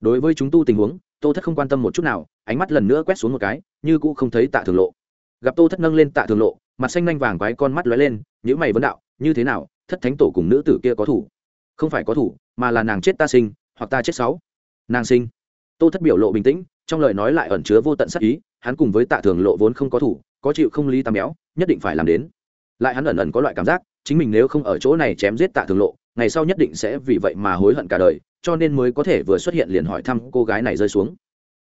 Đối với chúng tu tình huống, tô thất không quan tâm một chút nào, ánh mắt lần nữa quét xuống một cái, như cũ không thấy tạ thường lộ. Gặp tô thất nâng lên tạ thường lộ, mặt xanh nhanh vàng quái con mắt lóe lên những mày vấn đạo, như thế nào, thất thánh tổ cùng nữ tử kia có thủ? Không phải có thủ, mà là nàng chết ta sinh, hoặc ta chết sáu. Nàng sinh. Tô thất biểu lộ bình tĩnh trong lời nói lại ẩn chứa vô tận sắc ý, hắn cùng với tạ thường lộ vốn không có thủ, có chịu không lý tam béo, nhất định phải làm đến. Lại hắn ẩn ẩn có loại cảm giác, chính mình nếu không ở chỗ này chém giết tạ thường lộ, ngày sau nhất định sẽ vì vậy mà hối hận cả đời, cho nên mới có thể vừa xuất hiện liền hỏi thăm cô gái này rơi xuống.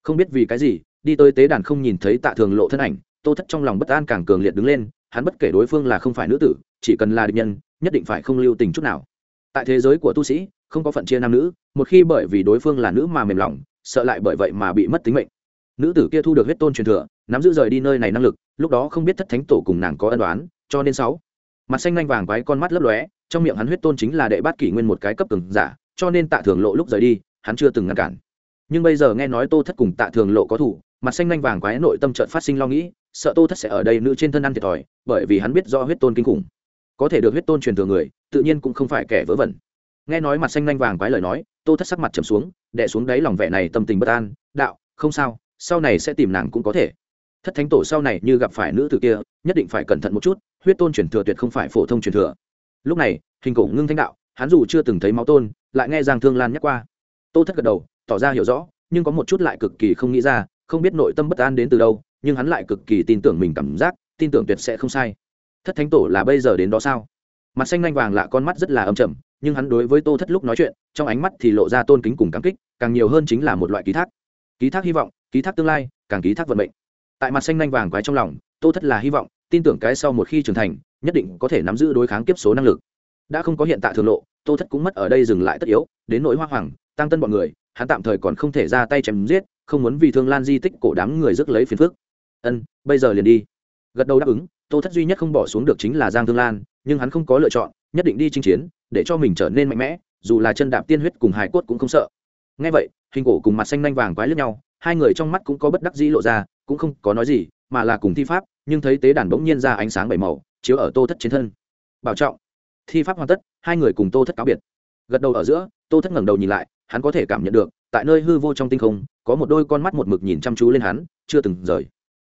Không biết vì cái gì, đi tới tế đàn không nhìn thấy tạ thường lộ thân ảnh, tô thất trong lòng bất an càng cường liệt đứng lên, hắn bất kể đối phương là không phải nữ tử, chỉ cần là địch nhân, nhất định phải không lưu tình chút nào. Tại thế giới của tu sĩ, không có phận chia nam nữ, một khi bởi vì đối phương là nữ mà mềm lòng sợ lại bởi vậy mà bị mất tính mệnh. Nữ tử kia thu được huyết tôn truyền thừa, nắm giữ rời đi nơi này năng lực, lúc đó không biết thất thánh tổ cùng nàng có ân đoán cho nên sáu. Mặt xanh nhanh vàng quái con mắt lấp lóe, trong miệng hắn huyết tôn chính là đệ bát kỷ nguyên một cái cấp từng giả, cho nên tạ thường lộ lúc rời đi, hắn chưa từng ngăn cản. Nhưng bây giờ nghe nói tô thất cùng tạ thường lộ có thủ, mặt xanh nhanh vàng quái nội tâm trợn phát sinh lo nghĩ, sợ tô thất sẽ ở đây nữ trên thân ăn thiệt thòi, bởi vì hắn biết do huyết tôn kinh khủng. Có thể được huyết tôn truyền thừa người, tự nhiên cũng không phải kẻ vớ vẩn. Nghe nói mặt xanh nhanh vàng quái lời nói, tô thất sắc mặt trầm xuống đẻ xuống đáy lòng vẻ này tâm tình bất an, đạo, không sao, sau này sẽ tìm nàng cũng có thể. Thất thánh tổ sau này như gặp phải nữ tử kia, nhất định phải cẩn thận một chút, huyết tôn truyền thừa tuyệt không phải phổ thông truyền thừa. Lúc này, hình cổ ngưng thanh đạo, hắn dù chưa từng thấy máu tôn, lại nghe giang thương lan nhắc qua. Tô thất gật đầu, tỏ ra hiểu rõ, nhưng có một chút lại cực kỳ không nghĩ ra, không biết nội tâm bất an đến từ đâu, nhưng hắn lại cực kỳ tin tưởng mình cảm giác, tin tưởng tuyệt sẽ không sai. Thất thánh tổ là bây giờ đến đó sao? Mặt xanh lanh vàng lạ con mắt rất là âm trầm nhưng hắn đối với tô thất lúc nói chuyện, trong ánh mắt thì lộ ra tôn kính cùng cảm kích, càng nhiều hơn chính là một loại ký thác. Ký thác hy vọng, ký thác tương lai, càng ký thác vận mệnh. Tại mặt xanh nhanh vàng quái trong lòng, tô thất là hy vọng, tin tưởng cái sau một khi trưởng thành, nhất định có thể nắm giữ đối kháng kiếp số năng lực. Đã không có hiện tại thường lộ, tô thất cũng mất ở đây dừng lại tất yếu, đến nỗi hoa hoàng, tăng tân bọn người, hắn tạm thời còn không thể ra tay chém giết, không muốn vì thương lan di tích cổ đám người rước lấy phiền phức. Ân, bây giờ liền đi. Gật đầu đáp ứng, tô thất duy nhất không bỏ xuống được chính là giang thương lan, nhưng hắn không có lựa chọn nhất định đi chinh chiến, để cho mình trở nên mạnh mẽ, dù là chân đạp tiên huyết cùng hải cốt cũng không sợ. Ngay vậy, hình cổ cùng mặt xanh nanh vàng quái lướt nhau, hai người trong mắt cũng có bất đắc dĩ lộ ra, cũng không có nói gì, mà là cùng thi pháp, nhưng thấy tế đàn bỗng nhiên ra ánh sáng bảy màu, chiếu ở tô thất trên thân. Bảo trọng. Thi pháp hoàn tất, hai người cùng tô thất cáo biệt. Gật đầu ở giữa, tô thất ngẩng đầu nhìn lại, hắn có thể cảm nhận được, tại nơi hư vô trong tinh không, có một đôi con mắt một mực nhìn chăm chú lên hắn, chưa từng rời.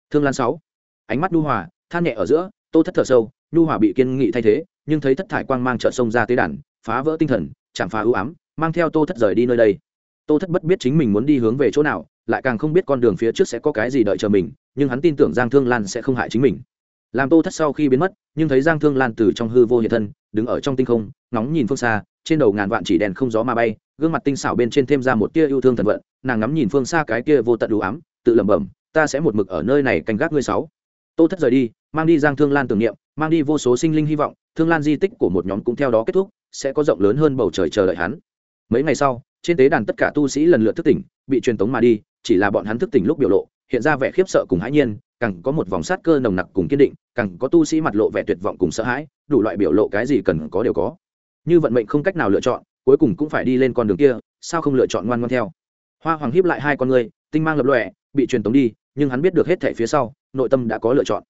Thương lan sáu. Ánh mắt nhu hòa, than nhẹ ở giữa, tô thất thở sâu, nhu hòa bị kiên nghị thay thế nhưng thấy thất thải quang mang trợ sông ra tế đàn, phá vỡ tinh thần, chạm phá ưu ám, mang theo tô thất rời đi nơi đây. Tô thất bất biết chính mình muốn đi hướng về chỗ nào, lại càng không biết con đường phía trước sẽ có cái gì đợi chờ mình, nhưng hắn tin tưởng giang thương lan sẽ không hại chính mình. Làm tô thất sau khi biến mất, nhưng thấy giang thương lan từ trong hư vô hiện thân, đứng ở trong tinh không, ngóng nhìn phương xa, trên đầu ngàn vạn chỉ đèn không gió mà bay, gương mặt tinh xảo bên trên thêm ra một tia yêu thương thần vận, nàng ngắm nhìn phương xa cái kia vô tận đủ ám, tự lẩm bẩm, ta sẽ một mực ở nơi này canh gác ngươi sáu. Tô thất rời đi, mang đi giang thương lan tưởng niệm, mang đi vô số sinh linh hy vọng thương lan di tích của một nhóm cũng theo đó kết thúc, sẽ có rộng lớn hơn bầu trời chờ đợi hắn. Mấy ngày sau, trên tế đàn tất cả tu sĩ lần lượt thức tỉnh, bị truyền tống mà đi, chỉ là bọn hắn thức tỉnh lúc biểu lộ, hiện ra vẻ khiếp sợ cùng hãi nhiên, càng có một vòng sát cơ nồng nặc cùng kiên định, càng có tu sĩ mặt lộ vẻ tuyệt vọng cùng sợ hãi, đủ loại biểu lộ cái gì cần có đều có. Như vận mệnh không cách nào lựa chọn, cuối cùng cũng phải đi lên con đường kia, sao không lựa chọn ngoan ngoan theo? Hoa hoàng hiếp lại hai con người, tinh mang lập lọe bị truyền tống đi, nhưng hắn biết được hết thẻ phía sau, nội tâm đã có lựa chọn.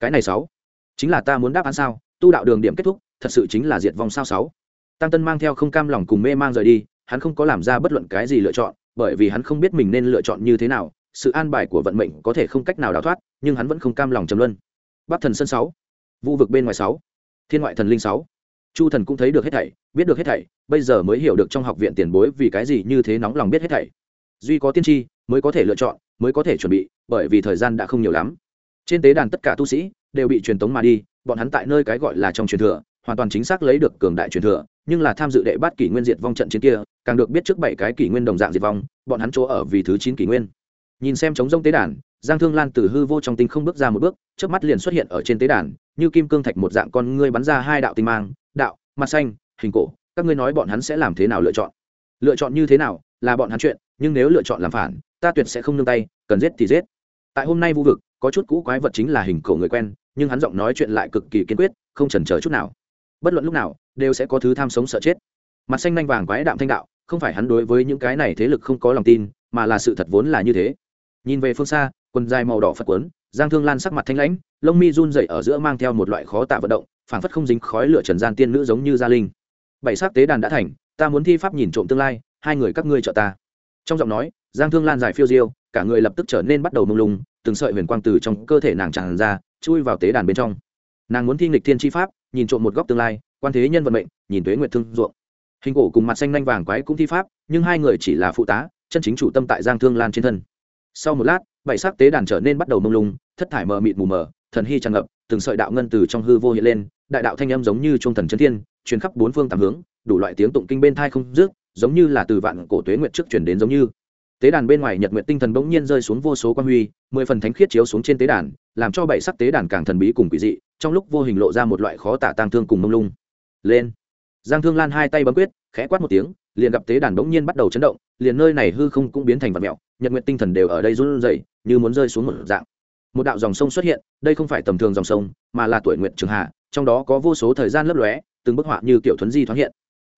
Cái này sáu, chính là ta muốn đáp án sao? Tu đạo đường điểm kết thúc, thật sự chính là diệt vong sao sáu. Tăng tân mang theo không cam lòng cùng mê mang rời đi, hắn không có làm ra bất luận cái gì lựa chọn, bởi vì hắn không biết mình nên lựa chọn như thế nào, sự an bài của vận mệnh có thể không cách nào đào thoát, nhưng hắn vẫn không cam lòng trầm luân. Bắc thần sân sáu, vũ vực bên ngoài sáu, thiên ngoại thần linh sáu. Chu thần cũng thấy được hết thảy, biết được hết thảy, bây giờ mới hiểu được trong học viện tiền bối vì cái gì như thế nóng lòng biết hết thảy. Duy có tiên tri, mới có thể lựa chọn, mới có thể chuẩn bị, bởi vì thời gian đã không nhiều lắm. Trên tế đàn tất cả tu sĩ đều bị truyền tống mà đi bọn hắn tại nơi cái gọi là trong truyền thừa, hoàn toàn chính xác lấy được cường đại truyền thừa, nhưng là tham dự đệ bát kỷ nguyên diệt vong trận chiến kia, càng được biết trước bảy cái kỷ nguyên đồng dạng diệt vong, bọn hắn chỗ ở vì thứ chín kỷ nguyên. Nhìn xem chống rông tế đàn, giang thương lan từ hư vô trong tinh không bước ra một bước trước mắt liền xuất hiện ở trên tế đàn, như kim cương thạch một dạng con ngươi bắn ra hai đạo tinh mang, đạo, mặt xanh, hình cổ, các ngươi nói bọn hắn sẽ làm thế nào lựa chọn? Lựa chọn như thế nào là bọn hắn chuyện, nhưng nếu lựa chọn làm phản, ta tuyệt sẽ không nương tay, cần giết thì giết. Tại hôm nay vu vực, có chút cũ quái vật chính là hình cổ người quen nhưng hắn giọng nói chuyện lại cực kỳ kiên quyết, không chần chờ chút nào. Bất luận lúc nào, đều sẽ có thứ tham sống sợ chết. Mặt xanh nanh vàng quái đạm thanh đạo, không phải hắn đối với những cái này thế lực không có lòng tin, mà là sự thật vốn là như thế. Nhìn về phương xa, quần dài màu đỏ phật quấn, giang thương lan sắc mặt thanh lãnh, lông mi run dậy ở giữa mang theo một loại khó tạ vận động, phảng phất không dính khói lửa trần gian tiên nữ giống như gia linh. Bảy sắc tế đàn đã thành, ta muốn thi pháp nhìn trộm tương lai, hai người các ngươi trợ ta. Trong giọng nói, giang thương lan dài phiêu diêu, cả người lập tức trở nên bắt đầu mông lung, từng sợi huyền quang từ trong cơ thể nàng tràn ra chui vào tế đàn bên trong. Nàng muốn thi nghịch thiên tri pháp, nhìn trộm một góc tương lai, quan thế nhân vận mệnh, nhìn tuế nguyệt thương ruộng. Hình cổ cùng mặt xanh nanh vàng quái cũng thi pháp, nhưng hai người chỉ là phụ tá, chân chính chủ tâm tại giang thương lan trên thân. Sau một lát, bảy sắc tế đàn trở nên bắt đầu mông lung, thất thải mờ mịt mù mờ, thần hy tràn ngập, từng sợi đạo ngân từ trong hư vô hiện lên, đại đạo thanh âm giống như trung thần chân thiên, truyền khắp bốn phương tám hướng, đủ loại tiếng tụng kinh bên thai không dứt, giống như là từ vạn cổ tuế nguyệt trước truyền đến giống như tế đàn bên ngoài nhật nguyện tinh thần bỗng nhiên rơi xuống vô số quan huy, mười phần thánh khiết chiếu xuống trên tế đàn, làm cho bảy sắc tế đàn càng thần bí cùng quỷ dị, trong lúc vô hình lộ ra một loại khó tả tang thương cùng mông lung. Lên. Giang thương lan hai tay bấm quyết, khẽ quát một tiếng, liền gặp tế đàn bỗng nhiên bắt đầu chấn động, liền nơi này hư không cũng biến thành vật mẹo nhật nguyện tinh thần đều ở đây run rẩy, như muốn rơi xuống một dạng. Một đạo dòng sông xuất hiện, đây không phải tầm thường dòng sông, mà là tuổi nguyện trường hạ trong đó có vô số thời gian lấp lóe, từng bức họa như kiểu thuấn di thoáng hiện.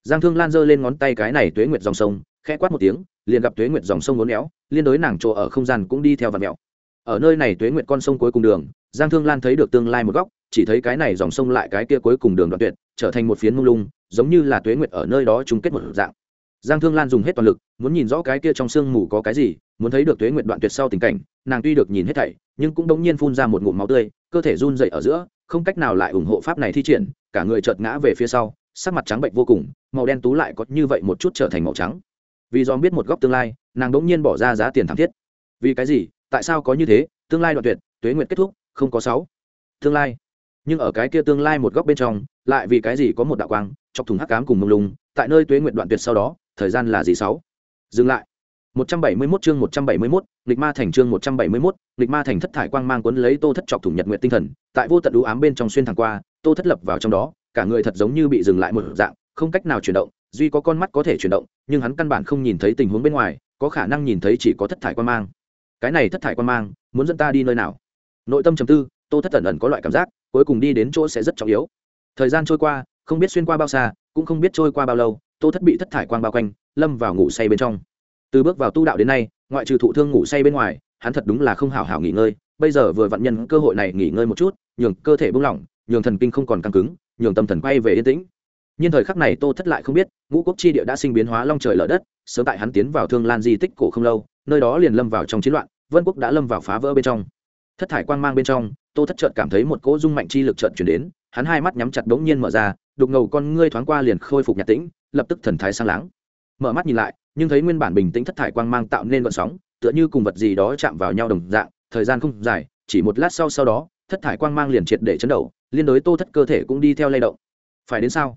Giang thương lan giơ lên ngón tay cái này tuế nguyệt dòng sông khẽ quát một tiếng, liền gặp tuế nguyệt dòng sông ngốn éo, liên đối nàng chỗ ở không gian cũng đi theo vật mẹo ở nơi này tuế nguyệt con sông cuối cùng đường, giang thương lan thấy được tương lai một góc, chỉ thấy cái này dòng sông lại cái kia cuối cùng đường đoạn tuyệt, trở thành một phiến mông lung, giống như là tuế nguyệt ở nơi đó chung kết một dạng. Giang thương lan dùng hết toàn lực, muốn nhìn rõ cái kia trong sương mù có cái gì, muốn thấy được tuế nguyệt đoạn tuyệt sau tình cảnh, nàng tuy được nhìn hết thảy, nhưng cũng đống nhiên phun ra một ngụm máu tươi, cơ thể run dậy ở giữa, không cách nào lại ủng hộ pháp này thi triển, cả người chợt ngã về phía sau, sắc mặt trắng bệnh vô cùng, màu đen tú lại có như vậy một chút trở thành màu trắng vì dòm biết một góc tương lai nàng đống nhiên bỏ ra giá tiền thảm thiết. Vì cái gì? Tại sao có như thế? Tương lai đoạn tuyệt tuế nguyệt kết thúc không có sáu. Tương lai. Nhưng ở cái kia tương lai một góc bên trong lại vì cái gì có một đạo quang chọc thùng hắc cám cùng mông lung tại nơi tuế nguyệt đoạn tuyệt sau đó thời gian là gì sáu? Dừng lại. 171 chương 171, nghịch ma thành chương 171, nghịch ma thành thất thải quang mang cuốn lấy Tô Thất chọc thủng nhật nguyện tinh thần, tại vô tận u ám bên trong xuyên thẳng qua, Tô Thất lập vào trong đó, cả người thật giống như bị dừng lại một dạng, không cách nào chuyển động, duy có con mắt có thể chuyển động, nhưng hắn căn bản không nhìn thấy tình huống bên ngoài, có khả năng nhìn thấy chỉ có thất thải quang mang. Cái này thất thải quang mang, muốn dẫn ta đi nơi nào? Nội tâm trầm tư, Tô Thất ẩn ẩn có loại cảm giác, cuối cùng đi đến chỗ sẽ rất trọng yếu. Thời gian trôi qua, không biết xuyên qua bao xa, cũng không biết trôi qua bao lâu, Tô Thất bị thất thải quang bao quanh, lâm vào ngủ say bên trong từ bước vào tu đạo đến nay ngoại trừ thụ thương ngủ say bên ngoài hắn thật đúng là không hào hào nghỉ ngơi bây giờ vừa vặn nhân cơ hội này nghỉ ngơi một chút nhường cơ thể buông lỏng nhường thần kinh không còn căng cứng nhường tâm thần quay về yên tĩnh nhưng thời khắc này tô thất lại không biết, ngũ quốc chi địa đã sinh biến hóa long trời lở đất, sớm tại hắn tiến vào thương lan di tích cổ không lâu, nơi đó liền lâm vào trong chiến loạn, vân quốc đã lâm vào phá vỡ bên trong. Thất thải quang mang bên trong, tô thất chợt cảm thấy một cỗ dung mạnh chi lực chợt chuyển đến, hắn hai mắt nhắm chặt đống nhiên mở ra, đục ngầu con ngươi thoáng qua liền khôi phục nhạt tĩnh, lập tức thần thái sang láng. Mở mắt nhìn lại, nhưng thấy nguyên bản bình tĩnh thất thải quang mang tạo nên vận sóng, tựa như cùng vật gì đó chạm vào nhau đồng dạng, thời gian không dài, chỉ một lát sau sau đó, thất thải quang mang liền triệt để chấn đầu liên đối tô thất cơ thể cũng đi theo lay động. Phải đến sao?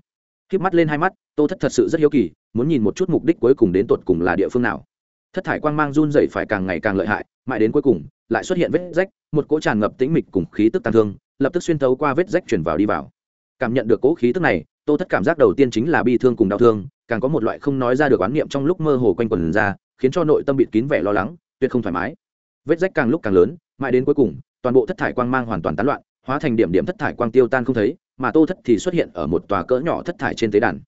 Khiếp mắt lên hai mắt, tô thất thật sự rất hiếu kỳ, muốn nhìn một chút mục đích cuối cùng đến tột cùng là địa phương nào. Thất thải quang mang run rẩy phải càng ngày càng lợi hại, mãi đến cuối cùng, lại xuất hiện vết rách, một cỗ tràn ngập tĩnh mịch cùng khí tức tàn thương, lập tức xuyên thấu qua vết rách chuyển vào đi vào. Cảm nhận được cỗ khí tức này, tô thất cảm giác đầu tiên chính là bi thương cùng đau thương, càng có một loại không nói ra được oán niệm trong lúc mơ hồ quanh quần ra, khiến cho nội tâm bịt kín vẻ lo lắng, tuyệt không thoải mái. Vết rách càng lúc càng lớn, mãi đến cuối cùng, toàn bộ thất thải quang mang hoàn toàn tán loạn, hóa thành điểm điểm thất thải quang tiêu tan không thấy mà tô thất thì xuất hiện ở một tòa cỡ nhỏ thất thải trên tế đàn.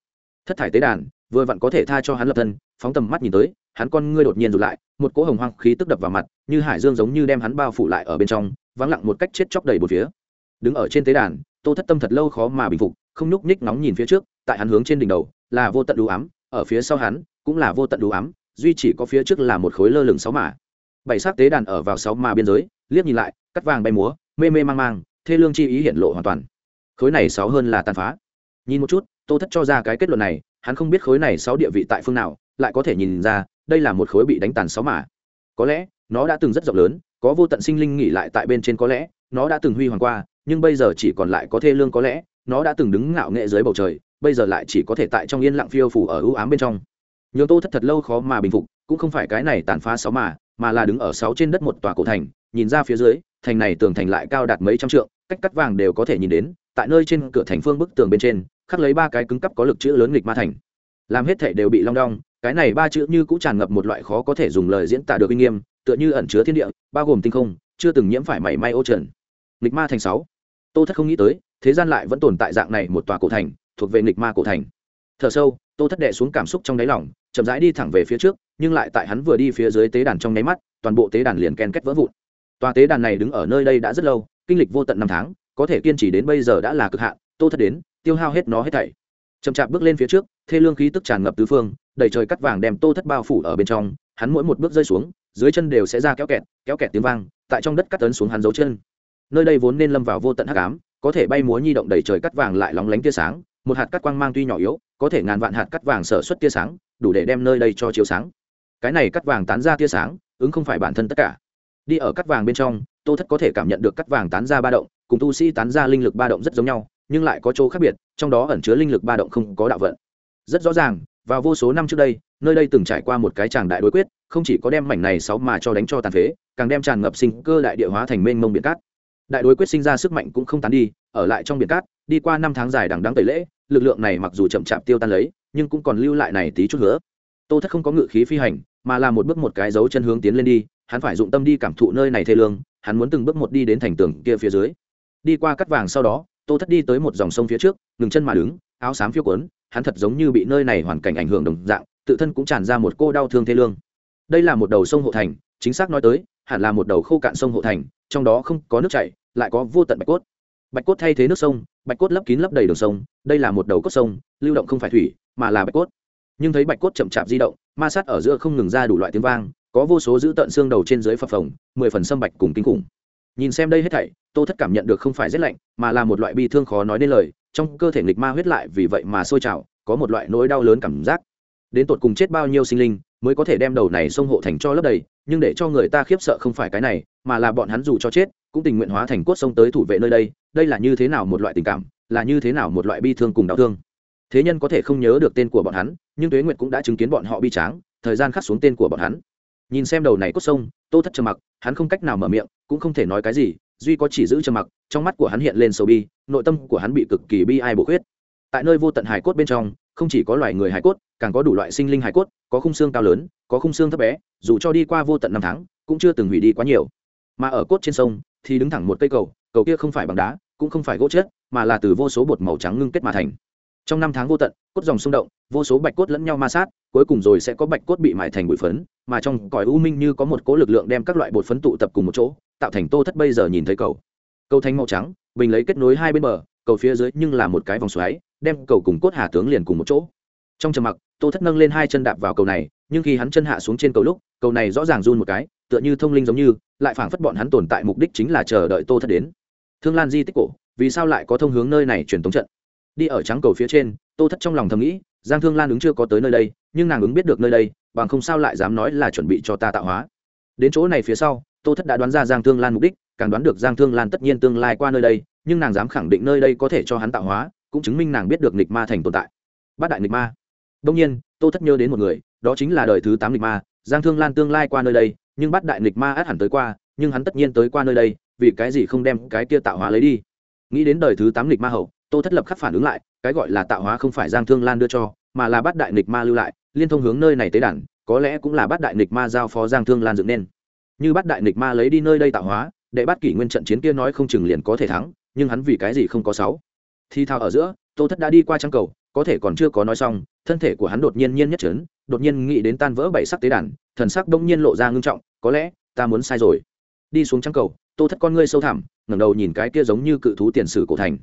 Thất thải tế đàn, vừa vặn có thể tha cho hắn lập thân, phóng tầm mắt nhìn tới, hắn con ngươi đột nhiên rụt lại, một cỗ hồng hoang khí tức đập vào mặt, như hải dương giống như đem hắn bao phủ lại ở bên trong, vắng lặng một cách chết chóc đầy một phía. Đứng ở trên tế đàn, tô thất tâm thật lâu khó mà bình phục, không nhúc nhích nóng nhìn phía trước, tại hắn hướng trên đỉnh đầu, là vô tận đủ ám, ở phía sau hắn, cũng là vô tận đủ ám, duy chỉ có phía trước là một khối lơ lửng sáu mà. bảy sắc tế đàn ở vào sáu mã biên giới, liếc nhìn lại, cắt vàng bay múa, mê mê mang mang, thê lương chi ý hiện lộ hoàn toàn khối này sáu hơn là tàn phá. Nhìn một chút, tô thất cho ra cái kết luận này, hắn không biết khối này sáu địa vị tại phương nào, lại có thể nhìn ra, đây là một khối bị đánh tàn sáu mà. Có lẽ, nó đã từng rất rộng lớn, có vô tận sinh linh nghỉ lại tại bên trên có lẽ, nó đã từng huy hoàng qua, nhưng bây giờ chỉ còn lại có thê lương có lẽ, nó đã từng đứng ngạo nghệ dưới bầu trời, bây giờ lại chỉ có thể tại trong yên lặng phiêu phủ ở ưu ám bên trong. Nhường tô thất thật lâu khó mà bình phục, cũng không phải cái này tàn phá sáu mà mà là đứng ở sáu trên đất một tòa cổ thành, nhìn ra phía dưới, thành này tường thành lại cao đạt mấy trăm trượng, cách cắt vàng đều có thể nhìn đến tại nơi trên cửa thành phương bức tường bên trên, khắc lấy ba cái cứng cắp có lực chữ lớn nghịch ma thành. Làm hết thể đều bị long đong, cái này ba chữ như cũng tràn ngập một loại khó có thể dùng lời diễn tả được uy nghiêm, tựa như ẩn chứa thiên địa, bao gồm tinh không, chưa từng nhiễm phải mảy may ô trần. Nghịch ma thành sáu. Tô thất không nghĩ tới, thế gian lại vẫn tồn tại dạng này một tòa cổ thành, thuộc về nghịch ma cổ thành. Thở sâu, tô thất đệ xuống cảm xúc trong đáy lòng, chậm rãi đi thẳng về phía trước, nhưng lại tại hắn vừa đi phía dưới tế đàn trong nháy mắt, toàn bộ tế đàn liền ken kết vỡ vụn. Tòa tế đàn này đứng ở nơi đây đã rất lâu, kinh lịch vô tận năm tháng có thể kiên trì đến bây giờ đã là cực hạn, tô thất đến, tiêu hao hết nó hết thảy. Chậm chạp bước lên phía trước, thê lương khí tức tràn ngập tứ phương, đầy trời cắt vàng đem tô thất bao phủ ở bên trong, hắn mỗi một bước rơi xuống, dưới chân đều sẽ ra kéo kẹt kéo kẹt tiếng vang, tại trong đất cắt tấn xuống hắn dấu chân. Nơi đây vốn nên lâm vào vô tận hắc ám, có thể bay múa nhi động đầy trời cắt vàng lại lóng lánh tia sáng, một hạt cắt quang mang tuy nhỏ yếu, có thể ngàn vạn hạt cắt vàng sở xuất tia sáng, đủ để đem nơi đây cho chiếu sáng. Cái này cắt vàng tán ra tia sáng, ứng không phải bản thân tất cả. Đi ở cắt vàng bên trong, tô thất có thể cảm nhận được cắt vàng tán ra ba động cùng tu sĩ tán ra linh lực ba động rất giống nhau, nhưng lại có chỗ khác biệt, trong đó ẩn chứa linh lực ba động không có đạo vận. Rất rõ ràng vào vô số năm trước đây, nơi đây từng trải qua một cái tràng đại đối quyết, không chỉ có đem mảnh này sáu mà cho đánh cho tàn phế, càng đem tràn ngập sinh cơ đại địa hóa thành mênh mông biển cát. Đại đối quyết sinh ra sức mạnh cũng không tán đi, ở lại trong biển cát, đi qua năm tháng dài đằng đắng tẩy lễ, lực lượng này mặc dù chậm chạp tiêu tan lấy, nhưng cũng còn lưu lại này tí chút nữa tô thất không có ngự khí phi hành, mà là một bước một cái dấu chân hướng tiến lên đi, hắn phải dụng tâm đi cảm thụ nơi này thê lương, hắn muốn từng bước một đi đến thành tường kia phía dưới đi qua cắt vàng sau đó, tô thất đi tới một dòng sông phía trước, ngừng chân mà đứng, áo xám phiêu quấn, hắn thật giống như bị nơi này hoàn cảnh ảnh hưởng đồng dạng, tự thân cũng tràn ra một cô đau thương thê lương. Đây là một đầu sông hộ thành, chính xác nói tới, hẳn là một đầu khô cạn sông hộ thành, trong đó không có nước chảy, lại có vô tận bạch cốt. Bạch cốt thay thế nước sông, bạch cốt lấp kín lấp đầy đường sông, đây là một đầu cốt sông, lưu động không phải thủy, mà là bạch cốt. Nhưng thấy bạch cốt chậm chạp di động, ma sát ở giữa không ngừng ra đủ loại tiếng vang, có vô số giữ tận xương đầu trên dưới phập phồng, mười phần sâm bạch cùng kinh khủng nhìn xem đây hết thảy, tô thất cảm nhận được không phải rét lạnh, mà là một loại bi thương khó nói nên lời, trong cơ thể nghịch ma huyết lại vì vậy mà sôi trào, có một loại nỗi đau lớn cảm giác. Đến tột cùng chết bao nhiêu sinh linh mới có thể đem đầu này sông hộ thành cho lấp đầy, nhưng để cho người ta khiếp sợ không phải cái này, mà là bọn hắn dù cho chết, cũng tình nguyện hóa thành cốt sông tới thủ vệ nơi đây đây là như thế nào một loại tình cảm, là như thế nào một loại bi thương cùng đau thương. Thế nhân có thể không nhớ được tên của bọn hắn, nhưng tuế nguyệt cũng đã chứng kiến bọn họ bi tráng, thời gian khắc xuống tên của bọn hắn. Nhìn xem đầu này cốt sông tô thất trầm mặc, hắn không cách nào mở miệng, cũng không thể nói cái gì, duy có chỉ giữ trầm mặc, trong mắt của hắn hiện lên sầu bi, nội tâm của hắn bị cực kỳ bi ai bổ khuyết. Tại nơi vô tận hải cốt bên trong, không chỉ có loài người hải cốt, càng có đủ loại sinh linh hải cốt, có khung xương cao lớn, có khung xương thấp bé, dù cho đi qua vô tận năm tháng, cũng chưa từng hủy đi quá nhiều. Mà ở cốt trên sông, thì đứng thẳng một cây cầu cầu kia không phải bằng đá, cũng không phải gỗ chết, mà là từ vô số bột màu trắng ngưng kết mà thành. Trong năm tháng vô tận, cốt dòng sông động, vô số bạch cốt lẫn nhau ma sát cuối cùng rồi sẽ có bạch cốt bị mài thành bụi phấn, mà trong cõi u minh như có một cỗ lực lượng đem các loại bột phấn tụ tập cùng một chỗ, tạo thành tô thất bây giờ nhìn thấy cầu. Cầu thanh màu trắng, bình lấy kết nối hai bên bờ, cầu phía dưới nhưng là một cái vòng xoáy, đem cầu cùng cốt hà tướng liền cùng một chỗ. Trong trầm mặc, tô thất nâng lên hai chân đạp vào cầu này, nhưng khi hắn chân hạ xuống trên cầu lúc, cầu này rõ ràng run một cái, tựa như thông linh giống như, lại phảng phất bọn hắn tồn tại mục đích chính là chờ đợi tô thất đến. Thương lan di tích cổ, vì sao lại có thông hướng nơi này truyền tống trận? Đi ở trắng cầu phía trên, tô thất trong lòng thầm nghĩ giang thương lan ứng chưa có tới nơi đây, nhưng nàng ứng biết được nơi đây, bằng không sao lại dám nói là chuẩn bị cho ta tạo hóa. Đến chỗ này phía sau, tô thất đã đoán ra giang thương lan mục đích, càng đoán được giang thương lan tất nhiên tương lai qua nơi đây, nhưng nàng dám khẳng định nơi đây có thể cho hắn tạo hóa, cũng chứng minh nàng biết được nịch ma thành tồn tại. Bát đại nịch ma. Đông nhiên, tô thất nhớ đến một người, đó chính là đời thứ tám nịch ma. Giang thương lan tương lai qua nơi đây, nhưng bát đại nịch ma át hẳn tới qua, nhưng hắn tất nhiên tới qua nơi đây, vì cái gì không đem cái kia tạo hóa lấy đi? Nghĩ đến đời thứ tám nịch ma hậu, tô thất lập khắc phản ứng lại cái gọi là tạo hóa không phải giang thương lan đưa cho mà là bát đại nịch ma lưu lại liên thông hướng nơi này tế đản, có lẽ cũng là bát đại nịch ma giao phó giang thương lan dựng nên. Như bát đại nịch ma lấy đi nơi đây tạo hóa để bát kỷ nguyên trận chiến kia nói không chừng liền có thể thắng nhưng hắn vì cái gì không có sáu? Thi thao ở giữa tô thất đã đi qua trang cầu có thể còn chưa có nói xong thân thể của hắn đột nhiên nhiên nhất trấn đột nhiên nghĩ đến tan vỡ bảy sắc tế đàn thần sắc đông nhiên lộ ra ngưng trọng có lẽ ta muốn sai rồi. Đi xuống trang cầu tô thất con ngươi sâu thẳm ngẩng đầu nhìn cái kia giống như cự thú tiền sử cổ thành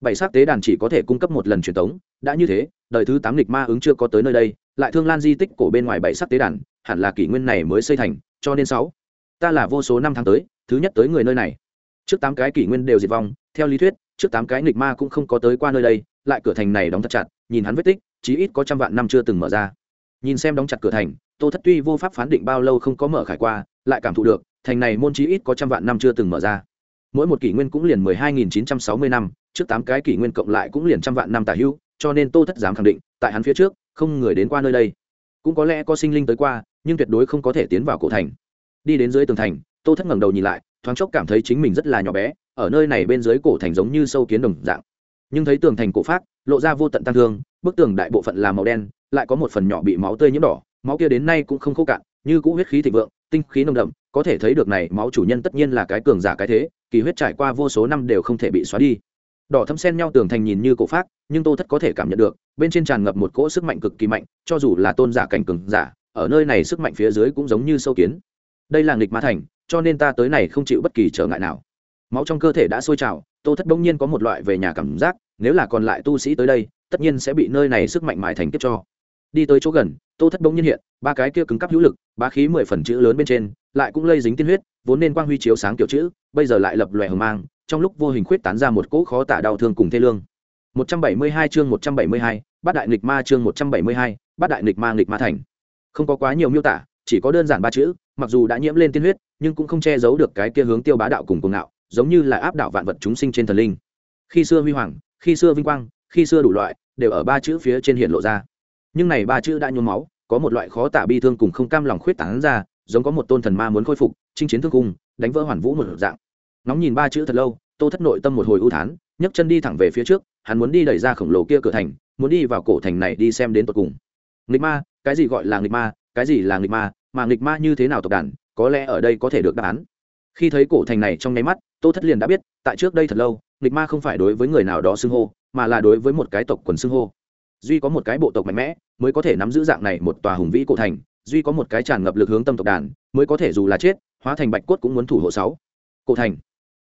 bảy sắc tế đàn chỉ có thể cung cấp một lần truyền tống, đã như thế, đời thứ tám lịch ma ứng chưa có tới nơi đây, lại thương lan di tích cổ bên ngoài bảy sắc tế đàn, hẳn là kỷ nguyên này mới xây thành, cho nên sáu. Ta là vô số năm tháng tới, thứ nhất tới người nơi này. Trước tám cái kỷ nguyên đều diệt vong, theo lý thuyết, trước tám cái nghịch ma cũng không có tới qua nơi đây, lại cửa thành này đóng thật chặt, nhìn hắn vết tích, chí ít có trăm vạn năm chưa từng mở ra. Nhìn xem đóng chặt cửa thành, tô thất tuy vô pháp phán định bao lâu không có mở khải qua, lại cảm thụ được, thành này môn chí ít có trăm vạn năm chưa từng mở ra. Mỗi một kỷ nguyên cũng liền mười hai nghìn chín trăm sáu mươi năm trước tám cái kỷ nguyên cộng lại cũng liền trăm vạn năm tả hữu, cho nên tô thất dám khẳng định, tại hắn phía trước, không người đến qua nơi đây. Cũng có lẽ có sinh linh tới qua, nhưng tuyệt đối không có thể tiến vào cổ thành. Đi đến dưới tường thành, tô thất ngẩng đầu nhìn lại, thoáng chốc cảm thấy chính mình rất là nhỏ bé, ở nơi này bên dưới cổ thành giống như sâu kiến đồng dạng. Nhưng thấy tường thành cổ phát lộ ra vô tận tăng thương, bức tường đại bộ phận là màu đen, lại có một phần nhỏ bị máu tươi nhiễm đỏ, máu kia đến nay cũng không khô cạn, như cũ huyết khí thịnh vượng, tinh khí nồng đậm, có thể thấy được này, máu chủ nhân tất nhiên là cái cường giả cái thế, kỳ huyết trải qua vô số năm đều không thể bị xóa đi đỏ thâm xen nhau tường thành nhìn như cổ phát nhưng tô thất có thể cảm nhận được, bên trên tràn ngập một cỗ sức mạnh cực kỳ mạnh, cho dù là tôn giả cảnh cường giả, ở nơi này sức mạnh phía dưới cũng giống như sâu kiến. Đây là nghịch ma thành, cho nên ta tới này không chịu bất kỳ trở ngại nào. Máu trong cơ thể đã sôi trào, tô thất bỗng nhiên có một loại về nhà cảm giác, nếu là còn lại tu sĩ tới đây, tất nhiên sẽ bị nơi này sức mạnh mại thành tiếp cho. Đi tới chỗ gần, tô thất bỗng nhiên hiện, ba cái kia cứng cắp hữu lực ba khí mười phần chữ lớn bên trên, lại cũng lây dính tiên huyết, vốn nên quang huy chiếu sáng kiểu chữ, bây giờ lại lập lòe hờ mang trong lúc vô hình khuyết tán ra một cỗ khó tả đau thương cùng thê lương. 172 chương 172, bát đại nghịch ma chương 172, bát đại nghịch ma nghịch ma thành. Không có quá nhiều miêu tả chỉ có đơn giản ba chữ mặc dù đã nhiễm lên tiên huyết nhưng cũng không che giấu được cái kia hướng tiêu bá đạo cùng cuồng ngạo giống như là áp đảo vạn vật chúng sinh trên thần linh. Khi xưa huy hoàng khi xưa vinh quang khi xưa đủ loại đều ở ba chữ phía trên hiện lộ ra. Nhưng này ba chữ đã nhuốm máu có một loại khó tả bi thương cùng không cam lòng khuyết tán ra giống có một tôn thần ma muốn khôi phục chinh chiến thương cung đánh vỡ hoàn vũ một dạng nóng nhìn ba chữ thật lâu, tô thất nội tâm một hồi ưu thán, nhấc chân đi thẳng về phía trước, hắn muốn đi đẩy ra khổng lồ kia cửa thành, muốn đi vào cổ thành này đi xem đến tận cùng. Nghịch ma, cái gì gọi là nghịch ma, cái gì là nghịch ma, mà nghịch ma như thế nào tộc đàn, có lẽ ở đây có thể được đáp án. Khi thấy cổ thành này trong nháy mắt, tô thất liền đã biết, tại trước đây thật lâu, nghịch ma không phải đối với người nào đó xưng hô, mà là đối với một cái tộc quần xưng hô. Duy có một cái bộ tộc mạnh mẽ, mới có thể nắm giữ dạng này một tòa hùng vĩ cổ thành, duy có một cái tràn ngập lực hướng tâm tộc đàn, mới có thể dù là chết, hóa thành bạch cốt cũng muốn thủ hộ sáu. Cổ thành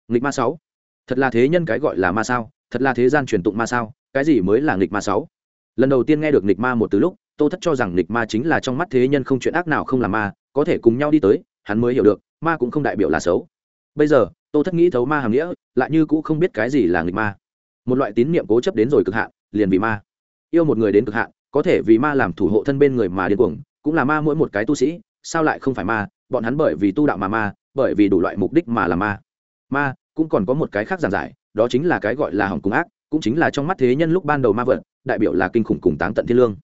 nghịch ma sáu. Thật là thế nhân cái gọi là ma sao, thật là thế gian truyền tụng ma sao, cái gì mới là nghịch ma sáu? Lần đầu tiên nghe được nghịch ma một từ lúc, tô thất cho rằng nghịch ma chính là trong mắt thế nhân không chuyện ác nào không là ma, có thể cùng nhau đi tới, hắn mới hiểu được, ma cũng không đại biểu là xấu. Bây giờ, tô thất nghĩ thấu ma hàm nghĩa, lại như cũ không biết cái gì là nghịch ma. Một loại tín niệm cố chấp đến rồi cực hạn, liền vì ma. Yêu một người đến cực hạn, có thể vì ma làm thủ hộ thân bên người mà điên cuồng, cũng là ma mỗi một cái tu sĩ, sao lại không phải ma? Bọn hắn bởi vì tu đạo mà ma, bởi vì đủ loại mục đích mà là ma ma, cũng còn có một cái khác giản giải, đó chính là cái gọi là hỏng cung ác, cũng chính là trong mắt thế nhân lúc ban đầu ma vật, đại biểu là kinh khủng cùng táng tận thiên lương.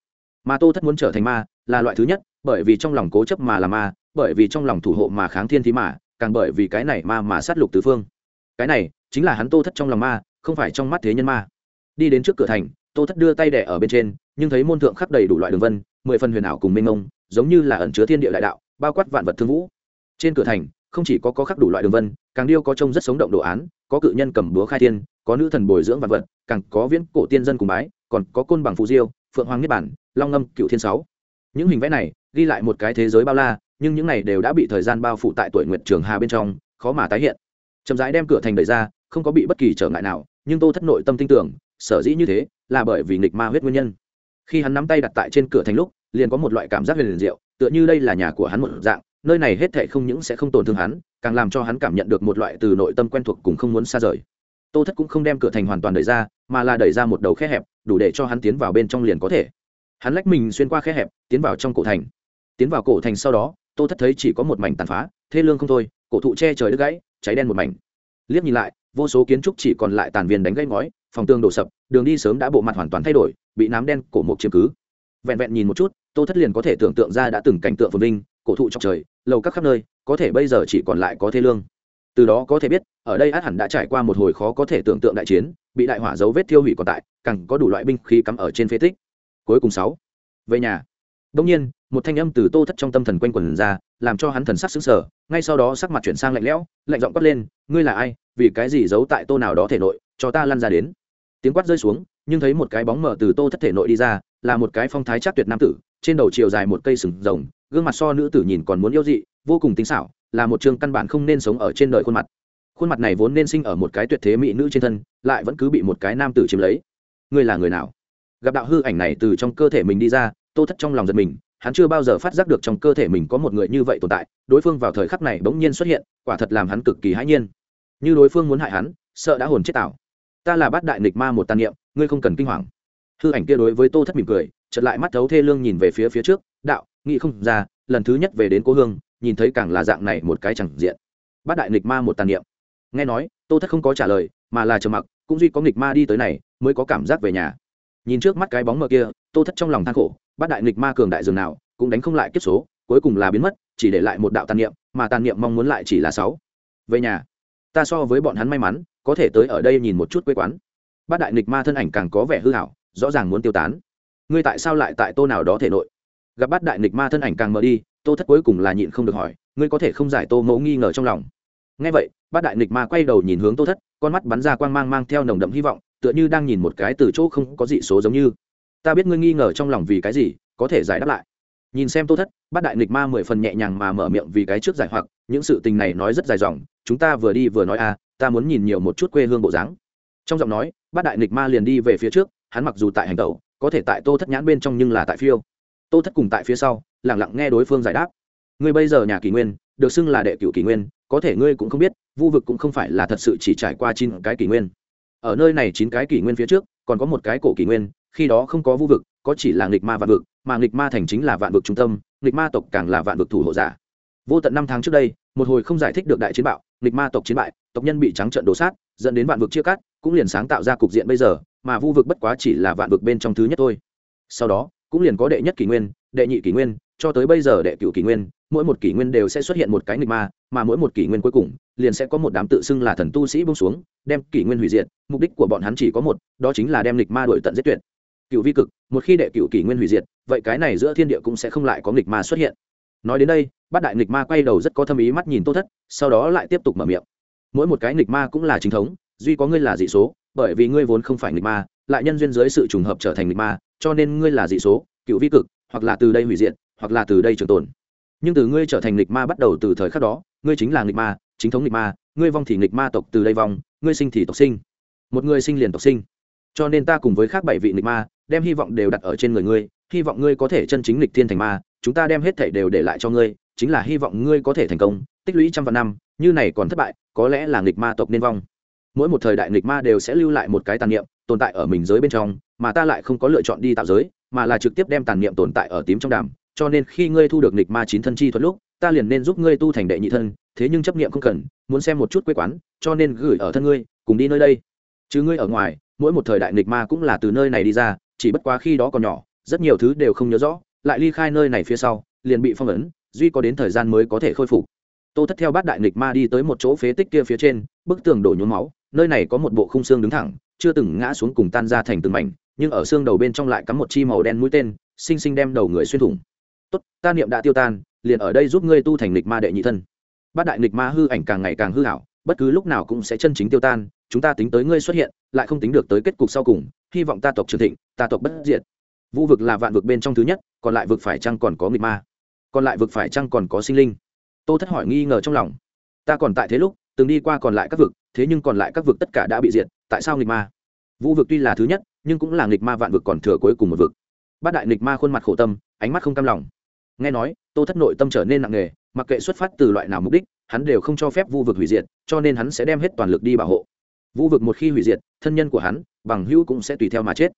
Mà tô thất muốn trở thành ma, là loại thứ nhất, bởi vì trong lòng cố chấp mà là ma, bởi vì trong lòng thủ hộ mà kháng thiên thí mà, càng bởi vì cái này ma mà sát lục tứ phương. Cái này, chính là hắn tô thất trong lòng ma, không phải trong mắt thế nhân ma. Đi đến trước cửa thành, tô thất đưa tay đẻ ở bên trên, nhưng thấy môn thượng khắp đầy đủ loại đường vân, mười phần huyền ảo cùng minh mông, giống như là ẩn chứa thiên địa đại đạo, bao quát vạn vật thương vũ. Trên cửa thành không chỉ có có khắc đủ loại đường vân, càng điêu có trông rất sống động đồ án, có cự nhân cầm búa khai thiên, có nữ thần bồi dưỡng vạn vật, càng có viễn cổ tiên dân cùng bái, còn có côn bằng phù diêu, phượng hoàng niết bản, long ngâm, cựu thiên sáu. Những hình vẽ này ghi lại một cái thế giới bao la, nhưng những này đều đã bị thời gian bao phủ tại tuổi nguyệt trường hà bên trong, khó mà tái hiện. Chậm rãi đem cửa thành đẩy ra, không có bị bất kỳ trở ngại nào, nhưng tô thất nội tâm tin tưởng, sở dĩ như thế là bởi vì nghịch ma huyết nguyên nhân. Khi hắn nắm tay đặt tại trên cửa thành lúc, liền có một loại cảm giác huyền liền diệu, tựa như đây là nhà của hắn một dạng nơi này hết thệ không những sẽ không tổn thương hắn, càng làm cho hắn cảm nhận được một loại từ nội tâm quen thuộc cùng không muốn xa rời. Tô thất cũng không đem cửa thành hoàn toàn đẩy ra, mà là đẩy ra một đầu khe hẹp, đủ để cho hắn tiến vào bên trong liền có thể. Hắn lách mình xuyên qua khe hẹp, tiến vào trong cổ thành. Tiến vào cổ thành sau đó, tô thất thấy chỉ có một mảnh tàn phá, thê lương không thôi, cổ thụ che trời đứt gãy, cháy đen một mảnh. Liếc nhìn lại, vô số kiến trúc chỉ còn lại tàn viên đánh gãy ngói, phòng tường đổ sập, đường đi sớm đã bộ mặt hoàn toàn thay đổi, bị nám đen cổ một chiếm cứ. Vẹn vẹn nhìn một chút, tô thất liền có thể tưởng tượng ra đã từng cảnh tượng phồn vinh, cổ thụ trong trời lầu các khắp nơi, có thể bây giờ chỉ còn lại có thế lương. Từ đó có thể biết, ở đây át hẳn đã trải qua một hồi khó có thể tưởng tượng đại chiến, bị đại hỏa dấu vết thiêu hủy còn tại, càng có đủ loại binh khí cắm ở trên phế tích. Cuối cùng sáu, về nhà. Đông nhiên, một thanh âm từ tô thất trong tâm thần quanh quẩn ra, làm cho hắn thần sắc sững sờ, ngay sau đó sắc mặt chuyển sang lạnh lẽo, lạnh giọng quát lên, ngươi là ai? Vì cái gì giấu tại tô nào đó thể nội, cho ta lăn ra đến? Tiếng quát rơi xuống, nhưng thấy một cái bóng mờ từ tô thất thể nội đi ra, là một cái phong thái chắc tuyệt nam tử, trên đầu chiều dài một cây sừng rồng gương mặt so nữ tử nhìn còn muốn yêu dị, vô cùng tinh xảo, là một trường căn bản không nên sống ở trên đời khuôn mặt. Khuôn mặt này vốn nên sinh ở một cái tuyệt thế mỹ nữ trên thân, lại vẫn cứ bị một cái nam tử chiếm lấy. Ngươi là người nào? Gặp đạo hư ảnh này từ trong cơ thể mình đi ra, tô thất trong lòng giật mình, hắn chưa bao giờ phát giác được trong cơ thể mình có một người như vậy tồn tại, đối phương vào thời khắc này bỗng nhiên xuất hiện, quả thật làm hắn cực kỳ hãi nhiên. Như đối phương muốn hại hắn, sợ đã hồn chết tạo ta là bát đại nghịch ma một tàn niệm, ngươi không cần kinh hoàng. Hư ảnh kia đối với tô thất mỉm cười, chợt lại mắt thấu thê lương nhìn về phía phía trước, đạo nghĩ không ra, lần thứ nhất về đến cố hương, nhìn thấy càng là dạng này một cái chẳng diện. Bát đại nghịch ma một tàn niệm. Nghe nói, tô thất không có trả lời, mà là trầm mặc, cũng duy có nghịch ma đi tới này, mới có cảm giác về nhà. Nhìn trước mắt cái bóng mờ kia, tô thất trong lòng than khổ, bát đại nghịch ma cường đại dường nào, cũng đánh không lại kiếp số, cuối cùng là biến mất, chỉ để lại một đạo tàn niệm, mà tàn niệm mong muốn lại chỉ là sáu. Về nhà, ta so với bọn hắn may mắn, có thể tới ở đây nhìn một chút quê quán. Bát đại nghịch ma thân ảnh càng có vẻ hư hảo, rõ ràng muốn tiêu tán. Ngươi tại sao lại tại tô nào đó thể nội? Gặp bát đại nghịch ma thân ảnh càng mờ đi, tô thất cuối cùng là nhịn không được hỏi, ngươi có thể không giải tô mẫu nghi ngờ trong lòng? Ngay vậy, bát đại nghịch ma quay đầu nhìn hướng tô thất, con mắt bắn ra quang mang mang theo nồng đậm hy vọng, tựa như đang nhìn một cái từ chỗ không có dị số giống như. Ta biết ngươi nghi ngờ trong lòng vì cái gì, có thể giải đáp lại. Nhìn xem tô thất, bát đại nghịch ma mười phần nhẹ nhàng mà mở miệng vì cái trước giải hoặc, những sự tình này nói rất dài dòng, chúng ta vừa đi vừa nói a ta muốn nhìn nhiều một chút quê hương bộ dáng. Trong giọng nói, bát đại nghịch ma liền đi về phía trước, hắn mặc dù tại hành tẩu, có thể tại tô thất nhãn bên trong nhưng là tại phiêu tô thất cùng tại phía sau lẳng lặng nghe đối phương giải đáp. Ngươi bây giờ nhà kỷ nguyên, được xưng là đệ cửu kỷ nguyên, có thể ngươi cũng không biết, vu vực cũng không phải là thật sự chỉ trải qua chín cái kỷ nguyên. Ở nơi này chín cái kỷ nguyên phía trước, còn có một cái cổ kỷ nguyên, khi đó không có vu vực, có chỉ là nghịch ma vạn vực, mà nghịch ma thành chính là vạn vực trung tâm, nghịch ma tộc càng là vạn vực thủ hộ giả. Vô tận năm tháng trước đây, một hồi không giải thích được đại chiến bạo, nghịch ma tộc chiến bại, tộc nhân bị trắng trận đổ sát, dẫn đến vạn vực chia cắt, cũng liền sáng tạo ra cục diện bây giờ, mà vu vực bất quá chỉ là vạn vực bên trong thứ nhất thôi. Sau đó cũng liền có đệ nhất kỷ nguyên, đệ nhị kỷ nguyên, cho tới bây giờ đệ cửu kỷ nguyên, mỗi một kỷ nguyên đều sẽ xuất hiện một cái nghịch ma, mà mỗi một kỷ nguyên cuối cùng, liền sẽ có một đám tự xưng là thần tu sĩ bông xuống, đem kỷ nguyên hủy diệt, mục đích của bọn hắn chỉ có một, đó chính là đem nghịch ma đổi tận giết tuyệt. Cựu vi cực, một khi đệ cựu kỷ nguyên hủy diệt, vậy cái này giữa thiên địa cũng sẽ không lại có nghịch ma xuất hiện. Nói đến đây, bát đại nghịch ma quay đầu rất có thâm ý mắt nhìn tô thất, sau đó lại tiếp tục mở miệng. Mỗi một cái nghịch ma cũng là chính thống, duy có ngươi là dị số, bởi vì ngươi vốn không phải nghịch ma lại nhân duyên dưới sự trùng hợp trở thành nghịch ma, cho nên ngươi là dị số, cựu vi cực, hoặc là từ đây hủy diệt, hoặc là từ đây trường tồn. Nhưng từ ngươi trở thành nghịch ma bắt đầu từ thời khắc đó, ngươi chính là nghịch ma, chính thống nghịch ma, ngươi vong thì nghịch ma tộc từ đây vong, ngươi sinh thì tộc sinh. Một người sinh liền tộc sinh. Cho nên ta cùng với khác bảy vị nghịch ma, đem hy vọng đều đặt ở trên người ngươi, hy vọng ngươi có thể chân chính nghịch thiên thành ma, chúng ta đem hết thảy đều để lại cho ngươi, chính là hy vọng ngươi có thể thành công, tích lũy trăm vạn năm, như này còn thất bại, có lẽ là nghịch ma tộc nên vong. Mỗi một thời đại nghịch ma đều sẽ lưu lại một cái tàn niệm tồn tại ở mình giới bên trong, mà ta lại không có lựa chọn đi tạo giới, mà là trực tiếp đem tàn niệm tồn tại ở tím trong đàm. Cho nên khi ngươi thu được nịch ma chín thân chi thuật lúc, ta liền nên giúp ngươi tu thành đệ nhị thân, thế nhưng chấp niệm không cần, muốn xem một chút quê quán, cho nên gửi ở thân ngươi, cùng đi nơi đây. Chứ ngươi ở ngoài, mỗi một thời đại nịch ma cũng là từ nơi này đi ra, chỉ bất quá khi đó còn nhỏ, rất nhiều thứ đều không nhớ rõ, lại ly khai nơi này phía sau, liền bị phong ấn, duy có đến thời gian mới có thể khôi phục. Tô thất theo bát đại nịch ma đi tới một chỗ phế tích kia phía trên, bức tường đổ nhuốm máu, nơi này có một bộ khung xương đứng thẳng chưa từng ngã xuống cùng tan ra thành từng mảnh, nhưng ở xương đầu bên trong lại cắm một chi màu đen mũi tên, xinh xinh đem đầu người xuyên thủng. Tốt, ta niệm đã tiêu tan, liền ở đây giúp ngươi tu thành nghịch ma đệ nhị thân. Bát đại nghịch ma hư ảnh càng ngày càng hư hảo, bất cứ lúc nào cũng sẽ chân chính tiêu tan, chúng ta tính tới ngươi xuất hiện, lại không tính được tới kết cục sau cùng, hy vọng ta tộc trường thịnh, ta tộc bất diệt. Vũ vực là vạn vực bên trong thứ nhất, còn lại vực phải chăng còn có nghịch ma? Còn lại vực phải chăng còn có sinh linh? Tô thất hỏi nghi ngờ trong lòng. Ta còn tại thế lúc, từng đi qua còn lại các vực, thế nhưng còn lại các vực tất cả đã bị diệt tại sao nghịch ma? Vũ vực tuy là thứ nhất, nhưng cũng là nghịch ma vạn vực còn thừa cuối cùng một vực. Bát đại nghịch ma khuôn mặt khổ tâm, ánh mắt không cam lòng. Nghe nói, tô thất nội tâm trở nên nặng nề, mặc kệ xuất phát từ loại nào mục đích, hắn đều không cho phép vu vực hủy diệt, cho nên hắn sẽ đem hết toàn lực đi bảo hộ. Vu vực một khi hủy diệt, thân nhân của hắn, bằng hữu cũng sẽ tùy theo mà chết.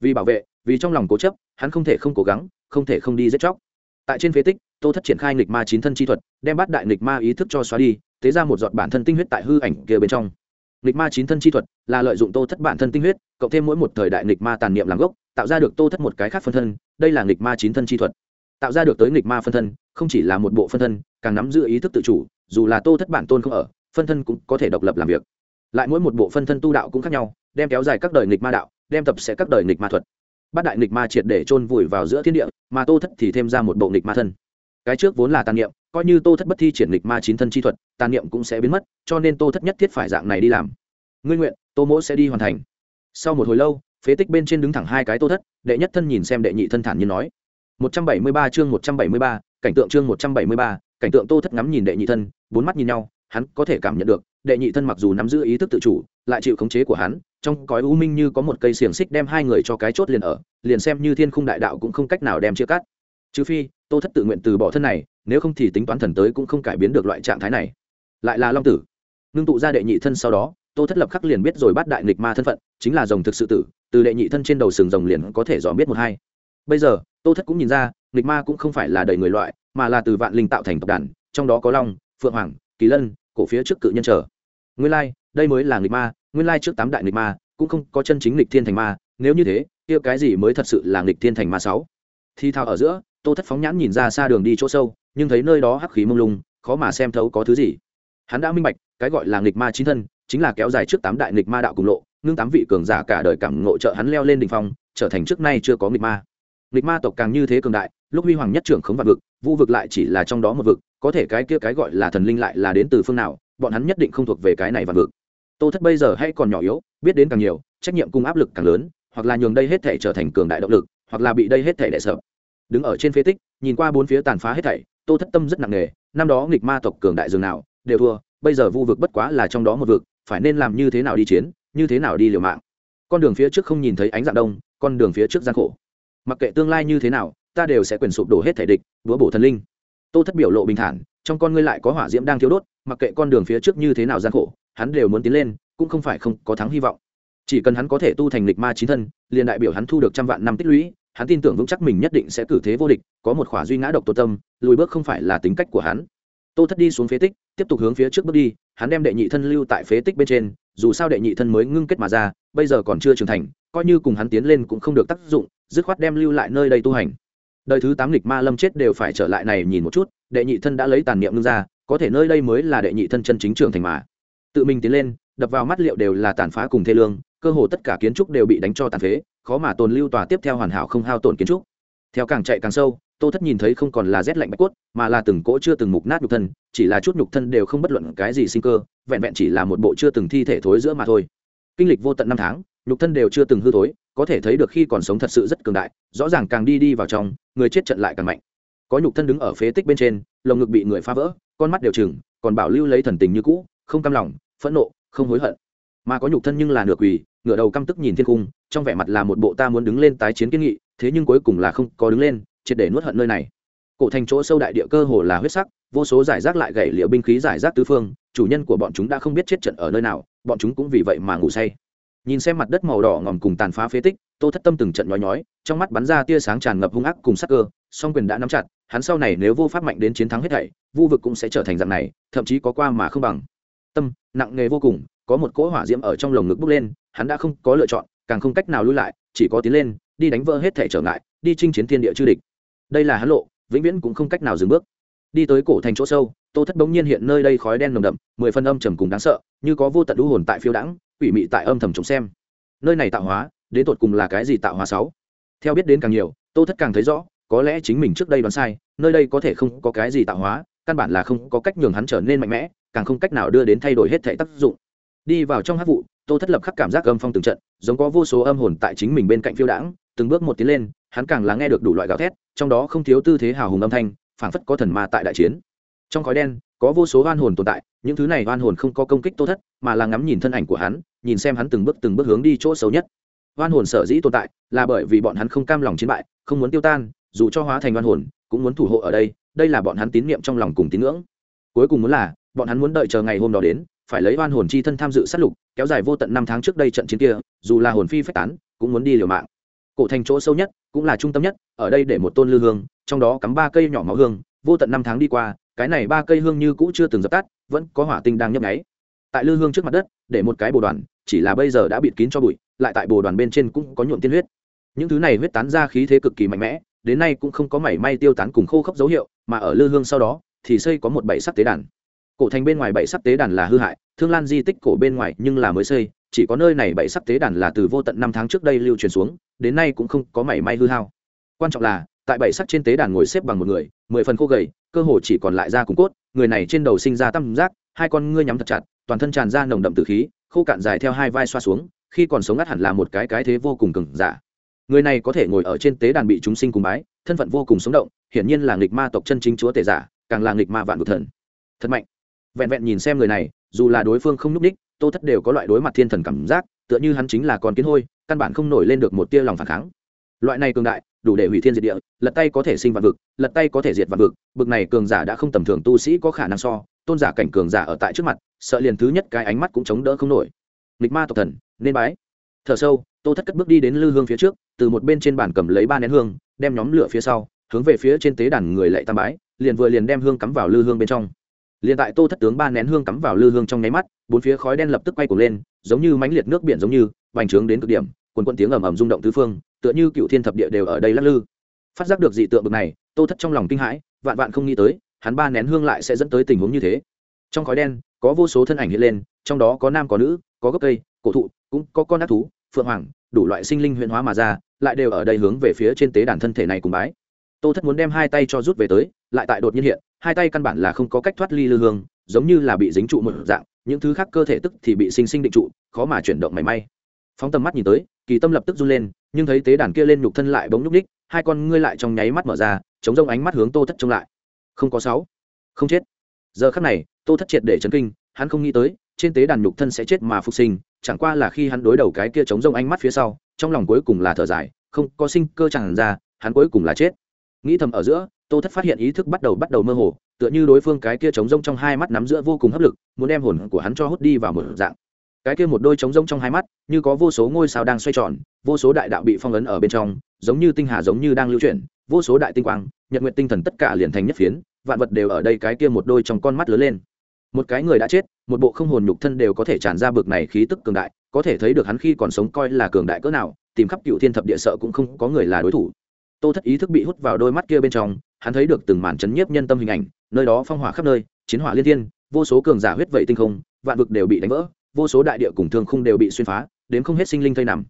Vì bảo vệ, vì trong lòng cố chấp, hắn không thể không cố gắng, không thể không đi giết chóc. Tại trên phế tích, tô thất triển khai nghịch ma chín thân chi thuật, đem bắt đại nghịch ma ý thức cho xóa đi, tế ra một giọt bản thân tinh huyết tại hư ảnh kia bên trong nghịch ma chín thân chi thuật là lợi dụng tô thất bản thân tinh huyết, cộng thêm mỗi một thời đại nghịch ma tàn niệm làm gốc, tạo ra được tô thất một cái khác phân thân, đây là nghịch ma chín thân chi thuật. Tạo ra được tới nghịch ma phân thân, không chỉ là một bộ phân thân, càng nắm giữ ý thức tự chủ, dù là tô thất bản tôn không ở, phân thân cũng có thể độc lập làm việc. Lại mỗi một bộ phân thân tu đạo cũng khác nhau, đem kéo dài các đời nghịch ma đạo, đem tập sẽ các đời nghịch ma thuật. Bát đại nghịch ma triệt để chôn vùi vào giữa thiên địa, mà tô thất thì thêm ra một bộ nghịch ma thân. Cái trước vốn là tàn niệm coi như tô thất bất thi triển lịch ma chín thân chi thuật tàn niệm cũng sẽ biến mất cho nên tô thất nhất thiết phải dạng này đi làm. Ngươi nguyện tô mỗ sẽ đi hoàn thành. Sau một hồi lâu phế tích bên trên đứng thẳng hai cái tô thất đệ nhất thân nhìn xem đệ nhị thân thản như nói. 173 chương 173, cảnh tượng chương 173, cảnh tượng tô thất ngắm nhìn đệ nhị thân bốn mắt nhìn nhau hắn có thể cảm nhận được đệ nhị thân mặc dù nắm giữ ý thức tự chủ lại chịu khống chế của hắn trong cõi u minh như có một cây xiềng xích đem hai người cho cái chốt liền ở liền xem như thiên khung đại đạo cũng không cách nào đem chia cắt. Trừ phi tô thất tự nguyện từ bỏ thân này, nếu không thì tính toán thần tới cũng không cải biến được loại trạng thái này. Lại là long tử. Ngưng tụ ra đệ nhị thân sau đó, tô thất lập khắc liền biết rồi bắt đại nghịch ma thân phận, chính là rồng thực sự tử, từ đệ nhị thân trên đầu sừng rồng liền có thể dò biết một hai. Bây giờ, tô thất cũng nhìn ra, nghịch ma cũng không phải là đầy người loại, mà là từ vạn linh tạo thành tộc đàn, trong đó có long, phượng hoàng, kỳ lân, cổ phía trước cự nhân trở. Nguyên lai, đây mới là nghịch ma, nguyên lai trước tám đại nghịch ma, cũng không có chân chính nghịch thiên thành ma, nếu như thế, kia cái gì mới thật sự là nghịch thiên thành ma sáu? Thi thao ở giữa tô thất phóng nhãn nhìn ra xa đường đi chỗ sâu, nhưng thấy nơi đó hắc khí mông lung, khó mà xem thấu có thứ gì. Hắn đã minh bạch, cái gọi là nghịch ma chín thân, chính là kéo dài trước tám đại nghịch ma đạo cùng lộ, ngưng tám vị cường giả cả đời cảm ngộ trợ hắn leo lên đỉnh phong, trở thành trước nay chưa có nghịch ma. Nghịch ma tộc càng như thế cường đại, lúc huy hoàng nhất trưởng khống vạn vực, vu vực lại chỉ là trong đó một vực, có thể cái kia cái gọi là thần linh lại là đến từ phương nào, bọn hắn nhất định không thuộc về cái này vạn vực. Tô thất bây giờ hay còn nhỏ yếu, biết đến càng nhiều, trách nhiệm cùng áp lực càng lớn, hoặc là nhường đây hết thể trở thành cường đại động lực, hoặc là bị đây hết thể đè sợ đứng ở trên phế tích, nhìn qua bốn phía tàn phá hết thảy, tô thất tâm rất nặng nề, năm đó nghịch ma tộc cường đại dường nào, đều thua, bây giờ vu vực bất quá là trong đó một vực, phải nên làm như thế nào đi chiến, như thế nào đi liều mạng. Con đường phía trước không nhìn thấy ánh dạng đông, con đường phía trước gian khổ. Mặc kệ tương lai như thế nào, ta đều sẽ quyền sụp đổ hết thể địch, búa bổ thần linh. Tô thất biểu lộ bình thản, trong con ngươi lại có hỏa diễm đang thiếu đốt, mặc kệ con đường phía trước như thế nào gian khổ, hắn đều muốn tiến lên, cũng không phải không có thắng hy vọng. Chỉ cần hắn có thể tu thành lịch ma chín thân, liền đại biểu hắn thu được trăm vạn năm tích lũy hắn tin tưởng vững chắc mình nhất định sẽ cử thế vô địch, có một khỏa duy ngã độc tô tâm, lùi bước không phải là tính cách của hắn. Tô thất đi xuống phế tích, tiếp tục hướng phía trước bước đi, hắn đem đệ nhị thân lưu tại phế tích bên trên, dù sao đệ nhị thân mới ngưng kết mà ra, bây giờ còn chưa trưởng thành, coi như cùng hắn tiến lên cũng không được tác dụng, dứt khoát đem lưu lại nơi đây tu hành. Đời thứ tám lịch ma lâm chết đều phải trở lại này nhìn một chút, đệ nhị thân đã lấy tàn niệm ngưng ra, có thể nơi đây mới là đệ nhị thân chân chính trưởng thành mà. Tự mình tiến lên, đập vào mắt liệu đều là tàn phá cùng thê lương, cơ hồ tất cả kiến trúc đều bị đánh cho tàn phế khó mà tồn lưu tòa tiếp theo hoàn hảo không hao tổn kiến trúc. Theo càng chạy càng sâu, tô thất nhìn thấy không còn là rét lạnh bạch cốt, mà là từng cỗ chưa từng mục nát nhục thân, chỉ là chút nhục thân đều không bất luận cái gì sinh cơ, vẹn vẹn chỉ là một bộ chưa từng thi thể thối giữa mà thôi. Kinh lịch vô tận năm tháng, nhục thân đều chưa từng hư thối, có thể thấy được khi còn sống thật sự rất cường đại, rõ ràng càng đi đi vào trong, người chết trận lại càng mạnh. Có nhục thân đứng ở phế tích bên trên, lồng ngực bị người phá vỡ, con mắt đều chừng còn bảo lưu lấy thần tình như cũ, không cam lòng, phẫn nộ, không hối hận. Mà có nhục thân nhưng là nửa quỳ ngửa đầu căm tức nhìn thiên cung trong vẻ mặt là một bộ ta muốn đứng lên tái chiến kiến nghị, thế nhưng cuối cùng là không có đứng lên, triệt để nuốt hận nơi này. Cổ thành chỗ sâu đại địa cơ hồ là huyết sắc, vô số giải rác lại gậy liệu binh khí giải rác tứ phương, chủ nhân của bọn chúng đã không biết chết trận ở nơi nào, bọn chúng cũng vì vậy mà ngủ say. Nhìn xem mặt đất màu đỏ ngòm cùng tàn phá phế tích, tô thất tâm từng trận nhói nhói, trong mắt bắn ra tia sáng tràn ngập hung ác cùng sắc cơ, song quyền đã nắm chặt, hắn sau này nếu vô pháp mạnh đến chiến thắng hết thảy, vu vực cũng sẽ trở thành dạng này, thậm chí có qua mà không bằng. Tâm, nặng nghề vô cùng, có một cỗ hỏa diễm ở trong lồng ngực bốc lên hắn đã không có lựa chọn, càng không cách nào lui lại, chỉ có tiến lên, đi đánh vỡ hết thể trở ngại, đi chinh chiến thiên địa chư địch. Đây là hắn lộ, vĩnh viễn cũng không cách nào dừng bước. Đi tới cổ thành chỗ sâu, tô thất bỗng nhiên hiện nơi đây khói đen nồng đậm, mười phân âm trầm cùng đáng sợ, như có vô tận lũ hồn tại phiêu đãng, quỷ mị tại âm thầm trông xem. Nơi này tạo hóa, đến tột cùng là cái gì tạo hóa sáu? Theo biết đến càng nhiều, tô thất càng thấy rõ, có lẽ chính mình trước đây đoán sai, nơi đây có thể không có cái gì tạo hóa, căn bản là không có cách nhường hắn trở nên mạnh mẽ, càng không cách nào đưa đến thay đổi hết thể tác dụng. Đi vào trong hát vụ tô thất lập khắc cảm giác âm phong từng trận, giống có vô số âm hồn tại chính mình bên cạnh phiêu đãng, từng bước một tiến lên, hắn càng là nghe được đủ loại gào thét, trong đó không thiếu tư thế hào hùng âm thanh, phảng phất có thần ma tại đại chiến. Trong khói đen, có vô số oan hồn tồn tại, những thứ này oan hồn không có công kích tô thất, mà là ngắm nhìn thân ảnh của hắn, nhìn xem hắn từng bước từng bước hướng đi chỗ xấu nhất. Oan hồn sở dĩ tồn tại, là bởi vì bọn hắn không cam lòng chiến bại, không muốn tiêu tan, dù cho hóa thành oan hồn, cũng muốn thủ hộ ở đây đây là bọn hắn tín niệm trong lòng cùng tín ngưỡng. Cuối cùng muốn là, bọn hắn muốn đợi chờ ngày hôm đó đến phải lấy oan hồn chi thân tham dự sát lục, kéo dài vô tận năm tháng trước đây trận chiến kia, dù là hồn phi phách tán, cũng muốn đi liều mạng. Cổ thành chỗ sâu nhất, cũng là trung tâm nhất, ở đây để một tôn lư hương, trong đó cắm ba cây nhỏ máu hương, vô tận năm tháng đi qua, cái này ba cây hương như cũ chưa từng dập tắt, vẫn có hỏa tinh đang nhấp nháy. Tại lư hương trước mặt đất, để một cái bồ đoàn, chỉ là bây giờ đã bịt kín cho bụi, lại tại bồ đoàn bên trên cũng có nhuộm tiên huyết. Những thứ này huyết tán ra khí thế cực kỳ mạnh mẽ, đến nay cũng không có mảy may tiêu tán cùng khô khốc dấu hiệu, mà ở lư hương sau đó, thì xây có một bảy sắc tế đàn cổ thành bên ngoài bảy sắc tế đàn là hư hại, thương lan di tích cổ bên ngoài nhưng là mới xây, chỉ có nơi này bảy sắc tế đàn là từ vô tận năm tháng trước đây lưu truyền xuống, đến nay cũng không có mảy may hư hao. Quan trọng là, tại bảy sắc trên tế đàn ngồi xếp bằng một người, mười phần khô gầy, cơ hồ chỉ còn lại da cùng cốt, người này trên đầu sinh ra tam giác, hai con ngươi nhắm thật chặt, toàn thân tràn ra nồng đậm từ khí, khô cạn dài theo hai vai xoa xuống, khi còn sống ngắt hẳn là một cái cái thế vô cùng cừng giả. Người này có thể ngồi ở trên tế đàn bị chúng sinh cùng bái, thân phận vô cùng sống động, hiển nhiên là nghịch ma tộc chân chính chúa tể giả, càng là nghịch ma vạn vực thần. Thật mạnh vẹn vẹn nhìn xem người này, dù là đối phương không núp đích tô thất đều có loại đối mặt thiên thần cảm giác, tựa như hắn chính là con kiến hôi, căn bản không nổi lên được một tia lòng phản kháng. Loại này cường đại, đủ để hủy thiên diệt địa, lật tay có thể sinh vạn vực, lật tay có thể diệt vạn vực, bực này cường giả đã không tầm thường tu sĩ có khả năng so, tôn giả cảnh cường giả ở tại trước mặt, sợ liền thứ nhất cái ánh mắt cũng chống đỡ không nổi. Nghịch ma tộc thần, nên bái. Thở sâu, tô thất cất bước đi đến lư hương phía trước, từ một bên trên bàn cầm lấy ba nén hương, đem nhóm lửa phía sau, hướng về phía trên tế đàn người lạy tam bái, liền vừa liền đem hương cắm vào lư hương bên trong liền tại tô thất tướng ba nén hương cắm vào lư hương trong nháy mắt, bốn phía khói đen lập tức quay cuồng lên, giống như mánh liệt nước biển giống như bành trướng đến cực điểm, quần quận tiếng ầm ầm rung động tứ phương, tựa như cựu thiên thập địa đều ở đây lắc lư. Phát giác được dị tượng bực này, tô thất trong lòng kinh hãi, vạn vạn không nghĩ tới, hắn ba nén hương lại sẽ dẫn tới tình huống như thế. Trong khói đen, có vô số thân ảnh hiện lên, trong đó có nam có nữ, có gốc cây, cổ thụ, cũng có con ác thú, phượng hoàng, đủ loại sinh linh huyễn hóa mà ra, lại đều ở đây hướng về phía trên tế đàn thân thể này cùng bái tô thất muốn đem hai tay cho rút về tới, lại tại đột nhiên hiện, hai tay căn bản là không có cách thoát ly lư hương, giống như là bị dính trụ một dạng, những thứ khác cơ thể tức thì bị sinh sinh định trụ, khó mà chuyển động mảy may. Phóng tầm mắt nhìn tới, kỳ tâm lập tức run lên, nhưng thấy tế đàn kia lên nhục thân lại bỗng nhúc ních hai con ngươi lại trong nháy mắt mở ra, chống rông ánh mắt hướng tô thất trông lại. Không có sáu. Không chết. Giờ khắc này, tô thất triệt để chấn kinh, hắn không nghĩ tới, trên tế đàn nhục thân sẽ chết mà phục sinh, chẳng qua là khi hắn đối đầu cái kia chống rông ánh mắt phía sau, trong lòng cuối cùng là thở dài, không có sinh cơ chẳng ra, hắn cuối cùng là chết nghĩ thầm ở giữa, tô thất phát hiện ý thức bắt đầu bắt đầu mơ hồ, tựa như đối phương cái kia chống rông trong hai mắt nắm giữa vô cùng hấp lực, muốn đem hồn của hắn cho hút đi vào một dạng. Cái kia một đôi trống rông trong hai mắt, như có vô số ngôi sao đang xoay tròn, vô số đại đạo bị phong ấn ở bên trong, giống như tinh hà giống như đang lưu chuyển, vô số đại tinh quang, nhật nguyện tinh thần tất cả liền thành nhất phiến, vạn vật đều ở đây cái kia một đôi trong con mắt lớn lên. Một cái người đã chết, một bộ không hồn nhục thân đều có thể tràn ra bực này khí tức cường đại, có thể thấy được hắn khi còn sống coi là cường đại cỡ nào, tìm khắp cựu thiên thập địa sợ cũng không có người là đối thủ tô thất ý thức bị hút vào đôi mắt kia bên trong, hắn thấy được từng màn chấn nhiếp nhân tâm hình ảnh, nơi đó phong hỏa khắp nơi, chiến hỏa liên thiên, vô số cường giả huyết vậy tinh không, vạn vực đều bị đánh vỡ, vô số đại địa cùng thương khung đều bị xuyên phá, đến không hết sinh linh thây nằm.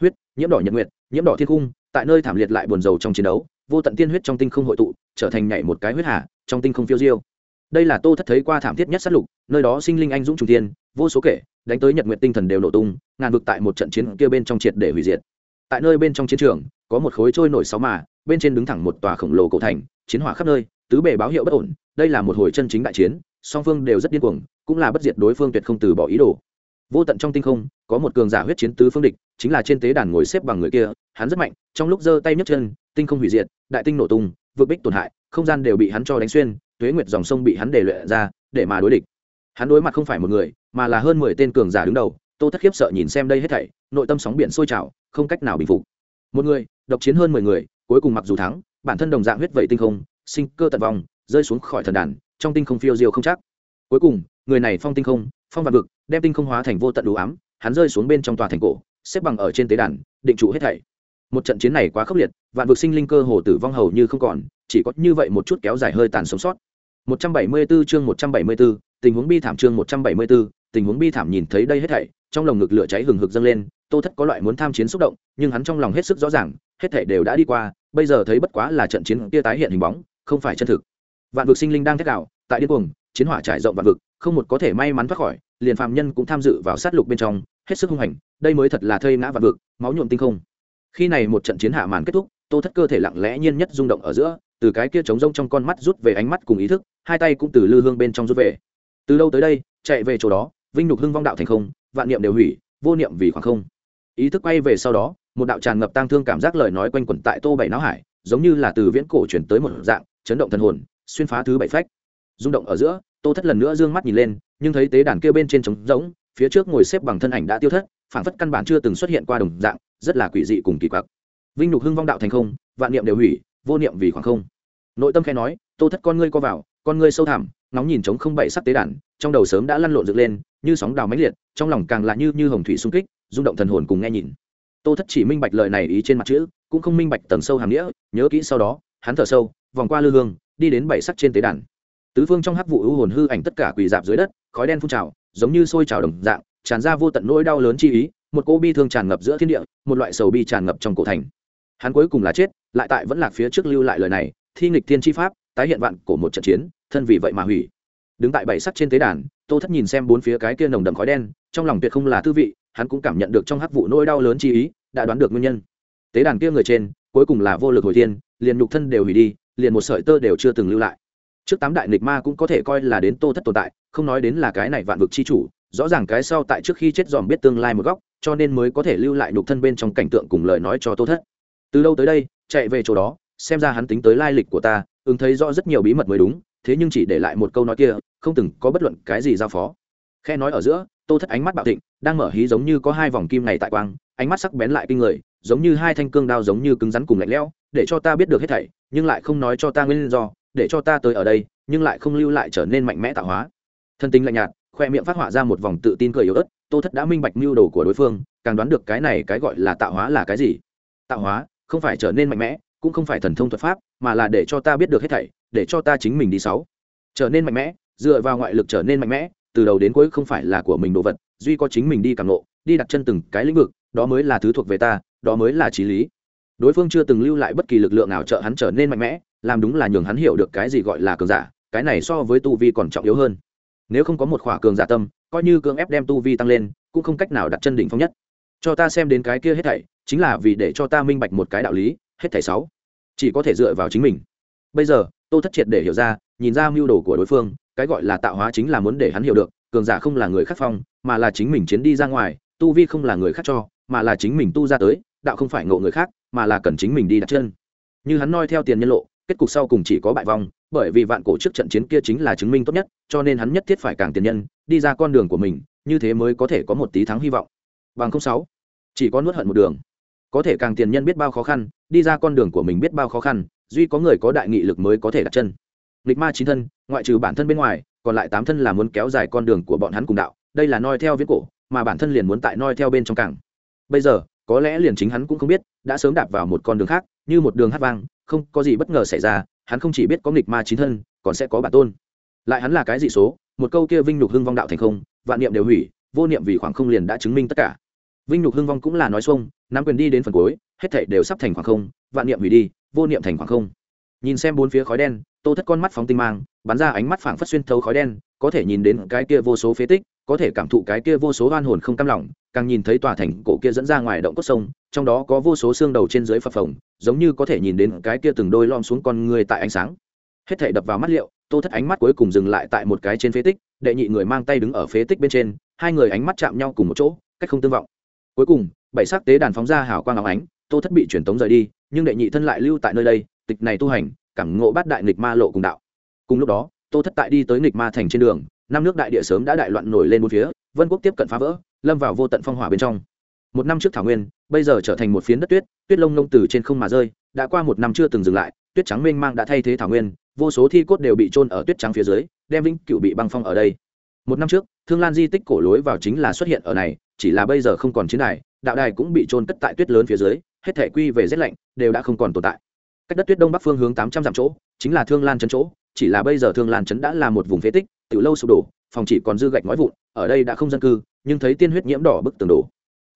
Huyết, nhiễm đỏ nhật nguyệt, nhiễm đỏ thiên cung tại nơi thảm liệt lại buồn rầu trong chiến đấu, vô tận tiên huyết trong tinh không hội tụ, trở thành nhảy một cái huyết hà, trong tinh không phiêu diêu. Đây là tô thất thấy qua thảm thiết nhất sát lục, nơi đó sinh linh anh dũng trùng tiên vô số kể, đánh tới nhật nguyệt tinh thần đều nổ tung, ngàn vực tại một trận chiến kia bên trong triệt để hủy diệt. Tại nơi bên trong chiến trường có một khối trôi nổi sáu mà, bên trên đứng thẳng một tòa khổng lồ cổ thành, chiến hỏa khắp nơi, tứ bề báo hiệu bất ổn, đây là một hồi chân chính đại chiến, song phương đều rất điên cuồng, cũng là bất diệt đối phương tuyệt không từ bỏ ý đồ. Vô tận trong tinh không, có một cường giả huyết chiến tứ phương địch, chính là trên tế đàn ngồi xếp bằng người kia, hắn rất mạnh, trong lúc giơ tay nhấc chân, tinh không hủy diệt, đại tinh nổ tung, vượt bích tổn hại, không gian đều bị hắn cho đánh xuyên, tuế nguyệt dòng sông bị hắn để luyện ra, để mà đối địch. Hắn đối mặt không phải một người, mà là hơn mười tên cường giả đứng đầu, tô thất khiếp sợ nhìn xem đây hết thảy, nội tâm sóng biển sôi trào, không cách nào bình phục một người độc chiến hơn mười người cuối cùng mặc dù thắng bản thân đồng dạng huyết vẩy tinh không sinh cơ tận vòng rơi xuống khỏi thần đàn trong tinh không phiêu diêu không chắc. Cuối cùng người này phong tinh không phong vạn vực đem tinh không hóa thành vô tận đủ ám hắn rơi xuống bên trong tòa thành cổ xếp bằng ở trên tế đàn định trụ hết thảy. Một trận chiến này quá khốc liệt vạn vực sinh linh cơ hồ tử vong hầu như không còn chỉ có như vậy một chút kéo dài hơi tàn sống sót. 174 chương 174, tình huống bi thảm chương 174, tình huống bi thảm nhìn thấy đây hết thảy trong lòng ngực lửa cháy hừng hực dâng lên tô thất có loại muốn tham chiến xúc động, nhưng hắn trong lòng hết sức rõ ràng, hết thảy đều đã đi qua, bây giờ thấy bất quá là trận chiến kia tái hiện hình bóng, không phải chân thực. Vạn vực sinh linh đang thét đảo tại điên cuồng, chiến hỏa trải rộng vạn vực, không một có thể may mắn thoát khỏi, liền phàm nhân cũng tham dự vào sát lục bên trong, hết sức hung hành, đây mới thật là thây ngã vạn vực, máu nhuộm tinh không. Khi này một trận chiến hạ màn kết thúc, tô thất cơ thể lặng lẽ nhiên nhất rung động ở giữa, từ cái kia trống rông trong con mắt rút về ánh mắt cùng ý thức, hai tay cũng từ lư hương bên trong rút về. Từ đâu tới đây, chạy về chỗ đó, vinh nhục hưng vong đạo thành không, vạn niệm đều hủy, vô niệm vì khoảng không ý thức quay về sau đó, một đạo tràn ngập tang thương cảm giác lời nói quanh quẩn tại tô bảy não hải, giống như là từ viễn cổ chuyển tới một dạng, chấn động thần hồn, xuyên phá thứ bảy phách. Rung động ở giữa, tô thất lần nữa d ư ơ n g mắt nhìn lên, nhưng thấy tế đàn kia bên trên trống rỗng, phía trước ngồi xếp bằng thân ảnh đã tiêu thất phản phất căn bản chưa từng xuất hiện qua đồng dạng, rất là quỷ dị cùng kỳ quặc. Vinh nhục hưng vong đạo thành không, vạn niệm đều hủy, vô niệm vì khoảng không. Nội tâm khai nói, tô thất, con ngươi co vào, con ngươi sâu thẳm nóng nhìn trống không bảy sắc tế đàn, trong đầu sớm đã lăn lộn dựng lên như sóng đào máy liệt, trong lòng càng là như như hồng thủy xung kích, rung động thần hồn cùng nghe nhìn. Tô thất chỉ minh bạch lời này ý trên mặt chữ, cũng không minh bạch tầng sâu hàm nghĩa, nhớ kỹ sau đó, hắn thở sâu, vòng qua lư hương, đi đến bảy sắc trên tế đàn. Tứ phương trong hắc vụ u hồn hư ảnh tất cả quỳ dạp dưới đất, khói đen phun trào, giống như sôi trào đồng dạng, tràn ra vô tận nỗi đau lớn chi ý, một cô bi thương tràn ngập giữa thiên địa, một loại sầu bi tràn ngập trong cổ thành. Hắn cuối cùng là chết, lại tại vẫn lạc phía trước lưu lại lời này, thi nghịch thiên chi pháp, tái hiện vạn của một trận chiến, thân vì vậy mà hủy đứng tại bảy sắc trên tế đàn, tô thất nhìn xem bốn phía cái kia nồng đậm khói đen, trong lòng tuyệt không là tư vị, hắn cũng cảm nhận được trong hắc vụ nỗi đau lớn chi ý, đã đoán được nguyên nhân. Tế đàn kia người trên, cuối cùng là vô lực hồi thiên, liền nhục thân đều hủy đi, liền một sợi tơ đều chưa từng lưu lại. Trước tám đại nghịch ma cũng có thể coi là đến tô thất tồn tại, không nói đến là cái này vạn vực chi chủ, rõ ràng cái sau tại trước khi chết dòm biết tương lai một góc, cho nên mới có thể lưu lại nhục thân bên trong cảnh tượng cùng lời nói cho tô thất. Từ lâu tới đây, chạy về chỗ đó, xem ra hắn tính tới lai lịch của ta, ứng thấy rõ rất nhiều bí mật mới đúng thế nhưng chỉ để lại một câu nói kia, không từng có bất luận cái gì giao phó. Khe nói ở giữa, tô thất ánh mắt bạo thịnh, đang mở hí giống như có hai vòng kim này tại quang, ánh mắt sắc bén lại kinh người, giống như hai thanh cương đao giống như cứng rắn cùng lạnh lẽo, để cho ta biết được hết thảy, nhưng lại không nói cho ta nguyên do, để cho ta tới ở đây, nhưng lại không lưu lại trở nên mạnh mẽ tạo hóa. Thân tính lạnh nhạt, khoe miệng phát họa ra một vòng tự tin cười yếu ớt, tô thất đã minh bạch mưu đồ của đối phương, càng đoán được cái này cái gọi là tạo hóa là cái gì. Tạo hóa không phải trở nên mạnh mẽ, cũng không phải thần thông thuật pháp, mà là để cho ta biết được hết thảy để cho ta chính mình đi sáu. Trở nên mạnh mẽ, dựa vào ngoại lực trở nên mạnh mẽ, từ đầu đến cuối không phải là của mình đồ vật, duy có chính mình đi càng lộ đi đặt chân từng cái lĩnh vực, đó mới là thứ thuộc về ta, đó mới là trí lý. Đối phương chưa từng lưu lại bất kỳ lực lượng nào trợ hắn trở nên mạnh mẽ, làm đúng là nhường hắn hiểu được cái gì gọi là cường giả, cái này so với tu vi còn trọng yếu hơn. Nếu không có một khỏa cường giả tâm, coi như cưỡng ép đem tu vi tăng lên, cũng không cách nào đặt chân đỉnh phong nhất. Cho ta xem đến cái kia hết thảy, chính là vì để cho ta minh bạch một cái đạo lý, hết thảy sáu. Chỉ có thể dựa vào chính mình bây giờ, tô thất triệt để hiểu ra, nhìn ra mưu đồ của đối phương, cái gọi là tạo hóa chính là muốn để hắn hiểu được, cường giả không là người khác phong, mà là chính mình chiến đi ra ngoài, tu vi không là người khác cho, mà là chính mình tu ra tới, đạo không phải ngộ người khác, mà là cần chính mình đi đặt chân. Như hắn noi theo tiền nhân lộ, kết cục sau cùng chỉ có bại vong, bởi vì vạn cổ trước trận chiến kia chính là chứng minh tốt nhất, cho nên hắn nhất thiết phải càng tiền nhân, đi ra con đường của mình, như thế mới có thể có một tí thắng hy vọng. Bằng không sáu, chỉ có nuốt hận một đường. Có thể càng tiền nhân biết bao khó khăn, đi ra con đường của mình biết bao khó khăn duy có người có đại nghị lực mới có thể đặt chân. Nghịch ma chín thân, ngoại trừ bản thân bên ngoài, còn lại tám thân là muốn kéo dài con đường của bọn hắn cùng đạo, đây là noi theo viễn cổ, mà bản thân liền muốn tại noi theo bên trong cảng. Bây giờ, có lẽ liền chính hắn cũng không biết, đã sớm đạp vào một con đường khác, như một đường hát vang, không có gì bất ngờ xảy ra, hắn không chỉ biết có nghịch ma chín thân, còn sẽ có bản tôn. Lại hắn là cái dị số, một câu kia vinh nhục hưng vong đạo thành không, vạn niệm đều hủy, vô niệm vì khoảng không liền đã chứng minh tất cả. Vinh nhục hưng vong cũng là nói xuông, nắm quyền đi đến phần cuối, hết thảy đều sắp thành khoảng không, vạn niệm hủy đi vô niệm thành khoảng không. Nhìn xem bốn phía khói đen, tô thất con mắt phóng tinh mang, bắn ra ánh mắt phảng phất xuyên thấu khói đen, có thể nhìn đến cái kia vô số phế tích, có thể cảm thụ cái kia vô số oan hồn không cam lòng, càng nhìn thấy tòa thành cổ kia dẫn ra ngoài động cốt sông, trong đó có vô số xương đầu trên dưới phập phồng, giống như có thể nhìn đến cái kia từng đôi lom xuống con người tại ánh sáng. Hết thể đập vào mắt liệu, tô thất ánh mắt cuối cùng dừng lại tại một cái trên phế tích, đệ nhị người mang tay đứng ở phế tích bên trên, hai người ánh mắt chạm nhau cùng một chỗ, cách không tương vọng. Cuối cùng, bảy sắc tế đàn phóng ra hào quang áo ánh, tô thất bị truyền tống rời đi nhưng đệ nhị thân lại lưu tại nơi đây, tịch này tu hành, cảm ngộ bát đại nghịch ma lộ cùng đạo. Cùng lúc đó, tô thất tại đi tới nghịch ma thành trên đường, năm nước đại địa sớm đã đại loạn nổi lên một phía, vân quốc tiếp cận phá vỡ, lâm vào vô tận phong hỏa bên trong. Một năm trước thảo nguyên, bây giờ trở thành một phiến đất tuyết tuyết lông nông từ trên không mà rơi, đã qua một năm chưa từng dừng lại, tuyết trắng mênh mang đã thay thế thảo nguyên, vô số thi cốt đều bị trôn ở tuyết trắng phía dưới, đem vĩnh cựu bị băng phong ở đây. Một năm trước, thương lan di tích cổ lối vào chính là xuất hiện ở này, chỉ là bây giờ không còn chiến đài, đạo đài cũng bị trôn cất tại tuyết lớn phía dưới hết thể quy về rét lạnh, đều đã không còn tồn tại. Cách đất tuyết đông bắc phương hướng tám trăm dặm chỗ, chính là thương lan trấn chỗ, chỉ là bây giờ thương lan trấn đã là một vùng phế tích, từ lâu sụp đổ, phòng chỉ còn dư gạch nói vụn, ở đây đã không dân cư, nhưng thấy tiên huyết nhiễm đỏ bức tường đổ.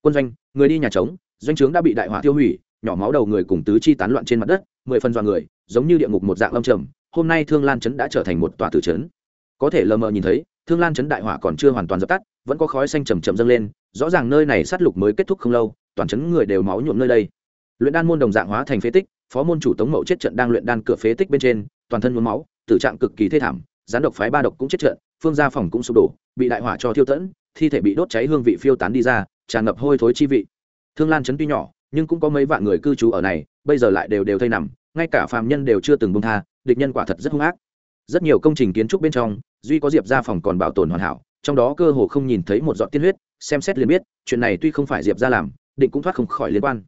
Quân doanh, người đi nhà trống, doanh trướng đã bị đại hỏa tiêu hủy, nhỏ máu đầu người cùng tứ chi tán loạn trên mặt đất, mười phần dọa người, giống như địa ngục một dạng lâm trầm, hôm nay thương lan trấn đã trở thành một tòa tử trấn. Có thể lờ mờ nhìn thấy, thương lan trấn đại hỏa còn chưa hoàn toàn dập tắt, vẫn có khói xanh chầm chậm dâng lên, rõ ràng nơi này sát lục mới kết thúc không lâu, toàn trấn người đều máu nhuộm nơi đây luyện đan môn đồng dạng hóa thành phế tích, phó môn chủ tống mậu chết trận đang luyện đan cửa phế tích bên trên, toàn thân nhuốm máu, tử trạng cực kỳ thê thảm, gián độc phái ba độc cũng chết trận, phương gia phòng cũng sụp đổ, bị đại hỏa cho thiêu tẫn, thi thể bị đốt cháy hương vị phiêu tán đi ra, tràn ngập hôi thối chi vị. Thương lan trấn tuy nhỏ, nhưng cũng có mấy vạn người cư trú ở này, bây giờ lại đều đều thây nằm, ngay cả phàm nhân đều chưa từng bông tha, địch nhân quả thật rất hung ác. Rất nhiều công trình kiến trúc bên trong, duy có diệp gia phòng còn bảo tồn hoàn hảo, trong đó cơ hồ không nhìn thấy một giọt tiên huyết, xem xét liền biết, chuyện này tuy không phải diệp gia làm, định cũng thoát không khỏi liên quan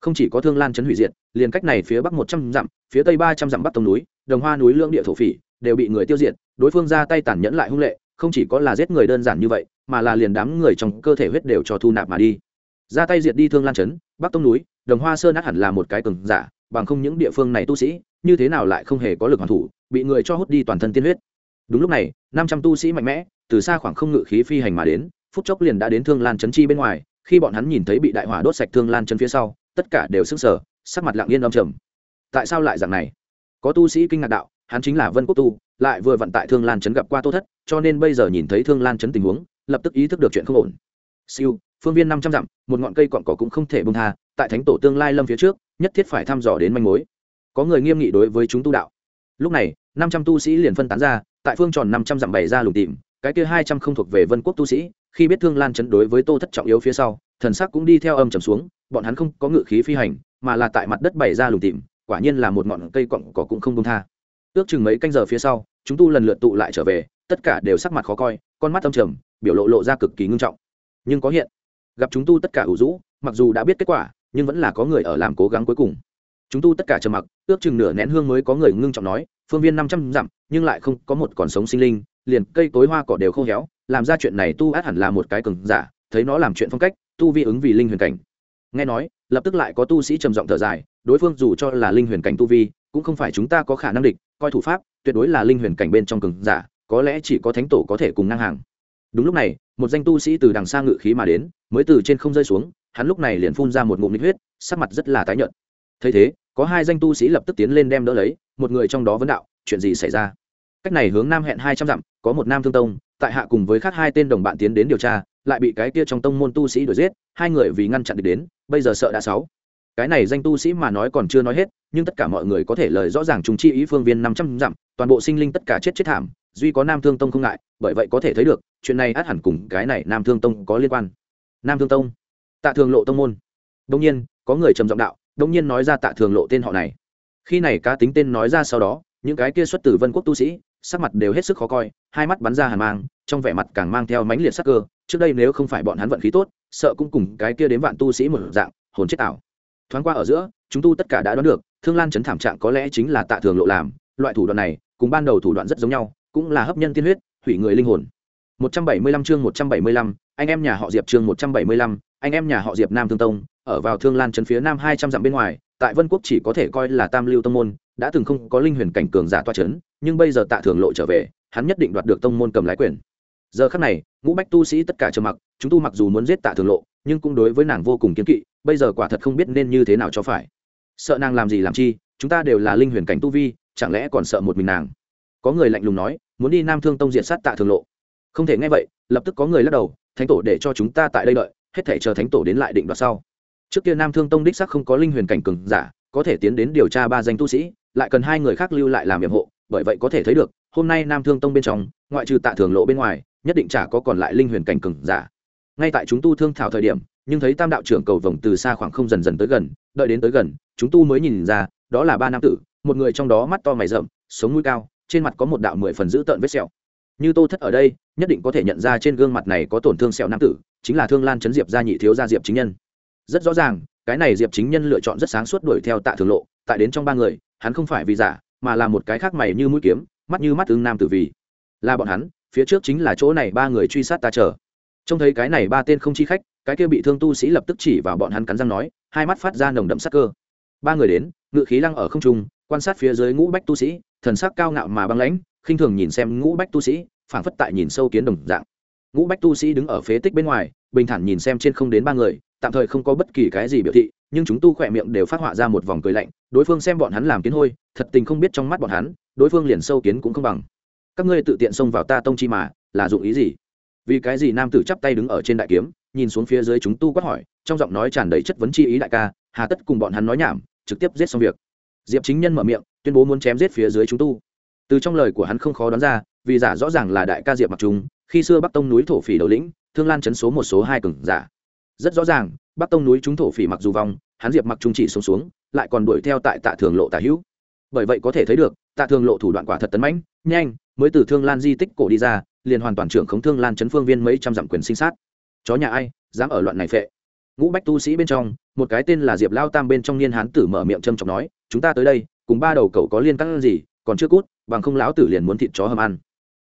không chỉ có thương lan Chấn hủy diệt liền cách này phía bắc một trăm dặm phía tây ba trăm dặm bắc tông núi đồng hoa núi lưỡng địa thổ phỉ đều bị người tiêu diệt đối phương ra tay tàn nhẫn lại hung lệ không chỉ có là giết người đơn giản như vậy mà là liền đám người trong cơ thể huyết đều cho thu nạp mà đi. Ra tay diệt đi thương lan Chấn, bắc tông núi đồng hoa sơn át hẳn là một cái cường giả bằng không những địa phương này tu sĩ như thế nào lại không hề có lực hoàn thủ bị người cho hút đi toàn thân tiên huyết. Đúng lúc này năm trăm tu sĩ mạnh mẽ từ xa khoảng không ngự khí phi hành mà đến phút chốc liền đã đến thương lan Chấn chi bên ngoài khi bọn hắn nhìn thấy bị đại hỏa đốt sạch thương lan Chấn phía sau tất cả đều sững sở sắc mặt lặng yên âm trầm. Tại sao lại dạng này? Có tu sĩ kinh ngạc đạo, hắn chính là vân quốc tu, lại vừa vận tại thương lan trấn gặp qua tô thất, cho nên bây giờ nhìn thấy thương lan trấn tình huống, lập tức ý thức được chuyện không ổn. Siêu, phương viên năm trăm dặm, một ngọn cây cọn cỏ cũng không thể buông tha, tại thánh tổ tương lai lâm phía trước, nhất thiết phải thăm dò đến manh mối. Có người nghiêm nghị đối với chúng tu đạo. Lúc này, năm trăm tu sĩ liền phân tán ra, tại phương tròn năm trăm dặm bày ra lùng tìm, cái kia hai trăm không thuộc về vân quốc tu sĩ, khi biết thương lan chấn đối với tô thất trọng yếu phía sau, thần sắc cũng đi theo âm trầm xuống bọn hắn không có ngự khí phi hành, mà là tại mặt đất bày ra lùng tìm quả nhiên là một ngọn cây cọng cỏ cũng không công tha. Ước chừng mấy canh giờ phía sau, chúng tu lần lượt tụ lại trở về, tất cả đều sắc mặt khó coi, con mắt âm trầm, biểu lộ lộ ra cực kỳ ngưng trọng. Nhưng có hiện, gặp chúng tu tất cả ủ rũ, mặc dù đã biết kết quả, nhưng vẫn là có người ở làm cố gắng cuối cùng. Chúng tu tất cả trầm mặc, ước chừng nửa nén hương mới có người ngưng trọng nói, phương viên năm trăm dặm, nhưng lại không có một còn sống sinh linh, liền cây tối hoa cỏ đều khô héo, làm ra chuyện này tu át hẳn là một cái cường giả, thấy nó làm chuyện phong cách, tu vi ứng vì linh huyền cảnh nghe nói, lập tức lại có tu sĩ trầm giọng thở dài, đối phương dù cho là linh huyền cảnh tu vi, cũng không phải chúng ta có khả năng địch, coi thủ pháp, tuyệt đối là linh huyền cảnh bên trong cường giả, có lẽ chỉ có thánh tổ có thể cùng ngang hàng. Đúng lúc này, một danh tu sĩ từ đằng xa ngự khí mà đến, mới từ trên không rơi xuống, hắn lúc này liền phun ra một ngụm nhiệt huyết, sắc mặt rất là tái nhợt. Thấy thế, có hai danh tu sĩ lập tức tiến lên đem đỡ lấy, một người trong đó vấn đạo, chuyện gì xảy ra? Cách này hướng nam hẹn hai trăm dặm, có một nam thương tông, tại hạ cùng với khác hai tên đồng bạn tiến đến điều tra lại bị cái kia trong tông môn tu sĩ đuổi giết, hai người vì ngăn chặn được đến, bây giờ sợ đã sáu. Cái này danh tu sĩ mà nói còn chưa nói hết, nhưng tất cả mọi người có thể lời rõ ràng chúng chi ý phương viên năm trăm dặm, toàn bộ sinh linh tất cả chết chết thảm, duy có nam thương tông không ngại, bởi vậy có thể thấy được, chuyện này át hẳn cùng cái này nam thương tông có liên quan. Nam thương tông? Tạ thường lộ tông môn. Đông nhiên, có người trầm giọng đạo đông nhiên nói ra tạ thường lộ tên họ này. Khi này cá tính tên nói ra sau đó, những cái kia xuất từ vân quốc tu sĩ, sắc mặt đều hết sức khó coi, hai mắt bắn ra hàn mang trong vẻ mặt càng mang theo mãnh liệt sắc cơ trước đây nếu không phải bọn hắn vận khí tốt sợ cũng cùng cái kia đến vạn tu sĩ một dạng hồn chết ảo thoáng qua ở giữa chúng tu tất cả đã đoán được thương lan chấn thảm trạng có lẽ chính là tạ thường lộ làm loại thủ đoạn này cùng ban đầu thủ đoạn rất giống nhau cũng là hấp nhân tiên huyết hủy người linh hồn 175 chương 175, anh em nhà họ Diệp chương 175, anh em nhà họ Diệp Nam Thương Tông, ở vào Thương Lan trấn phía nam 200 dặm bên ngoài, tại Vân Quốc chỉ có thể coi là Tam Lưu tông môn, đã từng không có linh huyền cảnh cường giả toa trấn, nhưng bây giờ Tạ Thường Lộ trở về, hắn nhất định đoạt được tông môn cầm lái quyền. Giờ khắc này, ngũ bách tu sĩ tất cả trầm mặc, chúng tu mặc dù muốn giết Tạ Thường Lộ, nhưng cũng đối với nàng vô cùng kiên kỵ, bây giờ quả thật không biết nên như thế nào cho phải. Sợ nàng làm gì làm chi, chúng ta đều là linh huyền cảnh tu vi, chẳng lẽ còn sợ một mình nàng? Có người lạnh lùng nói, muốn đi Nam Thương Tông diện sát Tạ Thường Lộ. Không thể nghe vậy, lập tức có người lắc đầu, thánh tổ để cho chúng ta tại đây đợi, hết thể chờ thánh tổ đến lại định đoạt sau trước kia nam thương tông đích sắc không có linh huyền cảnh cường giả có thể tiến đến điều tra ba danh tu sĩ lại cần hai người khác lưu lại làm nhiệm hộ bởi vậy có thể thấy được hôm nay nam thương tông bên trong ngoại trừ tạ thường lộ bên ngoài nhất định chả có còn lại linh huyền cảnh cường giả. Ngay tại chúng tu thương thảo thời điểm, nhưng thấy tam đạo trưởng cầu vồng từ xa khoảng không dần dần tới gần, đợi đến tới gần, chúng tu mới nhìn ra, đó là ba nam tử, một người trong đó mắt to mày rậm, sống mũi cao, trên mặt có một đạo mười phần dữ tợn vết sẹo. Như tô thất ở đây, nhất định có thể nhận ra trên gương mặt này có tổn thương sẹo nam tử, chính là thương lan chấn diệp gia nhị thiếu gia diệp chính nhân. Rất rõ ràng, cái này diệp chính nhân lựa chọn rất sáng suốt đuổi theo tạ thường lộ, tại đến trong ba người, hắn không phải vì giả, mà là một cái khác mày như mũi kiếm, mắt như mắt ứng nam tử vì. Là bọn hắn phía trước chính là chỗ này ba người truy sát ta chờ. Trông thấy cái này ba tên không chi khách, cái kia bị thương tu sĩ lập tức chỉ vào bọn hắn cắn răng nói, hai mắt phát ra nồng đậm sắc cơ. Ba người đến, ngự khí lăng ở không trung, quan sát phía dưới ngũ bách tu sĩ, thần sắc cao ngạo mà băng lãnh, khinh thường nhìn xem ngũ bách tu sĩ, phảng phất tại nhìn sâu kiến đồng dạng. Ngũ bách tu sĩ đứng ở phế tích bên ngoài, bình thản nhìn xem trên không đến ba người, tạm thời không có bất kỳ cái gì biểu thị, nhưng chúng tu khỏe miệng đều phát họa ra một vòng cười lạnh, đối phương xem bọn hắn làm kiến hôi, thật tình không biết trong mắt bọn hắn, đối phương liền sâu kiến cũng không bằng các ngươi tự tiện xông vào ta tông chi mà, là dụng ý gì? Vì cái gì nam tử chắp tay đứng ở trên đại kiếm, nhìn xuống phía dưới chúng tu quát hỏi, trong giọng nói tràn đầy chất vấn chi ý đại ca, hà tất cùng bọn hắn nói nhảm, trực tiếp giết xong việc. Diệp chính nhân mở miệng, tuyên bố muốn chém giết phía dưới chúng tu. Từ trong lời của hắn không khó đoán ra, vì giả rõ ràng là đại ca diệp mặc trung, khi xưa bắc tông núi thổ phỉ đầu lĩnh, thương lan chấn số một số hai cường giả. Rất rõ ràng, bắc tông núi chúng thổ phỉ mặc dù vong, hắn diệp mặc trung chỉ xuống xuống, lại còn đuổi theo tại tạ thường lộ tả hữu. Bởi vậy có thể thấy được, tạ thường lộ thủ đoạn quả thật tấn mãnh, nhanh mới từ thương lan di tích cổ đi ra, liền hoàn toàn trưởng khống thương lan chấn phương viên mấy trăm dặm quyền sinh sát. Chó nhà ai, dám ở loạn này phệ. Ngũ bách tu sĩ bên trong, một cái tên là diệp lao tam bên trong niên hán tử mở miệng trâm trọng nói, chúng ta tới đây, cùng ba đầu cậu có liên căng gì, còn chưa cút, bằng không lão tử liền muốn thịt chó hầm ăn.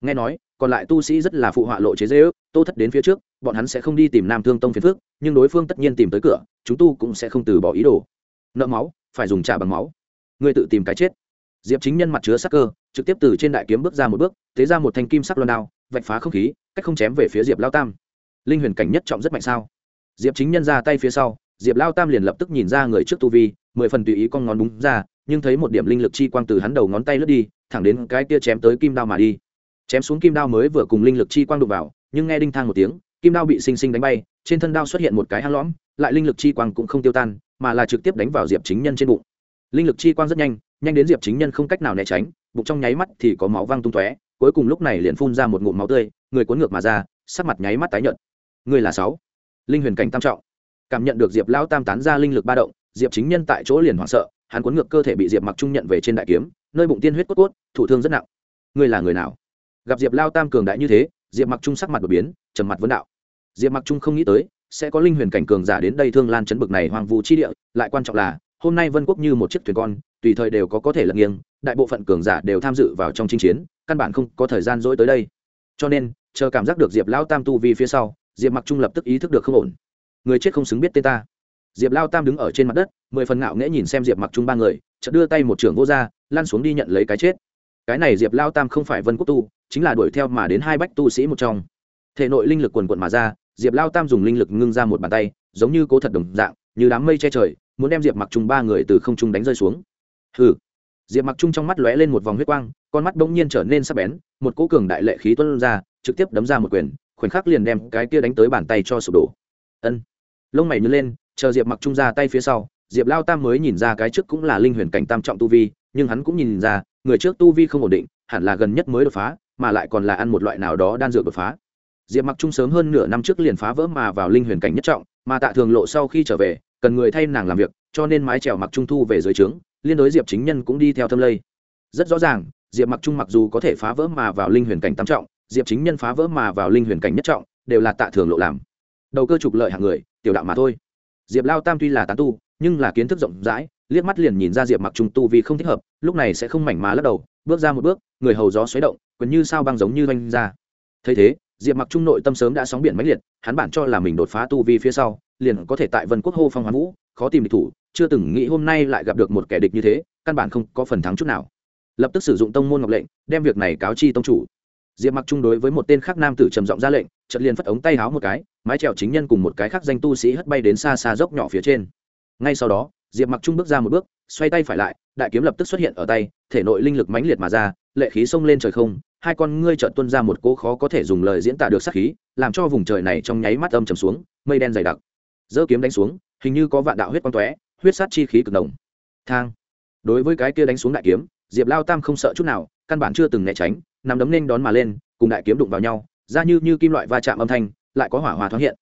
Nghe nói, còn lại tu sĩ rất là phụ họa lộ chế dễ ước tô thất đến phía trước, bọn hắn sẽ không đi tìm nam thương tông phiền phước nhưng đối phương tất nhiên tìm tới cửa, chúng tu cũng sẽ không từ bỏ ý đồ. Nợ máu, phải dùng trả bằng máu. Người tự tìm cái chết. Diệp chính nhân mặt chứa sắc cơ trực tiếp từ trên đại kiếm bước ra một bước, thế ra một thanh kim sắc loan đao, vạch phá không khí, cách không chém về phía diệp lao tam. Linh huyền cảnh nhất trọng rất mạnh sao? Diệp chính nhân ra tay phía sau, diệp lao tam liền lập tức nhìn ra người trước tu vi, mười phần tùy ý con ngón búng ra, nhưng thấy một điểm linh lực chi quang từ hắn đầu ngón tay lướt đi, thẳng đến cái kia chém tới kim đao mà đi. Chém xuống kim đao mới vừa cùng linh lực chi quang đụng vào, nhưng nghe đinh thang một tiếng, kim đao bị sinh sinh đánh bay, trên thân đao xuất hiện một cái hang lõm, lại linh lực chi quang cũng không tiêu tan, mà là trực tiếp đánh vào diệp chính nhân trên bụng. Linh lực chi quang rất nhanh nhanh đến diệp chính nhân không cách nào né tránh bụng trong nháy mắt thì có máu văng tung tóe, cuối cùng lúc này liền phun ra một ngụm máu tươi, người cuốn ngược mà ra, sắc mặt nháy mắt tái nhợt. Người là sáu. Linh huyền cảnh tam trọng. Cảm nhận được diệp lão tam tán ra linh lực ba động, diệp chính nhân tại chỗ liền hoảng sợ, hắn cuốn ngược cơ thể bị diệp mặc trung nhận về trên đại kiếm, nơi bụng tiên huyết cốt cốt thủ thương rất nặng. Ngươi là người nào? Gặp diệp lao tam cường đại như thế, diệp mặc trung sắc mặt đột biến, trầm mặt vấn đạo. Diệp mặc trung không nghĩ tới, sẽ có linh huyền cảnh cường giả đến đây thương lan chấn bực này hoàng vu chi địa, lại quan trọng là, hôm nay vân quốc như một chiếc thuyền con, tùy thời đều có có thể lật nghiêng đại bộ phận cường giả đều tham dự vào trong chinh chiến, căn bản không có thời gian dỗi tới đây. Cho nên, chờ cảm giác được diệp lao tam tu vi phía sau, diệp mặc trung lập tức ý thức được không ổn. Người chết không xứng biết tên ta. Diệp lao tam đứng ở trên mặt đất, mười phần ngạo nghễ nhìn xem diệp mặc trung ba người, chợt đưa tay một trưởng vô r lăn xuống đi nhận lấy cái chết. Cái này diệp lao tam không phải vân quốc tu, chính là đuổi theo mà đến hai bách tu sĩ một trong. Thể nội linh lực quần quận mà ra, diệp lao tam dùng linh lực ngưng ra một bàn tay, giống như cố thật đồng dạng, như đám mây che trời, muốn đem diệp mặc trung ba người từ không trung đánh rơi xuống. Hừ diệp mặc trung trong mắt lóe lên một vòng huyết quang, con mắt bỗng nhiên trở nên sắc bén, một cỗ cường đại lệ khí tuân ra, trực tiếp đấm ra một quyền, khoảnh khắc liền đem cái kia đánh tới bàn tay cho sụp đổ. Ân. Lông mày nhớ lên, chờ diệp mặc trung ra tay phía sau, diệp lao tam mới nhìn ra cái trước cũng là linh huyền cảnh tam trọng tu vi, nhưng hắn cũng nhìn ra, người trước tu vi không ổn định, hẳn là gần nhất mới đột phá, mà lại còn là ăn một loại nào đó đan dược đột phá. Diệp mặc trung sớm hơn nửa năm trước liền phá vỡ mà vào linh huyền cảnh nhất trọng, mà tạ thường lộ sau khi trở về, cần người thay nàng làm việc, cho nên mái trèo mặc trung thu về dưới trướng liên đối diệp chính nhân cũng đi theo thâm lây. Rất rõ ràng, diệp mặc trung mặc dù có thể phá vỡ mà vào linh huyền cảnh tam trọng, diệp chính nhân phá vỡ mà vào linh huyền cảnh nhất trọng, đều là tạ thường lộ làm. Đầu cơ trục lợi hạng người, tiểu đạo mà thôi. Diệp lao tam tuy là tán tu, nhưng là kiến thức rộng rãi, liếc mắt liền nhìn ra diệp mặc trung tu vì không thích hợp, lúc này sẽ không mảnh má lắc đầu, bước ra một bước, người hầu gió xoáy động gần như sao băng giống như oanh ra. Thấy thế, diệp mặc trung nội tâm sớm đã sóng biển mãnh liệt, hắn bản cho là mình đột phá tu vi phía sau, liền có thể tại vân quốc hô phong hoán vũ, khó tìm địch thủ chưa từng nghĩ hôm nay lại gặp được một kẻ địch như thế, căn bản không có phần thắng chút nào. Lập tức sử dụng tông môn ngọc lệnh, đem việc này cáo chi tông chủ. Diệp mặc trung đối với một tên khác nam tử trầm giọng ra lệnh, chợt liền phất ống tay háo một cái, mái trèo chính nhân cùng một cái khác danh tu sĩ hất bay đến xa xa dốc nhỏ phía trên. Ngay sau đó, diệp mặc trung bước ra một bước, xoay tay phải lại, đại kiếm lập tức xuất hiện ở tay, thể nội linh lực mãnh liệt mà ra, lệ khí xông lên trời không, hai con ngươi trợn tuân ra một cỗ khó có thể dùng lời diễn tả được sát khí, làm cho vùng trời này trong nháy mắt âm trầm xuống, mây đen dày đặc. Giơ kiếm đánh xuống, hình như có vạn đạo huyết quang tóe huyết sát chi khí cực đồng thang. Đối với cái kia đánh xuống đại kiếm, diệp lao tam không sợ chút nào, căn bản chưa từng né tránh, nằm đấm nên đón mà lên, cùng đại kiếm đụng vào nhau, ra như như kim loại va chạm âm thanh, lại có hỏa hòa thoáng hiện.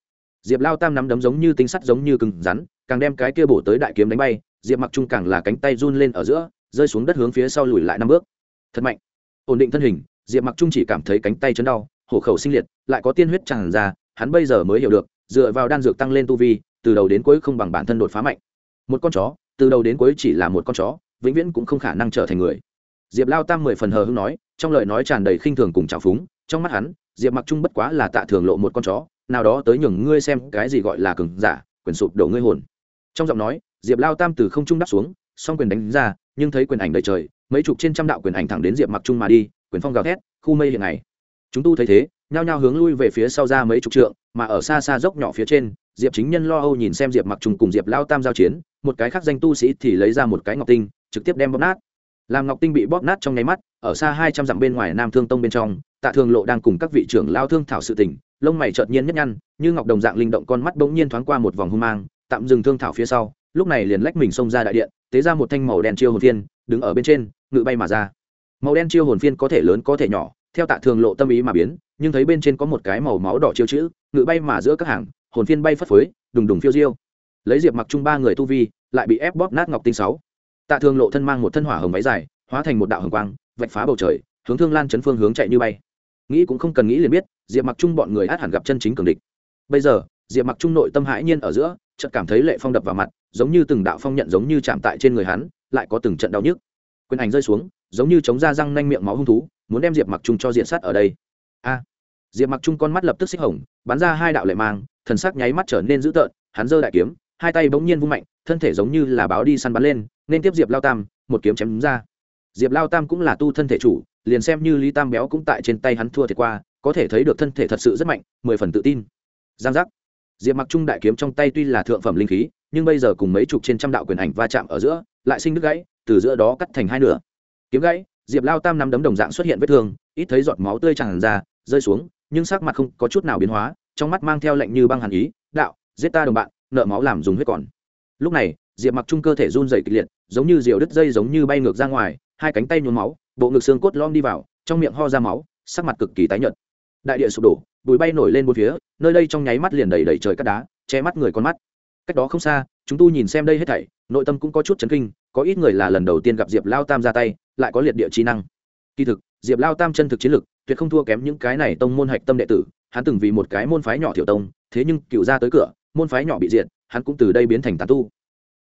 Diệp lao tam nắm đấm giống như tinh sắt giống như cứng rắn, càng đem cái kia bổ tới đại kiếm đánh bay, diệp mặc trung càng là cánh tay run lên ở giữa, rơi xuống đất hướng phía sau lùi lại năm bước. Thật mạnh. Ổn định thân hình, diệp mặc trung chỉ cảm thấy cánh tay chấn đau, hổ khẩu sinh liệt, lại có tiên huyết tràn ra, hắn bây giờ mới hiểu được, dựa vào đan dược tăng lên tu vi, từ đầu đến cuối không bằng bản thân đột phá mạnh một con chó, từ đầu đến cuối chỉ là một con chó, vĩnh viễn cũng không khả năng trở thành người. Diệp lao tam mười phần hờ hưng nói, trong lời nói tràn đầy khinh thường cùng trào phúng, trong mắt hắn, diệp mặc trung bất quá là tạ thường lộ một con chó, nào đó tới nhường ngươi xem cái gì gọi là cừng giả, quyền sụp đổ ngươi hồn. Trong giọng nói, diệp lao tam từ không trung đắp xuống, song quyền đánh ra, nhưng thấy quyền ảnh đầy trời, mấy chục trên trăm đạo quyền ảnh thẳng đến diệp mặc trung mà đi, quyền phong gào thét, khu mây hiện này chúng tu thấy thế, nhao nhao hướng lui về phía sau ra mấy chục trượng, mà ở xa xa dốc nhỏ phía trên diệp chính nhân lo âu nhìn xem diệp mặc trung cùng diệp lao tam giao chiến, một cái khác danh tu sĩ thì lấy ra một cái ngọc tinh, trực tiếp đem bóp nát. Làm ngọc tinh bị bóp nát trong nháy mắt, ở xa hai trăm dặm bên ngoài nam thương tông bên trong, tạ thường lộ đang cùng các vị trưởng lao thương thảo sự tình, lông mày chợt nhiên nhất nhăn, như ngọc đồng dạng linh động con mắt bỗng nhiên thoáng qua một vòng hung mang, tạm dừng thương thảo phía sau, lúc này liền lách mình xông ra đại điện, tế ra một thanh màu đen chiêu hồn phiên, đứng ở bên trên, ngự bay mà ra. Màu đen chiêu hồn phiên có thể lớn có thể nhỏ, theo tạ thường lộ tâm ý mà biến, nhưng thấy bên trên có một cái màu máu đỏ chiêu chữ, ngự bay mà giữa các hàng hồn phiên bay phất phới, đùng đùng phiêu diêu. Lấy diệp mặc chung ba người tu vi, lại bị ép bóp nát ngọc tinh sáu. Tạ thường lộ thân mang một thân hỏa hồng váy dài, hóa thành một đạo hồng quang, vạch phá bầu trời, hướng thương lan chấn phương hướng chạy như bay. Nghĩ cũng không cần nghĩ liền biết, diệp mặc chung bọn người át hẳn gặp chân chính cường địch. Bây giờ, diệp mặc trung nội tâm hãi nhiên ở giữa, chợt cảm thấy lệ phong đập vào mặt, giống như từng đạo phong nhận giống như chạm tại trên người hắn, lại có từng trận đau nhức. Quyền ảnh rơi xuống, giống như chống ra răng nanh miệng máu hung thú, muốn đem diệp mặc trung cho diện sát ở đây. A! Diệp mặc trung con mắt lập tức xích hồng, bắn ra hai đạo lệ mang, thần sắc nháy mắt trở nên dữ tợn, hắn giơ đại kiếm, hai tay bỗng nhiên vung mạnh, thân thể giống như là báo đi săn bắn lên, nên tiếp diệp lao tam, một kiếm chém ra. Diệp lao tam cũng là tu thân thể chủ, liền xem như lý tam béo cũng tại trên tay hắn thua thiệt qua, có thể thấy được thân thể thật sự rất mạnh, mười phần tự tin. Giang giác. Diệp mặc trung đại kiếm trong tay tuy là thượng phẩm linh khí, nhưng bây giờ cùng mấy chục trên trăm đạo quyền ảnh va chạm ở giữa, lại sinh đứt gãy, từ giữa đó cắt thành hai nửa. Kiếm gãy, diệp lao tam năm đấm đồng dạng xuất hiện vết thương, ít thấy giọt máu tươi tràn ra, rơi xuống nhưng sắc mặt không có chút nào biến hóa, trong mắt mang theo lệnh như băng hàn ý, đạo, giết ta đồng bạn, nợ máu làm dùng huyết còn. Lúc này, diệp mặc trung cơ thể run dày kịch liệt, giống như diều đứt dây giống như bay ngược ra ngoài, hai cánh tay nhuốm máu, bộ ngực xương cốt lom đi vào, trong miệng ho ra máu, sắc mặt cực kỳ tái nhợt. Đại địa sụp đổ, bụi bay nổi lên bốn phía, nơi đây trong nháy mắt liền đầy đầy trời cát đá, che mắt người con mắt. Cách đó không xa, chúng tu nhìn xem đây hết thảy, nội tâm cũng có chút chấn kinh, có ít người là lần đầu tiên gặp diệp lao tam ra tay, lại có liệt địa trí năng. Kỳ thực, diệp lao tam chân thực chiến lực tuyệt không thua kém những cái này tông môn hạch tâm đệ tử, hắn từng vì một cái môn phái nhỏ thiểu tông, thế nhưng cựu ra tới cửa, môn phái nhỏ bị diệt, hắn cũng từ đây biến thành tán tu.